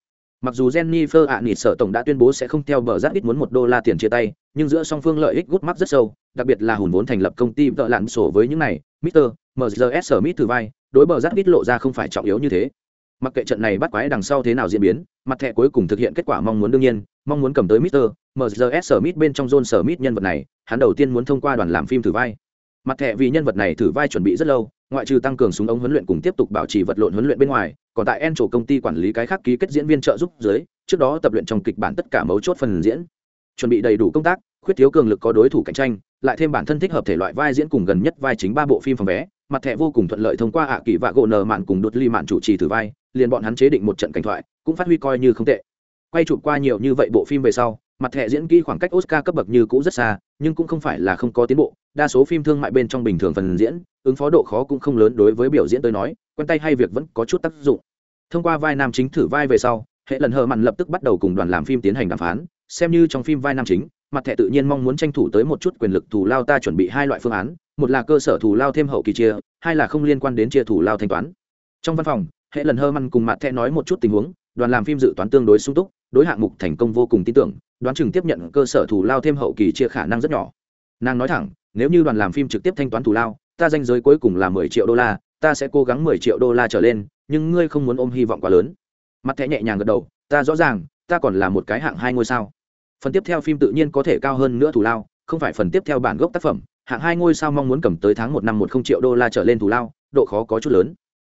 Speaker 1: Mặc dù Jennifer Aniston tổng đã tuyên bố sẽ không theo bờ rất ít muốn một đô la tiền chia tay, nhưng giữa song phương lợi ích gút mắt rất sâu, đặc biệt là hùn vốn thành lập công ty vợ lặn sổ với những này, Mr. MZS Smith thử vai, đối bờ rất ít lộ ra không phải trọng yếu như thế mặc kệ trận này bắt quái đằng sau thế nào diễn biến mặt thẻ cuối cùng thực hiện kết quả mong muốn đương nhiên mong muốn cầm tới mister mrs smith bên trong john smith nhân vật này hắn đầu tiên muốn thông qua đoàn làm phim thử vai mặt thẻ vì nhân vật này thử vai chuẩn bị rất lâu, ngoại trừ tăng cường súng ống huấn luyện cùng tiếp tục bảo trì vật lộn huấn luyện bên ngoài, còn tại en chỗ công ty quản lý cái khác ký kết diễn viên trợ giúp dưới, trước đó tập luyện trong kịch bản tất cả mấu chốt phần diễn. Chuẩn bị đầy đủ công tác, khuyết thiếu cường lực có đối thủ cạnh tranh, lại thêm bản thân thích hợp thể loại vai diễn cùng gần nhất vai chính ba bộ phim phòng vé, mặt thẻ vô cùng thuận lợi thông qua ạ kỳ và gỗ nờ mạn cùng đột ly mạn chủ trì thử vai, liền bọn hắn chế định một trận cảnh thoại, cũng phát huy coi như không tệ. Quay chụp qua nhiều như vậy bộ phim về sau, mặt thẻ diễn kỹ khoảng cách oscar cấp bậc như cũ rất xa nhưng cũng không phải là không có tiến bộ, đa số phim thương mại bên trong bình thường phần diễn, ứng phó độ khó cũng không lớn đối với biểu diễn tôi nói, quen tay hay việc vẫn có chút tác dụng. Thông qua vai nam chính thử vai về sau, hệ lần hờ mặn lập tức bắt đầu cùng đoàn làm phim tiến hành đàm phán, xem như trong phim vai nam chính, mặt thẻ tự nhiên mong muốn tranh thủ tới một chút quyền lực thù lao ta chuẩn bị hai loại phương án, một là cơ sở thù lao thêm hậu kỳ chia, hai là không liên quan đến chia thù lao thanh toán. Trong văn phòng, hệ lần hơ măn cùng mặt thẻ nói một chút tình huống, đoàn làm phim dự toán tương đối sung túc đối hạng mục thành công vô cùng tin tưởng, đoán chừng tiếp nhận cơ sở thù lao thêm hậu kỳ chia khả năng rất nhỏ. Nàng nói thẳng, nếu như đoàn làm phim trực tiếp thanh toán thù lao, ta danh giới cuối cùng là mười triệu đô la, ta sẽ cố gắng mười triệu đô la trở lên, nhưng ngươi không muốn ôm hy vọng quá lớn. Mặt thẻ nhẹ nhàng gật đầu, ta rõ ràng, ta còn là một cái hạng hai ngôi sao. Phần tiếp theo phim tự nhiên có thể cao hơn nữa thù lao, không phải phần tiếp theo bản gốc tác phẩm, hạng hai ngôi sao mong muốn cầm tới tháng một năm một không triệu đô la trở lên thù lao, độ khó có chút lớn.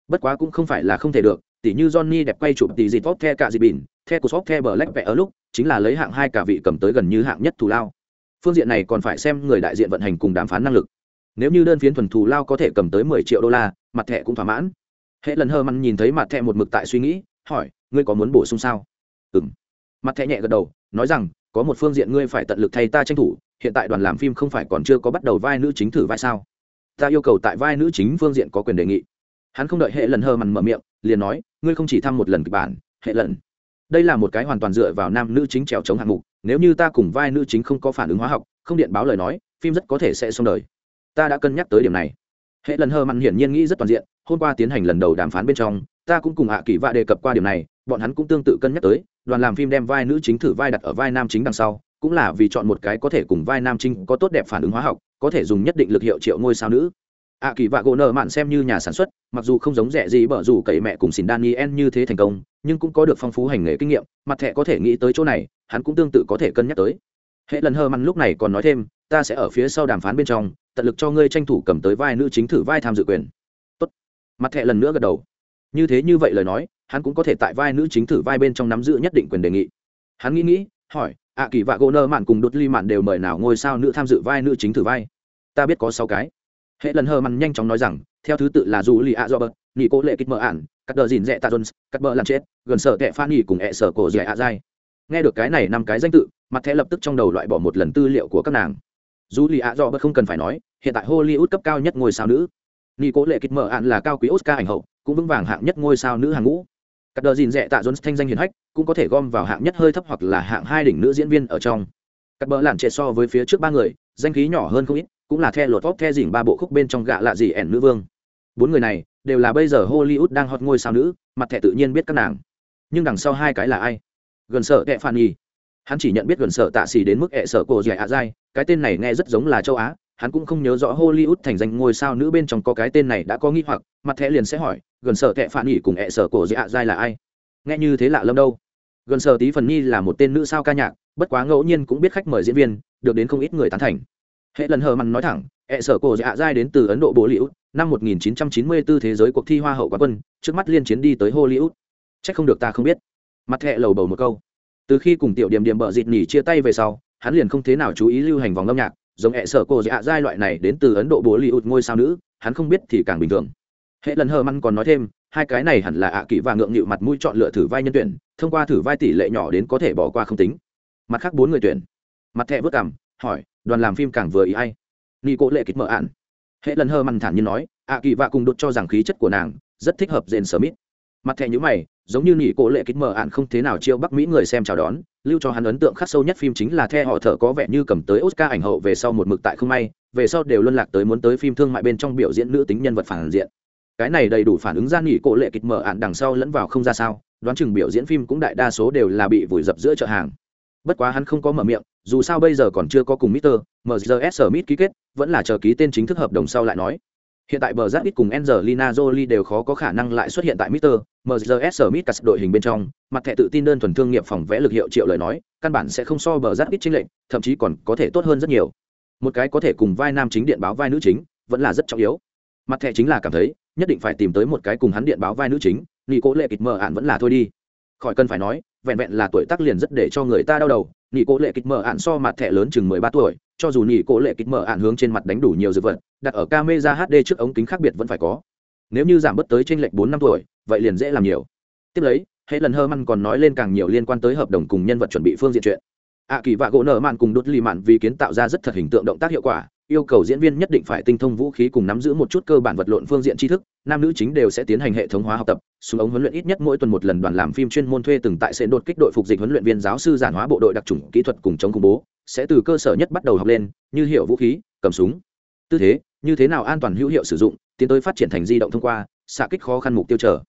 Speaker 1: Bất quá cũng không phải là không thể được tỷ như johnny đẹp quay chụp tỷ dịt vót the cả dịp bỉn the của shop the black vẽ ở lúc chính là lấy hạng hai cả vị cầm tới gần như hạng nhất thù lao. Phương diện này còn phải xem người đại diện vận hành cùng đàm phán năng lực. Nếu như đơn phiến thuần thù lao có thể cầm tới mười triệu đô la mặt thẻ cũng thỏa mãn. Hệ lần hơ măn nhìn thấy mặt thẻ một mực tại suy nghĩ hỏi ngươi có muốn bổ sung sao? Ừm, mặt thẻ nhẹ gật đầu nói rằng có một phương diện ngươi phải tận lực thay ta tranh thủ hiện tại đoàn làm phim không phải còn chưa có bắt đầu vai nữ chính thử vai sao? Ta yêu cầu tại vai nữ chính phương diện có quyền đề nghị. Hắn không đợi hệ lần hơ mằn mở miệng liền nói ngươi không chỉ thăm một lần kịch bản, hệ lần đây là một cái hoàn toàn dựa vào nam nữ chính trèo chống hạng mục, nếu như ta cùng vai nữ chính không có phản ứng hóa học, không điện báo lời nói, phim rất có thể sẽ xong đời. Ta đã cân nhắc tới điểm này. Hệ lần hơ mặn hiển nhiên nghĩ rất toàn diện, hôm qua tiến hành lần đầu đàm phán bên trong, ta cũng cùng hạ kỳ vạ đề cập qua điểm này, bọn hắn cũng tương tự cân nhắc tới, đoàn làm phim đem vai nữ chính thử vai đặt ở vai nam chính đằng sau, cũng là vì chọn một cái có thể cùng vai nam chính có tốt đẹp phản ứng hóa học, có thể dùng nhất định lực hiệu triệu ngôi sao nữ ạ kỳ vạ gỗ nợ mạn xem như nhà sản xuất, mặc dù không giống rẻ gì bở dù cậy mẹ cùng xin daniel như thế thành công, nhưng cũng có được phong phú hành nghề kinh nghiệm, mặt thẻ có thể nghĩ tới chỗ này, hắn cũng tương tự có thể cân nhắc tới. Hệ lần hơ mặn lúc này còn nói thêm, ta sẽ ở phía sau đàm phán bên trong, tận lực cho ngươi tranh thủ cầm tới vai nữ chính thử vai tham dự quyền. Tốt. mặt thẻ lần nữa gật đầu. Như thế như vậy lời nói, hắn cũng có thể tại vai nữ chính thử vai bên trong nắm giữ nhất định quyền đề nghị. Hắn nghĩ nghĩ, hỏi, ạ kỳ vạ gỗ nơ mạn cùng đột ly mạn đều mời nào ngôi sao nữ tham dự vai nữ chính thử vai? Ta biết có sáu cái hệ lần hờ mằn nhanh chóng nói rằng, theo thứ tự là dù lì a robert nghỉ cố lệ kích mờ ản, cắt đờ dìn dẹ tạ jones cắt bờ làm chết, gần sở tệ phan nghỉ cùng ẹ sở cổ dẻ A dai. Nghe được cái này năm cái danh tự, mặt thẻ lập tức trong đầu loại bỏ một lần tư liệu của các nàng. Dù lì a robert không cần phải nói, hiện tại hollywood cấp cao nhất ngôi sao nữ. Nghỉ cố lệ kích mờ ản là cao quý oscar ảnh hậu, cũng vững vàng hạng nhất ngôi sao nữ hàng ngũ. Cắt đờ dìn dẹ tạ jones thanh danh hiền hách, cũng có thể gom vào hạng nhất hơi thấp hoặc là hạng hai đỉnh nữ diễn viên ở trong. Cắt bờ làm chết so với phía trước ba người, danh khí nhỏ hơn không ít cũng là the lột vóc the dỉnh ba bộ khúc bên trong gạ lạ gì ẻn nữ vương. Bốn người này đều là bây giờ hollywood đang hot ngôi sao nữ, mặt thẻ tự nhiên biết các nàng. Nhưng đằng sau hai cái là ai? Gần sợ kệ phản nhi hắn chỉ nhận biết gần sợ tạ xỉ đến mức ẹ sợ cổ dẻ ạ dai, cái tên này nghe rất giống là châu á, hắn cũng không nhớ rõ hollywood thành danh ngôi sao nữ bên trong có cái tên này đã có nghi hoặc, mặt thẻ liền sẽ hỏi, gần sợ kệ phản nhi cùng ẹ sợ cổ dẻ ạ dai là ai? Nghe như thế lạ lâm đâu. Gần sợ tí phần nhi là một tên nữ sao ca nhạc, bất quá ngẫu nhiên cũng biết khách mời diễn viên, được đến không ít người tán thành hệ lần hờ mặn nói thẳng hệ sở cổ dạ giai đến từ ấn độ bố liễu, năm 1994 thế giới cuộc thi hoa hậu quá quân, trước mắt liên chiến đi tới hollywood. C không được ta không biết. Mặt hệ lầu bầu một câu. Từ khi cùng tiểu điểm điểm bợ dịt nhỉ chia tay về sau, hắn liền không thế nào chú ý lưu hành vòng âm nhạc, giống hệ sở cổ dạ giai loại này đến từ ấn độ bố liễu ngôi sao nữ, hắn không biết thì càng bình thường. Hệ lần hờ mặn còn nói thêm, hai cái này hẳn là ạ kỹ và ngượng nghịu mặt mũi chọn lựa thử vai nhân tuyển, thông qua thử vai tỷ lệ nhỏ đến có thể bỏ qua không tính. Mặt khác bốn người tuyển. Mặt thẹ vớt cảm hỏi đoàn làm phim càng vừa ý ai. Nghi cố lệ kịch mở ạn. Hệ lần hơ mằn thản nhiên nói ạ kỳ vạ cùng đột cho rằng khí chất của nàng rất thích hợp dền smith. Mặt thẻ nhữ mày, giống như nghỉ cố lệ kịch mở ạn không thế nào chiêu bắc mỹ người xem chào đón, lưu cho hắn ấn tượng khắc sâu nhất phim chính là the họ thở có vẻ như cầm tới oscar ảnh hậu về sau một mực tại không may, về sau đều luân lạc tới muốn tới phim thương mại bên trong biểu diễn nữ tính nhân vật phản diện. Cái này đầy đủ phản ứng ra nghỉ cố lệ kịch mở ạn đằng sau lẫn vào không ra sao, đoán chừng biểu diễn phim cũng đại đa số đều là bị vùi dập giữa chợ hàng bất quá hắn không có mở miệng dù sao bây giờ còn chưa có cùng Mr. MZS Smith ký kết, vẫn là chờ ký tên chính thức hợp đồng sau lại nói. Hiện tại bờ giáp ít cùng Angelina Jolie đều khó có khả năng lại xuất hiện tại Mr. MZS Smith cắt đội hình bên trong, mặt thẻ tự tin đơn thuần thương nghiệp phòng vẽ lực hiệu triệu lời nói, căn bản sẽ không so bờ giáp ít chính lệnh, thậm chí còn có thể tốt hơn rất nhiều. Một cái có thể cùng vai nam chính điện báo vai nữ chính, vẫn là rất trọng yếu. Mặt thẻ chính là cảm thấy, nhất định phải tìm tới một cái cùng hắn điện báo vai nữ chính, nghị cố lệ kịch mờ ạn vẫn là thôi đi. Khỏi cần phải nói, vẹn vẹn là tuổi tác liền rất để cho người ta đau đầu nghỉ cố lệ kịch mở ạn so mặt thẻ lớn chừng mười ba tuổi, cho dù nghỉ cố lệ kịch mở ạn hướng trên mặt đánh đủ nhiều dược vật, đặt ở camera hd trước ống kính khác biệt vẫn phải có. Nếu như giảm bớt tới trên lệch bốn năm tuổi, vậy liền dễ làm nhiều. Tiếp lấy hệ lần hơ măn còn nói lên càng nhiều liên quan tới hợp đồng cùng nhân vật chuẩn bị phương diện chuyện ạ kỳ vạ gỗ nở mạn cùng đốt lì mạn vì kiến tạo ra rất thật hình tượng động tác hiệu quả, yêu cầu diễn viên nhất định phải tinh thông vũ khí cùng nắm giữ một chút cơ bản vật lộn phương diện tri thức, nam nữ chính đều sẽ tiến hành hệ thống hóa học tập, súng ống huấn luyện ít nhất mỗi tuần một lần đoàn làm phim chuyên môn thuê từng tại sẽ đột kích đội phục dịch huấn luyện viên giáo sư giản hóa bộ đội đặc trùng kỹ thuật cùng chống khủng bố, sẽ từ cơ sở nhất bắt đầu học lên, như hiệu vũ khí, cầm súng. Tư thế, như thế nào an toàn hữu hiệu sử dụng, tiến tới phát triển thành di động thông qua, xạ kích khó khăn mục tiêu trở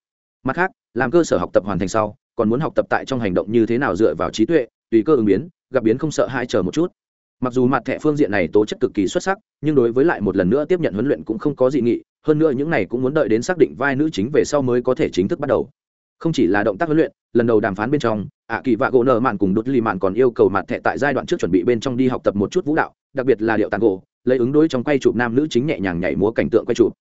Speaker 1: mặt khác, làm cơ sở học tập hoàn thành sau, còn muốn học tập tại trong hành động như thế nào dựa vào trí tuệ, tùy cơ ứng biến gặp biến không sợ hai chờ một chút. Mặc dù mặt thẻ phương diện này tố chất cực kỳ xuất sắc, nhưng đối với lại một lần nữa tiếp nhận huấn luyện cũng không có dị nghị, hơn nữa những này cũng muốn đợi đến xác định vai nữ chính về sau mới có thể chính thức bắt đầu. Không chỉ là động tác huấn luyện, lần đầu đàm phán bên trong, ạ kỳ vạ gỗ nợ mạn cùng đốt lì mạn còn yêu cầu mặt thẻ tại giai đoạn trước chuẩn bị bên trong đi học tập một chút vũ đạo, đặc biệt là điệu tàn gỗ, lấy ứng đối trong quay chụp nam nữ chính nhẹ nhàng nhảy múa cảnh tượng quay chụp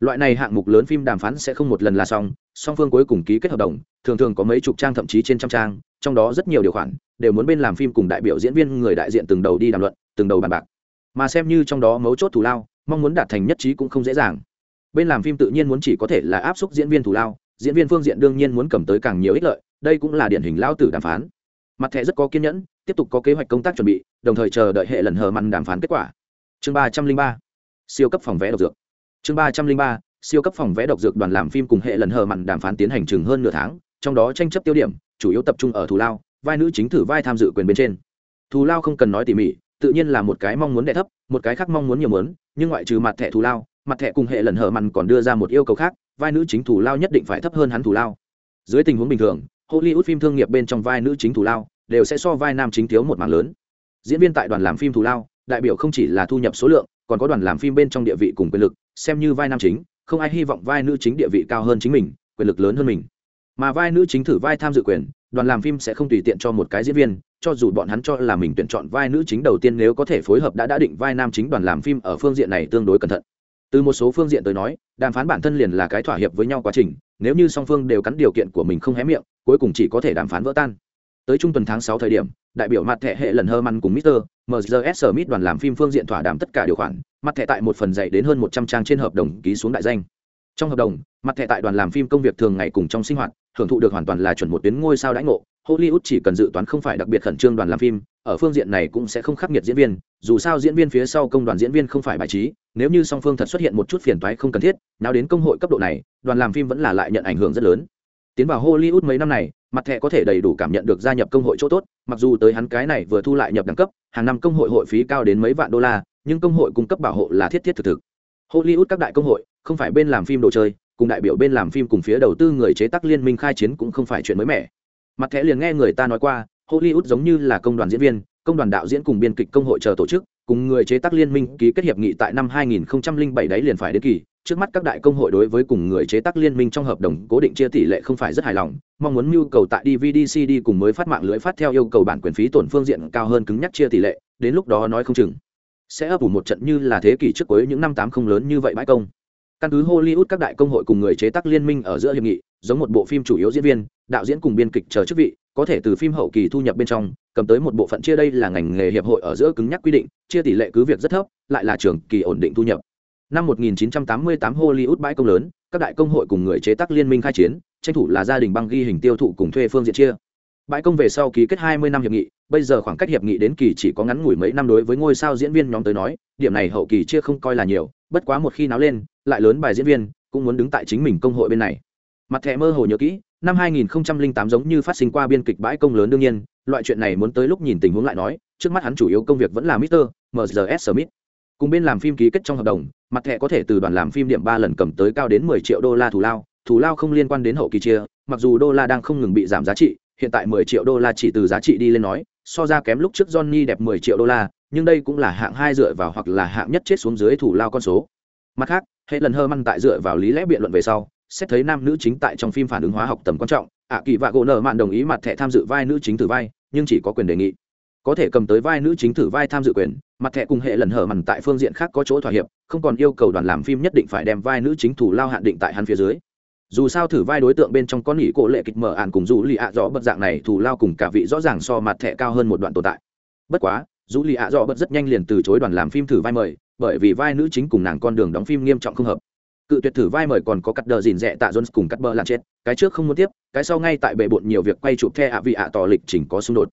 Speaker 1: loại này hạng mục lớn phim đàm phán sẽ không một lần là xong, song phương cuối cùng ký kết hợp đồng, thường thường có mấy chục trang thậm chí trên trăm trang, trong đó rất nhiều điều khoản đều muốn bên làm phim cùng đại biểu diễn viên người đại diện từng đầu đi đàm luận, từng đầu bàn bạc. Mà xem như trong đó mấu chốt thủ lao, mong muốn đạt thành nhất trí cũng không dễ dàng. Bên làm phim tự nhiên muốn chỉ có thể là áp suất diễn viên thủ lao, diễn viên phương diện đương nhiên muốn cầm tới càng nhiều ích lợi, đây cũng là điển hình lao tử đàm phán. Mặt thẻ rất có kiên nhẫn, tiếp tục có kế hoạch công tác chuẩn bị, đồng thời chờ đợi hệ lần hờ mặn đàm phán kết quả. Chương ba trăm linh ba, siêu cấp phòng vé độc dược chương ba trăm linh ba, siêu cấp phòng vé độc dược đoàn làm phim cùng hệ lần hờ mặn đàm phán tiến hành chừng hơn nửa tháng, trong đó tranh chấp tiêu điểm, chủ yếu tập trung ở thù lao, vai nữ chính thử vai tham dự quyền bên trên. Thù lao không cần nói tỉ mỉ, tự nhiên là một cái mong muốn đẻ thấp, một cái khác mong muốn nhiều muốn, nhưng ngoại trừ mặt thẻ thù lao, mặt thẻ cùng hệ lần hở mặn còn đưa ra một yêu cầu khác, vai nữ chính thù lao nhất định phải thấp hơn hắn thù lao. Dưới tình huống bình thường, hollywood phim thương nghiệp bên trong vai nữ chính thù lao đều sẽ so vai nam chính thiếu một mảng lớn. Diễn viên tại đoàn làm phim thù lao, đại biểu không chỉ là thu nhập số lượng, còn có đoàn làm phim bên trong địa vị cùng quyền lực xem như vai nam chính, không ai hy vọng vai nữ chính địa vị cao hơn chính mình, quyền lực lớn hơn mình. Mà vai nữ chính thử vai tham dự quyền, đoàn làm phim sẽ không tùy tiện cho một cái diễn viên, cho dù bọn hắn cho là mình tuyển chọn vai nữ chính đầu tiên nếu có thể phối hợp đã đã định vai nam chính đoàn làm phim ở phương diện này tương đối cẩn thận. Từ một số phương diện tới nói, đàm phán bản thân liền là cái thỏa hiệp với nhau quá trình, nếu như song phương đều cắn điều kiện của mình không hé miệng, cuối cùng chỉ có thể đàm phán vỡ tan. Tới trung tuần tháng sáu thời điểm đại biểu mặt thẻ hệ lần hơ măn cùng Mr. MGS Smith đoàn làm phim phương diện thỏa đàm tất cả điều khoản, mặt thẻ tại một phần dạy đến hơn một trăm trang trên hợp đồng ký xuống đại danh. Trong hợp đồng, mặt thẻ tại đoàn làm phim công việc thường ngày cùng trong sinh hoạt, hưởng thụ được hoàn toàn là chuẩn một tuyến ngôi sao đãi ngộ. Hollywood chỉ cần dự toán không phải đặc biệt khẩn trương đoàn làm phim, ở phương diện này cũng sẽ không khắc nghiệt diễn viên, dù sao diễn viên phía sau công đoàn diễn viên không phải bài trí, nếu như song phương thật xuất hiện một chút phiền toái không cần thiết, nào đến công hội cấp độ này, đoàn làm phim vẫn là lại nhận ảnh hưởng rất lớn. Tiến vào Hollywood mấy năm này, mặt thẻ có thể đầy đủ cảm nhận được gia nhập công hội chỗ tốt, mặc dù tới hắn cái này vừa thu lại nhập đẳng cấp, hàng năm công hội hội phí cao đến mấy vạn đô la, nhưng công hội cung cấp bảo hộ là thiết thiết thực thực. Hollywood các đại công hội, không phải bên làm phim đồ chơi, cùng đại biểu bên làm phim cùng phía đầu tư người chế tác liên minh khai chiến cũng không phải chuyện mới mẻ. Mặt thẻ liền nghe người ta nói qua, hollywood giống như là công đoàn diễn viên, công đoàn đạo diễn cùng biên kịch công hội chờ tổ chức, cùng người chế tác liên minh ký kết hiệp nghị tại năm 2007 đấy liền phải đến kỳ trước mắt các đại công hội đối với cùng người chế tác liên minh trong hợp đồng cố định chia tỷ lệ không phải rất hài lòng, mong muốn nhu cầu tại dvd cd cùng mới phát mạng lưới phát theo yêu cầu bản quyền phí tổn phương diện cao hơn cứng nhắc chia tỷ lệ, đến lúc đó nói không chừng sẽ ấp ủ một trận như là thế kỷ trước cuối những năm tám không lớn như vậy bãi công. Căn cứ hollywood các đại công hội cùng người chế tác liên minh ở giữa hiệp nghị, giống một bộ phim chủ yếu diễn viên, đạo diễn cùng biên kịch chờ chức vị, có thể từ phim hậu kỳ thu nhập bên trong, cầm tới một bộ phận chia đây là ngành nghề hiệp hội ở giữa cứng nhắc quy định, chia tỷ lệ cứ việc rất thấp, lại là trường kỳ ổn định thu nhập năm 1988 Hollywood bãi công lớn, các đại công hội cùng người chế tác liên minh khai chiến, tranh thủ là gia đình băng ghi hình tiêu thụ cùng thuê phương diện chia bãi công về sau ký kết 20 năm hiệp nghị, bây giờ khoảng cách hiệp nghị đến kỳ chỉ có ngắn ngủi mấy năm đối với ngôi sao diễn viên nhóm tới nói, điểm này hậu kỳ chia không coi là nhiều, bất quá một khi náo lên, lại lớn bài diễn viên, cũng muốn đứng tại chính mình công hội bên này mặt thẻ mơ hồ nhớ kỹ, năm 2008 giống như phát sinh qua biên kịch bãi công lớn đương nhiên, loại chuyện này muốn tới lúc nhìn tình huống lại nói, trước mắt hắn chủ yếu công việc vẫn là Mr. MZS Smith cùng bên làm phim ký kết trong hợp đồng mặt thẻ có thể từ đoàn làm phim điểm ba lần cầm tới cao đến 10 triệu đô la thù lao thù lao không liên quan đến hậu kỳ chia, mặc dù đô la đang không ngừng bị giảm giá trị, hiện tại 10 triệu đô la chỉ từ giá trị đi lên nói, so ra kém lúc trước Johnny đẹp 10 triệu đô la, nhưng đây cũng là hạng hai dựa vào hoặc là hạng nhất chết xuống dưới thủ lao con số. Mặt khác hệ lần hơ măn tại dựa vào lý lẽ biện luận về sau, xét thấy nam nữ chính tại trong phim phản ứng hóa học tầm quan trọng, ạ kỳ vạ gỗ nở mạn đồng ý mặt thẻ tham dự vai nữ chính thử vai, nhưng chỉ có quyền đề nghị có thể cầm tới vai nữ chính thử vai tham dự quyền, mặt thẻ cùng hệ lần hở mằn tại phương diện khác có chỗ thỏa hiệp, không còn yêu cầu đoàn làm phim nhất định phải đem vai nữ chính thủ lao hạn định tại hắn phía dưới. Dù sao thử vai đối tượng bên trong con nghỉ cổ lệ kịch mở ạn cùng dù lì ạ rõ bật dạng này thủ lao cùng cả vị rõ ràng so mặt thẻ cao hơn một đoạn tồn tại. Bất quá dù lì ạ rõ bật rất nhanh liền từ chối đoàn làm phim thử vai mời, bởi vì vai nữ chính cùng nàng con đường đóng phim nghiêm trọng không hợp. Cự tuyệt thử vai mời còn có cắt đờ dìn rẽ tạ jones cùng cắt bơ làm chết, cái trước không muốn tiếp, cái sau ngay tại bệ bộn nhiều việc quay chụp the ạ vị ạ tỏ lịch trình có xung đột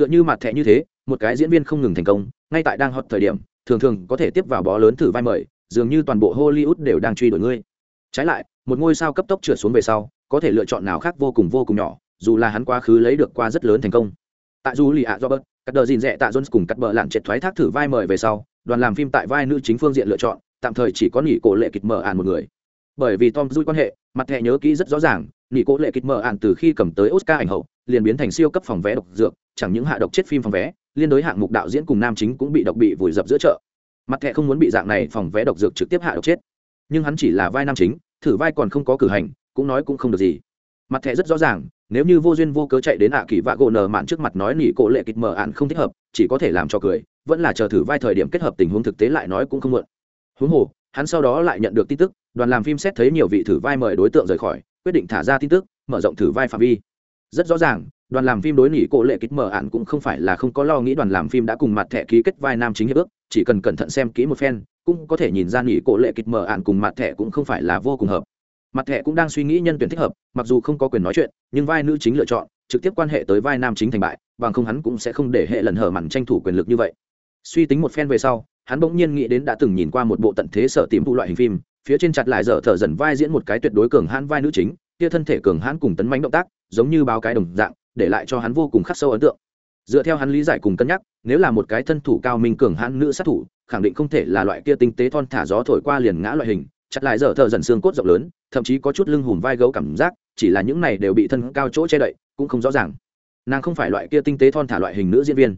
Speaker 1: tựa như mặt thẻ như thế, một cái diễn viên không ngừng thành công, ngay tại đang hot thời điểm, thường thường có thể tiếp vào bó lớn thử vai mời, dường như toàn bộ hollywood đều đang truy đuổi ngươi. Trái lại, một ngôi sao cấp tốc trượt xuống về sau, có thể lựa chọn nào khác vô cùng vô cùng nhỏ, dù là hắn quá khứ lấy được qua rất lớn thành công. Tại dù lì ạ robert cắt đờ dìn rẽ tạ jones cùng cắt bờ lặn triệt thoái thác thử vai mời về sau, đoàn làm phim tại vai nữ chính phương diện lựa chọn, tạm thời chỉ có nghỉ cổ lệ kịch mở ạn một người. Bởi vì tom dui quan hệ, mặt thẻ nhớ kỹ rất rõ ràng nị cố lệ kịch mở ạn từ khi cầm tới oscar ảnh hậu, liền biến thành siêu cấp phòng vé độc dược, chẳng những hạ độc chết phim phòng vé, liên đối hạng mục đạo diễn cùng nam chính cũng bị độc bị vùi dập giữa chợ. Mặt thẻ không muốn bị dạng này phòng vé độc dược trực tiếp hạ độc chết. Nhưng hắn chỉ là vai nam chính, thử vai còn không có cử hành, cũng nói cũng không được gì. Mặt thẻ rất rõ ràng, nếu như vô duyên vô cớ chạy đến ạ kỳ vạ gỗ nở mạn trước mặt nói nỉ cổ lệ kịch mở ạn không thích hợp, chỉ có thể làm cho cười, vẫn là chờ thử vai thời điểm kết hợp tình huống thực tế lại nói cũng không muộn. Huống hồ, hắn sau đó lại nhận được tin tức, đoàn làm phim xét thấy nhiều vị thử vai mời đối tượng rời khỏi quyết định thả ra tin tức, mở rộng thử vai phạm vi. Rất rõ ràng, đoàn làm phim đối nghỉ cổ lệ kịch mở ạn cũng không phải là không có lo nghĩ đoàn làm phim đã cùng mặt thẻ ký kết vai nam chính hiệp ước, chỉ cần cẩn thận xem kỹ một phen, cũng có thể nhìn ra nghỉ cổ lệ kịch mở ạn cùng mặt thẻ cũng không phải là vô cùng hợp. Mặt thẻ cũng đang suy nghĩ nhân tuyển thích hợp, mặc dù không có quyền nói chuyện, nhưng vai nữ chính lựa chọn, trực tiếp quan hệ tới vai nam chính thành bại, bằng không hắn cũng sẽ không để hệ lần hở mặn tranh thủ quyền lực như vậy. Suy tính một phen về sau, hắn bỗng nhiên nghĩ đến đã từng nhìn qua một bộ tận thế sở tìm vụ loại hình phim phía trên chặt lại dở thở dần vai diễn một cái tuyệt đối cường hãn vai nữ chính, kia thân thể cường hãn cùng tấn mánh động tác, giống như báo cái đồng dạng, để lại cho hắn vô cùng khắc sâu ấn tượng. Dựa theo hắn lý giải cùng cân nhắc, nếu là một cái thân thủ cao minh cường hãn nữ sát thủ, khẳng định không thể là loại kia tinh tế thon thả gió thổi qua liền ngã loại hình, chặt lại dở thợ dần xương cốt rộng lớn, thậm chí có chút lưng hùm vai gấu cảm giác, chỉ là những này đều bị thân cao chỗ che đậy, cũng không rõ ràng. Nàng không phải loại kia tinh tế thon thả loại hình nữ diễn viên.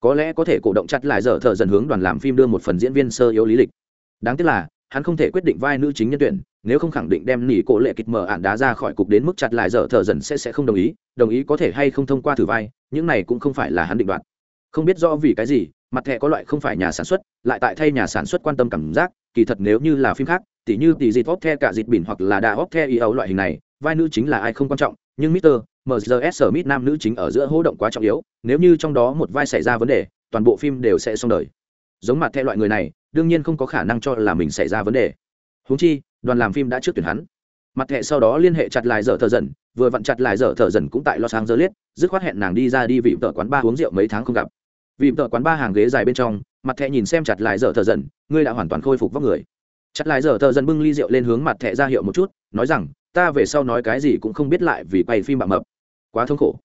Speaker 1: Có lẽ có thể cổ động chặt lại dở thợ dần hướng đoàn làm phim đưa một phần diễn viên sơ yếu lý lịch. Đáng tiếc là hắn không thể quyết định vai nữ chính nhân tuyển nếu không khẳng định đem nỉ cổ lệ kịch mở ạn đá ra khỏi cục đến mức chặt lại dở thợ dần sẽ sẽ không đồng ý đồng ý có thể hay không thông qua thử vai những này cũng không phải là hắn định đoạt không biết do vì cái gì mặt thẻ có loại không phải nhà sản xuất lại tại thay nhà sản xuất quan tâm cảm giác kỳ thật nếu như là phim khác tỉ như tỷ dịt hóc the cả dịt bỉn hoặc là đà hóc the y ấu loại hình này vai nữ chính là ai không quan trọng nhưng Mr. MGS Smith nam nữ chính ở giữa hỗ động quá trọng yếu, nếu như trong đó một vai xảy ra vấn đề, toàn bộ phim đều sẽ xong đời. Giống mặt theo loại người này, đương nhiên không có khả năng cho là mình xảy ra vấn đề. Huống chi, đoàn làm phim đã trước tuyển hắn. Mặt thẹ sau đó liên hệ chặt lại dở thở dần, vừa vặn chặt lại dở thở dần cũng tại Los Angeles, dứt khoát hẹn nàng đi ra đi vị tợ quán ba uống rượu mấy tháng không gặp. Vị tợ quán ba hàng ghế dài bên trong, mặt thẹ nhìn xem chặt lại dở thở dần, ngươi đã hoàn toàn khôi phục vóc người. Chặt lại dở thở dần bưng ly rượu lên hướng mặt thẹ ra hiệu một chút, nói rằng, ta về sau nói cái gì cũng không biết lại vì quay phim bạo mập quá thống khổ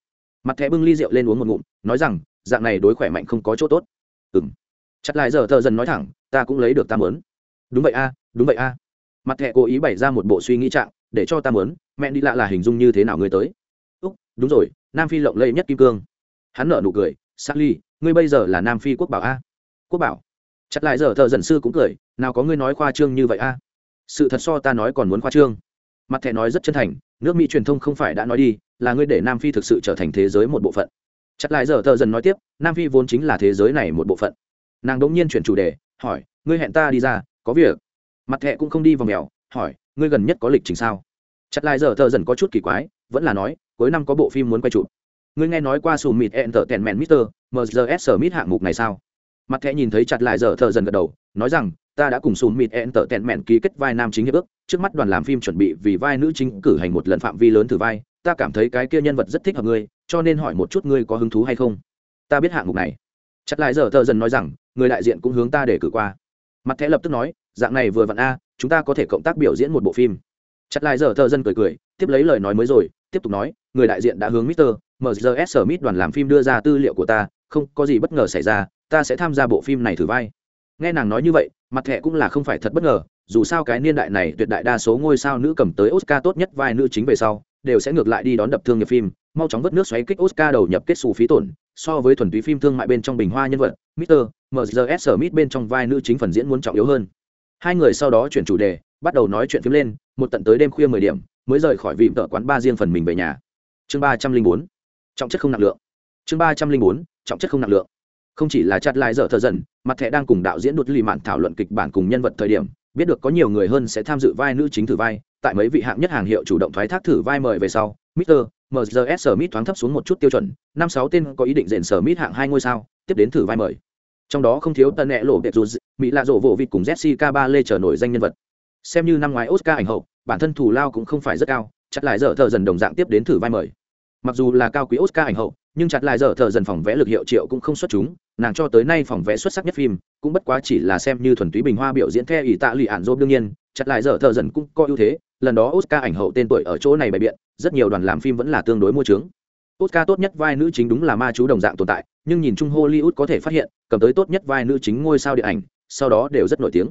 Speaker 1: mặt thẹ bưng ly rượu lên uống một ngụm nói rằng dạng này đối khỏe mạnh không có chỗ tốt ừ m chặt lại giờ thợ dần nói thẳng, ta cũng lấy được ta mớn đúng vậy a, đúng vậy a. Mặt thẻ cố ý bày ra một bộ suy nghĩ trạng, để cho ta mớn mẹ đi lạ là hình dung như thế nào ngươi tới. Úc, đúng rồi, nam phi lộng lây nhất kim cương. Hắn nở nụ cười sắc ly ngươi bây giờ là nam phi quốc bảo a. Quốc bảo. Chặt lại giờ thợ dần sư cũng cười, nào có ngươi nói khoa trương như vậy a. Sự thật so ta nói còn muốn khoa trương. Mặt thẻ nói rất chân thành, nước mỹ truyền thông không phải đã nói đi, là ngươi để nam phi thực sự trở thành thế giới một bộ phận. Chặt lại giờ thợ dần nói tiếp, nam phi vốn chính là thế giới này một bộ phận nàng đỗng nhiên chuyển chủ đề, hỏi, ngươi hẹn ta đi ra, có việc? Mặt thẹ cũng không đi vào mèo, hỏi, ngươi gần nhất có lịch trình sao? Chặt lại giờ thợ dần có chút kỳ quái, vẫn là nói, cuối năm có bộ phim muốn quay chụp. Ngươi nghe nói qua sùm mịt ẹn tở tèn mẹn mister mgs mít hạng mục này sao? Mặt thẹ nhìn thấy chặt lại giờ thợ dần gật đầu, nói rằng, ta đã cùng sùm mịt ẹn tở tèn mẹn ký kết vai nam chính hiệp ước, trước mắt đoàn làm phim chuẩn bị vì vai nữ chính cử hành một lần phạm vi lớn thử vai, ta cảm thấy cái kia nhân vật rất thích hợp ngươi, cho nên hỏi một chút ngươi có hứng thú hay không? Ta biết hạng mục này chặt lại giờ thợ dần nói rằng người đại diện cũng hướng ta để cử qua mặt thẻ lập tức nói dạng này vừa vặn a chúng ta có thể cộng tác biểu diễn một bộ phim chặt lại giờ thợ dân cười cười tiếp lấy lời nói mới rồi tiếp tục nói người đại diện đã hướng mister MGS Smith đoàn làm phim đưa ra tư liệu của ta, không có gì bất ngờ xảy ra, ta sẽ tham gia bộ phim này thử vai. Nghe nàng nói như vậy, mặt thẻ cũng là không phải thật bất ngờ, dù sao cái niên đại này tuyệt đại đa số ngôi sao nữ cầm tới Oscar tốt nhất vai nữ chính về sau, đều sẽ ngược lại đi đón đập thương nghiệp phim, mau chóng vớt nước xoáy kích Oscar đầu nhập kết xù phí tổn, so với thuần túy phim thương mại bên trong bình hoa nhân vật, Mr. mrs Smith bên trong vai nữ chính phần diễn muốn trọng yếu hơn. Hai người sau đó chuyển chủ đề, bắt đầu nói chuyện phim lên, một tận tới đêm khuya mười điểm, mới rời khỏi vịm tợ quán ba riêng phần mình về nhà. Chương ba trăm linh bốn trọng chất không nặng lượng. Chương ba trăm linh bốn trọng chất không nặng lượng. Không chỉ là chặt lại dở thợ dần, mặt thẻ đang cùng đạo diễn đột lì mạn thảo luận kịch bản cùng nhân vật thời điểm, biết được có nhiều người hơn sẽ tham dự vai nữ chính thử vai tại mấy vị hạng nhất hàng hiệu chủ động thoái thác thử vai mời về sau Mister. MGS Smith thoáng thấp xuống một chút tiêu chuẩn, năm sáu tên có ý định rèn Smith hạng hai ngôi sao, tiếp đến thử vai mời. Trong đó không thiếu tân nệ lộ đẹp dù Mỹ lạ rộ vỗ vịt cùng Jessica Ba Lê trở nổi danh nhân vật. Xem như năm ngoái Oscar ảnh hậu, bản thân thủ lao cũng không phải rất cao, chắc lại giờ thợ dần đồng dạng tiếp đến thử vai mời. Mặc dù là cao quý Oscar ảnh hậu, nhưng chặt lại giờ thợ dần phòng vẽ lực hiệu triệu cũng không xuất chúng nàng cho tới nay phòng vẽ xuất sắc nhất phim cũng bất quá chỉ là xem như thuần túy bình hoa biểu diễn theo ỷ tạ lụy ạn dôm đương nhiên chặt lại giờ thợ dần cũng có ưu thế, lần đó oscar ảnh hậu tên tuổi ở chỗ này bày biện, rất nhiều đoàn làm phim vẫn là tương đối mua trướng oscar tốt nhất vai nữ chính đúng là ma chú đồng dạng tồn tại, nhưng nhìn chung hollywood có thể phát hiện, cầm tới tốt nhất vai nữ chính ngôi sao điện ảnh, sau đó đều rất nổi tiếng.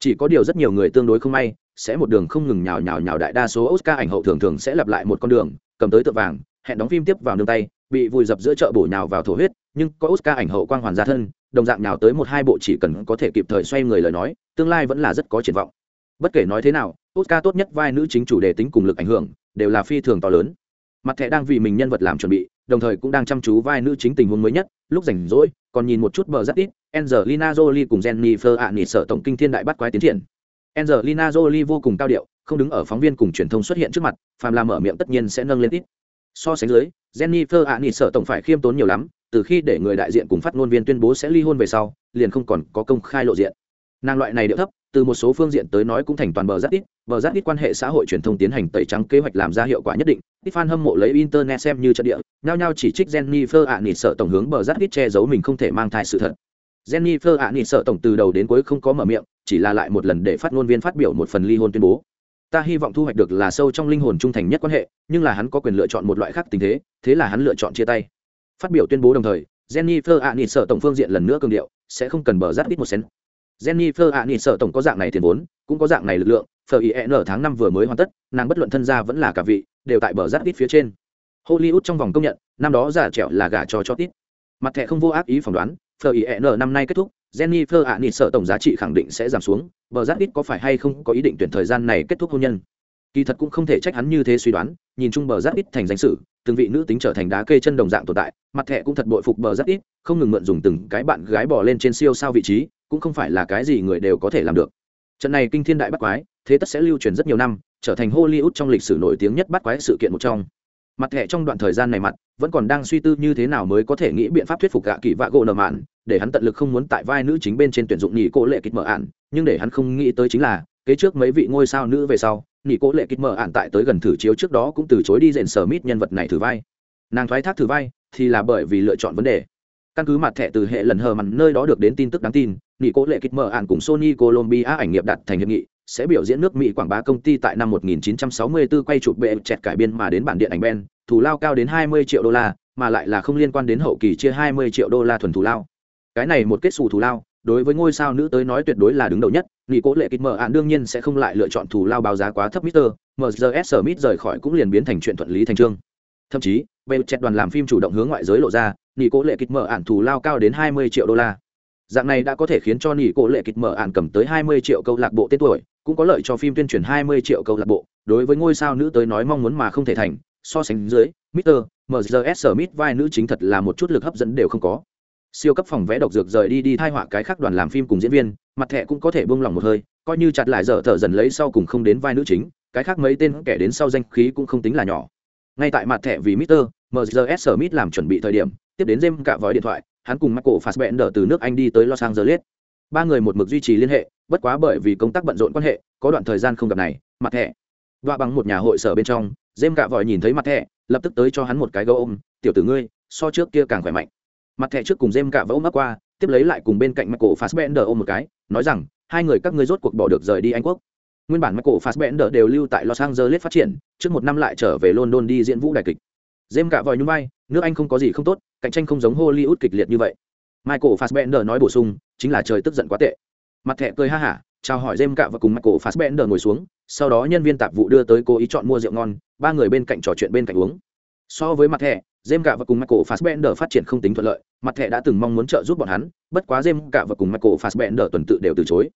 Speaker 1: Chỉ có điều rất nhiều người tương đối không may, sẽ một đường không ngừng nhào nhào nhào đại đa số oscar ảnh hậu thường thường sẽ lặp lại một con đường, cầm tới tượng vàng, hẹn đóng phim tiếp vào nương tay, bị vùi dập giữa chợ bổ nhào vào thổ huyết, nhưng có oscar ảnh hậu quang hoàn gia thân, đồng dạng nhào tới một hai bộ chỉ cần có thể kịp thời xoay người lời nói, tương lai vẫn là rất có triển vọng bất kể nói thế nào, oscar tốt nhất vai nữ chính chủ đề tính cùng lực ảnh hưởng, đều là phi thường to lớn. Mặt thẻ đang vì mình nhân vật làm chuẩn bị, đồng thời cũng đang chăm chú vai nữ chính tình huống mới nhất, lúc rảnh rỗi, còn nhìn một chút bờ rất ít angelina jolie cùng jennifer ạ nỉ sở tổng kinh thiên đại bắt quái tiến triển. Angelina jolie vô cùng cao điệu, không đứng ở phóng viên cùng truyền thông xuất hiện trước mặt, phàm làm mở miệng tất nhiên sẽ nâng lên ít so sánh dưới, jennifer ạ nỉ sở tổng phải khiêm tốn nhiều lắm, từ khi để người đại diện cùng phát ngôn viên tuyên bố sẽ ly hôn về sau, liền không còn có công khai lộ diện. Nàng loại này điệu thấp từ một số phương diện tới nói cũng thành toàn bờ rất ít. Bờ rất ít quan hệ xã hội truyền thông tiến hành tẩy trắng kế hoạch làm ra hiệu quả nhất định. Ít fan hâm mộ lấy internet xem như trận địa, nhao nhao chỉ trích jennifer ạ sợ tổng hướng bờ rất ít che giấu mình không thể mang thai sự thật. Jennifer ạ sợ tổng từ đầu đến cuối không có mở miệng, chỉ là lại một lần để phát ngôn viên phát biểu một phần ly hôn tuyên bố. Ta hy vọng thu hoạch được là sâu trong linh hồn trung thành nhất quan hệ, nhưng là hắn có quyền lựa chọn một loại khác tình thế thế là hắn lựa chọn chia tay. Phát biểu tuyên bố đồng thời, jennifer anis sợ tổng phương diện lần nữa cường điệu, sẽ không cần bờ rát ít một sen jennifer Aniston sợ tổng có dạng này tiền vốn, cũng có dạng này lực lượng phờ ở tháng năm vừa mới hoàn tất, nàng bất luận thân gia vẫn là cả vị, đều tại bờ rát ít phía trên. Hollywood trong vòng công nhận, năm đó giả trẻo là gả cho cho tít. Mặt thẻ không vô ác ý phỏng đoán phờ năm nay kết thúc, jennifer Aniston sợ tổng giá trị khẳng định sẽ giảm xuống, bờ rác ít có phải hay không có ý định tuyển thời gian này kết thúc hôn nhân? Kỳ thật cũng không thể trách hắn như thế suy đoán, nhìn chung bờ rác ít thành danh sử, từng vị nữ tính trở thành đá kê chân đồng dạng tồn tại, mặt thẻ cũng thật bội phục bờ rác ít không ngừng mượn dùng từng cái bạn gái bỏ lên trên siêu sao vị trí cũng không phải là cái gì người đều có thể làm được. Trận này kinh thiên đại bắt quái, thế tất sẽ lưu truyền rất nhiều năm, trở thành hollywood trong lịch sử nổi tiếng nhất bắt quái sự kiện một trong. Mặt thẻ trong đoạn thời gian này mặt, vẫn còn đang suy tư như thế nào mới có thể nghĩ biện pháp thuyết phục gạ kỳ vạ gỗ nợ mạn, để hắn tận lực không muốn tại vai nữ chính bên trên tuyển dụng nhị cô lệ kịch mở ạn. Nhưng để hắn không nghĩ tới chính là, kế trước mấy vị ngôi sao nữ về sau nhị cô lệ kịch mở ạn tại tới gần thử chiếu trước đó cũng từ chối đi rèn sở mít nhân vật này thử vai. Nàng thoái thác thử vai thì là bởi vì lựa chọn vấn đề căn cứ mặt thẻ từ hệ lần hờ mặn nơi đó được đến tin tức đáng tin, nghị cố lệ kịch mở ạn cùng sony colombia ảnh nghiệp đặt thành hiệp nghị, sẽ biểu diễn nước mỹ quảng bá công ty tại năm 1964 quay chụp bệ chẹt cải biên mà đến bản điện ảnh ben, thù lao cao đến 20 triệu đô la, mà lại là không liên quan đến hậu kỳ chia 20 triệu đô la thuần thù lao. Cái này một kết xù thù lao, đối với ngôi sao nữ tới nói tuyệt đối là đứng đầu nhất, nghị cố lệ kịch mở ạn đương nhiên sẽ không lại lựa chọn thù lao báo giá quá thấp mister mgs smith rời khỏi cũng liền biến thành chuyện thuận lý thành trương thậm chí bệ chẹt đoàn làm phim chủ động hướng ngoại giới lộ ra nỉ cố lệ kịch mở ạn thù lao cao đến 20 triệu đô la dạng này đã có thể khiến cho nỉ cố lệ kịch mở ạn cầm tới 20 triệu câu lạc bộ tên tuổi cũng có lợi cho phim tuyên truyền 20 triệu câu lạc bộ đối với ngôi sao nữ tới nói mong muốn mà không thể thành so sánh dưới Mr. MZS Smith vai nữ chính thật là một chút lực hấp dẫn đều không có. Siêu cấp phòng vẽ độc dược rời đi đi thay họa cái khác đoàn làm phim cùng diễn viên, mặt thẻ cũng có thể buông lòng một hơi, coi như chặt lại dở thở dần lấy sau cùng không đến vai nữ chính, cái khác mấy tên kẻ đến sau danh khí cũng không tính là nhỏ. Ngay tại mặt thẻ vì Mr. MGS Smith làm chuẩn bị thời điểm, tiếp đến James cả vòi điện thoại, hắn cùng Michael Fassbender từ nước Anh đi tới Los Angeles. Ba người một mực duy trì liên hệ, bất quá bởi vì công tác bận rộn quan hệ, có đoạn thời gian không gặp này, mặt thẻ. Và bằng một nhà hội sở bên trong, James cả vòi nhìn thấy mặt thẻ, lập tức tới cho hắn một cái gấu ôm tiểu tử ngươi so trước kia càng khỏe mạnh mặt thẻ trước cùng James cả vỡ ôm ấp qua tiếp lấy lại cùng bên cạnh michael fassbender ôm một cái nói rằng hai người các ngươi rốt cuộc bỏ được rời đi anh quốc nguyên bản michael fassbender đều lưu tại los angeles phát triển, trước một năm lại trở về london đi diễn vũ đại kịch. James cả vòi nhún vai, nước anh không có gì không tốt, cạnh tranh không giống hollywood kịch liệt như vậy. Michael fassbender nói bổ sung, chính là trời tức giận quá tệ. Mặt thẻ cười ha hả, chào hỏi James cả và cùng michael fassbender ngồi xuống, sau đó nhân viên tạp vụ đưa tới cô ý chọn mua rượu ngon, ba người bên cạnh trò chuyện bên cạnh uống. So với mặt thẻ, James cả và cùng michael fassbender phát triển không tính thuận lợi, mặt thẻ đã từng mong muốn trợ giúp bọn hắn, bất quá James cả và cùng michael fassbender tuần tự đều từ chối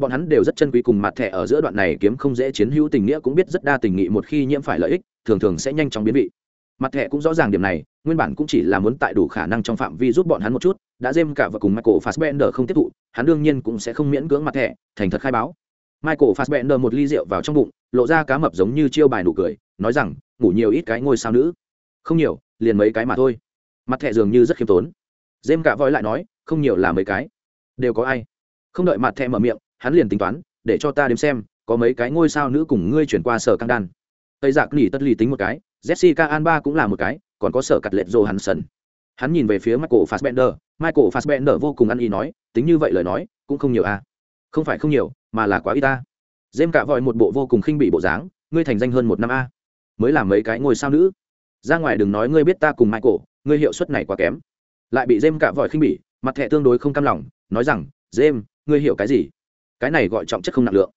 Speaker 1: bọn hắn đều rất chân quý cùng mặt thẻ ở giữa đoạn này kiếm không dễ chiến hữu tình nghĩa cũng biết rất đa tình nghị một khi nhiễm phải lợi ích, thường thường sẽ nhanh chóng biến vị. Mặt thẻ cũng rõ ràng điểm này, nguyên bản cũng chỉ là muốn tại đủ khả năng trong phạm vi giúp bọn hắn một chút, đã dêm cả và cùng michael fassbender không tiếp thụ, hắn đương nhiên cũng sẽ không miễn cưỡng mặt thẻ, thành thật khai báo. Michael fassbender một ly rượu vào trong bụng, lộ ra cá mập giống như chiêu bài nụ cười, nói rằng, ngủ nhiều ít cái ngôi sao nữ. Không nhiều, liền mấy cái mà thôi. Mặt thẻ dường như rất khiêm tốn. Dêm cả voi lại nói, không nhiều là mấy cái. Đều có ai? Không đợi mặt thẻ mở miệng hắn liền tính toán, để cho ta đếm xem, có mấy cái ngôi sao nữ cùng ngươi chuyển qua sở căng đan. Tây dạ giặc nỉ tất lì tính một cái, jessica alba cũng là một cái, còn có sở cắt lệ joe hắn sần hắn nhìn về phía michael fassbender michael fassbender vô cùng ăn ý nói, tính như vậy lời nói, cũng không nhiều à? Không phải không nhiều, mà là quá ít ta. Dêm cả vòi một bộ vô cùng khinh bị bộ dáng, ngươi thành danh hơn một năm a. Mới làm mấy cái ngôi sao nữ. Ra ngoài đừng nói ngươi biết ta cùng michael, ngươi hiệu suất này quá kém. Lại bị dêm cả vòi khinh bỉ, mặt thẹ tương đối không cam lòng, nói rằng dêm ngươi hiểu cái gì? Cái này gọi trọng chất không nặng lượng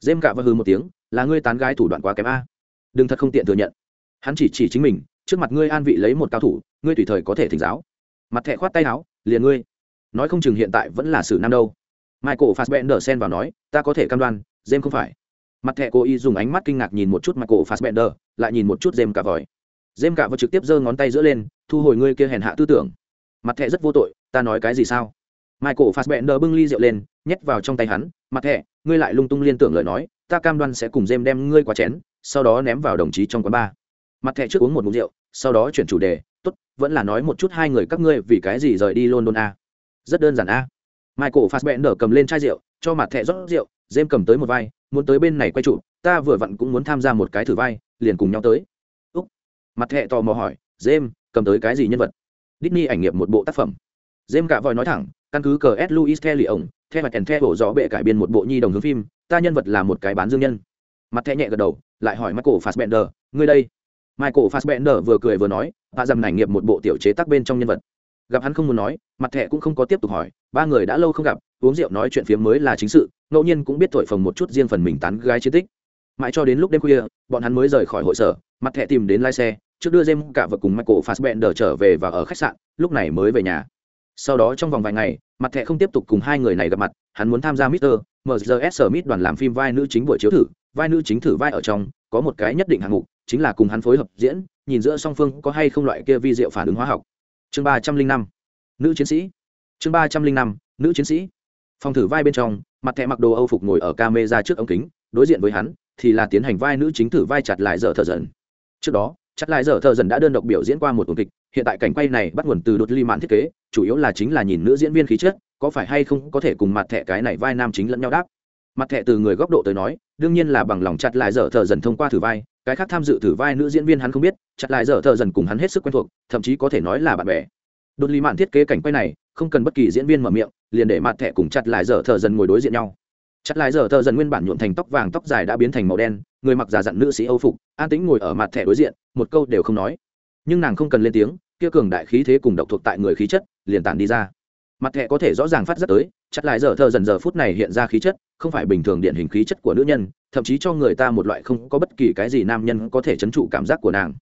Speaker 1: dêm cả và hư một tiếng là ngươi tán gái thủ đoạn quá kém a đừng thật không tiện thừa nhận hắn chỉ chỉ chính mình trước mặt ngươi an vị lấy một cao thủ ngươi tùy thời có thể thỉnh giáo mặt thẹ khoát tay áo liền ngươi nói không chừng hiện tại vẫn là xử nam đâu michael fassbender sen vào nói ta có thể cam đoan James không phải. Mặt thẹ cô y dùng ánh mắt kinh ngạc nhìn một chút Michael Fassbender, lại nhìn một chút James cả vòi. James cả vòi trực tiếp giơ ngón tay giữa lên, thu hồi ngươi kia hèn hạ tư tưởng. Mặt thẹ rất vô tội, ta nói cái gì sao? Michael Fassbender bưng ly rượu lên, nhét vào trong tay hắn, mặt thẻ, ngươi lại lung tung liên tưởng lời nói, ta cam đoan sẽ cùng Gem đem ngươi qua chén, sau đó ném vào đồng chí trong quán bar. Mặt thẻ trước uống một ngụm rượu, sau đó chuyển chủ đề, tốt, vẫn là nói một chút hai người các ngươi vì cái gì rời đi London a. Rất đơn giản a. Michael Fassbender cầm lên chai rượu, cho mặt thẻ rót rượu, Gem cầm tới một vai, muốn tới bên này quay trụ, ta vừa vặn cũng muốn tham gia một cái thử vai, liền cùng nhau tới. Úc. Mặt thẻ tò mò hỏi, "Gem, cầm tới cái gì nhân vật? Disney ảnh nghiệp một bộ tác phẩm. Jem cả vòi nói thẳng, căn cứ cờ S. Louis Kelly ổng, theo mặt theo bộ rõ bệ cải biên một bộ nhi đồng hướng phim, ta nhân vật là một cái bán dương nhân. Mặt thẻ nhẹ gật đầu, lại hỏi Michael Fassbender, ngươi đây? Michael Fassbender vừa cười vừa nói, hạ dầm ảnh nghiệp một bộ tiểu chế tác bên trong nhân vật gặp hắn không muốn nói mặt thẻ cũng không có tiếp tục hỏi ba người đã lâu không gặp uống rượu nói chuyện phiếm mới là chính sự ngẫu nhiên cũng biết thổi phồng một chút riêng phần mình tán gái chiến tích mãi cho đến lúc đêm khuya bọn hắn mới rời khỏi hội sở mặt thẻ tìm đến lái xe trước đưa jem cả vợ cùng michael fassbender trở về và ở khách sạn lúc này mới về nhà sau đó trong vòng vài ngày, mặt thẻ không tiếp tục cùng hai người này gặp mặt, hắn muốn tham gia mister mrs smith đoàn làm phim vai nữ chính buổi chiếu thử, vai nữ chính thử vai ở trong, có một cái nhất định hạng mục, chính là cùng hắn phối hợp diễn, nhìn giữa song phương có hay không loại kia vi diệu phản ứng hóa học. Chương ba trăm linh năm, nữ chiến sĩ. Chương ba trăm linh năm, nữ chiến sĩ. Phòng thử vai bên trong, mặt thẻ mặc đồ âu phục ngồi ở ca mê ra trước ống kính, đối diện với hắn, thì là tiến hành vai nữ chính thử vai chặt lại dở thợ dần. Trước đó, chặt lại dở thợ dần đã đơn độc biểu diễn qua một tuần kịch hiện tại cảnh quay này bắt nguồn từ đột ly mạn thiết kế, chủ yếu là chính là nhìn nữ diễn viên khí chất, có phải hay không có thể cùng mặt thẻ cái này vai nam chính lẫn nhau đáp. Mặt thẻ từ người góc độ tới nói, đương nhiên là bằng lòng chặt lại dở thợ dần thông qua thử vai, cái khác tham dự thử vai nữ diễn viên hắn không biết, chặt lại dở thợ dần cùng hắn hết sức quen thuộc, thậm chí có thể nói là bạn bè. Đột ly mạn thiết kế cảnh quay này, không cần bất kỳ diễn viên mở miệng, liền để mặt thẻ cùng chặt lại dở thợ dần ngồi đối diện nhau. Chặt lại dở thợ dần nguyên bản nhuộm thành tóc vàng tóc dài đã biến thành màu đen, người mặc giả dặn nữ sĩ âu phục, an tĩnh ngồi ở mặt thẻ đối diện, một câu đều không nói nhưng nàng không cần lên tiếng, kia cường đại khí thế cùng độc thuộc tại người khí chất, liền tản đi ra. Mặt thẻ có thể rõ ràng phát rất tới, chặt lại giờ thơ dần giờ phút này hiện ra khí chất, không phải bình thường điện hình khí chất của nữ nhân, thậm chí cho người ta một loại không có bất kỳ cái gì nam nhân có thể chấn trụ cảm giác của nàng.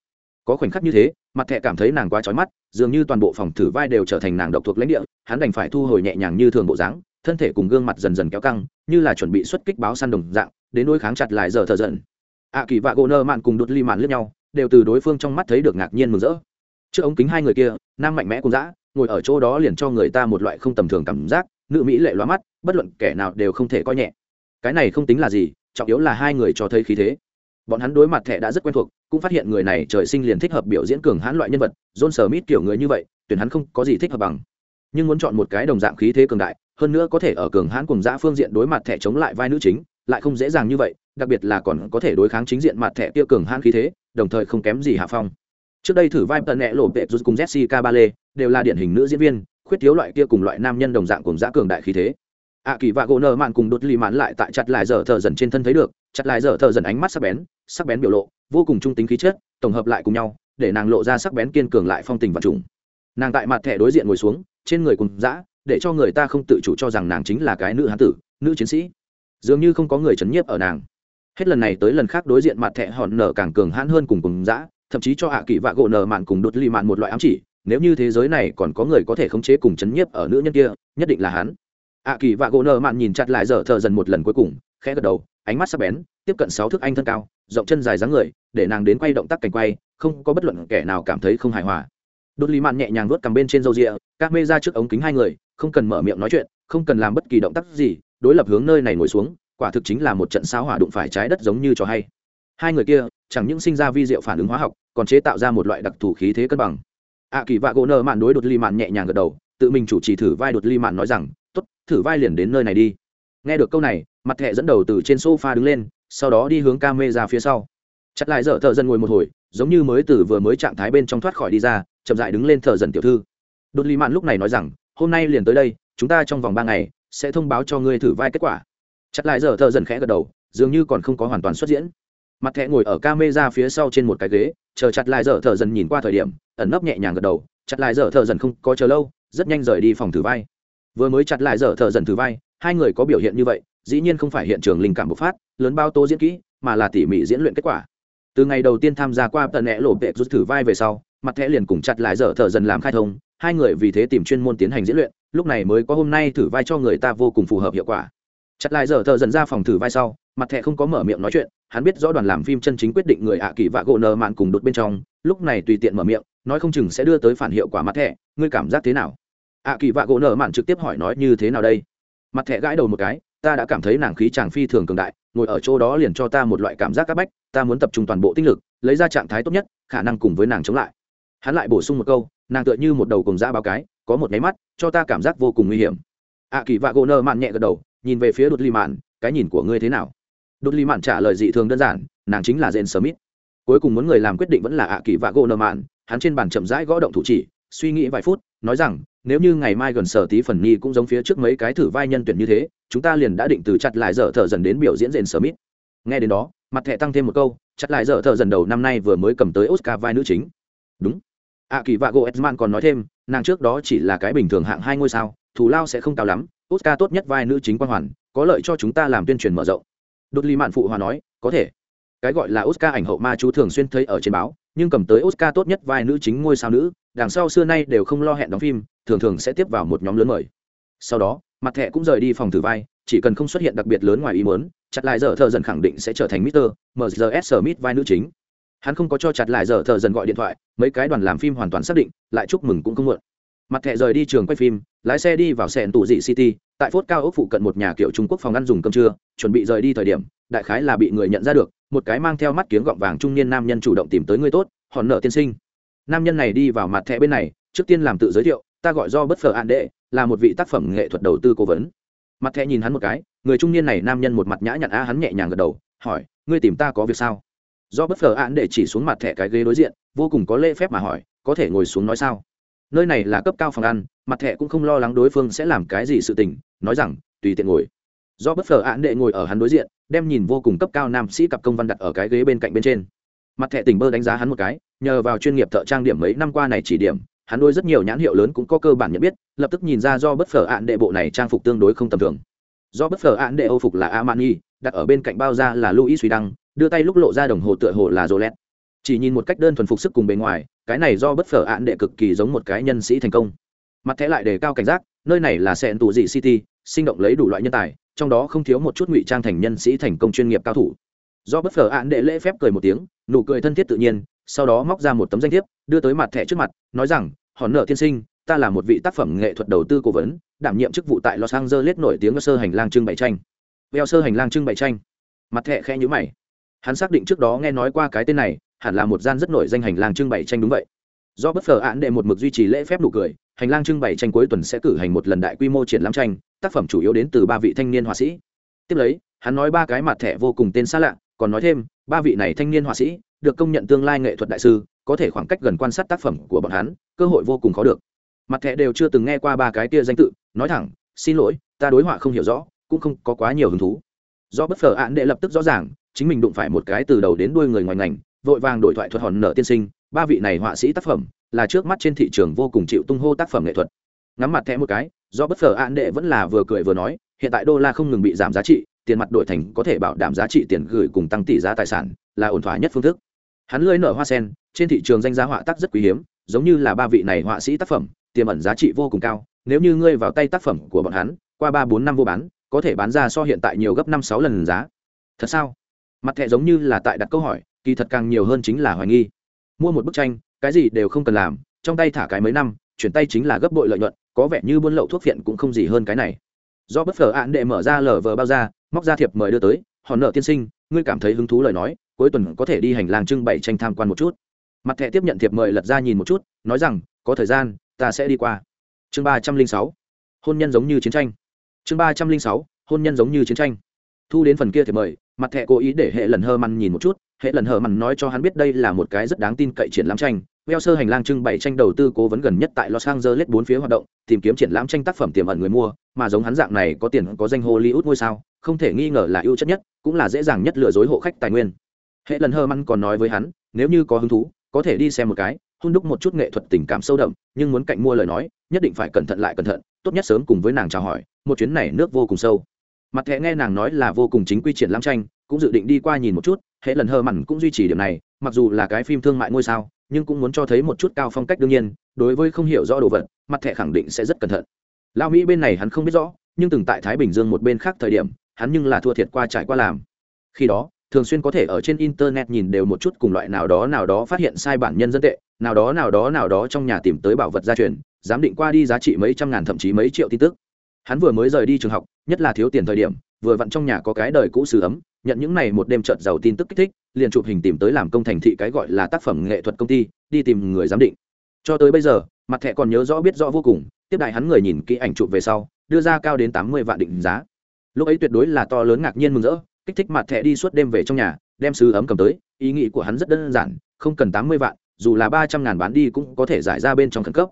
Speaker 1: Có khoảnh khắc như thế, mặt thẻ cảm thấy nàng quá trói mắt, dường như toàn bộ phòng thử vai đều trở thành nàng độc thuộc lãnh địa, hắn đành phải thu hồi nhẹ nhàng như thường bộ dáng, thân thể cùng gương mặt dần dần kéo căng, như là chuẩn bị xuất kích báo săn đồng dạng, đến nỗi kháng chặt lại giờ thờ dần. Ạ kỳ và gỗ nơ mạn cùng đột ly mạn lướt nhau đều từ đối phương trong mắt thấy được ngạc nhiên mừng rỡ. Trước ống kính hai người kia, nam mạnh mẽ cùng dã, ngồi ở chỗ đó liền cho người ta một loại không tầm thường cảm giác, nữ mỹ lệ loa mắt, bất luận kẻ nào đều không thể coi nhẹ. Cái này không tính là gì, trọng yếu là hai người cho thấy khí thế. Bọn hắn đối mặt thẻ đã rất quen thuộc, cũng phát hiện người này trời sinh liền thích hợp biểu diễn cường hãn loại nhân vật, john smith kiểu người như vậy, tuyển hắn không có gì thích hợp bằng. Nhưng muốn chọn một cái đồng dạng khí thế cường đại, hơn nữa có thể ở cường hãn cùng giã phương diện đối mặt thẻ chống lại vai nữ chính, lại không dễ dàng như vậy đặc biệt là còn có thể đối kháng chính diện mặt thẻ tiêu cường hãn khí thế, đồng thời không kém gì hạ phong. Trước đây thử vai tận nẹ lộ vệ rút cùng jessica bale đều là điển hình nữ diễn viên, khuyết thiếu loại kia cùng loại nam nhân đồng dạng cùng giã cường đại khí thế. Ạ kỳ và gỗ nợ mạn cùng đột lì mãn lại tại chặt lại dở thở dần trên thân thấy được, chặt lại dở thở dần ánh mắt sắc bén sắc bén biểu lộ, vô cùng trung tính khí chất, tổng hợp lại cùng nhau, để nàng lộ ra sắc bén kiên cường lại phong tình và trùng. Nàng tại mặt thẻ đối diện ngồi xuống, trên người cùng dã, để cho người ta không tự chủ cho rằng nàng chính là cái nữ hán tử, nữ chiến sĩ. Dường như không có người chấn nhiếp ở nàng hết lần này tới lần khác đối diện mặt thẹ hòn nở càng cường hãn hơn cùng cùng dã, thậm chí cho hạ kỳ vạ gỗ nở mạn cùng đột ly mạn một loại ám chỉ, nếu như thế giới này còn có người có thể khống chế cùng chấn nhiếp ở nữ nhân kia, nhất định là hắn. Hạ kỳ vạ gỗ nở mạn nhìn chặt lại dở thợ dần một lần cuối cùng, khẽ gật đầu, ánh mắt sắc bén, tiếp cận sáu thước anh thân cao, rộng chân dài dáng người, để nàng đến quay động tác cảnh quay, không có bất luận kẻ nào cảm thấy không hài hòa. Đột ly mạn nhẹ nhàng vuốt cầm bên trên râu rịa, các mê ra trước ống kính hai người, không cần mở miệng nói chuyện, không cần làm bất kỳ động tác gì, đối lập hướng nơi này ngồi xuống quả thực chính là một trận sao hỏa đụng phải trái đất giống như trò hay. Hai người kia, chẳng những sinh ra vi diệu phản ứng hóa học, còn chế tạo ra một loại đặc thù khí thế cân bằng. Ạ kỳ vạ gỗ nợ mạn đối đột ly mạn nhẹ nhàng gật đầu, tự mình chủ trì thử vai đột ly mạn nói rằng t ố t thử vai liền đến nơi này đi. Nghe được câu này, mặt thẹ dẫn đầu từ trên sofa đứng lên, sau đó đi hướng ca mê ra phía sau. Chặt lại dở thợ dần ngồi một hồi, giống như mới từ vừa mới trạng thái bên trong thoát khỏi đi ra, chậm dại đứng lên thợ dần tiểu thư. Đột ly mạn lúc này nói rằng, hôm nay liền tới đây, chúng ta trong vòng ba ngày sẽ thông báo cho ngươi thử vai kết quả chặt lại dở thợ dần khẽ gật đầu, dường như còn không có hoàn toàn xuất diễn. Mặt thẹ ngồi ở ca mê ra phía sau trên một cái ghế, chờ chặt lại dở thợ dần nhìn qua thời điểm, ẩn nấp nhẹ nhàng gật đầu, chặt lại dở thợ dần không có chờ lâu, rất nhanh rời đi phòng thử vai. Vừa mới chặt lại dở thợ dần thử vai, hai người có biểu hiện như vậy, dĩ nhiên không phải hiện trường linh cảm bộc phát, lớn bao tố diễn kỹ, mà là tỉ mỉ diễn luyện kết quả. Từ ngày đầu tiên tham gia qua tận nẹ lộ vệ rút thử vai về sau, mặt thẻ liền cùng chặt lại dở thợ dần làm khai thông, hai người vì thế tìm chuyên môn tiến hành diễn luyện, lúc này mới có hôm nay thử vai cho người ta vô cùng phù hợp hiệu quả chặt lại giờ thợ dần ra phòng thử vai sau, mặt thẻ không có mở miệng nói chuyện, hắn biết rõ đoàn làm phim chân chính quyết định người ạ kỳ vạ gỗ nờ mạn cùng đột bên trong, lúc này tùy tiện mở miệng, nói không chừng sẽ đưa tới phản hiệu quả mặt thẻ, ngươi cảm giác thế nào? ạ kỳ vạ gỗ nờ mạn trực tiếp hỏi nói như thế nào đây? Mặt thẻ gãi đầu một cái, ta đã cảm thấy nàng khí chàng phi thường cường đại, ngồi ở chỗ đó liền cho ta một loại cảm giác c áp bách, ta muốn tập trung toàn bộ tinh lực, lấy ra trạng thái tốt nhất, khả năng cùng với nàng chống lại. Hắn lại bổ sung một câu, nàng tựa như một đầu cùng dã báo cái, có một nháy mắt, cho ta cảm giác vô cùng nguy hiểm. ạ kỳ vạ gỗ nơ mạn nhẹ gật đầu nhìn về phía đột ly mạn, cái nhìn của ngươi thế nào? Đột ly mạn trả lời dị thường đơn giản, nàng chính là jen smith. Cuối cùng muốn người làm quyết định vẫn là ạ kỳ và gỗ nợ mạn, hắn trên bàn chậm rãi gõ động thủ chỉ, suy nghĩ vài phút, nói rằng, nếu như ngày mai gần sở tí phần nhi cũng giống phía trước mấy cái thử vai nhân tuyển như thế, chúng ta liền đã định từ chặt lại dở thợ dần đến biểu diễn rền smith. Nghe đến đó, mặt thẻ tăng thêm một câu, chặt lại dở thợ dần đầu năm nay vừa mới cầm tới oscar vai nữ chính. Đúng. A kỳ vạ gỗ edman còn nói thêm, nàng trước đó chỉ là cái bình thường hạng hai ngôi sao, thù lao sẽ không cao lắm oscar tốt nhất vai nữ chính quan hoàn có lợi cho chúng ta làm tuyên truyền mở rộng đột ly mạn phụ hòa nói có thể cái gọi là oscar ảnh hậu ma chú thường xuyên thấy ở trên báo nhưng cầm tới oscar tốt nhất vai nữ chính ngôi sao nữ đằng sau xưa nay đều không lo hẹn đóng phim thường thường sẽ tiếp vào một nhóm lớn mời sau đó mặt thẻ cũng rời đi phòng thử vai chỉ cần không xuất hiện đặc biệt lớn ngoài ý muốn chặt lại giờ thợ dần khẳng định sẽ trở thành Mr. mrs Smith vai nữ chính. Hắn không có cho chặt lại giờ thợ dần gọi điện thoại, mấy cái đoàn làm phim hoàn toàn xác định, lại chúc mừng cũng không muộn. Mặt thẻ rời đi trường quay phim, lái xe đi vào sẹn tủ dị City, tại phốt cao ốc phụ cận một nhà kiểu Trung Quốc phòng ăn dùng cơm trưa, chuẩn bị rời đi thời điểm, đại khái là bị người nhận ra được, một cái mang theo mắt kiếng gọng vàng trung niên nam nhân chủ động tìm tới người tốt, hòn nợ tiên sinh. Nam nhân này đi vào mặt thẻ bên này, trước tiên làm tự giới thiệu, ta gọi do bất phở an đệ, là một vị tác phẩm nghệ thuật đầu tư cố vấn. Mặt thẻ nhìn hắn một cái người trung niên này nam nhân một mặt nhã nhặn a hắn nhẹ nhàng gật đầu hỏi ngươi tìm ta có việc sao? Do bất phở an đệ chỉ xuống mặt thẻ cái ghế đối diện vô cùng có lễ phép mà hỏi có thể ngồi xuống nói sao? Nơi này là cấp cao phòng ăn, mặt thẻ cũng không lo lắng đối phương sẽ làm cái gì sự tình, nói rằng, tùy tiện ngồi. Do bất phờ án đệ ngồi ở hắn đối diện, đem nhìn vô cùng cấp cao nam sĩ cặp công văn đặt ở cái ghế bên cạnh bên trên. Mặt thẻ tỉnh bơ đánh giá hắn một cái, nhờ vào chuyên nghiệp thợ trang điểm mấy năm qua này chỉ điểm, hắn đôi rất nhiều nhãn hiệu lớn cũng có cơ bản nhận biết, lập tức nhìn ra do bất phở ạn đệ bộ này trang phục tương đối không tầm thường. Do bất phở ạn đệ âu phục là amani, đặt ở bên cạnh bao da là louis suy đăng đưa tay lúc lộ ra đồng hồ tựa hồ là rolet. Chỉ nhìn một cách đơn thuần phục sức cùng bề ngoài cái này do bất phở ạn đệ cực kỳ giống một cái nhân sĩ thành công. Mặt thẻ lại đề cao cảnh giác, nơi này là sẹn tù dị city, sinh động lấy đủ loại nhân tài, trong đó không thiếu một chút ngụy trang thành nhân sĩ thành công chuyên nghiệp cao thủ. Do bất phở ạn đệ lễ phép cười một tiếng, nụ cười thân thiết tự nhiên, sau đó móc ra một tấm danh thiếp, đưa tới mặt thẻ trước mặt, nói rằng hòn nợ tiên sinh, ta là một vị tác phẩm nghệ thuật đầu tư cố vấn, đảm nhiệm chức vụ tại los angeles nổi tiếng sơ hành lang trưng bày tranh. Veo sơ hành lang trưng bày tranh. Mặt thẻ khẽ nhữ mày. Hắn xác định trước đó nghe nói qua cái tên này hẳn là một gian rất nổi danh hành lang trưng bày tranh đúng vậy. Do bất ngờ án đệ một mực duy trì lễ phép nụ cười, hành lang trưng bày tranh cuối tuần sẽ cử hành một lần đại quy mô triển lãm tranh, tác phẩm chủ yếu đến từ ba vị thanh niên họa sĩ. Tiếp lấy, hắn nói ba cái mặt thẻ vô cùng tên xa lạ, còn nói thêm, ba vị này thanh niên họa sĩ được công nhận tương lai nghệ thuật đại sư, có thể khoảng cách gần quan sát tác phẩm của bọn hắn, cơ hội vô cùng khó được. Mặt thẻ đều chưa từng nghe qua ba cái kia danh tự, nói thẳng, xin lỗi, ta đối họa không hiểu rõ, cũng không có quá nhiều hứng thú. Do bất ngờ án đệ lập tức rõ ràng, chính mình đụng phải một cái từ đầu đến đuôi người ngoài ngành vội vàng đổi thoại thuật hòn nở tiên sinh, ba vị này họa sĩ tác phẩm là trước mắt trên thị trường vô cùng chịu tung hô tác phẩm nghệ thuật. Ngắm mặt thẻ một cái, do bất phở an đệ vẫn là vừa cười vừa nói, hiện tại đô la không ngừng bị giảm giá trị, tiền mặt đổi thành có thể bảo đảm giá trị tiền gửi cùng tăng tỷ giá tài sản là ổn thỏa nhất phương thức. Hắn lưỡi nở hoa sen, trên thị trường danh giá họa tác rất quý hiếm, giống như là ba vị này họa sĩ tác phẩm, tiềm ẩn giá trị vô cùng cao, nếu như ngươi vào tay tác phẩm của bọn hắn, qua ba bốn năm vô bán, có thể bán ra so hiện tại nhiều gấp năm sáu lần giá. Thật sao? Mặt thẻ giống như là tại đặt câu hỏi kỳ thật càng nhiều hơn chính là hoài nghi. Mua một bức tranh, cái gì đều không cần làm, trong tay thả cái mấy năm, chuyển tay chính là gấp bội lợi nhuận, có vẻ như buôn lậu thuốc phiện cũng không gì hơn cái này. Do bất ngờ án đệ mở ra lở vờ bao ra, móc ra thiệp mời đưa tới, họ nợ tiên sinh, ngươi cảm thấy hứng thú lời nói, cuối tuần có thể đi hành lang trưng bày tranh tham quan một chút. Mặt thẻ tiếp nhận thiệp mời lật ra nhìn một chút, nói rằng, có thời gian, ta sẽ đi qua. Chương ba trăm linh sáu, hôn nhân giống như chiến tranh. Chương ba trăm linh sáu, hôn nhân giống như chiến tranh. Thu đến phần kia thiệp mời, mặt thẻ cố ý để hệ lần hơ măn nhìn một chút hệ lần hờ mặn nói cho hắn biết đây là một cái rất đáng tin cậy triển lãm tranh Weo sơ hành lang trưng bày tranh đầu tư cố vấn gần nhất tại Los Angeles bốn phía hoạt động, tìm kiếm triển lãm tranh tác phẩm tiềm ẩn người mua, mà giống hắn dạng này có tiền có danh Hollywood ngôi sao, không thể nghi ngờ là ưu chất nhất, cũng là dễ dàng nhất lừa dối hộ khách tài nguyên. Hệ lần hơ măn còn nói với hắn, nếu như có hứng thú, có thể đi xem một cái, hôn đúc một chút nghệ thuật tình cảm sâu đậm, nhưng muốn cạnh mua lời nói, nhất định phải cẩn thận lại cẩn thận, tốt nhất sớm cùng với nàng chào hỏi, một chuyến này nước vô cùng sâu. Mặt thẻ nghe nàng nói là vô cùng chính quy triển lãm tranh, cũng dự định đi qua nhìn một chút, hệ lần hơ mặn cũng duy trì điểm này, mặc dù là cái phim thương mại ngôi sao, nhưng cũng muốn cho thấy một chút cao phong cách đương nhiên đối với không hiểu rõ đồ vật mặt thẻ khẳng định sẽ rất cẩn thận. Lao mỹ bên này hắn không biết rõ nhưng từng tại thái bình dương một bên khác thời điểm hắn nhưng là thua thiệt qua trải qua làm. Khi đó thường xuyên có thể ở trên internet nhìn đều một chút cùng loại nào đó nào đó phát hiện sai bản nhân dân tệ nào đó nào đó nào đó trong nhà tìm tới bảo vật gia truyền giám định qua đi giá trị mấy trăm ngàn thậm chí mấy triệu tin tức. Hắn vừa mới rời đi trường học nhất là thiếu tiền thời điểm vừa vặn trong nhà có cái đời cũ xử ấm nhận những này một đêm trợt giàu tin tức kích thích, liền chụp hình tìm tới làm công thành thị cái gọi là tác phẩm nghệ thuật công ty, đi tìm người giám định. Cho tới bây giờ, mặt thẻ còn nhớ rõ biết rõ vô cùng, tiếp đại hắn người nhìn kỹ ảnh chụp về sau, đưa ra cao đến tám mươi vạn định giá. Lúc ấy tuyệt đối là to lớn ngạc nhiên mừng rỡ, kích thích mặt thẻ đi suốt đêm về trong nhà, đem sứ ấm cầm tới, ý nghĩ của hắn rất đơn giản, không cần tám mươi vạn, dù là ba trăm ngàn bán đi cũng có thể giải ra bên trong khẩn cấp.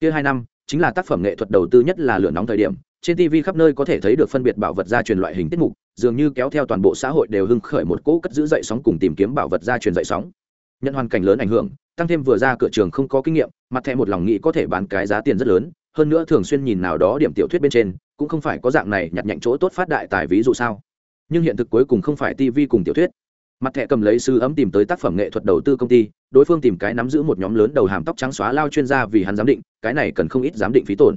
Speaker 1: Kia hai năm, chính là tác phẩm nghệ thuật đầu tư nhất là lửa nóng thời điểm, trên tv khắp nơi có thể thấy được phân biệt bảo vật gia truyền loại hình tiết mục dường như kéo theo toàn bộ xã hội đều hưng khởi một cỗ cất giữ dậy sóng cùng tìm kiếm bảo vật gia truyền dậy sóng. Nhận hoàn cảnh lớn ảnh hưởng, tăng thêm vừa ra cửa trường không có kinh nghiệm, mặt thẻ một lòng nghĩ có thể bán cái giá tiền rất lớn, hơn nữa thường xuyên nhìn nào đó điểm tiểu thuyết bên trên, cũng không phải có dạng này nhặt nhạnh chỗ tốt phát đại tài ví dụ sao. Nhưng hiện thực cuối cùng không phải tv cùng tiểu thuyết. Mặt thẻ cầm lấy sư ấm tìm tới tác phẩm nghệ thuật đầu tư công ty, đối phương tìm cái nắm giữ một nhóm lớn đầu hàm tóc trắng xóa lao chuyên gia vì hắn giám định, cái này cần không ít giám định phí tổn.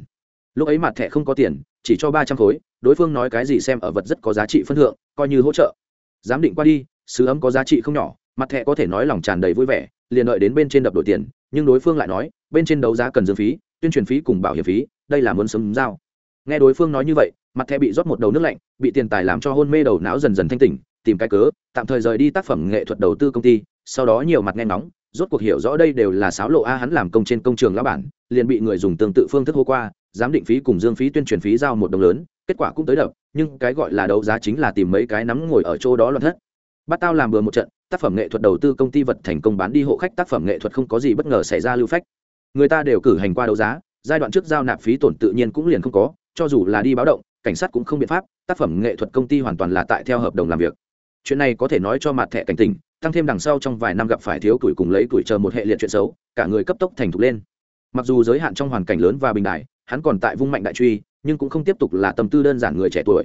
Speaker 1: Lúc ấy mặt thẻ không có tiền, chỉ cho ba trăm khối đối phương nói cái gì xem ở vật rất có giá trị phân thượng, coi như hỗ trợ. Giám định qua đi, sứ ấm có giá trị không nhỏ, mặt thẻ có thể nói lòng tràn đầy vui vẻ, liền đợi đến bên trên đập đổi tiền, nhưng đối phương lại nói, bên trên đấu giá cần dương phí, tuyên truyền phí cùng bảo hiểm phí, đây là muốn sớm giao. Nghe đối phương nói như vậy, mặt thẻ bị rót một đầu nước lạnh, bị tiền tài làm cho hôn mê đầu não dần dần thanh tỉnh, tìm cái cớ, tạm thời rời đi tác phẩm nghệ thuật đầu tư công ty, sau đó nhiều mặt nghe nóng rốt cuộc hiểu rõ đây đều là sáo lộ a hắn làm công trên công trường lão bản, liền bị người dùng tương tự phương thức hô qua, giám định phí cùng dương phí tuyên truyền phí giao một đồng lớn kết quả cũng tới đập, nhưng cái gọi là đấu giá chính là tìm mấy cái nắm ngồi ở chỗ đó loạn thất. Bắt tao làm bừa một trận, tác phẩm nghệ thuật đầu tư công ty vật thành công bán đi hộ khách, tác phẩm nghệ thuật không có gì bất ngờ xảy ra lưu phách. Người ta đều cử hành qua đấu giá, giai đoạn trước giao nạp phí tổn tự nhiên cũng liền không có, cho dù là đi báo động, cảnh sát cũng không biện pháp, tác phẩm nghệ thuật công ty hoàn toàn là tại theo hợp đồng làm việc. Chuyện này có thể nói cho mặt thẻ cảnh tình tăng thêm đằng sau trong vài năm gặp phải thiếu tuổi cùng lấy tuổi chờ một hệ liệt chuyện xấu, cả người cấp tốc thành thục lên. Mặc dù giới hạn trong hoàn cảnh lớn và bình đại, hắn còn tại vung mạnh đại truy nhưng cũng không tiếp tục là tâm tư đơn giản người trẻ tuổi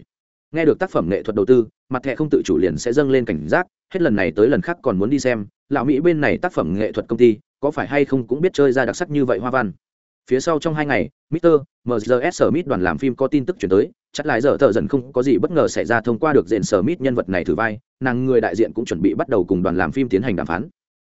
Speaker 1: nghe được tác phẩm nghệ thuật đầu tư mặt thẻ không tự chủ liền sẽ dâng lên cảnh giác hết lần này tới lần khác còn muốn đi xem lão mỹ bên này tác phẩm nghệ thuật công ty có phải hay không cũng biết chơi ra đặc sắc như vậy hoa văn phía sau trong hai ngày Mr. MGS Smith đoàn làm phim có tin tức chuyển tới, chắc lại giờ thợ dần không có gì bất ngờ xảy ra thông qua được diện Smith nhân vật này thử vai, nàng người đại diện cũng chuẩn bị bắt đầu cùng đoàn làm phim tiến hành đàm phán.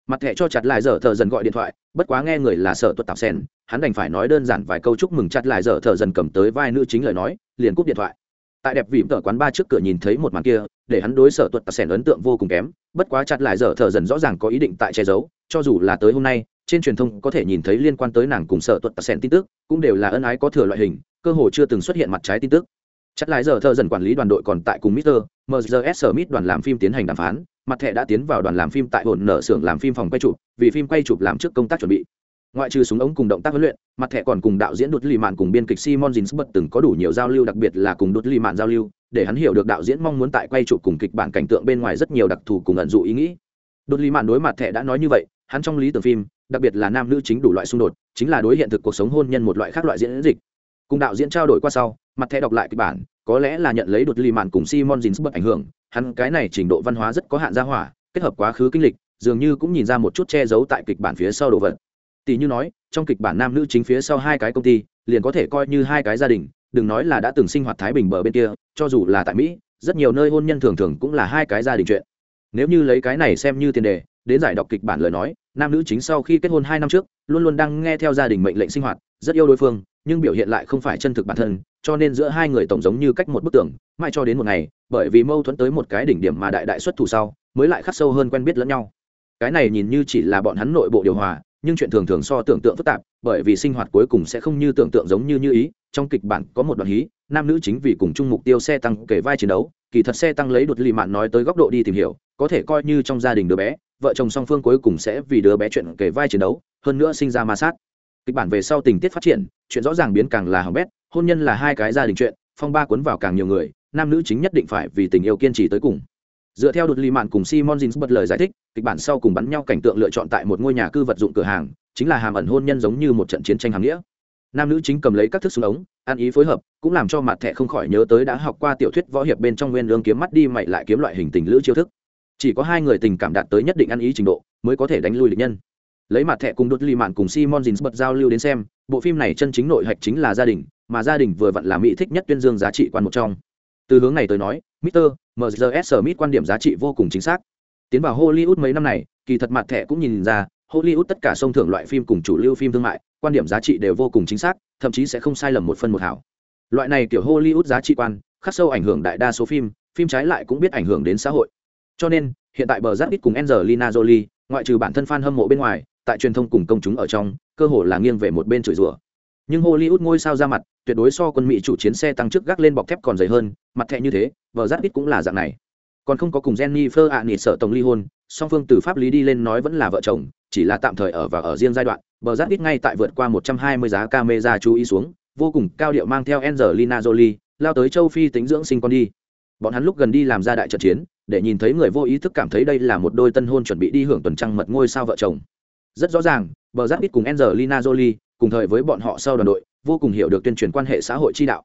Speaker 1: Mặt thẻ cho chặt lại giờ thợ dần gọi điện thoại, bất quá nghe người là sợ tuột tạp sen, hắn đành phải nói đơn giản vài câu chúc mừng chặt lại giờ thợ dần cầm tới vai nữ chính lời nói, liền cúp điện thoại. Tại đẹp vịm tờ quán ba trước cửa nhìn thấy một màn kia, để hắn đối sợ tuột tạp sen ấn tượng vô cùng kém, bất quá chặt lại giờ thợ dần rõ ràng có ý định tại che giấu, cho dù là tới hôm nay, trên truyền thông có thể nhìn thấy liên quan tới nàng cùng sợ tuật tạp sen tin tức cũng đều là ân ái có thừa loại hình cơ hồ chưa từng xuất hiện mặt trái tin tức chắc lại giờ thợ dần quản lý đoàn đội còn tại cùng Mr. MGS Smith đoàn làm phim tiến hành đàm phán, mặt thẻ đã tiến vào đoàn làm phim tại hồn nở xưởng làm phim phòng quay chụp, vì phim quay chụp làm trước công tác chuẩn bị. Ngoại trừ súng ống cùng động tác huấn luyện, mặt thẻ còn cùng đạo diễn Đột Lì Mạn cùng biên kịch Simon Ginsberg từng có đủ nhiều giao lưu đặc biệt là cùng Đột Lì Mạn giao lưu, để hắn hiểu được đạo diễn mong muốn tại quay chụp cùng kịch bản cảnh tượng bên ngoài rất nhiều đặc thù cùng ẩn dụ ý nghĩ. Đột Lì Mạn đối mặt thẻ đã nói như vậy, hắn trong lý tưởng phim đặc biệt là nam nữ chính đủ loại xung đột chính là đối hiện thực cuộc sống hôn nhân một loại khác loại diễn dịch cùng đạo diễn trao đổi qua sau mặt thẻ đọc lại kịch bản, có lẽ là nhận lấy đột lì mạn cùng simon ginsburg ảnh hưởng, hắn cái này trình độ văn hóa rất có hạn gia hỏa, kết hợp quá khứ kinh lịch, dường như cũng nhìn ra một chút che giấu tại kịch bản phía sau đồ vật. Tỷ như nói, trong kịch bản nam nữ chính phía sau hai cái công ty, liền có thể coi như hai cái gia đình, đừng nói là đã từng sinh hoạt thái bình bờ bên kia, cho dù là tại mỹ, rất nhiều nơi hôn nhân thường thường cũng là hai cái gia đình chuyện. Nếu như lấy cái này xem như tiền đề, đến giải đọc kịch bản lời nói, nam nữ chính sau khi kết hôn hai năm trước, luôn luôn đang nghe theo gia đình mệnh lệnh sinh hoạt, rất yêu đối phương nhưng biểu hiện lại không phải chân thực bản thân, cho nên giữa hai người tổng giống như cách một bức tường, mãi cho đến một ngày, bởi vì mâu thuẫn tới một cái đỉnh điểm mà đại đại xuất thủ sau, mới lại khắc sâu hơn quen biết lẫn nhau. Cái này nhìn như chỉ là bọn hắn nội bộ điều hòa, nhưng chuyện thường thường so tưởng tượng phức tạp, bởi vì sinh hoạt cuối cùng sẽ không như tưởng tượng giống như như ý, trong kịch bản có một đoạn hí, nam nữ chính vì cùng chung mục tiêu xe tăng kể vai chiến đấu, kỳ thật xe tăng lấy đột lì mạn nói tới góc độ đi tìm hiểu, có thể coi như trong gia đình đứa bé, vợ chồng song phương cuối cùng sẽ vì đứa bé chuyện kể vai chiến đấu, hơn nữa sinh ra ma sát kịch bản về sau tình tiết phát triển, chuyện rõ ràng biến càng là hỏng bét, hôn nhân là hai cái gia đình chuyện, phong ba cuốn vào càng nhiều người, nam nữ chính nhất định phải vì tình yêu kiên trì tới cùng. Dựa theo đột lì mạn cùng simon jins bật lời giải thích, kịch bản sau cùng bắn nhau cảnh tượng lựa chọn tại một ngôi nhà cư vật dụng cửa hàng, chính là hàm ẩn hôn nhân giống như một trận chiến tranh hàm nghĩa. Nam nữ chính cầm lấy các thức súng ống, ăn ý phối hợp, cũng làm cho mặt thẻ không khỏi nhớ tới đã học qua tiểu thuyết võ hiệp bên trong nguyên lương kiếm mắt đi mày lại kiếm loại hình tình lữ chiêu thức. Chỉ có hai người tình cảm đạt tới nhất định ăn ý trình độ, mới có thể đánh lui địch nhân lấy mặt thẻ cùng đột lì mạn cùng simon dins bật giao lưu đến xem bộ phim này chân chính nội hạch chính là gia đình mà gia đình vừa vặn là mỹ thích nhất tuyên dương giá trị quan một trong từ hướng này tới nói Mr. MGS Smith quan điểm giá trị vô cùng chính xác. Tiến vào Hollywood mấy năm này, kỳ thật mặt thẻ cũng nhìn ra, Hollywood tất cả sông thưởng loại phim cùng chủ lưu phim thương mại, quan điểm giá trị đều vô cùng chính xác, thậm chí sẽ không sai lầm một phân một hảo. Loại này kiểu Hollywood giá trị quan, khắc sâu ảnh hưởng đại đa số phim, phim trái lại cũng biết ảnh hưởng đến xã hội. Cho nên, hiện tại bờ giáp ít cùng Angelina Jolie, ngoại trừ bản thân fan hâm mộ bên ngoài, tại truyền thông cùng công chúng ở trong, cơ hồ là nghiêng về một bên chửi rủa. Nhưng Hollywood ngôi sao ra mặt, tuyệt đối so quân Mỹ chủ chiến xe tăng trước gác lên bọc thép còn dày hơn, mặt thẻ như thế, bờ giáp ít cũng là dạng này. Còn không có cùng Jennifer nịt sợ tổng ly hôn, song phương từ pháp lý đi lên nói vẫn là vợ chồng, chỉ là tạm thời ở và ở riêng giai đoạn, bờ giáp ít ngay tại vượt qua 120 giá camera chú ý xuống, vô cùng cao điệu mang theo Angelina Jolie, lao tới châu Phi tính dưỡng sinh con đi. Bọn hắn lúc gần đi làm ra đại trận chiến, để nhìn thấy người vô ý thức cảm thấy đây là một đôi tân hôn chuẩn bị đi hưởng tuần trăng mật ngôi sao vợ chồng. Rất rõ ràng, bờ giáp ít cùng Angelina Jolie, cùng thời với bọn họ sau đoàn đội, vô cùng hiểu được tuyên truyền quan hệ xã hội chi đạo.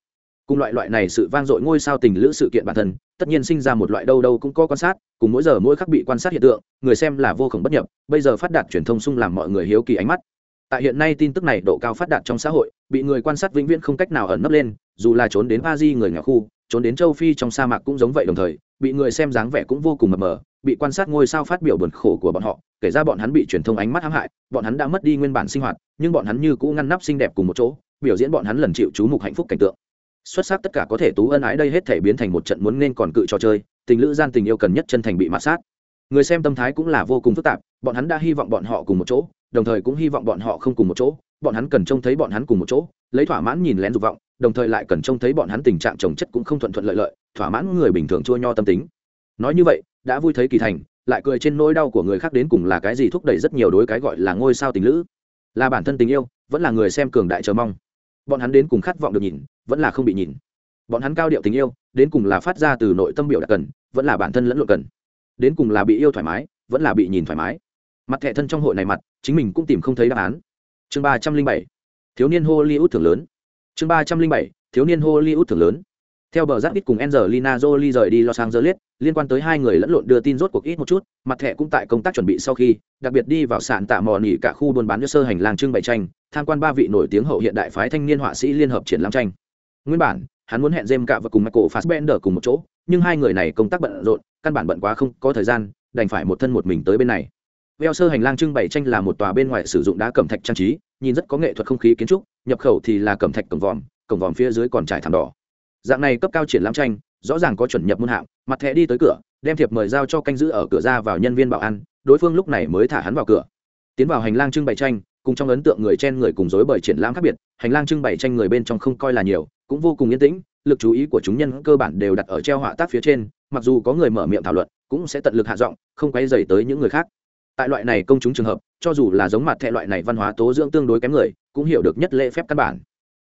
Speaker 1: cùng loại loại này sự vang dội ngôi sao tình lữ sự kiện bản thân tất nhiên sinh ra một loại đâu đâu cũng có quan sát cùng mỗi giờ mỗi khắc bị quan sát hiện tượng người xem là vô khổng bất nhập bây giờ phát đạt truyền thông sung làm mọi người hiếu kỳ ánh mắt tại hiện nay tin tức này độ cao phát đạt trong xã hội bị người quan sát vĩnh viễn không cách nào ẩn nấp lên dù là trốn đến ba di người nghèo khu trốn đến châu phi trong sa mạc cũng giống vậy đồng thời bị người xem dáng vẻ cũng vô cùng mập mờ bị quan sát ngôi sao phát biểu buồn khổ của bọn họ, kể ra bọn hắn bị truyền thông ánh mắt hãm hại, bọn hắn đã mất đi nguyên bản sinh hoạt, nhưng bọn hắn như cũ ngăn nắp xinh đẹp cùng một chỗ, biểu diễn bọn hắn lần chịu chú mục hạnh phúc cảnh tượng. Xuất sắc tất cả có thể tú ân ái đây hết thể biến thành một trận muốn nên còn cự trò chơi, tình lữ gian tình yêu cần nhất chân thành bị mạt sát. Người xem tâm thái cũng là vô cùng phức tạp, bọn hắn đã hy vọng bọn họ cùng một chỗ, đồng thời cũng hy vọng bọn họ không cùng một chỗ, bọn hắn cần trông thấy bọn hắn cùng một chỗ, lấy thỏa mãn nhìn lén dục vọng, đồng thời lại cần trông thấy bọn hắn tình trạng trồng chất cũng không thuận thuận lợi lợi, thỏa mãn người bình thường chua nho tâm tính nói như vậy, đã vui thấy kỳ thành, lại cười trên nỗi đau của người khác đến cùng là cái gì thúc đẩy rất nhiều đối cái gọi là ngôi sao tình lữ. Là bản thân tình yêu, vẫn là người xem cường đại chờ mong. Bọn hắn đến cùng khát vọng được nhìn, vẫn là không bị nhìn. Bọn hắn cao điệu tình yêu, đến cùng là phát ra từ nội tâm biểu đạt cần, vẫn là bản thân lẫn lộn cần. Đến cùng là bị yêu thoải mái, vẫn là bị nhìn thoải mái. Mặt thẻ thân trong hội này mặt, chính mình cũng tìm không thấy đáp án. Chương ba trăm linh bảy, thiếu niên hollywood thường lớn. Chương ba trăm linh bảy, thiếu niên hollywood thường lớn theo bờ giáp ít cùng Angelina Jolie rời đi Los Angeles, liên quan tới hai người lẫn lộn đưa tin rốt cuộc ít một chút, mặt thẻ cũng tại công tác chuẩn bị sau khi, đặc biệt đi vào sạn tạ mò nỉ cả khu buôn bán sơ hành lang trưng bày tranh, tham quan ba vị nổi tiếng hậu hiện đại phái thanh niên họa sĩ liên hợp triển lãm tranh. Nguyên bản, hắn muốn hẹn James cả và cùng Michael Fassbender cùng một chỗ, nhưng hai người này công tác bận rộn, căn bản bận quá không có thời gian, đành phải một thân một mình tới bên này. Veo sơ hành lang trưng bày tranh là một tòa bên ngoài sử dụng đá cẩm thạch trang trí, nhìn rất có nghệ thuật không khí kiến trúc, nhập khẩu thì là cẩm thạch cổng vòm, cổng vòm phía dưới còn trải thảm đỏ dạng này cấp cao triển lãm tranh, rõ ràng có chuẩn nhập môn hạng, mặt thẻ đi tới cửa, đem thiệp mời giao cho canh giữ ở cửa ra vào nhân viên bảo an, đối phương lúc này mới thả hắn vào cửa. Tiến vào hành lang trưng bày tranh, cùng trong ấn tượng người chen người cùng dối bởi triển lãm khác biệt, hành lang trưng bày tranh người bên trong không coi là nhiều, cũng vô cùng yên tĩnh, lực chú ý của chúng nhân cơ bản đều đặt ở treo họa tác phía trên, mặc dù có người mở miệng thảo luận, cũng sẽ tận lực hạ giọng, không quay dày tới những người khác. Tại loại này công chúng trường hợp, cho dù là giống mặt thẻ loại này văn hóa tố dưỡng tương đối kém người, cũng hiểu được nhất lễ phép căn bản.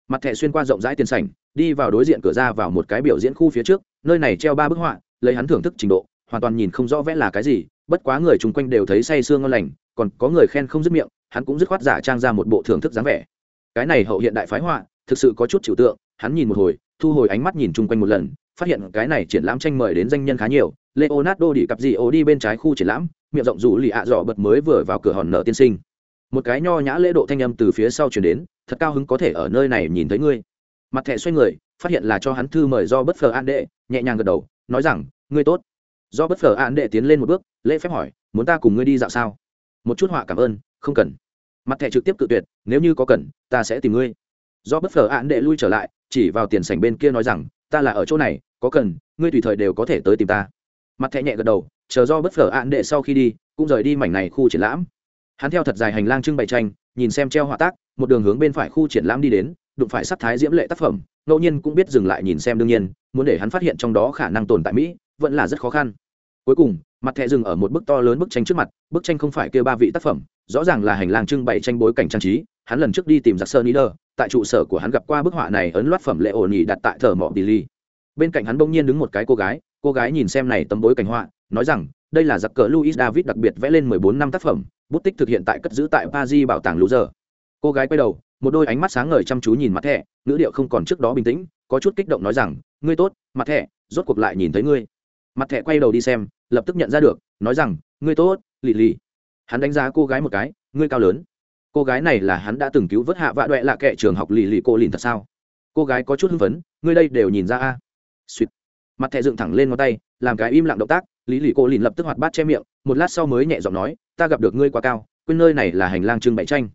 Speaker 1: Mặt thẻ xuyên qua rộng rãi tiền sảnh đi vào đối diện cửa ra vào một cái biểu diễn khu phía trước, nơi này treo ba bức họa, lấy hắn thưởng thức trình độ, hoàn toàn nhìn không rõ vẽ là cái gì, bất quá người chung quanh đều thấy say sương ngon lành, còn có người khen không dứt miệng, hắn cũng dứt khoát giả trang ra một bộ thưởng thức dáng vẻ. Cái này hậu hiện đại phái họa, thực sự có chút trừu tượng, hắn nhìn một hồi, thu hồi ánh mắt nhìn chung quanh một lần, phát hiện cái này triển lãm tranh mời đến danh nhân khá nhiều, leonardo đi cặp gì ô đi bên trái khu triển lãm, miệng rộng rủ lì ạ à dọ bật mới vừa vào cửa hòn nở tiên sinh. Một cái nho nhã lễ độ thanh âm từ phía sau chuyển đến, thật cao hứng có thể ở nơi này nhìn thấy ngươi mặt thẻ xoay người, phát hiện là cho hắn thư mời do bất phờ an đệ nhẹ nhàng gật đầu, nói rằng, ngươi tốt. Do bất phờ an đệ tiến lên một bước, lễ phép hỏi, muốn ta cùng ngươi đi dạo sao? Một chút họa cảm ơn, không cần. Mặt thẻ trực tiếp cự tuyệt, nếu như có cần, ta sẽ tìm ngươi. Do bất phờ an đệ lui trở lại, chỉ vào tiền sảnh bên kia nói rằng, ta là ở chỗ này, có cần, ngươi tùy thời đều có thể tới tìm ta. Mặt thẻ nhẹ gật đầu, chờ do bất phờ an đệ sau khi đi, cũng rời đi mảnh này khu triển lãm. Hắn theo thật dài hành lang trưng bày tranh, nhìn xem treo họa tác, một đường hướng bên phải khu triển lãm đi đến đụng phải sắc thái diễm lệ tác phẩm, ngẫu nhiên cũng biết dừng lại nhìn xem đương nhiên, muốn để hắn phát hiện trong đó khả năng tồn tại mỹ, vẫn là rất khó khăn. Cuối cùng, mặt thẻ dừng ở một bức to lớn bức tranh trước mặt, bức tranh không phải kêu ba vị tác phẩm, rõ ràng là hành lang trưng bày tranh bối cảnh trang trí, hắn lần trước đi tìm giặc sơn đơ tại trụ sở của hắn gặp qua bức họa này ấn loát phẩm lệ ổn ỉ đặt tại thờ mỏ bì ly bên cạnh hắn bỗng nhiên đứng một cái cô gái cô gái nhìn xem này tấm bối cảnh họa, nói rằng, đây là giặc cờ luis david đặc biệt vẽ lên mười bốn năm tác phẩm, bút tích thực hiện tại cất giữ tại paris bảo tàng lũ giờ cô gái quay đầu một đôi ánh mắt sáng ngời chăm chú nhìn mặt thẻ, ngữ điệu không còn trước đó bình tĩnh, có chút kích động nói rằng, ngươi tốt, mặt thẻ, rốt cuộc lại nhìn thấy ngươi. Mặt thẻ quay đầu đi xem, lập tức nhận ra được, nói rằng, ngươi tốt lì lì hắn đánh giá cô gái một cái, ngươi cao lớn. Cô gái này là hắn đã từng cứu vớt hạ vạ đoẹ lạ kệ trường học lì lì cô lìn thật sao? Cô gái có chút hưng phấn, ngươi đây đều nhìn ra a. Suýt mặt thẻ dựng thẳng lên ngón tay, làm cái im lặng động tác lý lì cô lìn lập tức hoạt bát che miệng, một lát sau mới nhẹ giọng nói, ta gặp được ngươi quá cao, quên nơi này là hành lang trưng bày tranh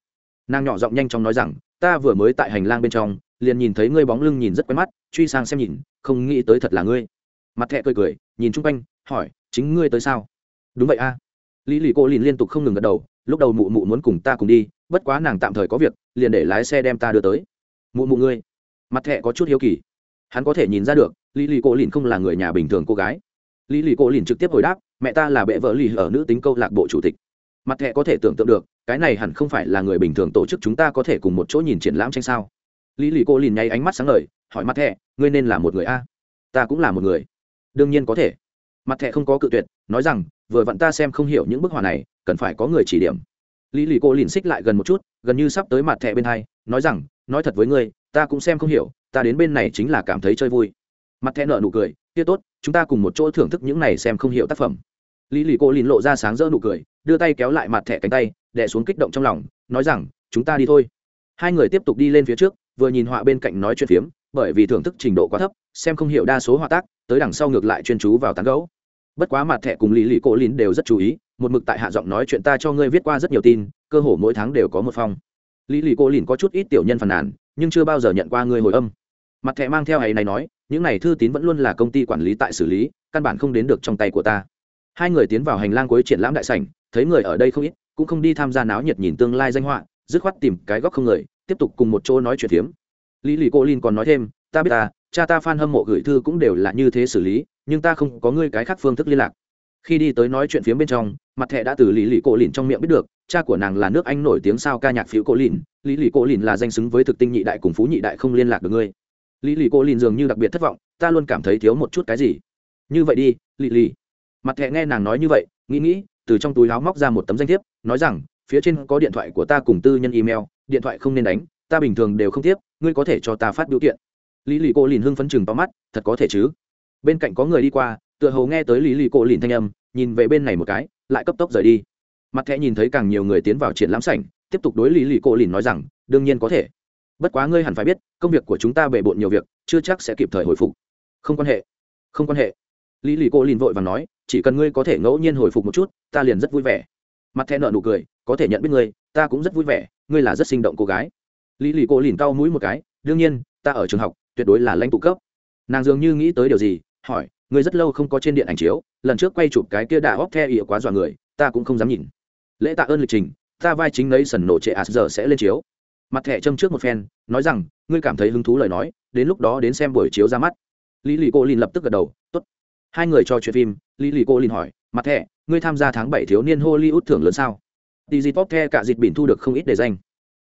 Speaker 1: nàng nhỏ giọng nhanh chóng nói rằng, ta vừa mới tại hành lang bên trong, liền nhìn thấy ngươi bóng lưng nhìn rất quen mắt, truy sang xem nhìn, không nghĩ tới thật là ngươi. Mặt thẹ cười cười, nhìn chung quanh, hỏi, chính ngươi tới sao? Đúng vậy a. Lý lì cô liền liên tục không ngừng gật đầu, lúc đầu mụ mụ muốn cùng ta cùng đi, bất quá nàng tạm thời có việc, liền để lái xe đem ta đưa tới. Mụ mụ ngươi. Mặt thẹ có chút hiếu kỳ. Hắn có thể nhìn ra được, lý lì cô liền không là người nhà bình thường cô gái. Lý lì cô liền trực tiếp hồi đáp, mẹ ta là bệ vợ lì ở nữ tính câu lạc bộ chủ tịch. Mặt thẹ có thể tưởng tượng được cái này hẳn không phải là người bình thường tổ chức chúng ta có thể cùng một chỗ nhìn triển lãm tranh sao? Lý lì cô liền nháy ánh mắt sáng lời, hỏi mặt thẹ ngươi nên là một người a? Ta cũng là một người. Đương nhiên có thể. Mặt thẹ không có cự tuyệt nói rằng vừa vặn ta xem không hiểu những bức họa này cần phải có người chỉ điểm. Lý lì cô liền xích lại gần một chút gần như sắp tới mặt thẹ bên hai nói rằng nói thật với ngươi ta cũng xem không hiểu ta đến bên này chính là cảm thấy chơi vui. Mặt thẹ nợ nụ cười kia tốt chúng ta cùng một chỗ thưởng thức những này xem không hiểu tác phẩm. Lý lì cô lìn lộ ra sáng rỡ nụ cười đưa tay kéo lại mặt thẻ cánh tay đè xuống kích động trong lòng, nói rằng, chúng ta đi thôi. Hai người tiếp tục đi lên phía trước, vừa nhìn họa bên cạnh nói chuyện phiếm, bởi vì thưởng thức trình độ quá thấp, xem không hiểu đa số họa tác, tới đằng sau ngược lại chuyên chú vào tán gấu bất quá mặt thẻ cùng lý lì Cố lìn đều rất chú ý, một mực tại hạ giọng nói chuyện ta cho ngươi viết qua rất nhiều tin, cơ hồ mỗi tháng đều có một phong. Lý lì Cố lìn có chút ít tiểu nhân phàn nàn, nhưng chưa bao giờ nhận qua ngươi hồi âm. Mặt thẻ mang theo ấy này nói, những này thư tín vẫn luôn là công ty quản lý tại xử lý, căn bản không đến được trong tay của ta. Hai người tiến vào hành lang cuối triển lãm đại sảnh, thấy người ở đây không ít cũng không đi tham gia náo nhiệt nhìn tương lai danh họa, dứt khoát tìm cái góc không người, tiếp tục cùng một chỗ nói chuyện phiếm. Lý lì cô lin còn nói thêm, ta biết ta, cha ta f hâm mộ gửi thư cũng đều là như thế xử lý, nhưng ta không có ngươi cái khác phương thức liên lạc. Khi đi tới nói chuyện phiếm bên trong, mặt thẹ đã từ lý lì cô lìn trong miệng biết được, cha của nàng là nước anh nổi tiếng sao ca nhạc phiếu cô lìn lý lì cô lìn là danh xứng với thực tinh nhị đại cùng phú nhị đại không liên lạc được ngươi. Lý lì cô lìn dường như đặc biệt thất vọng, ta luôn cảm thấy thiếu một chút cái gì. Như vậy đi, lì lì. Mặt thẹ nghe nàng nói như vậy, nghĩ nghĩ từ trong túi áo móc ra một tấm danh thiếp, nói rằng, phía trên có điện thoại của ta cùng tư nhân email, điện thoại không nên đánh, ta bình thường đều không tiếp, ngươi có thể cho ta phát biểu kiện. Lý lì cô lìn hưng phấn chừng to mắt, thật có thể chứ? Bên cạnh có người đi qua, tựa hồ nghe tới lý lì cô lìn thanh âm, nhìn về bên này một cái, lại cấp tốc rời đi. Mặt thẹ nhìn thấy càng nhiều người tiến vào triển lãm sảnh, tiếp tục đối lý lì cô lìn nói rằng, đương nhiên có thể. Bất quá ngươi hẳn phải biết, công việc của chúng ta bề bộn nhiều việc, chưa chắc sẽ kịp thời hồi phục. Không quan hệ. Không quan hệ lý lì cô lìn vội và nói, chỉ cần ngươi có thể ngẫu nhiên hồi phục một chút, ta liền rất vui vẻ. Mặt Thẹn nợ nụ cười, có thể nhận biết ngươi, ta cũng rất vui vẻ, ngươi là rất sinh động cô gái. Lý lì cô lìn cau mũi một cái, đương nhiên, ta ở trường học, tuyệt đối là lãnh tụ cấp. Nàng dường như nghĩ tới điều gì, hỏi, ngươi rất lâu không có trên điện ảnh chiếu, lần trước quay chụp cái kia đã óc the ỉa quá dọa người, ta cũng không dám nhìn. Lễ tạ ơn lịch trình, ta vai chính lấy sần nổ trệ ạt giờ sẽ lên chiếu. Mặt thẻ châm trước một phen, nói rằng, ngươi cảm thấy hứng thú lời nói, đến lúc đó đến xem buổi chiếu ra mắt. Lý lì cô lìn lập tức gật đầu hai người cho chuyện phim, lý lì cô lìn hỏi, mặt thẻ, ngươi tham gia tháng bảy thiếu niên hollywood thưởng lớn sao? Đi dịp pop the cả dịp bỉn thu được không ít đề danh.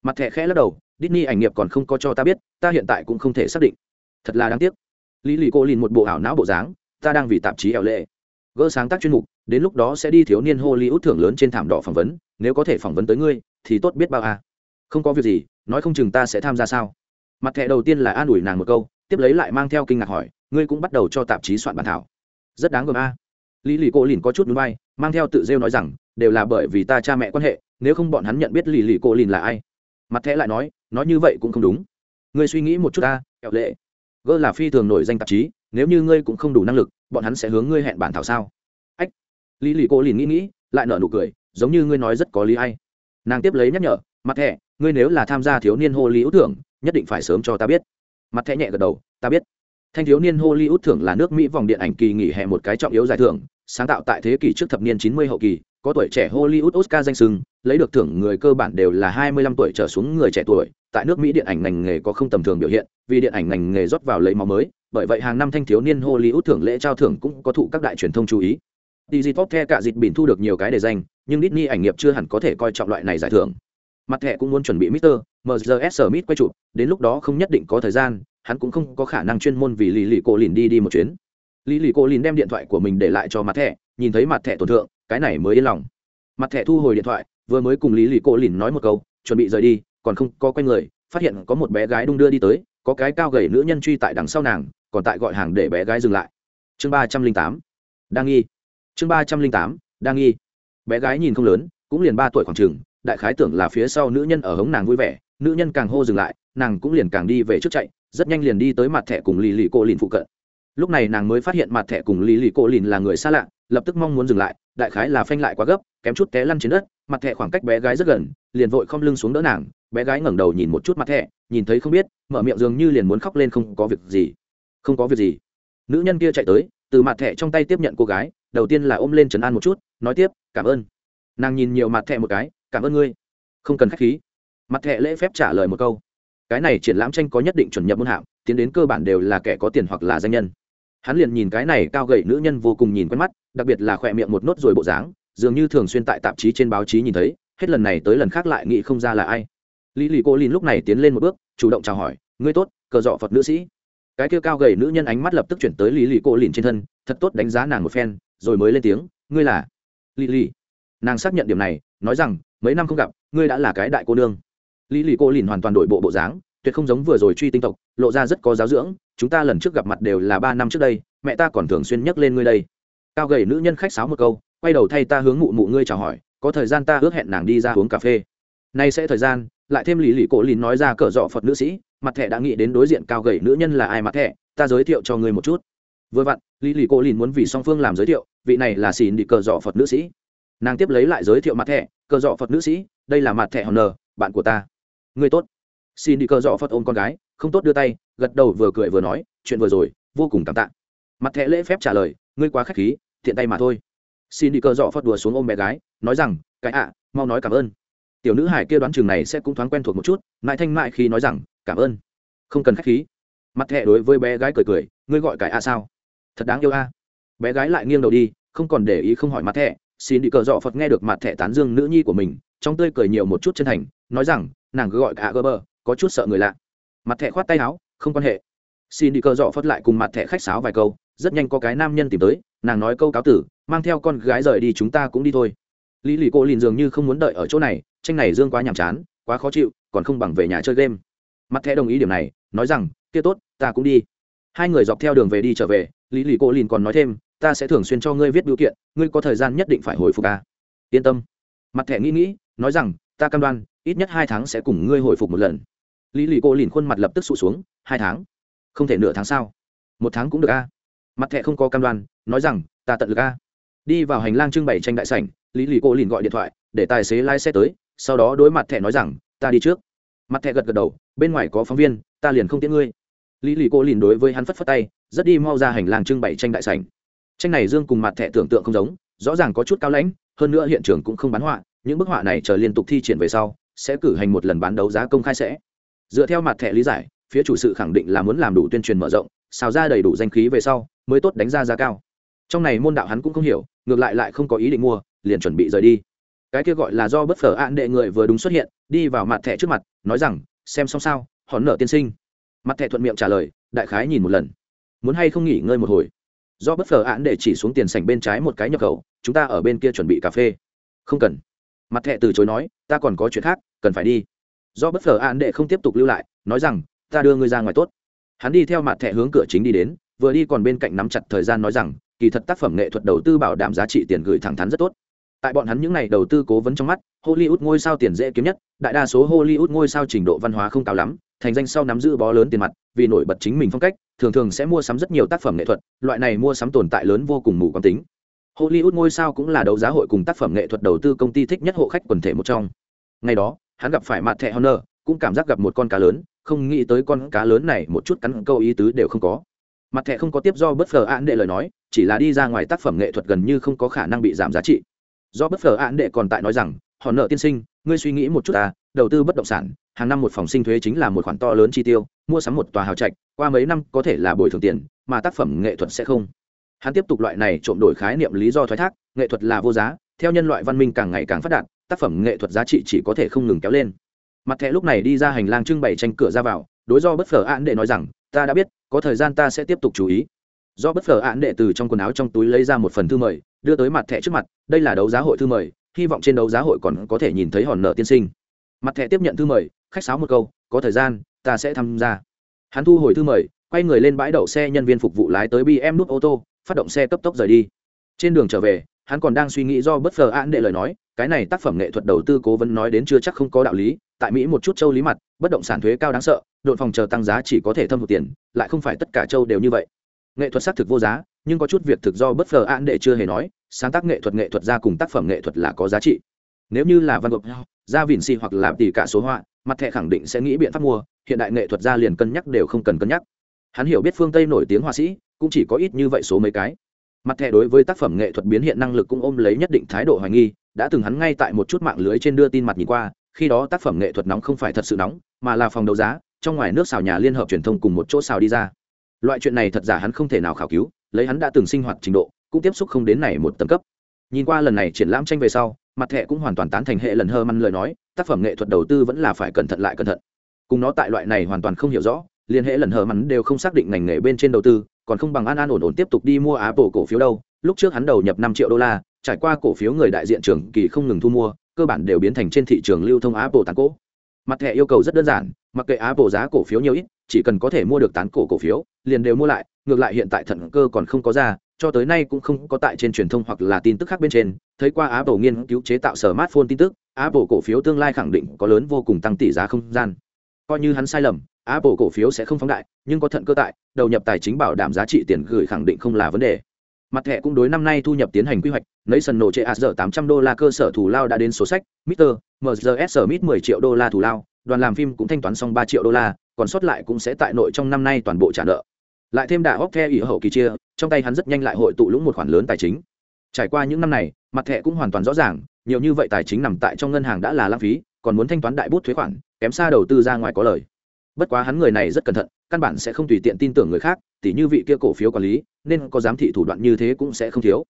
Speaker 1: Mặt thẻ khẽ lắc đầu, Disney ảnh nghiệp còn không có cho ta biết, ta hiện tại cũng không thể xác định. Thật là đáng tiếc. Lý lì cô lìn một bộ ảo não bộ dáng, ta đang vì tạp chí ẻo lệ. Gỡ sáng tác chuyên mục, đến lúc đó sẽ đi thiếu niên hollywood thưởng lớn trên thảm đỏ phỏng vấn, nếu có thể phỏng vấn tới ngươi, thì tốt biết bao à. không có việc gì, nói không chừng ta sẽ tham gia sao? Mặt thẻ đầu tiên là an ủi nàng một câu, tiếp lấy lại mang theo kinh ngạc hỏi, ngươi cũng bắt đầu cho tạp chí soạn bản thảo rất đáng gờm a. Lý lì cô lìn có chút núi bay mang theo tự rêu nói rằng, đều là bởi vì ta cha mẹ quan hệ, nếu không bọn hắn nhận biết lì lì cô lìn là ai? Mặt thẻ lại nói nói như vậy cũng không đúng. Ngươi suy nghĩ một chút ta, kẹo lệ. Gơ là phi thường nổi danh tạp chí, nếu như ngươi cũng không đủ năng lực, bọn hắn sẽ hướng ngươi hẹn bản thảo sao? Ách. Lý lì cô lìn nghĩ nghĩ, lại nở nụ cười, giống như ngươi nói rất có lý hay. Nàng tiếp lấy nhắc nhở, mặt thẻ, ngươi nếu là tham gia thiếu niên hô lý ưu tưởng nhất định phải sớm cho ta biết. Mặt thẻ nhẹ gật đầu, ta biết thanh thiếu niên hollywood thưởng là nước mỹ vòng điện ảnh kỳ nghỉ hè một cái trọng yếu giải thưởng sáng tạo tại thế kỷ trước thập niên 90 hậu kỳ có tuổi trẻ hollywood oscar danh sưng lấy được thưởng người cơ bản đều là 25 tuổi trở xuống người trẻ tuổi tại nước mỹ điện ảnh ngành nghề có không tầm thường biểu hiện vì điện ảnh ngành nghề rót vào lấy máu mới bởi vậy hàng năm thanh thiếu niên hollywood thưởng lễ trao thưởng cũng có thụ các đại truyền thông chú ý Digipop The cả dịch bỉn thu được nhiều cái đề danh, nhưng Disney ảnh nghiệp chưa hẳn có thể coi trọng loại này giải thưởng mặt thẻ cũng muốn chuẩn bị Mr. MGS Smith quay chụp, đến lúc đó không nhất định có thời gian, hắn cũng không có khả năng chuyên môn vì Lý lì Cô Lìn đi đi một chuyến. Lý lì Cô Lìn đem điện thoại của mình để lại cho mặt thẻ, nhìn thấy mặt thẻ tổn thượng, cái này mới yên lòng. Mặt thẻ thu hồi điện thoại, vừa mới cùng Lý lì Cô Lìn nói một câu, chuẩn bị rời đi, còn không có quen người, phát hiện có một bé gái đung đưa đi tới, có cái cao gầy nữ nhân truy tại đằng sau nàng, còn tại gọi hàng để bé gái dừng lại. Chương ba trăm linh tám, đang nghi. Chương ba trăm linh tám, đang nghi. Bé gái nhìn không lớn, cũng liền ba tuổi khoảng chừng, đại khái tưởng là phía sau nữ nhân ở hống nàng vui vẻ nữ nhân càng hô dừng lại nàng cũng liền càng đi về trước chạy rất nhanh liền đi tới mặt thẻ cùng lì lì cô lìn phụ cận. Lúc này nàng mới phát hiện mặt thẻ cùng lì lì cô lìn là người xa lạ, lập tức mong muốn dừng lại, đại khái là phanh lại quá gấp, kém chút té lăn trên đất, mặt thẻ khoảng cách bé gái rất gần, liền vội không lưng xuống đỡ nàng, bé gái ngẩng đầu nhìn một chút mặt thẻ, nhìn thấy không biết, mở miệng dường như liền muốn khóc lên không có việc gì. Không có việc gì. Nữ nhân kia chạy tới, từ mặt thẻ trong tay tiếp nhận cô gái, đầu tiên là ôm lên trấn an một chút, nói tiếp, cảm ơn. Nàng nhìn nhiều mặt thẻ một cái, cảm ơn ngươi. Không cần k h á c h khí. Mặt thẻ lễ phép trả lời một câu cái này triển lãm tranh có nhất định chuẩn nhập môn hạng, tiến đến cơ bản đều là kẻ có tiền hoặc là danh nhân. Hắn liền nhìn cái này cao gậy nữ nhân vô cùng nhìn quen mắt, đặc biệt là khỏe miệng một nốt rồi bộ dáng, dường như thường xuyên tại tạp chí trên báo chí nhìn thấy, hết lần này tới lần khác lại nghĩ không ra là ai. Lý lì cô lìn lúc này tiến lên một bước, chủ động chào hỏi, ngươi tốt, cờ dọ phật nữ sĩ. Cái kia cao gầy nữ nhân ánh mắt lập tức chuyển tới lý lì cô lìn trên thân, thật tốt đánh giá nàng một phen, rồi mới lên tiếng, ngươi là? Lý lì nàng xác nhận điểm này, nói rằng, mấy năm không gặp, ngươi đã là cái đại cô nương lý lì cô lìn hoàn toàn đổi bộ bộ dáng, tuyệt không giống vừa rồi truy tinh tộc, lộ ra rất có giáo dưỡng, chúng ta lần trước gặp mặt đều là ba năm trước đây, mẹ ta còn thường xuyên nhắc lên ngươi đây. Cao gầy nữ nhân khách sáo một câu, quay đầu thay ta hướng mụ mụ ngươi chào hỏi, có thời gian ta ước hẹn nàng đi ra uống cà phê. Nay sẽ thời gian, lại thêm lì lì cổ lìn nói ra cờ dọ phật nữ sĩ, mặt thẻ đã nghĩ đến đối diện cao gầy nữ nhân là ai mặt thẻ, ta giới thiệu cho ngươi một chút. Vừa vặn lì lì cổ lìn muốn vì song phương làm giới thiệu, vị này là xỉn đi cờ dọ phật nữ sĩ. Nàng tiếp lấy lại giới thiệu mặt thẻ cờ dọ phật nữ sĩ, đây là mặt thẻ hòn nờ bạn của ta người tốt. Xin đi cờ dọ phật ôm con gái, không tốt đưa tay, gật đầu vừa cười vừa nói, chuyện vừa rồi, vô cùng cảm tạ. Mặt thẻ lễ phép trả lời, ngươi quá k h á c h khí thiện tay mà thôi. Xin đi cờ dọ phật đùa xuống ôm bé gái, nói rằng, cái ạ, mau nói cảm ơn. Tiểu nữ hải kia đoán chừng này sẽ cũng thoáng quen thuộc một chút, mãi thanh mại khi nói rằng, cảm ơn. Không cần k h á c h khí. Mặt thẻ đối với bé gái cười cười, ngươi gọi cái ạ sao? Thật đáng yêu a. Bé gái lại nghiêng đầu đi, không còn để ý không hỏi mặt thẻ. Xin đi cờ dọ phật nghe được mặt thẻ tán dương nữ nhi của mình, trong tươi cười nhiều một chút chân thành, nói rằng nàng cứ gọi cả gơ bơ có chút sợ người lạ. Mặt thẻ khoát tay áo, không quan hệ. Xin đi cờ dọ phất lại cùng mặt thẻ khách sáo vài câu, rất nhanh có cái nam nhân tìm tới, nàng nói câu cáo tử, mang theo con gái rời đi chúng ta cũng đi thôi. Lý lì cô lìn dường như không muốn đợi ở chỗ này, tranh này dương quá nhàm chán, quá khó chịu, còn không bằng về nhà chơi game. Mặt thẻ đồng ý điểm này, nói rằng, kia tốt, ta cũng đi. Hai người dọc theo đường về đi trở về, lý lì cô lìn còn nói thêm, ta sẽ thường xuyên cho ngươi viết biểu kiện, ngươi có thời gian nhất định phải hồi phục ta yên tâm. Mặt thẻ nghĩ nghĩ, nói rằng ta cam đoan, ít nhất hai tháng sẽ cùng ngươi hồi phục một lần. Lý lì cô lìn khuôn mặt lập tức sụt xuống, hai tháng? Không thể nửa tháng sao? Một tháng cũng được a. Mặt thẹ không có cam đoan, nói rằng, ta tận lực a. Đi vào hành lang trưng bày tranh đại sảnh, lý lì cô lìn gọi điện thoại, để tài xế lái xe tới, sau đó đối mặt thẹ nói rằng, ta đi trước. Mặt thẹ gật gật đầu, bên ngoài có phóng viên, ta liền không tiễn ngươi. Lý lì cô lìn đối với hắn phất phất tay, rất đi mau ra hành lang trưng bày tranh đại sảnh. Tranh này dương cùng mặt thẹ tưởng tượng không giống, rõ ràng có chút cao lãnh, hơn nữa hiện trường cũng không bán họa những bức họa này chờ liên tục thi triển về sau, sẽ cử hành một lần bán đấu giá công khai sẽ. Dựa theo mặt thẻ lý giải, phía chủ sự khẳng định là muốn làm đủ tuyên truyền mở rộng, xào ra đầy đủ danh khí về sau, mới tốt đánh ra giá cao. Trong này môn đạo hắn cũng không hiểu, ngược lại lại không có ý định mua, liền chuẩn bị rời đi. Cái kia gọi là do bất phở ạn đệ người vừa đúng xuất hiện, đi vào mặt thẻ trước mặt, nói rằng, xem xong sao hòn nợ tiên sinh. Mặt thẻ thuận miệng trả lời, đại khái nhìn một lần. Muốn hay không nghỉ ngơi một hồi? Do bất phở ạn đệ chỉ xuống tiền sảnh bên trái một cái nhập khẩu, chúng ta ở bên kia chuẩn bị cà phê. Không cần mặt thẻ từ chối nói, ta còn có chuyện khác, cần phải đi. Do bất phở an đệ không tiếp tục lưu lại, nói rằng, ta đưa ngươi ra ngoài tốt. Hắn đi theo mặt thẻ hướng cửa chính đi đến, vừa đi còn bên cạnh nắm chặt thời gian nói rằng, kỳ thật tác phẩm nghệ thuật đầu tư bảo đảm giá trị tiền gửi thẳng thắn rất tốt. Tại bọn hắn những ngày đầu tư cố vấn trong mắt, hollywood ngôi sao tiền dễ kiếm nhất, đại đa số hollywood ngôi sao trình độ văn hóa không cao lắm, thành danh sau nắm giữ bó lớn tiền mặt, vì nổi bật chính mình phong cách, thường thường sẽ mua sắm rất nhiều tác phẩm nghệ thuật, loại này mua sắm tồn tại lớn vô cùng mù quán tính hollywood ngôi sao cũng là đấu giá hội cùng tác phẩm nghệ thuật đầu tư công ty thích nhất hộ khách quần thể một trong. Ngày đó, hắn gặp phải mặt thẻ honor cũng cảm giác gặp một con cá lớn, không nghĩ tới con cá lớn này một chút cắn câu ý tứ đều không có. Mặt thẻ không có tiếp do bất phờ án đệ lời nói, chỉ là đi ra ngoài tác phẩm nghệ thuật gần như không có khả năng bị giảm giá trị. Do bất phờ án đệ còn tại nói rằng, họ nợ tiên sinh, ngươi suy nghĩ một chút à đầu tư bất động sản, hàng năm một phòng sinh thuế chính là một khoản to lớn chi tiêu, mua sắm một tòa hào trạch, qua mấy năm có thể là bồi thường tiền, mà tác phẩm nghệ thuật sẽ không hắn tiếp tục loại này trộm đổi khái niệm lý do thoái thác, nghệ thuật là vô giá, theo nhân loại văn minh càng ngày càng phát đạt, tác phẩm nghệ thuật giá trị chỉ có thể không ngừng kéo lên. Mặt thẻ lúc này đi ra hành lang trưng bày tranh cửa ra vào, đối do bất phở án đệ nói rằng, ta đã biết, có thời gian ta sẽ tiếp tục chú ý. Do bất phở án đệ từ trong quần áo trong túi lấy ra một phần thư mời, đưa tới mặt thẻ trước mặt, đây là đấu giá hội thư mời, hy vọng trên đấu giá hội còn có thể nhìn thấy hòn nợ tiên sinh. Mặt thẻ tiếp nhận thư mời, khách sáo một câu, có thời gian, ta sẽ tham gia. Hắn thu hồi thư mời, quay người lên bãi đậu xe nhân viên phục vụ lái tới bm nút ô tô phát động xe cấp tốc rời đi. Trên đường trở về, hắn còn đang suy nghĩ do bất phờ an đệ lời nói, cái này tác phẩm nghệ thuật đầu tư cố vấn nói đến chưa chắc không có đạo lý, tại mỹ một chút châu lý mặt, bất động sản thuế cao đáng sợ, đội phòng chờ tăng giá chỉ có thể thâm hụt tiền, lại không phải tất cả châu đều như vậy. Nghệ thuật xác thực vô giá, nhưng có chút việc thực do bất phờ an đệ chưa hề nói, sáng tác nghệ thuật nghệ thuật ra cùng tác phẩm nghệ thuật là có giá trị. Nếu như là văn gộp ra vỉn xì hoặc là tỷ cả số họa, mặt thẻ khẳng định sẽ nghĩ biện pháp mua, hiện đại nghệ thuật ra liền cân nhắc đều không cần cân nhắc. Hắn hiểu biết phương tây nổi tiếng họa sĩ cũng chỉ có ít như vậy số mấy cái. Mặt thẻ đối với tác phẩm nghệ thuật biến hiện năng lực cũng ôm lấy nhất định thái độ hoài nghi, đã từng hắn ngay tại một chút mạng lưới trên đưa tin mặt nhìn qua, khi đó tác phẩm nghệ thuật nóng không phải thật sự nóng, mà là phòng đấu giá, trong ngoài nước xào nhà liên hợp truyền thông cùng một chỗ xào đi ra. Loại chuyện này thật giả hắn không thể nào khảo cứu, lấy hắn đã từng sinh hoạt trình độ, cũng tiếp xúc không đến này một tầng cấp. Nhìn qua lần này triển lãm tranh về sau, mặt thẻ cũng hoàn toàn tán thành hệ lần hơ măn lời nói, tác phẩm nghệ thuật đầu tư vẫn là phải cẩn thận lại cẩn thận. Cùng nó tại loại này hoàn toàn không hiểu rõ liên hệ lần hờ mắn đều không xác định ngành nghề bên trên đầu tư, còn không bằng an an ổn ổn tiếp tục đi mua apple cổ phiếu đâu. Lúc trước hắn đầu nhập năm triệu đô la, trải qua cổ phiếu người đại diện trường kỳ không ngừng thu mua, cơ bản đều biến thành trên thị trường lưu thông apple tán cổ. Mặt thẻ yêu cầu rất đơn giản, mặc kệ apple giá cổ phiếu nhiều ít, chỉ cần có thể mua được tán cổ cổ phiếu, liền đều mua lại, ngược lại hiện tại thận cơ còn không có ra, cho tới nay cũng không có tại trên truyền thông hoặc là tin tức khác bên trên, thấy qua apple nghiên cứu chế tạo smartphone tin tức, apple cổ phiếu tương lai khẳng định có lớn vô cùng tăng tỷ giá không gian. Coi như hắn sai lầm apple cổ phiếu sẽ không phóng đại, nhưng có thận cơ tại, đầu nhập tài chính bảo đảm giá trị tiền gửi khẳng định không là vấn đề. Mặt thẻ cũng đối năm nay thu nhập tiến hành quy hoạch, lấy sân nổ chệ asr tám trăm đô la cơ sở thủ lao đã đến số sách Mr. mrs smith mười triệu đô la thủ lao, đoàn làm phim cũng thanh toán xong 3 triệu đô la, còn sót lại cũng sẽ tại nội trong năm nay toàn bộ trả nợ. Lại thêm đà hốc theo ủy hậu kỳ chia, trong tay hắn rất nhanh lại hội tụ lũng một khoản lớn tài chính. Trải qua những năm này, mặt thẻ cũng hoàn toàn rõ ràng, nhiều như vậy tài chính nằm tại trong ngân hàng đã là lãng phí, còn muốn thanh toán đại bút thuế khoản, kém xa đầu tư ra ngoài có lời bất quá hắn người này rất cẩn thận, căn bản sẽ không tùy tiện tin tưởng người khác, tỉ như vị kia cổ phiếu quản lý, nên có giám thị thủ đoạn như thế cũng sẽ không thiếu.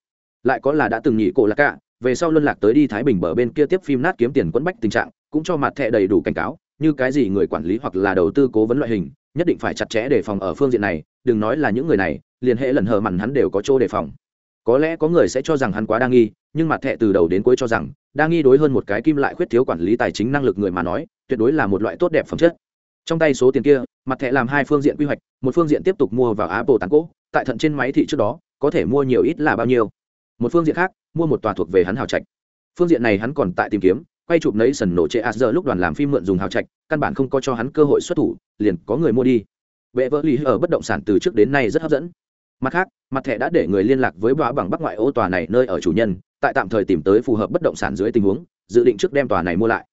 Speaker 1: Lại có là đã từng nghỉ cổ lạc cả, về sau luân lạc tới đi thái bình bờ bên kia tiếp phim nát kiếm tiền quẫn bách tình trạng, cũng cho mặt thẻ đầy đủ cảnh cáo, như cái gì người quản lý hoặc là đầu tư cố vấn loại hình, nhất định phải chặt chẽ đề phòng ở phương diện này, đừng nói là những người này, liền hệ lần hờ mặn hắn đều có chỗ đề phòng. Có lẽ có người sẽ cho rằng hắn quá đa nghi, nhưng mặt thẻ từ đầu đến cuối cho rằng, đa nghi đối hơn một cái kim lại khuyết thiếu quản lý tài chính năng lực người mà nói, tuyệt đối là một loại tốt đẹp phẩm chất trong tay số tiền kia, mặt thẻ làm hai phương diện quy hoạch, một phương diện tiếp tục mua vào apple tán cỗ tại thận trên máy thị trước đó, có thể mua nhiều ít là bao nhiêu. Một phương diện khác, mua một tòa thuộc về hắn hào trạch. Phương diện này hắn còn tại tìm kiếm, quay chụp nấy sần nổ chế a giờ lúc đoàn làm phim mượn dùng hào trạch, căn bản không có cho hắn cơ hội xuất thủ, liền có người mua đi. Vệ vỡ lý ở bất động sản từ trước đến nay rất hấp dẫn. Mặt khác, mặt thẻ đã để người liên lạc với bá bằng bắc ngoại ô tòa này nơi ở chủ nhân, tại tạm thời tìm tới phù hợp bất động sản dưới tình huống, dự định trước đem tòa này mua lại.